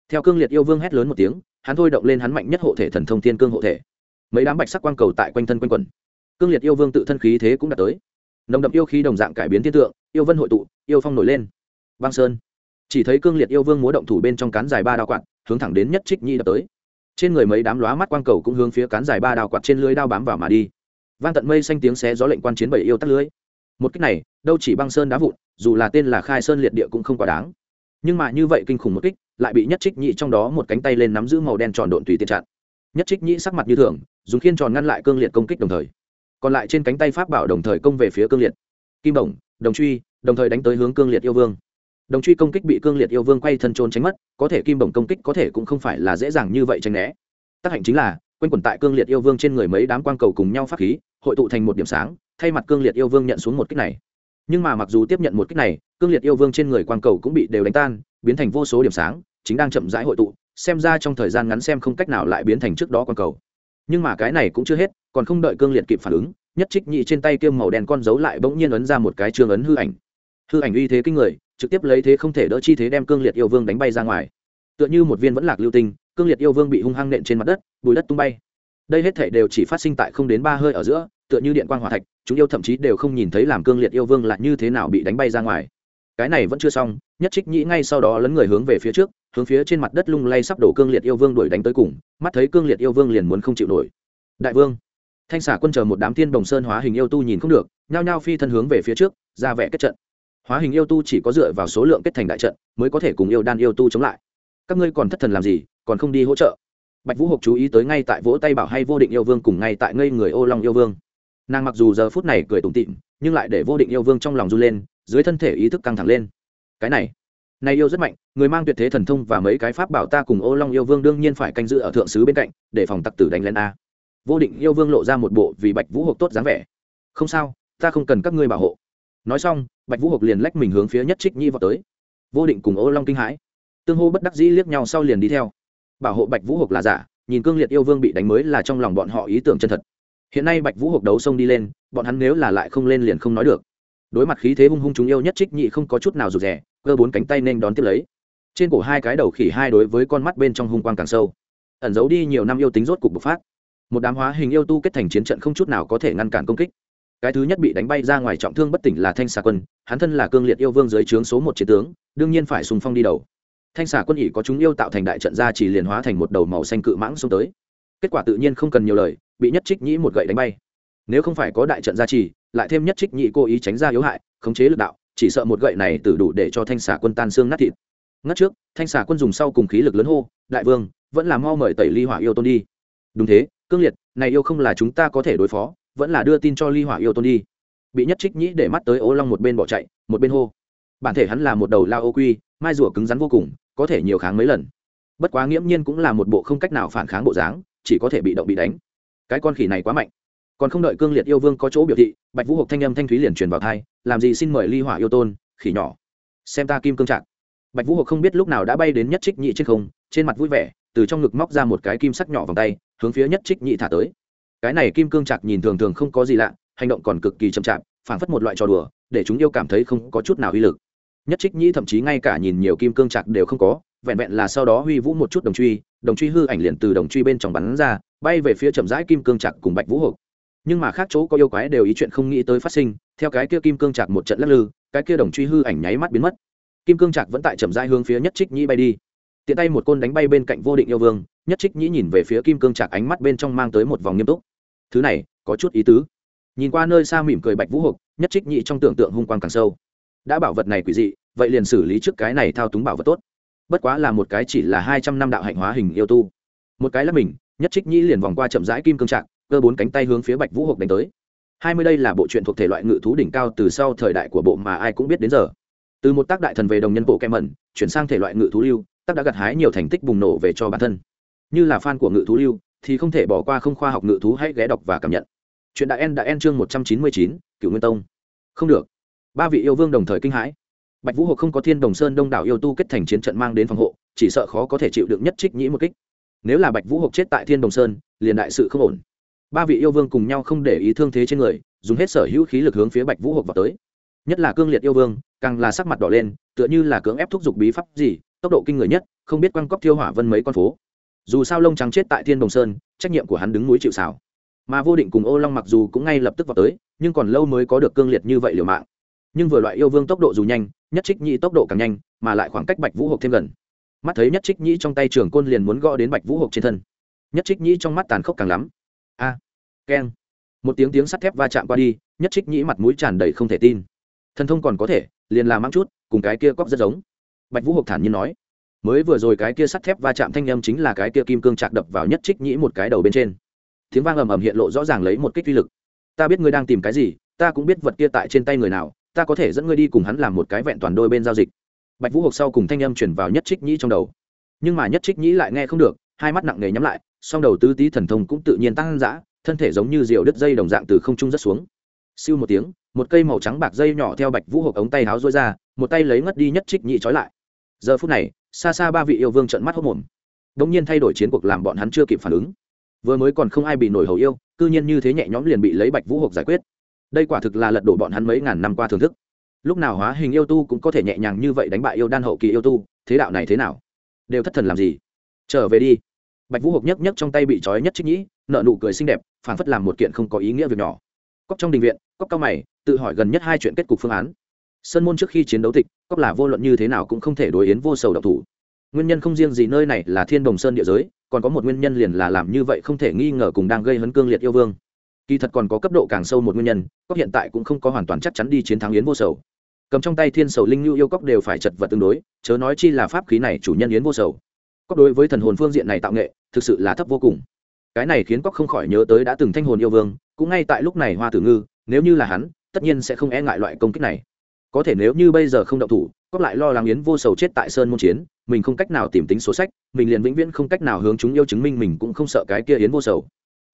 Theo cương liệt yêu vương hét lớn một tiếng, hắn thôi động lên hắn mạnh nhất hộ thể thần thông thiên cương hộ thể. Mấy đám bạch sắc quang cầu tại quanh thân quanh quẩn cương liệt yêu vương tự thân khí thế cũng đã tới. Nồng đậm yêu khí đồng dạng cải biến thiên tượng, yêu vân hội tụ, yêu phong nổi lên. Băng sơn. Chỉ thấy cương liệt yêu vương múa động thủ bên trong cán dài ba đao quạt, hướng thẳng đến nhất trích nhi đập tới. Trên người mấy đám lóa mắt quang cầu cũng hướng phía cán dài ba đao quạt trên lưới đao bám vào mà đi. Vang tận mây xanh tiếng xé gió lệnh quan chiến bảy yêu tắt lưới. Một cách này, đâu chỉ băng sơn đá vụn, dù là tên là khai sơn liệt địa cũng không quá đáng. Nhưng mà như vậy kinh khủng một kích, lại bị nhất trích nhị trong đó một cánh tay lên nắm giữ màu đen tròn độn tùy tiện chặn. Nhất trích nhị sắc mặt như thường, dùng khiên tròn ngăn lại cương liệt công kích đồng thời còn lại trên cánh tay pháp bảo đồng thời công về phía cương liệt. Kim đồng đồng truy, đồng thời đánh tới hướng cương liệt yêu vương. Đồng truy công kích bị cương liệt yêu vương quay thân trốn tránh mất, có thể kim bổng công kích có thể cũng không phải là dễ dàng như vậy tránh né. Tác hạnh chính là, quanh quẩn tại cương liệt yêu vương trên người mấy đám quang cầu cùng nhau phát khí, hội tụ thành một điểm sáng, thay mặt cương liệt yêu vương nhận xuống một kích này. Nhưng mà mặc dù tiếp nhận một kích này, cương liệt yêu vương trên người quang cầu cũng bị đều đánh tan, biến thành vô số điểm sáng, chính đang chậm rãi hội tụ, xem ra trong thời gian ngắn xem không cách nào lại biến thành trước đó quang cầu. Nhưng mà cái này cũng chưa hết còn không đợi cương liệt kịp phản ứng, nhất trích nhị trên tay kiêm màu đen con dấu lại bỗng nhiên ấn ra một cái trương ấn hư ảnh. Hư ảnh uy thế kinh người, trực tiếp lấy thế không thể đỡ chi thế đem cương liệt yêu vương đánh bay ra ngoài. Tựa như một viên vẫn lạc lưu tinh, cương liệt yêu vương bị hung hăng nện trên mặt đất, bùi đất tung bay. Đây hết thể đều chỉ phát sinh tại không đến ba hơi ở giữa, tựa như điện quang hỏa thạch, chúng yêu thậm chí đều không nhìn thấy làm cương liệt yêu vương là như thế nào bị đánh bay ra ngoài. Cái này vẫn chưa xong, nhất trích nhĩ ngay sau đó lấn người hướng về phía trước, hướng phía trên mặt đất lung lay sắp đổ cương liệt yêu vương đuổi đánh tới cùng, mắt thấy cương liệt yêu vương liền muốn không chịu nổi. Đại vương thanh xả quân chờ một đám thiên đồng sơn hóa hình yêu tu nhìn không được, nhao nhao phi thân hướng về phía trước, ra vẻ kết trận. Hóa hình yêu tu chỉ có dựa vào số lượng kết thành đại trận, mới có thể cùng yêu đan yêu tu chống lại. Các ngươi còn thất thần làm gì, còn không đi hỗ trợ? Bạch vũ hộp chú ý tới ngay tại vỗ tay bảo hay vô định yêu vương cùng ngay tại ngây người ô long yêu vương. Nàng mặc dù giờ phút này cười tủm tịm nhưng lại để vô định yêu vương trong lòng run lên, dưới thân thể ý thức căng thẳng lên. Cái này này yêu rất mạnh, người mang tuyệt thế thần thông và mấy cái pháp bảo ta cùng ô long yêu vương đương nhiên phải canh giữ ở thượng sứ bên cạnh, để phòng tặc tử đánh lên a vô định yêu vương lộ ra một bộ vì bạch vũ hộp tốt dáng vẻ. Không sao, ta không cần các ngươi bảo hộ. Nói xong, bạch vũ hộp liền lách mình hướng phía nhất trích nhi vào tới. Vô định cùng ô long kinh hãi. Tương hô bất đắc dĩ liếc nhau sau liền đi theo. Bảo hộ bạch vũ hộp là giả, nhìn cương liệt yêu vương bị đánh mới là trong lòng bọn họ ý tưởng chân thật. Hiện nay bạch vũ hộp đấu sông đi lên, bọn hắn nếu là lại không lên liền không nói được. Đối mặt khí thế hung hung chúng yêu nhất trích nhị không có chút nào rụt rè, cơ bốn cánh tay nên đón tiếp lấy. Trên cổ hai cái đầu khỉ hai đối với con mắt bên trong hung quang càng sâu. Ẩn giấu đi nhiều năm yêu tính rốt cục bộc phát một đám hóa hình yêu tu kết thành chiến trận không chút nào có thể ngăn cản công kích. Cái thứ nhất bị đánh bay ra ngoài trọng thương bất tỉnh là thanh xà quân, hắn thân là cương liệt yêu vương dưới trướng số một chiến tướng, đương nhiên phải sùng phong đi đầu. Thanh xà quân ỉ có chúng yêu tạo thành đại trận ra chỉ liền hóa thành một đầu màu xanh cự mãng xông tới. Kết quả tự nhiên không cần nhiều lời, bị nhất trích nhĩ một gậy đánh bay. Nếu không phải có đại trận gia trì lại thêm nhất trích nhị cố ý tránh ra yếu hại, khống chế lực đạo, chỉ sợ một gậy này tử đủ để cho thanh xà quân tan xương nát thịt. Ngất trước, thanh xà quân dùng sau cùng khí lực lớn hô, đại vương, vẫn là mau mời tẩy ly hỏa yêu tôn đi. Đúng thế cương liệt, này yêu không là chúng ta có thể đối phó, vẫn là đưa tin cho ly hỏa yêu tôn đi. Bị nhất trích nhĩ để mắt tới ô long một bên bỏ chạy, một bên hô. Bản thể hắn là một đầu lao ô quy, mai rùa cứng rắn vô cùng, có thể nhiều kháng mấy lần. Bất quá nghiễm nhiên cũng là một bộ không cách nào phản kháng bộ dáng, chỉ có thể bị động bị đánh. Cái con khỉ này quá mạnh. Còn không đợi cương liệt yêu vương có chỗ biểu thị, bạch vũ hộp thanh âm thanh thúy liền truyền vào thai làm gì xin mời ly hỏa yêu tôn, khỉ nhỏ. Xem ta kim cương trạng. Bạch vũ hộp không biết lúc nào đã bay đến nhất trích nhị trên không, trên mặt vui vẻ, từ trong ngực móc ra một cái kim sắc nhỏ vòng tay hướng phía nhất trích nhị thả tới. Cái này kim cương chặt nhìn thường thường không có gì lạ, hành động còn cực kỳ chậm chạp, phảng phất một loại trò đùa, để chúng yêu cảm thấy không có chút nào uy lực. Nhất trích nhĩ thậm chí ngay cả nhìn nhiều kim cương chặt đều không có, vẹn vẹn là sau đó huy vũ một chút đồng truy đồng truy hư ảnh liền từ đồng truy bên trong bắn ra, bay về phía chậm rãi kim cương chặt cùng bạch vũ hộp nhưng mà khác chỗ có yêu quái đều ý chuyện không nghĩ tới phát sinh, theo cái kia kim cương chặt một trận lắc lư, cái kia đồng truy hư ảnh nháy mắt biến mất. Kim cương chặt vẫn tại chậm rãi hướng phía nhất trích nhĩ bay đi. Tiện tay một côn đánh bay bên cạnh vô định yêu vương nhất trích nhĩ nhìn về phía kim cương chặt ánh mắt bên trong mang tới một vòng nghiêm túc. Thứ này, có chút ý tứ. Nhìn qua nơi xa mỉm cười bạch vũ hộp nhất trích nhĩ trong tưởng tượng hung quang càng sâu. Đã bảo vật này quỷ dị, vậy liền xử lý trước cái này thao túng bảo vật tốt. Bất quá là một cái chỉ là hai trăm năm đạo hạnh hóa hình yêu tu. Một cái là mình, nhất trích nhĩ liền vòng qua chậm rãi kim cương trạng cơ bốn cánh tay hướng phía bạch vũ hộp đánh tới. Hai mươi đây là bộ truyện thuộc thể loại ngự thú đỉnh cao từ sau thời đại của bộ mà ai cũng biết đến giờ. Từ một tác đại thần về đồng nhân bộ kem mẩn, chuyển sang thể loại ngự thú lưu, tác đã gặt hái nhiều thành tích bùng nổ về cho bản thân như là fan của ngự thú lưu, thì không thể bỏ qua không khoa học ngự thú hãy ghé đọc và cảm nhận. Chuyện đại en đã en chương một trăm chín mươi chín cựu nguyên tông. Không được. Ba vị yêu vương đồng thời kinh hãi. Bạch vũ hộ không có thiên đồng sơn đông đảo yêu tu kết thành chiến trận mang đến phòng hộ, chỉ sợ khó có thể chịu đựng nhất trích nhĩ một kích. Nếu là bạch vũ hộ chết tại thiên đồng sơn, liền đại sự không ổn. Ba vị yêu vương cùng nhau không để ý thương thế trên người, dùng hết sở hữu khí lực hướng phía bạch vũ hộ vào tới. Nhất là cương liệt yêu vương, càng là sắc mặt đỏ lên, tựa như là cưỡng ép thúc giục bí pháp gì, tốc độ kinh người nhất, không biết quăng cóc thiêu hỏa vân mấy con phố dù sao lông trắng chết tại thiên đồng sơn trách nhiệm của hắn đứng núi chịu xảo mà vô định cùng ô long mặc dù cũng ngay lập tức vào tới nhưng còn lâu mới có được cương liệt như vậy liều mạng. Nhưng vừa loại yêu vương tốc độ dù nhanh nhất trích nhĩ tốc độ càng nhanh mà lại khoảng cách bạch vũ hộp thêm gần. Mắt thấy nhất trích nhĩ trong tay trường côn liền muốn gõ đến bạch vũ hộp trên thân. Nhất trích nhĩ trong mắt tàn khốc càng lắm. A à, keng. Một tiếng tiếng sắt thép va chạm qua đi nhất trích nhĩ mặt mũi tràn đầy không thể tin. Thần thông còn có thể liền làm mắng chút cùng cái kia cóc rất giống. Bạch vũ hộp thản nhiên nói mới vừa rồi cái kia sắt thép va chạm thanh â m chính là cái kia kim cương chạc đập vào nhất trích nhĩ một cái đầu bên trên. Tiếng vang ầm ầm hiện lộ rõ ràng lấy một kích uy lực. Ta biết ngươi đang tìm cái gì, ta cũng biết vật kia tại trên tay người nào, ta có thể dẫn ngươi đi cùng hắn làm một cái vẹn toàn đôi bên giao dịch. Bạch vũ hộp sau cùng thanh âm chuyển vào nhất trích nhĩ trong đầu. Nhưng mà nhất trích nhĩ lại nghe không được, hai mắt nặng nề nhắm lại, song đầu tứ tý thần thông cũng tự nhiên tăng dã, thân thể giống như diều đứt dây đồng dạng từ không trung rất xuống. Siêu một tiếng, một cây màu trắng bạc dây nhỏ theo bạch vũ hộp ống tay háo rối ra, một tay lấy ngất đi nhất trích nhĩ trói lại giờ phút này, xa xa ba vị yêu vương trận mắt hốc mồm. Đ ỗ n g nhiên thay đổi chiến cuộc làm bọn hắn chưa kịp phản ứng. Vừa mới còn không ai bị nổi hầu yêu, cư nhiên như thế nhẹ nhõm liền bị lấy bạch vũ hộp giải quyết. Đây quả thực là lật đổ bọn hắn mấy ngàn năm qua thưởng thức. Lúc nào hóa hình yêu tu cũng có thể nhẹ nhàng như vậy đánh bại yêu đan hậu kỳ yêu tu, thế đạo này thế nào? Đều thất thần làm gì? Trở về đi. Bạch vũ hộp nhấc nhấc trong tay bị trói nhất trích nhĩ nợ nụ cười xinh đẹp phản phất làm một kiện không có ý nghĩa việc nhỏ. Cóc trong đình viện cóc cao mày, tự hỏi gần nhất hai chuyện kết cục phương án. Sơn môn trước khi chiến đấu tịch cóc là vô luận như thế nào cũng không thể đối yến vô sầu độc thủ. Nguyên nhân không riêng gì nơi này là thiên đồng sơn địa giới, còn có một nguyên nhân liền là làm như vậy không thể nghi ngờ cùng đang gây hấn cương liệt yêu vương. Kỳ thật còn có cấp độ càng sâu một nguyên nhân cóc hiện tại cũng không có hoàn toàn chắc chắn đi chiến thắng yến vô sầu. Cầm trong tay thiên sầu linh lưu yêu cóc đều phải chật vật tương đối, chớ nói chi là pháp khí này chủ nhân yến vô sầu. Cóc đối với thần hồn phương diện này tạo nghệ, thực sự là thấp vô cùng. Cái này khiến cóc không khỏi nhớ tới đã từng thanh hồn yêu vương, cũng ngay tại lúc này hoa tử ngư, nếu như là hắn, tất nhiên sẽ không e ngại loại công kích này có thể nếu như bây giờ không động thủ cóp lại lo lắng yến vô sầu chết tại sơn môn chiến, mình không cách nào tìm tính số sách, mình liền vĩnh viễn không cách nào hướng chúng yêu chứng minh mình cũng không sợ cái kia yến vô sầu.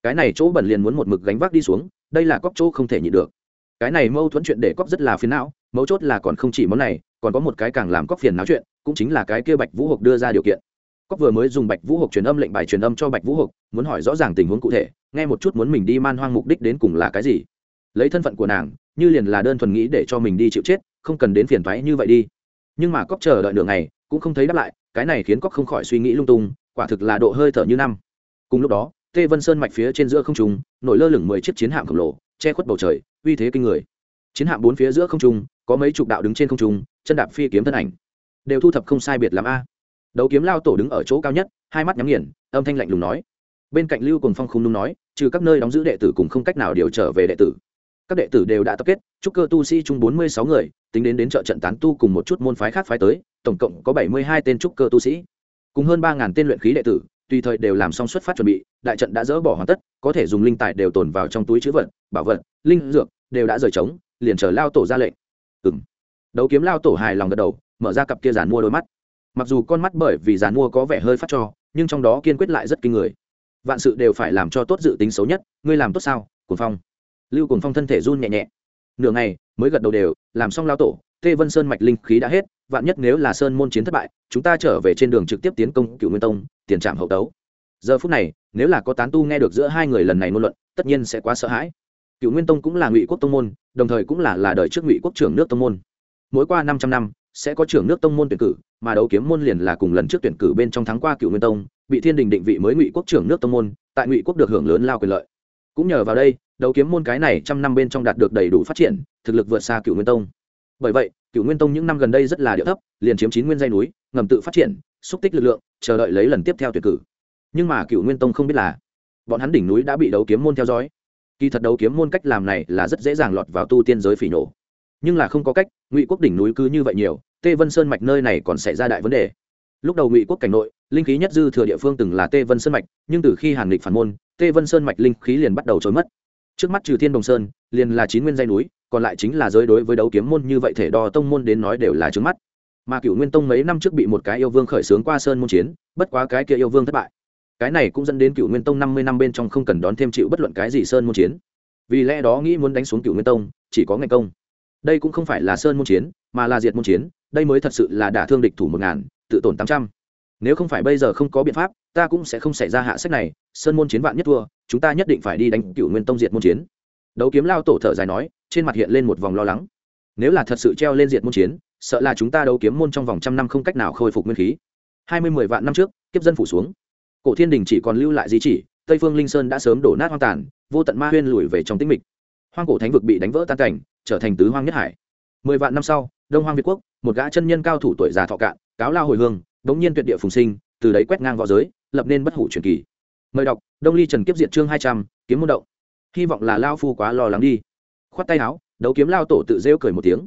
Cái này chỗ bẩn liền muốn một mực gánh vác đi xuống, đây là cóp chỗ không thể nhịn được. Cái này mâu thuẫn chuyện để cóp rất là phiền não, mấu chốt là còn không chỉ món này, còn có một cái càng làm cóp phiền não chuyện, cũng chính là cái kia bạch vũ hộp đưa ra điều kiện. Cóp vừa mới dùng bạch vũ hộp truyền âm lệnh bài truyền âm cho bạch vũ hộp muốn hỏi rõ ràng tình huống cụ thể, nghe một chút muốn mình đi man hoang mục đích đến cùng là cái gì. Lấy thân phận của nàng, như liền là đơn thuần nghĩ để cho mình đi chịu chết không cần đến phiền thoái như vậy đi. Nhưng mà cóc chờ đợi đường này cũng không thấy đáp lại, cái này khiến cóc không khỏi suy nghĩ lung tung, quả thực là độ hơi thở như năm. Cùng lúc đó, tê vân sơn mạch phía trên giữa không trung, nổi lơ lửng mười chiếc chiến hạm khổng lồ, che khuất bầu trời, uy thế kinh người. Chiến hạm bốn phía giữa không trung, có mấy chục đạo đứng trên không trung, chân đạp phi kiếm thân ảnh. Đều thu thập không sai biệt làm a. Đấu kiếm lao tổ đứng ở chỗ cao nhất, hai mắt nhắm nghiền, âm thanh lạnh lùng nói. Bên cạnh lưu cùng phong không nung nói, trừ các nơi đóng giữ đệ tử cùng không cách nào điều trở về đệ tử các đệ tử đều đã tập kết trúc cơ tu sĩ chung bốn mươi sáu người, tính đến đến chợ trận tán tu cùng một chút môn phái khác phái tới, tổng cộng có bảy mươi hai tên trúc cơ tu sĩ. Cùng hơn ba tên luyện khí đệ tử, tùy thời đều làm xong xuất phát chuẩn bị, đại trận đã dỡ bỏ hoàn tất, có thể dùng linh tài đều tồn vào trong túi chữ vật, bảo vật, linh dược, đều đã rời trống, liền chờ lao tổ ra lệnh. Ừ đấu kiếm lao tổ hài lòng gật đầu, mở ra cặp kia giàn mua đôi mắt. Mặc dù con mắt bởi vì giàn mua có vẻ hơi phát cho, nhưng trong đó kiên quyết lại rất kinh người. Vạn sự đều phải làm cho tốt dự tính xấu nhất, ngươi làm tốt sao, cuồng phong? Lưu cùng phong thân thể run nhẹ nhẹ. Nửa ngày, mới gật đầu đều, làm xong lao tổ, tê vân sơn mạch linh khí đã hết, vạn nhất nếu là sơn môn chiến thất bại, chúng ta trở về trên đường trực tiếp tiến công cựu nguyên tông, tiền trạm hậu tấu. Giờ phút này, nếu là có tán tu nghe được giữa hai người lần này ngôn luận, tất nhiên sẽ quá sợ hãi. Cựu nguyên tông cũng là ngụy quốc tông môn, đồng thời cũng là là đời trước ngụy quốc trưởng nước tông môn. Mỗi qua năm trăm năm, sẽ có trưởng nước tông môn tuyển cử, mà đấu kiếm môn liền là cùng lần trước tuyển cử bên trong tháng qua cựu nguyên tông, bị thiên đình định vị mới ngụy quốc trưởng nước tông môn, tại ngụy quốc được hưởng lớn lao quyền lợi. Cũng nhờ vào đây đấu kiếm môn cái này trăm năm bên trong đạt được đầy đủ phát triển, thực lực vượt xa cựu nguyên tông. Bởi vậy cựu nguyên tông những năm gần đây rất là địa thấp, liền chiếm chín nguyên dây núi, ngầm tự phát triển, xúc tích lực lượng, chờ đợi lấy lần tiếp theo tuyển cử. Nhưng mà cựu nguyên tông không biết là, bọn hắn đỉnh núi đã bị đấu kiếm môn theo dõi. Kỳ thật đấu kiếm môn cách làm này là rất dễ dàng lọt vào tu tiên giới phỉ nổ. Nhưng là không có cách, ngụy quốc đỉnh núi cứ như vậy nhiều, tê vân sơn mạch nơi này còn xảy ra đại vấn đề. Lúc đầu ngụy quốc cảnh nội, linh khí nhất dư thừa địa phương từng là tê vân sơn mạch, nhưng từ khi hàn lịch phản môn, tê vân sơn mạch linh khí liền bắt đầu trôi mất trước mắt trừ thiên đồng sơn, liền là chín nguyên dây núi, còn lại chính là giới đối với đấu kiếm môn như vậy thể đo tông môn đến nói đều là trước mắt. Mà cựu nguyên tông mấy năm trước bị một cái yêu vương khởi xướng qua sơn môn chiến, bất quá cái kia yêu vương thất bại. Cái này cũng dẫn đến cựu nguyên tông năm mươi năm bên trong không cần đón thêm chịu bất luận cái gì sơn môn chiến. Vì lẽ đó nghĩ muốn đánh xuống cựu nguyên tông, chỉ có ngày công. Đây cũng không phải là sơn môn chiến, mà là diệt môn chiến, đây mới thật sự là đả thương địch thủ một ngàn, tự tổn tám trăm nếu không phải bây giờ không có biện pháp, ta cũng sẽ không xảy ra hạ sách này, sơn môn chiến vạn nhất thua, chúng ta nhất định phải đi đánh cựu nguyên tông diệt môn chiến. Đấu kiếm lao tổ thở dài nói, trên mặt hiện lên một vòng lo lắng. Nếu là thật sự treo lên diệt môn chiến, sợ là chúng ta đấu kiếm môn trong vòng trăm năm không cách nào khôi phục nguyên khí. Hai mươi mười vạn năm trước, kiếp dân phủ xuống. Cổ thiên đình chỉ còn lưu lại di chỉ, tây phương linh sơn đã sớm đổ nát hoang tàn, vô tận ma huyên lùi về trong tĩnh mịch. Hoang cổ thánh vực bị đánh vỡ tan cảnh, trở thành tứ hoang nhất hải. Mười vạn năm sau, đông hoang việt quốc, một gã chân nhân cao thủ tuổi già thọ cạn, cáo lao hồi hương đống nhiên tuyệt địa phùng sinh, từ đấy quét ngang v õ giới, lập nên bất hủ truyền kỳ. Mời đọc, đông ly trần kiếp diện chương hai trăm, kiếm môn động. Hy vọng là lao phu quá lo lắng đi. Khoát tay áo, đấu kiếm lao tổ tự rêu cười một tiếng.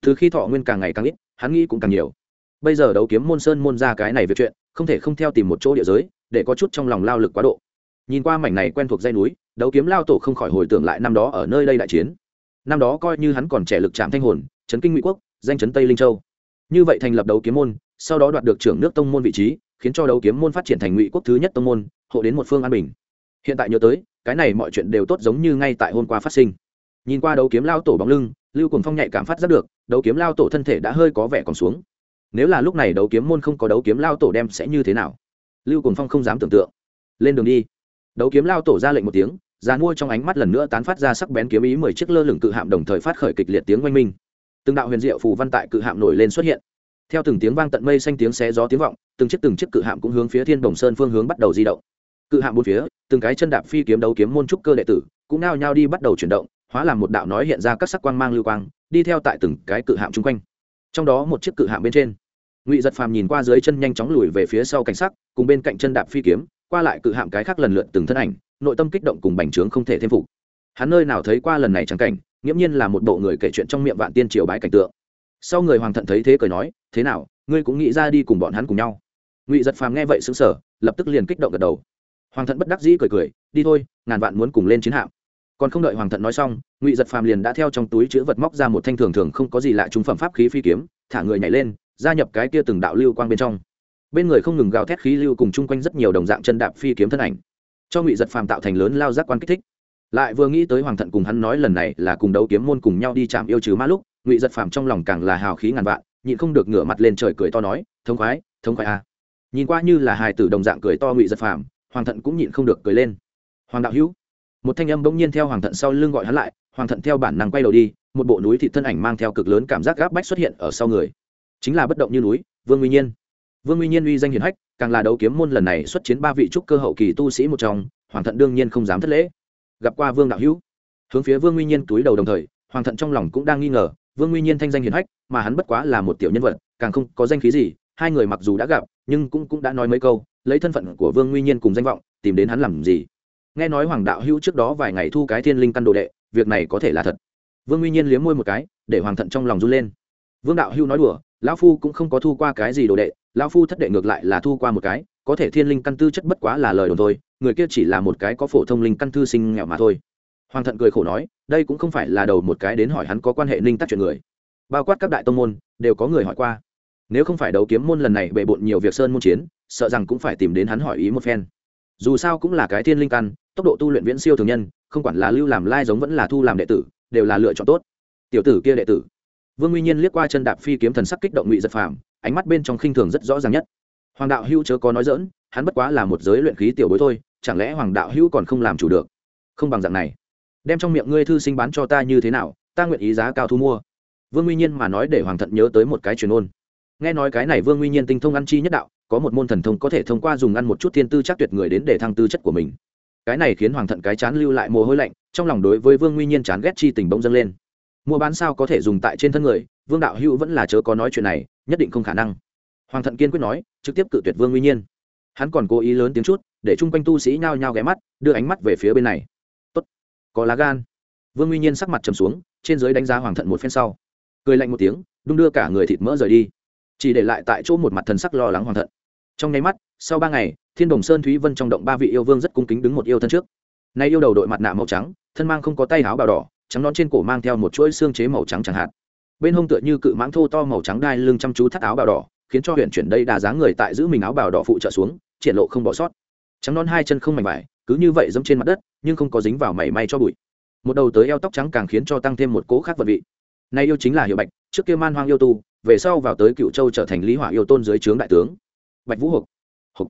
Từ khi thọ nguyên càng ngày càng ít, hắn nghĩ cũng càng nhiều. Bây giờ đấu kiếm môn sơn môn ra cái này việc chuyện, không thể không theo tìm một chỗ địa giới, để có chút trong lòng lao lực quá độ. Nhìn qua mảnh này quen thuộc dây núi, đấu kiếm lao tổ không khỏi hồi tưởng lại năm đó ở nơi đây đại chiến. Năm đó coi như hắn còn trẻ lực chạm thanh hồn trấn kinh ngụy quốc, danh chấn tây linh châu như vậy thành lập đấu kiếm môn, sau đó đoạt được trưởng nước tông môn vị trí, khiến cho đấu kiếm môn phát triển thành ngụy quốc thứ nhất tông môn, hộ đến một phương an bình. Hiện tại nhớ tới, cái này mọi chuyện đều tốt giống như ngay tại hôm qua phát sinh. Nhìn qua đấu kiếm lao tổ bóng lưng, lưu cùng phong nhạy cảm phát rất được, đấu kiếm lao tổ thân thể đã hơi có vẻ còn xuống. Nếu là lúc này đấu kiếm môn không có đấu kiếm lao tổ đem sẽ như thế nào? Lưu cùng phong không dám tưởng tượng. Lên đường đi. Đấu kiếm lao tổ ra lệnh một tiếng già mua trong ánh mắt lần nữa tán phát ra sắc bén kiếm ý mười chiếc lơ lửng cự hạm đồng thời phát khởi kịch liệt tiếng oanh minh từng đạo huyền diệu phù văn tại cự hạm nổi lên xuất hiện. Theo từng tiếng vang tận mây xanh tiếng xé gió tiếng vọng, từng chiếc từng chiếc cự hạm cũng hướng phía thiên đồng sơn phương hướng bắt đầu di động. Cự hạm bốn phía, từng cái chân đạp phi kiếm đấu kiếm môn trúc cơ đệ tử cũng nao nhao đi bắt đầu chuyển động, hóa làm một đạo nói hiện ra các sắc quang mang lưu quang, đi theo tại từng cái cự hạm chung quanh. Trong đó một chiếc cự hạm bên trên, ngụy giật phàm nhìn qua dưới chân nhanh chóng lùi về phía sau cảnh sắc, cùng bên cạnh chân đạp phi kiếm, qua lại cự hạm cái khác lần lượt từng thân ảnh, nội tâm kích động cùng bành trướng không thể thêm phục. Hắn nơi nào thấy qua lần này chẳng cảnh nghiễm nhiên là một bộ người kể chuyện trong miệng vạn tiên triều bái cảnh tượng. Sau người hoàng thận thấy thế cười nói, thế nào, ngươi cũng nghĩ ra đi cùng bọn hắn cùng nhau? Ngụy giật phàm nghe vậy xứng sở lập tức liền kích động gật đầu. Hoàng thận bất đắc dĩ cười cười, đi thôi, ngàn vạn muốn cùng lên chiến hạm. Còn không đợi hoàng thận nói xong, ngụy giật phàm liền đã theo trong túi chữ vật móc ra một thanh thường thường không có gì lạ trung phẩm pháp khí phi kiếm, thả người nhảy lên, gia nhập cái kia từng đạo lưu quang bên trong. Bên người không ngừng gào thét khí lưu cùng chung quanh rất nhiều đồng dạng chân đạp phi kiếm thân ảnh. Cho ngụy giật phàm tạo thành lớn lao giác quan kích thích lại vừa nghĩ tới hoàng thận cùng hắn nói lần này là cùng đấu kiếm môn cùng nhau đi chạm yêu trừ ma lúc, ngụy giật phàm trong lòng càng là hào khí ngàn vạn, nhịn không được ngửa mặt lên trời cười to nói thống khoái thống khoái a. À. nhìn qua như là hài tử đồng dạng cười to ngụy giật phàm, hoàng thận cũng nhịn không được cười lên. Hoàng đạo hữu. Một thanh âm bỗng nhiên theo hoàng thận sau lưng gọi hắn lại, hoàng thận theo bản năng quay đầu đi, một bộ núi thị thân ảnh mang theo cực lớn cảm giác gáp bách xuất hiện ở sau người. Chính là bất động như núi, vương nguyên nhiên. Vương nguyên nhiên uy danh hiền hách, càng là đấu kiếm môn lần này xuất chiến ba vị trúc cơ hậu kỳ tu sĩ một trong, hoàng thận đương nhiên không dám thất lễ gặp qua vương đạo hữu. Hướng phía vương nguy nhiên túi đầu đồng thời, hoàng thận trong lòng cũng đang nghi ngờ, vương nguy nhiên thanh danh hiền hách, mà hắn bất quá là một tiểu nhân vật, càng không có danh khí gì, hai người mặc dù đã gặp, nhưng cũng cũng đã nói mấy câu, lấy thân phận của vương nguy nhiên cùng danh vọng, tìm đến hắn làm gì? Nghe nói hoàng đạo hữu trước đó vài ngày thu cái thiên linh căn đồ đệ, việc này có thể là thật. Vương nguy nhiên liếm môi một cái, để hoàng thận trong lòng run lên. Vương đạo hữu nói đùa, lão phu cũng không có thu qua cái gì đồ đệ, lão phu thất đệ ngược lại là thu qua một cái, có thể thiên linh căn tư chất bất quá là lời đồn thôi người kia chỉ là một cái có phổ thông linh căn thư sinh nghèo mà thôi. Hoàng thận cười khổ nói, đây cũng không phải là đầu một cái đến hỏi hắn có quan hệ ninh tắc chuyện người. Bao quát các đại tông môn, đều có người hỏi qua. Nếu không phải đấu kiếm môn lần này bề bộn nhiều việc sơn môn chiến, sợ rằng cũng phải tìm đến hắn hỏi ý một phen. Dù sao cũng là cái thiên linh căn, tốc độ tu luyện viễn siêu thường nhân, không quản là lưu làm lai giống vẫn là thu làm đệ tử, đều là lựa chọn tốt. Tiểu tử kia đệ tử. Vương nguyên nhiên liếc qua chân đạp phi kiếm thần sắc kích động ngụy giật phàm, ánh mắt bên trong khinh thường rất rõ ràng nhất. Hoàng đạo hữu chớ có nói dỡn hắn bất quá là một giới luyện khí tiểu bối thôi chẳng lẽ hoàng đạo hữu còn không làm chủ được? Không bằng dạng này. Đem trong miệng ngươi thư sinh bán cho ta như thế nào, ta nguyện ý giá cao thu mua. Vương nguyên nhiên mà nói để hoàng thận nhớ tới một cái truyền ôn. Nghe nói cái này vương nguyên nhiên tinh thông ăn chi nhất đạo, có một môn thần thông có thể thông qua dùng ăn một chút thiên tư chắc tuyệt người đến để thăng tư chất của mình. Cái này khiến hoàng thận cái chán lưu lại mồ hôi lạnh, trong lòng đối với vương nguyên nhiên chán ghét chi tình bỗng dâng lên. Mua bán sao có thể dùng tại trên thân người, vương đạo hữu vẫn là chớ có nói chuyện này, nhất định không khả năng. Hoàng thận kiên quyết nói, trực tiếp cự tuyệt vương nguyên nhiên. Hắn còn cố ý lớn tiếng chút để chung quanh tu sĩ nhao nhao ghé mắt, đưa ánh mắt về phía bên này. Tốt, có lá gan. Vương nguyên nhiên sắc mặt trầm xuống, trên dưới đánh giá hoàng thận một phen sau. Cười lạnh một tiếng, đung đưa cả người thịt mỡ rời đi. Chỉ để lại tại chỗ một mặt thần sắc lo lắng hoàng thận. Trong nháy mắt, sau ba ngày, thiên đồng sơn thúy vân trong động ba vị yêu vương rất cung kính đứng một yêu thân trước. Nay yêu đầu đội mặt nạ màu trắng, thân mang không có tay áo bào đỏ, trắng nón trên cổ mang theo một chuỗi xương chế màu trắng chẳng hạn. Bên hông tựa như cự mãng thô to màu trắng đai lưng chăm chú thắt áo bào đỏ, khiến cho huyện chuyển đây đà dáng người tại giữ mình áo bào đỏ phụ trợ xuống, triển lộ không bỏ sót trắng non hai chân không mảnh vải, cứ như vậy dẫm trên mặt đất, nhưng không có dính vào mảy may cho bụi. Một đầu tới eo tóc trắng càng khiến cho tăng thêm một cố khác vật vị. Nay yêu chính là hiệu bạch, trước kia man hoang yêu tu, về sau vào tới cựu châu trở thành lý hỏa yêu tôn dưới trướng đại tướng. Bạch vũ hộp hộp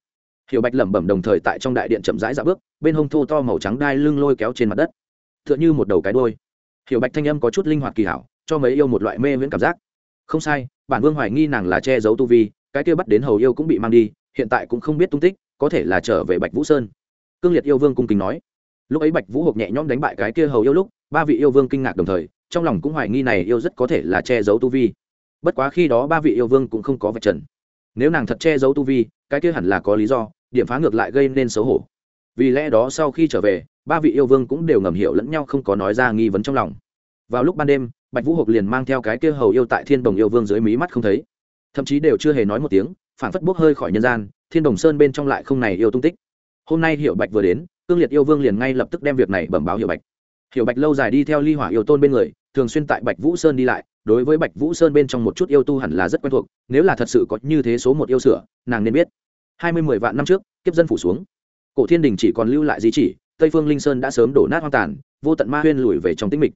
hiệu bạch lẩm bẩm đồng thời tại trong đại điện chậm rãi dạo bước, bên hông thô to màu trắng đai lưng lôi kéo trên mặt đất. T h ư ợ n h ư một đầu cái đôi hiệu bạch thanh âm có chút linh hoạt kỳ hảo, cho mấy yêu một loại mê miễn cảm giác. Không sai, bản vương hoài nghi nàng là che giấu tu vi, cái kia bắt đến hầu yêu cũng bị mang đi, hiện tại cũng không biết tung tích có thể là trở về bạch vũ sơn. Cương liệt yêu vương cung kính nói. Lúc ấy bạch vũ hộp nhẹ nhõm đánh bại cái kia hầu yêu lúc, ba vị yêu vương kinh ngạc đồng thời, trong lòng cũng hoài nghi này yêu rất có thể là che giấu tu vi. Bất quá khi đó ba vị yêu vương cũng không có vạch trần. Nếu nàng thật che giấu tu vi, cái kia hẳn là có lý do, điểm phá ngược lại gây nên xấu hổ. Vì lẽ đó sau khi trở về, ba vị yêu vương cũng đều ngầm hiểu lẫn nhau không có nói ra nghi vấn trong lòng. Vào lúc ban đêm, bạch vũ hộp liền mang theo cái kia hầu yêu tại thiên đồng yêu vương dưới mí mắt không thấy. Thậm chí đều chưa hề nói một tiếng phản phất bốc hơi khỏi nhân gian thiên đồng sơn bên trong lại không này yêu tung tích. Hôm nay hiệu bạch vừa đến, cương liệt yêu vương liền ngay lập tức đem việc này bẩm báo hiệu bạch. Hiệu bạch lâu dài đi theo ly hỏa yêu tôn bên người, thường xuyên tại bạch vũ sơn đi lại, đối với bạch vũ sơn bên trong một chút yêu tu hẳn là rất quen thuộc, nếu là thật sự có như thế số một yêu sửa, nàng nên biết. Hai mươi mười vạn năm trước, kiếp dân phủ xuống. Cổ thiên đình chỉ còn lưu lại di chỉ, tây phương linh sơn đã sớm đổ nát hoang tàn, vô tận ma huyên lùi về trong tĩnh mịch.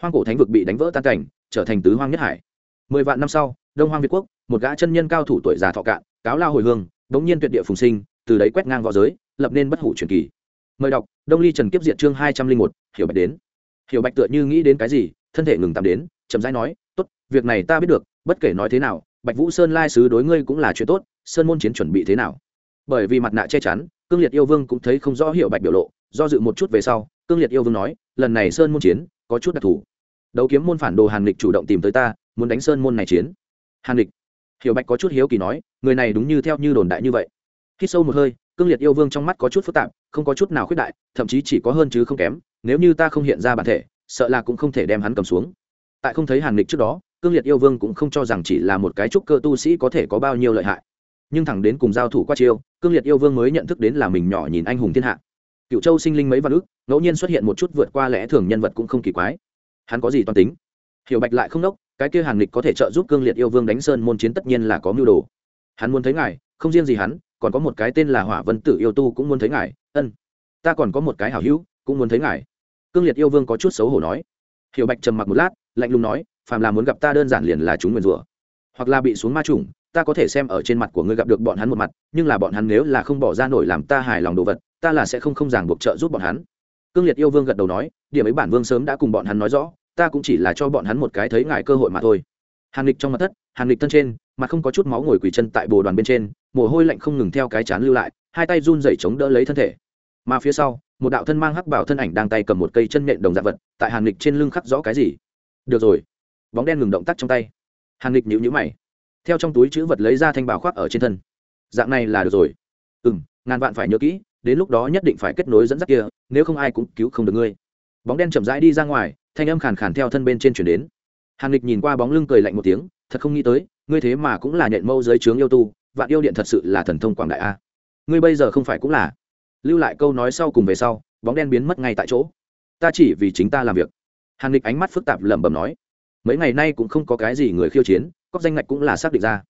Hoang cổ thánh vực bị đánh vỡ tan cảnh, trở thành tứ hoang nhất hải. Mười vạn năm sau, đông hoang việt quốc, một gã chân nhân cao thủ tuổi già thọ cạn, cáo lao hồi hương bỗng nhiên tuyệt địa phùng sinh, từ đấy quét ngang v õ giới, lập nên bất hủ truyền kỳ. Mời đọc, đông ly trần kiếp diệt chương hai trăm linh một, hiểu bạch đến. Hiểu bạch tựa như nghĩ đến cái gì, thân thể ngừng tạm đến, chậm rãi nói, tốt, việc này ta biết được, bất kể nói thế nào, bạch vũ sơn lai sứ đối ngươi cũng là chuyện tốt, sơn môn chiến chuẩn bị thế nào? Bởi vì mặt nạ che chắn, cương liệt yêu vương cũng thấy không rõ hiểu bạch biểu lộ, do dự một chút về sau, cương liệt yêu vương nói, lần này sơn môn chiến, có chút đặc thù. Đấu kiếm môn phản đồ hàn lịch chủ động tìm tới ta, muốn đánh sơn môn này chiến. Hàn lịch hiểu bạch có chút hiếu kỳ nói, người này đúng như theo như đồn đại như vậy. Khi sâu một hơi, cương liệt yêu vương trong mắt có chút phức tạp, không có chút nào khuyết đại, thậm chí chỉ có hơn chứ không kém, nếu như ta không hiện ra bản thể, sợ là cũng không thể đem hắn cầm xuống. Tại không thấy hàn lịch trước đó, cương liệt yêu vương cũng không cho rằng chỉ là một cái trúc cơ tu sĩ có thể có bao nhiêu lợi hại. Nhưng thẳng đến cùng giao thủ qua chiêu, cương liệt yêu vương mới nhận thức đến là mình nhỏ nhìn anh hùng thiên hạ. Cựu châu sinh linh mấy vạn ước, ngẫu nhiên xuất hiện một chút vượt qua lẽ thường nhân vật cũng không kỳ quái. Hắn có gì toan tính? Hiểu bạch lại không đốc cái kia hàn lịch có thể trợ giúp cương liệt yêu vương đánh sơn môn chiến tất nhiên là có mưu đồ. Hắn muốn thấy ngài, không riêng gì hắn, còn có một cái tên là hỏa vân tử yêu tu cũng muốn thấy ngài, ân. Ta còn có một cái hảo hữu, cũng muốn thấy ngài. Cương liệt yêu vương có chút xấu hổ nói. Hiểu bạch trầm mặc một lát, lạnh lùng nói, phàm là muốn gặp ta đơn giản liền là chúng nguyền rủa. Hoặc là bị xuống ma trùng ta có thể xem ở trên mặt của ngươi gặp được bọn hắn một mặt, nhưng là bọn hắn nếu là không bỏ ra nổi làm ta hài lòng đồ vật, ta là sẽ không không ràng buộc trợ giúp bọn hắn. Cương liệt yêu vương gật đầu nói, điểm ấy bản vương sớm đã cùng bọn hắn nói rõ ta cũng chỉ là cho bọn hắn một cái thấy ngại cơ hội mà thôi. Hàn lịch trong mặt thất, hàn lịch thân trên, mặt không có chút máu ngồi quỳ chân tại bồ đoàn bên trên, mồ hôi lạnh không ngừng theo cái chán lưu lại, hai tay run rẩy chống đỡ lấy thân thể. Mà phía sau, một đạo thân mang hắc bảo thân ảnh đang tay cầm một cây chân nện đồng dạng vật, tại hàn lịch trên lưng khắc rõ cái gì? Được rồi. Bóng đen ngừng động tác trong tay. Hàn lịch nhíu nhíu mày. Theo trong túi chữ vật lấy ra thanh bảo khoác ở trên thân. Dạng này là được rồi. Ừ m ngàn vạn phải nhớ kỹ, đến lúc đó nhất định phải kết nối dẫn dắt kia, nếu không ai cũng cứu không được ngươi bóng đen chậm rãi đi ra ngoài, thanh âm khàn khàn theo thân bên trên chuyển đến. Hàn lịch nhìn qua bóng lưng cười lạnh một tiếng, thật không nghĩ tới, ngươi thế mà cũng là nhện mâu dưới trướng yêu tu, vạn yêu điện thật sự là thần thông quảng đại a. Ngươi bây giờ không phải cũng là. Lưu lại câu nói sau cùng về sau, bóng đen biến mất ngay tại chỗ. Ta chỉ vì chính ta làm việc. Hàn lịch ánh mắt phức tạp lẩm bẩm nói. Mấy ngày nay cũng không có cái gì người khiêu chiến cóc danh ngạch cũng là xác định ra.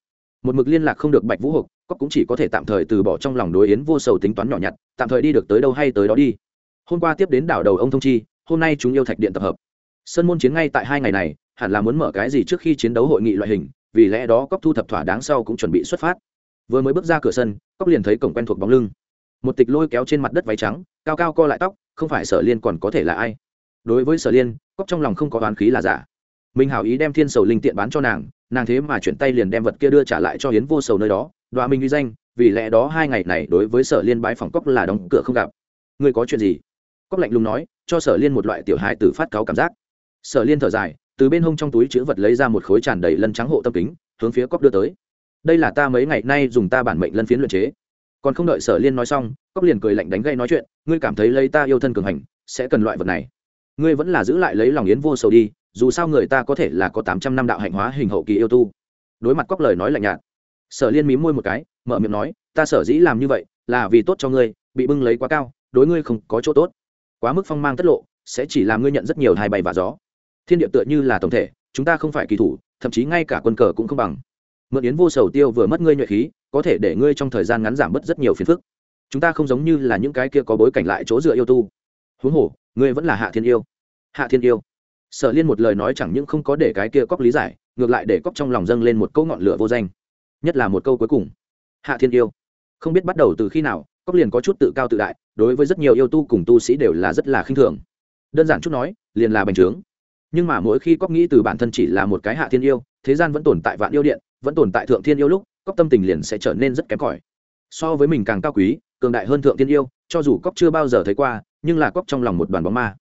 Một mực liên lạc không được bạch vũ hộp cóc cũng chỉ có thể tạm thời từ bỏ trong lòng đối yến vô sầu tính toán nhỏ nhặt, tạm thời đi được tới đâu hay tới đó đi. Hôm qua tiếp đến đảo đầu ông thông chi hôm nay chúng yêu thạch điện tập hợp. Sân môn chiến ngay tại hai ngày này, hẳn là muốn mở cái gì trước khi chiến đấu hội nghị loại hình, vì lẽ đó cóc thu thập thỏa đáng sau cũng chuẩn bị xuất phát. Vừa mới bước ra cửa sân cóc liền thấy cổng quen thuộc bóng lưng. Một tịch lôi kéo trên mặt đất váy trắng, cao cao co lại tóc, không phải sở liên còn có thể là ai? Đối với sở liên cóc trong lòng không có oán khí là giả. Minh hảo ý đem thiên sầu linh tiện bán cho nàng nàng thế mà chuyển tay liền đem vật kia đưa trả lại cho hiến vô sầu nơi đó, đoạ minh uy danh, vì lẽ đó hai ngày này đối với sở liên bái phòng cóc là đóng cửa không gặp. Ngươi có chuyện gì? Cóc lạnh lùng nói cho sở liên một loại tiểu hài tử phát cáo cảm giác. Sở liên thở dài, từ bên hông trong túi chữ vật lấy ra một khối tràn đầy lân trắng hộ tâm kính, hướng phía cóc đưa tới. Đây là ta mấy ngày nay dùng ta bản mệnh lân phiến luyện chế. Còn không đợi sở liên nói xong cóc liền cười lạnh đánh gây nói chuyện, ngươi cảm thấy lấy ta yêu thân cường hành, sẽ cần loại vật này. Ngươi vẫn là giữ lại lấy lòng yến vô sầu đi, dù sao người ta có thể là có tám trăm năm đạo hạnh hóa hình hậu kỳ yêu tu. Đối mặt cóc lời nói lạnh nhạt, sở liên mím môi một cái, mở miệng nói, ta sở dĩ làm như vậy là vì tốt cho ngươi, bị bưng lấy quá cao, đối ngươi không có chỗ tốt quá mức phong mang tất lộ, sẽ chỉ làm ngươi nhận rất nhiều hai bay và gió. Thiên địa tựa như là tổng thể, chúng ta không phải kỳ thủ, thậm chí ngay cả quân cờ cũng không bằng. Mượn yến vô sầu tiêu vừa mất ngươi nhuệ khí, có thể để ngươi trong thời gian ngắn giảm bớt rất nhiều phiền phức. Chúng ta không giống như là những cái kia có bối cảnh lại chỗ dựa yêu tu. Huống hồ, ngươi vẫn là hạ thiên yêu. Hạ thiên yêu. Sở liên một lời nói chẳng những không có để cái kia cóc lý giải, ngược lại để cóc trong lòng dâng lên một câu ngọn lửa vô danh. Nhất là một câu cuối cùng. Hạ thiên yêu. Không biết bắt đầu từ khi nào cóc liền có chút tự cao tự đại, đối với rất nhiều yêu tu cùng tu sĩ đều là rất là khinh thường. Đơn giản chút nói, liền là bành trướng. Nhưng mà mỗi khi cóc nghĩ từ bản thân chỉ là một cái hạ thiên yêu, thế gian vẫn tồn tại vạn yêu điện, vẫn tồn tại thượng thiên yêu lúc cóc tâm tình liền sẽ trở nên rất kém cỏi. So với mình càng cao quý, cường đại hơn thượng thiên yêu, cho dù cóc chưa bao giờ thấy qua, nhưng là cóc trong lòng một đoàn bóng ma.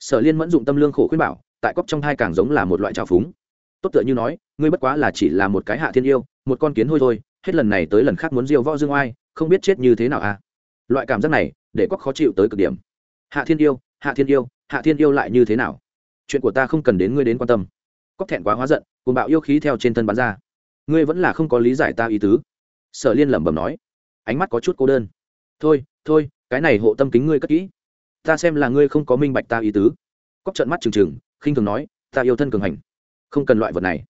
Sở liên mẫn dụng tâm lương khổ khuyên bảo, tại cóc trong hai càng giống là một loại trào phúng. Tốt tựa như nói, ngươi bất quá là chỉ là một cái hạ thiên yêu, một con kiến hôi thôi, hết lần này tới lần khác muốn diêu võ dương oai, không biết chết như thế nào à? Loại cảm giác này, để quắc khó chịu tới cực điểm. Hạ thiên yêu, hạ thiên yêu, hạ thiên yêu lại như thế nào? Chuyện của ta không cần đến ngươi đến quan tâm. Quắc thẹn quá hóa giận cùng bạo yêu khí theo trên thân bắn ra. Ngươi vẫn là không có lý giải ta ý tứ. Sở liên lẩm bẩm nói. Ánh mắt có chút cô đơn. Thôi thôi, cái này hộ tâm kính ngươi cất kỹ. Ta xem là ngươi không có minh bạch ta ý tứ. Cóc trận mắt trừng trừng, khinh thường nói, ta yêu thân cường hành. Không cần loại vật này.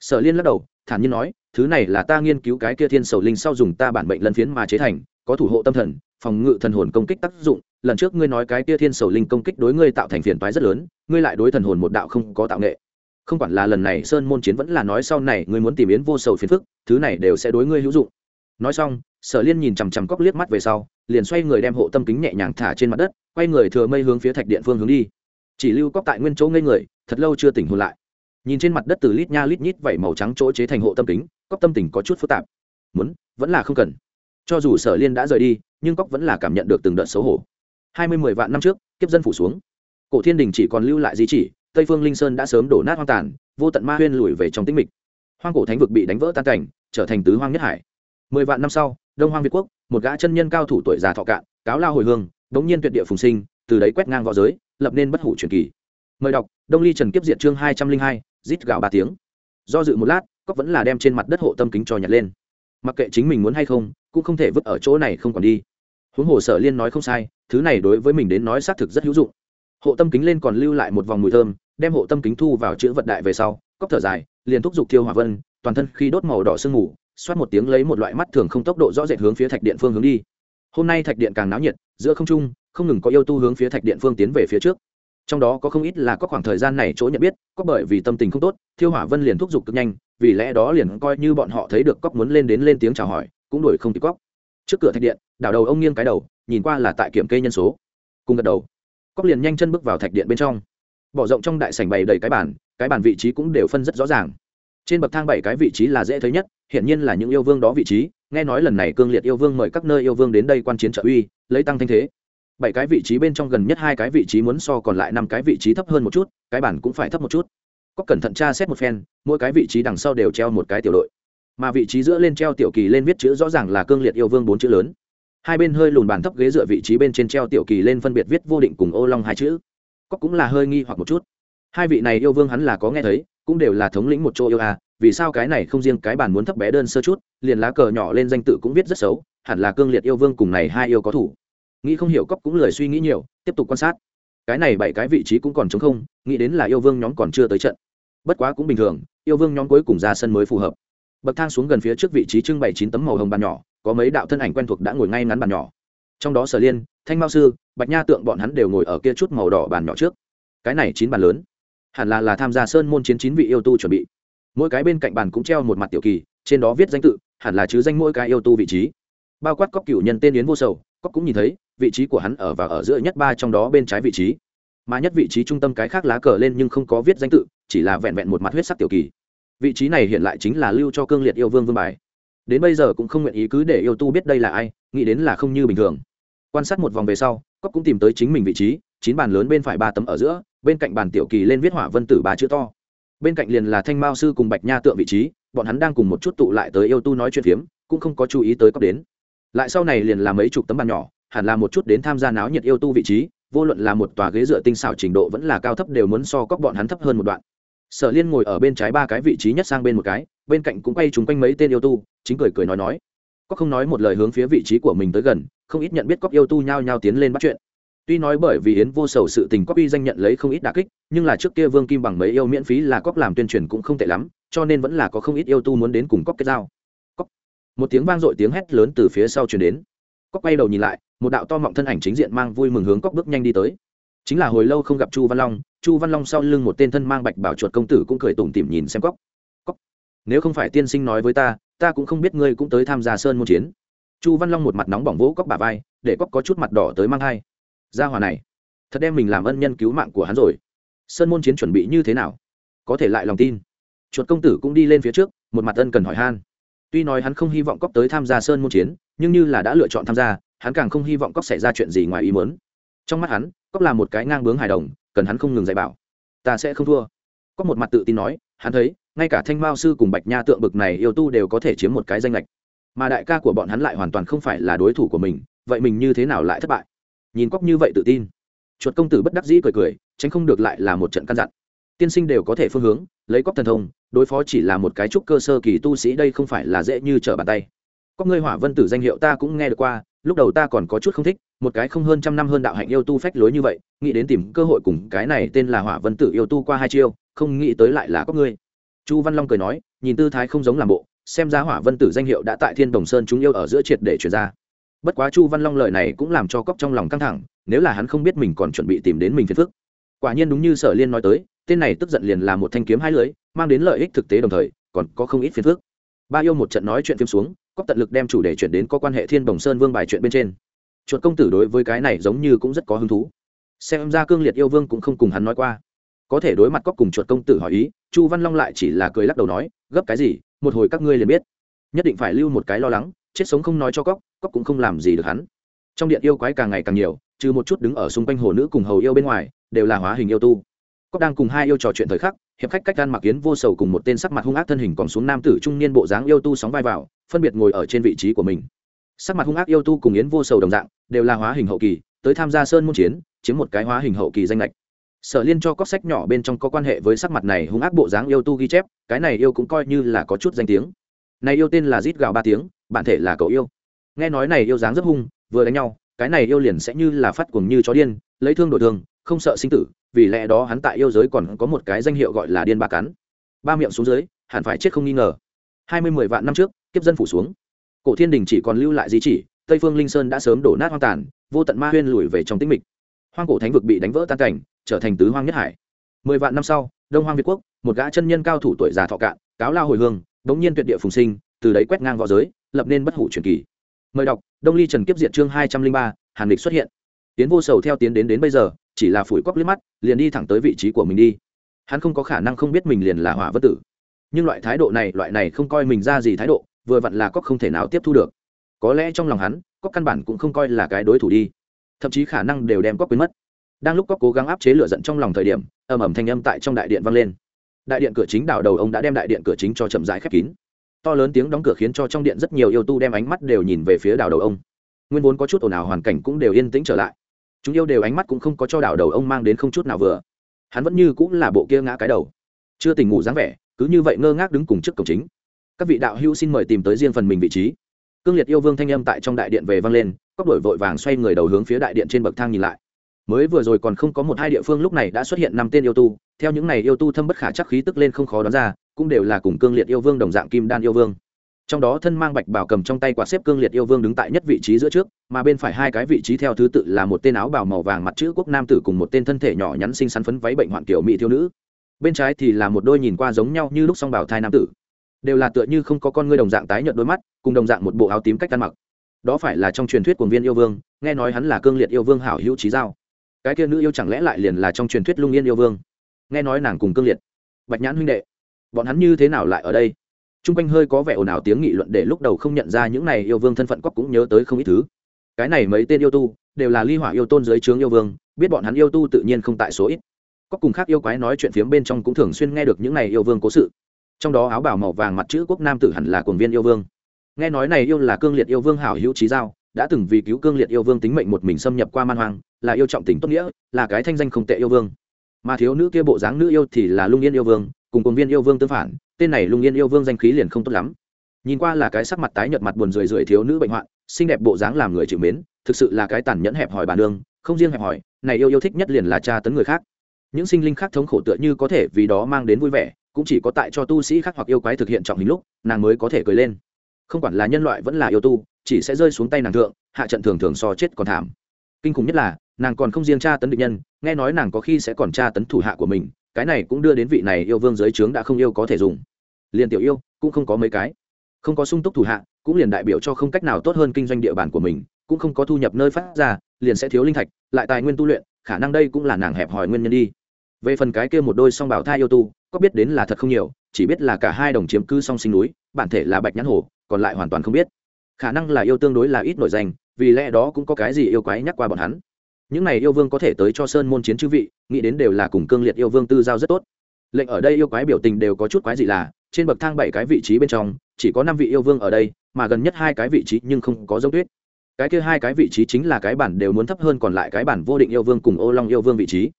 Sở liên lắc đầu, thản nhiên nói, thứ này là ta nghiên cứu cái kia thiên sầu linh sau dùng ta bản bệnh lân phiến mà chế thành có thủ hộ tâm thần, phòng ngự thần hồn công kích tác dụng. Lần trước ngươi nói cái kia thiên sầu linh công kích đối ngươi tạo thành phiền toái rất lớn, ngươi lại đối thần hồn một đạo không có tạo nghệ. Không quản là lần này sơn môn chiến vẫn là nói sau này ngươi muốn tìm yến vô sầu phiền phức, thứ này đều sẽ đối ngươi hữu dụng. Nói xong, sở liên nhìn chằm chằm cóc liếc mắt về sau, liền xoay người đem hộ tâm kính nhẹ nhàng thả trên mặt đất, quay người thừa mây hướng phía thạch điện phương hướng đi. Chỉ lưu cóc tại nguyên chỗ ngây người, thật lâu chưa tỉnh hồn lại. Nhìn trên mặt đất từ lít nha lít nhít vẩy màu trắng chỗ chế thành hộ tâm kính cóc tâm tình có chút phức tạp. Muốn, vẫn là không cần cho dù sở liên đã rời đi, nhưng cóc vẫn là cảm nhận được từng đợt xấu hổ. Hai mươi mười vạn năm trước, kiếp dân phủ xuống. Cổ thiên đình chỉ còn lưu lại di chỉ, tây phương linh sơn đã sớm đổ nát hoang tàn, vô tận ma huyên lùi về trong tĩnh mịch. Hoang cổ thánh vực bị đánh vỡ tan cảnh, trở thành tứ hoang nhất hải. Mười vạn năm sau, đông hoang việt quốc, một gã chân nhân cao thủ tuổi già thọ cạn, cáo lao hồi hương, đống nhiên tuyệt địa phùng sinh, từ đấy quét ngang v õ giới, lập nên bất hủ truyền kỳ. Mời đọc, đông ly trần kiếp diệt chương hai trăm linh hai, rít gạo ba tiếng. Do dự một lát cóc vẫn là đem trên mặt đất hộ tâm kính cho nhặt lên mặc kệ chính mình muốn hay không, cũng không thể vứt ở chỗ này không còn đi. Huống hồ sở liên nói không sai, thứ này đối với mình đến nói xác thực rất hữu dụng. Hộ tâm kính lên còn lưu lại một vòng mùi thơm, đem hộ tâm kính thu vào chữ vật đại về sau cóc thở dài, liền thúc giục thiêu hỏa vân, toàn thân khi đốt màu đỏ sương mù, xoát một tiếng lấy một loại mắt thường không tốc độ rõ rệt hướng phía thạch điện phương hướng đi. Hôm nay thạch điện càng náo nhiệt, giữa không trung, không ngừng có yêu tu hướng phía thạch điện phương tiến về phía trước trong đó có không ít là có khoảng thời gian này chỗ nhận biết, có bởi vì tâm tình không tốt, thiêu hỏa vân liền thúc giục cực nhanh, vì lẽ đó liền coi như bọn họ thấy được cóc muốn lên đến lên tiếng chào hỏi, cũng đuổi không kịp cóc. Trước cửa thạch điện, đảo đầu ông nghiêng cái đầu, nhìn qua là tại kiểm kê nhân số. Cùng gật đầu, cóc liền nhanh chân bước vào thạch điện bên trong. Bỏ rộng trong đại sảnh bày đầy cái bàn cái bàn vị trí cũng đều phân rất rõ ràng. Trên bậc thang bảy cái vị trí là dễ thấy nhất hiện nhiên là những yêu vương đó vị trí, nghe nói lần này cương liệt yêu vương mời các nơi yêu vương đến đây quan chiến trợ uy, lấy tăng thanh thế bảy cái vị trí bên trong gần nhất hai cái vị trí muốn so còn lại năm cái vị trí thấp hơn một chút, cái bản cũng phải thấp một chút. Có cẩn thận tra xét một phen, mỗi cái vị trí đằng sau đều treo một cái tiểu đội. Mà vị trí giữa lên treo tiểu kỳ lên viết chữ rõ ràng là cương liệt yêu vương bốn chữ lớn. Hai bên hơi lùn bàn thấp ghế dựa vị trí bên trên treo tiểu kỳ lên phân biệt viết vô định cùng ô long hai chữ. Có cũng là hơi nghi hoặc một chút. Hai vị này yêu vương hắn là có nghe thấy, cũng đều là thống lĩnh một chỗ yêu a vì sao cái này không riêng cái bản muốn thấp bé đơn sơ chút, liền lá cờ nhỏ lên danh tự cũng viết rất xấu, hẳn là cương liệt yêu vương cùng này hai yêu có thủ nghĩ không hiểu cóc cũng lười suy nghĩ nhiều, tiếp tục quan sát. Cái này bảy cái vị trí cũng còn chống không, nghĩ đến là yêu vương nhóm còn chưa tới trận. Bất quá cũng bình thường, yêu vương nhóm cuối cùng ra sân mới phù hợp. Bậc thang xuống gần phía trước vị trí trưng bày chín tấm màu hồng bàn nhỏ, có mấy đạo thân ảnh quen thuộc đã ngồi ngay ngắn bàn nhỏ. Trong đó sở liên, thanh mao sư, bạch nha tượng bọn hắn đều ngồi ở kia chút màu đỏ bàn nhỏ trước. Cái này chín bàn lớn. Hẳn là là tham gia sơn môn chiến chín vị yêu tu chuẩn bị. Mỗi cái bên cạnh bàn cũng treo một mặt tiểu kỳ, trên đó viết danh tự, hẳn là chứ danh mỗi cái yêu tu vị trí. Bao quát cóc cựu nhân tên yến vô sầu cóc cũng nhìn thấy, vị trí của hắn ở và ở giữa nhất ba trong đó bên trái vị trí. Mà nhất vị trí trung tâm cái khác lá cờ lên nhưng không có viết danh tự, chỉ là vẹn vẹn một mặt huyết sắc tiểu kỳ. Vị trí này hiện lại chính là lưu cho cương liệt yêu vương vương bài. Đến bây giờ cũng không nguyện ý cứ để yêu tu biết đây là ai, nghĩ đến là không như bình thường. Quan sát một vòng về sau, cóc cũng tìm tới chính mình vị trí, chín bàn lớn bên phải ba tấm ở giữa, bên cạnh bàn tiểu kỳ lên viết hỏa vân tử ba chữ to. Bên cạnh liền là thanh mao sư cùng bạch nha tượng vị trí, bọn hắn đang cùng một chút tụ lại tới yêu tu nói chuyện phiếm, cũng không có chú ý tới cóc đến lại sau này liền là mấy chục tấm bàn nhỏ, hẳn là một chút đến tham gia náo nhiệt yêu tu vị trí, vô luận là một tòa ghế dựa tinh xảo trình độ vẫn là cao thấp đều muốn so cóc bọn hắn thấp hơn một đoạn. Sở liên ngồi ở bên trái ba cái vị trí nhất sang bên một cái, bên cạnh cũng quay chúng quanh mấy tên yêu tu, chính cười cười nói nói. Cóc không nói một lời hướng phía vị trí của mình tới gần, không ít nhận biết cóc yêu tu nhao nhao tiến lên bắt chuyện. Tuy nói bởi vì yến vô sầu sự tình cóc uy danh nhận lấy không ít đà kích, nhưng là trước kia vương kim bằng mấy yêu miễn phí là cóc làm tuyên truyền cũng không tệ lắm, cho nên vẫn là có không ít yêu tu muốn đến cùng cóc kết giao một tiếng vang dội tiếng hét lớn từ phía sau chuyển đến. Cóc quay đầu nhìn lại, một đạo to mọng thân ảnh chính diện mang vui mừng hướng cóc bước nhanh đi tới. Chính là hồi lâu không gặp chu văn long, chu văn long sau lưng một tên thân mang bạch bảo chuột công tử cũng cười tủm tỉm nhìn xem cóc cóc nếu không phải tiên sinh nói với ta ta cũng không biết ngươi cũng tới tham gia sơn môn chiến. Chu văn long một mặt nóng bỏng vỗ cóc bà vai, để cóc có chút mặt đỏ tới mang thai. Ra hòa này, thật đem mình làm ân nhân cứu mạng của hắn rồi. Sơn môn chiến chuẩn bị như thế nào? Có thể lại lòng tin. Chuột công tử cũng đi lên phía trước, một mặt ân cần hỏi han tuy nói hắn không hy vọng cóc tới tham gia sơn môn chiến, nhưng như là đã lựa chọn tham gia, hắn càng không hy vọng cóc xảy ra chuyện gì ngoài ý mớn trong mắt hắn cóc là một cái ngang bướng hài đồng, cần hắn không ngừng dạy bảo. Ta sẽ không thua. Có một mặt tự tin nói, hắn thấy, ngay cả thanh mao sư cùng bạch nha tượng bực này yêu tu đều có thể chiếm một cái danh lệch. Mà đại ca của bọn hắn lại hoàn toàn không phải là đối thủ của mình, vậy mình như thế nào lại thất bại? Nhìn cóc như vậy tự tin. Chuột công tử bất đắc dĩ cười cười, tránh không được lại là một trận căn dặn. Tiên sinh đều có thể phương hướng, lấy cóc thần thông đối phó chỉ là một cái trúc cơ sơ kỳ tu sĩ đây không phải là dễ như trở bàn tay. Có ngươi hỏa vân tử danh hiệu ta cũng nghe được qua, lúc đầu ta còn có chút không thích, một cái không hơn trăm năm hơn đạo hạnh yêu tu phách lối như vậy, nghĩ đến tìm cơ hội cùng cái này tên là hỏa vân tử yêu tu qua hai chiêu, không nghĩ tới lại là có ngươi. Chu văn long cười nói, nhìn tư thái không giống làm bộ, xem ra hỏa vân tử danh hiệu đã tại thiên đồng sơn chúng yêu ở giữa triệt để chuyển ra. Bất quá chu văn long lời này cũng làm cho cóc trong lòng căng thẳng, nếu là hắn không biết mình còn chuẩn bị tìm đến mình phiền phức. Quả nhiên đúng như sở liên nói tới tên này tức giận liền là một thanh kiếm hai lưới, mang đến lợi ích thực tế đồng thời, còn có không ít phiền phức. Ba yêu một trận nói chuyện phim xuống cóc tận lực đem chủ đề chuyển đến có quan hệ thiên đồng sơn vương bài chuyện bên trên. Chuột công tử đối với cái này giống như cũng rất có hứng thú. Xem ra cương liệt yêu vương cũng không cùng hắn nói qua. Có thể đối mặt cóc cùng chuột công tử hỏi ý, chu văn long lại chỉ là cười lắc đầu nói, gấp cái gì, một hồi các ngươi liền biết. Nhất định phải lưu một cái lo lắng, chết sống không nói cho cóc cóc cũng không làm gì được hắn. Trong điện yêu quái càng ngày càng nhiều, trừ một chút đứng ở xung quanh hồ nữ cùng hầu yêu bên ngoài, đều là hóa hình yêu tu cóc đang cùng hai yêu trò chuyện thời khắc, hiệp khách cách gan mặc yến vô sầu cùng một tên sắc mặt hung ác thân hình còn xuống nam tử trung niên bộ dáng yêu tu sóng vai vào, phân biệt ngồi ở trên vị trí của mình. Sắc mặt hung ác yêu tu cùng yến vô sầu đồng dạng, đều là hóa hình hậu kỳ, tới tham gia sơn môn chiến, chiếm một cái hóa hình hậu kỳ danh lệch sở liên cho cóc sách nhỏ bên trong có quan hệ với sắc mặt này hung ác bộ dáng yêu tu ghi chép, cái này yêu cũng coi như là có chút danh tiếng. Này yêu tên là rít gạo ba tiếng bản thể là cậu yêu. Nghe nói này yêu dáng rất hung, vừa đánh nhau, cái này yêu liền sẽ như là phát cuồng như chó điên, lấy thương đổi thương không sợ sinh tử, vì lẽ đó hắn tại yêu giới còn có một cái danh hiệu gọi là điên ba cắn. Ba miệng xuống dưới, hẳn phải chết không nghi ngờ. Hai mươi mười vạn năm trước, kiếp dân phủ xuống. Cổ thiên đình chỉ còn lưu lại di chỉ, tây phương linh sơn đã sớm đổ nát hoang tàn, vô tận ma huyên lùi về trong tĩnh mịch. Hoang cổ thánh vực bị đánh vỡ tan cảnh, trở thành tứ hoang nhất hải. Mười vạn năm sau, đông hoang việt quốc, một gã chân nhân cao thủ tuổi già thọ cạn, cáo lao hồi hương, bỗng nhiên tuyệt địa phùng sinh, từ đấy quét ngang v õ giới, lập nên bất hủ truyền kỳ. Mời đọc, đông ly trần kiếp diện chương hai trăm linh ba, hàn lịch xuất hiện. Tiến vô sầu theo tiến đến đến bây giờ chỉ là phủi quắp liếc mắt, liền đi thẳng tới vị trí của mình đi. Hắn không có khả năng không biết mình liền là hỏa vân tử. Nhưng loại thái độ này, loại này không coi mình ra gì thái độ, vừa vặn là cóc không thể nào tiếp thu được. Có lẽ trong lòng hắn, cóc căn bản cũng không coi là cái đối thủ đi. Thậm chí khả năng đều đem cóc quên mất. Đang lúc cóc cố gắng áp chế lửa giận trong lòng thời điểm, ầm ầm thanh âm tại trong đại điện vang lên. Đại điện cửa chính đảo đầu ông đã đem đại điện cửa chính cho chậm rãi khép kín. To lớn tiếng đóng cửa khiến cho trong điện rất nhiều yêu tu đem ánh mắt đều nhìn về phía đảo đầu ông. Nguyên vốn có chút ồn ào, hoàn cảnh cũng đều yên tĩnh trở lại chúng yêu đều ánh mắt cũng không có cho đảo đầu ông mang đến không chút nào vừa. Hắn vẫn như cũng là bộ kia ngã cái đầu. Chưa tỉnh ngủ dáng vẻ, cứ như vậy ngơ ngác đứng cùng trước cổng chính. Các vị đạo hữu xin mời tìm tới riêng phần mình vị trí. Cương liệt yêu vương thanh âm tại trong đại điện về vang lên cóc đổi vội vàng xoay người đầu hướng phía đại điện trên bậc thang nhìn lại. Mới vừa rồi còn không có một hai địa phương lúc này đã xuất hiện năm tên yêu tu, theo những này yêu tu thâm bất khả chắc khí tức lên không khó đoán ra, cũng đều là cùng cương liệt yêu vương đồng dạng kim đan yêu vương trong đó thân mang bạch bảo cầm trong tay quạt xếp cương liệt yêu vương đứng tại nhất vị trí giữa trước, mà bên phải hai cái vị trí theo thứ tự là một tên áo bào màu vàng mặt chữ quốc nam tử cùng một tên thân thể nhỏ nhắn xinh xắn phấn váy bệnh hoạn kiểu mỹ thiếu nữ. Bên trái thì là một đôi nhìn qua giống nhau như lúc song bảo thai nam tử. Đều là tựa như không có con ngươi đồng dạng tái nhợt đôi mắt, cùng đồng dạng một bộ áo tím cách ăn mặc. Đó phải là trong truyền thuyết của viên yêu vương, nghe nói hắn là cương liệt yêu vương hảo hữu trí giao. Cái kia nữ yêu chẳng lẽ lại liền là trong truyền thuyết lung yên yêu vương? Nghe nói nàng cùng cương liệt. Bạch nhãn huynh đệ, bọn hắn như thế nào lại ở đây? T r u n g quanh hơi có vẻ ồn ào tiếng nghị luận để lúc đầu không nhận ra những này yêu vương thân phận cóc cũng nhớ tới không ít thứ. Cái này mấy tên yêu tu, đều là ly hỏa yêu tôn dưới trướng yêu vương, biết bọn hắn yêu tu tự nhiên không tại số ít. Có cùng khác yêu quái nói chuyện phiếm bên trong cũng thường xuyên nghe được những này yêu vương cố sự. Trong đó áo bảo màu vàng mặt chữ quốc nam tử hẳn là cồn viên yêu vương. Nghe nói này yêu là cương liệt yêu vương hảo hữu trí giao, đã từng vì cứu cương liệt yêu vương tính mệnh một mình xâm nhập qua man hoang, là yêu trọng tình tốt nghĩa, là cái thanh danh không tệ yêu vương. Mà thiếu nữ kia bộ dáng nữ yêu thì là lung yên yêu vương cùng cồn viên yêu vương tương phản, tên này lung yên yêu vương danh khí liền không tốt lắm. Nhìn qua là cái sắc mặt tái nhợt mặt buồn rười rượi thiếu nữ bệnh hoạn, xinh đẹp bộ dáng làm người chịu mến, thực sự là cái tàn nhẫn hẹp hòi bà nương, không riêng hẹp hòi, này yêu yêu thích nhất liền là tra tấn người khác. Những sinh linh khác thống khổ tựa như có thể vì đó mang đến vui vẻ, cũng chỉ có tại cho tu sĩ khác hoặc yêu quái thực hiện trọng hình lúc, nàng mới có thể cười lên. Không quản là nhân loại vẫn là yêu tu, chỉ sẽ rơi xuống tay nàng thượng, hạ trận thường thường so chết còn thảm. Kinh khủng nhất là, nàng còn không riêng tra tấn địch nhân, nghe nói nàng có khi sẽ còn tra tấn thủ hạ của mình cái này cũng đưa đến vị này yêu vương giới trướng đã không yêu có thể dùng. Liền tiểu yêu, cũng không có mấy cái. Không có sung túc thủ hạ, cũng liền đại biểu cho không cách nào tốt hơn kinh doanh địa bàn của mình, cũng không có thu nhập nơi phát ra, liền sẽ thiếu linh thạch, lại tài nguyên tu luyện, khả năng đây cũng là nàng hẹp hòi nguyên nhân đi. Về phần cái kia một đôi song bảo thai yêu tu, có biết đến là thật không nhiều, chỉ biết là cả hai đồng chiếm cư song sinh núi, bản thể là bạch nhãn hổ còn lại hoàn toàn không biết. Khả năng là yêu tương đối là ít nổi danh, vì lẽ đó cũng có cái gì yêu quái nhắc qua bọn hắn những này yêu vương có thể tới cho sơn môn chiến chư vị, nghĩ đến đều là cùng cương liệt yêu vương tư giao rất tốt. Lệnh ở đây yêu quái biểu tình đều có chút quái gì là, trên bậc thang bảy cái vị trí bên trong, chỉ có năm vị yêu vương ở đây, mà gần nhất hai cái vị trí nhưng không có dấu tuyết cái kia hai cái vị trí chính là cái bản đều muốn thấp hơn còn lại cái bản vô định yêu vương cùng ô long yêu vương vị trí.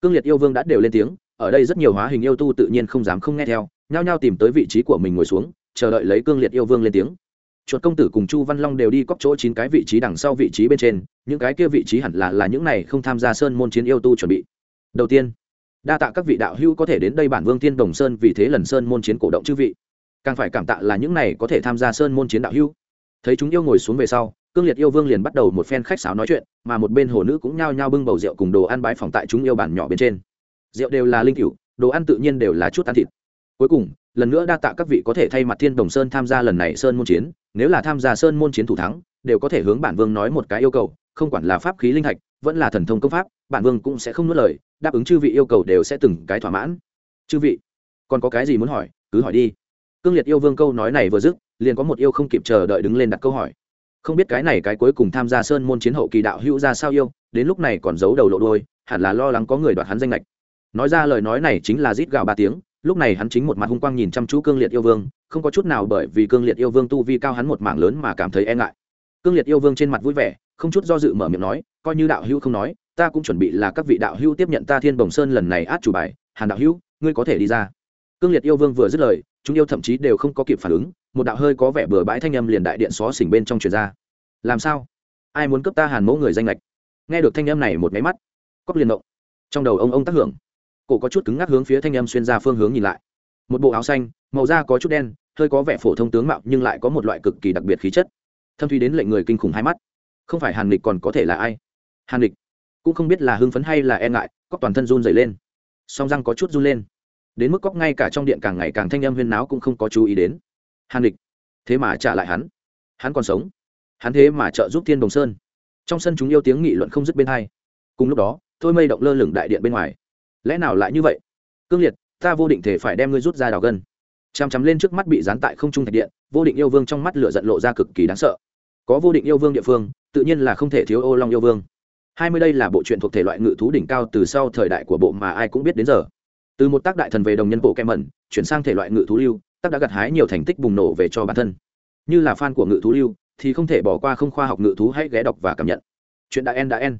Cương liệt yêu vương đã đều lên tiếng, ở đây rất nhiều hóa hình yêu tu tự nhiên không dám không nghe theo, nhao nhao tìm tới vị trí của mình ngồi xuống, chờ đợi lấy cương liệt yêu vương lên tiếng chuột công tử cùng chu văn long đều đi cóc chỗ chín cái vị trí đằng sau vị trí bên trên, những cái kia vị trí hẳn là là những này không tham gia sơn môn chiến yêu tu chuẩn bị. Đầu tiên, đa tạ các vị đạo hữu có thể đến đây bản vương tiên đồng sơn vì thế lần sơn môn chiến cổ động chư vị. Càng phải cảm tạ là những này có thể tham gia sơn môn chiến đạo hữu. Thấy chúng yêu ngồi xuống về sau, cương liệt yêu vương liền bắt đầu một phen khách sáo nói chuyện, mà một bên hồ nữ cũng nhao nhao bưng bầu rượu cùng đồ ăn bái phòng tại chúng yêu bản nhỏ bên trên. Rượu đều là linh cửu, đồ ăn tự nhiên đều là chút ăn thịt. Cuối cùng lần nữa đa tạ các vị có thể thay mặt thiên đồng sơn tham gia lần này sơn môn chiến, nếu là tham gia sơn môn chiến thủ thắng, đều có thể hướng bản vương nói một cái yêu cầu, không quản là pháp khí linh thạch vẫn là thần thông công pháp, bản vương cũng sẽ không nuốt lời, đáp ứng chư vị yêu cầu đều sẽ từng cái thỏa mãn. Chư vị, còn có cái gì muốn hỏi, cứ hỏi đi. Cương liệt yêu vương câu nói này vừa dứt, liền có một yêu không kịp chờ đợi đứng lên đặt câu hỏi. Không biết cái này cái cuối cùng tham gia sơn môn chiến hậu kỳ đạo hữu ra sao yêu, đến lúc này còn giấu đầu lộ đôi hẳn là lo lắng có người đoạt hắn danh lệch nói ra lời nói này chính là rít gào ba tiếng lúc này hắn chính một mặt hung quang nhìn chăm chú cương liệt yêu vương, không có chút nào bởi vì cương liệt yêu vương tu vi cao hắn một mảng lớn mà cảm thấy e ngại. Cương liệt yêu vương trên mặt vui vẻ, không chút do dự mở miệng nói, coi như đạo hữu không nói, ta cũng chuẩn bị là các vị đạo hữu tiếp nhận ta thiên bồng sơn lần này át chủ bài, hàn đạo hữu, ngươi có thể đi ra. Cương liệt yêu vương vừa dứt lời, chúng yêu thậm chí đều không có kịp phản ứng, một đạo hơi có vẻ bừa bãi thanh âm liền đại điện xó xỉnh bên trong truyền ra. Làm sao? Ai muốn cướp ta hàn mẫu người danh lệch? Nghe được thanh âm này một máy mắt cóc liền động. Trong đầu ông ông tác hưởng cổ có chút cứng ngắc hướng phía thanh âm xuyên ra phương hướng nhìn lại. Một bộ áo xanh, màu da có chút đen, hơi có vẻ phổ thông tướng mạo nhưng lại có một loại cực kỳ đặc biệt khí chất. Thâm thúy đến lệnh người kinh khủng hai mắt. Không phải hàn lịch còn có thể là ai? Hàn lịch cũng không biết là hưng phấn hay là e ngại cóc toàn thân run dày lên. Song răng có chút run lên. Đến mức cóc ngay cả trong điện càng ngày càng thanh âm huyên náo cũng không có chú ý đến. Hàn lịch, thế mà trả lại hắn. Hắn còn sống. Hắn thế mà trợ giúp thiên đồng sơn. Trong sân chúng yêu tiếng nghị luận không dứt bên hai. Cùng lúc đó tôi mây động lơ lửng đại điện bên ngoài lẽ nào lại như vậy? Cương liệt, ta vô định thể phải đem ngươi rút ra đào gân. Chằm chằm lên trước mắt bị dán tại không trung thạch điện, vô định yêu vương trong mắt lửa giận lộ ra cực kỳ đáng sợ. Có vô định yêu vương địa phương, tự nhiên là không thể thiếu ô long yêu vương. Hai mươi đây là bộ truyện thuộc thể loại ngự thú đỉnh cao từ sau thời đại của bộ mà ai cũng biết đến giờ. Từ một tác đại thần về đồng nhân bộ kem mẩn, chuyển sang thể loại ngự thú lưu, tác đã gặt hái nhiều thành tích bùng nổ về cho bản thân. Như là fan của ngự thú lưu, thì không thể bỏ qua không khoa học ngự thú hãy ghé đọc và cảm nhận. Chuyện đã en đã en